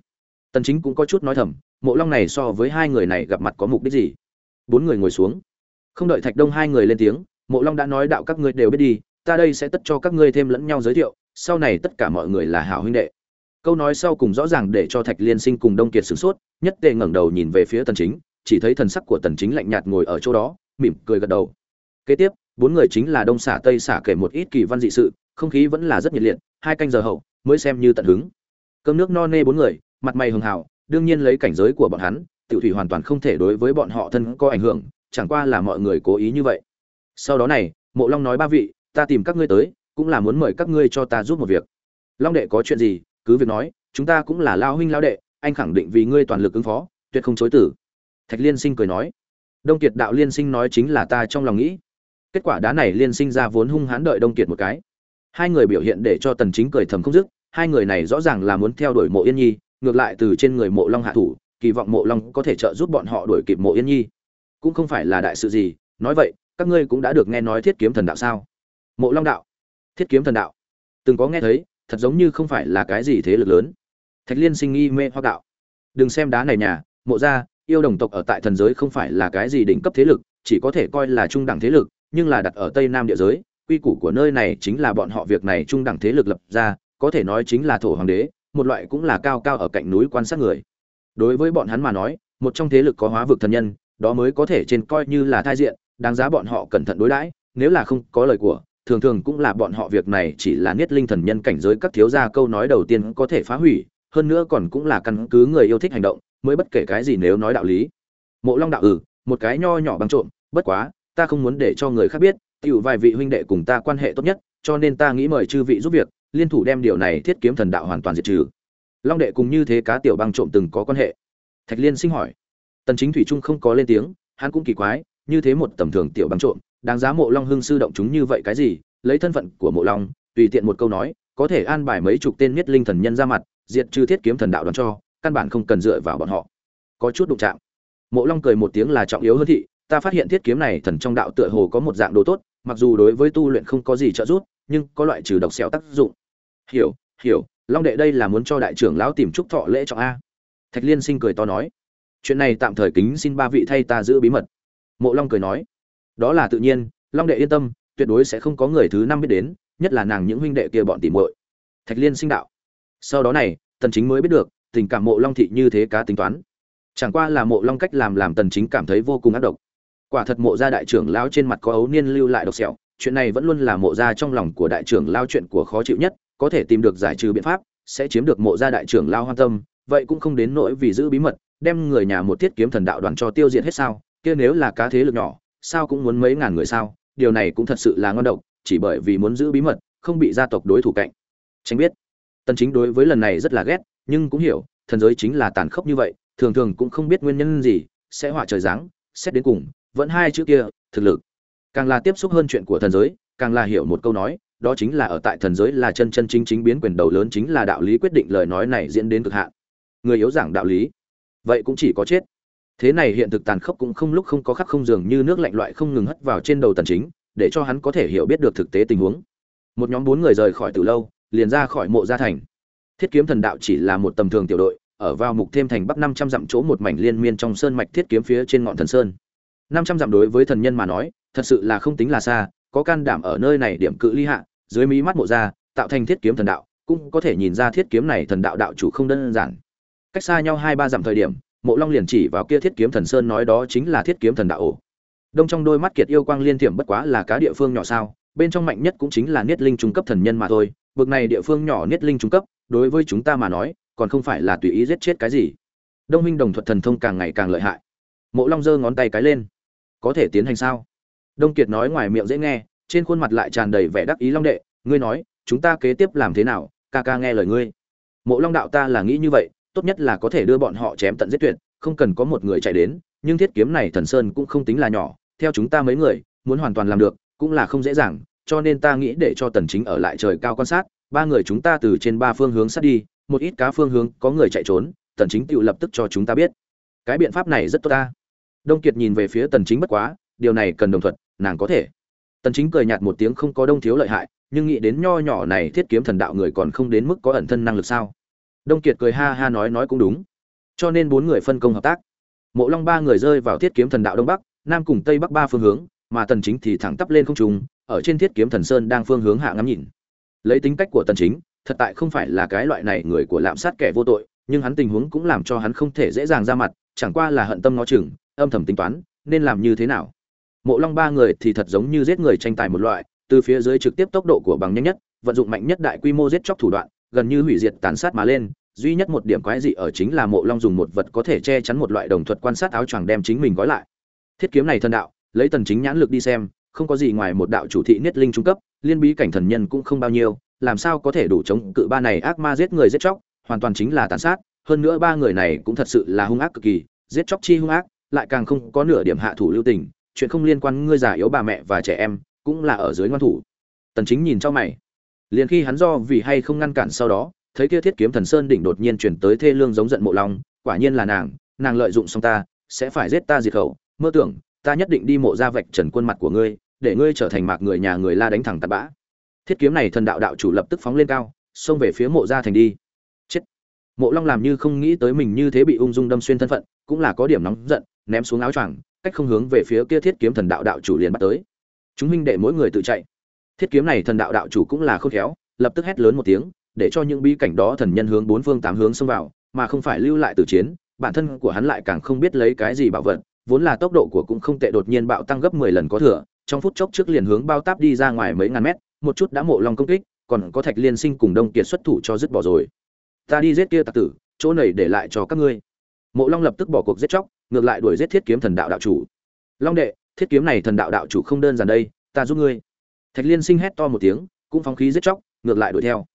Tần chính cũng có chút nói thầm mộ long này so với hai người này gặp mặt có mục đích gì? Bốn người ngồi xuống. Không đợi thạch đông hai người lên tiếng mộ long đã nói đạo các ngươi đều biết đi ta đây sẽ tất cho các ngươi thêm lẫn nhau giới thiệu sau này tất cả mọi người là hảo huynh đệ. Câu nói sau cùng rõ ràng để cho thạch liên sinh cùng đông kiệt sửng sốt, nhất tề ngẩng đầu nhìn về phía tần chính, chỉ thấy thần sắc của tần chính lạnh nhạt ngồi ở chỗ đó, mỉm cười gật đầu. Kế tiếp, bốn người chính là đông xả tây xả kể một ít kỳ văn dị sự, không khí vẫn là rất nhiệt liệt, hai canh giờ hậu, mới xem như tận hứng. Cơm nước no nê bốn người, mặt mày hường hào, đương nhiên lấy cảnh giới của bọn hắn, tiểu thủy hoàn toàn không thể đối với bọn họ thân có ảnh hưởng, chẳng qua là mọi người cố ý như vậy. Sau đó này, mộ long nói ba vị, ta tìm các ngươi tới cũng là muốn mời các ngươi cho ta giúp một việc. Long đệ có chuyện gì, cứ việc nói, chúng ta cũng là lao huynh lao đệ, anh khẳng định vì ngươi toàn lực ứng phó, tuyệt không chối tử thạch liên sinh cười nói. Đông kiệt đạo liên sinh nói chính là ta trong lòng nghĩ. Kết quả đá này liên sinh ra vốn hung hãn đợi đông kiệt một cái. Hai người biểu hiện để cho tần chính cười thầm không dứt, hai người này rõ ràng là muốn theo đuổi mộ yên nhi, ngược lại từ trên người mộ long hạ thủ, kỳ vọng mộ long có thể trợ giúp bọn họ đuổi kịp mộ yên nhi. Cũng không phải là đại sự gì, nói vậy, các ngươi cũng đã được nghe nói thiết kiếm thần đạo sao? Mộ long đạo thiết kiếm thần đạo. Từng có nghe thấy, thật giống như không phải là cái gì thế lực lớn. Thạch liên sinh nghi mê hoa đạo. Đừng xem đá này nhà, mộ gia, yêu đồng tộc ở tại thần giới không phải là cái gì đỉnh cấp thế lực, chỉ có thể coi là trung đẳng thế lực, nhưng là đặt ở tây nam địa giới, quy củ của nơi này chính là bọn họ việc này trung đẳng thế lực lập ra, có thể nói chính là thổ hoàng đế, một loại cũng là cao cao ở cạnh núi quan sát người. Đối với bọn hắn mà nói, một trong thế lực có hóa vực thần nhân, đó mới có thể trên coi như là thai diện, đáng giá bọn họ cẩn thận đối đãi, nếu là không có lời của thường thường cũng là bọn họ việc này chỉ là niết linh thần nhân cảnh giới các thiếu gia câu nói đầu tiên có thể phá hủy, hơn nữa còn cũng là căn cứ người yêu thích hành động, mới bất kể cái gì nếu nói đạo lý. Mộ long đạo ừ một cái nho nhỏ bằng trộm, bất quá, ta không muốn để cho người khác biết, tiểu vài vị huynh đệ cùng ta quan hệ tốt nhất, cho nên ta nghĩ mời chư vị giúp việc, liên thủ đem điều này thiết kiếm thần đạo hoàn toàn diệt trừ. Long đệ cùng như thế cá tiểu băng trộm từng có quan hệ. Thạch liên sinh hỏi. Tần chính thủy trung không có lên tiếng, hắn cũng kỳ quái, như thế một tầm thường tiểu băng trộm đáng giá mộ long hưng sư động chúng như vậy cái gì? Lấy thân phận của mộ long, tùy tiện một câu nói, có thể an bài mấy chục tên nhất linh thần nhân ra mặt, diệt trừ thiết kiếm thần đạo đón cho, căn bản không cần dựa vào bọn họ. Có chút đụng chạm. Mộ long cười một tiếng là trọng yếu hơn thị, ta phát hiện thiết kiếm này thần trong đạo tựa hồ có một dạng đồ tốt, mặc dù đối với tu luyện không có gì trợ giúp, nhưng có loại trừ độc xẻo tác dụng. Hiểu hiểu, long đệ đây là muốn cho đại trưởng lão tìm chúc thọ lễ trọng a. Thạch liên sinh cười to nói. Chuyện này tạm thời kính xin ba vị thay ta giữ bí mật. Mộ long cười nói đó là tự nhiên, long đệ yên tâm, tuyệt đối sẽ không có người thứ năm biết đến, nhất là nàng những huynh đệ kia bọn tìm muội. Thạch liên sinh đạo. Sau đó này, tần chính mới biết được, tình cảm mộ long thị như thế cá tính toán. Chẳng qua là mộ long cách làm làm tần chính cảm thấy vô cùng ác độc. Quả thật mộ gia đại trưởng lão trên mặt có ấu niên lưu lại độc sẹo, chuyện này vẫn luôn là mộ gia trong lòng của đại trưởng lao chuyện của khó chịu nhất, có thể tìm được giải trừ biện pháp, sẽ chiếm được mộ gia đại trưởng lao hoan tâm, vậy cũng không đến nỗi vì giữ bí mật, đem người nhà một thiết kiếm thần đạo đoàn cho tiêu diệt hết sao, kia nếu là cá thế lực nhỏ sao cũng muốn mấy ngàn người sao, điều này cũng thật sự là ngon độc, chỉ bởi vì muốn giữ bí mật, không bị gia tộc đối thủ cạnh. Tránh biết, tần chính đối với lần này rất là ghét, nhưng cũng hiểu, thần giới chính là tàn khốc như vậy, thường thường cũng không biết nguyên nhân gì, sẽ họa trời giáng, xét đến cùng, vẫn hai chữ kia, thực lực. Càng là tiếp xúc hơn chuyện của thần giới, càng là hiểu một câu nói, đó chính là ở tại thần giới là chân chân chính chính biến quyền đầu lớn chính là đạo lý quyết định lời nói này diễn đến cực hạn. Người yếu giảng đạo lý, vậy cũng chỉ có chết thế này hiện thực tàn khốc cũng không lúc không có khắc không dường như nước lạnh loại không ngừng hất vào trên đầu tần chính, để cho hắn có thể hiểu biết được thực tế tình huống. Một nhóm bốn người rời khỏi từ lâu, liền ra khỏi mộ gia thành. Thiết kiếm thần đạo chỉ là một tầm thường tiểu đội, ở vào mục thêm thành bắc 500 dặm chỗ một mảnh liên miên trong sơn mạch thiết kiếm phía trên ngọn thần sơn. 500 dặm đối với thần nhân mà nói, thật sự là không tính là xa, có can đảm ở nơi này điểm cự ly hạ, dưới mí mắt mộ gia, tạo thành thiết kiếm thần đạo, cũng có thể nhìn ra thiết kiếm này thần đạo đạo chủ không đơn giản. Cách xa nhau hai ba dặm thời điểm mộ long liền chỉ vào kia thiết kiếm thần sơn nói đó chính là thiết kiếm thần đạo ổ. Đông trong đôi mắt kiệt yêu quang liên thiểm bất quá là cá địa phương nhỏ sao, bên trong mạnh nhất cũng chính là niết linh trung cấp thần nhân mà thôi Vực này địa phương nhỏ niết linh trung cấp, đối với chúng ta mà nói, còn không phải là tùy ý giết chết cái gì. Đông huynh đồng thuật thần thông càng ngày càng lợi hại. Mộ long giơ ngón tay cái lên. Có thể tiến hành sao? Đông kiệt nói ngoài miệng dễ nghe, trên khuôn mặt lại tràn đầy vẻ đắc ý long đệ, ngươi nói, chúng ta kế tiếp làm thế nào? Ca ca nghe lời ngươi. Mộ long đạo ta là nghĩ như vậy tốt nhất là có thể đưa bọn họ chém tận giết tuyệt, không cần có một người chạy đến, nhưng thiết kiếm này thần sơn cũng không tính là nhỏ, theo chúng ta mấy người, muốn hoàn toàn làm được, cũng là không dễ dàng, cho nên ta nghĩ để cho tần chính ở lại trời cao quan sát, ba người chúng ta từ trên ba phương hướng sát đi, một ít cá phương hướng, có người chạy trốn, tần chính tự lập tức cho chúng ta biết. Cái biện pháp này rất tốt ta. Đông kiệt nhìn về phía tần chính bất quá, điều này cần đồng thuận, nàng có thể. Tần chính cười nhạt một tiếng không có đông thiếu lợi hại, nhưng nghĩ đến nho nhỏ này thiết kiếm thần đạo người còn không đến mức có ẩn thân năng lực sao? Đông kiệt cười ha ha nói nói cũng đúng. Cho nên bốn người phân công hợp tác. Mộ long ba người rơi vào thiết kiếm thần đạo đông bắc, nam cùng tây bắc ba phương hướng, mà tần chính thì thẳng tắp lên không trung, ở trên thiết kiếm thần sơn đang phương hướng hạ ngắm nhìn. Lấy tính cách của tần chính, thật tại không phải là cái loại này người của lạm sát kẻ vô tội, nhưng hắn tình huống cũng làm cho hắn không thể dễ dàng ra mặt, chẳng qua là hận tâm nó chừng, âm thầm tính toán, nên làm như thế nào. Mộ long ba người thì thật giống như giết người tranh tài một loại, từ phía dưới trực tiếp tốc độ của bằng nhanh nhất, vận dụng mạnh nhất đại quy mô giết chóc thủ đoạn gần như hủy diệt tàn sát mà lên, duy nhất một điểm quái dị ở chính là mộ long dùng một vật có thể che chắn một loại đồng thuật quan sát áo choàng đem chính mình gói lại. Thiết kiếm này thần đạo, lấy tần chính nhãn lực đi xem, không có gì ngoài một đạo chủ thị niết linh trung cấp, liên bí cảnh thần nhân cũng không bao nhiêu, làm sao có thể đủ chống cự ba này ác ma giết người giết chóc, hoàn toàn chính là tàn sát, hơn nữa ba người này cũng thật sự là hung ác cực kỳ, giết chóc chi hung ác, lại càng không có nửa điểm hạ thủ lưu tình, chuyện không liên quan ngươi già yếu bà mẹ và trẻ em, cũng là ở dưới ngoan thủ. Tần chính nhìn cho mày liền khi hắn do vì hay không ngăn cản sau đó, thấy kia thiết kiếm thần sơn đỉnh đột nhiên chuyển tới thê lương giống giận mộ long, quả nhiên là nàng nàng lợi dụng xong ta, sẽ phải giết ta diệt khẩu. Mơ tưởng, ta nhất định đi mộ ra vạch trần quân mặt của ngươi, để ngươi trở thành mạc người nhà người la đánh thẳng tạt bã. Thiết kiếm này thần đạo đạo chủ lập tức phóng lên cao, xông về phía mộ ra thành đi. Chết. Mộ long làm như không nghĩ tới mình như thế bị ung dung đâm xuyên thân phận, cũng là có điểm nóng giận, ném xuống áo choàng, cách không hướng về phía kia thiết kiếm thần đạo đạo chủ liền bắt tới. Chúng minh đệ mỗi người tự chạy thiết kiếm này thần đạo đạo chủ cũng là khôn khéo, lập tức hét lớn một tiếng, để cho những bi cảnh đó thần nhân hướng bốn phương tám hướng xông vào, mà không phải lưu lại từ chiến, bản thân của hắn lại càng không biết lấy cái gì bảo vật, vốn là tốc độ của cũng không tệ đột nhiên bạo tăng gấp 10 lần có thừa, trong phút chốc trước liền hướng bao táp đi ra ngoài mấy ngàn mét, một chút đã mộ long công kích, còn có thạch liên sinh cùng đông kiệt xuất thủ cho dứt bỏ rồi. Ta đi giết kia tặc tử, chỗ này để lại cho các ngươi. Mộ long lập tức bỏ cuộc giết chóc, ngược lại đuổi giết thiết kiếm thần đạo đạo chủ. Long đệ, thiết kiếm này thần đạo đạo chủ không đơn giản đây, ta giúp ngươi thạch liên sinh hét to một tiếng, cũng phóng khí giết chóc, ngược lại đuổi theo.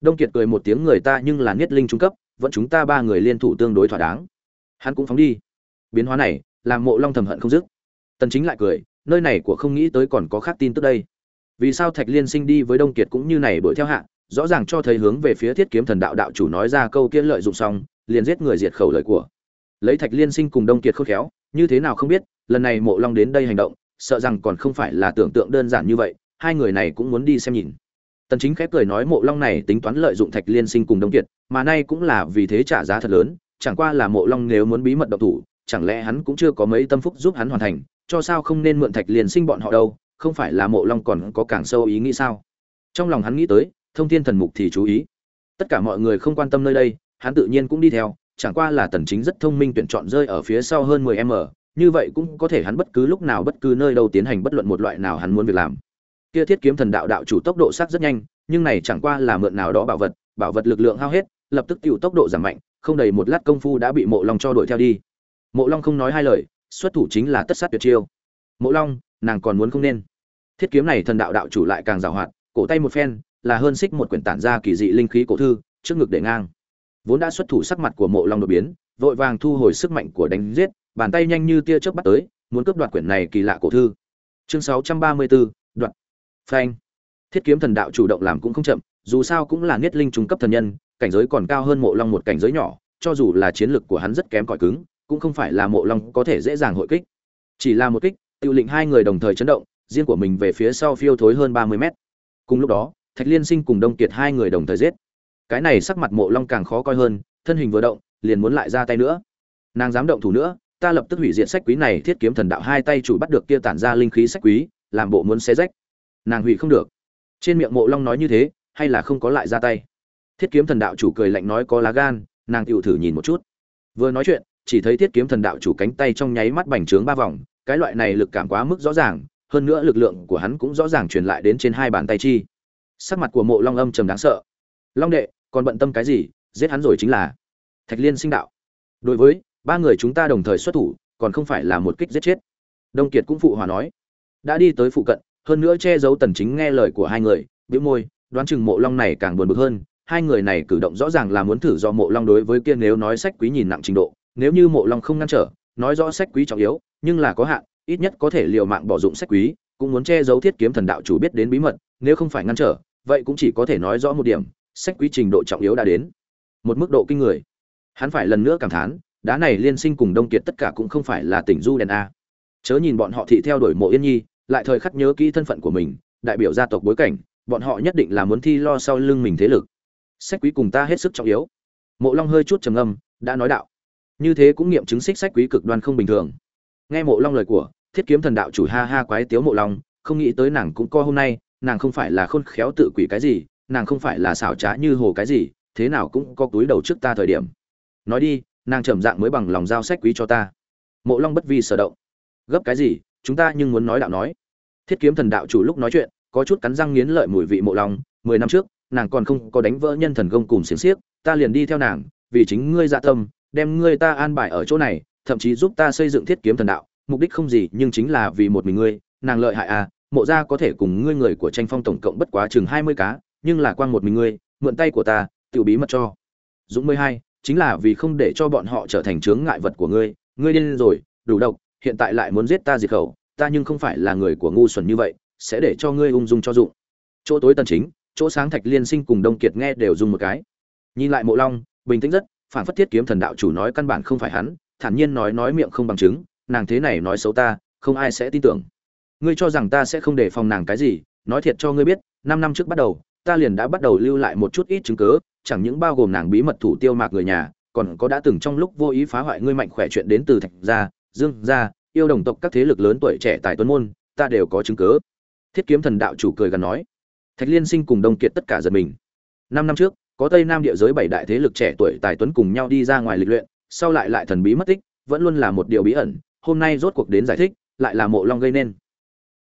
Đông kiệt cười một tiếng, người ta nhưng là niết linh trung cấp, vẫn chúng ta ba người liên thủ tương đối thỏa đáng. Hắn cũng phóng đi. Biến hóa này, làm mộ long thầm hận không dứt. Tần chính lại cười, nơi này của không nghĩ tới còn có khác tin tức đây. Vì sao thạch liên sinh đi với đông kiệt cũng như này đuổi theo hạ, rõ ràng cho thấy hướng về phía thiết kiếm thần đạo đạo chủ nói ra câu kia lợi dụng xong, liền giết người diệt khẩu lời của. Lấy thạch liên sinh cùng đông kiệt khôn khéo, như thế nào không biết, lần này mộ long đến đây hành động, sợ rằng còn không phải là tưởng tượng đơn giản như vậy hai người này cũng muốn đi xem nhìn. Tần chính khép cười nói mộ long này tính toán lợi dụng thạch liên sinh cùng đông kiệt, mà nay cũng là vì thế trả giá thật lớn, chẳng qua là mộ long nếu muốn bí mật động thủ, chẳng lẽ hắn cũng chưa có mấy tâm phúc giúp hắn hoàn thành, cho sao không nên mượn thạch liên sinh bọn họ đâu, không phải là mộ long còn có càng sâu ý nghĩ sao? Trong lòng hắn nghĩ tới, thông thiên thần mục thì chú ý. Tất cả mọi người không quan tâm nơi đây, hắn tự nhiên cũng đi theo, chẳng qua là tần chính rất thông minh tuyển chọn rơi ở phía sau hơn 10 m như vậy cũng có thể hắn bất cứ lúc nào bất cứ nơi đâu tiến hành bất luận một loại nào hắn muốn việc làm kia thiết kiếm thần đạo đạo chủ tốc độ sắc rất nhanh nhưng này chẳng qua là mượn nào đó bảo vật bảo vật lực lượng hao hết lập tức tiêu tốc độ giảm mạnh không đầy một lát công phu đã bị mộ long cho đuổi theo đi. Mộ long không nói hai lời xuất thủ chính là tất sát tuyệt chiêu. Mộ long nàng còn muốn không nên. Thiết kiếm này thần đạo đạo chủ lại càng giàu hoạt cổ tay một phen là hơn xích một quyển tản ra kỳ dị linh khí cổ thư trước ngực để ngang. Vốn đã xuất thủ sắc mặt của mộ long đột biến vội vàng thu hồi sức mạnh của đánh giết bàn tay nhanh như tia chớp bắt tới muốn cướp đoạt quyển này kỳ lạ cổ thư. Chương 634, phanh. Thiết kiếm thần đạo chủ động làm cũng không chậm, dù sao cũng là niết linh trung cấp thần nhân, cảnh giới còn cao hơn mộ long một cảnh giới nhỏ, cho dù là chiến lực của hắn rất kém cỏi cứng, cũng không phải là mộ long có thể dễ dàng hội kích. Chỉ là một kích tự lệnh hai người đồng thời chấn động, riêng của mình về phía sau phiêu thối hơn ba mươi mét. Cùng lúc đó, thạch liên sinh cùng đông kiệt hai người đồng thời giết. Cái này sắc mặt mộ long càng khó coi hơn, thân hình vừa động, liền muốn lại ra tay nữa. Nàng dám động thủ nữa, ta lập tức hủy diệt sách quý này, thiết kiếm thần đạo hai tay chủ bắt được kia tản ra linh khí sách quý, làm bộ muốn xé rách nàng hủy không được. Trên miệng mộ long nói như thế, hay là không có lại ra tay? Thiết kiếm thần đạo chủ cười lạnh nói có lá gan, nàng tựu thử nhìn một chút. Vừa nói chuyện, chỉ thấy thiết kiếm thần đạo chủ cánh tay trong nháy mắt bành trướng ba vòng, cái loại này lực cảm quá mức rõ ràng, hơn nữa lực lượng của hắn cũng rõ ràng truyền lại đến trên hai bàn tay chi. Sắc mặt của mộ long âm trầm đáng sợ. Long đệ, còn bận tâm cái gì? Giết hắn rồi chính là thạch liên sinh đạo. Đối với, ba người chúng ta đồng thời xuất thủ, còn không phải là một kích giết chết. Đông kiệt cũng phụ hòa nói. Đã đi tới phụ cận hơn nữa che giấu tần chính nghe lời của hai người, bĩu môi, đoán chừng mộ long này càng buồn bực hơn. Hai người này cử động rõ ràng là muốn thử do mộ long đối với kia nếu nói sách quý nhìn nặng trình độ. Nếu như mộ long không ngăn trở, nói rõ sách quý trọng yếu, nhưng là có hạn, ít nhất có thể liều mạng bỏ dụng sách quý, cũng muốn che giấu thiết kiếm thần đạo chủ biết đến bí mật, nếu không phải ngăn trở, vậy cũng chỉ có thể nói rõ một điểm, sách quý trình độ trọng yếu đã đến. Một mức độ kinh người. Hắn phải lần nữa cảm thán, đá này liên sinh cùng đông kiệt tất cả cũng không phải là tỉnh du đèn a. Chớ nhìn bọn họ thị theo đuổi mộ yên nhi lại thời khắc nhớ kỹ thân phận của mình, đại biểu gia tộc bối cảnh, bọn họ nhất định là muốn thi lo sau lưng mình thế lực. Sách quý cùng ta hết sức trọng yếu. Mộ long hơi chút trầm âm đã nói đạo. Như thế cũng nghiệm chứng xích sách quý cực đoan không bình thường. Nghe mộ long lời của, thiết kiếm thần đạo chủ ha ha quái tiếu mộ long, không nghĩ tới nàng cũng co hôm nay, nàng không phải là khôn khéo tự quỷ cái gì, nàng không phải là xảo trá như hồ cái gì, thế nào cũng có túi đầu trước ta thời điểm. Nói đi, nàng trầm dạng mới bằng lòng giao sách quý cho ta. Mộ long bất vi sở động. Gấp cái gì, chúng ta nhưng muốn nói đạo nói thiết kiếm thần đạo chủ lúc nói chuyện, có chút cắn răng nghiến lợi mùi vị mộ lòng. mười năm trước, nàng còn không có đánh vỡ nhân thần công cùng xiềng xiếc, ta liền đi theo nàng, vì chính ngươi dạ tâm, đem ngươi ta an bài ở chỗ này, thậm chí giúp ta xây dựng thiết kiếm thần đạo, mục đích không gì, nhưng chính là vì một mình ngươi, nàng lợi hại à mộ gia có thể cùng ngươi người của tranh phong tổng cộng bất quá chừng hai mươi cá, nhưng là quang một mình ngươi, mượn tay của ta tự bí mật cho dũng mười hai, chính là vì không để cho bọn họ trở thành chướng ngại vật của ngươi ngươi điên rồi, đủ độc, hiện tại lại muốn giết ta diệt khẩu ta nhưng không phải là người của ngu xuẩn như vậy, sẽ để cho ngươi ung dung cho dụng. Chỗ tối tần chính, chỗ sáng thạch liên sinh cùng đông kiệt nghe đều dùng một cái. Nhìn lại mộ long, bình tĩnh rất, phản phất thiết kiếm thần đạo chủ nói căn bản không phải hắn, thản nhiên nói nói miệng không bằng chứng, nàng thế này nói xấu ta, không ai sẽ tin tưởng. Ngươi cho rằng ta sẽ không để phòng nàng cái gì, nói thiệt cho ngươi biết, năm năm trước bắt đầu, ta liền đã bắt đầu lưu lại một chút ít chứng cứ, chẳng những bao gồm nàng bí mật thủ tiêu mạc người nhà, còn có đã từng trong lúc vô ý phá hoại ngươi mạnh khỏe chuyện đến từ thạch gia, dương gia yêu đồng tộc các thế lực lớn tuổi trẻ tại tuấn môn, ta đều có chứng cứ thiết kiếm thần đạo chủ cười gần nói. Thạch liên sinh cùng đông kiệt tất cả giật mình. Năm năm trước, có tây nam địa giới bảy đại thế lực trẻ tuổi tài tuấn cùng nhau đi ra ngoài lịch luyện, sau lại lại thần bí mất tích, vẫn luôn là một điều bí ẩn, hôm nay rốt cuộc đến giải thích, lại là mộ long gây nên.